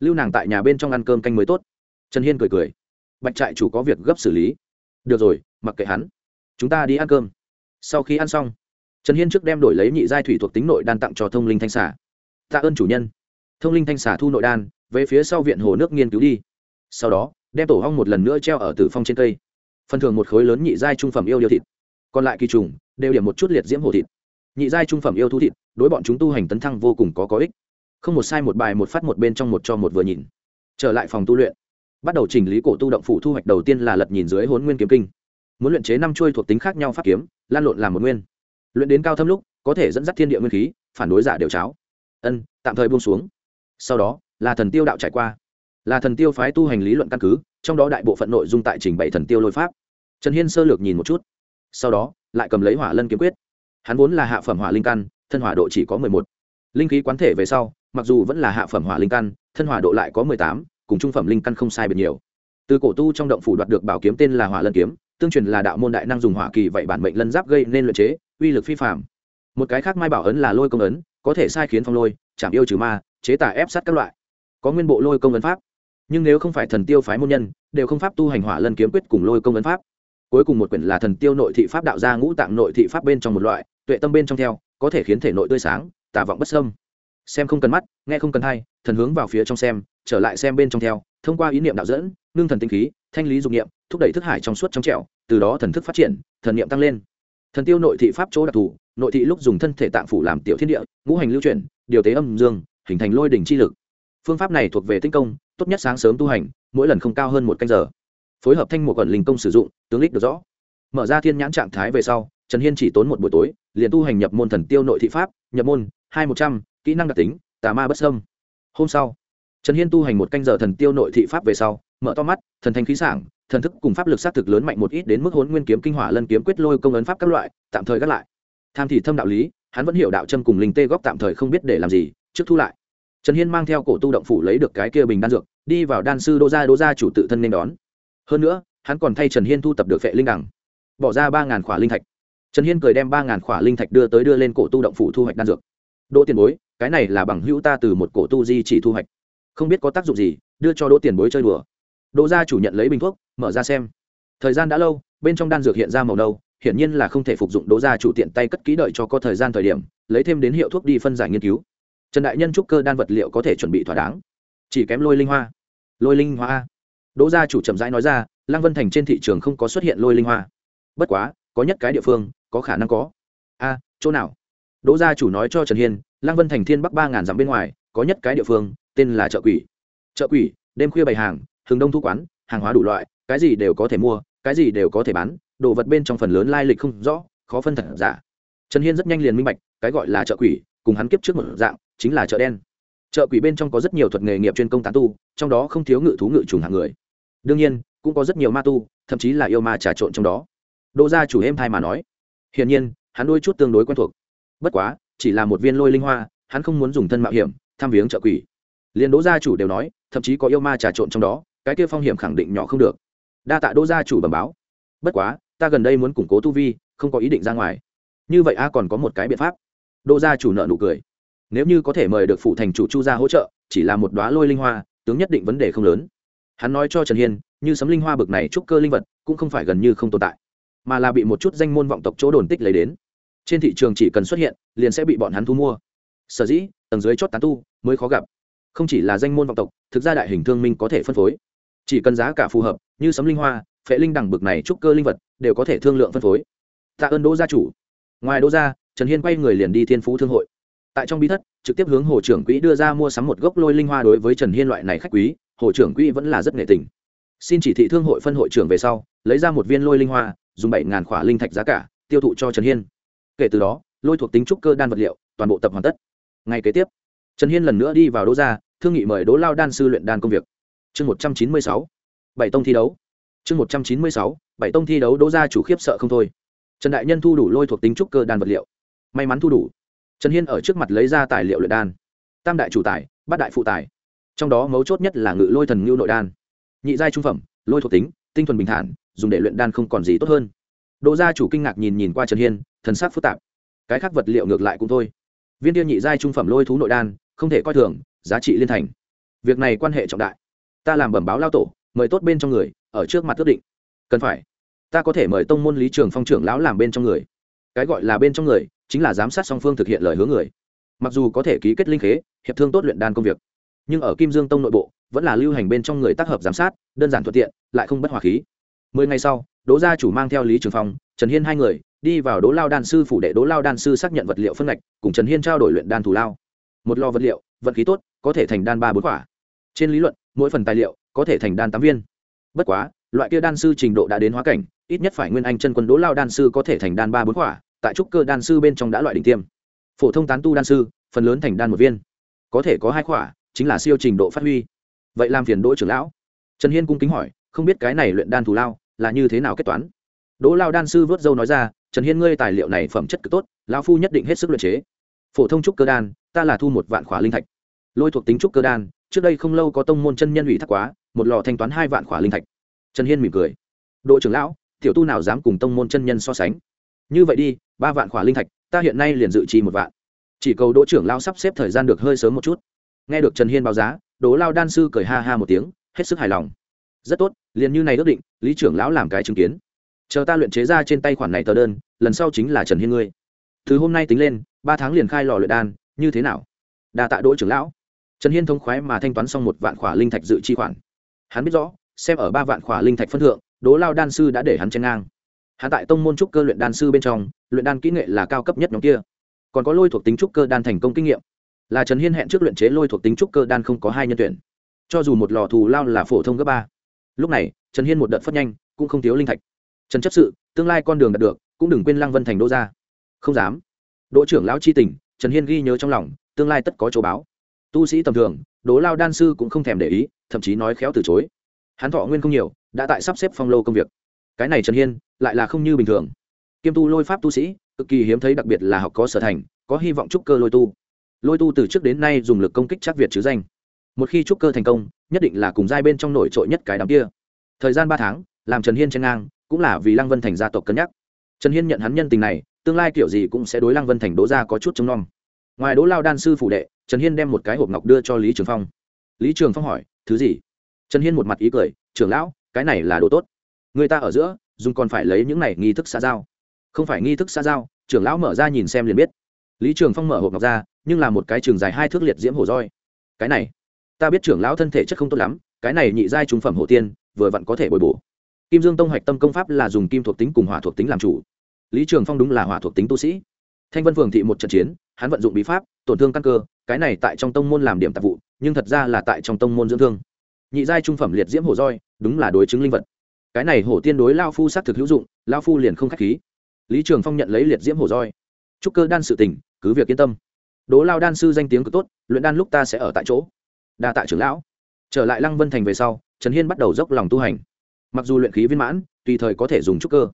Lưu nàng tại nhà bên trong ăn cơm canh mới tốt. Trần hiên cười cười. Bạch trại chủ có việc gấp xử lý. Được rồi, mặc kệ hắn. Chúng ta đi ăn cơm. Sau khi ăn xong trần hiên trước đem đổi lấy nhị giai thủy thuộc tính nội đan tặng cho thông linh thanh xả tạ ơn chủ nhân. Thông linh thanh xả thu nội đan, về phía sau viện hồ nước nghiên cứu đi. Sau đó, đem tổ hong một lần nữa treo ở tử phong trên cây. Phần thường một khối lớn nhị giai trung phẩm yêu điều thịt. Còn lại kỳ trùng, đều điểm một chút liệt diễm hồ thịt. Nhị giai trung phẩm yêu thú thịt, đối bọn chúng tu hành tấn thăng vô cùng có có ích. Không một sai một bài một phát một bên trong một cho một vừa nhìn. Trở lại phòng tu luyện. Bắt đầu chỉnh lý cổ tu động phủ thu hoạch đầu tiên là lật nhìn dưới hốn nguyên kiếm kinh. Muốn luyện chế năm chuôi thuộc tính khác nhau pháp kiếm, lan lộn làm một nguyên luyện đến cao thâm lúc, có thể dẫn dắt thiên địa nguyên khí, phản đối giả đều cháo. Ân, tạm thời buông xuống. Sau đó, là thần tiêu đạo trải qua. Là thần tiêu phái tu hành lý luận căn cứ, trong đó đại bộ phận nội dung tại trình bày thần tiêu lôi pháp. Trần hiên sơ lược nhìn một chút. Sau đó, lại cầm lấy hỏa lân kiếm quyết. Hắn vốn là hạ phẩm hỏa linh căn, thân hỏa độ chỉ có mười một. Linh khí quán thể về sau, mặc dù vẫn là hạ phẩm hỏa linh căn, thân hỏa độ lại có mười tám, cùng trung phẩm linh căn không sai biệt nhiều. Từ cổ tu trong động phủ đoạt được bảo kiếm tên là hỏa lân kiếm, tương truyền là đạo môn đại năng dùng hỏa kỳ vậy bản mệnh lân giáp gây nên luyện chế uy lực phi phạm. Một cái khác mai bảo ấn là lôi công ấn, có thể sai khiến phong lôi, chạm yêu trừ ma, chế tả ép sát các loại. Có nguyên bộ lôi công ấn pháp. Nhưng nếu không phải thần tiêu phái môn nhân, đều không pháp tu hành hỏa lân kiếm quyết cùng lôi công ấn pháp. Cuối cùng một quyển là thần tiêu nội thị pháp đạo gia ngũ tạng nội thị pháp bên trong một loại, tuệ tâm bên trong theo, có thể khiến thể nội tươi sáng tả vọng bất sâm xem không cần mắt, nghe không cần hay thần hướng vào phía trong xem, trở lại xem bên trong theo, thông qua ý niệm đạo dẫn, nương thần tinh khí, thanh lý dục niệm, thúc đẩy thức hải trong suốt trong trẻo, từ đó thần thức phát triển, thần niệm tăng lên thần tiêu nội thị pháp chỗ đặc thù, nội thị lúc dùng thân thể tạng phủ làm tiểu thiên địa, ngũ hành lưu chuyển, điều tế âm dương, hình thành lôi đỉnh chi lực. Phương pháp này thuộc về tinh công, tốt nhất sáng sớm tu hành, mỗi lần không cao hơn một canh giờ. Phối hợp thanh một quần linh công sử dụng, tướng lích được rõ. Mở ra thiên nhãn trạng thái về sau, trần hiên chỉ tốn một buổi tối, liền tu hành nhập môn thần tiêu nội thị pháp, nhập môn, hai một trăm, kỹ năng đặc tính, tà ma bất sâm hôm sau, trần hiên tu hành một canh giờ thần tiêu nội thị pháp về sau, mở to mắt, thần thanh khí sảng thần thức cùng pháp lực sát thực lớn mạnh một ít đến mức hốn nguyên kiếm kinh hỏa lân kiếm quyết lôi công ấn pháp các loại, tạm thời gác lại. Tham thì thâm đạo lý, hắn vẫn hiểu đạo châm cùng linh tê góc tạm thời không biết để làm gì, trước thu lại. Trần hiên mang theo cổ tu động phủ lấy được cái kia bình đan dược, đi vào đan sư đô gia đô gia chủ tự thân nên đón. Hơn nữa, hắn còn thay trần hiên thu tập được vệ linh đẳng bỏ ra ba ngàn khỏa linh thạch. Trần hiên cười đem ba ngàn khỏa linh thạch đưa tới đưa lên cổ tu động phủ thu hoạch đan dược. Đỗ tiền bối, cái này là bằng hữu ta từ một cổ tu di chỉ thu hoạch. Không biết có tác dụng gì, đưa cho đỗ tiền bối chơi đùa đỗ gia chủ nhận lấy bình thuốc, mở ra xem. Thời gian đã lâu, bên trong đan dược hiện ra màu nâu, hiển nhiên là không thể phục dụng đỗ gia chủ tiện tay cất kỹ đợi cho có thời gian thời điểm, lấy thêm đến hiệu thuốc đi phân giải nghiên cứu. Trần đại nhân trúc cơ đan vật liệu có thể chuẩn bị thỏa đáng. Chỉ kém lôi linh hoa. Lôi linh hoa. Đỗ gia chủ chậm rãi nói ra, lăng vân thành trên thị trường không có xuất hiện lôi linh hoa. Bất quá, có nhất cái địa phương, có khả năng có. A, chỗ nào? Đỗ gia chủ nói cho trần hiên, lăng vân thành thiên bắc ba ngàn dặm bên ngoài, có nhất cái địa phương, tên là chợ quỷ. Chợ quỷ, đêm khuya bày hàng thường đông thu quán, hàng hóa đủ loại, cái gì đều có thể mua, cái gì đều có thể bán, đồ vật bên trong phần lớn lai lịch không rõ, khó phân thật giả. Trần hiên rất nhanh liền minh bạch, cái gọi là chợ quỷ, cùng hắn kiếp trước một dạng, chính là chợ đen. Chợ quỷ bên trong có rất nhiều thuật nghề nghiệp chuyên công tán tu, trong đó không thiếu ngự thú ngự trùng hạng người. Đương nhiên, cũng có rất nhiều ma tu, thậm chí là yêu ma trà trộn trong đó. Đỗ gia chủ êm thai mà nói. Hiển nhiên, hắn đôi chút tương đối quen thuộc. Bất quá, chỉ là một viên lôi linh hoa, hắn không muốn dùng thân mạo hiểm, tham viếng chợ quỷ. Liền đỗ gia chủ đều nói, thậm chí có yêu ma trà trộn trong đó cái kia phong hiểm khẳng định nhỏ không được. Đa tạ đỗ gia chủ bẩm báo. Bất quá, ta gần đây muốn củng cố tu vi, không có ý định ra ngoài. Như vậy a còn có một cái biện pháp. Đỗ gia chủ nợ nụ cười. Nếu như có thể mời được phụ thành chủ chu gia hỗ trợ, chỉ là một đoá lôi linh hoa, tướng nhất định vấn đề không lớn. Hắn nói cho trần hiên, như sấm linh hoa bực này trúc cơ linh vật, cũng không phải gần như không tồn tại, mà là bị một chút danh môn vọng tộc chỗ đồn tích lấy đến. Trên thị trường chỉ cần xuất hiện, liền sẽ bị bọn hắn thu mua. Sở dĩ, tầng dưới chót tán tu, mới khó gặp. Không chỉ là danh môn vọng tộc, thực ra đại hình thương minh có thể phân phối chỉ cần giá cả phù hợp, như sấm linh hoa, phệ linh đẳng bực này trúc cơ linh vật, đều có thể thương lượng phân phối. Tạ ơn đỗ gia chủ. Ngoài đỗ gia, trần hiên quay người liền đi thiên phú thương hội. Tại trong bí thất, trực tiếp hướng hồ trưởng quỹ đưa ra mua sắm một gốc lôi linh hoa đối với trần hiên loại này khách quý, hồ trưởng quỹ vẫn là rất nghệ tình. Xin chỉ thị thương hội phân hội trưởng về sau, lấy ra một viên lôi linh hoa, dùng bảy ngàn khỏa linh thạch giá cả, tiêu thụ cho trần hiên. Kể từ đó, lôi thuộc tính trúc cơ đan vật liệu, toàn bộ tập hoàn tất. Ngay kế tiếp, trần hiên lần nữa đi vào đỗ gia, thương nghị mời đỗ lao đan sư luyện đan công việc chương một trăm chín mươi sáu, bảy tông thi đấu. Chương một trăm chín mươi sáu, bảy tông thi đấu, đỗ gia chủ khiếp sợ không thôi. Trần đại nhân thu đủ lôi thuộc tính trúc cơ đan vật liệu. May mắn thu đủ. Trần hiên ở trước mặt lấy ra tài liệu luyện đan. Tam đại chủ tài, bát đại phụ tài. Trong đó mấu chốt nhất là ngự lôi thần ngưu nội đan. Nhị giai trung phẩm, lôi thuộc tính, tinh thuần bình thản, dùng để luyện đan không còn gì tốt hơn. Đỗ gia chủ kinh ngạc nhìn nhìn qua trần hiên, thần sắc phức tạp. Cái khác vật liệu ngược lại cũng thôi. Viên tiên nhị giai trung phẩm lôi thú nội đan, không thể coi thường, giá trị liên thành. Việc này quan hệ trọng đại ta làm bẩm báo lao tổ, mời tốt bên trong người, ở trước mặt ước định. Cần phải. Ta có thể mời tông môn lý trường phong trưởng lão làm bên trong người. Cái gọi là bên trong người, chính là giám sát song phương thực hiện lời hướng người. Mặc dù có thể ký kết linh khế, hiệp thương tốt luyện đan công việc, nhưng ở kim dương tông nội bộ, vẫn là lưu hành bên trong người tác hợp giám sát, đơn giản thuận tiện, lại không bất hòa khí. Mười ngày sau, đỗ gia chủ mang theo lý trường phong, trần hiên hai người, đi vào đỗ lao đan sư phủ đệ đỗ lao đan sư xác nhận vật liệu phân ngạch, cùng trần hiên trao đổi luyện đan thù lao. Một lò vật liệu, vận khí tốt, có thể thành đan ba bốn quả. Trên lý luận mỗi phần tài liệu có thể thành đan tám viên. Bất quá, loại kia đan sư trình độ đã đến hóa cảnh, ít nhất phải nguyên anh chân quân đỗ lao đan sư có thể thành đan ba bốn quả, tại trúc cơ đan sư bên trong đã loại đỉnh tiêm. Phổ thông tán tu đan sư, phần lớn thành đan một viên. Có thể có hai quả, chính là siêu trình độ phát huy. Vậy làm phiền đỗ trưởng lão. Trần hiên cung kính hỏi, không biết cái này luyện đan thù lao là như thế nào kết toán? Đỗ lao đan sư vớt dâu nói ra, trần hiên ngươi tài liệu này phẩm chất cực tốt, lão phu nhất định hết sức luyện chế. Phổ thông trúc cơ đan, ta là thu một vạn khỏa linh thạch. Lôi thuộc tính trúc cơ đan trước đây không lâu có tông môn chân nhân ủy thác quá, một lò thanh toán hai vạn khỏa linh thạch. Trần hiên mỉm cười. Đội trưởng lão, tiểu tu nào dám cùng tông môn chân nhân so sánh? Như vậy đi, ba vạn khỏa linh thạch, ta hiện nay liền dự trì một vạn. Chỉ cầu đỗ trưởng lao sắp xếp thời gian được hơi sớm một chút. Nghe được trần hiên báo giá, đỗ lao đan sư cười ha ha một tiếng, hết sức hài lòng. Rất tốt, liền như này ước định, lý trưởng lão làm cái chứng kiến. Chờ ta luyện chế ra trên tay khoản này tờ đơn, lần sau chính là trần hiên ngươi. Thứ hôm nay tính lên, ba tháng liền khai lò luyện đan, như thế nào? Đà tạ đỗ trưởng lão trần hiên thông khoái mà thanh toán xong một vạn khỏa linh thạch dự chi khoản. Hắn biết rõ, xem ở ba vạn khỏa linh thạch phân thượng, đỗ lao đan sư đã để hắn chen ngang. Hắn tại tông môn trúc cơ luyện đan sư bên trong, luyện đan kỹ nghệ là cao cấp nhất nhóm kia. Còn có lôi thuộc tính trúc cơ đan thành công kinh nghiệm. Là trần hiên hẹn trước luyện chế lôi thuộc tính trúc cơ đan không có hai nhân tuyển. Cho dù một lò thù lao là phổ thông cấp ba. Lúc này, trần hiên một đợt phất nhanh, cũng không thiếu linh thạch. Trần chấp sự, tương lai con đường đạt được, cũng đừng quên lăng vân thành đỗ ra không dám. Đỗ trưởng lão c h i tình, trần hiên ghi nhớ trong lòng, tương lai tất có chỗ báo tu sĩ tầm thường, đỗ lao đan sư cũng không thèm để ý, thậm chí nói khéo từ chối. Hắn thọ nguyên không nhiều, đã tại sắp xếp phong lô công việc. Cái này trần hiên, lại là không như bình thường. Kiêm tu lôi pháp tu sĩ, cực kỳ hiếm thấy đặc biệt là học có sở thành, có hy vọng trúc cơ lôi tu. Lôi tu từ trước đến nay dùng lực công kích chắc việt chứ danh. Một khi trúc cơ thành công, nhất định là cùng giai bên trong nổi trội nhất cái đám kia. Thời gian ba tháng, làm trần hiên chen ngang, cũng là vì lăng vân thành gia tộc cân nhắc. Trần hiên nhận hắn nhân tình này, tương lai kiểu gì cũng sẽ đối lăng vân thành đố ra có chút trông nom ngoài đỗ lao đan sư phủ đệ, trần hiên đem một cái hộp ngọc đưa cho lý trường phong. Lý trường phong hỏi, thứ gì? Trần hiên một mặt ý cười, trưởng lão, cái này là đồ tốt. Người ta ở giữa, dùng còn phải lấy những này nghi thức xã giao. Không phải nghi thức xã giao, trưởng lão mở ra nhìn xem liền biết. Lý trường phong mở hộp ngọc ra, nhưng là một cái trường dài hai thước liệt diễm hổ roi. Cái này, ta biết trưởng lão thân thể chất không tốt lắm, cái này nhị giai trúng phẩm hổ tiên, vừa vặn có thể bồi bổ. Kim dương tông hoạch tâm công pháp là dùng kim thuộc tính cùng hỏa thuộc tính làm chủ. Lý trường phong đúng là hỏa thuộc tính tu sĩ thanh vân phường thị một trận chiến, hắn vận dụng bí pháp, tổn thương căn cơ, cái này tại trong tông môn làm điểm tạp vụ, nhưng thật ra là tại trong tông môn dưỡng thương. Nhị giai trung phẩm liệt diễm hổ roi, đúng là đối chứng linh vật. Cái này hổ tiên đối lao phu s á t thực hữu dụng, lao phu liền không k h á c h khí. Lý trường phong nhận lấy liệt diễm hổ roi. Trúc cơ đan sự tình cứ việc yên tâm. Đố lao đan sư danh tiếng cực tốt, luyện đan lúc ta sẽ ở tại chỗ. Đa tạ trưởng lão. Trở lại lăng vân thành về sau, trần hiên bắt đầu dốc lòng tu hành. Mặc dù luyện khí viên mãn, tùy thời có thể dùng trúc cơ,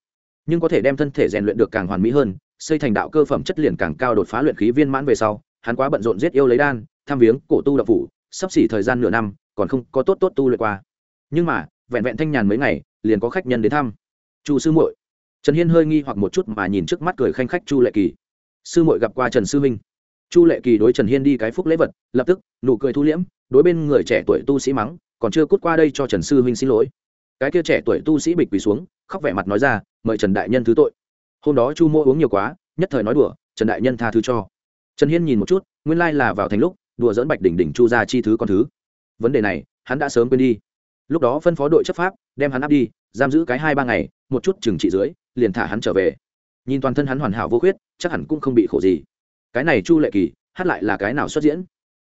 nhưng có thể đem thân thể rèn luyện được càng hoàn mỹ hơn xây thành đạo cơ phẩm chất liền càng cao đột phá luyện khí viên mãn về sau, hắn quá bận rộn giết yêu lấy đan, tham viếng, cổ tu đậu phủ, sắp xỉ thời gian nửa năm, còn không có tốt tốt tu luyện qua. Nhưng mà, vẹn vẹn thanh nhàn mấy ngày, liền có khách nhân đến thăm. Chu sư muội. Trần hiên hơi nghi hoặc một chút mà nhìn trước mắt cười khanh khách chu lệ kỳ. Sư muội gặp qua trần sư minh chu lệ kỳ đối trần hiên đi cái phúc lễ vật, lập tức, nụ cười thu liễm, đối bên người trẻ tuổi tu sĩ mắng, còn chưa cút qua đây cho trần sư huynh xin lỗi. Cái kia trẻ tuổi tu sĩ bịch quỳ xuống, khóc vẻ mặt nói ra, mời trần đại nhân thứ tội hôm đó chu mô uống nhiều quá, nhất thời nói đùa, trần đại nhân tha thứ cho. Trần hiên nhìn một chút, nguyên lai là vào thành lúc, đùa dẫn bạch đỉnh đỉnh chu ra chi thứ con thứ. Vấn đề này, hắn đã sớm quên đi. Lúc đó phân phó đội chấp pháp, đem hắn áp đi, giam giữ cái hai ba ngày, một chút trừng trị dưới, liền thả hắn trở về. Nhìn toàn thân hắn hoàn hảo vô khuyết, chắc hẳn cũng không bị khổ gì. Cái này chu lệ kỳ, hát lại là cái nào xuất diễn?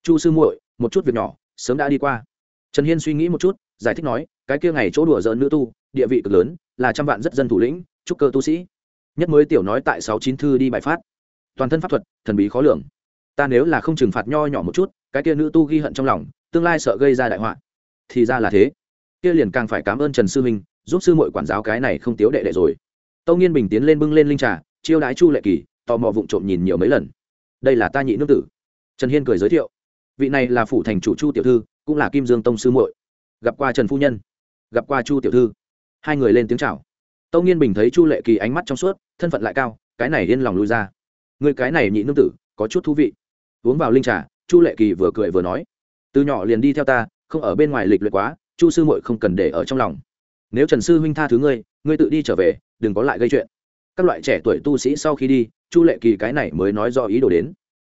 Chu sư muội, một chút việc nhỏ, sớm đã đi qua. Trần hiên suy nghĩ một chút, giải thích nói, cái kia ngày chỗ đùa giỡn nữ tu, địa vị cực lớn, là trăm vạn rất dân thủ lĩnh trúc cơ tu sĩ nhất mới tiểu nói tại sáu chín thư đi bài phát. Toàn thân pháp thuật, thần bí khó lường. Ta nếu là không trừng phạt nho nhỏ một chút, cái kia nữ tu ghi hận trong lòng, tương lai sợ gây ra đại họa. Thì ra là thế. Kia liền càng phải cảm ơn trần sư minh, giúp sư mội quản giáo cái này không tiếu đệ đệ rồi. Tâu nghiên bình tiến lên bưng lên linh trà, chiêu đái chu lệ kỳ, tò mò vụng trộm nhìn nhiều mấy lần. Đây là ta nhị nước tử. Trần hiên cười giới thiệu. Vị này là phủ thành chủ chu tiểu thư, cũng là kim dương tông sư muội. Gặp qua trần phu nhân. Gặp qua chu tiểu thư. Hai người lên tiếng chào tâu nghiên bình thấy chu lệ kỳ ánh mắt trong suốt, thân phận lại cao, cái này yên lòng lui ra. Người cái này nhị nương tử, có chút thú vị. Uống vào linh trà, chu lệ kỳ vừa cười vừa nói, từ nhỏ liền đi theo ta, không ở bên ngoài lịch luyện quá, chu sư muội không cần để ở trong lòng. Nếu trần sư huynh tha thứ ngươi ngươi tự đi trở về, đừng có lại gây chuyện. Các loại trẻ tuổi tu sĩ sau khi đi, chu lệ kỳ cái này mới nói do ý đồ đến.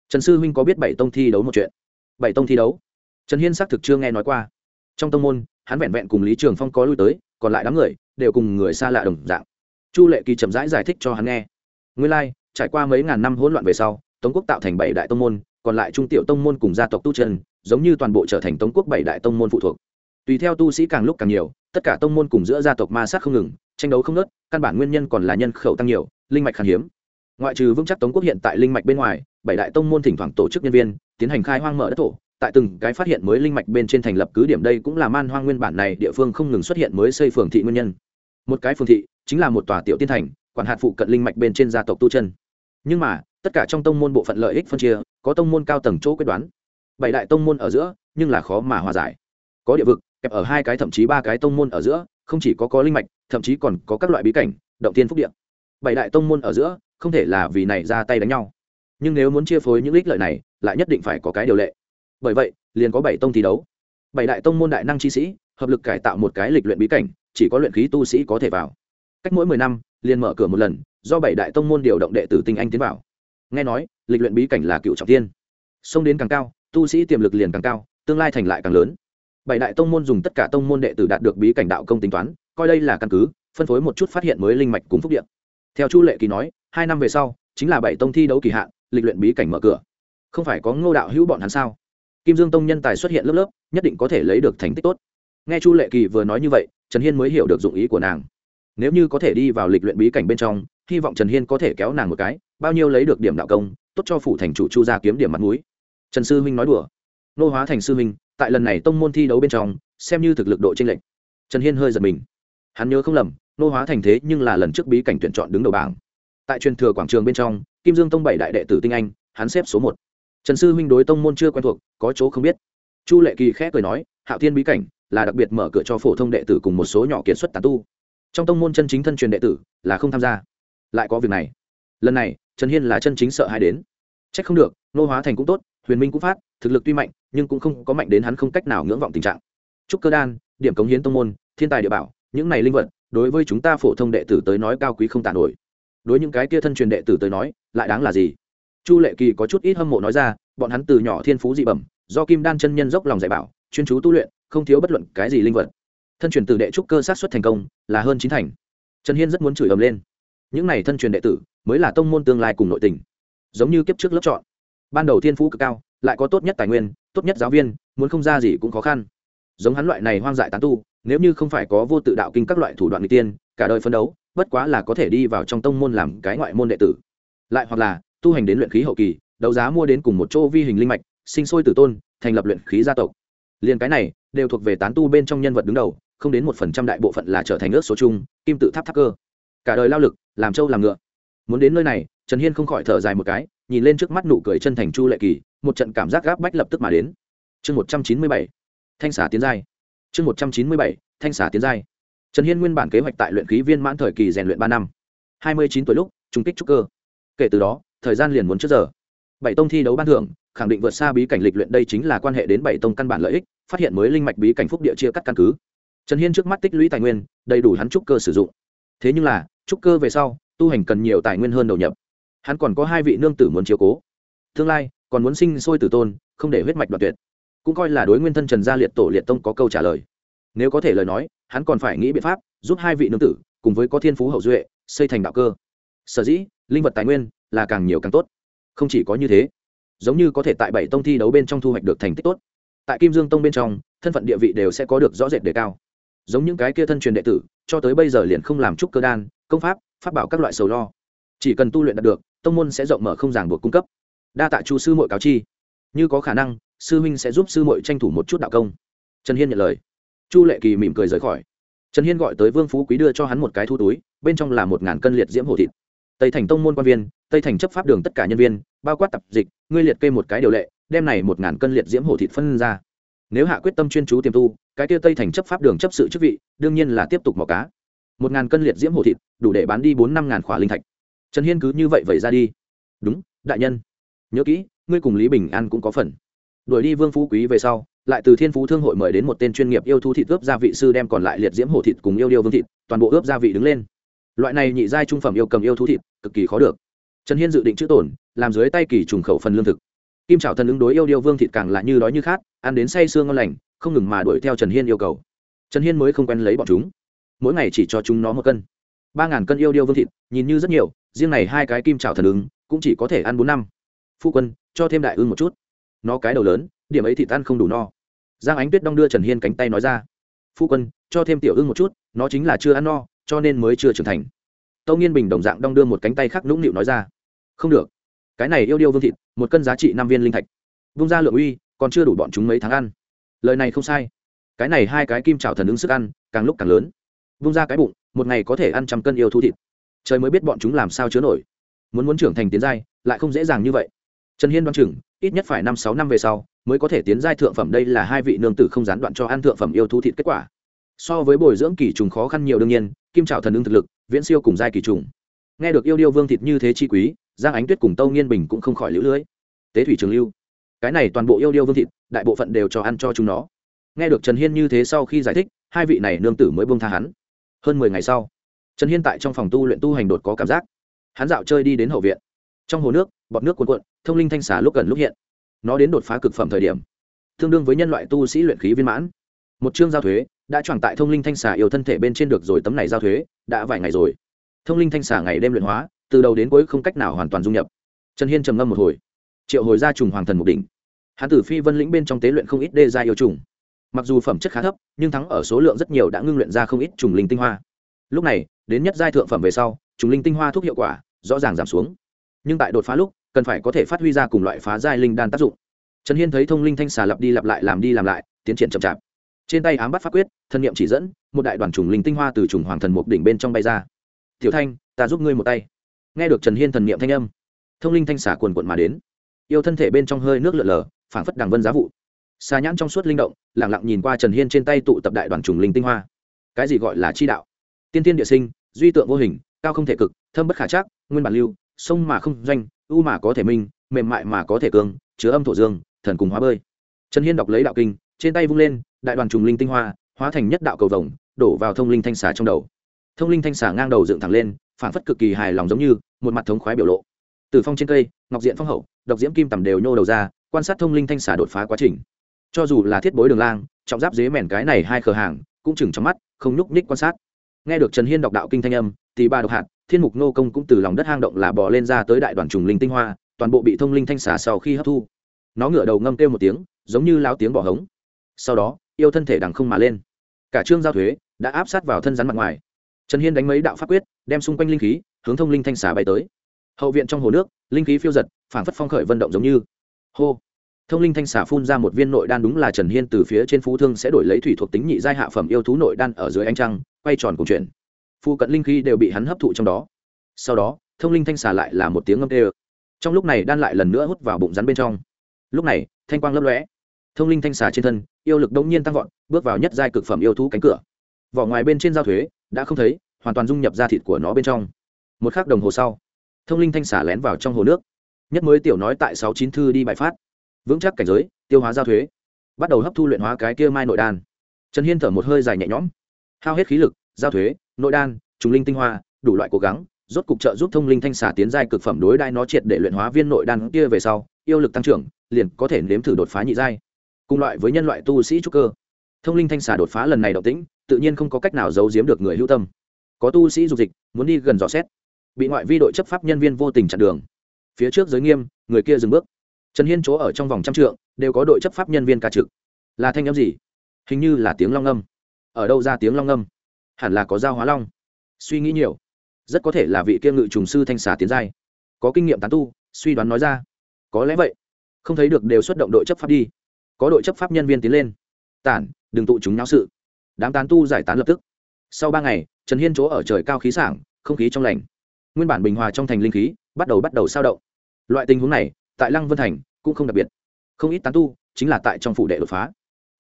Trần sư huynh có biết bảy tông thi đấu một chuyện? Bảy tông thi đấu? Trần hiên xác thực chưa nghe nói qua. Trong tông môn, hắn vẹn vẹn cùng lý trường phong có lui tới, còn lại đám người đều cùng người xa lạ đồng dạng. Chu lệ kỳ chậm rãi giải, giải thích cho hắn nghe. Nguyên lai、like, trải qua mấy ngàn năm hỗn loạn về sau tống quốc tạo thành bảy đại tông môn còn lại trung tiểu tông môn cùng gia tộc tu chân giống như toàn bộ trở thành tống quốc bảy đại tông môn phụ thuộc. Tùy theo tu sĩ càng lúc càng nhiều tất cả tông môn cùng giữa gia tộc ma sát không ngừng tranh đấu không nớt căn bản nguyên nhân còn là nhân khẩu tăng nhiều linh mạch khan hiếm. Ngoại trừ vững chắc tống quốc hiện tại linh mạch bên ngoài bảy đại tông môn thỉnh thoảng tổ chức nhân viên tiến hành khai hoang mở đất thổ tại từng cái phát hiện mới linh mạch bên trên thành lập cứ điểm đây cũng là man hoang nguyên bản này địa phương không ngừng xuất hiện mới xây phường thị nguyên nhân. Một cái phường thị chính là một tòa tiểu tiên thành, quản hạt phụ cận linh mạch bên trên gia tộc tu chân. Nhưng mà, tất cả trong tông môn bộ phận lợi ích phân chia, có tông môn cao tầng chỗ quyết đoán. Bảy đại tông môn ở giữa, nhưng là khó mà hòa giải. Có địa vực, kẹp ở hai cái thậm chí ba cái tông môn ở giữa, không chỉ có có linh mạch, thậm chí còn có các loại bí cảnh, động tiên phúc điện bảy đại tông môn ở giữa, không thể là vì này ra tay đánh nhau. Nhưng nếu muốn chia phối những ích lợi này, lại nhất định phải có cái điều lệ bởi vậy, liền có bảy tông thi đấu. Bảy đại tông môn đại năng chi sĩ, hợp lực cải tạo một cái lịch luyện bí cảnh, chỉ có luyện khí tu sĩ có thể vào. Cách mỗi mười năm, liền mở cửa một lần, do bảy đại tông môn điều động đệ tử tinh anh tiến vào. Nghe nói, lịch luyện bí cảnh là cựu trọng tiên xông đến càng cao, tu sĩ tiềm lực liền càng cao, tương lai thành lại càng lớn. Bảy đại tông môn dùng tất cả tông môn đệ tử đạt được bí cảnh đạo công tính toán, coi đây là căn cứ, phân phối một chút phát hiện mới linh mạch cùng phúc điện theo chu lệ kỳ nói, hai năm về sau, chính là bảy tông thi đấu kỳ hạn, lịch luyện bí cảnh mở cửa. Không phải có ngô đạo hữu bọn hắn sao? Kim dương tông nhân tài xuất hiện lớp lớp, nhất định có thể lấy được thành tích tốt. Nghe chu lệ kỳ vừa nói như vậy, trần hiên mới hiểu được dụng ý của nàng. Nếu như có thể đi vào lịch luyện bí cảnh bên trong, hy vọng trần hiên có thể kéo nàng một cái, bao nhiêu lấy được điểm đạo công, tốt cho phủ thành chủ chu ra kiếm điểm mặt m ũ i trần sư huynh nói đùa. Nô hóa thành sư huynh, tại lần này tông môn thi đấu bên trong, xem như thực lực độ tranh lệch. Trần hiên hơi giật mình. Hắn nhớ không lầm, nô hóa thành thế nhưng là lần trước bí cảnh tuyển chọn đứng đầu bảng. Tại truyền thừa quảng trường bên trong, kim dương tông bảy đại đệ tử tinh anh, hắn xếp số một trần sư huynh đối tông môn chưa quen thuộc, có chỗ không biết. Chu lệ kỳ khẽ cười nói, hạo thiên bí cảnh là đặc biệt mở cửa cho phổ thông đệ tử cùng một số nhỏ kiệt xuất tán tu. Trong tông môn chân chính thân truyền đệ tử là không tham gia. Lại có việc này. Lần này, trần hiên là chân chính sợ hãi đến. C h ắ c không được, nô hóa thành cũng tốt, huyền minh cũng phát, thực lực tuy mạnh, nhưng cũng không có mạnh đến hắn không cách nào ngưỡng vọng tình trạng. Trúc cơ đan, điểm cống hiến tông môn, thiên tài địa bảo, những này linh vật, đối với chúng ta phổ thông đệ tử tới nói cao quý không tàn nổi. Đối những cái kia thân truyền đệ tử tới nói, lại đáng là gì? Chu lệ kỳ có chút ít hâm mộ nói ra, bọn hắn từ nhỏ thiên phú dị bẩm, do kim đan chân nhân dốc lòng dạy bảo, chuyên chú tu luyện, không thiếu bất luận cái gì linh vật. Thân truyền từ đệ trúc cơ sát xuất thành công, là hơn chín thành. Trần hiên rất muốn chửi ầm lên. Những này thân truyền đệ tử, mới là tông môn tương lai cùng nội tình. Giống như kiếp trước lớp chọn. Ban đầu thiên phú cực cao, lại có tốt nhất tài nguyên, tốt nhất giáo viên, muốn không ra gì cũng khó khăn. Giống hắn loại này hoang dại tán tu, nếu như không phải có vô tự đạo kinh các loại thủ đoạn n tiên, cả đời phấn đấu, bất quá là có thể đi vào trong tông môn làm cái ngoại môn đệ tử. Lại hoặc là tu hành đến luyện khí hậu kỳ, đấu giá mua đến cùng một chỗ vi hình linh mạch, sinh sôi tử tôn, thành lập luyện khí gia tộc. Liền cái này, đều thuộc về tán tu bên trong nhân vật đứng đầu, không đến một phần trăm đại bộ phận là trở thành ước số chung, kim tự tháp tháp cơ. Cả đời lao lực, làm trâu làm ngựa. Muốn đến nơi này, trần hiên không khỏi thở dài một cái, nhìn lên trước mắt nụ cười chân thành chu lệ kỳ, một trận cảm giác gáp bách lập tức mà đến. Chương một trăm chín mươi bảy, thanh xả tiến giai. Chương một trăm chín mươi bảy, thanh xả tiến giai. Trần hiên nguyên bản kế hoạch tại luyện khí viên mãn thời kỳ rèn luyện ba năm. Hai mươi chín tuổi lúc trung kích trúc cơ. Kể từ đó thời gian liền muốn trước giờ. Bảy tông thi đấu ban thưởng, khẳng định vượt xa bí cảnh lịch luyện đây chính là quan hệ đến bảy tông căn bản lợi ích, phát hiện mới linh mạch bí cảnh phúc địa chia cắt căn cứ. Trần hiên trước mắt tích lũy tài nguyên, đầy đủ hắn trúc cơ sử dụng. Thế nhưng là, trúc cơ về sau, tu hành cần nhiều tài nguyên hơn đầu nhập. Hắn còn có hai vị nương tử muốn chiếu cố. Tương lai, còn muốn sinh sôi tử tôn, không để huyết mạch đoạt tuyệt. Cũng coi là đối nguyên thân trần gia liệt tổ liệt tông có câu trả lời. Nếu có thể lời nói, hắn còn phải nghĩ biện pháp giúp hai vị nương tử, cùng với có thiên phú hậu duệ, xây thành đạo cơ. Sở dĩ, linh vật tài nguyên là càng nhiều càng tốt. Không chỉ có như thế, giống như có thể tại bảy tông thi đấu bên trong thu hoạch được thành tích tốt. Tại kim dương tông bên trong, thân phận địa vị đều sẽ có được rõ rệt đề cao. Giống những cái kia thân truyền đệ tử, cho tới bây giờ liền không làm trúc cơ đan, công pháp phát bảo các loại sầu lo. Chỉ cần tu luyện đạt được, tông môn sẽ rộng mở không ràng buộc cung cấp. Đa tạ chu sư mội cáo chi. Như có khả năng, sư huynh sẽ giúp sư mội tranh thủ một chút đạo công. Trần hiên nhận lời. Chu lệ kỳ mỉm cười rời khỏi. Trần hiên gọi tới vương phú quý đưa cho hắn một cái thu túi, bên trong là một ngàn cân liệt diễm hồ thịt tây thành tông môn quan viên, tây thành chấp pháp đường tất cả nhân viên, bao quát tập dịch, ngươi liệt kê một cái điều lệ, đem này một ngàn cân liệt diễm hổ thịt phân ra. Nếu hạ quyết tâm chuyên chú tiềm tu, cái tiêu tây thành chấp pháp đường chấp sự chức vị, đương nhiên là tiếp tục mò cá. Một ngàn cân liệt diễm hổ thịt, đủ để bán đi bốn năm ngàn khỏa linh thạch. Trần hiên cứ như vậy vậy ra đi. Đúng, đại nhân. Nhớ kỹ, ngươi cùng lý bình an cũng có phần. Đuổi đi vương phú quý về sau, lại từ thiên phú thương hội mời đến một tên chuyên nghiệp yêu thú thịt ướp gia vị sư đem còn lại liệt diễm hổ thịt cùng yêu điêu vương thịt, toàn bộ ướp gia vị đứng lên loại này nhị giai trung phẩm yêu cầm yêu thú thịt, cực kỳ khó được. Trần hiên dự định chữ tổn, làm dưới tay kỳ trùng khẩu phần lương thực. Kim trào thần ứng đối yêu điêu vương thịt càng là như đói như khát, ăn đến say sương ngon lành, không ngừng mà đuổi theo trần hiên yêu cầu. Trần hiên mới không quen lấy bọn chúng. Mỗi ngày chỉ cho chúng nó một cân. Ba ngàn cân yêu điêu vương thịt, nhìn như rất nhiều, riêng này hai cái kim trào thần ứng, cũng chỉ có thể ăn bốn năm. Phu quân, cho thêm đại ưng một chút. Nó cái đầu lớn, điểm ấy thịt ăn không đủ no. Giang ánh tuyết đong đưa trần hiên cánh tay nói ra. Phu quân, cho thêm tiểu ưng một chút, nó chính là chưa ăn no cho nên mới chưa trưởng thành. Tâu nghiên bình đồng dạng đong đưa một cánh tay khác nũng nịu nói ra, không được, cái này yêu điêu vương thịt, một cân giá trị năm viên linh thạch, vung ra lượng uy, còn chưa đủ bọn chúng mấy tháng ăn. Lời này không sai, cái này hai cái kim trào thần ứng sức ăn, càng lúc càng lớn. Vung ra cái bụng, một ngày có thể ăn trăm cân yêu thu thịt. Trời mới biết bọn chúng làm sao chứa nổi. Muốn muốn trưởng thành tiến giai, lại không dễ dàng như vậy. Trần hiên đoán chừng, ít nhất phải năm sáu năm về sau, mới có thể tiến giai thượng phẩm. Đây là hai vị nương tử không gián đoạn cho ăn thượng phẩm yêu thú thịt kết quả so với bồi dưỡng kỳ trùng khó khăn nhiều đương nhiên, kim trào thần ưng thực lực, viễn siêu cùng giai kỳ trùng. Nghe được yêu điêu vương thịt như thế chi quý, giang ánh tuyết cùng tâu nghiên bình cũng không khỏi lũ lưới tế thủy trường lưu. Cái này toàn bộ yêu điêu vương thịt, đại bộ phận đều cho ăn cho chúng nó. Nghe được trần hiên như thế sau khi giải thích, hai vị này nương tử mới bông tha hắn. Hơn mười ngày sau, trần hiên tại trong phòng tu luyện tu hành đột có cảm giác. Hắn dạo chơi đi đến hậu viện. Trong hồ nước, bọt nước cuồn cuộn, thông linh thanh xà lúc gần lúc hiện. Nó đến đột phá cực phẩm thời điểm. Tương đương với nhân loại tu sĩ luyện khí viên mãn một chương giao thuế, đã chọn tại thông linh thanh xà yêu thân thể bên trên được rồi, tấm này giao thuế, đã vài ngày rồi. Thông linh thanh xà ngày đêm luyện hóa, từ đầu đến cuối không cách nào hoàn toàn dung nhập. Trần hiên trầm ngâm một hồi. Triệu hồi ra trùng hoàng thần mục đỉnh. Hán tử phi vân lĩnh bên trong tế luyện không ít đê gia yêu trùng. Mặc dù phẩm chất khá thấp, nhưng thắng ở số lượng rất nhiều đã ngưng luyện ra không ít trùng linh tinh hoa. Lúc này, đến nhất giai thượng phẩm về sau, trùng linh tinh hoa thuốc hiệu quả rõ ràng giảm xuống. Nhưng tại đột phá lúc, cần phải có thể phát huy ra cùng loại phá giai linh đan tác dụng. Trần hiên thấy thông linh thanh xà lặp đi lặp lại, làm đi làm lại, tiến triển chậm chạp trên tay ám bắt pháp quyết, thân nhiệm chỉ dẫn, một đại đoàn trùng linh tinh hoa từ trùng hoàng thần mục đỉnh bên trong bay ra. Tiểu thanh, ta giúp ngươi một tay. Nghe được trần hiên thần niệm thanh âm, thông linh thanh xả quần quận mà đến. Yêu thân thể bên trong hơi nước lợn lờ, phảng phất đằng vân giá vụ. Xà nhãn trong suốt linh động lẳng lặng nhìn qua trần hiên trên tay tụ tập đại đoàn trùng linh tinh hoa. Cái gì gọi là chi đạo? Tiên tiên địa sinh, duy tượng vô hình, cao không thể cực, thâm bất khả chắc, nguyên bản lưu, sông mà không doanh, u mà có thể minh, mềm mại mà có thể cương chứa âm thổ dương, thần cùng hóa bơi. Trần hiên đọc lấy đạo kinh, trên tay vung lên đại đoàn trùng linh tinh hoa, hóa thành nhất đạo cầu vồng, đổ vào thông linh thanh xà trong đầu. Thông linh thanh xà ngang đầu dựng thẳng lên phản phất cực kỳ hài lòng giống như một mặt thống khoái biểu lộ. Từ phong trên cây, ngọc diện phong hậu, độc diễm kim tầm đều nhô đầu ra, quan sát thông linh thanh xà đột phá quá trình. Cho dù là thiết bối đường lang, trọng giáp dế mèn cái này hai khờ hàng, cũng chừng trong mắt, không nhúc ních quan sát. Nghe được trần hiên đọc đạo kinh thanh âm, thì ba độc hạt, thiên mục nô công cũng từ lòng đất hang động là bò lên ra tới đại đoàn trùng linh tinh hoa, toàn bộ bị thông linh thanh xà sau khi hấp thu. Nó ngửa đầu ngâm kêu một tiếng, giống như láo tiếng bỏ hống. Sau đó yêu thân thể đằng không mà lên. Cả trương giao thuế đã áp sát vào thân rắn mặt ngoài. Trần hiên đánh mấy đạo pháp quyết, đem xung quanh linh khí, hướng thông linh thanh xà bay tới. Hậu viện trong hồ nước, linh khí phiêu giật phản phất phong khởi vận động giống như. Hô! Thông linh thanh xà phun ra một viên nội đan đúng là trần hiên từ phía trên phú thương sẽ đổi lấy thủy thuộc tính nhị giai hạ phẩm yêu thú nội đan ở dưới ánh trăng, quay tròn cùng chuyển. Phụ cận linh khí đều bị hắn hấp thụ trong đó. Sau đó, thông linh thanh xà lại là một tiếng ngâm tê ơ. Trong lúc này đan lại lần nữa hút vào bụng rắn bên trong. Lúc này, thanh quang lấp lóe. Thông linh thanh xà trên thân yêu lực đông nhiên tăng vọt, bước vào nhất giai cực phẩm yêu thú cánh cửa. Vỏ ngoài bên trên giao thuế, đã không thấy, hoàn toàn dung nhập ra thịt của nó bên trong. Một k h ắ c đồng hồ sau, thông linh thanh xả lén vào trong hồ nước. Nhất mới tiểu nói tại sáu chín thư đi bài phát. Vững chắc cảnh giới, tiêu hóa giao thuế. Bắt đầu hấp thu luyện hóa cái kia mai nội đan. Trần hiên thở một hơi dài nhẹ nhõm. Hao hết khí lực, giao thuế, nội đan, trùng linh tinh hoa, đủ loại cố gắng, rốt cục trợ giúp thông linh thanh xả tiến giai cực phẩm đối đai nó triệt để luyện hóa viên nội đan kia về sau, yêu lực tăng trưởng, liền có thể nếm thử đột phá nhị giai cùng loại với nhân loại tu sĩ trúc cơ. Thông linh thanh xà đột phá lần này động tĩnh, tự nhiên không có cách nào giấu giếm được người hữu tâm. Có tu sĩ dục dịch, muốn đi gần dò xét. Bị ngoại vi đội chấp pháp nhân viên vô tình chặn đường. Phía trước giới nghiêm, người kia dừng bước. Trần hiên chỗ ở trong vòng trăm trượng, đều có đội chấp pháp nhân viên ca trực. Là thanh âm gì? Hình như là tiếng long âm. Ở đâu ra tiếng long âm? Hẳn là có dao hóa long. Suy nghĩ nhiều. Rất có thể là vị kia ngự trùng sư thanh xà tiến giai. Có kinh nghiệm tán tu, suy đoán nói ra. Có lẽ vậy. Không thấy được đều xuất động đội chấp pháp đi có đội chấp pháp nhân viên tiến lên. Tản, đừng tụ chúng náo sự. Đám tán tu giải tán lập tức. Sau ba ngày, trần hiên chỗ ở trời cao khí sảng, không khí trong lành. Nguyên bản bình hòa trong thành linh khí, bắt đầu bắt đầu sao động. Loại tình huống này, tại lăng vân thành, cũng không đặc biệt. Không ít tán tu, chính là tại trong phủ đệ đột phá.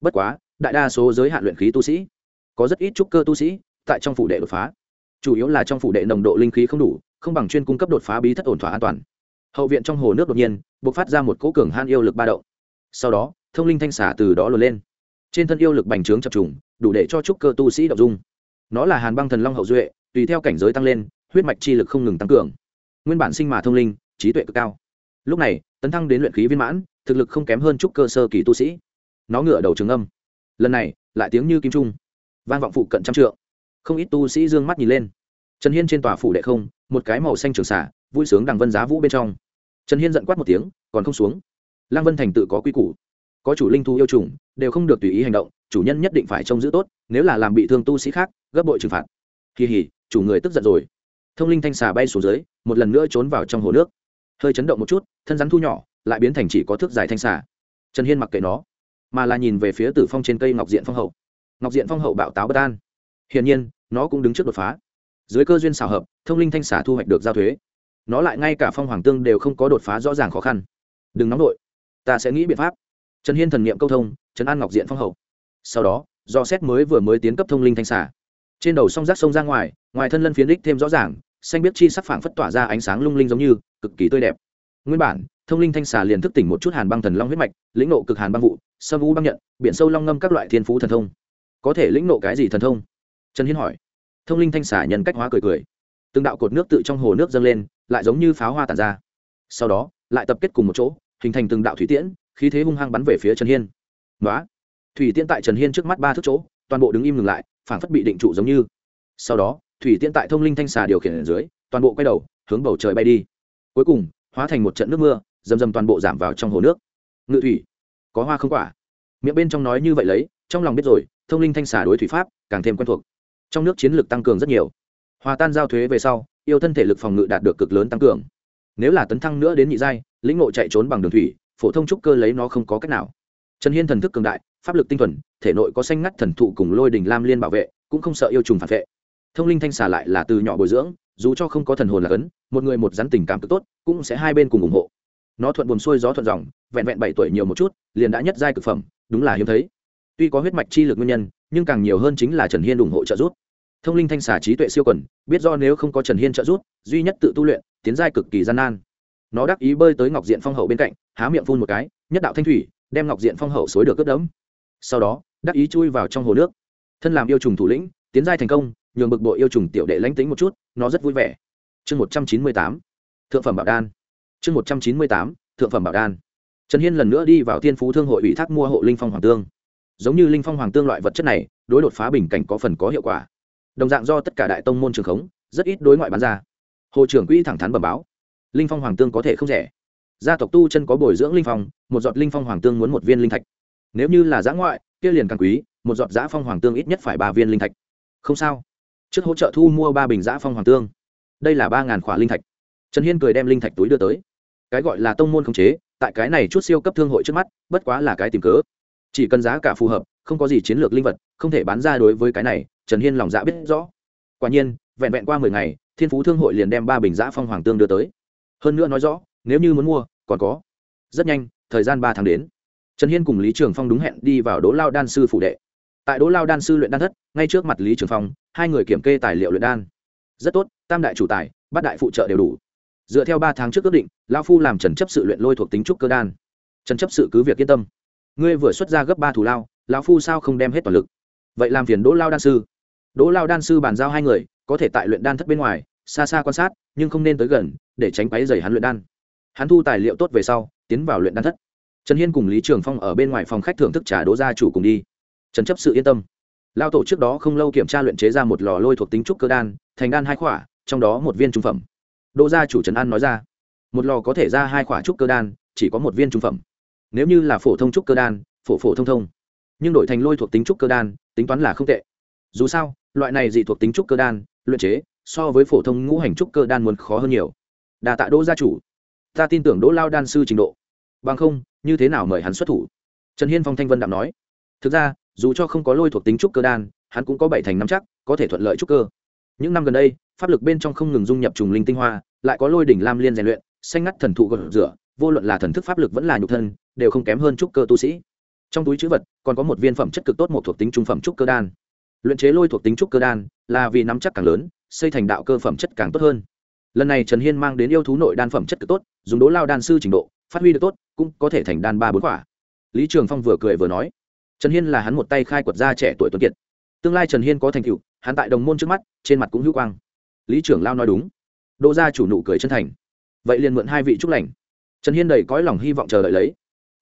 Bất quá, đại đa số giới hạn luyện khí tu sĩ, có rất ít trúc cơ tu sĩ, tại trong phủ đệ đột phá. Chủ yếu là trong phủ đệ nồng độ linh khí không đủ, không bằng chuyên cung cấp đột phá bí thất ổn thỏa an toàn. Hậu viện trong hồ nước đột nhiên b ộ c phát ra một cỗ cường han yêu lực ba đậu sau đó thông linh thanh xả từ đó lùa lên. Trên thân yêu lực bành trướng chập trùng, đủ để cho trúc cơ tu sĩ đ dung. Nó là hàn băng thần long hậu duệ, tùy theo cảnh giới tăng lên, huyết mạch chi lực không ngừng tăng cường. Nguyên bản sinh mà thông linh, trí tuệ cực cao. Lúc này, tấn thăng đến luyện khí viên mãn, thực lực không kém hơn trúc cơ sơ kỳ tu sĩ. Nó ngựa đầu trường âm. Lần này, lại tiếng như kim trung. Vang vọng phụ cận trăm trượng. Không ít tu sĩ d ư ơ n g mắt nhìn lên. Trần hiên trên tòa phủ đệ không, một cái màu xanh trường xả vui sướng đằng vân giá vũ bên trong. Trần hiên giận quát một tiếng, còn không xuống. Lăng vân thành tự có quy củ có chủ linh thu yêu trùng, đều không được tùy ý hành động, chủ nhân nhất định phải trông giữ tốt, nếu là làm bị thương tu sĩ khác, gấp bội trừng phạt. Kỳ hỉ chủ người tức giận rồi. Thông linh thanh xà bay xuống dưới, một lần nữa trốn vào trong hồ nước. Hơi chấn động một chút, thân rắn thu nhỏ, lại biến thành chỉ có thước dài thanh xà. Trần hiên mặc kệ nó, mà là nhìn về phía tử phong trên cây ngọc diện phong hậu. Ngọc diện phong hậu bạo táo bất an. Hiển nhiên, nó cũng đứng trước đột phá. Dưới cơ duyên xào hợp, thông linh thanh xà thu hoạch được giao thuế. Nó lại ngay cả phong hoàng tương đều không có đột phá rõ ràng khó khăn. Đừng nóng đội ta sẽ nghĩ biện pháp trần hiên thần n i ệ m câu thông trấn an ngọc diện phong hậu. Sau đó, do xét mới vừa mới tiến cấp thông linh thanh xả trên đầu song rác sông ra ngoài ngoài thân lân phiến đích thêm rõ ràng, xanh biết chi sắc phảng phất tỏa ra ánh sáng lung linh giống như, cực kỳ tươi đẹp. Nguyên bản, thông linh thanh xà liền thức tỉnh một chút hàn băng thần long huyết mạch, lĩnh nộ cực hàn băng vụ, sâm u băng nhận, biển sâu long ngâm các loại thiên phú thần thông. Có thể lĩnh nộ cái gì thần thông? Trần hiên hỏi. Thông linh thanh xà nhân cách hóa cười cười. Từng đạo cột nước tự trong hồ nước dâng lên, lại giống như pháo hoa tàn ra. Sau đó, lại tập kết cùng một chỗ, hình thành từng đạo thủy tiễn khí thế hung hăng bắn về phía trần hiên. Nói thủy tiễn tại trần hiên trước mắt ba thước chỗ, toàn bộ đứng im ngừng lại, phảng phất bị định trụ giống như. Sau đó, thủy tiễn tại thông linh thanh xà điều khiển ở dưới, toàn bộ quay đầu, hướng bầu trời bay đi. Cuối cùng, hóa thành một trận nước mưa dầm dầm toàn bộ giảm vào trong hồ nước. Ngự thủy. Có hoa không quả. Miệng bên trong nói như vậy lấy, trong lòng biết rồi, thông linh thanh Xà đối thủy pháp, càng thêm quen thuộc. Trong nước chiến lược tăng cường rất nhiều. Hòa tan giao thuế về sau, yêu thân thể lực phòng ngự đạt được cực lớn tăng cường. Nếu là tấn thăng nữa đến nhị giai, lĩnh ngộ chạy trốn bằng đường thủy phổ thông trúc cơ lấy nó không có cách nào. Trần hiên thần thức cường đại, pháp lực tinh thuần, thể nội có xanh ngắt thần thụ cùng lôi đình lam liên bảo vệ, cũng không sợ yêu trùng phản vệ. Thông linh thanh xả lại là từ nhỏ bồi dưỡng, dù cho không có thần hồn là cấn, một người một rắn tình cảm cực tốt, cũng sẽ hai bên cùng ủng hộ. Nó thuận buồn xuôi gió thuận dòng, vẹn vẹn bảy tuổi nhiều một chút, liền đã nhất giai cực phẩm, đúng là hiếm thấy. Tuy có huyết mạch chi lực nguyên nhân, nhưng càng nhiều hơn chính là trần hiên ủng hộ trợ giúp. Thông linh thanh xà trí tuệ siêu quần, biết do nếu không có trần hiên trợ giúp, duy nhất tự tu luyện, tiến giai cực kỳ gian nan nó đắc ý bơi tới ngọc diện phong hậu bên cạnh, há miệng phun một cái, nhất đạo thanh thủy, đem ngọc diện phong hậu xối được cướp đẫm. Sau đó, đắc ý chui vào trong hồ nước. Thân làm yêu trùng thủ lĩnh, tiến giai thành công, nhường bực bội yêu trùng tiểu đệ lánh tính một chút, nó rất vui vẻ. Chương một trăm chín mươi tám, thượng phẩm bảo đan. Chương một trăm chín mươi tám, thượng phẩm bảo đan. Trần hiên lần nữa đi vào thiên phú thương hội ủy thác mua hộ linh phong hoàng tương. Giống như linh phong hoàng tương loại vật chất này, đối đột phá bình cảnh có phần có hiệu quả. Đồng dạng do tất cả đại tông môn trường khống, rất ít đối ngoại bán ra. Hồ trưởng quỹ thẳng thắn bẩm báo linh phong hoàng tương có thể không rẻ. Gia tộc tu chân có bồi dưỡng linh phong, một giọt linh phong hoàng tương muốn một viên linh thạch. Nếu như là giã ngoại, kia liền càng quý, một giọt giã phong hoàng tương ít nhất phải ba viên linh thạch. Không sao. Trước hỗ trợ thu mua ba bình giã phong hoàng tương. Đây là ba ngàn khỏa linh thạch. Trần hiên cười đem linh thạch túi đưa tới. Cái gọi là tông môn khống chế, tại cái này chút siêu cấp thương hội trước mắt, bất quá là cái tìm cớ. Chỉ cần giá cả phù hợp, không có gì chiến lược linh vật, không thể bán ra đối với cái này, trần hiên lòng dạ biết rõ. Quả nhiên, vẹn vẹn qua mười ngày, thiên phú thương hội liền đem ba bình giã phong hoàng tương đưa tới hơn nữa nói rõ, nếu như muốn mua, còn có. Rất nhanh, thời gian ba tháng đến. Trần hiên cùng lý trường phong đúng hẹn đi vào đỗ lao đan sư phụ đệ. Tại đỗ lao đan sư luyện đan thất, ngay trước mặt lý trường phong, hai người kiểm kê tài liệu luyện đan. Rất tốt, tam đại chủ tài, bát đại phụ trợ đều đủ. Dựa theo ba tháng trước ước định lao phu làm trần chấp sự luyện lôi thuộc tính trúc cơ đan. Trần chấp sự cứ việc yên tâm. Ngươi vừa xuất ra gấp ba thủ lao, lão phu sao không đem hết toàn lực? Vậy làm phiền đỗ lao đan sư. Đỗ lao đan sư bàn giao hai người, có thể tại luyện đan thất bên ngoài, xa xa quan sát, nhưng không nên tới gần để tránh quấy dày hắn luyện đan. Hắn thu tài liệu tốt về sau, tiến vào luyện đan thất. Trần hiên cùng lý trường phong ở bên ngoài phòng khách thưởng thức trà đỗ gia chủ cùng đi. Trần chấp sự yên tâm. Lao tổ trước đó không lâu kiểm tra luyện chế ra một lò lôi thuộc tính trúc cơ đan, thành đan hai khỏa, trong đó một viên trung phẩm. Đỗ gia chủ trần an nói ra, một lò có thể ra hai khỏa trúc cơ đan, chỉ có một viên trung phẩm. Nếu như là phổ thông trúc cơ đan, phổ phổ thông thông. Nhưng đổi thành lôi thuộc tính trúc cơ đan, tính toán là không tệ. Dù sao, loại này dị thuộc tính trúc cơ đan, luyện chế, so với phổ thông ngũ hành trúc cơ đan muốn khó hơn nhiều đà tạ đỗ gia chủ. Ta tin tưởng đỗ lao đan sư trình độ. Bằng không, như thế nào mời hắn xuất thủ? Trần hiên phong thanh vân đạm nói. Thực ra, dù cho không có lôi thuộc tính trúc cơ đan, hắn cũng có bảy thành năm chắc, có thể thuận lợi trúc cơ. Những năm gần đây, pháp lực bên trong không ngừng dung nhập trùng linh tinh hoa, lại có lôi đỉnh lam liên rèn luyện, xanh ngắt thần thụ gột rửa, vô luận là thần thức pháp lực vẫn là nhục thân, đều không kém hơn trúc cơ tu sĩ. Trong túi chữ vật, còn có một viên phẩm chất cực tốt một thuộc tính trung phẩm trúc cơ đan. Luyện chế lôi thuộc tính trúc cơ đan là vì nắm chắc càng lớn, xây thành đạo cơ phẩm chất càng tốt hơn lần này trần hiên mang đến yêu thú nội đan phẩm chất cực tốt, dùng đố lao đan sư trình độ, phát huy được tốt, cũng có thể thành đan ba bốn quả. Lý trường phong vừa cười vừa nói, trần hiên là hắn một tay khai quật ra trẻ tuổi tuấn kiệt. Tương lai trần hiên có thành tựu, hắn tại đồng môn trước mắt, trên mặt cũng hữu quang. Lý trưởng lao nói đúng. Đỗ gia chủ nụ cười chân thành. Vậy liền mượn hai vị trúc lành. Trần hiên đầy cõi lòng hy vọng chờ đợi lấy.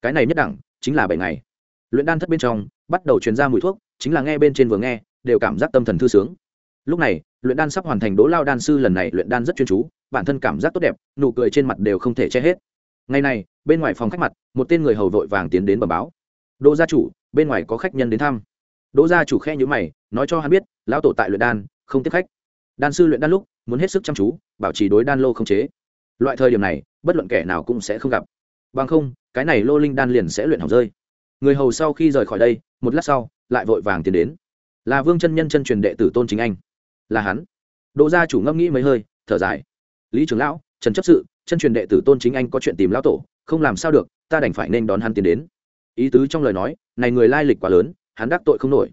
Cái này nhất đẳng, chính là bảy ngày. Luyện đan thất bên trong, bắt đầu truyền ra mùi thuốc, chính là nghe bên trên vừa nghe, đều cảm giác tâm thần thư sướng lúc này, luyện đan sắp hoàn thành đỗ lao đan sư lần này luyện đan rất chuyên chú, bản thân cảm giác tốt đẹp, nụ cười trên mặt đều không thể che hết. Ngày này, bên ngoài phòng khách mặt, một tên người hầu vội vàng tiến đến bờ báo. Đỗ gia chủ, bên ngoài có khách nhân đến thăm. Đỗ gia chủ khe nhữ mày, nói cho hắn biết, lão tổ tại luyện đan, không tiếp khách. Đan sư luyện đan lúc, muốn hết sức chăm chú, bảo trì đối đan lô không chế. Loại thời điểm này, bất luận kẻ nào cũng sẽ không gặp. Bằng không, cái này lô linh đan liền sẽ luyện hỏng rơi. Người hầu sau khi rời khỏi đây, một lát sau, lại vội vàng tiến đến. Là vương chân nhân chân truyền đệ tử tôn chính anh là hắn. Đỗ gia chủ ngẫm nghĩ mấy hơi, thở dài. Lý trưởng lão, trần chấp sự, chân truyền đệ tử tôn chính anh có chuyện tìm lão tổ, không làm sao được, ta đành phải nên đón hắn tiến đến. Ý tứ trong lời nói, này người lai lịch quá lớn, hắn đắc tội không nổi.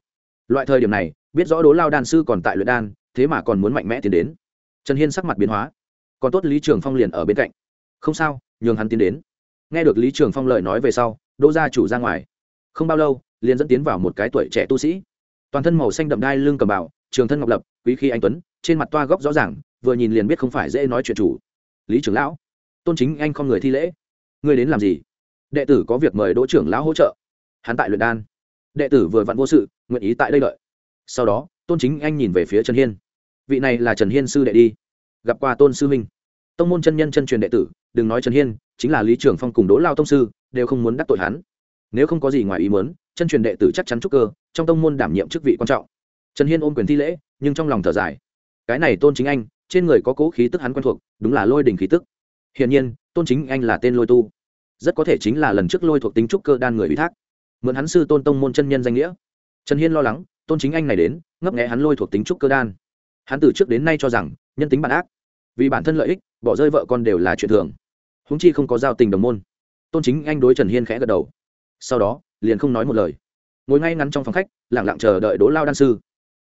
Loại thời điểm này, biết rõ đố lao đan sư còn tại luyện đan, thế mà còn muốn mạnh mẽ tiến đến. Trần hiên sắc mặt biến hóa. Còn tốt lý trường phong liền ở bên cạnh. Không sao, nhường hắn tiến đến. Nghe được lý trường phong lời nói về sau, đỗ gia chủ ra ngoài. Không bao lâu, liền dẫn tiến vào một cái tuổi trẻ tu sĩ. Toàn thân màu xanh đậm đai lưng cầm bảo trường thân ngọc lập, quý khi anh tuấn, trên mặt toa góc rõ ràng, vừa nhìn liền biết không phải dễ nói chuyện chủ. Lý trưởng lão, tôn chính anh không người thi lễ. Ngươi đến làm gì? Đệ tử có việc mời đỗ trưởng lão hỗ trợ. Hắn tại luyện đan. Đệ tử vừa vặn vô sự, nguyện ý tại đây đợi. Sau đó, tôn chính anh nhìn về phía trần hiên. Vị này là trần hiên sư đệ đi. Gặp qua tôn sư minh tông môn chân nhân chân truyền đệ tử, đừng nói trần hiên, chính là lý trưởng phong cùng đỗ lao tông sư, đều không muốn đắc tội hắn. Nếu không có gì ngoài ý muốn, chân truyền đệ tử chắc chắn trúc cơ, trong tông môn đảm nhiệm chức vị quan trọng trần hiên ôm quyền thi lễ, nhưng trong lòng thở dài. Cái này tôn chính anh, trên người có cố khí tức hắn quen thuộc, đúng là lôi đình khí tức. Hiển nhiên, tôn chính anh là tên lôi tu. Rất có thể chính là lần trước lôi thuộc tính trúc cơ đan người ủy thác. Mượn hắn sư tôn tông môn chân nhân danh nghĩa. Trần hiên lo lắng, tôn chính anh này đến, ngấp nghẽ hắn lôi thuộc tính trúc cơ đan. Hắn từ trước đến nay cho rằng, nhân tính bản ác. Vì bản thân lợi ích, bỏ rơi vợ con đều là chuyện thường. Húng chi không có giao tình đồng môn. Tôn chính anh đối trần hiên khẽ gật đầu. Sau đó, liền không nói một lời. Ngồi ngay ngắn trong phòng khách lẳng lặng chờ đợi đỗ lao đan sư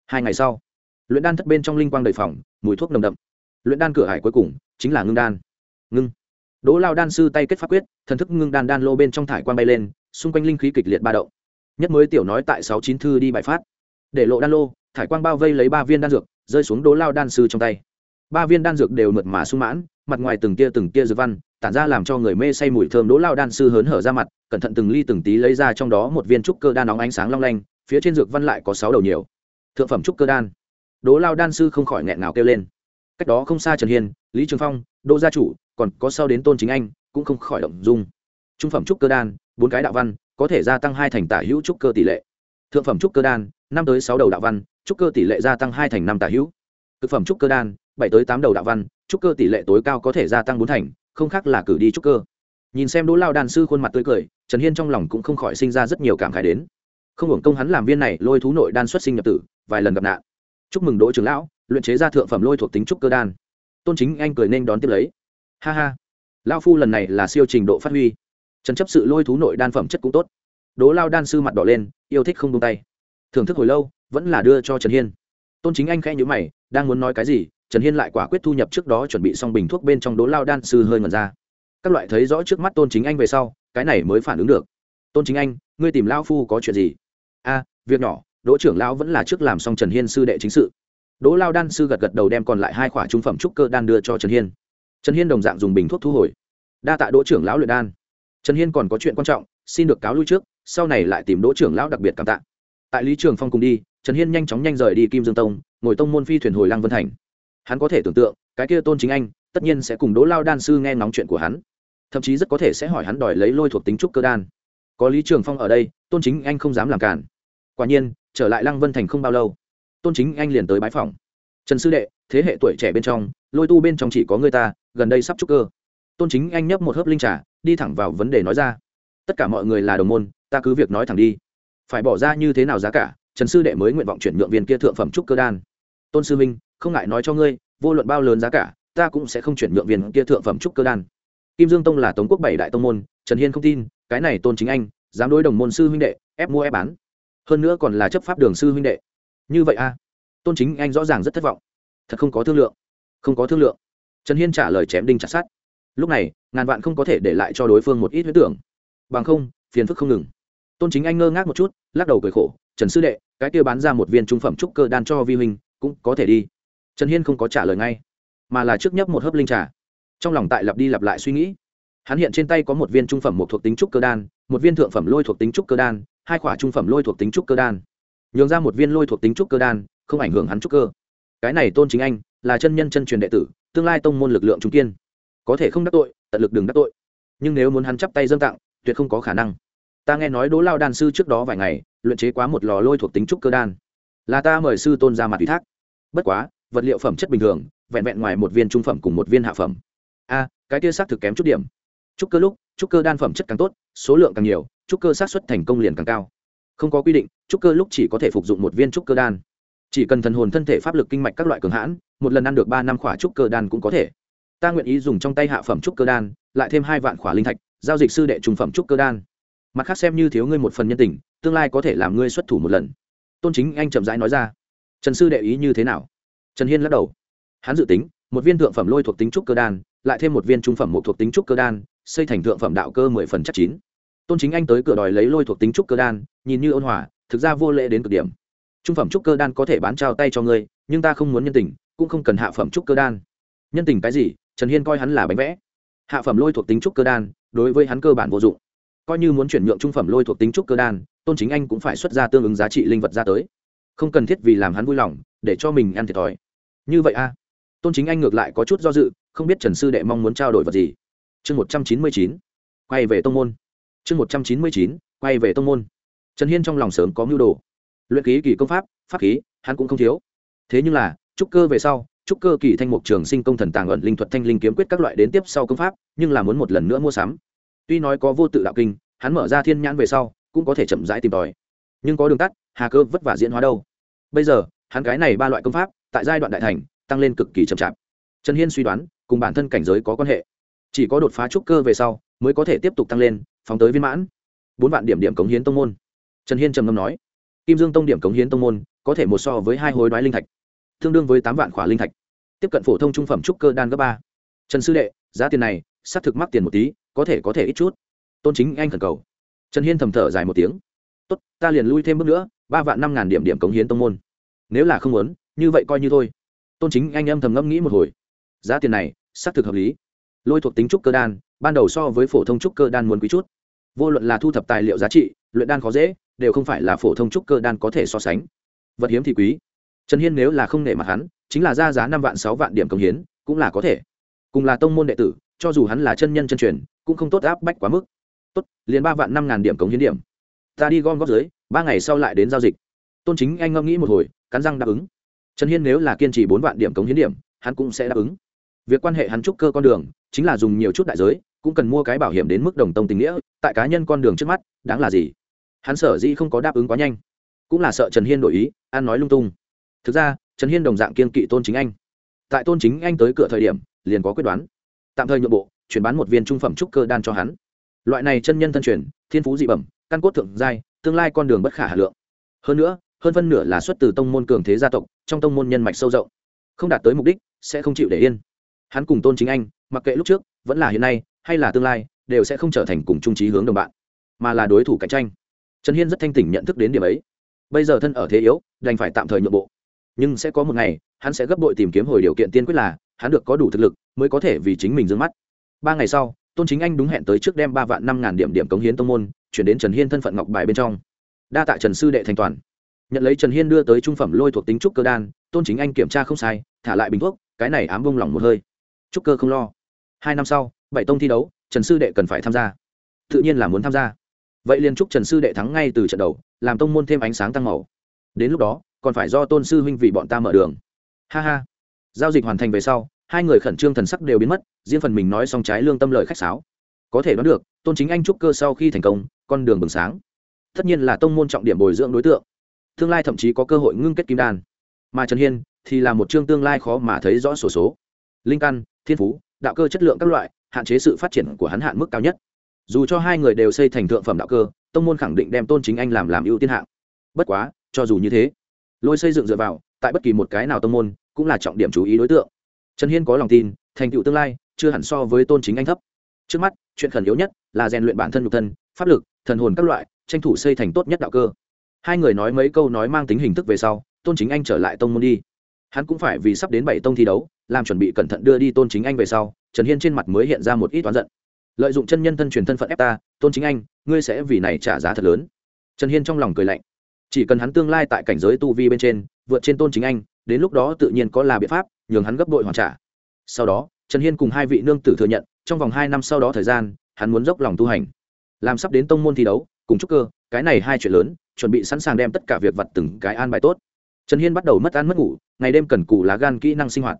hai ngày sau, luyện đan thất bên trong linh quang đầy phòng, mùi thuốc nồng đậm. Luyện đan cửa hải cuối cùng chính là ngưng đan. Ngưng. Đỗ lao đan sư tay kết pháp quyết, thần thức ngưng đan đan lô bên trong thải quan bay lên, xung quanh linh khí kịch liệt ba động. Nhất mới tiểu nói tại sáu chín thư đi bài phát. Để lộ đan lô, thải quang bao vây lấy ba viên đan dược, rơi xuống đỗ lao đan sư trong tay. Ba viên đan dược đều mượt mà sung mãn, mặt ngoài từng tia từng tia dược văn, tản ra làm cho người mê say mùi thơm. Đỗ lao đan sư hớn hở ra mặt, cẩn thận từng ly từng tí lấy ra trong đó một viên trúc cơ đan nóng ánh sáng long lanh, phía trên dược văn lại có sáu đầu nhiều thượng phẩm trúc cơ đan. Đỗ lao đan sư không khỏi nghẹn ngào kêu lên. Cách đó không xa trần hiên, lý trường phong, đỗ gia chủ, còn có sau đến tôn chính anh, cũng không khỏi động dung. Trung phẩm trúc cơ đan, bốn cái đạo văn, có thể gia tăng hai thành tả hữu trúc cơ tỷ lệ. Thượng phẩm trúc cơ đan, năm tới sáu đầu đạo văn, trúc cơ tỷ lệ gia tăng hai thành năm tả hữu. Thực phẩm trúc cơ đan, bảy tới tám đầu đạo văn, trúc cơ tỷ lệ tối cao có thể gia tăng bốn thành, không khác là cử đi trúc cơ. Nhìn xem đỗ lao đan sư khuôn mặt tươi cười, trần hiên trong lòng cũng không khỏi sinh ra rất nhiều cảm khải đến. Không hưởng công hắn làm viên này lôi thú nội đan xuất sinh nhập tử vài lần gặp nạn. Chúc mừng đỗ trưởng lão, luyện chế ra thượng phẩm lôi thuộc tính trúc cơ đan. Tôn chính anh cười nên đón tiếp lấy. Ha ha lao phu lần này là siêu trình độ phát huy. Trần chấp sự lôi thú nội đan phẩm chất cũng tốt. Đỗ lao đan sư mặt đỏ lên, yêu thích không tung tay. Thưởng thức hồi lâu, vẫn là đưa cho trần hiên. Tôn chính anh khẽ nhữ mày, đang muốn nói cái gì, trần hiên lại quả quyết thu nhập trước đó chuẩn bị xong bình thuốc bên trong đỗ lao đan sư hơi ngần ra. Các loại thấy rõ trước mắt tôn chính anh về sau, cái này mới phản ứng được. Tôn chính anh, ngươi tìm lao phu có chuyện gì? A, việc nhỏ đỗ trưởng lão vẫn là trước làm xong trần hiên sư đệ chính sự. đỗ lao đan sư gật gật đầu đem còn lại hai khoả trung phẩm trúc cơ đan đưa cho trần hiên. trần hiên đồng dạng dùng bình thuốc thu hồi. đa tạ đỗ trưởng lão luyện đan. trần hiên còn có chuyện quan trọng, xin được cáo lui trước, sau này lại tìm đỗ trưởng lão đặc biệt cảm tạ. tại lý trường phong cùng đi, trần hiên nhanh chóng nhanh rời đi kim dương tông, ngồi tông môn phi thuyền hồi lăng vân thành. hắn có thể tưởng tượng, cái kia tôn chính anh, tất nhiên sẽ cùng đỗ lao đan sư nghe ngóng chuyện của hắn. thậm chí rất có thể sẽ hỏi hắn đòi lấy lôi thuộc tính trúc cơ đan. có lý trường phong ở đây, tôn chính anh không dám làm cản. quả nhiên trở lại lăng vân thành không bao lâu, tôn chính anh liền tới bái phòng. Trần sư đệ, thế hệ tuổi trẻ bên trong, lôi tu bên trong chỉ có người ta, gần đây sắp trúc cơ. Tôn chính anh nhấp một hớp linh trà, đi thẳng vào vấn đề nói ra. Tất cả mọi người là đồng môn, ta cứ việc nói thẳng đi. Phải bỏ ra như thế nào giá cả, trần sư đệ mới nguyện vọng chuyển nhượng viên kia thượng phẩm trúc cơ đan. Tôn sư minh không ngại nói cho ngươi, vô luận bao lớn giá cả, ta cũng sẽ không chuyển nhượng viên kia thượng phẩm trúc cơ đan. Kim dương tông là tống quốc bảy đại tông môn, trần hiên không tin, cái này tôn chính anh, dám đối đồng môn sư huynh đệ, ép mua ép bán hơn nữa còn là chấp pháp đường sư huynh đệ. Như vậy a, tôn chính anh rõ ràng rất thất vọng. Thật không có thương lượng. Không có thương lượng. Trần hiên trả lời chém đinh chặt sát lúc này, ngàn vạn không có thể để lại cho đối phương một ít huyết tưởng. Bằng không, phiền phức không ngừng. Tôn chính anh ngơ ngác một chút, lắc đầu cười khổ, trần sư đệ, cái kia bán ra một viên trung phẩm trúc cơ đan cho vi huynh, cũng có thể đi. Trần hiên không có trả lời ngay, mà là trước nhấp một hớp linh trà. Trong lòng tại lặp đi lặp lại suy nghĩ. Hắn hiện trên tay có một viên trung phẩm một thuộc tính trúc cơ đan một viên thượng phẩm lôi thuộc tính trúc cơ đan, hai quả trung phẩm lôi thuộc tính trúc cơ đan. Nhường ra một viên lôi thuộc tính trúc cơ đan, không ảnh hưởng hắn trúc cơ. Cái này tôn chính anh là chân nhân chân truyền đệ tử, tương lai tông môn lực lượng trung kiên. Có thể không đắc tội, tận lực đừng đắc tội. Nhưng nếu muốn hắn chắp tay dâng tặng, tuyệt không có khả năng. Ta nghe nói đỗ lao đan sư trước đó vài ngày, luyện chế quá một lò lôi thuộc tính trúc cơ đan. Là ta mời sư tôn ra mặt ủy thác. Bất quá, vật liệu phẩm chất bình thường, vẹn vẹn ngoài một viên trung phẩm cùng một viên hạ phẩm. A, cái kia xác thực kém chút điểm. Trúc cơ lúc, trúc cơ đan phẩm chất càng tốt số lượng càng nhiều, trúc cơ sát xuất thành công liền càng cao. Không có quy định, trúc cơ lúc chỉ có thể phục dụng một viên trúc cơ đan. Chỉ cần thần hồn thân thể pháp lực kinh mạch các loại cường hãn, một lần ăn được ba năm khỏa trúc cơ đan cũng có thể. Ta nguyện ý dùng trong tay hạ phẩm trúc cơ đan, lại thêm hai vạn khỏa linh thạch, giao dịch sư đệ trùng phẩm trúc cơ đan. Mặt khác xem như thiếu ngươi một phần nhân tình, tương lai có thể làm ngươi xuất thủ một lần. Tôn chính anh chậm rãi nói ra. Trần sư đệ ý như thế nào? Trần hiên lắc đầu. Hắn dự tính, một viên thượng phẩm lôi thuộc tính trúc cơ đan, lại thêm một viên trung phẩm một thuộc tính trúc cơ đan, xây thành thượng phẩm đạo cơ mười phần chắc chín tôn chính anh tới cửa đòi lấy lôi thuộc tính trúc cơ đan, nhìn như ôn hòa, thực ra vô lễ đến cực điểm. Trung phẩm trúc cơ đan có thể bán trao tay cho ngươi, nhưng ta không muốn nhân tình, cũng không cần hạ phẩm trúc cơ đan. Nhân tình cái gì? Trần hiên coi hắn là bánh vẽ. Hạ phẩm lôi thuộc tính trúc cơ đan, đối với hắn cơ bản vô dụng. Coi như muốn chuyển nhượng trung phẩm lôi thuộc tính trúc cơ đan, tôn chính anh cũng phải xuất ra tương ứng giá trị linh vật ra tới. Không cần thiết vì làm hắn vui lòng, để cho mình ăn thiệt thòi. Như vậy a. Tôn chính anh ngược lại có chút do dự, không biết trần sư đệ mong muốn trao đổi vật gì. Chương một trăm chín mươi chín. Quay về tông môn chương một trăm chín mươi chín, quay về tông môn. Trần hiên trong lòng sớm có mưu đồ. Luyện ký kỳ công pháp pháp khí, hắn cũng không thiếu. Thế nhưng là, trúc cơ về sau, trúc cơ kỳ thanh mục trường sinh công thần tàng ẩn linh thuật thanh linh kiếm quyết các loại đến tiếp sau công pháp, nhưng là muốn một lần nữa mua sắm. Tuy nói có vô tự đạo kinh, hắn mở ra thiên nhãn về sau, cũng có thể chậm rãi tìm tòi. Nhưng có đường tắt, hà cơ vất vả diễn hóa đâu. Bây giờ, hắn cái này ba loại công pháp, tại giai đoạn đại thành, tăng lên cực kỳ chậm chạp. Trần hiên suy đoán, cùng bản thân cảnh giới có quan hệ. Chỉ có đột phá trúc cơ về sau, mới có thể tiếp tục tăng lên phóng tới viên mãn. Bốn vạn điểm điểm cống hiến tông môn. Trần hiên trầm ngâm nói, kim dương tông điểm cống hiến tông môn, có thể một so với hai hối đoái linh thạch, tương đương với tám vạn khỏa linh thạch. Tiếp cận phổ thông trung phẩm trúc cơ đan cấp ba. Trần sư đệ, giá tiền này, xác thực mắc tiền một tí, có thể có thể ít chút. Tôn chính anh khẩn cầu. Trần hiên thầm thở dài một tiếng. Tốt, ta liền lui thêm bước nữa, ba vạn năm ngàn điểm điểm cống hiến tông môn. Nếu là không muốn, như vậy coi như thôi. Tôn chính anh âm thầm ngẫm nghĩ một hồi. Giá tiền này, xác thực hợp lý. Lôi thuộc tính trúc cơ đan, ban đầu so với phổ thông trúc cơ đan muốn quý chút vô luận là thu thập tài liệu giá trị, luyện đan khó dễ, đều không phải là phổ thông trúc cơ đan có thể so sánh. Vật hiếm thì quý. Trần hiên nếu là không nể mặt hắn, chính là ra giá năm vạn, sáu vạn điểm công hiến, cũng là có thể. Cùng là tông môn đệ tử, cho dù hắn là chân nhân chân truyền, cũng không tốt áp bách quá mức. Tốt, liền ba vạn năm ngàn điểm cống hiến điểm. Ta đi gom góp dưới, ba ngày sau lại đến giao dịch. Tôn chính anh ngẫm nghĩ một hồi, cắn răng đáp ứng. Trần hiên nếu là kiên trì bốn vạn điểm cống hiến điểm, hắn cũng sẽ đáp ứng. Việc quan hệ hắn trúc cơ con đường, chính là dùng nhiều chút đại giới cũng cần mua cái bảo hiểm đến mức đồng tông tình nghĩa, tại cá nhân con đường trước mắt, đáng là gì? Hắn sở dĩ không có đáp ứng quá nhanh. Cũng là sợ trần hiên đổi ý, an nói lung tung. Thực ra, trần hiên đồng dạng kiên kỵ tôn chính anh. Tại tôn chính anh tới cửa thời điểm, liền có quyết đoán. Tạm thời nhượng bộ, chuyển bán một viên trung phẩm trúc cơ đan cho hắn. Loại này chân nhân thân truyền, thiên phú dị bẩm, căn cốt thượng giai, tương lai con đường bất khả hà lượng. Hơn nữa, hơn phân nửa là xuất từ tông môn cường thế gia tộc, trong tông môn nhân mạch sâu rộng. Không đạt tới mục đích, sẽ không chịu để yên. Hắn cùng tôn chính anh, mặc kệ lúc trước, vẫn là hiện nay hay là tương lai, đều sẽ không trở thành cùng trung trí hướng đồng bạn, mà là đối thủ cạnh tranh. Trần hiên rất thanh tỉnh nhận thức đến điểm ấy. Bây giờ thân ở thế yếu, đành phải tạm thời nhượng bộ. Nhưng sẽ có một ngày, hắn sẽ gấp bội tìm kiếm hồi điều kiện tiên quyết là, hắn được có đủ thực lực, mới có thể vì chính mình d mắt. Ba ngày sau, tôn chính anh đúng hẹn tới trước đem ba vạn năm ngàn điểm điểm cống hiến tông môn, chuyển đến trần hiên thân phận ngọc bài bên trong. Đa tạ trần sư đệ thành toàn. Nhận lấy trần hiên đưa tới trung phẩm lôi thuộc tính trúc cơ đan, tôn chính anh kiểm tra không sai, thả lại bình thuốc, cái này ám bông lỏng một hơi. Trúc cơ không lo. Hai năm sau bảy tông thi đấu, trần sư đệ cần phải tham gia. Tự nhiên là muốn tham gia. Vậy liền chúc trần sư đệ thắng ngay từ trận đầu, làm tông môn thêm ánh sáng tăng màu. Đến lúc đó, còn phải do tôn sư huynh vì bọn ta mở đường. Ha ha. Giao dịch hoàn thành về sau, hai người khẩn trương thần sắc đều biến mất, riêng phần mình nói xong trái lương tâm lời khách sáo. Có thể đoán được, tôn chính anh trúc cơ sau khi thành công, con đường bừng sáng. Tất nhiên là tông môn trọng điểm bồi dưỡng đối tượng. Tương lai thậm chí có cơ hội ngưng kết kim đan. Mà trần hiên thì là một chương tương lai khó mà thấy rõ sổ số. Linh căn, thiên phú, đạo cơ chất lượng các loại hạn chế sự phát triển của hắn hạn mức cao nhất. Dù cho hai người đều xây thành thượng phẩm đạo cơ, tông môn khẳng định đem tôn chính anh làm làm ưu tiên hạng. Bất quá, cho dù như thế, lôi xây dựng dựa vào, tại bất kỳ một cái nào tông môn, cũng là trọng điểm chú ý đối tượng. Trần hiên có lòng tin, thành tựu tương lai, chưa hẳn so với tôn chính anh thấp. Trước mắt, chuyện khẩn yếu nhất là rèn luyện bản thân nhục thân, pháp lực, thần hồn các loại, tranh thủ xây thành tốt nhất đạo cơ. Hai người nói mấy câu nói mang tính hình thức về sau, tôn chính anh trở lại tông môn đi hắn cũng phải vì sắp đến bảy tông thi đấu, làm chuẩn bị cẩn thận đưa đi tôn chính anh về sau, trần hiên trên mặt mới hiện ra một ít toán giận. Lợi dụng chân nhân thân truyền thân phận ép ta, tôn chính anh, ngươi sẽ vì này trả giá thật lớn. Trần hiên trong lòng cười lạnh. Chỉ cần hắn tương lai tại cảnh giới tu vi bên trên, vượt trên tôn chính anh, đến lúc đó tự nhiên có là biện pháp, nhường hắn gấp đội hoàn trả. Sau đó, trần hiên cùng hai vị nương tử thừa nhận, trong vòng hai năm sau đó thời gian, hắn muốn dốc lòng tu hành. Làm sắp đến tông môn thi đấu, cùng chúc cơ, cái này hai chuyện lớn, chuẩn bị sẵn sàng đem tất cả việc vặt từng cái an bài tốt trần hiên bắt đầu mất ăn mất ngủ, ngày đêm cần cù lá gan kỹ năng sinh hoạt.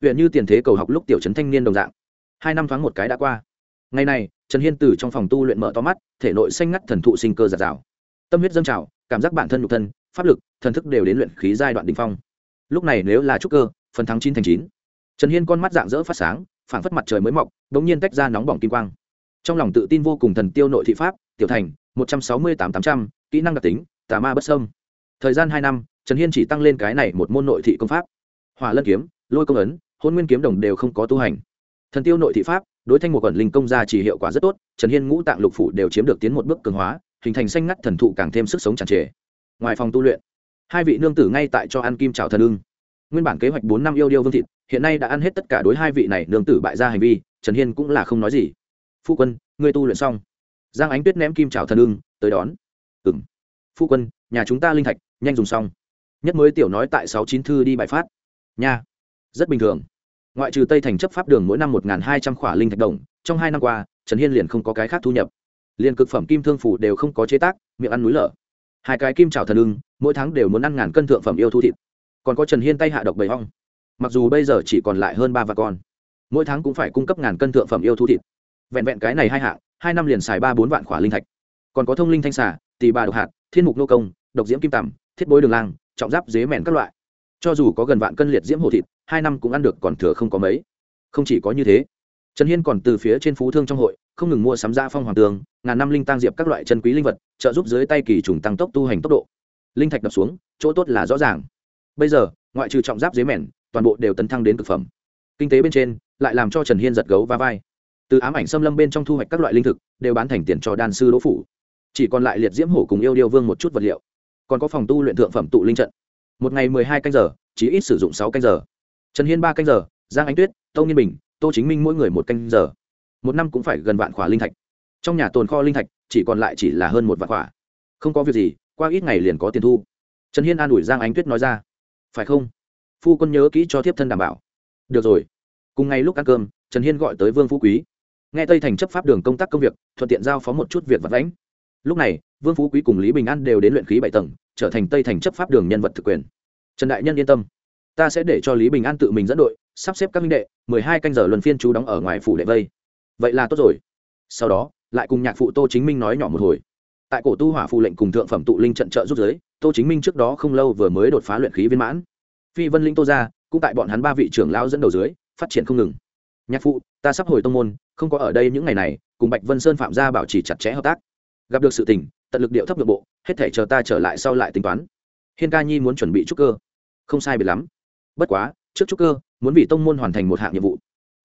Huyện như tiền thế cầu học lúc tiểu trấn thanh niên đồng dạng. Hai năm thoáng một cái đã qua. Ngày này, trần hiên từ trong phòng tu luyện mở to mắt, thể nội xanh ngắt thần thụ sinh cơ giạt rào. Tâm huyết dâng trào, cảm giác bản thân nhục thân, pháp lực, thần thức đều đến luyện khí giai đoạn đ ỉ n h phong. Lúc này nếu là trúc cơ, phần thắng chín thành chín. Trần hiên con mắt dạng dỡ phát sáng, phảng phất mặt trời mới mọc đ ỗ n g nhiên tách ra nóng bỏng kim quang. Trong lòng tự tin vô cùng thần tiêu nội thị pháp, tiểu thành, một trăm sáu mươi tám tám trăm, kỹ năng đặc tính, tà ma bất sâm thời gian hai năm trần hiên chỉ tăng lên cái này một môn nội thị công pháp. Hỏa lân kiếm, lôi công ấn, hôn nguyên kiếm đồng đều không có tu hành. Thần tiêu nội thị pháp, đối thanh một quần linh công gia chỉ hiệu quả rất tốt, trần hiên ngũ tạng lục phủ đều chiếm được tiến một bước cường hóa, hình thành xanh ngắt thần thụ càng thêm sức sống tràn trề. Ngoài phòng tu luyện, hai vị nương tử ngay tại cho ăn kim trào thần ưng. Nguyên bản kế hoạch bốn năm yêu điêu vương thịt, hiện nay đã ăn hết tất cả đối hai vị này nương tử bại ra hành vi, trần hiên cũng là không nói gì. Phu quân, ngươi tu luyện xong. Giang ánh tuyết ném kim trào thần ưng, tới đón. Ừ m phu quân, nhà chúng ta linh thạch, nhanh dùng xong nhất mới tiểu nói tại sáu chín thư đi bài phát. Nha. Rất bình thường. Ngoại trừ tây thành chấp pháp đường mỗi năm một hai trăm khỏa linh thạch đồng, trong hai năm qua, trần hiên liền không có cái khác thu nhập. Liền cực phẩm kim thương phủ đều không có chế tác, miệng ăn núi lở. Hai cái kim trào thần ưng, mỗi tháng đều muốn ăn ngàn cân thượng phẩm yêu thu thịt. Còn có trần hiên tay hạ độc bầy hong mặc dù bây giờ chỉ còn lại hơn ba vạn con, mỗi tháng cũng phải cung cấp ngàn cân thượng phẩm yêu thu thịt. Vẹn vẹn cái này hai hạng, hai năm liền xài ba bốn vạn khỏa linh thạch. Còn có thông linh thanh xả tì bà độc hạt, thiên mục nô công, độc diễm kim tầm thiết bối đường lang trọng giáp dế mèn các loại. Cho dù có gần vạn cân liệt diễm hồ thịt, hai năm cũng ăn được còn thừa không có mấy. Không chỉ có như thế, trần hiên còn từ phía trên phú thương trong hội, không ngừng mua sắm ra phong hoàng tường, ngàn năm linh tăng diệp các loại chân quý linh vật, trợ giúp dưới tay kỳ trùng tăng tốc tu hành tốc độ. Linh thạch đập xuống, chỗ tốt là rõ ràng. Bây giờ, ngoại trừ trọng giáp dế mèn, toàn bộ đều tấn thăng đến cực phẩm. Kinh tế bên trên, lại làm cho trần hiên giật gấu và vai. Từ ám ảnh xâm lâm bên trong thu hoạch các loại linh thực, đều bán thành tiền cho đan sư đỗ phủ. Chỉ còn lại liệt diễm hổ cùng yêu điêu vương một chút vật liệu còn có phòng tu luyện thượng phẩm tụ linh trận. Một ngày mười hai canh giờ chỉ ít sử dụng sáu canh giờ. Trần hiên ba canh giờ, giang ánh tuyết, tâu nghiên bình, tô chính minh mỗi người một canh giờ. Một năm cũng phải gần vạn khỏa linh thạch. Trong nhà tồn kho linh thạch, chỉ còn lại chỉ là hơn một vạn khỏa. Không có việc gì, qua ít ngày liền có tiền thu. Trần hiên an ủi giang ánh tuyết nói ra. Phải không? Phu quân nhớ kỹ cho thiếp thân đảm bảo. Được rồi. Cùng ngày lúc ăn cơm, trần hiên gọi tới vương phú quý. Nghe tây thành chấp pháp đường công tác công việc, thuận tiện giao phó một chút việc vật lãnh lúc này vương phú quý cùng lý bình an đều đến luyện khí bảy tầng, trở thành tây thành chấp pháp đường nhân vật thực quyền. Trần đại nhân yên tâm, ta sẽ để cho lý bình an tự mình dẫn đội, sắp xếp các minh đệ, mười hai canh giờ luân phiên chú đóng ở ngoài phủ đệ vây. Vậy là tốt rồi. Sau đó, lại cùng nhạc phụ tô chính minh nói nhỏ một hồi. Tại cổ tu hỏa phù lệnh cùng thượng phẩm tụ linh trận trợ giúp giới, tô chính minh trước đó không lâu vừa mới đột phá luyện khí viên mãn. Phi vân linh tô ra, cũng tại bọn hắn ba vị trưởng lao dẫn đầu dưới, phát triển không ngừng. Nhạc phụ, ta sắp hồi tông môn, không có ở đây những ngày này, cùng bạch vân sơn phạm gia bảo trì chặt chẽ hợp tác gặp được sự tình, tận lực điệu thấp nội bộ, hết thể chờ ta trở lại sau lại tính toán. Hiên ca nhi muốn chuẩn bị trúc cơ. Không sai biệt lắm. Bất quá, trước trúc cơ, muốn vì tông môn hoàn thành một hạng nhiệm vụ.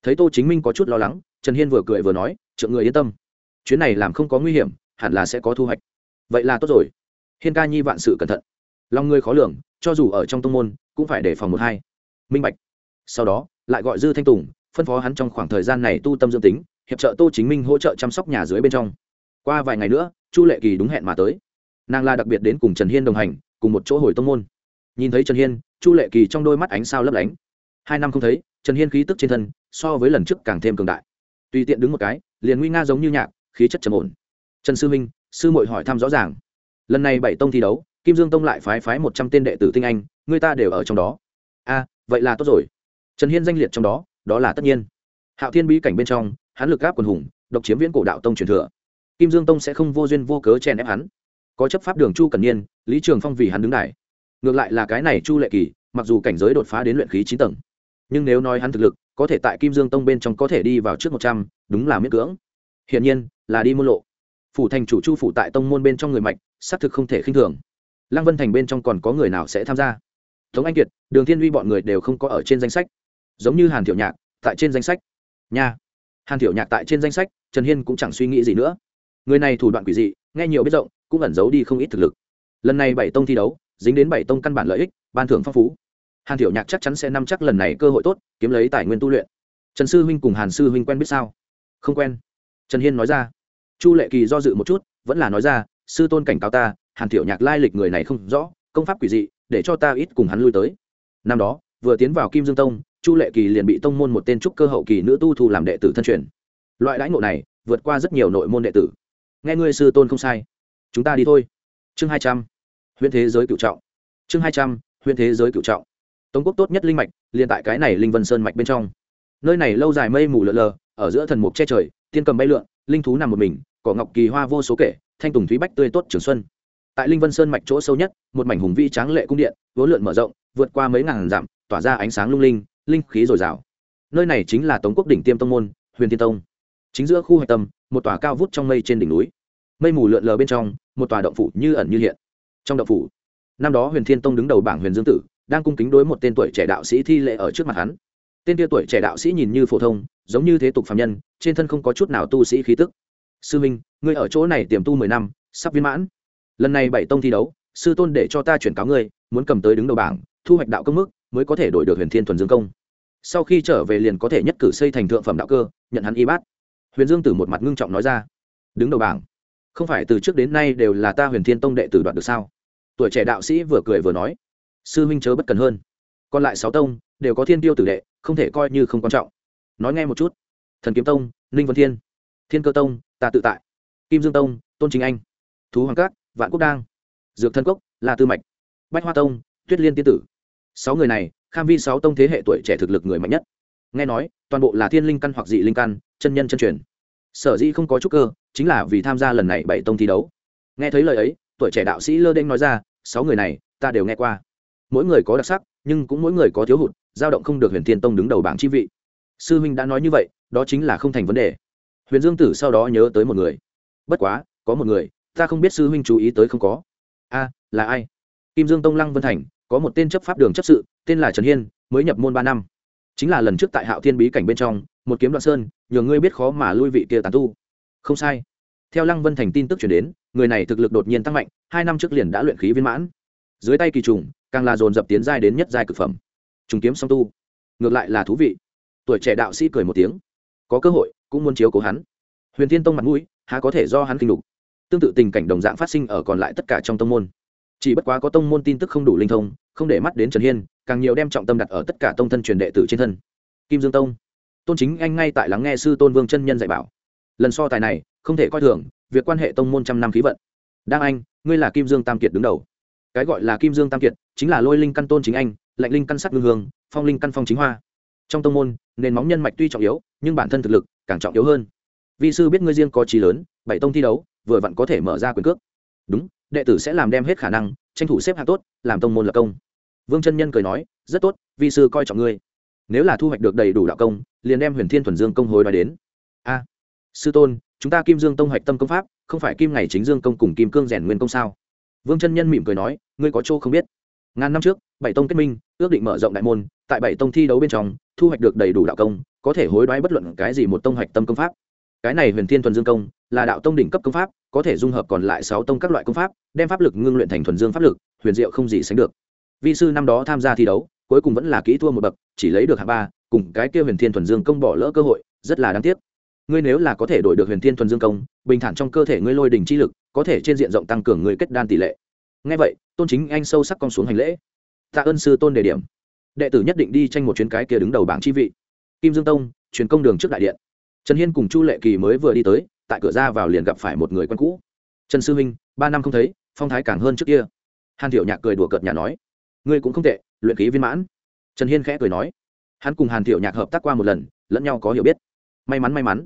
Thấy tô chính minh có chút lo lắng, trần hiên vừa cười vừa nói, trượng người yên tâm. Chuyến này làm không có nguy hiểm, hẳn là sẽ có thu hoạch. Vậy là tốt rồi. Hiên ca nhi vạn sự cẩn thận. Lòng người khó lường, cho dù ở trong tông môn, cũng phải đề phòng một hai. Minh bạch. Sau đó, lại gọi dư thanh tùng, phân phó hắn trong khoảng thời gian này tu tâm dương tính, hiệp trợ tô chính minh hỗ trợ chăm sóc nhà dưới bên trong qua vài ngày nữa, chu lệ kỳ đúng hẹn mà tới. Nàng la đặc biệt đến cùng trần hiên đồng hành, cùng một chỗ hồi tông môn. Nhìn thấy trần hiên, chu lệ kỳ trong đôi mắt ánh sao lấp lánh. Hai năm không thấy, trần hiên khí tức trên thân so với lần trước càng thêm cường đại. Tùy tiện đứng một cái, liền nguy nga giống như nhạc, khí chất trầm ổn. Trần sư minh, sư mội hỏi thăm rõ ràng. Lần này bảy tông thi đấu, kim dương tông lại phái phái một trăm tên đệ tử tinh anh, người ta đều ở trong đó. A à, vậy là tốt rồi. Trần hiên danh liệt trong đó đó là tất nhiên. Hạo thiên bí cảnh bên trong hán lực gáp quần hùng, độc chiếm viễn cổ đạo tông truyền thừa kim dương tông sẽ không vô duyên vô cớ chèn ép hắn. Có chấp pháp đường chu cần niên, lý trường phong vì hắn đứng đài. Ngược lại là cái này chu lệ kỳ, mặc dù cảnh giới đột phá đến luyện khí chín tầng, nhưng nếu nói hắn thực lực, có thể tại kim dương tông bên trong có thể đi vào trước một trăm, đúng là miễn cưỡng. Hiển nhiên, là đi môn lộ. Phủ thành chủ chu phủ tại tông môn bên trong người mạnh xác thực không thể khinh thường. Lăng vân thành bên trong còn có người nào sẽ tham gia? Tống anh kiệt, đường thiên uy bọn người đều không có ở trên danh sách. Giống như hàn thiệu nhạc, tại trên danh sách. Nha. Hàn thiệu nhạc tại trên danh sách, trần hiên cũng chẳng suy nghĩ gì nữa người này thủ đoạn quỷ dị, nghe nhiều biết rộng, cũng ẩn giấu đi không ít thực lực. Lần này bảy tông thi đấu, dính đến bảy tông căn bản lợi ích, ban thưởng phong phú. Hàn thiểu nhạc chắc chắn sẽ nắm chắc lần này cơ hội tốt, kiếm lấy tài nguyên tu luyện. Trần sư huynh cùng hàn sư huynh quen biết sao? Không quen. Trần hiên nói ra. Chu lệ kỳ do dự một chút, vẫn là nói ra, sư tôn cảnh cáo ta, hàn Tiểu nhạc lai lịch người này không rõ, công pháp quỷ dị, để cho ta ít cùng hắn lui tới. Năm đó, vừa tiến vào kim dương tông, chu lệ kỳ liền bị tông môn một tên trúc cơ hậu kỳ nữ tu thu làm đệ tử thân truyền. Loại đãi ngộ này, vượt qua rất nhiều nội môn đệ tử nghe ngươi sư tôn không sai. Chúng ta đi thôi. Chương hai trăm. Huyện thế giới cựu trọng. Chương hai trăm huyện thế giới cựu trọng. Tống quốc tốt nhất linh mạch, liền tại cái này linh vân sơn mạch bên trong. Nơi này lâu dài mây mù lợn lờ, ở giữa thần mục che trời, tiên cầm bay lượn, linh thú nằm một mình, cỏ ngọc kỳ hoa vô số kể, thanh tùng thúy bách tươi tốt trường xuân. Tại linh vân sơn mạch chỗ sâu nhất, một mảnh hùng vĩ tráng lệ cung điện, vốn lượn mở rộng, vượt qua mấy ngàn dặm, tỏa ra ánh sáng lung linh linh khí dồi dào. Nơi này chính là tống quốc đỉnh tiêm tông môn, huyền tiên tông. Chính giữa khu hạch tâm một tòa cao vút trong mây trên đỉnh núi. Mây mù lượn lờ bên trong, một tòa động phủ như ẩn như hiện. Trong động phủ, năm đó huyền thiên tông đứng đầu bảng huyền dương tử, đang cung kính đối một tên tuổi trẻ đạo sĩ thi lệ ở trước mặt hắn. Tên tia tuổi trẻ đạo sĩ nhìn như phổ thông, giống như thế tục phạm nhân, trên thân không có chút nào tu sĩ khí tức. Sư minh, ngươi ở chỗ này tiềm tu mười năm, sắp viên mãn. Lần này bảy tông thi đấu, sư tôn để cho ta chuyển cáo ngươi, muốn cầm tới đứng đầu bảng, thu hoạch đạo công mức, mới có thể đổi được huyền thiên thuần dương công. Sau khi trở về liền có thể nhất cử xây thành thượng phẩm đạo cơ, nhận hắn y bát huyền dương tử một mặt ngưng trọng nói ra, đứng đầu bảng, không phải từ trước đến nay đều là ta huyền thiên tông đệ tử đoạt được sao? Tuổi trẻ đạo sĩ vừa cười vừa nói, sư huynh chớ bất cần hơn, còn lại sáu tông đều có thiên tiêu tử đệ, không thể coi như không quan trọng. Nói nghe một chút. Thần kiếm tông, ninh vân thiên thiên cơ tông, ta tự tại. Kim dương tông, tôn chính anh, thú hoàng cát vạn quốc đang, dược thân cốc là tư mạch, bách hoa tông, tuyết liên tiên tử. Sáu người này, kham vi sáu tông thế hệ tuổi trẻ thực lực người mạnh nhất. Nghe nói, toàn bộ là thiên linh căn hoặc dị linh căn chân nhân chân truyền. Sở dĩ không có chút cơ, chính là vì tham gia lần này bảy tông thi đấu. Nghe thấy lời ấy, tuổi trẻ đạo sĩ lơ đênh nói ra, sáu người này, ta đều nghe qua. Mỗi người có đặc sắc, nhưng cũng mỗi người có thiếu hụt, dao động không được huyền thiên tông đứng đầu bảng chi vị. Sư huynh đã nói như vậy, đó chính là không thành vấn đề. Huyền dương tử sau đó nhớ tới một người. Bất quá, có một người, ta không biết sư huynh chú ý tới không có. A, là ai? Kim dương tông lăng vân thành, có một tên chấp pháp đường chấp sự, tên là trần hiên, mới nhập môn ba năm. Chính là lần trước tại hạo thiên bí cảnh bên trong một kiếm đoạn sơn, nhờ ngươi biết khó mà lui vị kia tàn tu. Không sai. Theo lăng vân thành tin tức chuyển đến, người này thực lực đột nhiên tăng mạnh, hai năm trước liền đã luyện khí viên mãn. Dưới tay kỳ trùng, càng là dồn dập tiến giai đến nhất giai cực phẩm. Trùng kiếm song tu. Ngược lại là thú vị. Tuổi trẻ đạo sĩ cười một tiếng. Có cơ hội, cũng muốn chiếu cố hắn. Huyền thiên tông mặt mũi, há có thể do hắn kinh đục tương tự tình cảnh đồng dạng phát sinh ở còn lại tất cả trong tông môn. Chỉ bất quá có tông môn tin tức không đủ linh thông, không để mắt đến trần hiên, càng nhiều đem trọng tâm đặt ở tất cả tông thân truyền đệ tử trên thân. Kim dương tông tôn chính anh ngay tại lắng nghe sư tôn vương chân nhân dạy bảo. Lần so tài này, không thể coi thường, việc quan hệ tông môn trăm năm khí vận. Đang anh, ngươi là kim dương tam kiệt đứng đầu. Cái gọi là kim dương tam kiệt, chính là lôi linh căn tôn chính anh, lạnh linh căn sắc ngưng hương, phong linh căn phong chính hoa. Trong tông môn, nền móng nhân mạch tuy trọng yếu, nhưng bản thân thực lực càng trọng yếu hơn. Vi sư biết ngươi riêng có trí lớn, bảy tông thi đấu, vừa vặn có thể mở ra quyền cước. Đúng, đệ tử sẽ làm đem hết khả năng, tranh thủ xếp hạng tốt, làm tông môn lập công. Vương chân nhân cười nói, rất tốt, vi sư coi trọng ngươi nếu là thu hoạch được đầy đủ đạo công, liền đem huyền thiên thuần dương công hối nói đến. A, sư tôn, chúng ta kim dương tông hoạch tâm công pháp, không phải kim ngày chính dương công cùng kim cương rèn nguyên công sao? Vương chân nhân mỉm cười nói, ngươi có chỗ không biết. Ngàn năm trước, bảy tông kết minh, ước định mở rộng đại môn, tại bảy tông thi đấu bên trong, thu hoạch được đầy đủ đạo công, có thể hối đoái bất luận cái gì một tông hoạch tâm công pháp. Cái này huyền thiên thuần dương công, là đạo tông đỉnh cấp công pháp, có thể dung hợp còn lại sáu tông các loại công pháp, đem pháp lực ngưng luyện thành thuần dương pháp lực, huyền diệu không gì sánh được. Vi sư năm đó tham gia thi đấu cuối cùng vẫn là kỹ thua một bậc, chỉ lấy được hạng ba, cùng cái kia huyền thiên thuần dương công bỏ lỡ cơ hội, rất là đáng tiếc. Ngươi nếu là có thể đổi được huyền thiên thuần dương công, bình thản trong cơ thể ngươi lôi đình chi lực, có thể trên diện rộng tăng cường người kết đan tỷ lệ. Ngay vậy, tôn chính anh sâu sắc con xuống hành lễ. Tạ ơn sư tôn đề điểm. Đệ tử nhất định đi tranh một chuyến cái kia đứng đầu bảng chi vị. Kim dương tông, truyền công đường trước đại điện. Trần hiên cùng chu lệ kỳ mới vừa đi tới, tại cửa ra vào liền gặp phải một người quen cũ. Trần sư huynh ba năm không thấy, phong thái càng hơn trước kia. Hàn thiểu nhạc cười đùa cợt nhà nói ngươi cũng không tệ, luyện khí viên mãn. Trần hiên khẽ cười nói. Hắn cùng hàn thiệu nhạc hợp tác qua một lần, lẫn nhau có hiểu biết. May mắn may mắn.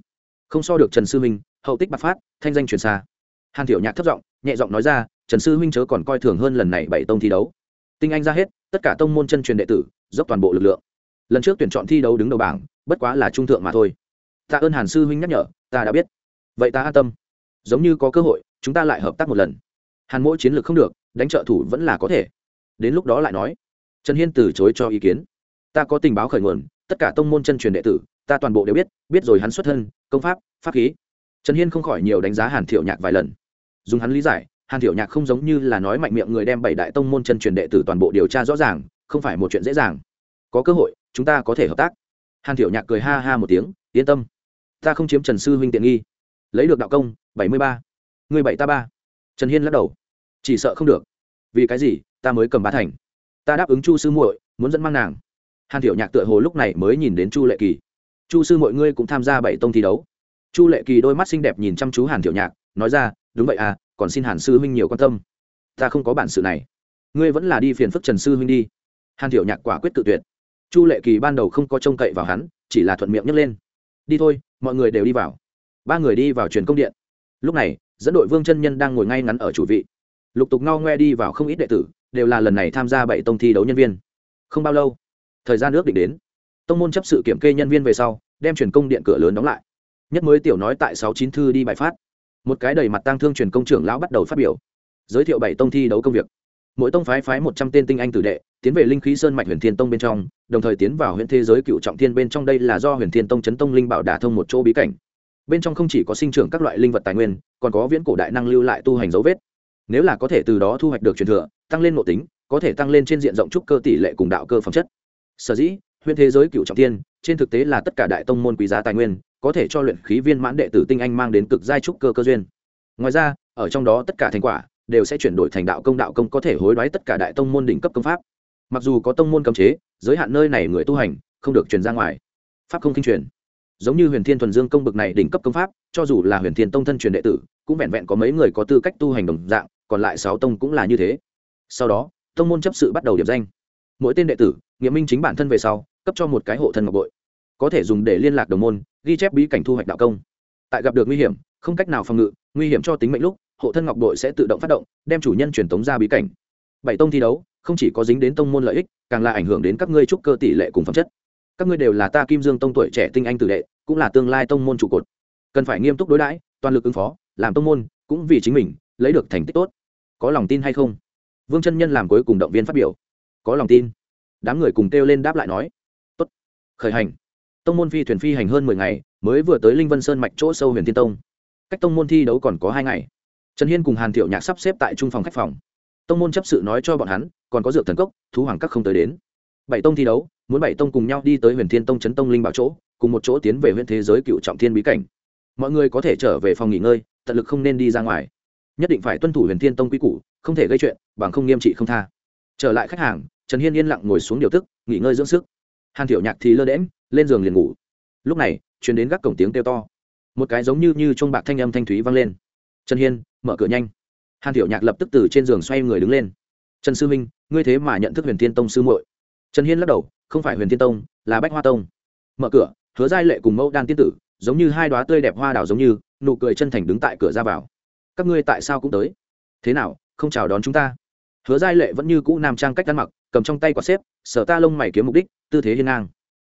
Không so được trần sư huynh, hậu tích bạc phát, thanh danh truyền xa. Hàn thiệu nhạc thất giọng, nhẹ giọng nói ra, trần sư huynh chớ còn coi thường hơn lần này bảy tông thi đấu. Tinh anh ra hết, tất cả tông môn chân truyền đệ tử, dốc toàn bộ lực lượng. Lần trước tuyển chọn thi đấu đứng đầu bảng, bất quá là trung thượng mà thôi. Tạ ơn hàn sư huynh nhắc nhở, ta đã biết. Vậy ta an tâm. Giống như có cơ hội, chúng ta lại hợp tác một lần. Hàn mỗi chiến lược không được, đánh trợ thủ vẫn là có thể đến lúc đó lại nói, trần hiên từ chối cho ý kiến. Ta có tình báo khởi nguồn, tất cả tông môn chân truyền đệ tử, ta toàn bộ đều biết biết rồi hắn xuất thân, công pháp pháp khí. Trần hiên không khỏi nhiều đánh giá hàn thiệu nhạc vài lần. Dùng hắn lý giải, hàn thiệu nhạc không giống như là nói mạnh miệng người đem bảy đại tông môn chân truyền đệ tử toàn bộ điều tra rõ ràng, không phải một chuyện dễ dàng. Có cơ hội, chúng ta có thể hợp tác. Hàn thiệu nhạc cười ha ha một tiếng, yên tâm, ta không chiếm trần sư huynh tiện nghi. Lấy được đạo công, bảy mươi ba. Người bảy ta ba. Trần hiên lắc đầu. Chỉ sợ không được vì cái gì? Ta mới cầm bá thành. Ta đáp ứng chu sư muội, muốn dẫn mang nàng. Hàn thiểu nhạc tựa hồ lúc này mới nhìn đến chu lệ kỳ. Chu sư mọi ngươi cũng tham gia bảy tông thi đấu. Chu lệ kỳ đôi mắt xinh đẹp nhìn chăm chú hàn thiểu nhạc, nói ra, đúng vậy à còn xin hàn sư huynh nhiều quan tâm. Ta không có bản sự này. Ngươi vẫn là đi phiền phức trần sư huynh đi. Hàn thiểu nhạc quả quyết tự tuyệt. Chu lệ kỳ ban đầu không có trông cậy vào hắn, chỉ là thuận miệng nhấc lên. Đi thôi, mọi người đều đi vào. Ba người đi vào truyền công điện. Lúc này, dẫn đội vương chân nhân đang ngồi ngay ngắn ở chủ vị lục tục no ngoe đi vào không ít đệ tử, đều là lần này tham gia bảy tông thi đấu nhân viên. Không bao lâu, thời gian ước định đến. Tông môn chấp sự kiểm kê nhân viên về sau, đem truyền công điện cửa lớn đóng lại. Nhất mới tiểu nói tại sáu chín thư đi bài phát. Một cái đầy mặt tang thương truyền công trưởng lão bắt đầu phát biểu. Giới thiệu bảy tông thi đấu công việc. Mỗi tông phái phái một trăm tên tinh anh tử đệ, tiến về linh khí sơn mạch huyền thiên tông bên trong, đồng thời tiến vào huyện thế giới cựu trọng thiên bên trong đây là do huyền thiên tông chấn tông linh bảo đả thông một chỗ bí cảnh. Bên trong không chỉ có sinh trưởng các loại linh vật tài nguyên, còn có viễn cổ đại năng lưu lại tu hành dấu vết nếu là có thể từ đó thu hoạch được truyền thừa, tăng lên nội tính, có thể tăng lên trên diện rộng trúc cơ tỷ lệ cùng đạo cơ phẩm chất. Sở dĩ huyện thế giới cựu trọng thiên, trên thực tế là tất cả đại tông môn quý giá tài nguyên, có thể cho luyện khí viên mãn đệ tử tinh anh mang đến cực giai trúc cơ cơ duyên. Ngoài ra, ở trong đó tất cả thành quả đều sẽ chuyển đổi thành đạo công đạo công có thể hối đoái tất cả đại tông môn đỉnh cấp công pháp. Mặc dù có tông môn cấm chế, giới hạn nơi này người tu hành không được truyền ra ngoài. Pháp không kinh truyền. Giống như huyền thiên thuần dương công bực này đỉnh cấp công pháp, cho dù là huyền thiên tông thân truyền đệ tử, cũng vẹn vẹn có mấy người có tư cách tu hành đồng dạng còn lại sáu tông cũng là như thế. Sau đó, tông môn chấp sự bắt đầu điểm danh. Mỗi tên đệ tử nghĩa minh chính bản thân về sau, cấp cho một cái hộ thân ngọc bội. Có thể dùng để liên lạc đồng môn, ghi chép bí cảnh thu hoạch đạo công. Tại gặp được nguy hiểm, không cách nào phòng ngự, nguy hiểm cho tính mệnh lúc, hộ thân ngọc bội sẽ tự động phát động, đem chủ nhân truyền tống ra bí cảnh. Bảy tông thi đấu, không chỉ có dính đến tông môn lợi ích, càng là ảnh hưởng đến các ngươi trúc cơ tỷ lệ cùng phẩm chất. Các ngươi đều là ta kim dương tông tuổi trẻ tinh anh tử đệ, cũng là tương lai tông môn trụ cột. Cần phải nghiêm túc đối đãi, toàn lực ứng phó, làm tông môn, cũng vì chính mình, lấy được thành tích tốt có lòng tin hay không? Vương chân nhân làm cuối cùng động viên phát biểu. Có lòng tin. Đám người cùng kêu lên đáp lại nói. Tốt. Khởi hành. Tông môn phi thuyền phi hành hơn mười ngày, mới vừa tới linh vân sơn mạch chỗ sâu huyền thiên tông. Cách tông môn thi đấu còn có hai ngày. Trần hiên cùng hàn thiệu nhạc sắp xếp tại trung phòng khách phòng. Tông môn chấp sự nói cho bọn hắn, còn có dược thần cốc, thú hoàng các không tới đến. Bảy tông thi đấu, muốn bảy tông cùng nhau đi tới huyền thiên tông Trấn tông linh bảo chỗ, cùng một chỗ tiến về huyện thế giới cựu trọng thiên bí cảnh. Mọi người có thể trở về phòng nghỉ ngơi, tận lực không nên đi ra ngoài nhất định phải tuân thủ huyền thiên tông quy củ, không thể gây chuyện, bằng không nghiêm trị không tha. Trở lại khách hàng, trần hiên yên lặng ngồi xuống điều tức, nghỉ ngơi dưỡng sức. Hàn thiểu nhạc thì lơ đễm lên giường liền ngủ. Lúc này chuyển đến gác cổng tiếng kêu to. Một cái giống như như chuông bạc thanh âm thanh thúy vang lên. Trần hiên, mở cửa nhanh. Hàn thiểu nhạc lập tức từ trên giường xoay người đứng lên. Trần sư minh, ngươi thế mà nhận thức huyền thiên tông sư muội. Trần hiên lắc đầu, không phải huyền thiên tông, là bách hoa tông. Mở cửa, hứa giai lệ cùng mẫu đan tiên tử, giống như hai đoá tươi đẹp hoa đào giống như, nụ cười chân thành đứng tại cửa ra vào các ngươi tại sao cũng tới? Thế nào, không chào đón chúng ta? Hứa giai lệ vẫn như cũ nam trang cách ăn mặc, cầm trong tay quả xếp, sở ta lông mày kiếm mục đích, tư thế hiên ngang.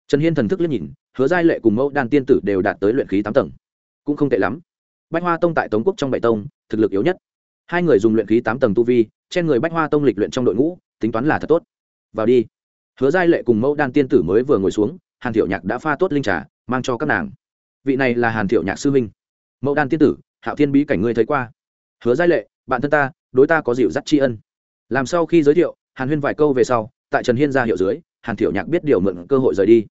Trần hiên thần thức liếc nhìn, hứa giai lệ cùng mẫu đan tiên tử đều đạt tới luyện khí tám tầng. Cũng không tệ lắm. Bách hoa tông tại tống quốc trong bảy tông, thực lực yếu nhất. Hai người dùng luyện khí tám tầng tu vi, trên người bách hoa tông lịch luyện trong đội ngũ, tính toán là thật tốt. Vào đi. Hứa giai lệ cùng mẫu đan tiên tử mới vừa ngồi xuống, hàn thiệu nhạc đã pha tốt linh trà, mang cho các nàng. Vị này là hàn thiệu nhạc sư huynh. Mẫu đan tiên tử, hạo thiên bí cảnh ngươi thấy qua hứa giai lệ, bạn thân ta, đối ta có dịu dắt tri ân. Làm sau khi giới thiệu, hàn huyên vài câu về sau, tại trần hiên ra hiệu dưới, hàn thiệu nhạc biết điều mượn cơ hội rời đi.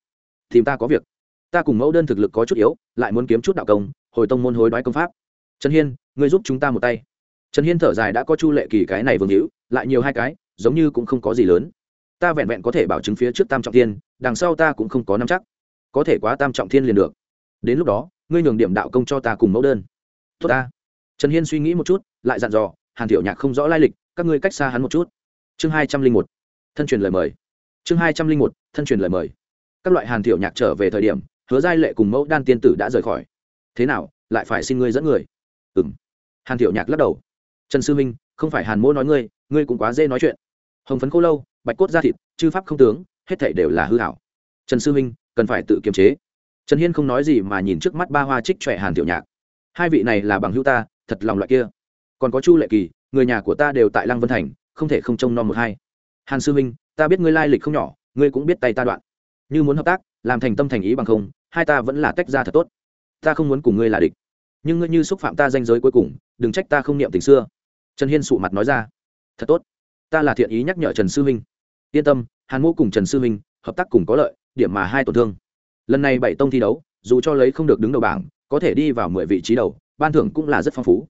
Thì ta có việc. Ta cùng mẫu đơn thực lực có chút yếu, lại muốn kiếm chút đạo công, hồi tông môn hối đoái công pháp. Trần hiên, ngươi giúp chúng ta một tay. Trần hiên thở dài đã có chu lệ kỳ cái này vương hữu, lại nhiều hai cái, giống như cũng không có gì lớn. Ta vẹn vẹn có thể bảo chứng phía trước tam trọng thiên, đằng sau ta cũng không có nắm chắc. Có thể quá tam trọng thiên liền được. Đến lúc đó, ngươi nhường điểm đạo công cho ta cùng mẫu đơn. Tốt ta trần hiên suy nghĩ một chút, lại dặn dò, hàn Tiểu nhạc không rõ lai lịch, các ngươi cách xa hắn một chút. Chương hai trăm linh một, thân truyền lời mời. Chương hai trăm linh một, thân truyền lời mời. Các loại hàn Tiểu nhạc trở về thời điểm, hứa giai lệ cùng mẫu đan tiên tử đã rời khỏi. Thế nào, lại phải xin ngươi dẫn người? Ừ m hàn Tiểu nhạc lắc đầu. Trần sư minh, không phải hàn mỗ nói ngươi ngươi cũng quá dễ nói chuyện. Hồng phấn khô lâu, bạch cốt da thịt, chư pháp không tướng, hết thảy đều là hư hảo trần sư minh, cần phải tự kiềm chế. Trần hiên không nói gì mà nhìn trước mắt ba hoa trích trẻ hàn tiểu nhạc. Hai vị này là bằng hữu ta thật lòng loại kia. Còn có chu lệ kỳ, người nhà của ta đều tại lăng vân thành, không thể không trông nom một hai. Hàn sư minh, ta biết ngươi lai lịch không nhỏ, ngươi cũng biết tay ta đoạn. Như muốn hợp tác, làm thành tâm thành ý bằng không, hai ta vẫn là tách ra thật tốt. Ta không muốn cùng ngươi là địch. Nhưng ngươi như xúc phạm ta danh giới cuối cùng, đừng trách ta không niệm tình xưa. Trần hiên sụ mặt nói ra. Thật tốt. Ta là thiện ý nhắc nhở trần sư minh. Yên tâm, hàn mô cùng trần sư minh, hợp tác cùng có lợi, điểm mà hai tổn thương. Lần này bảy tông thi đấu, dù cho lấy không được đứng đầu bảng, có thể đi vào mười vị trí đầu ban thưởng cũng là rất phong phú.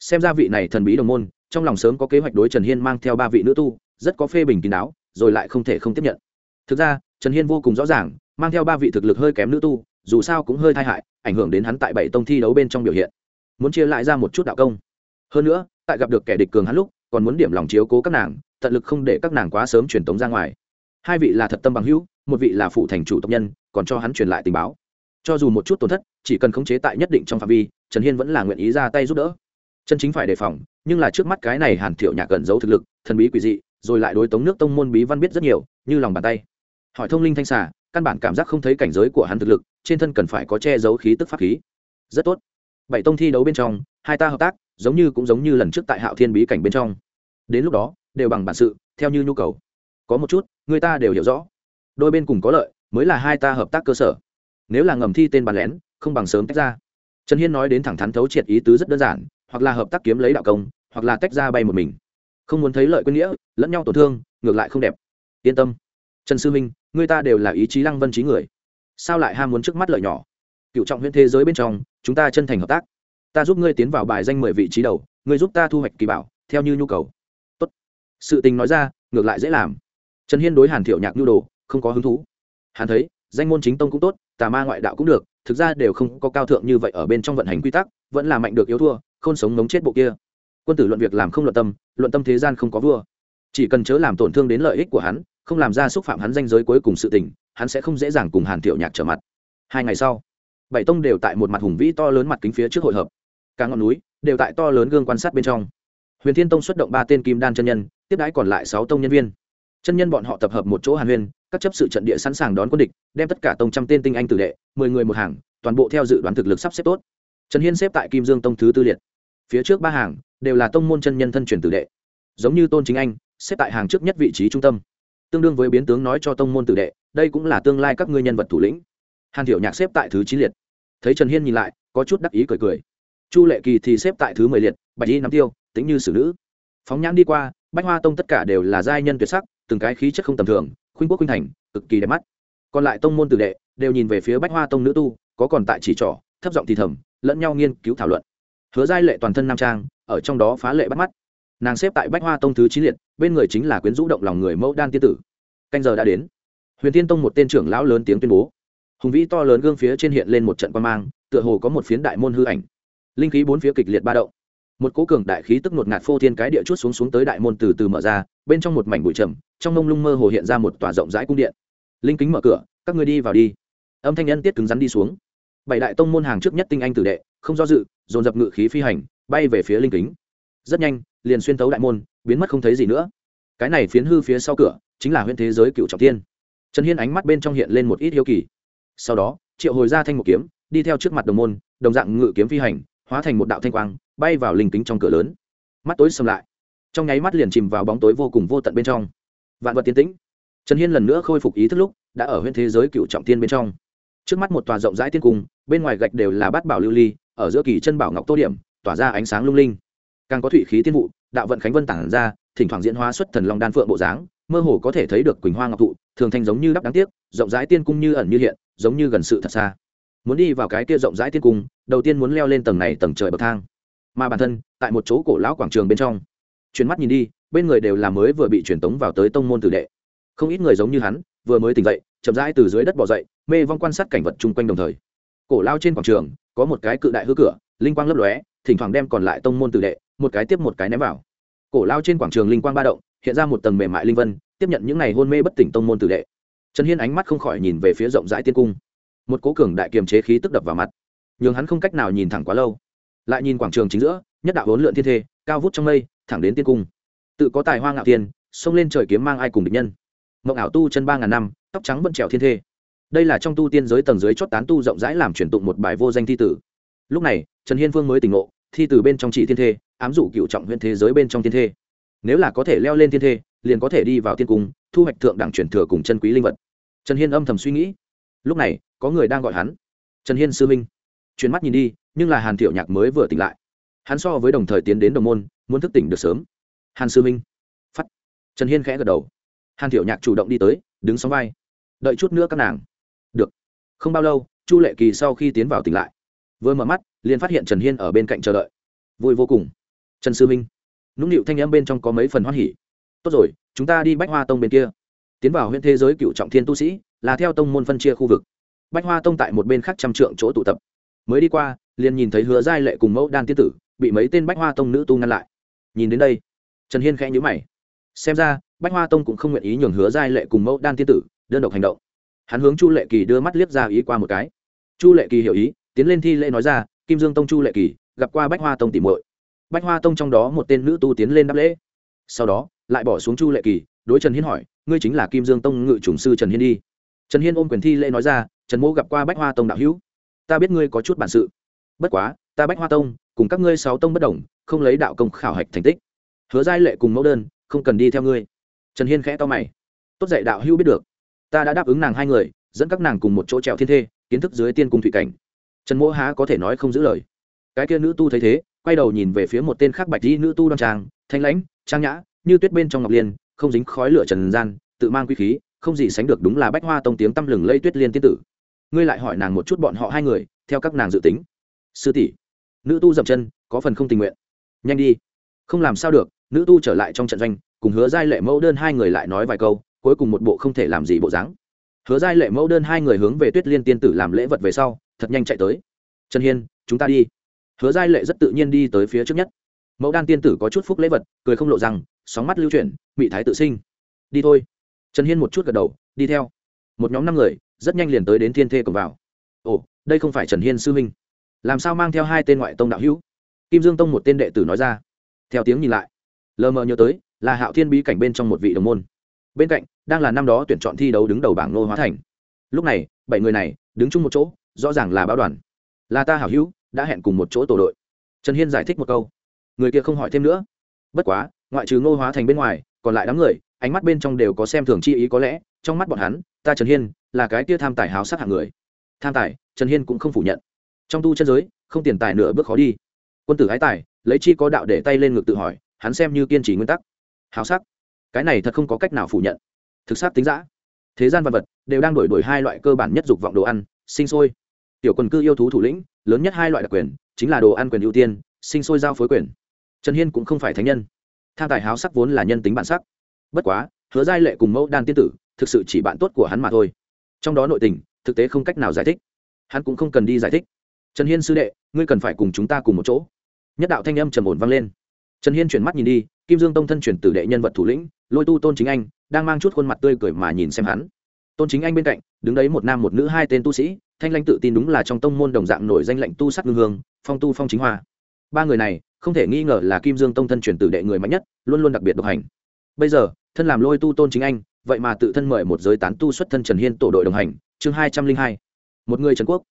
Xem ra vị này thần bí đồng môn, trong lòng sớm có kế hoạch đối trần hiên mang theo ba vị nữ tu, rất có phê bình kín đáo, rồi lại không thể không tiếp nhận. Thực ra, trần hiên vô cùng rõ ràng, mang theo ba vị thực lực hơi kém nữ tu, dù sao cũng hơi tai hại, ảnh hưởng đến hắn tại bảy tông thi đấu bên trong biểu hiện. Muốn chia lại ra một chút đạo công. Hơn nữa, tại gặp được kẻ địch cường hắn lúc, còn muốn điểm lòng chiếu cố các nàng, tận lực không để các nàng quá sớm truyền tống ra ngoài. Hai vị là thật tâm bằng hữu, một vị là phụ thành chủ tộc nhân, còn cho hắn truyền lại tình báo cho dù một chút tổn thất, chỉ cần khống chế tại nhất định trong phạm vi, trần hiên vẫn là nguyện ý ra tay giúp đỡ. Chân chính phải đề phòng, nhưng là trước mắt cái này hàn thiệu nhạc gần giấu thực lực, thần bí quỷ dị, rồi lại đối tống nước tông môn bí văn biết rất nhiều, như lòng bàn tay. Hỏi thông linh thanh xà, căn bản cảm giác không thấy cảnh giới của hắn thực lực, trên thân cần phải có che giấu khí tức pháp khí. Rất tốt. Bảy tông thi đấu bên trong, hai ta hợp tác, giống như cũng giống như lần trước tại hạo thiên bí cảnh bên trong. Đến lúc đó, đều bằng bản sự, theo như nhu cầu. Có một chút, người ta đều hiểu rõ. Đôi bên cùng có lợi, mới là hai ta hợp tác cơ sở nếu là ngầm thi tên bàn lén, không bằng sớm tách ra. Trần hiên nói đến thẳng thắn thấu triệt ý tứ rất đơn giản, hoặc là hợp tác kiếm lấy đạo công, hoặc là tách ra bay một mình. Không muốn thấy lợi quân nghĩa, lẫn nhau tổn thương, ngược lại không đẹp. Yên tâm. Trần sư minh, người ta đều là ý chí lăng vân trí người. Sao lại ham muốn trước mắt lợi nhỏ? Cựu trọng huyện thế giới bên trong, chúng ta chân thành hợp tác. Ta giúp ngươi tiến vào bài danh mười vị trí đầu, ngươi giúp ta thu hoạch kỳ bảo, theo như nhu cầu. Tốt. sự tình nói ra, ngược lại dễ làm. Trần hiên đối hàn thiệu nhạc nhu đồ, không có hứng thú. Hắn thấy danh môn chính tông cũng tốt, tà ma ngoại đạo cũng được, thực ra đều không có cao thượng như vậy ở bên trong vận hành quy tắc, vẫn là mạnh được yếu thua không sống ngống chết bộ kia. Quân tử luận việc làm không luận tâm luận tâm thế gian không có vua. Chỉ cần chớ làm tổn thương đến lợi ích của hắn, không làm ra xúc phạm hắn danh giới cuối cùng sự tình, hắn sẽ không dễ dàng cùng hàn thiệu nhạc trở mặt. Hai ngày sau, bảy tông đều tại một mặt hùng vĩ to lớn mặt kính phía trước hội hợp. Cả ngọn núi đều tại to lớn gương quan sát bên trong. Huyền thiên tông xuất động ba tên kim đan chân nhân, tiếp đãi còn lại sáu tông nhân viên chân nhân bọn họ tập hợp một chỗ hàn huyên, các chấp sự trận địa sẵn sàng đón quân địch, đem tất cả tông trăm tên tinh anh tử đệ, mười người một hàng, toàn bộ theo dự đoán thực lực sắp xếp tốt. Trần hiên xếp tại kim dương tông thứ tư liệt. Phía trước ba hàng, đều là tông môn chân nhân thân truyền tử đệ. Giống như tôn chính anh, xếp tại hàng trước nhất vị trí trung tâm. Tương đương với biến tướng nói cho tông môn tử đệ, đây cũng là tương lai các ngươi nhân vật thủ lĩnh. Hàn thiểu nhạc xếp tại thứ chín liệt. Thấy trần hiên nhìn lại, có chút đắc ý cười cười. Chu lệ kỳ thì xếp tại thứ mười liệt, bạch y nắm tiêu tính như xử nữ. Phóng nhãn đi qua, bách hoa tông tất cả đều là giai nhân tuyệt sắc từng cái khí chất không tầm thường, khuynh quốc khuynh thành, cực kỳ đẹp mắt. Còn lại tông môn tử đệ đều nhìn về phía bách hoa tông nữ tu, có còn tại chỉ trỏ, thấp giọng thì thầm, lẫn nhau nghiên cứu thảo luận. Hứa giai lệ toàn thân nam trang, ở trong đó phá lệ bắt mắt. Nàng xếp tại bách hoa tông thứ chín liệt, bên người chính là quyến rũ động lòng người mẫu đan tiên tử. Canh giờ đã đến. Huyền tiên tông một tên trưởng lão lớn tiếng tuyên bố. Hùng vĩ to lớn gương phía trên hiện lên một trận quan mang, tựa hồ có một phiến đại môn hư ảnh. Linh khí bốn phía kịch liệt ba động một cố cường đại khí tức ngột ngạt phô thiên cái địa chút xuống xuống tới đại môn từ từ mở ra, bên trong một mảnh bụi trầm, trong mông lung mơ hồ hiện ra một tòa rộng rãi cung điện. Linh kính mở cửa, các người đi vào đi. Âm thanh nhân tiết cứng rắn đi xuống. Bảy đại tông môn hàng trước nhất tinh anh tử đệ, không do dự, dồn dập ngự khí phi hành, bay về phía linh kính. Rất nhanh, liền xuyên tấu đại môn, biến mất không thấy gì nữa. Cái này phiến hư phía sau cửa, chính là huyện thế giới cựu trọng tiên trần hiên ánh mắt bên trong hiện lên một ít hiếu kỳ. Sau đó, triệu hồi ra thanh một kiếm, đi theo trước mặt đồng môn, đồng dạng ngự kiếm phi hành, hóa thành một đạo thanh quang bay vào linh kính trong cửa lớn. Mắt tối xâm lại. Trong nháy mắt liền chìm vào bóng tối vô cùng vô tận bên trong. Vạn vật tiến tĩnh. Trần hiên lần nữa khôi phục ý thức lúc, đã ở huyện thế giới cựu trọng tiên bên trong. Trước mắt một tòa rộng rãi tiên cung, bên ngoài gạch đều là bát bảo lưu ly, ở giữa kỳ chân bảo ngọc tô điểm, tỏa ra ánh sáng lung linh. Càng có thủy khí tiên vụ, đạo vận khánh vân tản ra, thỉnh thoảng diễn hóa xuất thần long đan phượng bộ dáng, mơ hồ có thể thấy được quỳnh hoa ngọc thụ, thường thanh giống như đắp đáng tiếc, rộng rãi tiên cung như ẩn như hiện, giống như gần sự thật xa. Muốn đi vào cái kia rộng rãi tiên cung, đầu tiên muốn leo lên tầng này tầng trời bậc thang mà bản thân, tại một chỗ cổ lão quảng trường bên trong. Chuyến mắt nhìn đi, bên người đều là mới vừa bị truyền tống vào tới tông môn tử đệ. Không ít người giống như hắn, vừa mới tỉnh dậy, chậm rãi từ dưới đất bỏ dậy, mê vong quan sát cảnh vật chung quanh đồng thời. Cổ lao trên quảng trường, có một cái cự đại hư cửa, linh quang lấp lóe, thỉnh thoảng đem còn lại tông môn tử đệ, một cái tiếp một cái ném vào. Cổ lao trên quảng trường linh quang ba động, hiện ra một tầng mềm mại linh vân, tiếp nhận những ngày hôn mê bất tỉnh tông môn tử đệ. Trần hiên ánh mắt không khỏi nhìn về phía rộng rãi tiên cung. Một cố cường đại kiềm chế khí tức đập vào mặt. Nhường hắn không cách nào nhìn thẳng quá lâu lại nhìn quảng trường chính giữa, nhất đạo hỗn lượn thiên thê, cao vút trong mây, thẳng đến tiên cung. Tự có tài hoa ngạo tiên xông lên trời kiếm mang ai cùng địch nhân. Mộng ảo tu chân ba ngàn năm, tóc trắng bận trèo thiên thê. Đây là trong tu tiên giới tầng dưới chót tán tu rộng rãi làm truyền tụng một bài vô danh thi tử. Lúc này, trần hiên vương mới tỉnh ngộ, thi tử bên trong chỉ thiên thê, ám dụ cựu trọng huyện thế giới bên trong thiên thê. Nếu là có thể leo lên thiên thê, liền có thể đi vào tiên cung, thu hoạch thượng đẳng truyền thừa cùng chân quý linh vật. Trần hiên âm thầm suy nghĩ. Lúc này, có người đang gọi hắn. Trần hiên sư minh chuyển mắt nhìn đi nhưng là hàn thiệu nhạc mới vừa tỉnh lại. Hắn so với đồng thời tiến đến đồng môn, muốn thức tỉnh được sớm. Hàn sư minh. Phắt trần hiên khẽ gật đầu. Hàn thiệu nhạc chủ động đi tới, đứng sóng vai. Đợi chút nữa các nàng. Được. Không bao lâu, chu lệ kỳ sau khi tiến vào tỉnh lại, vừa mở mắt, liền phát hiện trần hiên ở bên cạnh chờ đợi. Vui vô cùng. Trần sư minh. Nũng nịu thanh âm bên trong có mấy phần hoan hỉ. Tốt rồi, chúng ta đi bách hoa tông bên kia. Tiến vào huyện thế giới cựu trọng thiên tu sĩ, là theo tông môn phân chia khu vực. Bách hoa tông tại một bên khác trăm trượng chỗ tụ tập. Mới đi qua liền nhìn thấy hứa giai lệ cùng mẫu đan tiên tử, bị mấy tên bách hoa tông nữ tu ngăn lại. Nhìn đến đây, trần hiên khẽ nhữ mày. Xem ra, bách hoa tông cũng không nguyện ý nhường hứa giai lệ cùng mẫu đan tiên tử đơn độc hành động. Hắn hướng chu lệ kỳ đưa mắt liếc ra ý qua một cái. Chu lệ kỳ hiểu ý, tiến lên thi lễ nói ra, kim dương tông chu lệ kỳ, gặp qua bách hoa tông tìm muội. Bách hoa tông trong đó một tên nữ tu tiến lên đáp lễ. Sau đó, lại bỏ xuống chu lệ kỳ, đối trần hiên hỏi, ngươi chính là kim dương tông ngự chủng sư trần hiên đi. Trần hiên ôm quyền thi lễ nói ra, trần mô gặp qua bách hoa tông đạo hữu. Ta biết ngươi có chút bản sự bất quá, ta bách hoa tông, cùng các ngươi sáu tông bất đồng, không lấy đạo công khảo hạch thành tích. Hứa giai lệ cùng mẫu đơn, không cần đi theo ngươi. Trần hiên khẽ to mày. Tốt dạy đạo hữu biết được. Ta đã đáp ứng nàng hai người, dẫn các nàng cùng một chỗ trèo thiên thê, kiến thức dưới tiên cung thủy cảnh. Trần mỗ há có thể nói không giữ lời. Cái kia nữ tu thấy thế, quay đầu nhìn về phía một tên khác bạch di nữ tu đoan trang, thanh lãnh, trang nhã, như tuyết bên trong ngọc liên, không dính khói lửa trần gian, tự mang quy khí, không gì sánh được đúng là bách hoa tông tiếng tăm lừng lây tuyết liên tiên tử. Ngươi lại hỏi nàng một chút bọn họ hai người, theo các nàng dự tính sư tỷ, nữ tu dậm chân, có phần không tình nguyện. Nhanh đi. Không làm sao được, nữ tu trở lại trong trận doanh, cùng hứa giai lệ mẫu đơn hai người lại nói vài câu, cuối cùng một bộ không thể làm gì bộ dáng. Hứa giai lệ mẫu đơn hai người hướng về tuyết liên tiên tử làm lễ vật về sau, thật nhanh chạy tới. Trần hiên, chúng ta đi. Hứa giai lệ rất tự nhiên đi tới phía trước nhất. Mẫu đan tiên tử có chút phúc lễ vật, cười không lộ rằng, sóng mắt lưu chuyển bị thái tự sinh. Đi thôi. Trần hiên một chút gật đầu, đi theo. Một nhóm năm người, rất nhanh liền tới đến thiên thê cầm vào. Ồ, đây không phải trần hiên sư huynh làm sao mang theo hai tên ngoại tông đạo hữu? Kim dương tông một tên đệ tử nói ra. Theo tiếng nhìn lại, lờ mờ nhớ tới, là hạo thiên bí cảnh bên trong một vị đồng môn. Bên cạnh, đang là năm đó tuyển chọn thi đấu đứng đầu bảng nô hóa thành. Lúc này, bảy người này đứng chung một chỗ, rõ ràng là báo đoàn. Là ta hảo hữu, đã hẹn cùng một chỗ tổ đội. Trần hiên giải thích một câu. Người kia không hỏi thêm nữa. Bất quá, ngoại trừ ngô hóa thành bên ngoài, còn lại đám người, ánh mắt bên trong đều có xem thường chi ý có lẽ, trong mắt bọn hắn, ta trần hiên là cái kia tham tài háo sắc hạng người. Tham tài, trần hiên cũng không phủ nhận trong tu chân giới, không tiền tài nửa bước khó đi. Quân tử ái tài, lấy chi có đạo để tay lên ngực tự hỏi, hắn xem như kiên trì nguyên tắc. Hào sắc. Cái này thật không có cách nào phủ nhận. Thực sát tính giã thế gian vật vật đều đang đổi đổi hai loại cơ bản nhất dục vọng đồ ăn, sinh sôi. Tiểu quần cư yêu thú thủ lĩnh, lớn nhất hai loại đặc quyền, chính là đồ ăn quyền ưu tiên, sinh sôi giao phối quyền. Trần hiên cũng không phải thánh nhân. Tham tài háo sắc vốn là nhân tính bản sắc. Bất quá, hứa giai lệ cùng mẫu đan tiên tử, thực sự chỉ bạn tốt của hắn mà thôi. Trong đó nội tình, thực tế không cách nào giải thích. Hắn cũng không cần đi giải thích trần hiên sư đệ, ngươi cần phải cùng chúng ta cùng một chỗ. Nhất đạo thanh âm trầm ổn vang lên. Trần hiên chuyển mắt nhìn đi, kim dương tông thân chuyển tử đệ nhân vật thủ lĩnh, lôi tu tôn chính anh, đang mang chút khuôn mặt tươi cười mà nhìn xem hắn. Tôn chính anh bên cạnh, đứng đấy một nam một nữ hai tên tu sĩ, thanh lãnh tự tin đúng là trong tông môn đồng dạng nổi danh lệnh tu sắc ngưng hương, phong tu phong chính hoa. Ba người này, không thể nghi ngờ là kim dương tông thân chuyển tử đệ người mạnh nhất, luôn luôn đặc biệt độc hành. Bây giờ, thân làm lôi tu tôn chính anh, vậy mà tự thân mời một giới tán tu xuất thân trần hiên tổ đội đồng hành, chương hai trăm linh hai. Một người trần quốc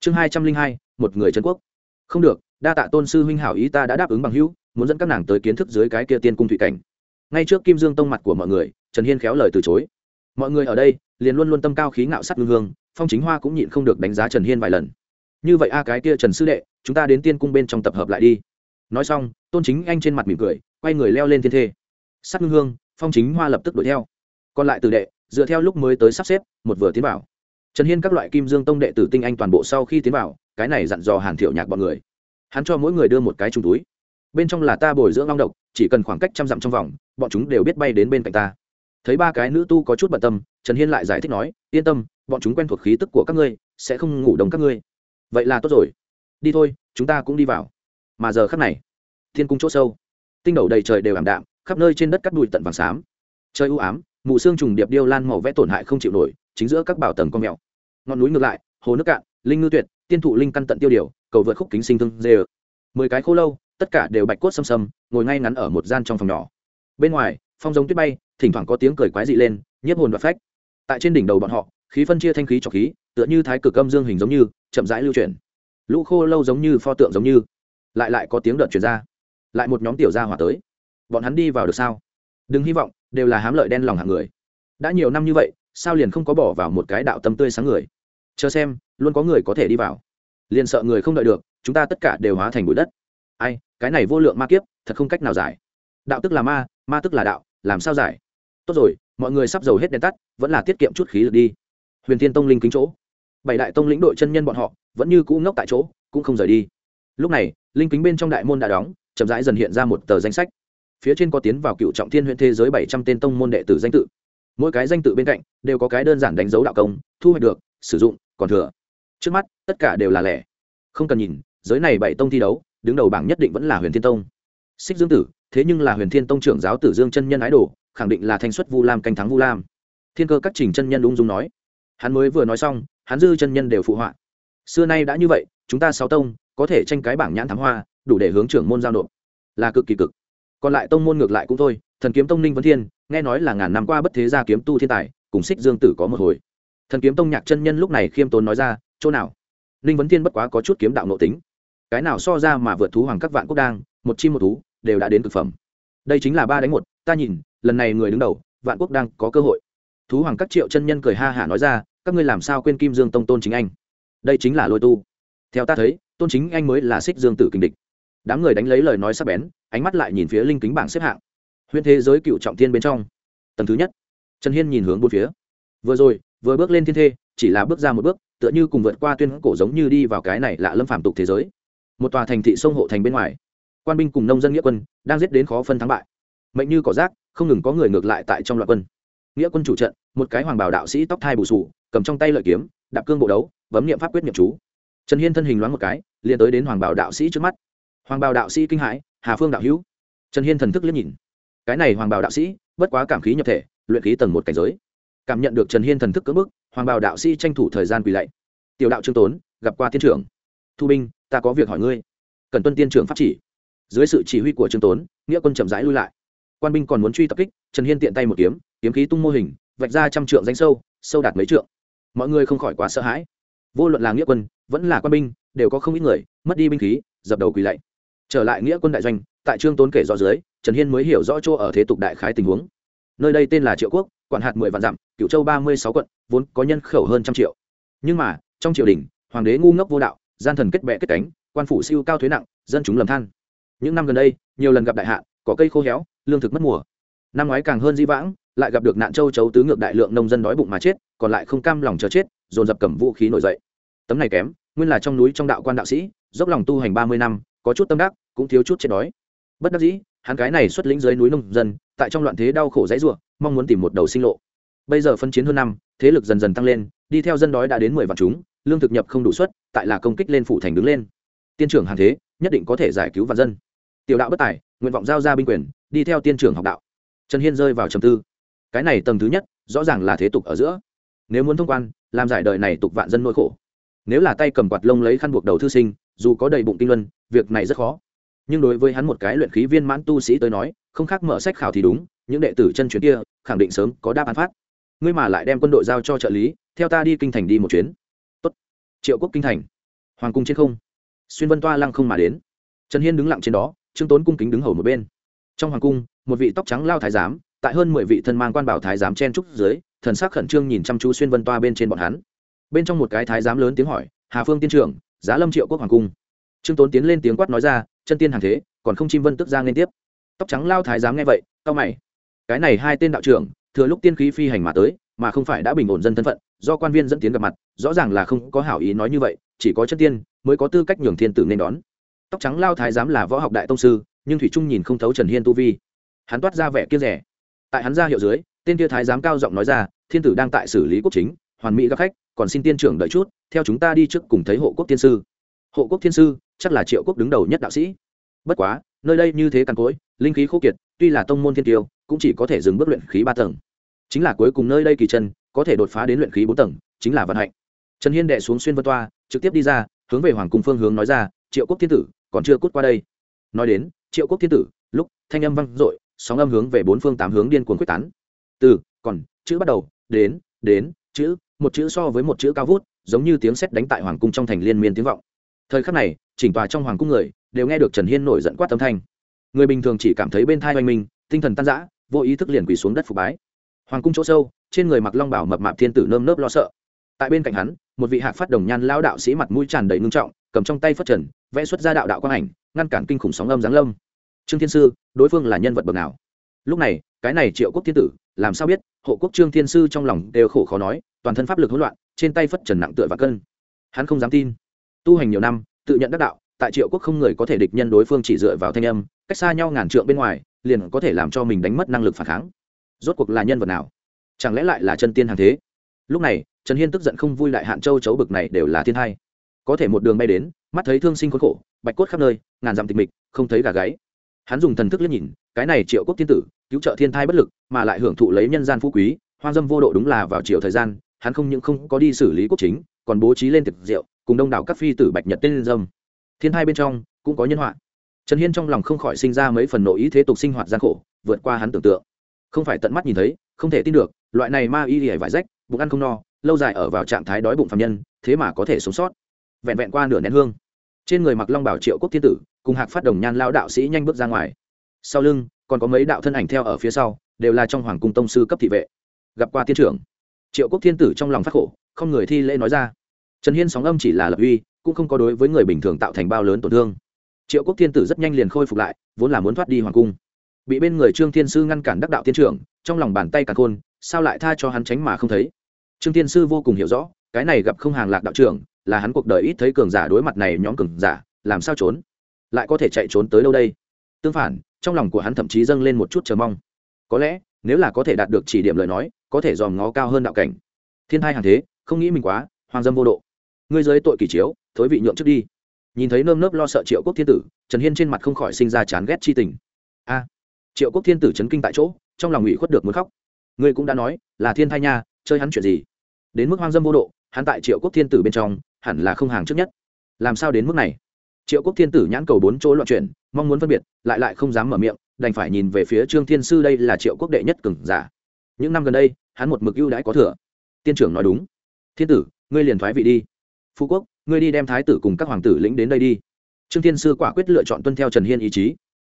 chương hai trăm linh hai, một người trần quốc. Không được, đa tạ tôn sư huynh hảo ý ta đã đáp ứng bằng hữu, muốn dẫn các nàng tới kiến thức dưới cái kia tiên cung thủy cảnh. Ngay trước kim dương tông mặt của mọi người, trần hiên khéo lời từ chối. Mọi người ở đây, liền luôn luôn tâm cao khí ngạo sắt ngưng hương, phong chính hoa cũng nhịn không được đánh giá trần hiên vài lần. Như vậy a, cái kia trần sư đệ, chúng ta đến tiên cung bên trong tập hợp lại đi. Nói xong, tôn chính anh trên mặt mỉm cười, quay người leo lên thiên thê. Sắt ngưng hương, phong chính hoa lập tức đuổi theo. Còn lại từ đệ, dựa theo lúc mới tới sắp xếp, một vừa tiến vào trần hiên các loại kim dương tông đệ tử tinh anh toàn bộ sau khi tiến vào, cái này dặn dò hàn thiệu nhạc bọn người. Hắn cho mỗi người đưa một cái trùng túi. Bên trong là ta bồi dưỡng long độc, chỉ cần khoảng cách trăm dặm trong vòng, bọn chúng đều biết bay đến bên cạnh ta. Thấy ba cái nữ tu có chút bận tâm, trần hiên lại giải thích nói, yên tâm, bọn chúng quen thuộc khí tức của các ngươi, sẽ không ngủ đồng các ngươi. Vậy là tốt rồi. Đi thôi, chúng ta cũng đi vào. Mà giờ khắc này, thiên cung chỗ sâu, tinh đầu đầy trời đều ảm đạm, khắp nơi trên đất cắt đùi tận vàng xám. Trời u ám, mù xương trùng điệp điêu lan màu vẽ tổn hại không chịu nổi, chính giữa các bảo tầng con mèo ngọn núi ngược lại, hồ nước cạn, linh ngư tuyệt, tiên thụ linh căn tận tiêu điều, cầu vượt khúc kính sinh thương dê mười cái khô lâu, tất cả đều bạch cốt xâm xâm, ngồi ngay ngắn ở một gian trong phòng nhỏ. Bên ngoài, phong giống tuyết bay, thỉnh thoảng có tiếng cười quái dị lên, nhiếp hồn và phách. Tại trên đỉnh đầu bọn họ, khí phân chia thanh khí cho khí, tựa như thái cực âm dương hình giống như, chậm rãi lưu chuyển. Lũ khô lâu giống như pho tượng giống như. Lại lại có tiếng đợt chuyển ra. Lại một nhóm tiểu gia hỏa tới. Bọn hắn đi vào được sao? Đừng hy vọng, đều là hám lợi đen lòng hạng người. Đã nhiều năm như vậy, sao liền không có bỏ vào một cái đạo tâm tươi sáng người? Chờ xem, luôn có người có thể đi vào. Liền sợ người không đợi được, chúng ta tất cả đều hóa thành bụi đất. Ai, cái này vô lượng ma kiếp, thật không cách nào giải. Đạo tức là ma ma tức là đạo, làm sao giải? Tốt rồi, mọi người sắp dầu hết đèn tắt, vẫn là tiết kiệm chút khí lực đi. Huyền thiên tông linh kính chỗ. Bảy đại tông lĩnh đội chân nhân bọn họ, vẫn như cũ ngốc tại chỗ, cũng không rời đi. Lúc này, linh kính bên trong đại môn đã đóng, chậm rãi dần hiện ra một tờ danh sách. Phía trên có tiến vào cựu trọng thiên huyện thế giới bảy trăm tên tông môn đệ tử danh tự. Mỗi cái danh tự bên cạnh, đều có cái đơn giản đánh dấu đạo công, thu hoạch được sử dụng, còn thừa. Trước mắt, tất cả đều là lẻ. Không cần nhìn, giới này bảy tông thi đấu, đứng đầu bảng nhất định vẫn là huyền thiên tông. Xích dương tử, thế nhưng là huyền thiên tông trưởng giáo tử dương chân nhân ái đồ, khẳng định là thanh xuất vu lam canh thắng vu lam. Thiên cơ các trình chân nhân ung dung nói. Hắn mới vừa nói xong, hắn dư chân nhân đều phụ họa. Xưa nay đã như vậy, chúng ta sáu tông, có thể tranh cái bảng nhãn thắng hoa, đủ để hướng trưởng môn giao nộp. Là cực kỳ cực. Còn lại tông môn ngược lại cũng thôi, thần kiếm tông ninh vân thiên, nghe nói là ngàn năm qua bất thế gia kiếm tu thiên tài, cùng xích dương tử có một hồi thần kiếm tông nhạc chân nhân lúc này khiêm tốn nói ra, chỗ nào? Ninh vấn thiên bất quá có chút kiếm đạo nội tính. Cái nào so ra mà vượt thú hoàng các vạn quốc đang, một chim một thú, đều đã đến thực phẩm. Đây chính là ba đánh một, ta nhìn, lần này người đứng đầu, vạn quốc đang có cơ hội. Thú hoàng các triệu chân nhân cười ha hả nói ra, các ngươi làm sao quên kim dương tông tôn chính anh? Đây chính là lôi tu. Theo ta thấy, tôn chính anh mới là xích dương tử kinh địch. Đám người đánh lấy lời nói sắc bén, ánh mắt lại nhìn phía linh kính bảng xếp hạng. Huyện thế giới cựu trọng thiên bên trong. Tầng thứ nhất. Trần hiên nhìn hướng bốn phía. Vừa rồi vừa bước lên thiên thê, chỉ là bước ra một bước, tựa như cùng vượt qua tuyên cổ giống như đi vào cái này lạ lâm phạm tục thế giới. Một tòa thành thị sông hộ thành bên ngoài, quan binh cùng nông dân nghĩa quân đang giết đến khó phân thắng bại. Mệnh như cỏ rác, không ngừng có người ngược lại tại trong loạt quân. Nghĩa quân chủ trận, một cái hoàng bảo đạo sĩ tóc thai bù sù, cầm trong tay lợi kiếm, đạp cương bộ đấu, bấm niệm pháp quyết nghiệm chú. Trần hiên thân hình loáng một cái, liền tới đến hoàng bảo đạo sĩ trước mắt. Hoàng bảo đạo sĩ kinh hãi, hà phương đạo hữu. Trần hiên thần thức liếc nhìn. Cái này hoàng bảo đạo sĩ, bất quá cảm khí nhập thể, luyện khí tầng một cảnh giới cảm nhận được trần hiên thần thức cưỡng bức, hoàng bảo đạo sĩ tranh thủ thời gian quỳ lạy. Tiểu đạo trương tốn, gặp qua tiên trưởng. Thu binh, ta có việc hỏi ngươi. Cần tuân tiên trưởng pháp chỉ. Dưới sự chỉ huy của trương tốn, nghĩa quân chậm rãi lui lại. Quan binh còn muốn truy tập kích, trần hiên tiện tay một kiếm kiếm khí tung mô hình, vạch ra trăm trượng danh sâu sâu đạt mấy trượng. Mọi người không khỏi quá sợ hãi. Vô luận là nghĩa quân, vẫn là quan binh, đều có không ít người, mất đi binh khí, dập đầu quỳ lạy. Trở lại nghĩa quân đại doanh, tại trương tốn kể rõ dưới, trần hiên mới hiểu rõ chỗ ở thế tục đại khái tình huống. Nơi đây tên là triệu quốc quản hạt mười vạn dặm cựu châu ba mươi sáu quận, vốn có nhân khẩu hơn trăm triệu. Nhưng mà, trong triều đình, hoàng đế ngu ngốc vô đạo, gian thần kết bệ kết cánh, quan phủ siêu cao thuế nặng, dân chúng lầm than. Những năm gần đây, nhiều lần gặp đại hạn, có cây khô héo, lương thực mất mùa. Năm ngoái càng hơn di vãng, lại gặp được nạn châu chấu tứ ngược đại lượng nông dân đói bụng mà chết, còn lại không cam lòng chờ chết, dồn dập cầm vũ khí nổi dậy. Tấm này kém, nguyên là trong núi trong đạo quan đạo sĩ, dốc lòng tu hành ba mươi năm, có chút tâm đắc, cũng thiếu chút chết đói. Bất đắc dĩ, hắn cái này xuất lĩnh dưới núi nông dân, tại trong loạn thế đau khổ dãy ruộng mong muốn tìm một đầu sinh lộ. Bây giờ phân chiến hơn năm, thế lực dần dần tăng lên, đi theo dân đói đã đến mười vạn chúng, lương thực nhập không đủ suất, tại là công kích lên phủ thành đứng lên. Tiên trưởng hàng thế, nhất định có thể giải cứu vạn dân. Tiểu đạo bất tài, nguyện vọng giao ra binh quyền, đi theo tiên trưởng học đạo. Trần hiên rơi vào trầm tư. Cái này tầng thứ nhất, rõ ràng là thế tục ở giữa. Nếu muốn thông quan, làm giải đời này tục vạn dân nỗi khổ. Nếu là tay cầm quạt lông lấy khăn buộc đầu thư sinh, dù có đầy bụng tinh luân, việc này rất khó nhưng đối với hắn một cái luyện khí viên mãn tu sĩ tới nói, không khác mở sách khảo thì đúng, những đệ tử chân chuyến kia, khẳng định sớm có đáp án phát. Ngươi mà lại đem quân đội giao cho trợ lý, theo ta đi kinh thành đi một chuyến. Tốt. Triệu quốc kinh thành. Hoàng cung trên không. Xuyên vân toa lăng không mà đến. Trần hiên đứng lặng trên đó, trương tốn cung kính đứng hầu một bên. Trong hoàng cung, một vị tóc trắng lao thái giám, tại hơn mười vị thân mang quan bảo thái giám chen trúc dưới, thần sắc khẩn trương nhìn chăm chú xuyên vân toa bên trên bọn hắn. Bên trong một cái thái giám lớn tiếng hỏi, hà phương tiên trưởng, giá lâm triệu quốc hoàng cung? Trương tốn tiến lên tiếng quát nói ra, chân tiên hàng thế, còn không chim vân tức ra liên tiếp. Tóc trắng lao thái giám nghe vậy cao mày. Cái này hai tên đạo trưởng, thừa lúc tiên khí phi hành mà tới, mà không phải đã bình ổn dân thân phận, do quan viên dẫn tiến gặp mặt, rõ ràng là không có hảo ý nói như vậy, chỉ có chân tiên mới có tư cách nhường thiên tử nên đón. Tóc trắng lao thái giám là võ học đại tông sư, nhưng thủy trung nhìn không thấu trần hiên tu vi. Hắn toát ra vẻ kiên rẻ. Tại hắn ra hiệu dưới, tên kia thái giám cao giọng nói ra, thiên tử đang tại xử lý quốc chính, hoàn mỹ các khách, còn xin tiên trưởng đợi chút, theo chúng ta đi trước cùng thấy hộ quốc tiên sư. Hộ quốc thiên sư chắc là triệu quốc đứng đầu nhất đạo sĩ. Bất quá, nơi đây như thế càn cối linh khí khô kiệt, tuy là tông môn thiên tiêu, cũng chỉ có thể dừng bước luyện khí ba tầng. Chính là cuối cùng nơi đây kỳ chân, có thể đột phá đến luyện khí bốn tầng, chính là vận hạnh. Trần hiên đệ xuống xuyên vân toa, trực tiếp đi ra, hướng về hoàng cung phương hướng nói ra, triệu quốc thiên tử, còn chưa cút qua đây. Nói đến, triệu quốc thiên tử, lúc, thanh âm vang dội, sóng âm hướng về bốn phương tám hướng điên cuồng quyết tán. Từ, còn, chữ bắt đầu, đến đến, chữ, một chữ so với một chữ cao vút, giống như tiếng sét đánh tại hoàng cung trong thành liên miên tiếng vọng thời khắc này, chỉnh tòa trong hoàng cung người đều nghe được trần hiên nổi giận quát âm thanh. Người bình thường chỉ cảm thấy bên thai oanh minh, tinh thần tan rã, vô ý thức liền quỳ xuống đất phục bái. Hoàng cung chỗ sâu, trên người mặc long bảo mập mạp thiên tử nơm nớp lo sợ. Tại bên cạnh hắn, một vị hạc phát đồng nhan lao đạo sĩ mặt mũi tràn đầy ngưng trọng, cầm trong tay phất trần, vẽ xuất ra đạo đạo quang ảnh, ngăn cản kinh khủng sóng âm giáng lâm. Trương thiên sư, đối phương là nhân vật bậc nào? Lúc này, cái này triệu quốc thiên tử, làm sao biết, hộ quốc trương thiên sư trong lòng đều khổ khó nói, toàn thân pháp lực hỗn loạn, trên tay phất trần nặng tựa và cân. Hắn không dám tin tu hành nhiều năm, tự nhận đắc đạo, tại triệu quốc không người có thể địch nhân đối phương chỉ dựa vào thanh âm, cách xa nhau ngàn trượng bên ngoài, liền có thể làm cho mình đánh mất năng lực phản kháng. Rốt cuộc là nhân vật nào? Chẳng lẽ lại là chân tiên hàng thế? Lúc này, trần hiên tức giận không vui lại hạn châu chấu bực này đều là thiên hai. Có thể một đường bay đến, mắt thấy thương sinh khốn khổ, bạch cốt khắp nơi, ngàn dặm tịch mịch, không thấy gà gáy. Hắn dùng thần thức liếc nhìn, cái này triệu quốc thiên tử, cứu trợ thiên thai bất lực, mà lại hưởng thụ lấy nhân gian phú quý, hoang dâm vô độ đúng là vào chiều thời gian, hắn không những không có đi xử lý quốc chính, còn bố trí lên tiệc rượu cùng đông đảo các phi tử bạch nhật tên dâm. Thiên hai bên trong cũng có nhân họa. Trần hiên trong lòng không khỏi sinh ra mấy phần nội ý thế tục sinh hoạt gian khổ, vượt qua hắn tưởng tượng. Không phải tận mắt nhìn thấy, không thể tin được, loại này ma y hỉa vải rách, bụng ăn không no, lâu dài ở vào trạng thái đói bụng phạm nhân, thế mà có thể sống sót. Vẹn vẹn qua nửa nén hương, trên người mặc long bảo triệu quốc thiên tử cùng hạc phát đồng nhan lao đạo sĩ nhanh bước ra ngoài. Sau lưng, còn có mấy đạo thân ảnh theo ở phía sau, đều là trong hoàng cung tông sư cấp thị vệ. Gặp qua tiên trưởng, triệu quốc thiên tử trong lòng phát khổ, không người thi lễ nói ra trần hiên sóng âm chỉ là lập uy, cũng không có đối với người bình thường tạo thành bao lớn tổn thương. Triệu quốc thiên tử rất nhanh liền khôi phục lại, vốn là muốn thoát đi hoàng cung. Bị bên người trương thiên sư ngăn cản đắc đạo tiên trưởng, trong lòng bàn tay cả khôn, sao lại tha cho hắn tránh mà không thấy? Trương thiên sư vô cùng hiểu rõ, cái này gặp không hàng lạc đạo trưởng, là hắn cuộc đời ít thấy cường giả đối mặt này nhóm cường giả, làm sao trốn? Lại có thể chạy trốn tới đâu đây? Tương phản, trong lòng của hắn thậm chí dâng lên một chút chờ mong. Có lẽ, nếu là có thể đạt được chỉ điểm lời nói, có thể dòm ngó cao hơn đạo cảnh. Thiên thai hàng thế, không nghĩ mình quá hoàng dâm vô độ ngươi giới tội kỳ chiếu, thối vị nhượng trước đi. Nhìn thấy nơm nớp lo sợ triệu quốc thiên tử, trần hiên trên mặt không khỏi sinh ra chán ghét chi tình. A, triệu quốc thiên tử chấn kinh tại chỗ, trong lòng ủy khuất được muốn khóc. Ngươi cũng đã nói, là thiên thai nha, chơi hắn chuyện gì? Đến mức hoang dâm vô độ, hắn tại triệu quốc thiên tử bên trong, hẳn là không hàng trước nhất. Làm sao đến mức này? Triệu quốc thiên tử nhãn cầu bốn chỗ loạn chuyển, mong muốn phân biệt, lại lại không dám mở miệng, đành phải nhìn về phía trương thiên sư đây là triệu quốc đệ nhất cừng giả. Những năm gần đây, hắn một mực ưu đãi có thừa. Tiên trưởng nói đúng. Thiên tử, ngươi liền thoái vị đi phú quốc, ngươi đi đem thái tử cùng các hoàng tử lĩnh đến đây đi. Trương thiên sư quả quyết lựa chọn tuân theo trần hiên ý chí.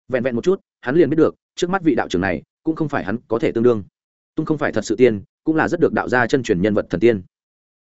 Vẹn vẹn một chút, hắn liền biết được, trước mắt vị đạo trưởng này, cũng không phải hắn có thể tương đương. Tung không phải thật sự tiên, cũng là rất được đạo gia chân truyền nhân vật thần tiên.